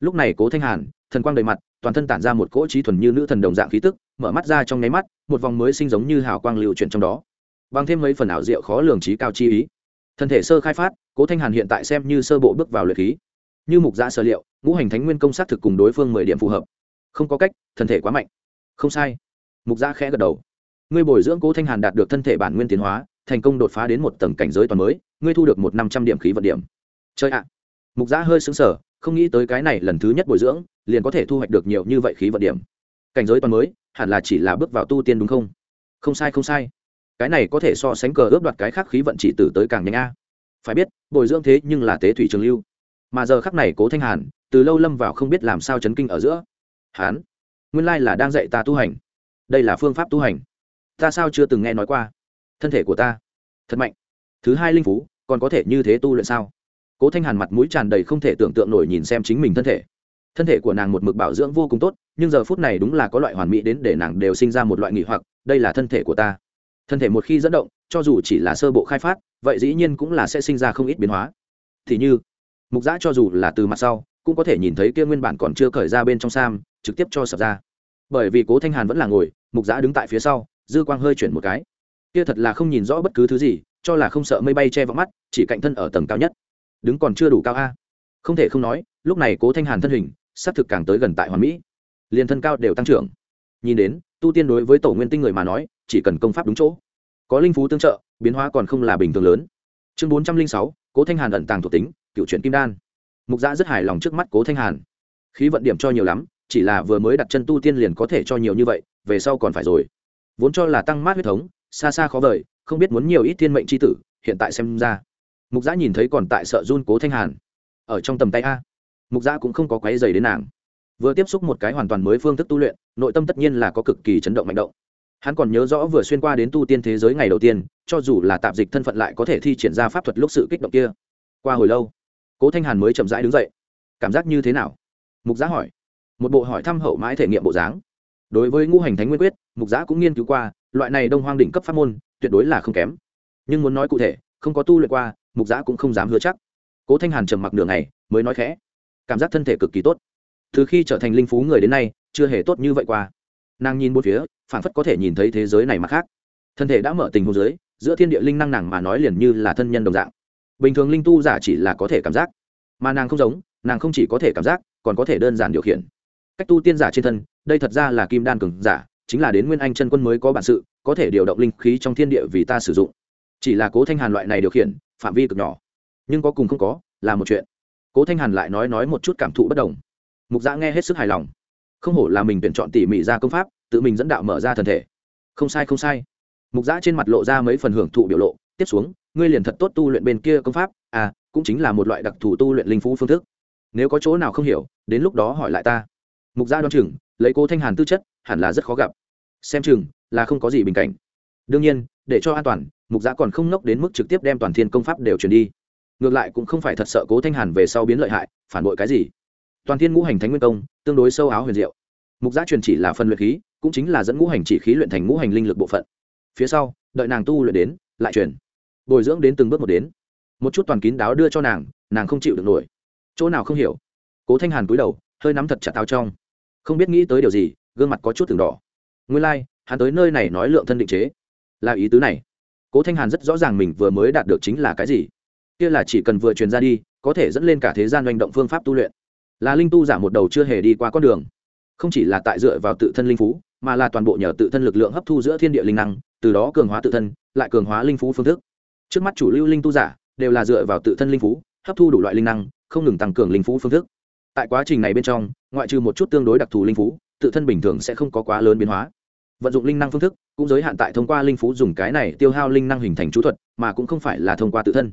Lúc này cố thanh hàn, thần quang đầy mặt, toàn thân tản ra một cỗ trí thuần như nữ thần đồng dạng khí tức, mở mắt ra trong nháy mắt, một vòng mới sinh giống như hào quang lưu chuyển trong đó. Bằng thêm mấy phần ảo diệu khó lường trí cao chi ý. Thân thể sơ khai phát, cố thanh hàn hiện tại xem như sơ bộ bước vào luyện khí. Như mục giã sơ liệu, ngũ hành thánh nguyên công sát thực cùng đối phương mười điểm phù hợp. Không có cách, thân thể quá mạnh. Không sai. Mục giã khẽ gật đầu ngươi bồi dưỡng cố thanh hàn đạt được thân thể bản nguyên tiến hóa, thành công đột phá đến một tầng cảnh giới toàn mới, ngươi thu được một năm trăm điểm khí vận điểm. Chơi ạ! Mục giã hơi xứng sở không nghĩ tới cái này lần thứ nhất bồi dưỡng, liền có thể thu hoạch được nhiều như vậy khí vận điểm. Cảnh giới toàn mới, hẳn là chỉ là bước vào tu tiên đúng không? Không sai không sai. Cái này có thể so sánh cờ ướp đoạt cái khác khí vận chỉ tử tới càng nhanh a. Phải biết, bồi dưỡng thế nhưng là tế thủy trường lưu. Mà giờ khắc này cố thanh hàn, từ lâu lâm vào không biết làm sao chấn kinh ở giữa. Hán, nguyên lai là đang dạy ta tu hành. Đây là phương pháp tu hành ta sao chưa từng nghe nói qua? Thân thể của ta, thật mạnh. Thứ hai linh phú, còn có thể như thế tu luyện sao? Cố thanh hàn mặt mũi tràn đầy không thể tưởng tượng nổi nhìn xem chính mình thân thể. Thân thể của nàng một mực bảo dưỡng vô cùng tốt, nhưng giờ phút này đúng là có loại hoàn mỹ đến để nàng đều sinh ra một loại nghỉ hoặc, đây là thân thể của ta. Thân thể một khi dẫn động, cho dù chỉ là sơ bộ khai phát, vậy dĩ nhiên cũng là sẽ sinh ra không ít biến hóa. Thì như, mục giã cho dù là từ mặt sau, cũng có thể nhìn thấy kia nguyên bản còn chưa cởi ra bên trong sam, trực tiếp cho sập ra. Bởi vì cố thanh hàn vẫn là ngồi, mục giã đứng tại phía sau dư quang hơi chuyển một cái. Kia thật là không nhìn rõ bất cứ thứ gì, cho là không sợ mây bay che vào mắt, chỉ cạnh thân ở tầng cao nhất. Đứng còn chưa đủ cao a. Không thể không nói, lúc này cố thanh hàn thân hình s á c thực càng tới gần tại hoàn mỹ. Liền thân cao đều tăng trưởng. Nhìn đến, tu tiên đối với tổ nguyên tinh người mà nói, chỉ cần công pháp đúng chỗ. Có linh phú tương trợ, biến hóa còn không là bình thường lớn. Chương bốn trăm linh sáu, cố thanh hàn ẩn tàng thuộc tính, cựu truyện kim đan. Mục giã rất hài lòng trước mắt cố thanh hàn. Khí vận điểm cho nhiều lắm, chỉ là vừa mới đặt chân tu tiên liền có thể cho nhiều như vậy, về sau còn phải rồi vốn cho là tăng mát huyết thống, xa xa khó vời, không biết muốn nhiều ít thiên mệnh c h i tử, hiện tại xem ra. Mục giã nhìn thấy còn tại sợ run cố thanh hàn. Ở trong tầm tay a. Mục giã cũng không có quáy dày đến nàng. Vừa tiếp xúc một cái hoàn toàn mới phương thức tu luyện, nội tâm tất nhiên là có cực kỳ chấn động mạnh động. Hắn còn nhớ rõ vừa xuyên qua đến tu tiên thế giới ngày đầu tiên, cho dù là tạp dịch thân phận lại có thể thi triển ra pháp thuật lúc sự kích động kia. Qua hồi lâu, cố thanh hàn mới chậm rãi đứng dậy. Cảm giác như thế nào? Mục giã hỏi. Một bộ hỏi thăm hậu mãi thể nghiệm bộ dáng đối với ngũ hành thánh nguyên quyết, mục giã cũng nghiên cứu qua, loại này đông hoang đỉnh cấp pháp môn, tuyệt đối là không kém. Nhưng muốn nói cụ thể, không có tu luyện qua, mục giã cũng không dám hứa chắc. Cố thanh hàn trầm mặc nửa ngày, mới nói khẽ, cảm giác thân thể cực kỳ tốt. Từ khi trở thành linh phú người đến nay, chưa hề tốt như vậy qua. Nàng nhìn một phía phản phất có thể nhìn thấy thế giới này mặt khác. Thân thể đã mở tình hôn giới giữa thiên địa linh năng nàng mà nói liền như là thân nhân đồng dạng. Bình thường linh tu giả chỉ là có thể cảm giác, mà nàng không giống, nàng không chỉ có thể cảm giác, còn có thể đơn giản điều khiển. Cách tu tiên giả trên thân đây thật ra là kim đan cường giả, chính là đến nguyên anh chân quân mới có bản sự, có thể điều động linh khí trong thiên địa vì ta sử dụng. Chỉ là cố thanh hàn loại này điều khiển, phạm vi cực nhỏ. Nhưng có cùng không có, là một chuyện. Cố thanh hàn lại nói nói một chút cảm thụ bất đồng. Mục giã nghe hết sức hài lòng. Không hổ là mình tuyển chọn tỉ mỉ ra công pháp, tự mình dẫn đạo mở ra thân thể. Không sai không sai. Mục giã trên mặt lộ ra mấy phần hưởng thụ biểu lộ, tiếp xuống, ngươi liền thật tốt tu luyện bên kia công pháp à cũng chính là một loại đặc thù tu luyện linh phú phương thức. Nếu có chỗ nào không hiểu, đến lúc đó hỏi lại ta. Mục dạ gia đoan chừng lấy cố thanh hàn tư chất, hẳn là rất khó gặp. Xem chừng, là không có gì bình cảnh. Đương nhiên, để cho an toàn, mục giã còn không nốc đến mức trực tiếp đem toàn thiên công pháp đều truyền đi. Ngược lại cũng không phải thật sợ cố thanh hàn về sau biến lợi hại, phản bội cái gì. Toàn thiên ngũ hành thánh nguyên công, tương đối sâu áo huyền diệu. Mục giã truyền chỉ là phân luyện khí, cũng chính là dẫn ngũ hành chỉ khí luyện thành ngũ hành linh lực bộ phận. Phía sau, đợi nàng tu luyện đến, lại truyền bồi dưỡng đến từng bước một đến. Một chút toàn kín đáo đưa cho nàng nàng không chịu được nổi. Chỗ nào không hiểu. Cố thanh hàn cúi đầu, hơi nắm thật chặt tao trong không biết nghĩ tới điều gì gương mặt có chút từng đỏ. Nguyên lai、like, hắn tới nơi này nói lượng thân định chế. Là ý tứ này. Cố thanh hàn rất rõ ràng mình vừa mới đạt được chính là cái gì. Kia là chỉ cần vừa truyền ra đi có thể dẫn lên cả thế gian manh động phương pháp tu luyện. Là linh tu giả một đầu chưa hề đi qua con đường. Không chỉ là tại dựa vào tự thân linh phú mà là toàn bộ nhờ tự thân lực lượng hấp thu giữa thiên địa linh năng từ đó cường hóa tự thân lại cường hóa linh phú phương thức. Trước mắt chủ lưu linh tu giả đều là dựa vào tự thân linh phú hấp thu đủ loại linh năng không ngừng tăng cường linh phú phương thức tại quá trình này bên trong, ngoại trừ một chút tương đối đặc thù linh phú, tự thân bình thường sẽ không có quá lớn biến hóa. Vận dụng linh năng phương thức, cũng giới hạn tại thông qua linh phú dùng cái này tiêu hao linh năng hình thành chú thuật, mà cũng không phải là thông qua tự thân.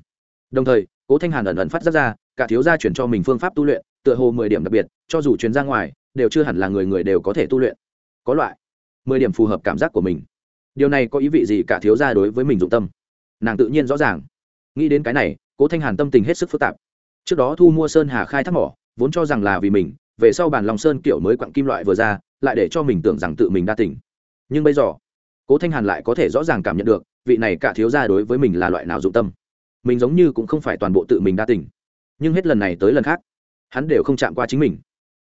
Đồng thời, cố thanh hàn ẩn ẩn phát giác ra, cả thiếu gia chuyển cho mình phương pháp tu luyện, tựa hồ mười điểm đặc biệt, cho dù chuyển ra ngoài, đều chưa hẳn là người người đều có thể tu luyện. Có loại, mười điểm phù hợp cảm giác của mình. Điều này có ý vị gì cả thiếu gia đối với mình dụng tâm? Nàng tự nhiên rõ ràng. Nghĩ đến cái này, cố thanh hàn tâm tình hết sức phức tạp. Trước đó thu mua sơn hà khai thác mỏ vốn cho rằng là vì mình, về sau bàn lòng sơn kiểu mới quặng kim loại vừa ra, lại để cho mình tưởng rằng tự mình đa tỉnh. nhưng bây giờ, cố thanh hàn lại có thể rõ ràng cảm nhận được, vị này cả thiếu gia đối với mình là loại nào dụng tâm. Mình giống như cũng không phải toàn bộ tự mình đa tỉnh. nhưng hết lần này tới lần khác, hắn đều không chạm qua chính mình.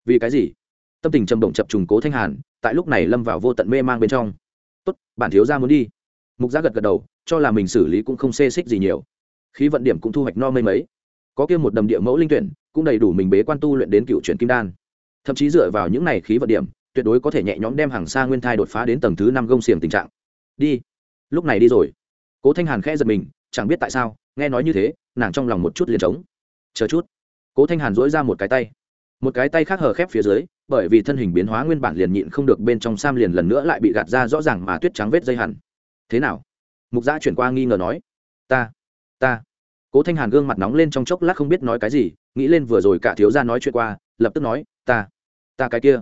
Vì cái gì? Tâm tình trầm động chập trùng cố thanh hàn, tại lúc này lâm vào vô tận mê mang bên trong. Tốt, bản thiếu ra muốn đi. Mục gia gật gật đầu, cho là mình xử lý cũng không xê xích gì nhiều. Khí vận điểm cũng thu hoạch no mây mấy. Có kia một đầm địa mẫu linh tuyển cũng đầy đủ mình bế quan tu luyện đến cựu chuyển kim đan. Thậm chí dựa vào những này khí vận điểm, tuyệt đối có thể nhẹ nhõm đem hàng xa nguyên thai đột phá đến tầng thứ năm gông xiềng tình trạng. Đi. Lúc này đi rồi. Cố thanh hàn khẽ giật mình, chẳng biết tại sao, nghe nói như thế, nàng trong lòng một chút liền trống. Chờ chút. Cố thanh hàn dỗi ra một cái tay. Một cái tay khác hờ khép phía dưới, bởi vì thân hình biến hóa nguyên bản liền nhịn không được bên trong sam liền lần nữa lại bị gạt ra rõ ràng mà tuyết trắng vết dây hẳn. Thế nào? Mục gia chuyển qua nghi ngờ nói. Ta ta cố thanh hàn gương mặt nóng lên trong chốc lát không biết nói cái gì, nghĩ lên vừa rồi cả thiếu gia nói chuyện qua, lập tức nói, ta ta cái kia.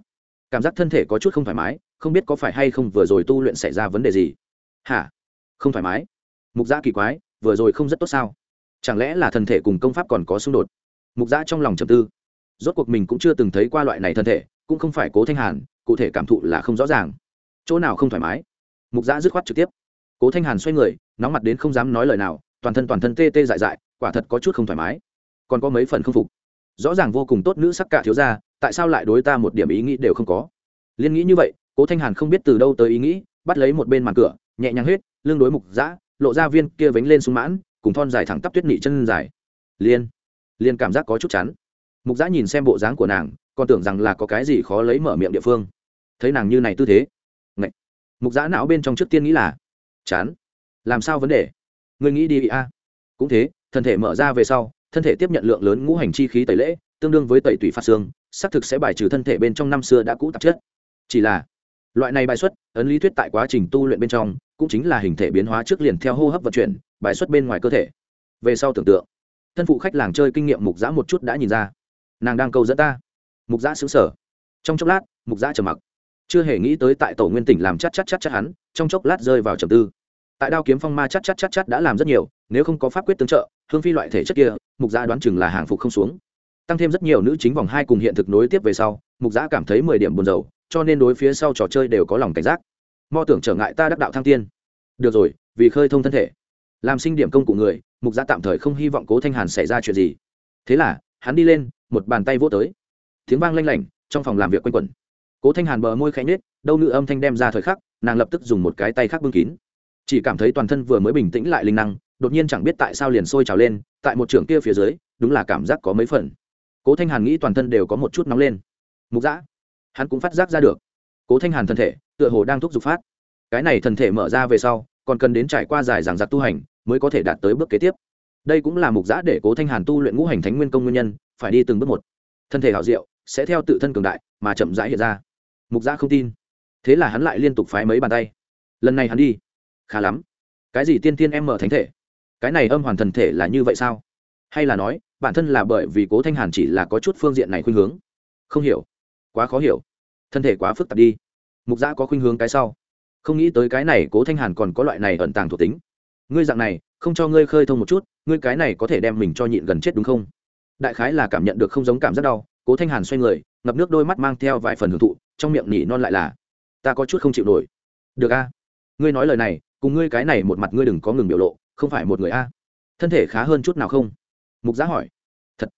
Cảm giác thân thể có chút không thoải mái, không biết có phải hay không vừa rồi tu luyện xảy ra vấn đề gì. Hả? Không thoải mái? Mục gia kỳ quái, vừa rồi không rất tốt sao? Chẳng lẽ là thân thể cùng công pháp còn có xung đột? Mục gia trong lòng trầm tư. Rốt cuộc mình cũng chưa từng thấy qua loại này thân thể, cũng không phải cố thanh hàn, cụ thể cảm thụ là không rõ ràng. Chỗ nào không thoải mái? Mục giã dứt khoát trực tiếp. Cố thanh hàn xoay người, nóng mặt đến không dám nói lời nào toàn thân toàn thân tê tê dại dại, quả thật có chút không thoải mái. Còn có mấy phần không phục. Rõ ràng vô cùng tốt nữ sắc cả thiếu ra tại sao lại đối ta một điểm ý nghĩ đều không có? Liên nghĩ như vậy, cố thanh hàn không biết từ đâu tới ý nghĩ, bắt lấy một bên màn cửa, nhẹ nhàng hết lương đối mục giã lộ ra viên kia vánh lên súng mãn, cùng thon dài thẳng tắp tuyết nị chân dài. Liên liên cảm giác có chút chán. Mục giã nhìn xem bộ dáng của nàng, còn tưởng rằng là có cái gì khó lấy mở miệng địa phương. Thấy nàng như này tư thế. Ngậy. mục giã não bên trong trước tiên nghĩ là, chán. Làm sao vấn đề? Người nghĩ đi a cũng thế, thân thể mở ra về sau, thân thể tiếp nhận lượng lớn ngũ hành chi khí tẩy lễ, tương đương với tẩy tủy phát xương, xác thực sẽ bài trừ thân thể bên trong năm xưa đã cũ tạp chất. Chỉ là, loại này bài xuất, ấn lý thuyết tại quá trình tu luyện bên trong, cũng chính là hình thể biến hóa trước liền theo hô hấp vận chuyển, bài xuất bên ngoài cơ thể. Về sau tưởng tượng, thân phụ khách làng chơi kinh nghiệm mục giã một chút đã nhìn ra. Nàng đang câu dẫn ta. Mục giã xứng sở. Trong chốc lát, mục giã trầm mặc. Chưa hề nghĩ tới tại tổ nguyên tỉnh làm chắc chắc chắc chắc hắn, trong chốc lát rơi vào trầm tư tại đao kiếm phong ma chắc chắc chắc chắc đã làm rất nhiều, nếu không có pháp quyết tương trợ, hương phi loại thể chất kia, mục gia đoán chừng là hàng phục không xuống. Tăng thêm rất nhiều nữ chính vòng hai cùng hiện thực nối tiếp về sau, mục gia cảm thấy mười điểm buồn dầu cho nên đối phía sau trò chơi đều có lòng cảnh giác. Mo tưởng trở ngại ta đắc đạo thăng tiên. Được rồi, vì khơi thông thân thể. Làm sinh điểm công cụ người, mục gia tạm thời không hy vọng cố thanh hàn xảy ra chuyện gì. Thế là, hắn đi lên, một bàn tay vỗ tới. Tiếng vang lanh lảnh, trong phòng làm việc quanh quẩn. Cố thanh hàn bờ môi khẽ nhếch, đâu nữ âm thanh đem ra thời khắc, nàng lập tức dùng một cái tay khác bưng kín chỉ cảm thấy toàn thân vừa mới bình tĩnh lại linh năng, đột nhiên chẳng biết tại sao liền sôi trào lên, tại một trường kia phía dưới, đúng là cảm giác có mấy phần. Cố thanh hàn nghĩ toàn thân đều có một chút nóng lên. Mục dã, hắn cũng phát giác ra được. Cố thanh hàn thân thể, tựa hồ đang thúc giục phát. Cái này thân thể mở ra về sau, còn cần đến trải qua dài giảng giặc tu hành, mới có thể đạt tới bước kế tiếp. Đây cũng là mục giã để cố thanh hàn tu luyện ngũ hành thánh nguyên công nguyên nhân, phải đi từng bước một. Thân thể hảo diệu, sẽ theo tự thân cường đại, mà chậm rãi hiện ra. Mục giã không tin. Thế là hắn lại liên tục phái mấy bàn tay. Lần này hắn đi khá lắm. Cái gì tiên tiên em mở thánh thể? Cái này âm hoàn thần thể là như vậy sao? Hay là nói, bản thân là bởi vì cố thanh hàn chỉ là có chút phương diện này khuynh hướng? Không hiểu. Quá khó hiểu. Thân thể quá phức tạp đi. Mục giã có khuynh hướng cái sau. Không nghĩ tới cái này cố thanh hàn còn có loại này ẩn tàng thuộc tính. Ngươi dạng này, không cho ngươi khơi thông một chút, ngươi cái này có thể đem mình cho nhịn gần chết đúng không? Đại khái là cảm nhận được không giống cảm giác đau, cố thanh hàn xoay người, ngập nước đôi mắt mang theo vài phần hưởng thụ, trong miệng nỉ non lại là, ta có chút không chịu nổi. Được a. Ngươi nói lời này cùng ngươi cái này một mặt ngươi đừng có ngừng biểu lộ, không phải một người a. Thân thể khá hơn chút nào không? Mục giá hỏi. Thật.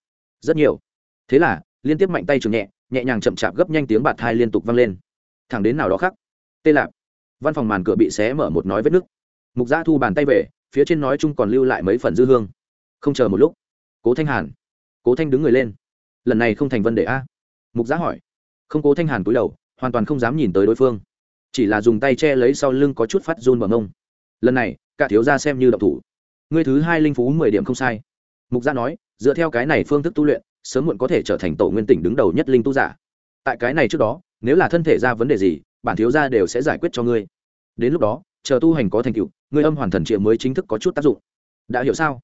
Rất nhiều. Thế là, liên tiếp mạnh tay trường nhẹ nhẹ nhàng chậm chạp gấp nhanh tiếng bạt thai liên tục vang lên. Thẳng đến nào đó khác. Tê lạp. Văn phòng màn cửa bị xé mở một nói vết nứt. Mục giá thu bàn tay về, phía trên nói chung còn lưu lại mấy phần dư hương. Không chờ một lúc, cố thanh hàn. Cố thanh đứng người lên. Lần này không thành vấn đề a. Mục giá hỏi. Không cố thanh hàn cúi đầu, hoàn toàn không dám nhìn tới đối phương chỉ là dùng tay che lấy sau lưng có chút phát run bằng ông lần này, cả thiếu gia xem như độc thủ. Ngươi thứ hai linh phú mười điểm không sai. Mục gia nói, dựa theo cái này phương thức tu luyện, sớm muộn có thể trở thành tổ nguyên tỉnh đứng đầu nhất linh tu giả. Tại cái này trước đó, nếu là thân thể ra vấn đề gì, bản thiếu gia đều sẽ giải quyết cho ngươi. Đến lúc đó, chờ tu hành có thành tựu, ngươi âm hoàn thần triệu mới chính thức có chút tác dụng. Đã hiểu sao?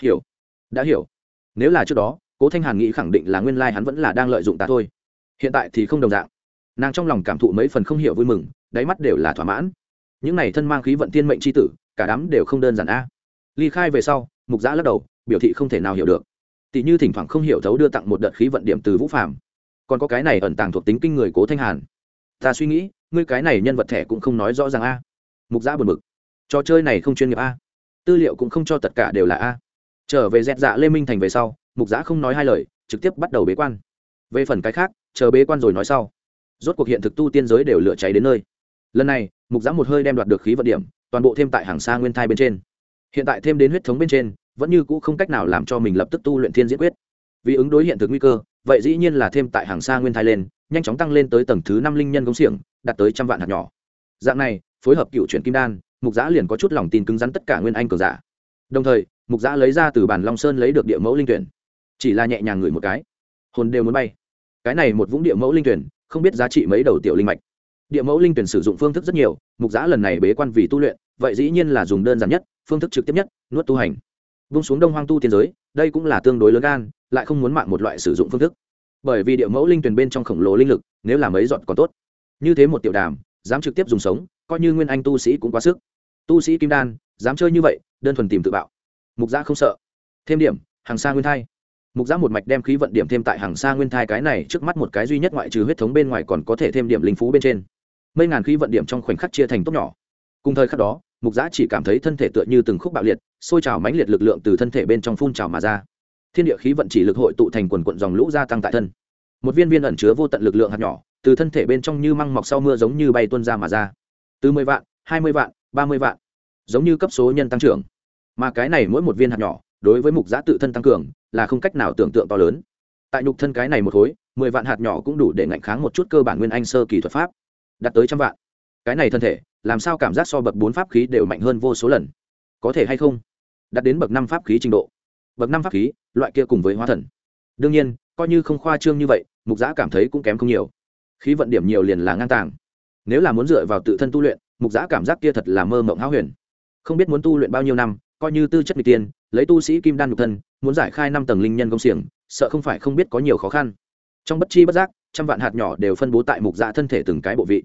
Hiểu. Đã hiểu. Nếu là trước đó, cố thanh hàn nghĩ khẳng định là nguyên lai hắn vẫn là đang lợi dụng ta thôi. Hiện tại thì không đồng dạng. Nàng trong lòng cảm thụ mấy phần không hiểu vui mừng đáy mắt đều là thỏa mãn. Những này thân mang khí vận tiên mệnh c h i tử, cả đám đều không đơn giản a. Ly khai về sau, mục giã lắc đầu, biểu thị không thể nào hiểu được. Tỷ như thỉnh thoảng không hiểu thấu đưa tặng một đợt khí vận điểm từ vũ phạm còn có cái này ẩn tàng thuộc tính kinh người cố thanh hàn. Ta suy nghĩ, ngươi cái này nhân vật thẻ cũng không nói rõ ràng a. Mục giã buồn mực trò chơi này không chuyên nghiệp a. Tư liệu cũng không cho tất cả đều là a. Trở về dẹt dạ lê minh thành về sau, mục giã không nói hai lời, trực tiếp bắt đầu bế quan. Về phần cái khác, chờ bế quan rồi nói sau. Rốt cuộc hiện thực tu tiên giới đều lửa cháy đến nơi lần này, mục giã một hơi đem đoạt được khí vận điểm, toàn bộ thêm tại hàng xa nguyên thai bên trên. Hiện tại thêm đến huyết thống bên trên, vẫn như cũ không cách nào làm cho mình lập tức tu luyện thiên diễn quyết. Vì ứng đối hiện thực nguy cơ, vậy dĩ nhiên là thêm tại hàng xa nguyên thai lên, nhanh chóng tăng lên tới tầng thứ năm linh nhân công xiềng đạt tới trăm vạn hạt nhỏ. Dạng này, phối hợp cựu chuyển kim đan, mục giã liền có chút lòng tin cứng rắn tất cả nguyên anh cường giả. Đồng thời, mục giã lấy ra từ bản long sơn lấy được địa mẫu linh tuyển. Chỉ là nhẹ nhàng ngửi một cái, hồn đều muốn bay. Cái này một vũng địa mẫu linh tuyển, không biết giá trị mấy đầu tiểu linh mạch địa mẫu linh tuyển sử dụng phương thức rất nhiều, mục giã lần này bế quan vì tu luyện, vậy dĩ nhiên là dùng đơn giản nhất, phương thức trực tiếp nhất, nuốt tu hành. Vung xuống đông hoang tu tiên giới, đây cũng là tương đối lớn gan, lại không muốn mạng một loại sử dụng phương thức. Bởi vì địa mẫu linh tuyển bên trong khổng lồ linh lực, nếu là mấy dọn còn tốt. Như thế một tiểu đàm, dám trực tiếp dùng sống, coi như nguyên anh tu sĩ cũng quá sức. Tu sĩ kim đan, dám chơi như vậy, đơn thuần tìm tự bạo. Mục giã không sợ. Thêm điểm hàng xa nguyên thai. Mục giã một mạch đem khí vận điểm thêm tại hàng xa nguyên thai, cái này trước mắt một cái duy nhất ngoại trừ huyết thống bên ngoài còn có thể thêm điểm linh phú bên trên mấy ngàn khí vận điểm trong khoảnh khắc chia thành tốt nhỏ. Cùng thời khắc đó, mục giã chỉ cảm thấy thân thể tựa như từng khúc bạo liệt, sôi trào mãnh liệt lực lượng từ thân thể bên trong phun trào mà ra. Thiên địa khí vận chỉ lực hội tụ thành quần quận dòng lũ gia tăng tại thân. Một viên viên ẩn chứa vô tận lực lượng hạt nhỏ, từ thân thể bên trong như măng mọc sau mưa giống như bay tuân ra mà ra. Từ mười vạn, hai mươi vạn, ba mươi vạn, giống như cấp số nhân tăng trưởng. Mà cái này mỗi một viên hạt nhỏ, đối với mục giã tự thân tăng cường, là không cách nào tưởng tượng to lớn. Tại nhục thân cái này một khối, mười vạn hạt nhỏ cũng đủ để ngạnh kháng một chút cơ bản nguyên anh sơ kỳ thuật pháp đạt tới trăm vạn. Cái này thân thể, làm sao cảm giác so bậc bốn pháp khí đều mạnh hơn vô số lần? Có thể hay không? Đạt đến bậc năm pháp khí trình độ. Bậc năm pháp khí, loại kia cùng với hóa thần. Đương nhiên, coi như không khoa trương như vậy, mục giã cảm thấy cũng kém không nhiều. Khí vận điểm nhiều liền là ngang tàng. Nếu là muốn dựa vào tự thân tu luyện, mục giã cảm giác kia thật là mơ mộng háo huyền. Không biết muốn tu luyện bao nhiêu năm, coi như tư chất n tiên, lấy tu sĩ kim đan nhục thân, muốn giải khai năm tầng linh nhân công xiềng, sợ không phải không biết có nhiều khó khăn. Trong bất chi bất giác, trăm vạn hạt nhỏ đều phân bố tại mục giã thân thể từng cái bộ vị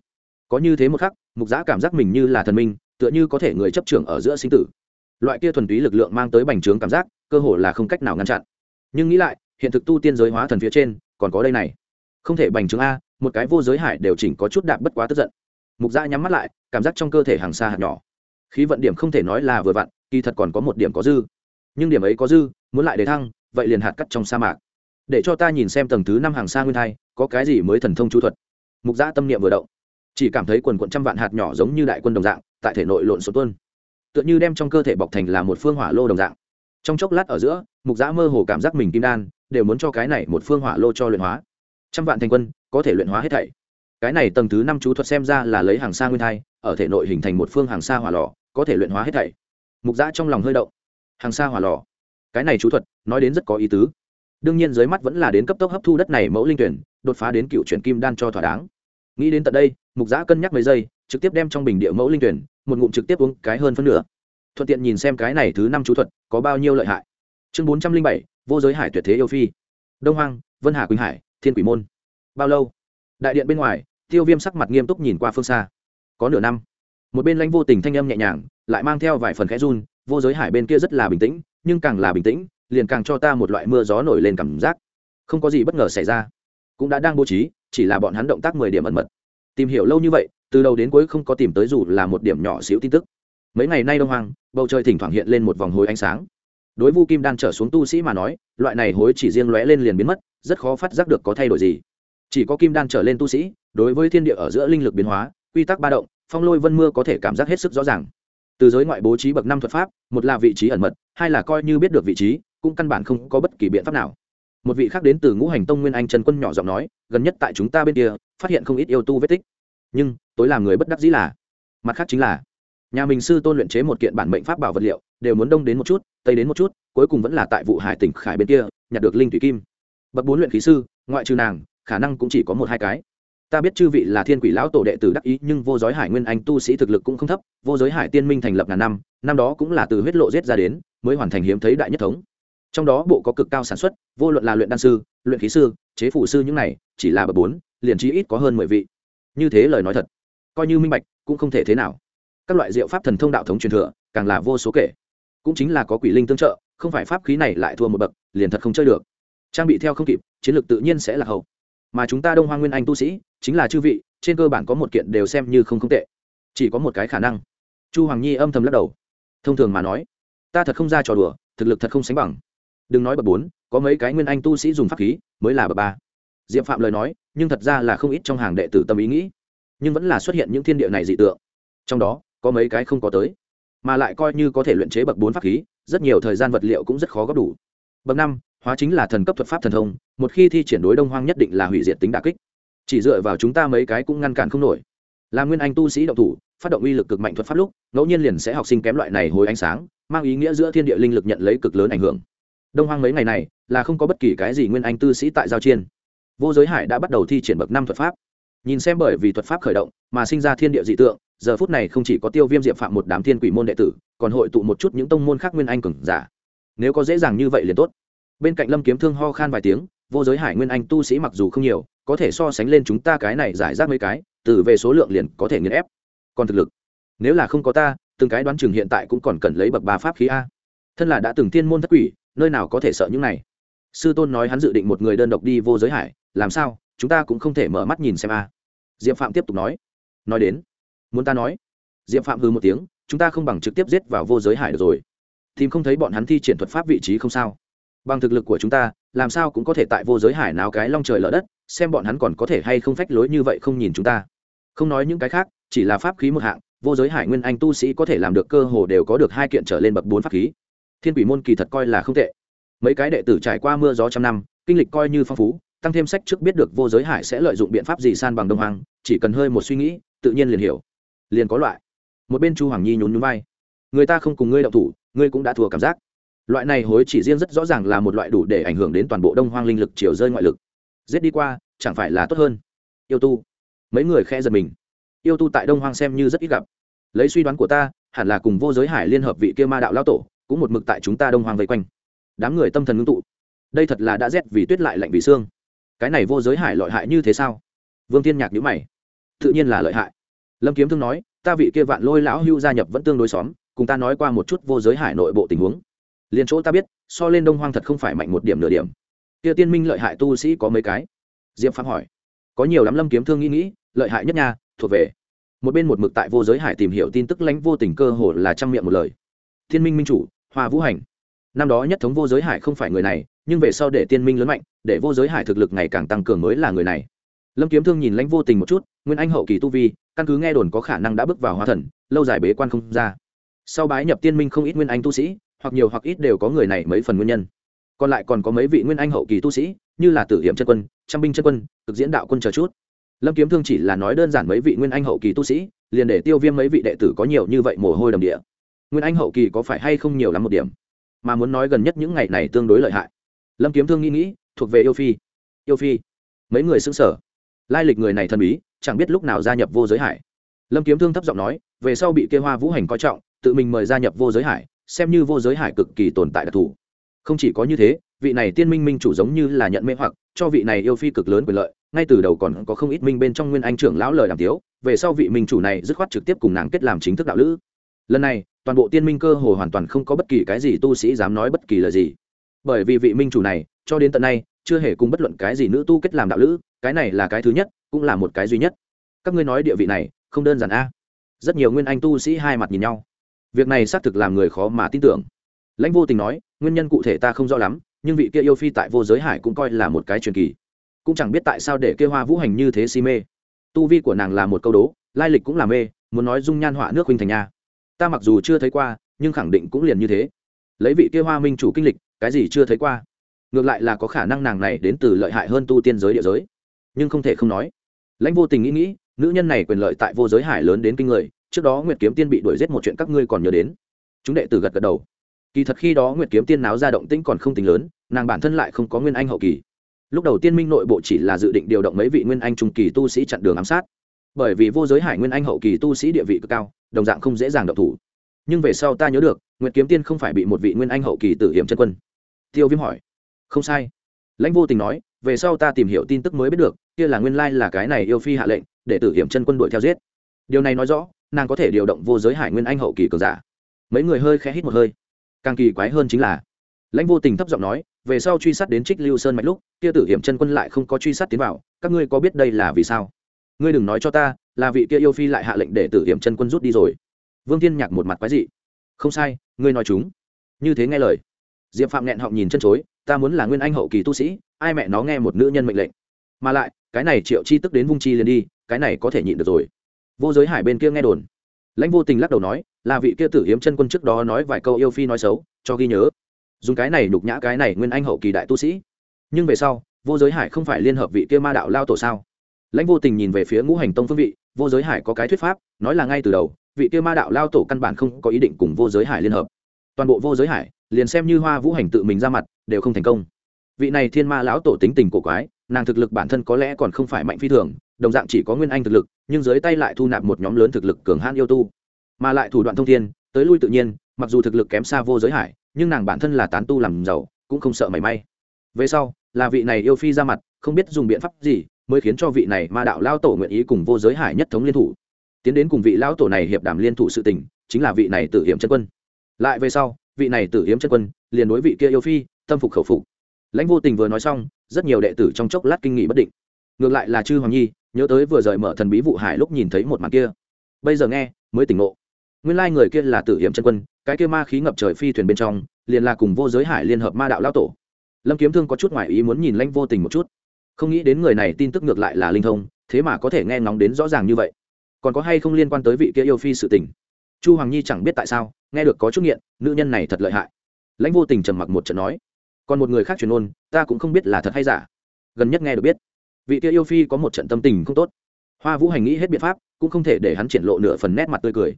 có như thế một khắc, mục giã cảm giác mình như là thần minh, tựa như có thể người chấp trưởng ở giữa sinh tử. Loại kia thuần túy lực lượng mang tới bành trướng cảm giác, cơ hồ là không cách nào ngăn chặn. Nhưng nghĩ lại, hiện thực tu tiên giới hóa thần phía trên, còn có đây này. Không thể bành trướng a, một cái vô giới hải đều chỉnh có chút đạp bất quá tức giận. Mục giã nhắm mắt lại, cảm giác trong cơ thể hàng xa hạt nhỏ. Khí vận điểm không thể nói là vừa vặn, kỳ thật còn có một điểm có dư. Nhưng điểm ấy có dư, muốn lại để thăng, vậy liền hạt cắt trong sa mạc. Để cho ta nhìn xem tầng thứ năm hàng xa nguyên thai, có cái gì mới thần thông chú thuật. Mục giã tâm niệm vừa động chỉ cảm thấy quần quận trăm vạn hạt nhỏ giống như đại quân đồng dạng, tại thể nội lộn xộn tuân tựa như đem trong cơ thể bọc thành là một phương hỏa lô đồng dạng. Trong chốc lát ở giữa, mục giã mơ hồ cảm giác mình kim đan, đều muốn cho cái này một phương hỏa lô cho luyện hóa. Trăm vạn thành quân, có thể luyện hóa hết thảy. Cái này tầng thứ năm chú thuật xem ra là lấy hàng xa nguyên thai, ở thể nội hình thành một phương hàng xa hỏa lò, có thể luyện hóa hết thảy. Mục giã trong lòng hơi động. Hàng xa hỏa lò. Cái này chú thuật, nói đến rất có ý tứ. Đương nhiên dưới mắt vẫn là đến cấp tốc hấp thu đất này mẫu linh tuyển, đột phá đến cựu chuyển kim đan cho thỏa đáng. Nghĩ đến tận đây mục giã cân nhắc mấy giây, trực tiếp đem trong bình địa mẫu linh tuyển, một ngụm trực tiếp uống cái hơn phân nửa. Thuận tiện nhìn xem cái này thứ năm chú thuật, có bao nhiêu lợi hại. Chương bốn trăm linh bảy, vô giới hải tuyệt thế yêu phi. Đông hoang, vân hà quỳnh hải, thiên quỷ môn. Bao lâu? Đại điện bên ngoài, tiêu viêm sắc mặt nghiêm túc nhìn qua phương xa. Có nửa năm. Một bên lãnh vô tình thanh âm nhẹ nhàng, lại mang theo vài phần khẽ run, vô giới hải bên kia rất là bình tĩnh, nhưng càng là bình tĩnh, liền càng cho ta một loại mưa gió nổi lên cảm giác. Không có gì bất ngờ xảy ra. Cũng đã đang bố trí, chỉ là bọn hắn động tác mười điểm ẩn mật tìm hiểu lâu như vậy, từ đầu đến cuối không có tìm tới dù là một điểm nhỏ xíu tin tức. Mấy ngày nay đông hoàng bầu trời thỉnh thoảng hiện lên một vòng hối ánh sáng. Đối vu kim đan trở xuống tu sĩ mà nói, loại này hối chỉ riêng lóe lên liền biến mất, rất khó phát giác được có thay đổi gì. Chỉ có kim đan trở lên tu sĩ, đối với thiên địa ở giữa linh lực biến hóa, quy tắc ba động, phong lôi vân mưa có thể cảm giác hết sức rõ ràng. Từ giới ngoại bố trí bậc năm thuật pháp, một là vị trí ẩn mật, hai là coi như biết được vị trí, cũng căn bản không có bất kỳ biện pháp nào. Một vị khác đến từ ngũ hành tông nguyên anh trần quân nhỏ giọng nói, gần nhất tại chúng ta bên kia phát hiện không ít yêu tu vết tích. Nhưng, tối làm người bất đắc dĩ là, mặt khác chính là, nhà mình sư tôn luyện chế một kiện bản mệnh pháp bảo vật liệu, đều muốn đông đến một chút, tây đến một chút, cuối cùng vẫn là tại vụ hải tỉnh khải bên kia, nhặt được linh thủy kim. Bậc bốn luyện khí sư, ngoại trừ nàng, khả năng cũng chỉ có một hai cái. Ta biết chư vị là thiên quỷ lão tổ đệ tử đắc ý, nhưng vô giới hải nguyên anh tu sĩ thực lực cũng không thấp, vô giới hải tiên minh thành lập ngàn năm năm đó cũng là từ huyết lộ giết ra đến, mới hoàn thành hiếm thấy đại nhất thống trong đó bộ có cực cao sản xuất, vô luận là luyện đan sư, luyện khí sư, chế phủ sư những này, chỉ là bậc bốn, liền trí ít có hơn mười vị. Như thế lời nói thật, coi như minh bạch, cũng không thể thế nào. Các loại diệu pháp thần thông đạo thống truyền thừa, càng là vô số kể. Cũng chính là có quỷ linh tương trợ, không phải pháp khí này lại thua một bậc, liền thật không chơi được. Trang bị theo không kịp, chiến lược tự nhiên sẽ là hậu. Mà chúng ta đông hoa nguyên anh tu sĩ, chính là chư vị, trên cơ bản có một kiện đều xem như không không tệ. Chỉ có một cái khả năng. Chu hoàng nhi âm thầm lắc đầu. Thông thường mà nói, ta thật không ra trò đùa, thực lực thật không sánh bằng đừng nói bậc bốn, có mấy cái nguyên anh tu sĩ dùng pháp khí, mới là bậc ba. Diệp phạm lời nói, nhưng thật ra là không ít trong hàng đệ tử tâm ý nghĩ. Nhưng vẫn là xuất hiện những thiên địa này dị tượng. Trong đó, có mấy cái không có tới, mà lại coi như có thể luyện chế bậc bốn pháp khí, rất nhiều thời gian vật liệu cũng rất khó góp đủ. Bậc năm, hóa chính là thần cấp thuật pháp thần thông, một khi thi triển đối đông hoang nhất định là hủy diệt tính đà kích. Chỉ dựa vào chúng ta mấy cái cũng ngăn cản không nổi. Là nguyên anh tu sĩ động thủ, phát động uy lực cực mạnh thuật pháp lúc, ngẫu nhiên liền sẽ học sinh kém loại này hồi ánh sáng, mang ý nghĩa giữa thiên địa linh lực nhận lấy cực lớn ảnh hưởng đông hoang mấy ngày này, là không có bất kỳ cái gì nguyên anh tư sĩ tại giao chiên. Vô giới hải đã bắt đầu thi triển bậc năm thuật pháp. Nhìn xem bởi vì thuật pháp khởi động mà sinh ra thiên địa dị tượng, giờ phút này không chỉ có tiêu viêm diệp phạm một đám thiên quỷ môn đệ tử, còn hội tụ một chút những tông môn khác nguyên anh cường giả. Nếu có dễ dàng như vậy liền tốt. Bên cạnh lâm kiếm thương ho khan vài tiếng, vô giới hải nguyên anh tu sĩ mặc dù không nhiều, có thể so sánh lên chúng ta cái này giải rác mấy cái, từ về số lượng liền có thể nghiền ép. Còn thực lực, nếu là không có ta, từng cái đoán chừng hiện tại cũng còn cần lấy bậc ba pháp khí a. Thân là đã từng tiên môn thất quỷ nơi nào có thể sợ những này? Sư tôn nói hắn dự định một người đơn độc đi vô giới hải, làm sao? Chúng ta cũng không thể mở mắt nhìn xem a. À. Diệp phạm tiếp tục nói. Nói đến, muốn ta nói? Diệp phạm hư một tiếng, chúng ta không bằng trực tiếp giết vào vô giới hải được rồi. Tìm không thấy bọn hắn thi triển thuật pháp vị trí không sao? Bằng thực lực của chúng ta, làm sao cũng có thể tại vô giới hải nào cái long trời lở đất, xem bọn hắn còn có thể hay không phách lối như vậy không nhìn chúng ta. Không nói những cái khác, chỉ là pháp khí một hạng, vô giới hải nguyên anh tu sĩ có thể làm được cơ hồ đều có được hai kiện trở lên bậc bốn pháp khí thiên quỷ môn kỳ thật coi là không tệ. Mấy cái đệ tử trải qua mưa gió trăm năm, kinh lịch coi như phong phú, tăng thêm sách trước biết được vô giới hải sẽ lợi dụng biện pháp gì san bằng đông hoàng chỉ cần hơi một suy nghĩ, tự nhiên liền hiểu. Liền có loại. Một bên chu hoàng nhi nhún nhún vai. Người ta không cùng ngươi đậu thủ, ngươi cũng đã thua cảm giác. Loại này hối chỉ riêng rất rõ ràng là một loại đủ để ảnh hưởng đến toàn bộ đông hoang linh lực chiều rơi ngoại lực. Giết đi qua, chẳng phải là tốt hơn? Yêu tu. Mấy người khe giật mình. Yêu tu tại đông hoang xem như rất ít gặp. Lấy suy đoán của ta, hẳn là cùng vô giới hải liên hợp vị kia ma đạo lao tổ cũng một mực tại chúng ta đông hoang vây quanh. Đám người tâm thần ngưng tụ. Đây thật là đã rét vì tuyết lại lạnh vì xương cái này vô giới hải lợi hại như thế sao? Vương tiên nhạc nhữ mày. Tự nhiên là lợi hại. Lâm kiếm thương nói, ta vị kia vạn lôi lão hưu gia nhập vẫn tương đối xóm, cùng ta nói qua một chút vô giới hải nội bộ tình huống. Liền chỗ ta biết, so lên đông hoang thật không phải mạnh một điểm nửa điểm. Kia tiên minh lợi hại tu sĩ có mấy cái? Diệp phạm hỏi. Có nhiều lắm. Lâm kiếm thương nghĩ nghĩ, lợi hại nhất nha, thuộc về. Một bên một mực tại vô giới hải tìm hiểu tin tức lãnh vô tình cơ hồ là trang miệng một lời. Thiên minh minh chủ hoa vũ hành. Năm đó nhất thống vô giới hải không phải người này, nhưng về sau để tiên minh lớn mạnh, để vô giới hải thực lực ngày càng tăng cường mới là người này. Lâm kiếm thương nhìn lãnh vô tình một chút, nguyên anh hậu kỳ tu vi, căn cứ nghe đồn có khả năng đã bước vào hóa thần, lâu dài bế quan không ra. Sau bái nhập tiên minh không ít nguyên anh tu sĩ, hoặc nhiều hoặc ít đều có người này mấy phần nguyên nhân. Còn lại còn có mấy vị nguyên anh hậu kỳ tu sĩ, như là tử hiểm chân quân, trăm binh chân quân thực diễn đạo quân chờ chút. Lâm kiếm thương chỉ là nói đơn giản mấy vị nguyên anh hậu kỳ tu sĩ, liền để tiêu viêm mấy vị đệ tử có nhiều như vậy mồ hôi đầm địa nguyên anh hậu kỳ có phải hay không nhiều lắm một điểm mà muốn nói gần nhất những ngày này tương đối lợi hại lâm kiếm thương nghĩ nghĩ thuộc về yêu phi yêu phi mấy người xứng sở lai lịch người này thần bí chẳng biết lúc nào gia nhập vô giới hải lâm kiếm thương thấp giọng nói về sau bị kê hoa vũ hành coi trọng tự mình mời gia nhập vô giới hải xem như vô giới hải cực kỳ tồn tại đặc thù không chỉ có như thế vị này tiên minh minh chủ giống như là nhận mê hoặc cho vị này yêu phi cực lớn quyền lợi ngay từ đầu còn có không ít minh bên trong nguyên anh trưởng lão lời đàm tiếu về sau vị minh chủ này dứt khoát trực tiếp cùng nàng kết làm chính thức đạo lữ lần này, toàn bộ tiên minh cơ hồ hoàn toàn không có bất kỳ cái gì tu sĩ dám nói bất kỳ lời gì. Bởi vì vị minh chủ này, cho đến tận nay, chưa hề cùng bất luận cái gì nữ tu kết làm đạo lữ, cái này là cái thứ nhất, cũng là một cái duy nhất. Các ngươi nói địa vị này, không đơn giản a. Rất nhiều nguyên anh tu sĩ hai mặt nhìn nhau. Việc này xác thực làm người khó mà tin tưởng. Lãnh vô tình nói, nguyên nhân cụ thể ta không rõ lắm, nhưng vị kia yêu phi tại vô giới hải cũng coi là một cái truyền kỳ. Cũng chẳng biết tại sao để kêu hoa vũ hành như thế si mê. Tu vi của nàng là một câu đố, lai lịch cũng là mê, muốn nói dung nhan họa nước huynh thành nha ta mặc dù chưa thấy qua, nhưng khẳng định cũng liền như thế. Lấy vị kia hoa minh chủ kinh lịch, cái gì chưa thấy qua? Ngược lại là có khả năng nàng này đến từ lợi hại hơn tu tiên giới địa giới. Nhưng không thể không nói. Lãnh vô tình nghĩ nghĩ, nữ nhân này quyền lợi tại vô giới hải lớn đến kinh người, trước đó nguyệt kiếm tiên bị đuổi giết một chuyện các ngươi còn nhớ đến. Chúng đệ tử gật gật đầu. Kỳ thật khi đó nguyệt kiếm tiên náo ra động tĩnh còn không tính lớn, nàng bản thân lại không có nguyên anh hậu kỳ. Lúc đầu tiên minh nội bộ chỉ là dự định điều động mấy vị nguyên anh trung kỳ tu sĩ chặn đường ám sát. Bởi vì vô giới hải nguyên anh hậu kỳ tu sĩ địa vị cực cao đồng dạng không dễ dàng động thủ. Nhưng về sau ta nhớ được, nguyệt kiếm tiên không phải bị một vị nguyên anh hậu kỳ tử hiểm chân quân. Tiêu viêm hỏi. Không sai. Lãnh vô tình nói, về sau ta tìm hiểu tin tức mới biết được, kia là nguyên lai là cái này yêu phi hạ lệnh, để tử hiểm chân quân đuổi theo giết. Điều này nói rõ, nàng có thể điều động vô giới hải nguyên anh hậu kỳ cường giả. Mấy người hơi khẽ hít một hơi. Càng kỳ quái hơn chính là, lãnh vô tình thấp giọng nói, về sau truy sát đến trích lưu sơn mạch lúc, kia tử hiểm chân quân lại không có truy sát tiến vào, các ngươi có biết đây là vì sao? Ngươi đừng nói cho ta là vị kia yêu phi lại hạ lệnh để tử hiểm chân quân rút đi rồi. Vương thiên nhạc một mặt quái dị. Không sai, ngươi nói chúng. Như thế nghe lời. Diệp phạm nghẹn họng nhìn chân chối, ta muốn là nguyên anh hậu kỳ tu sĩ, ai mẹ nó nghe một nữ nhân mệnh lệnh. Mà lại, cái này triệu chi tức đến vung chi liền đi, cái này có thể nhịn được rồi. Vô giới hải bên kia nghe đồn. Lãnh vô tình lắc đầu nói, là vị kia tử hiếm chân quân trước đó nói vài câu yêu phi nói xấu, cho ghi nhớ. Dùng cái này đục nhã cái này nguyên anh hậu kỳ đại tu sĩ. Nhưng về sau, vô giới hải không phải liên hợp vị kia ma đạo lao tổ sao? Lãnh vô tình nhìn về phía ngũ hành tông phương vị vô giới hải có cái thuyết pháp, nói là ngay từ đầu, vị kia ma đạo lao tổ căn bản không có ý định cùng vô giới hải liên hợp. Toàn bộ vô giới hải, liền xem như hoa vũ hành tự mình ra mặt, đều không thành công. Vị này thiên ma lão tổ tính tình cổ quái, nàng thực lực bản thân có lẽ còn không phải mạnh phi thường, đồng dạng chỉ có nguyên anh thực lực, nhưng dưới tay lại thu nạp một nhóm lớn thực lực cường hãn yêu tu. Mà lại thủ đoạn thông thiên, tới lui tự nhiên, mặc dù thực lực kém xa vô giới hải, nhưng nàng bản thân là tán tu làm giàu, cũng không sợ mảy may. Về sau, là vị này yêu phi ra mặt, không biết dùng biện pháp gì mới khiến cho vị này ma đạo lao tổ nguyện ý cùng vô giới hải nhất thống liên thủ. Tiến đến cùng vị lão tổ này hiệp đàm liên thủ sự tình, chính là vị này tử hiểm chân quân. Lại về sau, vị này tử hiểm chân quân liền đối vị kia yêu phi, tâm phục khẩu phục. Lãnh vô tình vừa nói xong, rất nhiều đệ tử trong chốc lát kinh nghị bất định. Ngược lại là chư hoàng nhi, nhớ tới vừa rời mở thần bí vụ hải lúc nhìn thấy một màn kia. Bây giờ nghe, mới tỉnh ngộ. Nguyên lai người kia là tử hiểm chân quân, cái kia ma khí ngập trời phi thuyền bên trong, liền là cùng vô giới hải liên hợp ma đạo lao tổ. Lâm kiếm thương có chút ngoại ý muốn nhìn lãnh vô tình một chút không nghĩ đến người này tin tức ngược lại là linh thông, thế mà có thể nghe ngóng đến rõ ràng như vậy. Còn có hay không liên quan tới vị kia yêu phi sự tình? Chu hoàng nhi chẳng biết tại sao, nghe được có chút nghiện, nữ nhân này thật lợi hại. Lãnh vô tình trầm mặc một trận nói, còn một người khác truyền ôn, ta cũng không biết là thật hay giả. Gần nhất nghe được biết, vị kia yêu phi có một trận tâm tình không tốt. Hoa vũ hành nghĩ hết biện pháp, cũng không thể để hắn triển lộ nửa phần nét mặt tươi cười.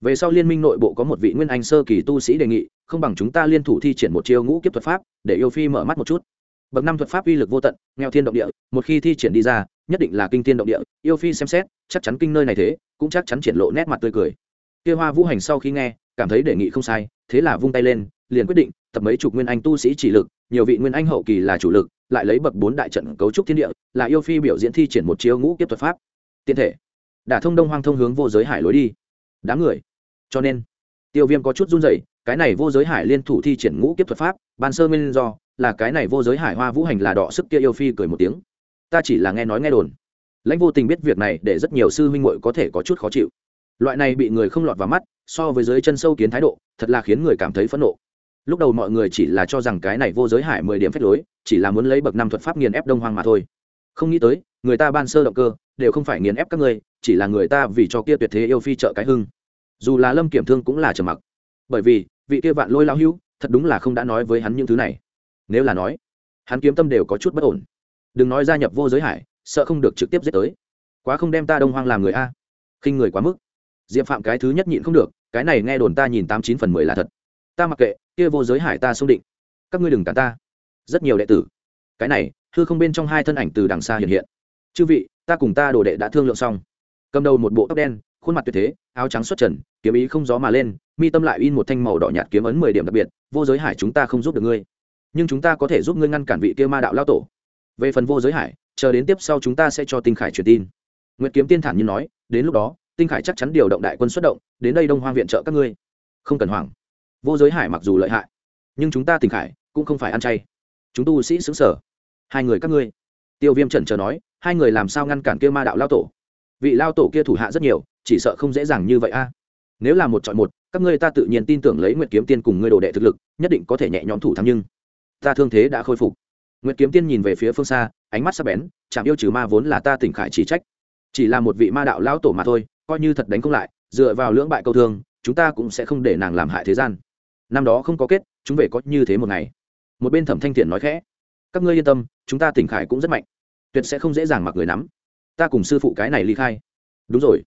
Về sau liên minh nội bộ có một vị nguyên anh sơ kỳ tu sĩ đề nghị, không bằng chúng ta liên thủ thi triển một chiêu ngũ kiếp thuật pháp, để yêu phi mở mắt một chút bậc năm thuật pháp uy lực vô tận, nghèo thiên động địa, một khi thi triển đi ra, nhất định là kinh thiên động địa, yêu phi xem xét, chắc chắn kinh nơi này thế, cũng chắc chắn triển lộ nét mặt tươi cười. Kia hoa vũ hành sau khi nghe, cảm thấy đề nghị không sai, thế là vung tay lên, liền quyết định, tập mấy chục nguyên anh tu sĩ chỉ lực, nhiều vị nguyên anh hậu kỳ là chủ lực, lại lấy bậc bốn đại trận cấu trúc thiên địa, là yêu phi biểu diễn thi triển một chiêu ngũ kiếp thuật pháp. Tiện thể, đả thông đông hoang thông hướng vô giới hải lối đi. Đám người. Cho nên, tiêu viêm có chút run rẩy, cái này vô giới hải liên thủ thi triển ngũ kiếp thuật pháp, ban sơ nguyên do là cái này vô giới hải hoa vũ hành là đọ sức kia yêu phi cười một tiếng. Ta chỉ là nghe nói nghe đồn. Lãnh vô tình biết việc này để rất nhiều sư huynh muội có thể có chút khó chịu. Loại này bị người không lọt vào mắt, so với dưới chân sâu kiến thái độ, thật là khiến người cảm thấy phẫn nộ. Lúc đầu mọi người chỉ là cho rằng cái này vô giới hải mười điểm phép lối, chỉ là muốn lấy bậc năm thuật pháp nghiền ép đông hoang mà thôi. Không nghĩ tới, người ta ban sơ động cơ, đều không phải nghiền ép các ngươi, chỉ là người ta vì cho kia tuyệt thế yêu phi trợ cái hưng. Dù là lâm kiểm thương cũng là trầm mặc. Bởi vì, vị kia vạn lôi lao hưu thật đúng là không đã nói với hắn những thứ này nếu là nói, hắn kiếm tâm đều có chút bất ổn. Đừng nói gia nhập vô giới hải, sợ không được trực tiếp giết tới. Quá không đem ta đông hoang làm người a. Khinh người quá mức. Diệp phạm cái thứ nhất nhịn không được, cái này nghe đồn ta nhìn tám chín phần mười là thật. Ta mặc kệ, kia vô giới hải ta xung định. Các ngươi đừng cản ta. Rất nhiều đệ tử. Cái này, hư không bên trong hai thân ảnh từ đằng xa hiện hiện. Chư vị, ta cùng ta đồ đệ đã thương lượng xong. Cầm đầu một bộ tóc đen, khuôn mặt tuyệt thế, áo trắng xuất trần, kiếm ý không gió mà lên, mi tâm lại in một thanh màu đỏ nhạt kiếm ấn mười điểm đặc biệt, vô giới hải chúng ta không giúp được ngươi nhưng chúng ta có thể giúp ngươi ngăn cản vị kia ma đạo lao tổ. Về phần vô giới hải, chờ đến tiếp sau chúng ta sẽ cho tinh khải truyền tin. Nguyệt kiếm tiên thản như nói, đến lúc đó, tinh khải chắc chắn điều động đại quân xuất động, đến đây đông hoang viện trợ các ngươi. Không cần hoảng. Vô giới hải mặc dù lợi hại, nhưng chúng ta tinh khải cũng không phải ăn chay. Chúng tu sĩ xứng sở. Hai người các ngươi. Tiêu viêm trần chờ nói, hai người làm sao ngăn cản kia ma đạo lao tổ? Vị lao tổ kia thủ hạ rất nhiều, chỉ sợ không dễ dàng như vậy a. Nếu là một chọn một, các ngươi ta tự nhiên tin tưởng lấy nguyệt kiếm tiên cùng ngươi đồ đệ thực lực, nhất định có thể nhẹ nhõm thủ thắng nhưng ta thương thế đã khôi phục. Nguyệt kiếm tiên nhìn về phía phương xa, ánh mắt sắc bén, chạm yêu trừ ma vốn là ta tỉnh khải chỉ trách. Chỉ là một vị ma đạo lão tổ mà thôi, coi như thật đánh không lại, dựa vào lưỡng bại câu thương, chúng ta cũng sẽ không để nàng làm hại thế gian. Năm đó không có kết, chúng về có như thế một ngày. Một bên thẩm thanh thiện nói khẽ, các ngươi yên tâm, chúng ta tỉnh khải cũng rất mạnh, tuyệt sẽ không dễ dàng mặc người nắm. Ta cùng sư phụ cái này ly khai. Đúng rồi.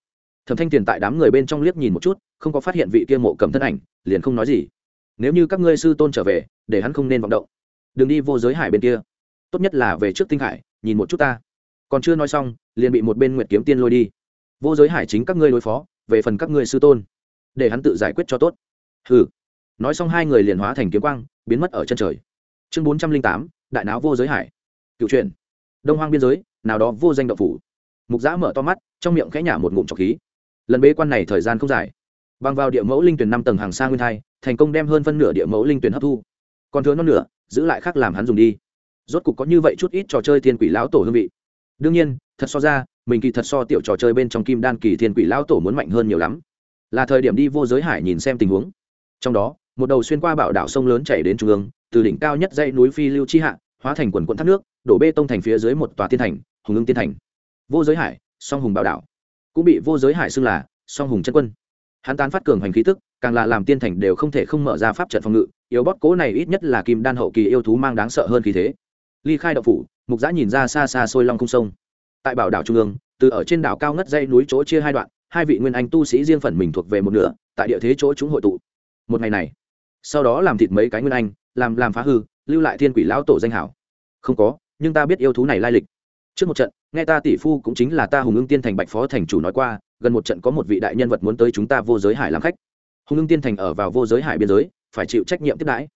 Thẩm thanh tiền tại đám người bên trong liếc nhìn một chút, không có phát hiện vị kia mộ cầm thân ảnh, liền không nói gì. Nếu như các ngươi sư tôn trở về, để hắn không nên vọng động đừng đi vô giới hải bên kia. Tốt nhất là về trước tinh hải nhìn một chút ta. Còn chưa nói xong liền bị một bên nguyệt kiếm tiên lôi đi. Vô giới hải chính các ngươi đối phó về phần các ngươi sư tôn. Để hắn tự giải quyết cho tốt. Hừ. Nói xong hai người liền hóa thành kiếm quang biến mất ở chân trời. Chương bốn trăm linh tám đại não vô giới hải. Cựu truyền, đông hoang biên giới nào đó vô danh động phủ. Mục giã mở to mắt trong miệng khẽ nhả một ngụm trọc khí. Lần bế quan này thời gian không dài. Bằng vào địa mẫu linh tuyển năm tầng hàng xa nguyên thai thành công đem hơn phân nửa địa mẫu linh tuyển hấp thu còn thừa non nửa, giữ lại khác làm hắn dùng đi. Rốt cục có như vậy chút ít trò chơi thiên quỷ lão tổ hương vị. Đương nhiên, thật so ra, mình kỳ thật so tiểu trò chơi bên trong kim đan kỳ thiên quỷ lão tổ muốn mạnh hơn nhiều lắm. Là thời điểm đi vô giới hải nhìn xem tình huống. Trong đó, một đầu xuyên qua bảo đảo sông lớn chảy đến trung ương, từ đỉnh cao nhất dãy núi phi lưu chi hạ, hóa thành quần quận thác nước, đổ bê tông thành phía dưới một tòa thiên thành, hùng ưng tiên thành. Vô giới hải, song hùng bảo đảo. Cũng bị vô giới hải xưng là song hùng chân quân. Hắn tán phát cường hành khí tức càng là làm tiên thành đều không thể không mở ra pháp trận phòng ngự, yếu bóp cố này ít nhất là kim đan hậu kỳ yêu thú mang đáng sợ hơn khi thế. Ly khai đậu phủ, mục giã nhìn ra xa xa xôi long cung sông. Tại bảo đảo trung ương, từ ở trên đảo cao ngất dây núi chỗ chia hai đoạn, hai vị nguyên anh tu sĩ riêng phần mình thuộc về một nửa, tại địa thế chỗ chúng hội tụ. Một ngày này, sau đó làm thịt mấy cái nguyên anh, làm làm phá hư, lưu lại thiên quỷ lão tổ danh hảo. Không có, nhưng ta biết yêu thú này lai lịch. Trước một trận, nghe ta tỷ phu cũng chính là ta hùng ưng tiên thành bạch phó thành chủ nói qua, gần một trận có một vị đại nhân vật muốn tới chúng ta vô giới hải làm khách hùng ưng tiên thành ở vào vô giới hải biên giới, phải chịu trách nhiệm tiếp đãi.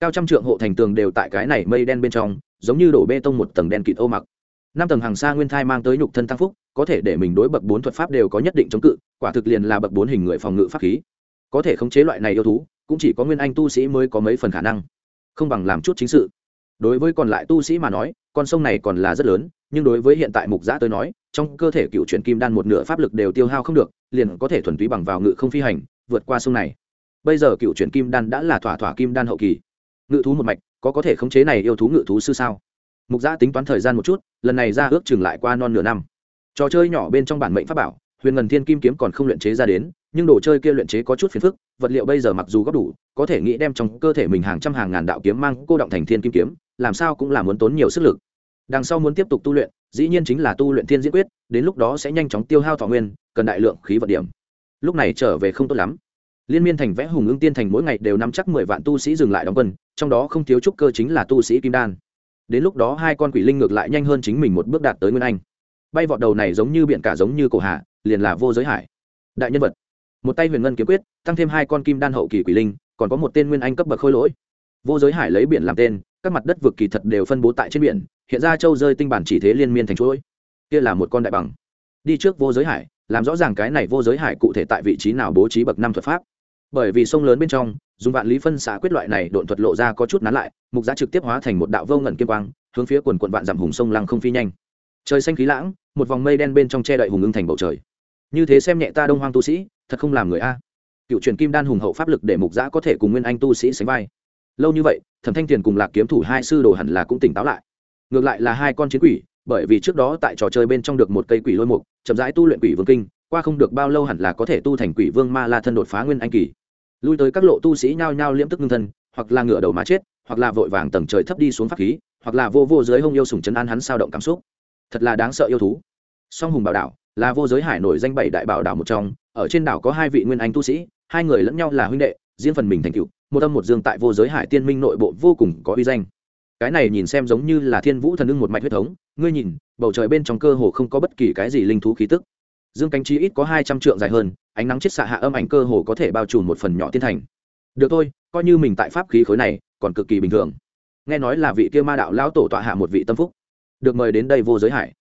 Cao trăm trượng hộ thành tường đều tại cái này mây đen bên trong, giống như đổ bê tông một tầng đen kịt ô mặc. Năm tầng hàng xa nguyên thai mang tới nhục thân tăng phúc, có thể để mình đối bậc bốn thuật pháp đều có nhất định chống cự, quả thực liền là bậc bốn hình người phòng ngự pháp khí. Có thể khống chế loại này yêu thú, cũng chỉ có nguyên anh tu sĩ mới có mấy phần khả năng. Không bằng làm chút chính sự. Đối với còn lại tu sĩ mà nói, con sông này còn là rất lớn, nhưng đối với hiện tại mục giã tới nói, trong cơ thể cựu chuyển kim đan một nửa pháp lực đều tiêu hao không được, liền có thể thuần túy bằng vào ngự không phi hành vượt qua sông này. Bây giờ cựu chuyển kim đan đã là thỏa thỏa kim đan hậu kỳ. Ngự thú một mạch, có có thể khống chế này yêu thú ngự thú sư sao? Mục giã tính toán thời gian một chút, lần này ra ước chừng lại qua non nửa năm. Trò chơi nhỏ bên trong bản mệnh pháp bảo, huyền ngần thiên kim kiếm còn không luyện chế ra đến, nhưng đồ chơi kia luyện chế có chút phiền phức, vật liệu bây giờ mặc dù góp đủ, có thể nghĩ đem trong cơ thể mình hàng trăm hàng ngàn đạo kiếm mang cô động thành thiên kim kiếm, làm sao cũng là muốn tốn nhiều sức lực. Đằng sau muốn tiếp tục tu luyện, dĩ nhiên chính là tu luyện thiên diễn quyết, đến lúc đó sẽ nhanh chóng tiêu hao thọ nguyên, cần đại lượng khí vật điểm lúc này trở về không tốt lắm. Liên miên thành vẽ hùng ưng tiên thành mỗi ngày đều nắm chắc mười vạn tu sĩ dừng lại đóng quân, trong đó không thiếu trúc cơ chính là tu sĩ kim đan. Đến lúc đó hai con quỷ linh ngược lại nhanh hơn chính mình một bước đạt tới nguyên anh. Bay vọt đầu này giống như biển cả giống như cổ hạ, liền là vô giới hải. Đại nhân vật. Một tay huyền ngân kiếm quyết, tăng thêm hai con kim đan hậu kỳ quỷ linh, còn có một tên nguyên anh cấp bậc khôi lỗi. Vô giới hải lấy biển làm tên, các mặt đất vực kỳ thật đều phân bố tại trên biển, hiện ra châu rơi tinh bản chỉ thế liên miên thành chuỗi. Kia là một con đại bằng. Đi trước vô giới hải làm rõ ràng cái này vô giới hải cụ thể tại vị trí nào bố trí bậc năm thuật pháp. Bởi vì sông lớn bên trong, dùng vạn lý phân xạ quyết loại này độn thuật lộ ra có chút nán lại, mục giá trực tiếp hóa thành một đạo vô ngẩn kim quang, hướng phía quần quận vạn dặm hùng sông lăng không phi nhanh. Trời xanh khí lãng, một vòng mây đen bên trong che đậy hùng ưng thành bầu trời. Như thế xem nhẹ ta đông hoang tu sĩ, thật không làm người a. Cựu truyền kim đan hùng hậu pháp lực để mục giã có thể cùng nguyên anh tu sĩ sánh vai. Lâu như vậy, thẩm thanh tiền cùng lạc kiếm thủ hai sư đồ hẳn là cũng tỉnh táo lại. Ngược lại là hai con chiến quỷ bởi vì trước đó tại trò chơi bên trong được một cây quỷ lôi mục, chậm rãi tu luyện quỷ vương kinh, qua không được bao lâu hẳn là có thể tu thành quỷ vương ma la thân đột phá nguyên anh kỳ. Lui tới các lộ tu sĩ nhao nhao liễm tức ngưng thân, hoặc là ngửa đầu má chết, hoặc là vội vàng tầng trời thấp đi xuống pháp khí, hoặc là vô vô dưới hông yêu sùng chân an hắn sao động cảm xúc. Thật là đáng sợ yêu thú. Song hùng bảo đảo là vô giới hải nổi danh bảy đại bảo đảo một trong, ở trên đảo có hai vị nguyên anh tu sĩ, hai người lẫn nhau là huynh đệ, riêng phần mình thành cựu một âm một dương tại vô giới hải tiên minh nội bộ vô cùng có uy danh cái này nhìn xem giống như là thiên vũ thần ưng một mạch huyết thống, ngươi nhìn, bầu trời bên trong cơ hồ không có bất kỳ cái gì linh thú khí tức. Dương cánh chi ít có hai trăm trượng dài hơn, ánh nắng chết xạ hạ âm ảnh cơ hồ có thể bao trùm một phần nhỏ thiên thành. Được thôi, coi như mình tại pháp khí khối này, còn cực kỳ bình thường. Nghe nói là vị kia ma đạo lão tổ tọa hạ một vị tâm phúc. Được mời đến đây vô giới hải.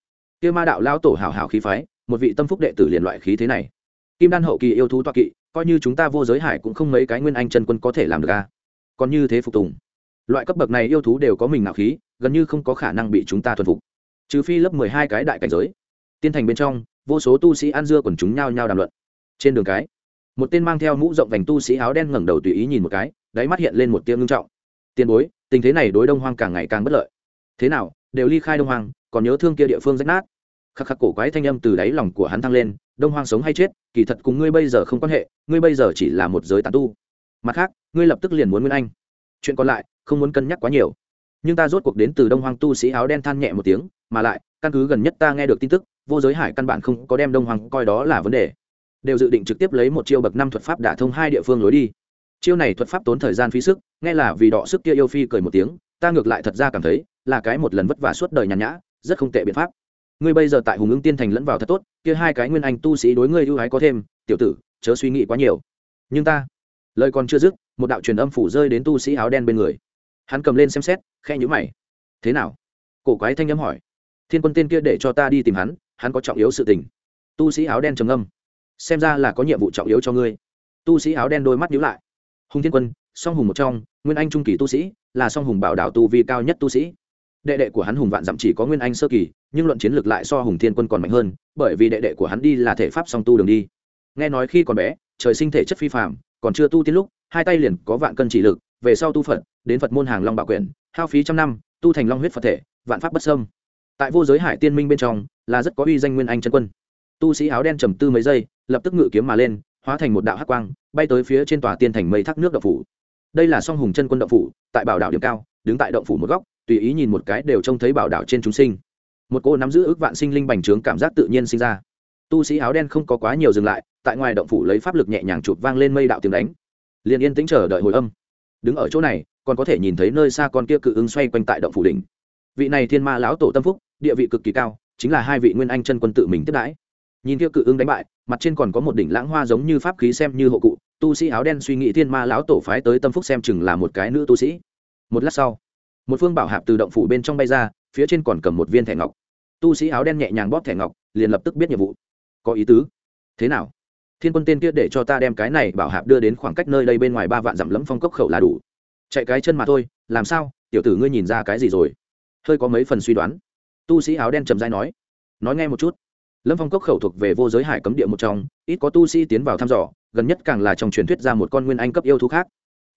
Kia ma đạo lão tổ hảo hảo khí phái, một vị tâm phúc đệ tử liền loại khí thế này. Kim đan hậu kỳ yêu thú toa kỵ, coi như chúng ta vô giới hải cũng không mấy cái nguyên anh chân quân có thể làm được a. Còn như thế phục tùng loại cấp bậc này yêu thú đều có mình nạo khí, gần như không có khả năng bị chúng ta thuần phục. Trừ phi lớp mười hai cái đại cảnh giới. Tiên thành bên trong, vô số tu sĩ ăn dưa còn chúng nhao nhao đàm luận. Trên đường cái, một tên mang theo mũ rộng vành tu sĩ áo đen ngẩng đầu tùy ý nhìn một cái, đáy mắt hiện lên một tia ngưng trọng. Tiền bối, tình thế này đối đông hoang càng ngày càng bất lợi. Thế nào, đều ly khai đông hoang, còn nhớ thương kia địa phương rách nát? Khắc khắc cổ quái thanh âm từ đáy lòng của hắn thăng lên, đông hoang sống hay chết, kỳ thật cùng ngươi bây giờ không quan hệ, ngươi bây giờ chỉ là một giới tán tu. Mặt khác, ngươi lập tức liền muốn nguyên anh. Chuyện còn lại không muốn cân nhắc quá nhiều. Nhưng ta rốt cuộc đến từ đông Hoàng tu sĩ áo đen than nhẹ một tiếng, mà lại, căn cứ gần nhất ta nghe được tin tức, vô giới hải căn bản không có đem đông Hoàng coi đó là vấn đề. Đều dự định trực tiếp lấy một chiêu bậc năm thuật pháp đả thông hai địa phương lối đi. Chiêu này thuật pháp tốn thời gian phí sức, nghe là vì đọ sức kia yêu phi cười một tiếng, ta ngược lại thật ra cảm thấy, là cái một lần vất vả suốt đời nhàn nhã, rất không tệ biện pháp. Ngươi bây giờ tại hùng ứng tiên thành lẫn vào thật tốt, kia hai cái nguyên anh tu sĩ đối ngươi ưu ái có thêm, tiểu tử, chớ suy nghĩ quá nhiều. Nhưng ta, lời còn chưa dứt, một đạo truyền âm phủ rơi đến tu sĩ áo đen bên người hắn cầm lên xem xét khe nhữ mày. Thế nào? Cổ quái thanh âm hỏi. Thiên quân tên kia để cho ta đi tìm hắn hắn có trọng yếu sự tình. Tu sĩ áo đen trầm âm xem ra là có nhiệm vụ trọng yếu cho ngươi. Tu sĩ áo đen đôi mắt nhíu lại. Hùng thiên quân, song hùng một trong, nguyên anh trung kỳ tu sĩ, là song hùng bảo đảo tu vi cao nhất tu sĩ. Đệ đệ của hắn hùng vạn dặm chỉ có nguyên anh sơ kỳ, nhưng luận chiến lược lại so hùng thiên quân còn mạnh hơn, bởi vì đệ đệ của hắn đi là thể pháp song tu đường đi. Nghe nói khi còn bé, trời sinh thể chất phi phạm còn chưa tu tiên lúc, hai tay liền có vạn cân chỉ lực, về sau tu phật đến phật môn hàng long bảo quyển, hao phí trăm năm, tu thành long huyết phật thể, vạn pháp bất sâm tại vô giới hải tiên minh bên trong, là rất có uy danh nguyên anh chân quân. Tu sĩ áo đen trầm tư mấy giây, lập tức ngự kiếm mà lên, hóa thành một đạo hắc quang, bay tới phía trên tòa tiên thành mây thác nước động phủ. Đây là song hùng chân quân động phủ, tại bảo đảo điểm cao, đứng tại động phủ một góc, tùy ý nhìn một cái đều trông thấy bảo đảo trên chúng sinh. Một cô nắm giữ ước vạn sinh linh bành trướng cảm giác tự nhiên sinh ra. Tu sĩ áo đen không có quá nhiều dừng lại, tại ngoài động phủ lấy pháp lực nhẹ nhàng chụp vang lên mây đạo tiếng đánh. Liền yên tĩnh chờ đợi hồi âm. Đứng ở chỗ này còn có thể nhìn thấy nơi xa con kia cự ứng xoay quanh tại động phủ đỉnh. Vị này thiên ma lão tổ tâm phúc, địa vị cực kỳ cao, chính là hai vị nguyên anh chân quân tự mình tiếp đãi. Nhìn kia cự ứng đánh bại, mặt trên còn có một đỉnh lãng hoa giống như pháp khí xem như hộ cụ, tu sĩ áo đen suy nghĩ thiên ma lão tổ phái tới tâm phúc xem chừng là một cái nữ tu sĩ. Một lát sau, một phương bảo hạp từ động phủ bên trong bay ra, phía trên còn cầm một viên thẻ ngọc. Tu sĩ áo đen nhẹ nhàng bóp thẻ ngọc, liền lập tức biết nhiệm vụ. Có ý tứ. Thế nào? Thiên quân tên kia để cho ta đem cái này bảo hạp đưa đến khoảng cách nơi đây bên ngoài ba vạn dặm lẫm phong cốc khẩu là đủ chạy cái chân mà thôi, làm sao? Tiểu tử ngươi nhìn ra cái gì rồi? Hơi có mấy phần suy đoán. Tu sĩ áo đen trầm dai nói. Nói nghe một chút. Lâm phong cốc khẩu thuộc về vô giới hải cấm địa một trong, ít có tu sĩ tiến vào thăm dò, gần nhất càng là trong truyền thuyết ra một con nguyên anh cấp yêu thú khác.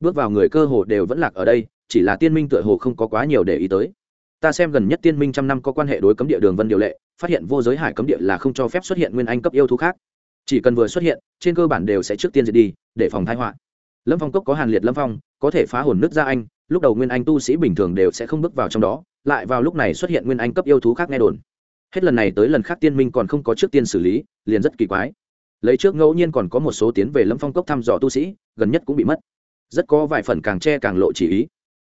Bước vào người cơ hồ đều vẫn lạc ở đây, chỉ là tiên minh tựa hồ không có quá nhiều để ý tới. Ta xem gần nhất tiên minh trăm năm có quan hệ đối cấm địa đường vân điều lệ, phát hiện vô giới hải cấm địa là không cho phép xuất hiện nguyên anh cấp yêu thú khác. Chỉ cần vừa xuất hiện, trên cơ bản đều sẽ trước tiên diệt đi, để phòng thái họa. Lâm phong cốc có hàn liệt lâm phong có thể phá hồn nước ra anh, lúc đầu nguyên anh tu sĩ bình thường đều sẽ không bước vào trong đó, lại vào lúc này xuất hiện nguyên anh cấp yêu thú khác nghe đồn. Hết lần này tới lần khác tiên minh còn không có trước tiên xử lý, liền rất kỳ quái. Lấy trước ngẫu nhiên còn có một số tiến về lâm phong cốc thăm dò tu sĩ, gần nhất cũng bị mất. Rất có vài phần càng che càng lộ chỉ ý.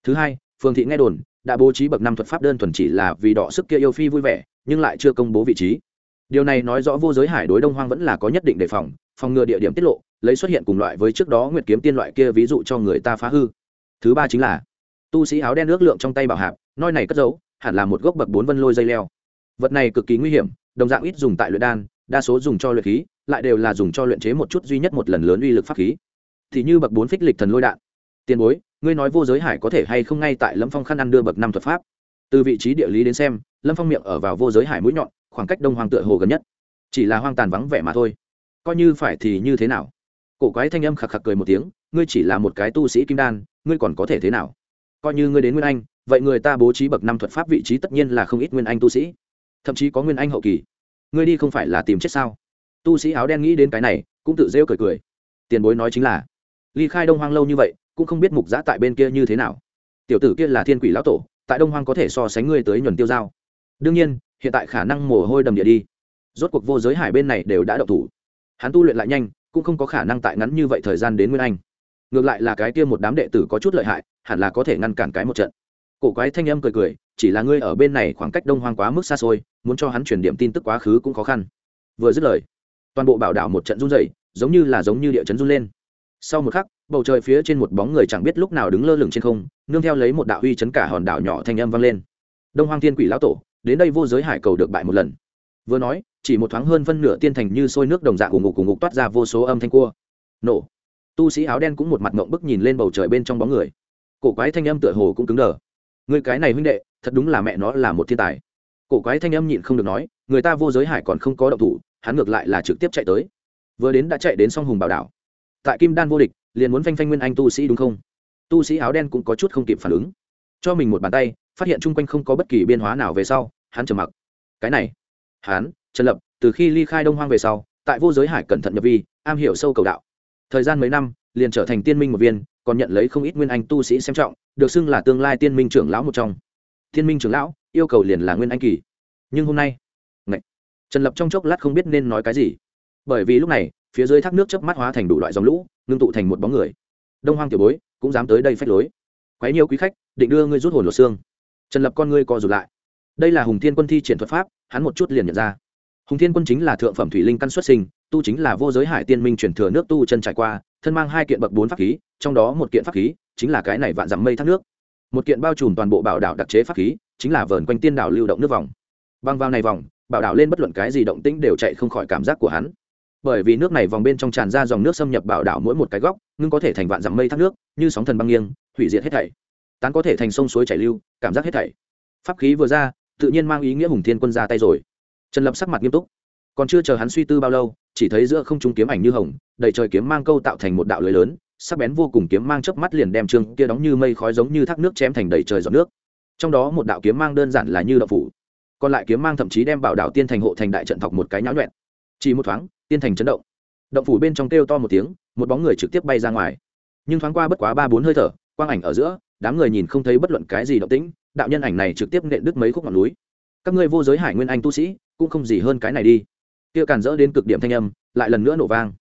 Thứ hai phường thị nghe đồn, đã bố trí bậc năm thuật pháp đơn thuần chỉ là vì đọ sức kia yêu phi vui vẻ, nhưng lại chưa công bố vị trí. Điều này nói rõ vô giới hải đối đông hoang vẫn là có nhất định đề phòng phòng ngừa địa điểm tiết lộ lấy xuất hiện cùng loại với trước đó nguyệt kiếm tiên loại kia ví dụ cho người ta phá hư. Thứ ba chính là, tu sĩ áo đen ước lượng trong tay bảo hạp, noi này cất giấu, hẳn là một gốc bậc bốn vân lôi dây leo. Vật này cực kỳ nguy hiểm, đồng dạng ít dùng tại luyện đan, đa số dùng cho luyện khí, lại đều là dùng cho luyện chế một chút duy nhất một lần lớn uy lực pháp khí. Thì như bậc bốn phích lịch thần lôi đạn. Tiền bối, ngươi nói vô giới hải có thể hay không ngay tại lâm phong khăn ăn đưa bậc năm thuật pháp? Từ vị trí địa lý đến xem, lâm phong miệng ở vào vô giới hải mũi nhọn, khoảng cách đông hoàng tựa hồ gần nhất. Chỉ là hoang tàn vắng vẻ mà thôi. Coi như phải thì như thế nào? Cổ quái thanh âm khạc khạc cười một tiếng, ngươi chỉ là một cái tu sĩ kim đan, ngươi còn có thể thế nào? Coi như ngươi đến nguyên anh, vậy người ta bố trí bậc năm thuật pháp vị trí tất nhiên là không ít nguyên anh tu sĩ. Thậm chí có nguyên anh hậu kỳ. Ngươi đi không phải là tìm chết sao? Tu sĩ áo đen nghĩ đến cái này, cũng tự rêu cười cười. Tiền bối nói chính là, ly khai đông hoang lâu như vậy, cũng không biết mục giã tại bên kia như thế nào. Tiểu tử kia là thiên quỷ lão tổ, tại đông hoang có thể so sánh ngươi tới nhuần tiêu dao. Đương nhiên, hiện tại khả năng mồ hôi đầm địa đi. Rốt cuộc vô giới hải bên này đều đã đậu thủ. Hắn tu luyện lại nhanh cũng không có khả năng tại ngắn như vậy thời gian đến nguyên anh. Ngược lại là cái kia một đám đệ tử có chút lợi hại, hẳn là có thể ngăn cản cái một trận. Cổ quái thanh âm cười cười, chỉ là ngươi ở bên này khoảng cách đông hoang quá mức xa xôi, muốn cho hắn truyền điểm tin tức quá khứ cũng khó khăn. Vừa dứt lời, toàn bộ bảo đảo một trận run dày giống như là giống như địa chấn run lên. Sau một khắc, bầu trời phía trên một bóng người chẳng biết lúc nào đứng lơ lửng trên không, nương theo lấy một đạo uy chấn cả hòn đảo nhỏ thanh âm vang lên. Đông hoang thiên quỷ lão tổ, đến đây vô giới hải cầu được bại một lần. Vừa nói chỉ một thoáng hơn phân nửa tiên thành như sôi nước đồng dạng của ngục của ngục toát ra vô số âm thanh cua. Nổ. Tu sĩ áo đen cũng một mặt ngộng bức nhìn lên bầu trời bên trong bóng người. Cổ quái thanh âm tựa hồ cũng cứng đờ. Người cái này huynh đệ, thật đúng là mẹ nó là một thiên tài. Cổ quái thanh âm nhịn không được nói, người ta vô giới hải còn không có động thủ, hắn ngược lại là trực tiếp chạy tới. Vừa đến đã chạy đến song hùng bảo đảo. Tại kim đan vô địch, liền muốn phanh phanh nguyên anh tu sĩ đúng không? Tu sĩ áo đen cũng có chút không kịp phản ứng. Cho mình một bàn tay, phát hiện chung quanh không có bất kỳ biên hóa nào về sau, hắn trầm mặc. Cái này, hắn trần lập, từ khi ly khai đông hoang về sau, tại vô giới hải cẩn thận nhập vi, am hiểu sâu cầu đạo. Thời gian mấy năm, liền trở thành tiên minh một viên, còn nhận lấy không ít nguyên anh tu sĩ xem trọng, được xưng là tương lai tiên minh trưởng lão một trong. Tiên minh trưởng lão, yêu cầu liền là nguyên anh kỳ. Nhưng hôm nay, Ngậy. trần lập trong chốc lát không biết nên nói cái gì. Bởi vì lúc này, phía dưới thác nước chớp mắt hóa thành đủ loại dòng lũ, ngưng tụ thành một bóng người. Đông hoang tiểu bối, cũng dám tới đây phách lối. Quấy nhiều quý khách, định đưa ngươi rút hồn lột xương. Trần lập con ngươi co rụt lại. Đây là hùng thiên quân thi triển thuật pháp, hắn một chút liền nhận ra hùng thiên quân chính là thượng phẩm thủy linh căn xuất sinh, tu chính là vô giới hải tiên minh chuyển thừa nước tu chân trải qua, thân mang hai kiện bậc bốn pháp khí, trong đó một kiện pháp khí chính là cái này vạn dặm mây thác nước. Một kiện bao trùm toàn bộ bảo đảo đặc chế pháp khí chính là vờn quanh tiên đảo lưu động nước vòng. Băng vào này vòng, bảo đảo lên bất luận cái gì động tĩnh đều chạy không khỏi cảm giác của hắn. Bởi vì nước này vòng bên trong tràn ra dòng nước xâm nhập bảo đảo mỗi một cái góc nhưng có thể thành vạn dặm mây thác nước, như sóng thần băng nghiêng, hủy diệt hết thảy. Tán có thể thành sông suối chảy lưu, cảm giác hết thảy. Pháp khí vừa ra, tự nhiên mang ý nghĩa hùng thiên quân ra tay rồi trần lập sắc mặt nghiêm túc. Còn chưa chờ hắn suy tư bao lâu, chỉ thấy giữa không trung kiếm ảnh như hồng, đầy trời kiếm mang câu tạo thành một đạo lưới lớn, sắc bén vô cùng kiếm mang chớp mắt liền đem trương kia đóng như mây khói giống như thác nước chém thành đầy trời giọt nước. Trong đó một đạo kiếm mang đơn giản là như đạo phủ. Còn lại kiếm mang thậm chí đem bảo đảo tiên thành hộ thành đại trận thọc một cái nhão nhuẹn. Chỉ một thoáng, tiên thành chấn động. Động phủ bên trong kêu to một tiếng, một bóng người trực tiếp bay ra ngoài. Nhưng thoáng qua bất quá ba bốn hơi thở, quang ảnh ở giữa, đám người nhìn không thấy bất luận cái gì động tĩnh, đạo nhân ảnh này trực tiếp nện đứt mấy khúc ngọn núi. Các ngươi vô giới hải nguyên anh tu sĩ cũng không gì hơn cái này đi. Kia càn rỡ đến cực điểm thanh âm, lại lần nữa nổ vang.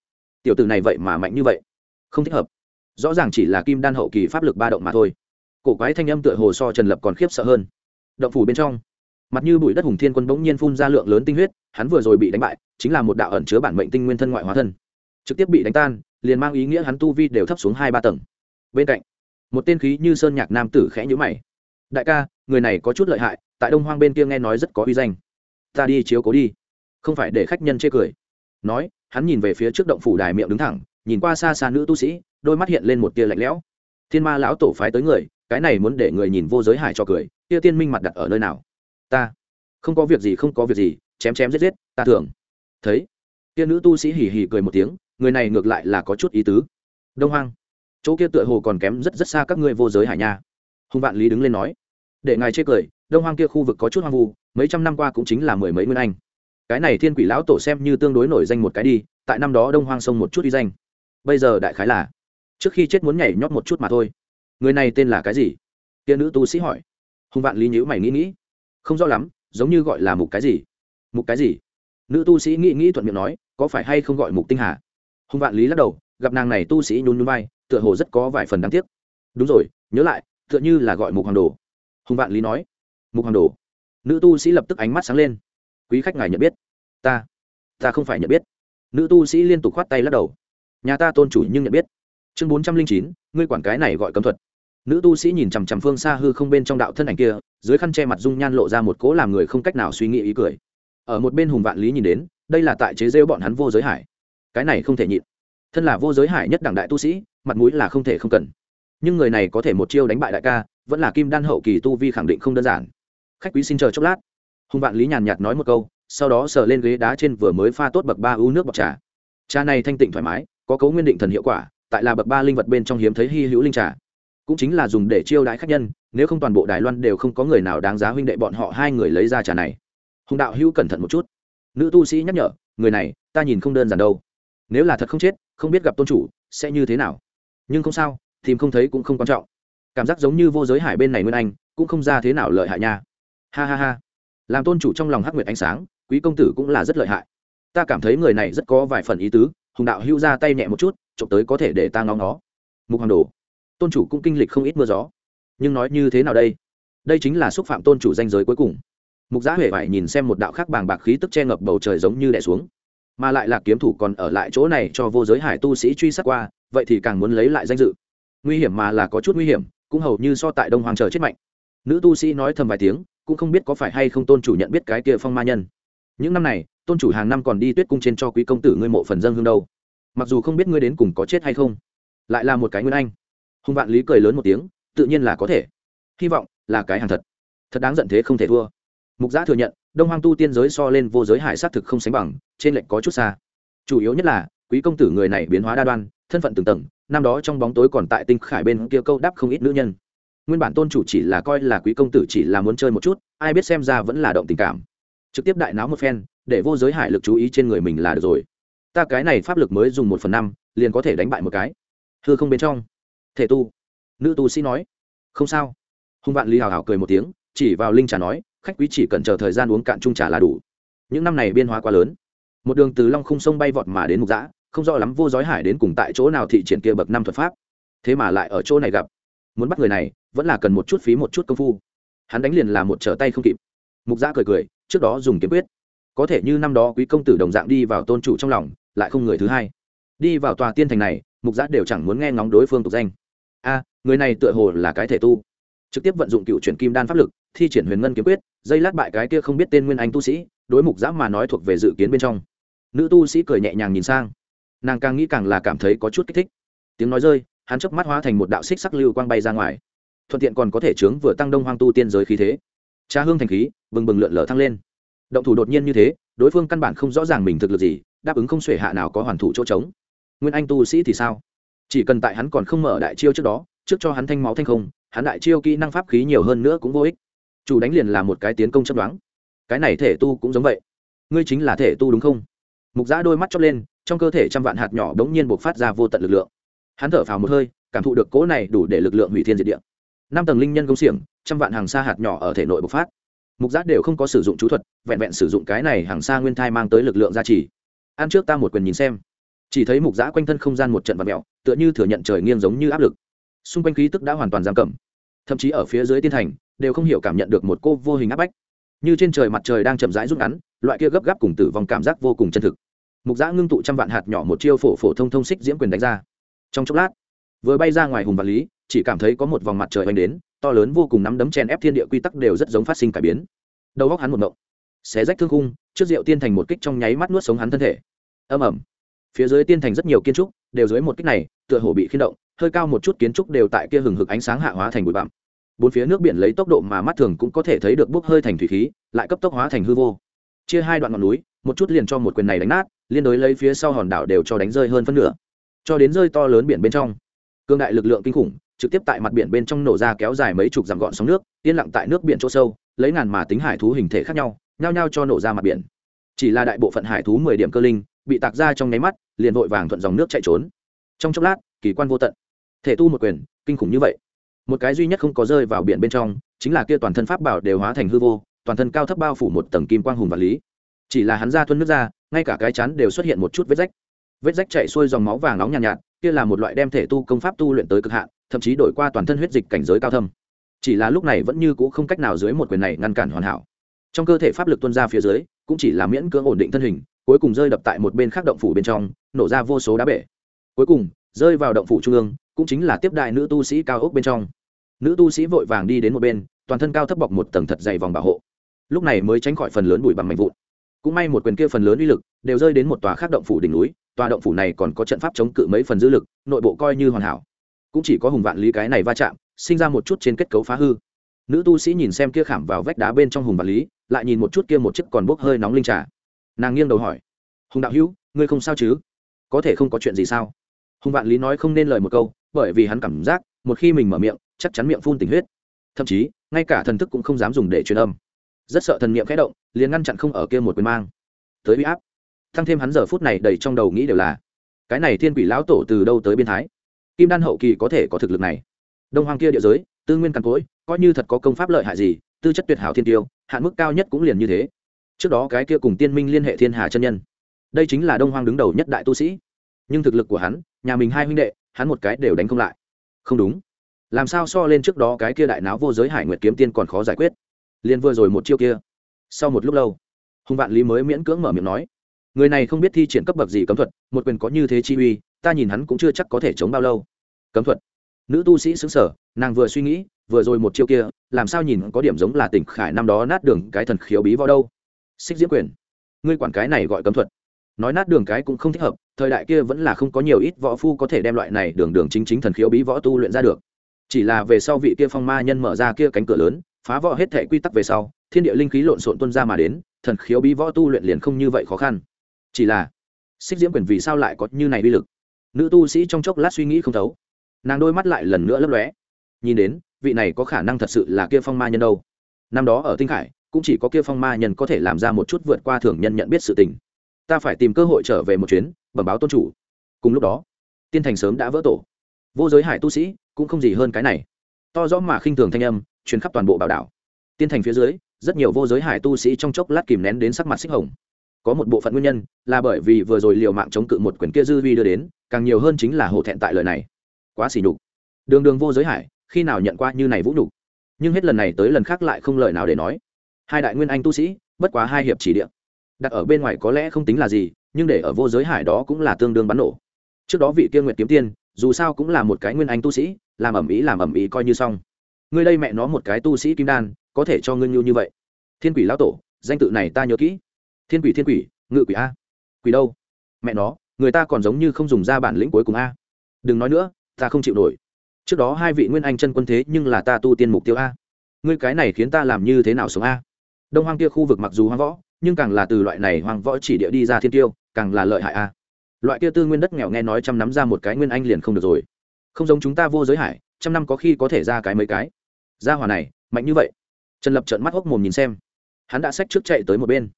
Tiểu tử này vậy mà mạnh như vậy. Không thích hợp. Rõ ràng chỉ là kim đan hậu kỳ pháp lực ba động mà thôi. Cổ quái thanh âm tựa hồ so trần lập còn khiếp sợ hơn. Động phủ bên trong, mặt như bụi đất hùng thiên quân bỗng nhiên phun ra lượng lớn tinh huyết, hắn vừa rồi bị đánh bại, chính là một đạo ẩn chứa bản mệnh tinh nguyên thân ngoại hóa thân. Trực tiếp bị đánh tan, liền mang ý nghĩa hắn tu vi đều thấp xuống hai ba tầng. Bên cạnh, một tên khí như sơn nhạc nam tử khẽ nhữ mày. Đại ca, người này có chút lợi hại, tại đông hoang bên kia nghe nói rất có uy danh ta đi chiếu cố đi. Không phải để khách nhân chê cười. Nói, hắn nhìn về phía trước động phủ đài miệng đứng thẳng, nhìn qua xa xa nữ tu sĩ, đôi mắt hiện lên một tia lạnh lẽo. Thiên ma lão tổ phái tới người, cái này muốn để người nhìn vô giới hải cho cười tia tiên minh mặt đặt ở nơi nào? Ta. Không có việc gì, không có việc gì, chém chém giết giết, ta thường thấy. Tia nữ tu sĩ hỉ hỉ cười một tiếng, người này ngược lại là có chút ý tứ. Đông hoang. Chỗ kia tựa hồ còn kém rất rất xa các ngươi vô giới hải nha. Hùng vạn lý đứng lên nói. Để ngài chê cười, đông hoang kia khu vực có chút hoang vu mấy trăm năm qua cũng chính là mười mấy nguyên anh. Cái này thiên quỷ lão tổ xem như tương đối nổi danh một cái đi, tại năm đó đông hoang sông một chút đi danh. Bây giờ đại khái là, trước khi chết muốn nhảy nhót một chút mà thôi. Người này tên là cái gì? Tiên nữ tu sĩ hỏi. Hùng vạn lý nhữ mày nghĩ nghĩ. Không rõ lắm, giống như gọi là mục cái gì? Mục cái gì? Nữ tu sĩ nghĩ nghĩ thuận miệng nói, có phải hay không gọi mục tinh hà? Hùng vạn lý lắc đầu, gặp nàng này tu sĩ nhún nhún vai, tựa hồ rất có vài phần đáng tiếc. Đúng rồi, nhớ lại, tựa như là gọi mục hoàng đồ. Hùng vạn lý nói, mục hoàng đồ nữ tu sĩ lập tức ánh mắt sáng lên. Quý khách ngài nhận biết. Ta ta không phải nhận biết. Nữ tu sĩ liên tục khoát tay lắc đầu. Nhà ta tôn chủ nhưng nhận biết. Chương bốn trăm linh chín, ngươi quản cái này gọi cấm thuật. Nữ tu sĩ nhìn chằm chằm phương xa hư không bên trong đạo thân ảnh kia, dưới khăn che mặt dung nhan lộ ra một cỗ làm người không cách nào suy nghĩ ý cười. Ở một bên hùng vạn lý nhìn đến, đây là tại chế rêu bọn hắn vô giới hải. Cái này không thể nhịn. Thân là vô giới hải nhất đảng đại tu sĩ, mặt mũi là không thể không cần. Nhưng người này có thể một chiêu đánh bại đại ca, vẫn là kim đan hậu kỳ tu vi khẳng định không đơn giản khách quý xin chờ chốc lát. Hùng vạn lý nhàn nhạt nói một câu, sau đó sờ lên ghế đá trên vừa mới pha tốt bậc ba u nước bọc trà. Trà này thanh tịnh thoải mái, có cấu nguyên định thần hiệu quả, tại là bậc ba linh vật bên trong hiếm thấy hy hữu linh trà. Cũng chính là dùng để chiêu đãi khách nhân, nếu không toàn bộ đài loan đều không có người nào đáng giá huynh đệ bọn họ hai người lấy ra trà này. Hùng đạo hữu cẩn thận một chút. Nữ tu sĩ nhắc nhở, người này, ta nhìn không đơn giản đâu. Nếu là thật không chết, không biết gặp tôn chủ, sẽ như thế nào? Nhưng không sao, tìm không thấy cũng không quan trọng. Cảm giác giống như vô giới hải bên này nguyên anh, cũng không ra thế nào lợi hại nha ha ha ha. Làm tôn chủ trong lòng hắc nguyệt ánh sáng, quý công tử cũng là rất lợi hại. Ta cảm thấy người này rất có vài phần ý tứ, hùng đạo hưu ra tay nhẹ một chút trộm tới có thể để ta ngóng nó. Mục hoàng đồ, tôn chủ cũng kinh lịch không ít mưa gió. Nhưng nói như thế nào đây? Đây chính là xúc phạm tôn chủ danh giới cuối cùng. Mục giá huệ vải nhìn xem một đạo khác bàng bạc khí tức che ngập bầu trời giống như đẻ xuống. Mà lại là kiếm thủ còn ở lại chỗ này cho vô giới hải tu sĩ truy sát qua, vậy thì càng muốn lấy lại danh dự. Nguy hiểm mà là có chút nguy hiểm, cũng hầu như so tại đông hoàng chờ chết mạnh. Nữ tu sĩ nói thầm vài tiếng cũng không biết có phải hay không tôn chủ nhận biết cái kia phong ma nhân. Những năm này, tôn chủ hàng năm còn đi tuyết cung trên cho quý công tử ngươi mộ phần dân hương đâu. Mặc dù không biết ngươi đến cùng có chết hay không, lại là một cái nguyên anh. Hùng vạn lý cười lớn một tiếng, tự nhiên là có thể. Hy vọng là cái hàng thật. Thật đáng giận thế không thể thua. Mục giã thừa nhận, đông hoang tu tiên giới so lên vô giới hải s á t thực không sánh bằng, trên lệnh có chút xa. Chủ yếu nhất là, quý công tử người này biến hóa đa đoan, thân phận từng tầng, năm đó trong bóng tối còn tại tinh khải bên kia câu đáp không ít nữ nhân nguyên bản tôn chủ chỉ là coi là quý công tử chỉ là muốn chơi một chút, ai biết xem ra vẫn là động tình cảm. Trực tiếp đại náo một phen, để vô giới hải lực chú ý trên người mình là được rồi. Ta cái này pháp lực mới dùng một phần năm, liền có thể đánh bại một cái. Thưa không bên trong. Thể tu. Nữ tu sĩ nói. Không sao. Hùng vạn lý hào hào cười một tiếng, chỉ vào linh trà nói, khách quý chỉ cần chờ thời gian uống cạn chung trà là đủ. Những năm này biên hóa quá lớn. Một đường từ long khung sông bay vọt mà đến mục giã không rõ lắm vô giới hải đến cùng tại chỗ nào thị triển kia bậc năm thuật pháp. Thế mà lại ở chỗ này gặp muốn bắt người này, vẫn là cần một chút phí một chút công phu. Hắn đánh liền là một trở tay không kịp. Mục gia cười cười, trước đó dùng kiếm quyết. Có thể như năm đó quý công tử đồng dạng đi vào tôn chủ trong lòng, lại không người thứ hai. Đi vào tòa tiên thành này, mục gia đều chẳng muốn nghe ngóng đối phương tục danh. A, người này tựa hồ là cái thể tu. Trực tiếp vận dụng cựu chuyển kim đan pháp lực, thi triển huyền ngân kiếm quyết, dây lát bại cái kia không biết tên nguyên anh tu sĩ, đối mục giã mà nói thuộc về dự kiến bên trong. Nữ tu sĩ cười nhẹ nhàng nhìn sang. Nàng càng nghĩ càng là cảm thấy có chút kích thích. Tiếng nói rơi hắn chớp mắt hóa thành một đạo xích sắc lưu quang bay ra ngoài. Thuận tiện còn có thể chướng vừa tăng đông hoang tu tiên giới khí thế. Cha hương thành khí, bừng bừng lượn lờ thăng lên. Động thủ đột nhiên như thế, đối phương căn bản không rõ ràng mình thực lực gì, đáp ứng không xuể hạ nào có hoàn thủ chỗ trống. Nguyên anh tu sĩ thì sao? Chỉ cần tại hắn còn không mở đại chiêu trước đó, trước cho hắn thanh máu thanh không, hắn đại chiêu kỹ năng pháp khí nhiều hơn nữa cũng vô ích. Chủ đánh liền là một cái tiến công chấp đoán. Cái này thể tu cũng giống vậy. Ngươi chính là thể tu đúng không? Mục giã đôi mắt chớp lên, trong cơ thể trăm vạn hạt nhỏ đ ố n g nhiên buộc phát ra vô tận lực lượng hắn thở phào một hơi, cảm thụ được cỗ này đủ để lực lượng hủy thiên diệt địa. Năm tầng linh nhân công xiềng, trăm vạn hàng xa hạt nhỏ ở thể nội bộc phát. Mục giã đều không có sử dụng chú thuật, vẹn vẹn sử dụng cái này hàng xa nguyên thai mang tới lực lượng gia trì. Ăn trước ta một quyền nhìn xem. Chỉ thấy mục giã quanh thân không gian một trận vật mẹo tựa như thừa nhận trời nghiêng giống như áp lực. Xung quanh khí tức đã hoàn toàn giam cầm. Thậm chí ở phía dưới tiên thành, đều không hiểu cảm nhận được một cô vô hình áp bách. Như trên trời mặt trời đang chậm rãi rút ngắn, loại kia gấp gáp cùng tử vong cảm giác vô cùng chân thực. Mục giã ngưng tụ trăm vạn hạt nhỏ một chiêu phổ phổ thông thông xích diễm quyền đánh ra trong chốc lát. Vừa bay ra ngoài hùng vật lý, chỉ cảm thấy có một vòng mặt trời oanh đến, to lớn vô cùng nắm đấm chen ép thiên địa quy tắc đều rất giống phát sinh cải biến. Đầu góc hắn một mộng xé rách thương khung, trước rượu tiên thành một kích trong nháy mắt nuốt sống hắn thân thể. Âm ẩm phía dưới tiên thành rất nhiều kiến trúc, đều dưới một kích này, tựa hồ bị khiên động, hơi cao một chút kiến trúc đều tại kia hừng hực ánh sáng hạ hóa thành bụi bặm. Bốn phía nước biển lấy tốc độ mà mắt thường cũng có thể thấy được bốc hơi thành thủy khí, lại cấp tốc hóa thành hư vô. Chia hai đoạn ngọn núi, một chút liền cho một quyền này đánh nát, liên đối lấy phía sau hòn đảo đều cho đánh rơi hơn phân nửa cho đến rơi to lớn biển bên trong. Cương đại lực lượng kinh khủng, trực tiếp tại mặt biển bên trong nổ ra kéo dài mấy chục dặm gọn sóng nước, yên lặng tại nước biển chỗ sâu, lấy ngàn mà tính hải thú hình thể khác nhau, nhao nhao cho nổ ra mặt biển. Chỉ là đại bộ phận hải thú mười điểm cơ linh, bị tạc ra trong nháy mắt, liền vội vàng thuận dòng nước chạy trốn. Trong chốc lát, kỳ quan vô tận. Thể tu một quyền, kinh khủng như vậy. Một cái duy nhất không có rơi vào biển bên trong, chính là kia toàn thân pháp bảo đều hóa thành hư vô, toàn thân cao thấp bao phủ một tầng kim quang hùng vật lý. Chỉ là hắn ra thuân nước ra, ngay cả cái chắn đều xuất hiện một chút vết rách vết rách chảy xuôi dòng máu vàng nóng nhàn nhạt, nhạt kia là một loại đem thể tu công pháp tu luyện tới cực hạn thậm chí đổi qua toàn thân huyết dịch cảnh giới cao thâm. Chỉ là lúc này vẫn như cũ không cách nào dưới một quyền này ngăn cản hoàn hảo. Trong cơ thể pháp lực tuôn ra phía dưới cũng chỉ là miễn cưỡng ổn định thân hình cuối cùng rơi đập tại một bên khác động phủ bên trong nổ ra vô số đá bể. Cuối cùng rơi vào động phủ trung ương cũng chính là tiếp đại nữ tu sĩ cao ốc bên trong. Nữ tu sĩ vội vàng đi đến một bên toàn thân cao thấp bọc một tầng thật dày vòng bảo hộ. Lúc này mới tránh khỏi phần lớn bụi bằng mạnh vụn. Cũng may một quyền kia phần lớn uy lực đều rơi đến một tòa khác động phủ đỉnh núi tòa động phủ này còn có trận pháp chống cự mấy phần dư lực, nội bộ coi như hoàn hảo. Cũng chỉ có hùng vạn lý cái này va chạm, sinh ra một chút trên kết cấu phá hư. Nữ tu sĩ nhìn xem kia khảm vào vách đá bên trong hùng vạn lý, lại nhìn một chút kia một chiếc còn bốc hơi nóng linh trà. Nàng nghiêng đầu hỏi, hùng đạo hữu, ngươi không sao chứ? Có thể không có chuyện gì sao? Hùng vạn lý nói không nên lời một câu, bởi vì hắn cảm giác, một khi mình mở miệng, chắc chắn miệng phun tình huyết. Thậm chí, ngay cả thần thức cũng không dám dùng để truyền âm. Rất sợ thần niệm khẽ động, liền ngăn chặn không ở kia một quyền mang. Tới uy áp thăng thêm hắn giờ phút này đầy trong đầu nghĩ đều là, cái này thiên quỷ lão tổ từ đâu tới biên thái? Kim đan hậu kỳ có thể có thực lực này. Đông hoàng kia địa giới, tư nguyên càn cối coi như thật có công pháp lợi hại gì, tư chất tuyệt hảo thiên tiêu, hạn mức cao nhất cũng liền như thế. Trước đó cái kia cùng tiên minh liên hệ thiên hà chân nhân. Đây chính là đông hoàng đứng đầu nhất đại tu sĩ. Nhưng thực lực của hắn, nhà mình hai huynh đệ, hắn một cái đều đánh không lại. Không đúng. Làm sao so lên trước đó cái kia đại náo vô giới hải nguyệt kiếm tiên còn khó giải quyết? Liền vừa rồi một chiêu kia. Sau một lúc lâu, hùng vạn lý mới miễn cưỡng mở miệng nói người này không biết thi triển cấp bậc gì cấm thuật, một quyền có như thế chi uy, ta nhìn hắn cũng chưa chắc có thể chống bao lâu. Cấm thuật. Nữ tu sĩ xứng sở nàng vừa suy nghĩ, vừa rồi một chiêu kia, làm sao nhìn có điểm giống là tỉnh khải năm đó nát đường cái thần khiếu bí vào đâu? Xích diễm quyền. Ngươi quản cái này gọi cấm thuật. Nói nát đường cái cũng không thích hợp, thời đại kia vẫn là không có nhiều ít võ phu có thể đem loại này đường đường chính chính thần khiếu bí võ tu luyện ra được. Chỉ là về sau vị kia phong ma nhân mở ra kia cánh cửa lớn, phá võ hết thể quy tắc về sau, thiên địa linh khí lộn xộn tuân ra mà đến, thần khiếu bí võ tu luyện liền không như vậy khó khăn chỉ là, xích diễm quyền vì sao lại có như này uy lực? Nữ tu sĩ trong chốc lát suy nghĩ không thấu. Nàng đôi mắt lại lần nữa lấp lóe. Nhìn đến, vị này có khả năng thật sự là kia phong ma nhân đâu? Năm đó ở tinh khải, cũng chỉ có kia phong ma nhân có thể làm ra một chút vượt qua thường nhân nhận biết sự tình. Ta phải tìm cơ hội trở về một chuyến, bẩm báo tôn chủ. Cùng lúc đó, tiên thành sớm đã vỡ tổ. Vô giới hải tu sĩ, cũng không gì hơn cái này. To rõ mà khinh thường thanh âm, truyền khắp toàn bộ bảo đảo. Tiên thành phía dưới, rất nhiều vô giới hải tu sĩ trong chốc lát kìm nén đến sắc mặt xích hồng có một bộ phận nguyên nhân là bởi vì vừa rồi liều mạng chống cự một quyền kia dư vi đưa đến, càng nhiều hơn chính là hổ thẹn tại lời này. Quá xỉ nhục. Đường đường vô giới hải, khi nào nhận qua như này vũ nhục? Nhưng hết lần này tới lần khác lại không lời nào để nói. Hai đại nguyên anh tu sĩ, bất quá hai hiệp chỉ địa. Đặt ở bên ngoài có lẽ không tính là gì, nhưng để ở vô giới hải đó cũng là tương đương bắn nổ. Trước đó vị kia nguyệt kiếm tiên, dù sao cũng là một cái nguyên anh tu sĩ, làm ẩm ý làm ẩm ý coi như xong. Ngươi đây mẹ nó một cái tu sĩ kim đan, có thể cho ngươi nhu như vậy. Thiên quỷ lão tổ, danh tự này ta nhớ kỹ thiên quỷ thiên quỷ, ngự quỷ a. Quỷ đâu? Mẹ nó, người ta còn giống như không dùng ra bản lĩnh cuối cùng a. Đừng nói nữa, ta không chịu nổi. Trước đó hai vị nguyên anh chân quân thế nhưng là ta tu tiên mục tiêu a. Ngươi cái này khiến ta làm như thế nào sống a? Đông hoang kia khu vực mặc dù hoang võ, nhưng càng là từ loại này hoang võ chỉ địa đi ra thiên tiêu, càng là lợi hại a. Loại kia tư nguyên đất nghèo nghe nói trăm nắm ra một cái nguyên anh liền không được rồi. Không giống chúng ta vô giới hải, trăm năm có khi có thể ra cái mấy cái. Ra hòa này, mạnh như vậy. Trần lập trợn mắt hốc mồm nhìn xem. Hắn đã xách trước chạy tới một bên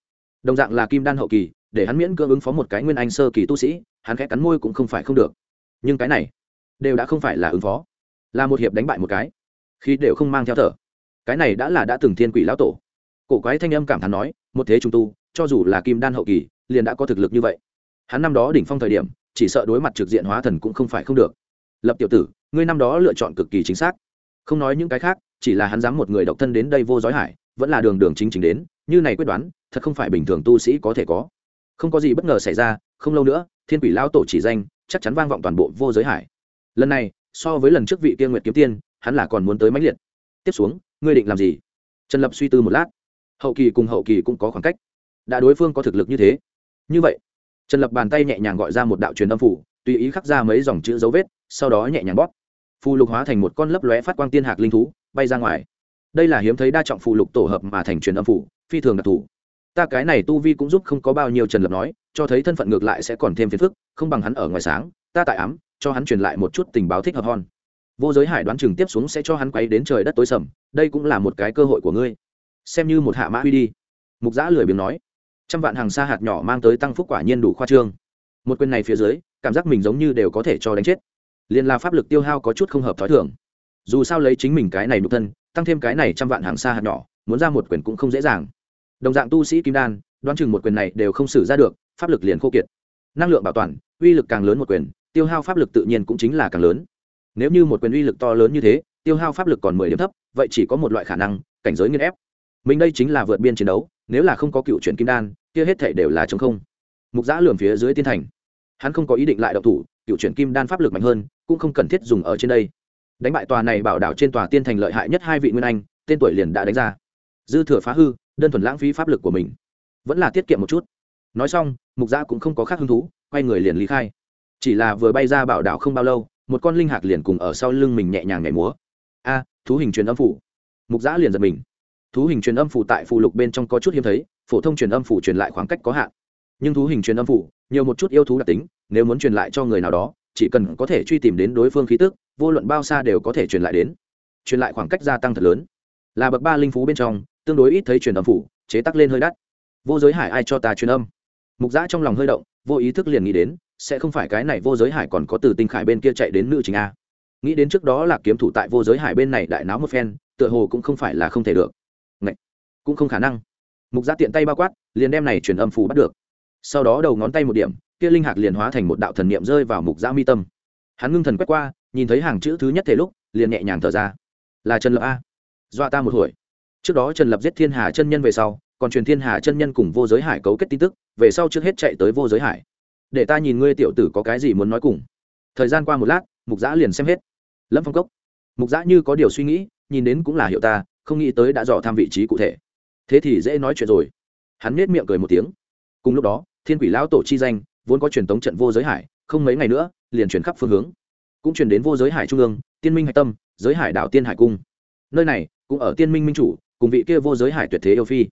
đồng dạng là kim đan hậu kỳ, để hắn miễn cưỡng ứng phó một cái nguyên anh sơ kỳ tu sĩ, hắn khẽ cắn môi cũng không phải không được. Nhưng cái này đều đã không phải là ứng phó, là một hiệp đánh bại một cái, khi đều không mang theo thở. Cái này đã là đã từng thiên quỷ lão tổ. Cổ quái thanh âm cảm thán nói, một thế trung tu, cho dù là kim đan hậu kỳ, liền đã có thực lực như vậy. Hắn năm đó đỉnh phong thời điểm, chỉ sợ đối mặt trực diện hóa thần cũng không phải không được. Lập tiểu tử, ngươi năm đó lựa chọn cực kỳ chính xác. Không nói những cái khác, chỉ là hắn dám một người độc thân đến đây vô giới hải, vẫn là đường đường chính chính đến, như này quyết đoán thật không phải bình thường tu sĩ có thể có. Không có gì bất ngờ xảy ra, không lâu nữa, thiên quỷ lão tổ chỉ danh, chắc chắn vang vọng toàn bộ vô giới hải. Lần này, so với lần trước vị kia nguyệt kiếm tiên, hắn là còn muốn tới mãnh liệt. Tiếp xuống, ngươi định làm gì? Trần lập suy tư một lát. Hậu kỳ cùng hậu kỳ cũng có khoảng cách. Đã đối phương có thực lực như thế. Như vậy, trần lập bàn tay nhẹ nhàng gọi ra một đạo truyền âm phủ, tùy ý khắc ra mấy dòng chữ dấu vết, sau đó nhẹ nhàng bóp. Phù lục hóa thành một con lấp lóe phát quang tiên hạc linh thú, bay ra ngoài. Đây là hiếm thấy đa trọng phù lục tổ hợp mà thành truyền âm phủ, phi thường đặc thù ta cái này tu vi cũng giúp không có bao nhiêu trần lập nói, cho thấy thân phận ngược lại sẽ còn thêm phiền phức, không bằng hắn ở ngoài sáng, ta tại ám, cho hắn truyền lại một chút tình báo thích hợp hon vô giới hải đoán chừng tiếp xuống sẽ cho hắn quay đến trời đất tối sầm, đây cũng là một cái cơ hội của ngươi. Xem như một hạ mã huy đi. Mục giã lười biếng nói. Trăm vạn hàng xa hạt nhỏ mang tới tăng phúc quả nhiên đủ khoa trương. Một quyền này phía dưới, cảm giác mình giống như đều có thể cho đánh chết. Liền là pháp lực tiêu hao có chút không hợp t h ó i thường. Dù sao lấy chính mình cái này nụ thân, tăng thêm cái này trăm vạn hàng xa hạt nhỏ, muốn ra một quyền cũng không dễ dàng đồng dạng tu sĩ kim đan, đoán chừng một quyền này đều không xử ra được, pháp lực liền khô kiệt. Năng lượng bảo toàn, uy lực càng lớn một quyền, tiêu hao pháp lực tự nhiên cũng chính là càng lớn. Nếu như một quyền uy lực to lớn như thế, tiêu hao pháp lực còn mười điểm thấp, vậy chỉ có một loại khả năng, cảnh giới nghiên ép. Mình đây chính là vượt biên chiến đấu, nếu là không có cựu chuyển kim đan, kia hết thể đều là chống không. Mục giã lườm phía dưới tiên thành. Hắn không có ý định lại đậu thủ, cựu chuyển kim đan pháp lực mạnh hơn, cũng không cần thiết dùng ở trên đây. Đánh bại tòa này bảo đảo trên tòa tiên thành lợi hại nhất hai vị nguyên anh, tên tuổi liền đã đánh ra. Dư thừa phá hư đơn thuần lãng phí pháp lực của mình. Vẫn là tiết kiệm một chút. Nói xong, mục gia cũng không có khác hứng thú, quay người liền lý khai. Chỉ là vừa bay ra bảo đảo không bao lâu, một con linh hạc liền cùng ở sau lưng mình nhẹ nhàng nhảy múa. A, thú hình truyền âm phủ. Mục giã liền giật mình. Thú hình truyền âm phủ tại phù lục bên trong có chút hiếm thấy, phổ thông truyền âm phủ truyền lại khoảng cách có hạn. Nhưng thú hình truyền âm phủ, nhiều một chút yêu thú đặc tính, nếu muốn truyền lại cho người nào đó, chỉ cần có thể truy tìm đến đối phương khí tức, vô luận bao xa đều có thể truyền lại đến. Truyền lại khoảng cách gia tăng thật lớn. Là bậc ba linh phú bên trong tương đối ít thấy truyền âm phủ, chế tắc lên hơi đắt. Vô giới hải ai cho ta truyền âm? Mục giã trong lòng hơi động, vô ý thức liền nghĩ đến, sẽ không phải cái này vô giới hải còn có từ tinh khải bên kia chạy đến nữ chính a. Nghĩ đến trước đó là kiếm thủ tại vô giới hải bên này đại náo một phen, tựa hồ cũng không phải là không thể được. Ngậy! cũng không khả năng. Mục giã tiện tay bao quát, liền đem này truyền âm phủ bắt được. Sau đó đầu ngón tay một điểm, kia linh hạc liền hóa thành một đạo thần niệm rơi vào mục giã mi tâm. Hắn ngưng thần quét qua, nhìn thấy hàng chữ thứ nhất thể lúc, liền nhẹ nhàng thở ra. Là trần lập a. Dọa ta một hồi trước đó trần lập giết thiên hà chân nhân về sau, còn truyền thiên hà chân nhân cùng vô giới hải cấu kết tin tức, về sau trước hết chạy tới vô giới hải. Để ta nhìn ngươi tiểu tử có cái gì muốn nói cùng. Thời gian qua một lát, mục giã liền xem hết. Lâm phong cốc. Mục giã như có điều suy nghĩ, nhìn đến cũng là hiệu ta, không nghĩ tới đã dò tham vị trí cụ thể. Thế thì dễ nói chuyện rồi. Hắn nết miệng cười một tiếng. Cùng lúc đó, thiên quỷ lão tổ chi danh, vốn có truyền thống trận vô giới hải, không mấy ngày nữa, liền chuyển khắp phương hướng. Cũng chuyển đến vô giới hải trung ương, tiên minh hạch tâm, giới hải đảo tiên hải cung. Nơi này, cũng ở tiên minh minh chủ cùng vị kia vô giới hải tuyệt thế yêu phi.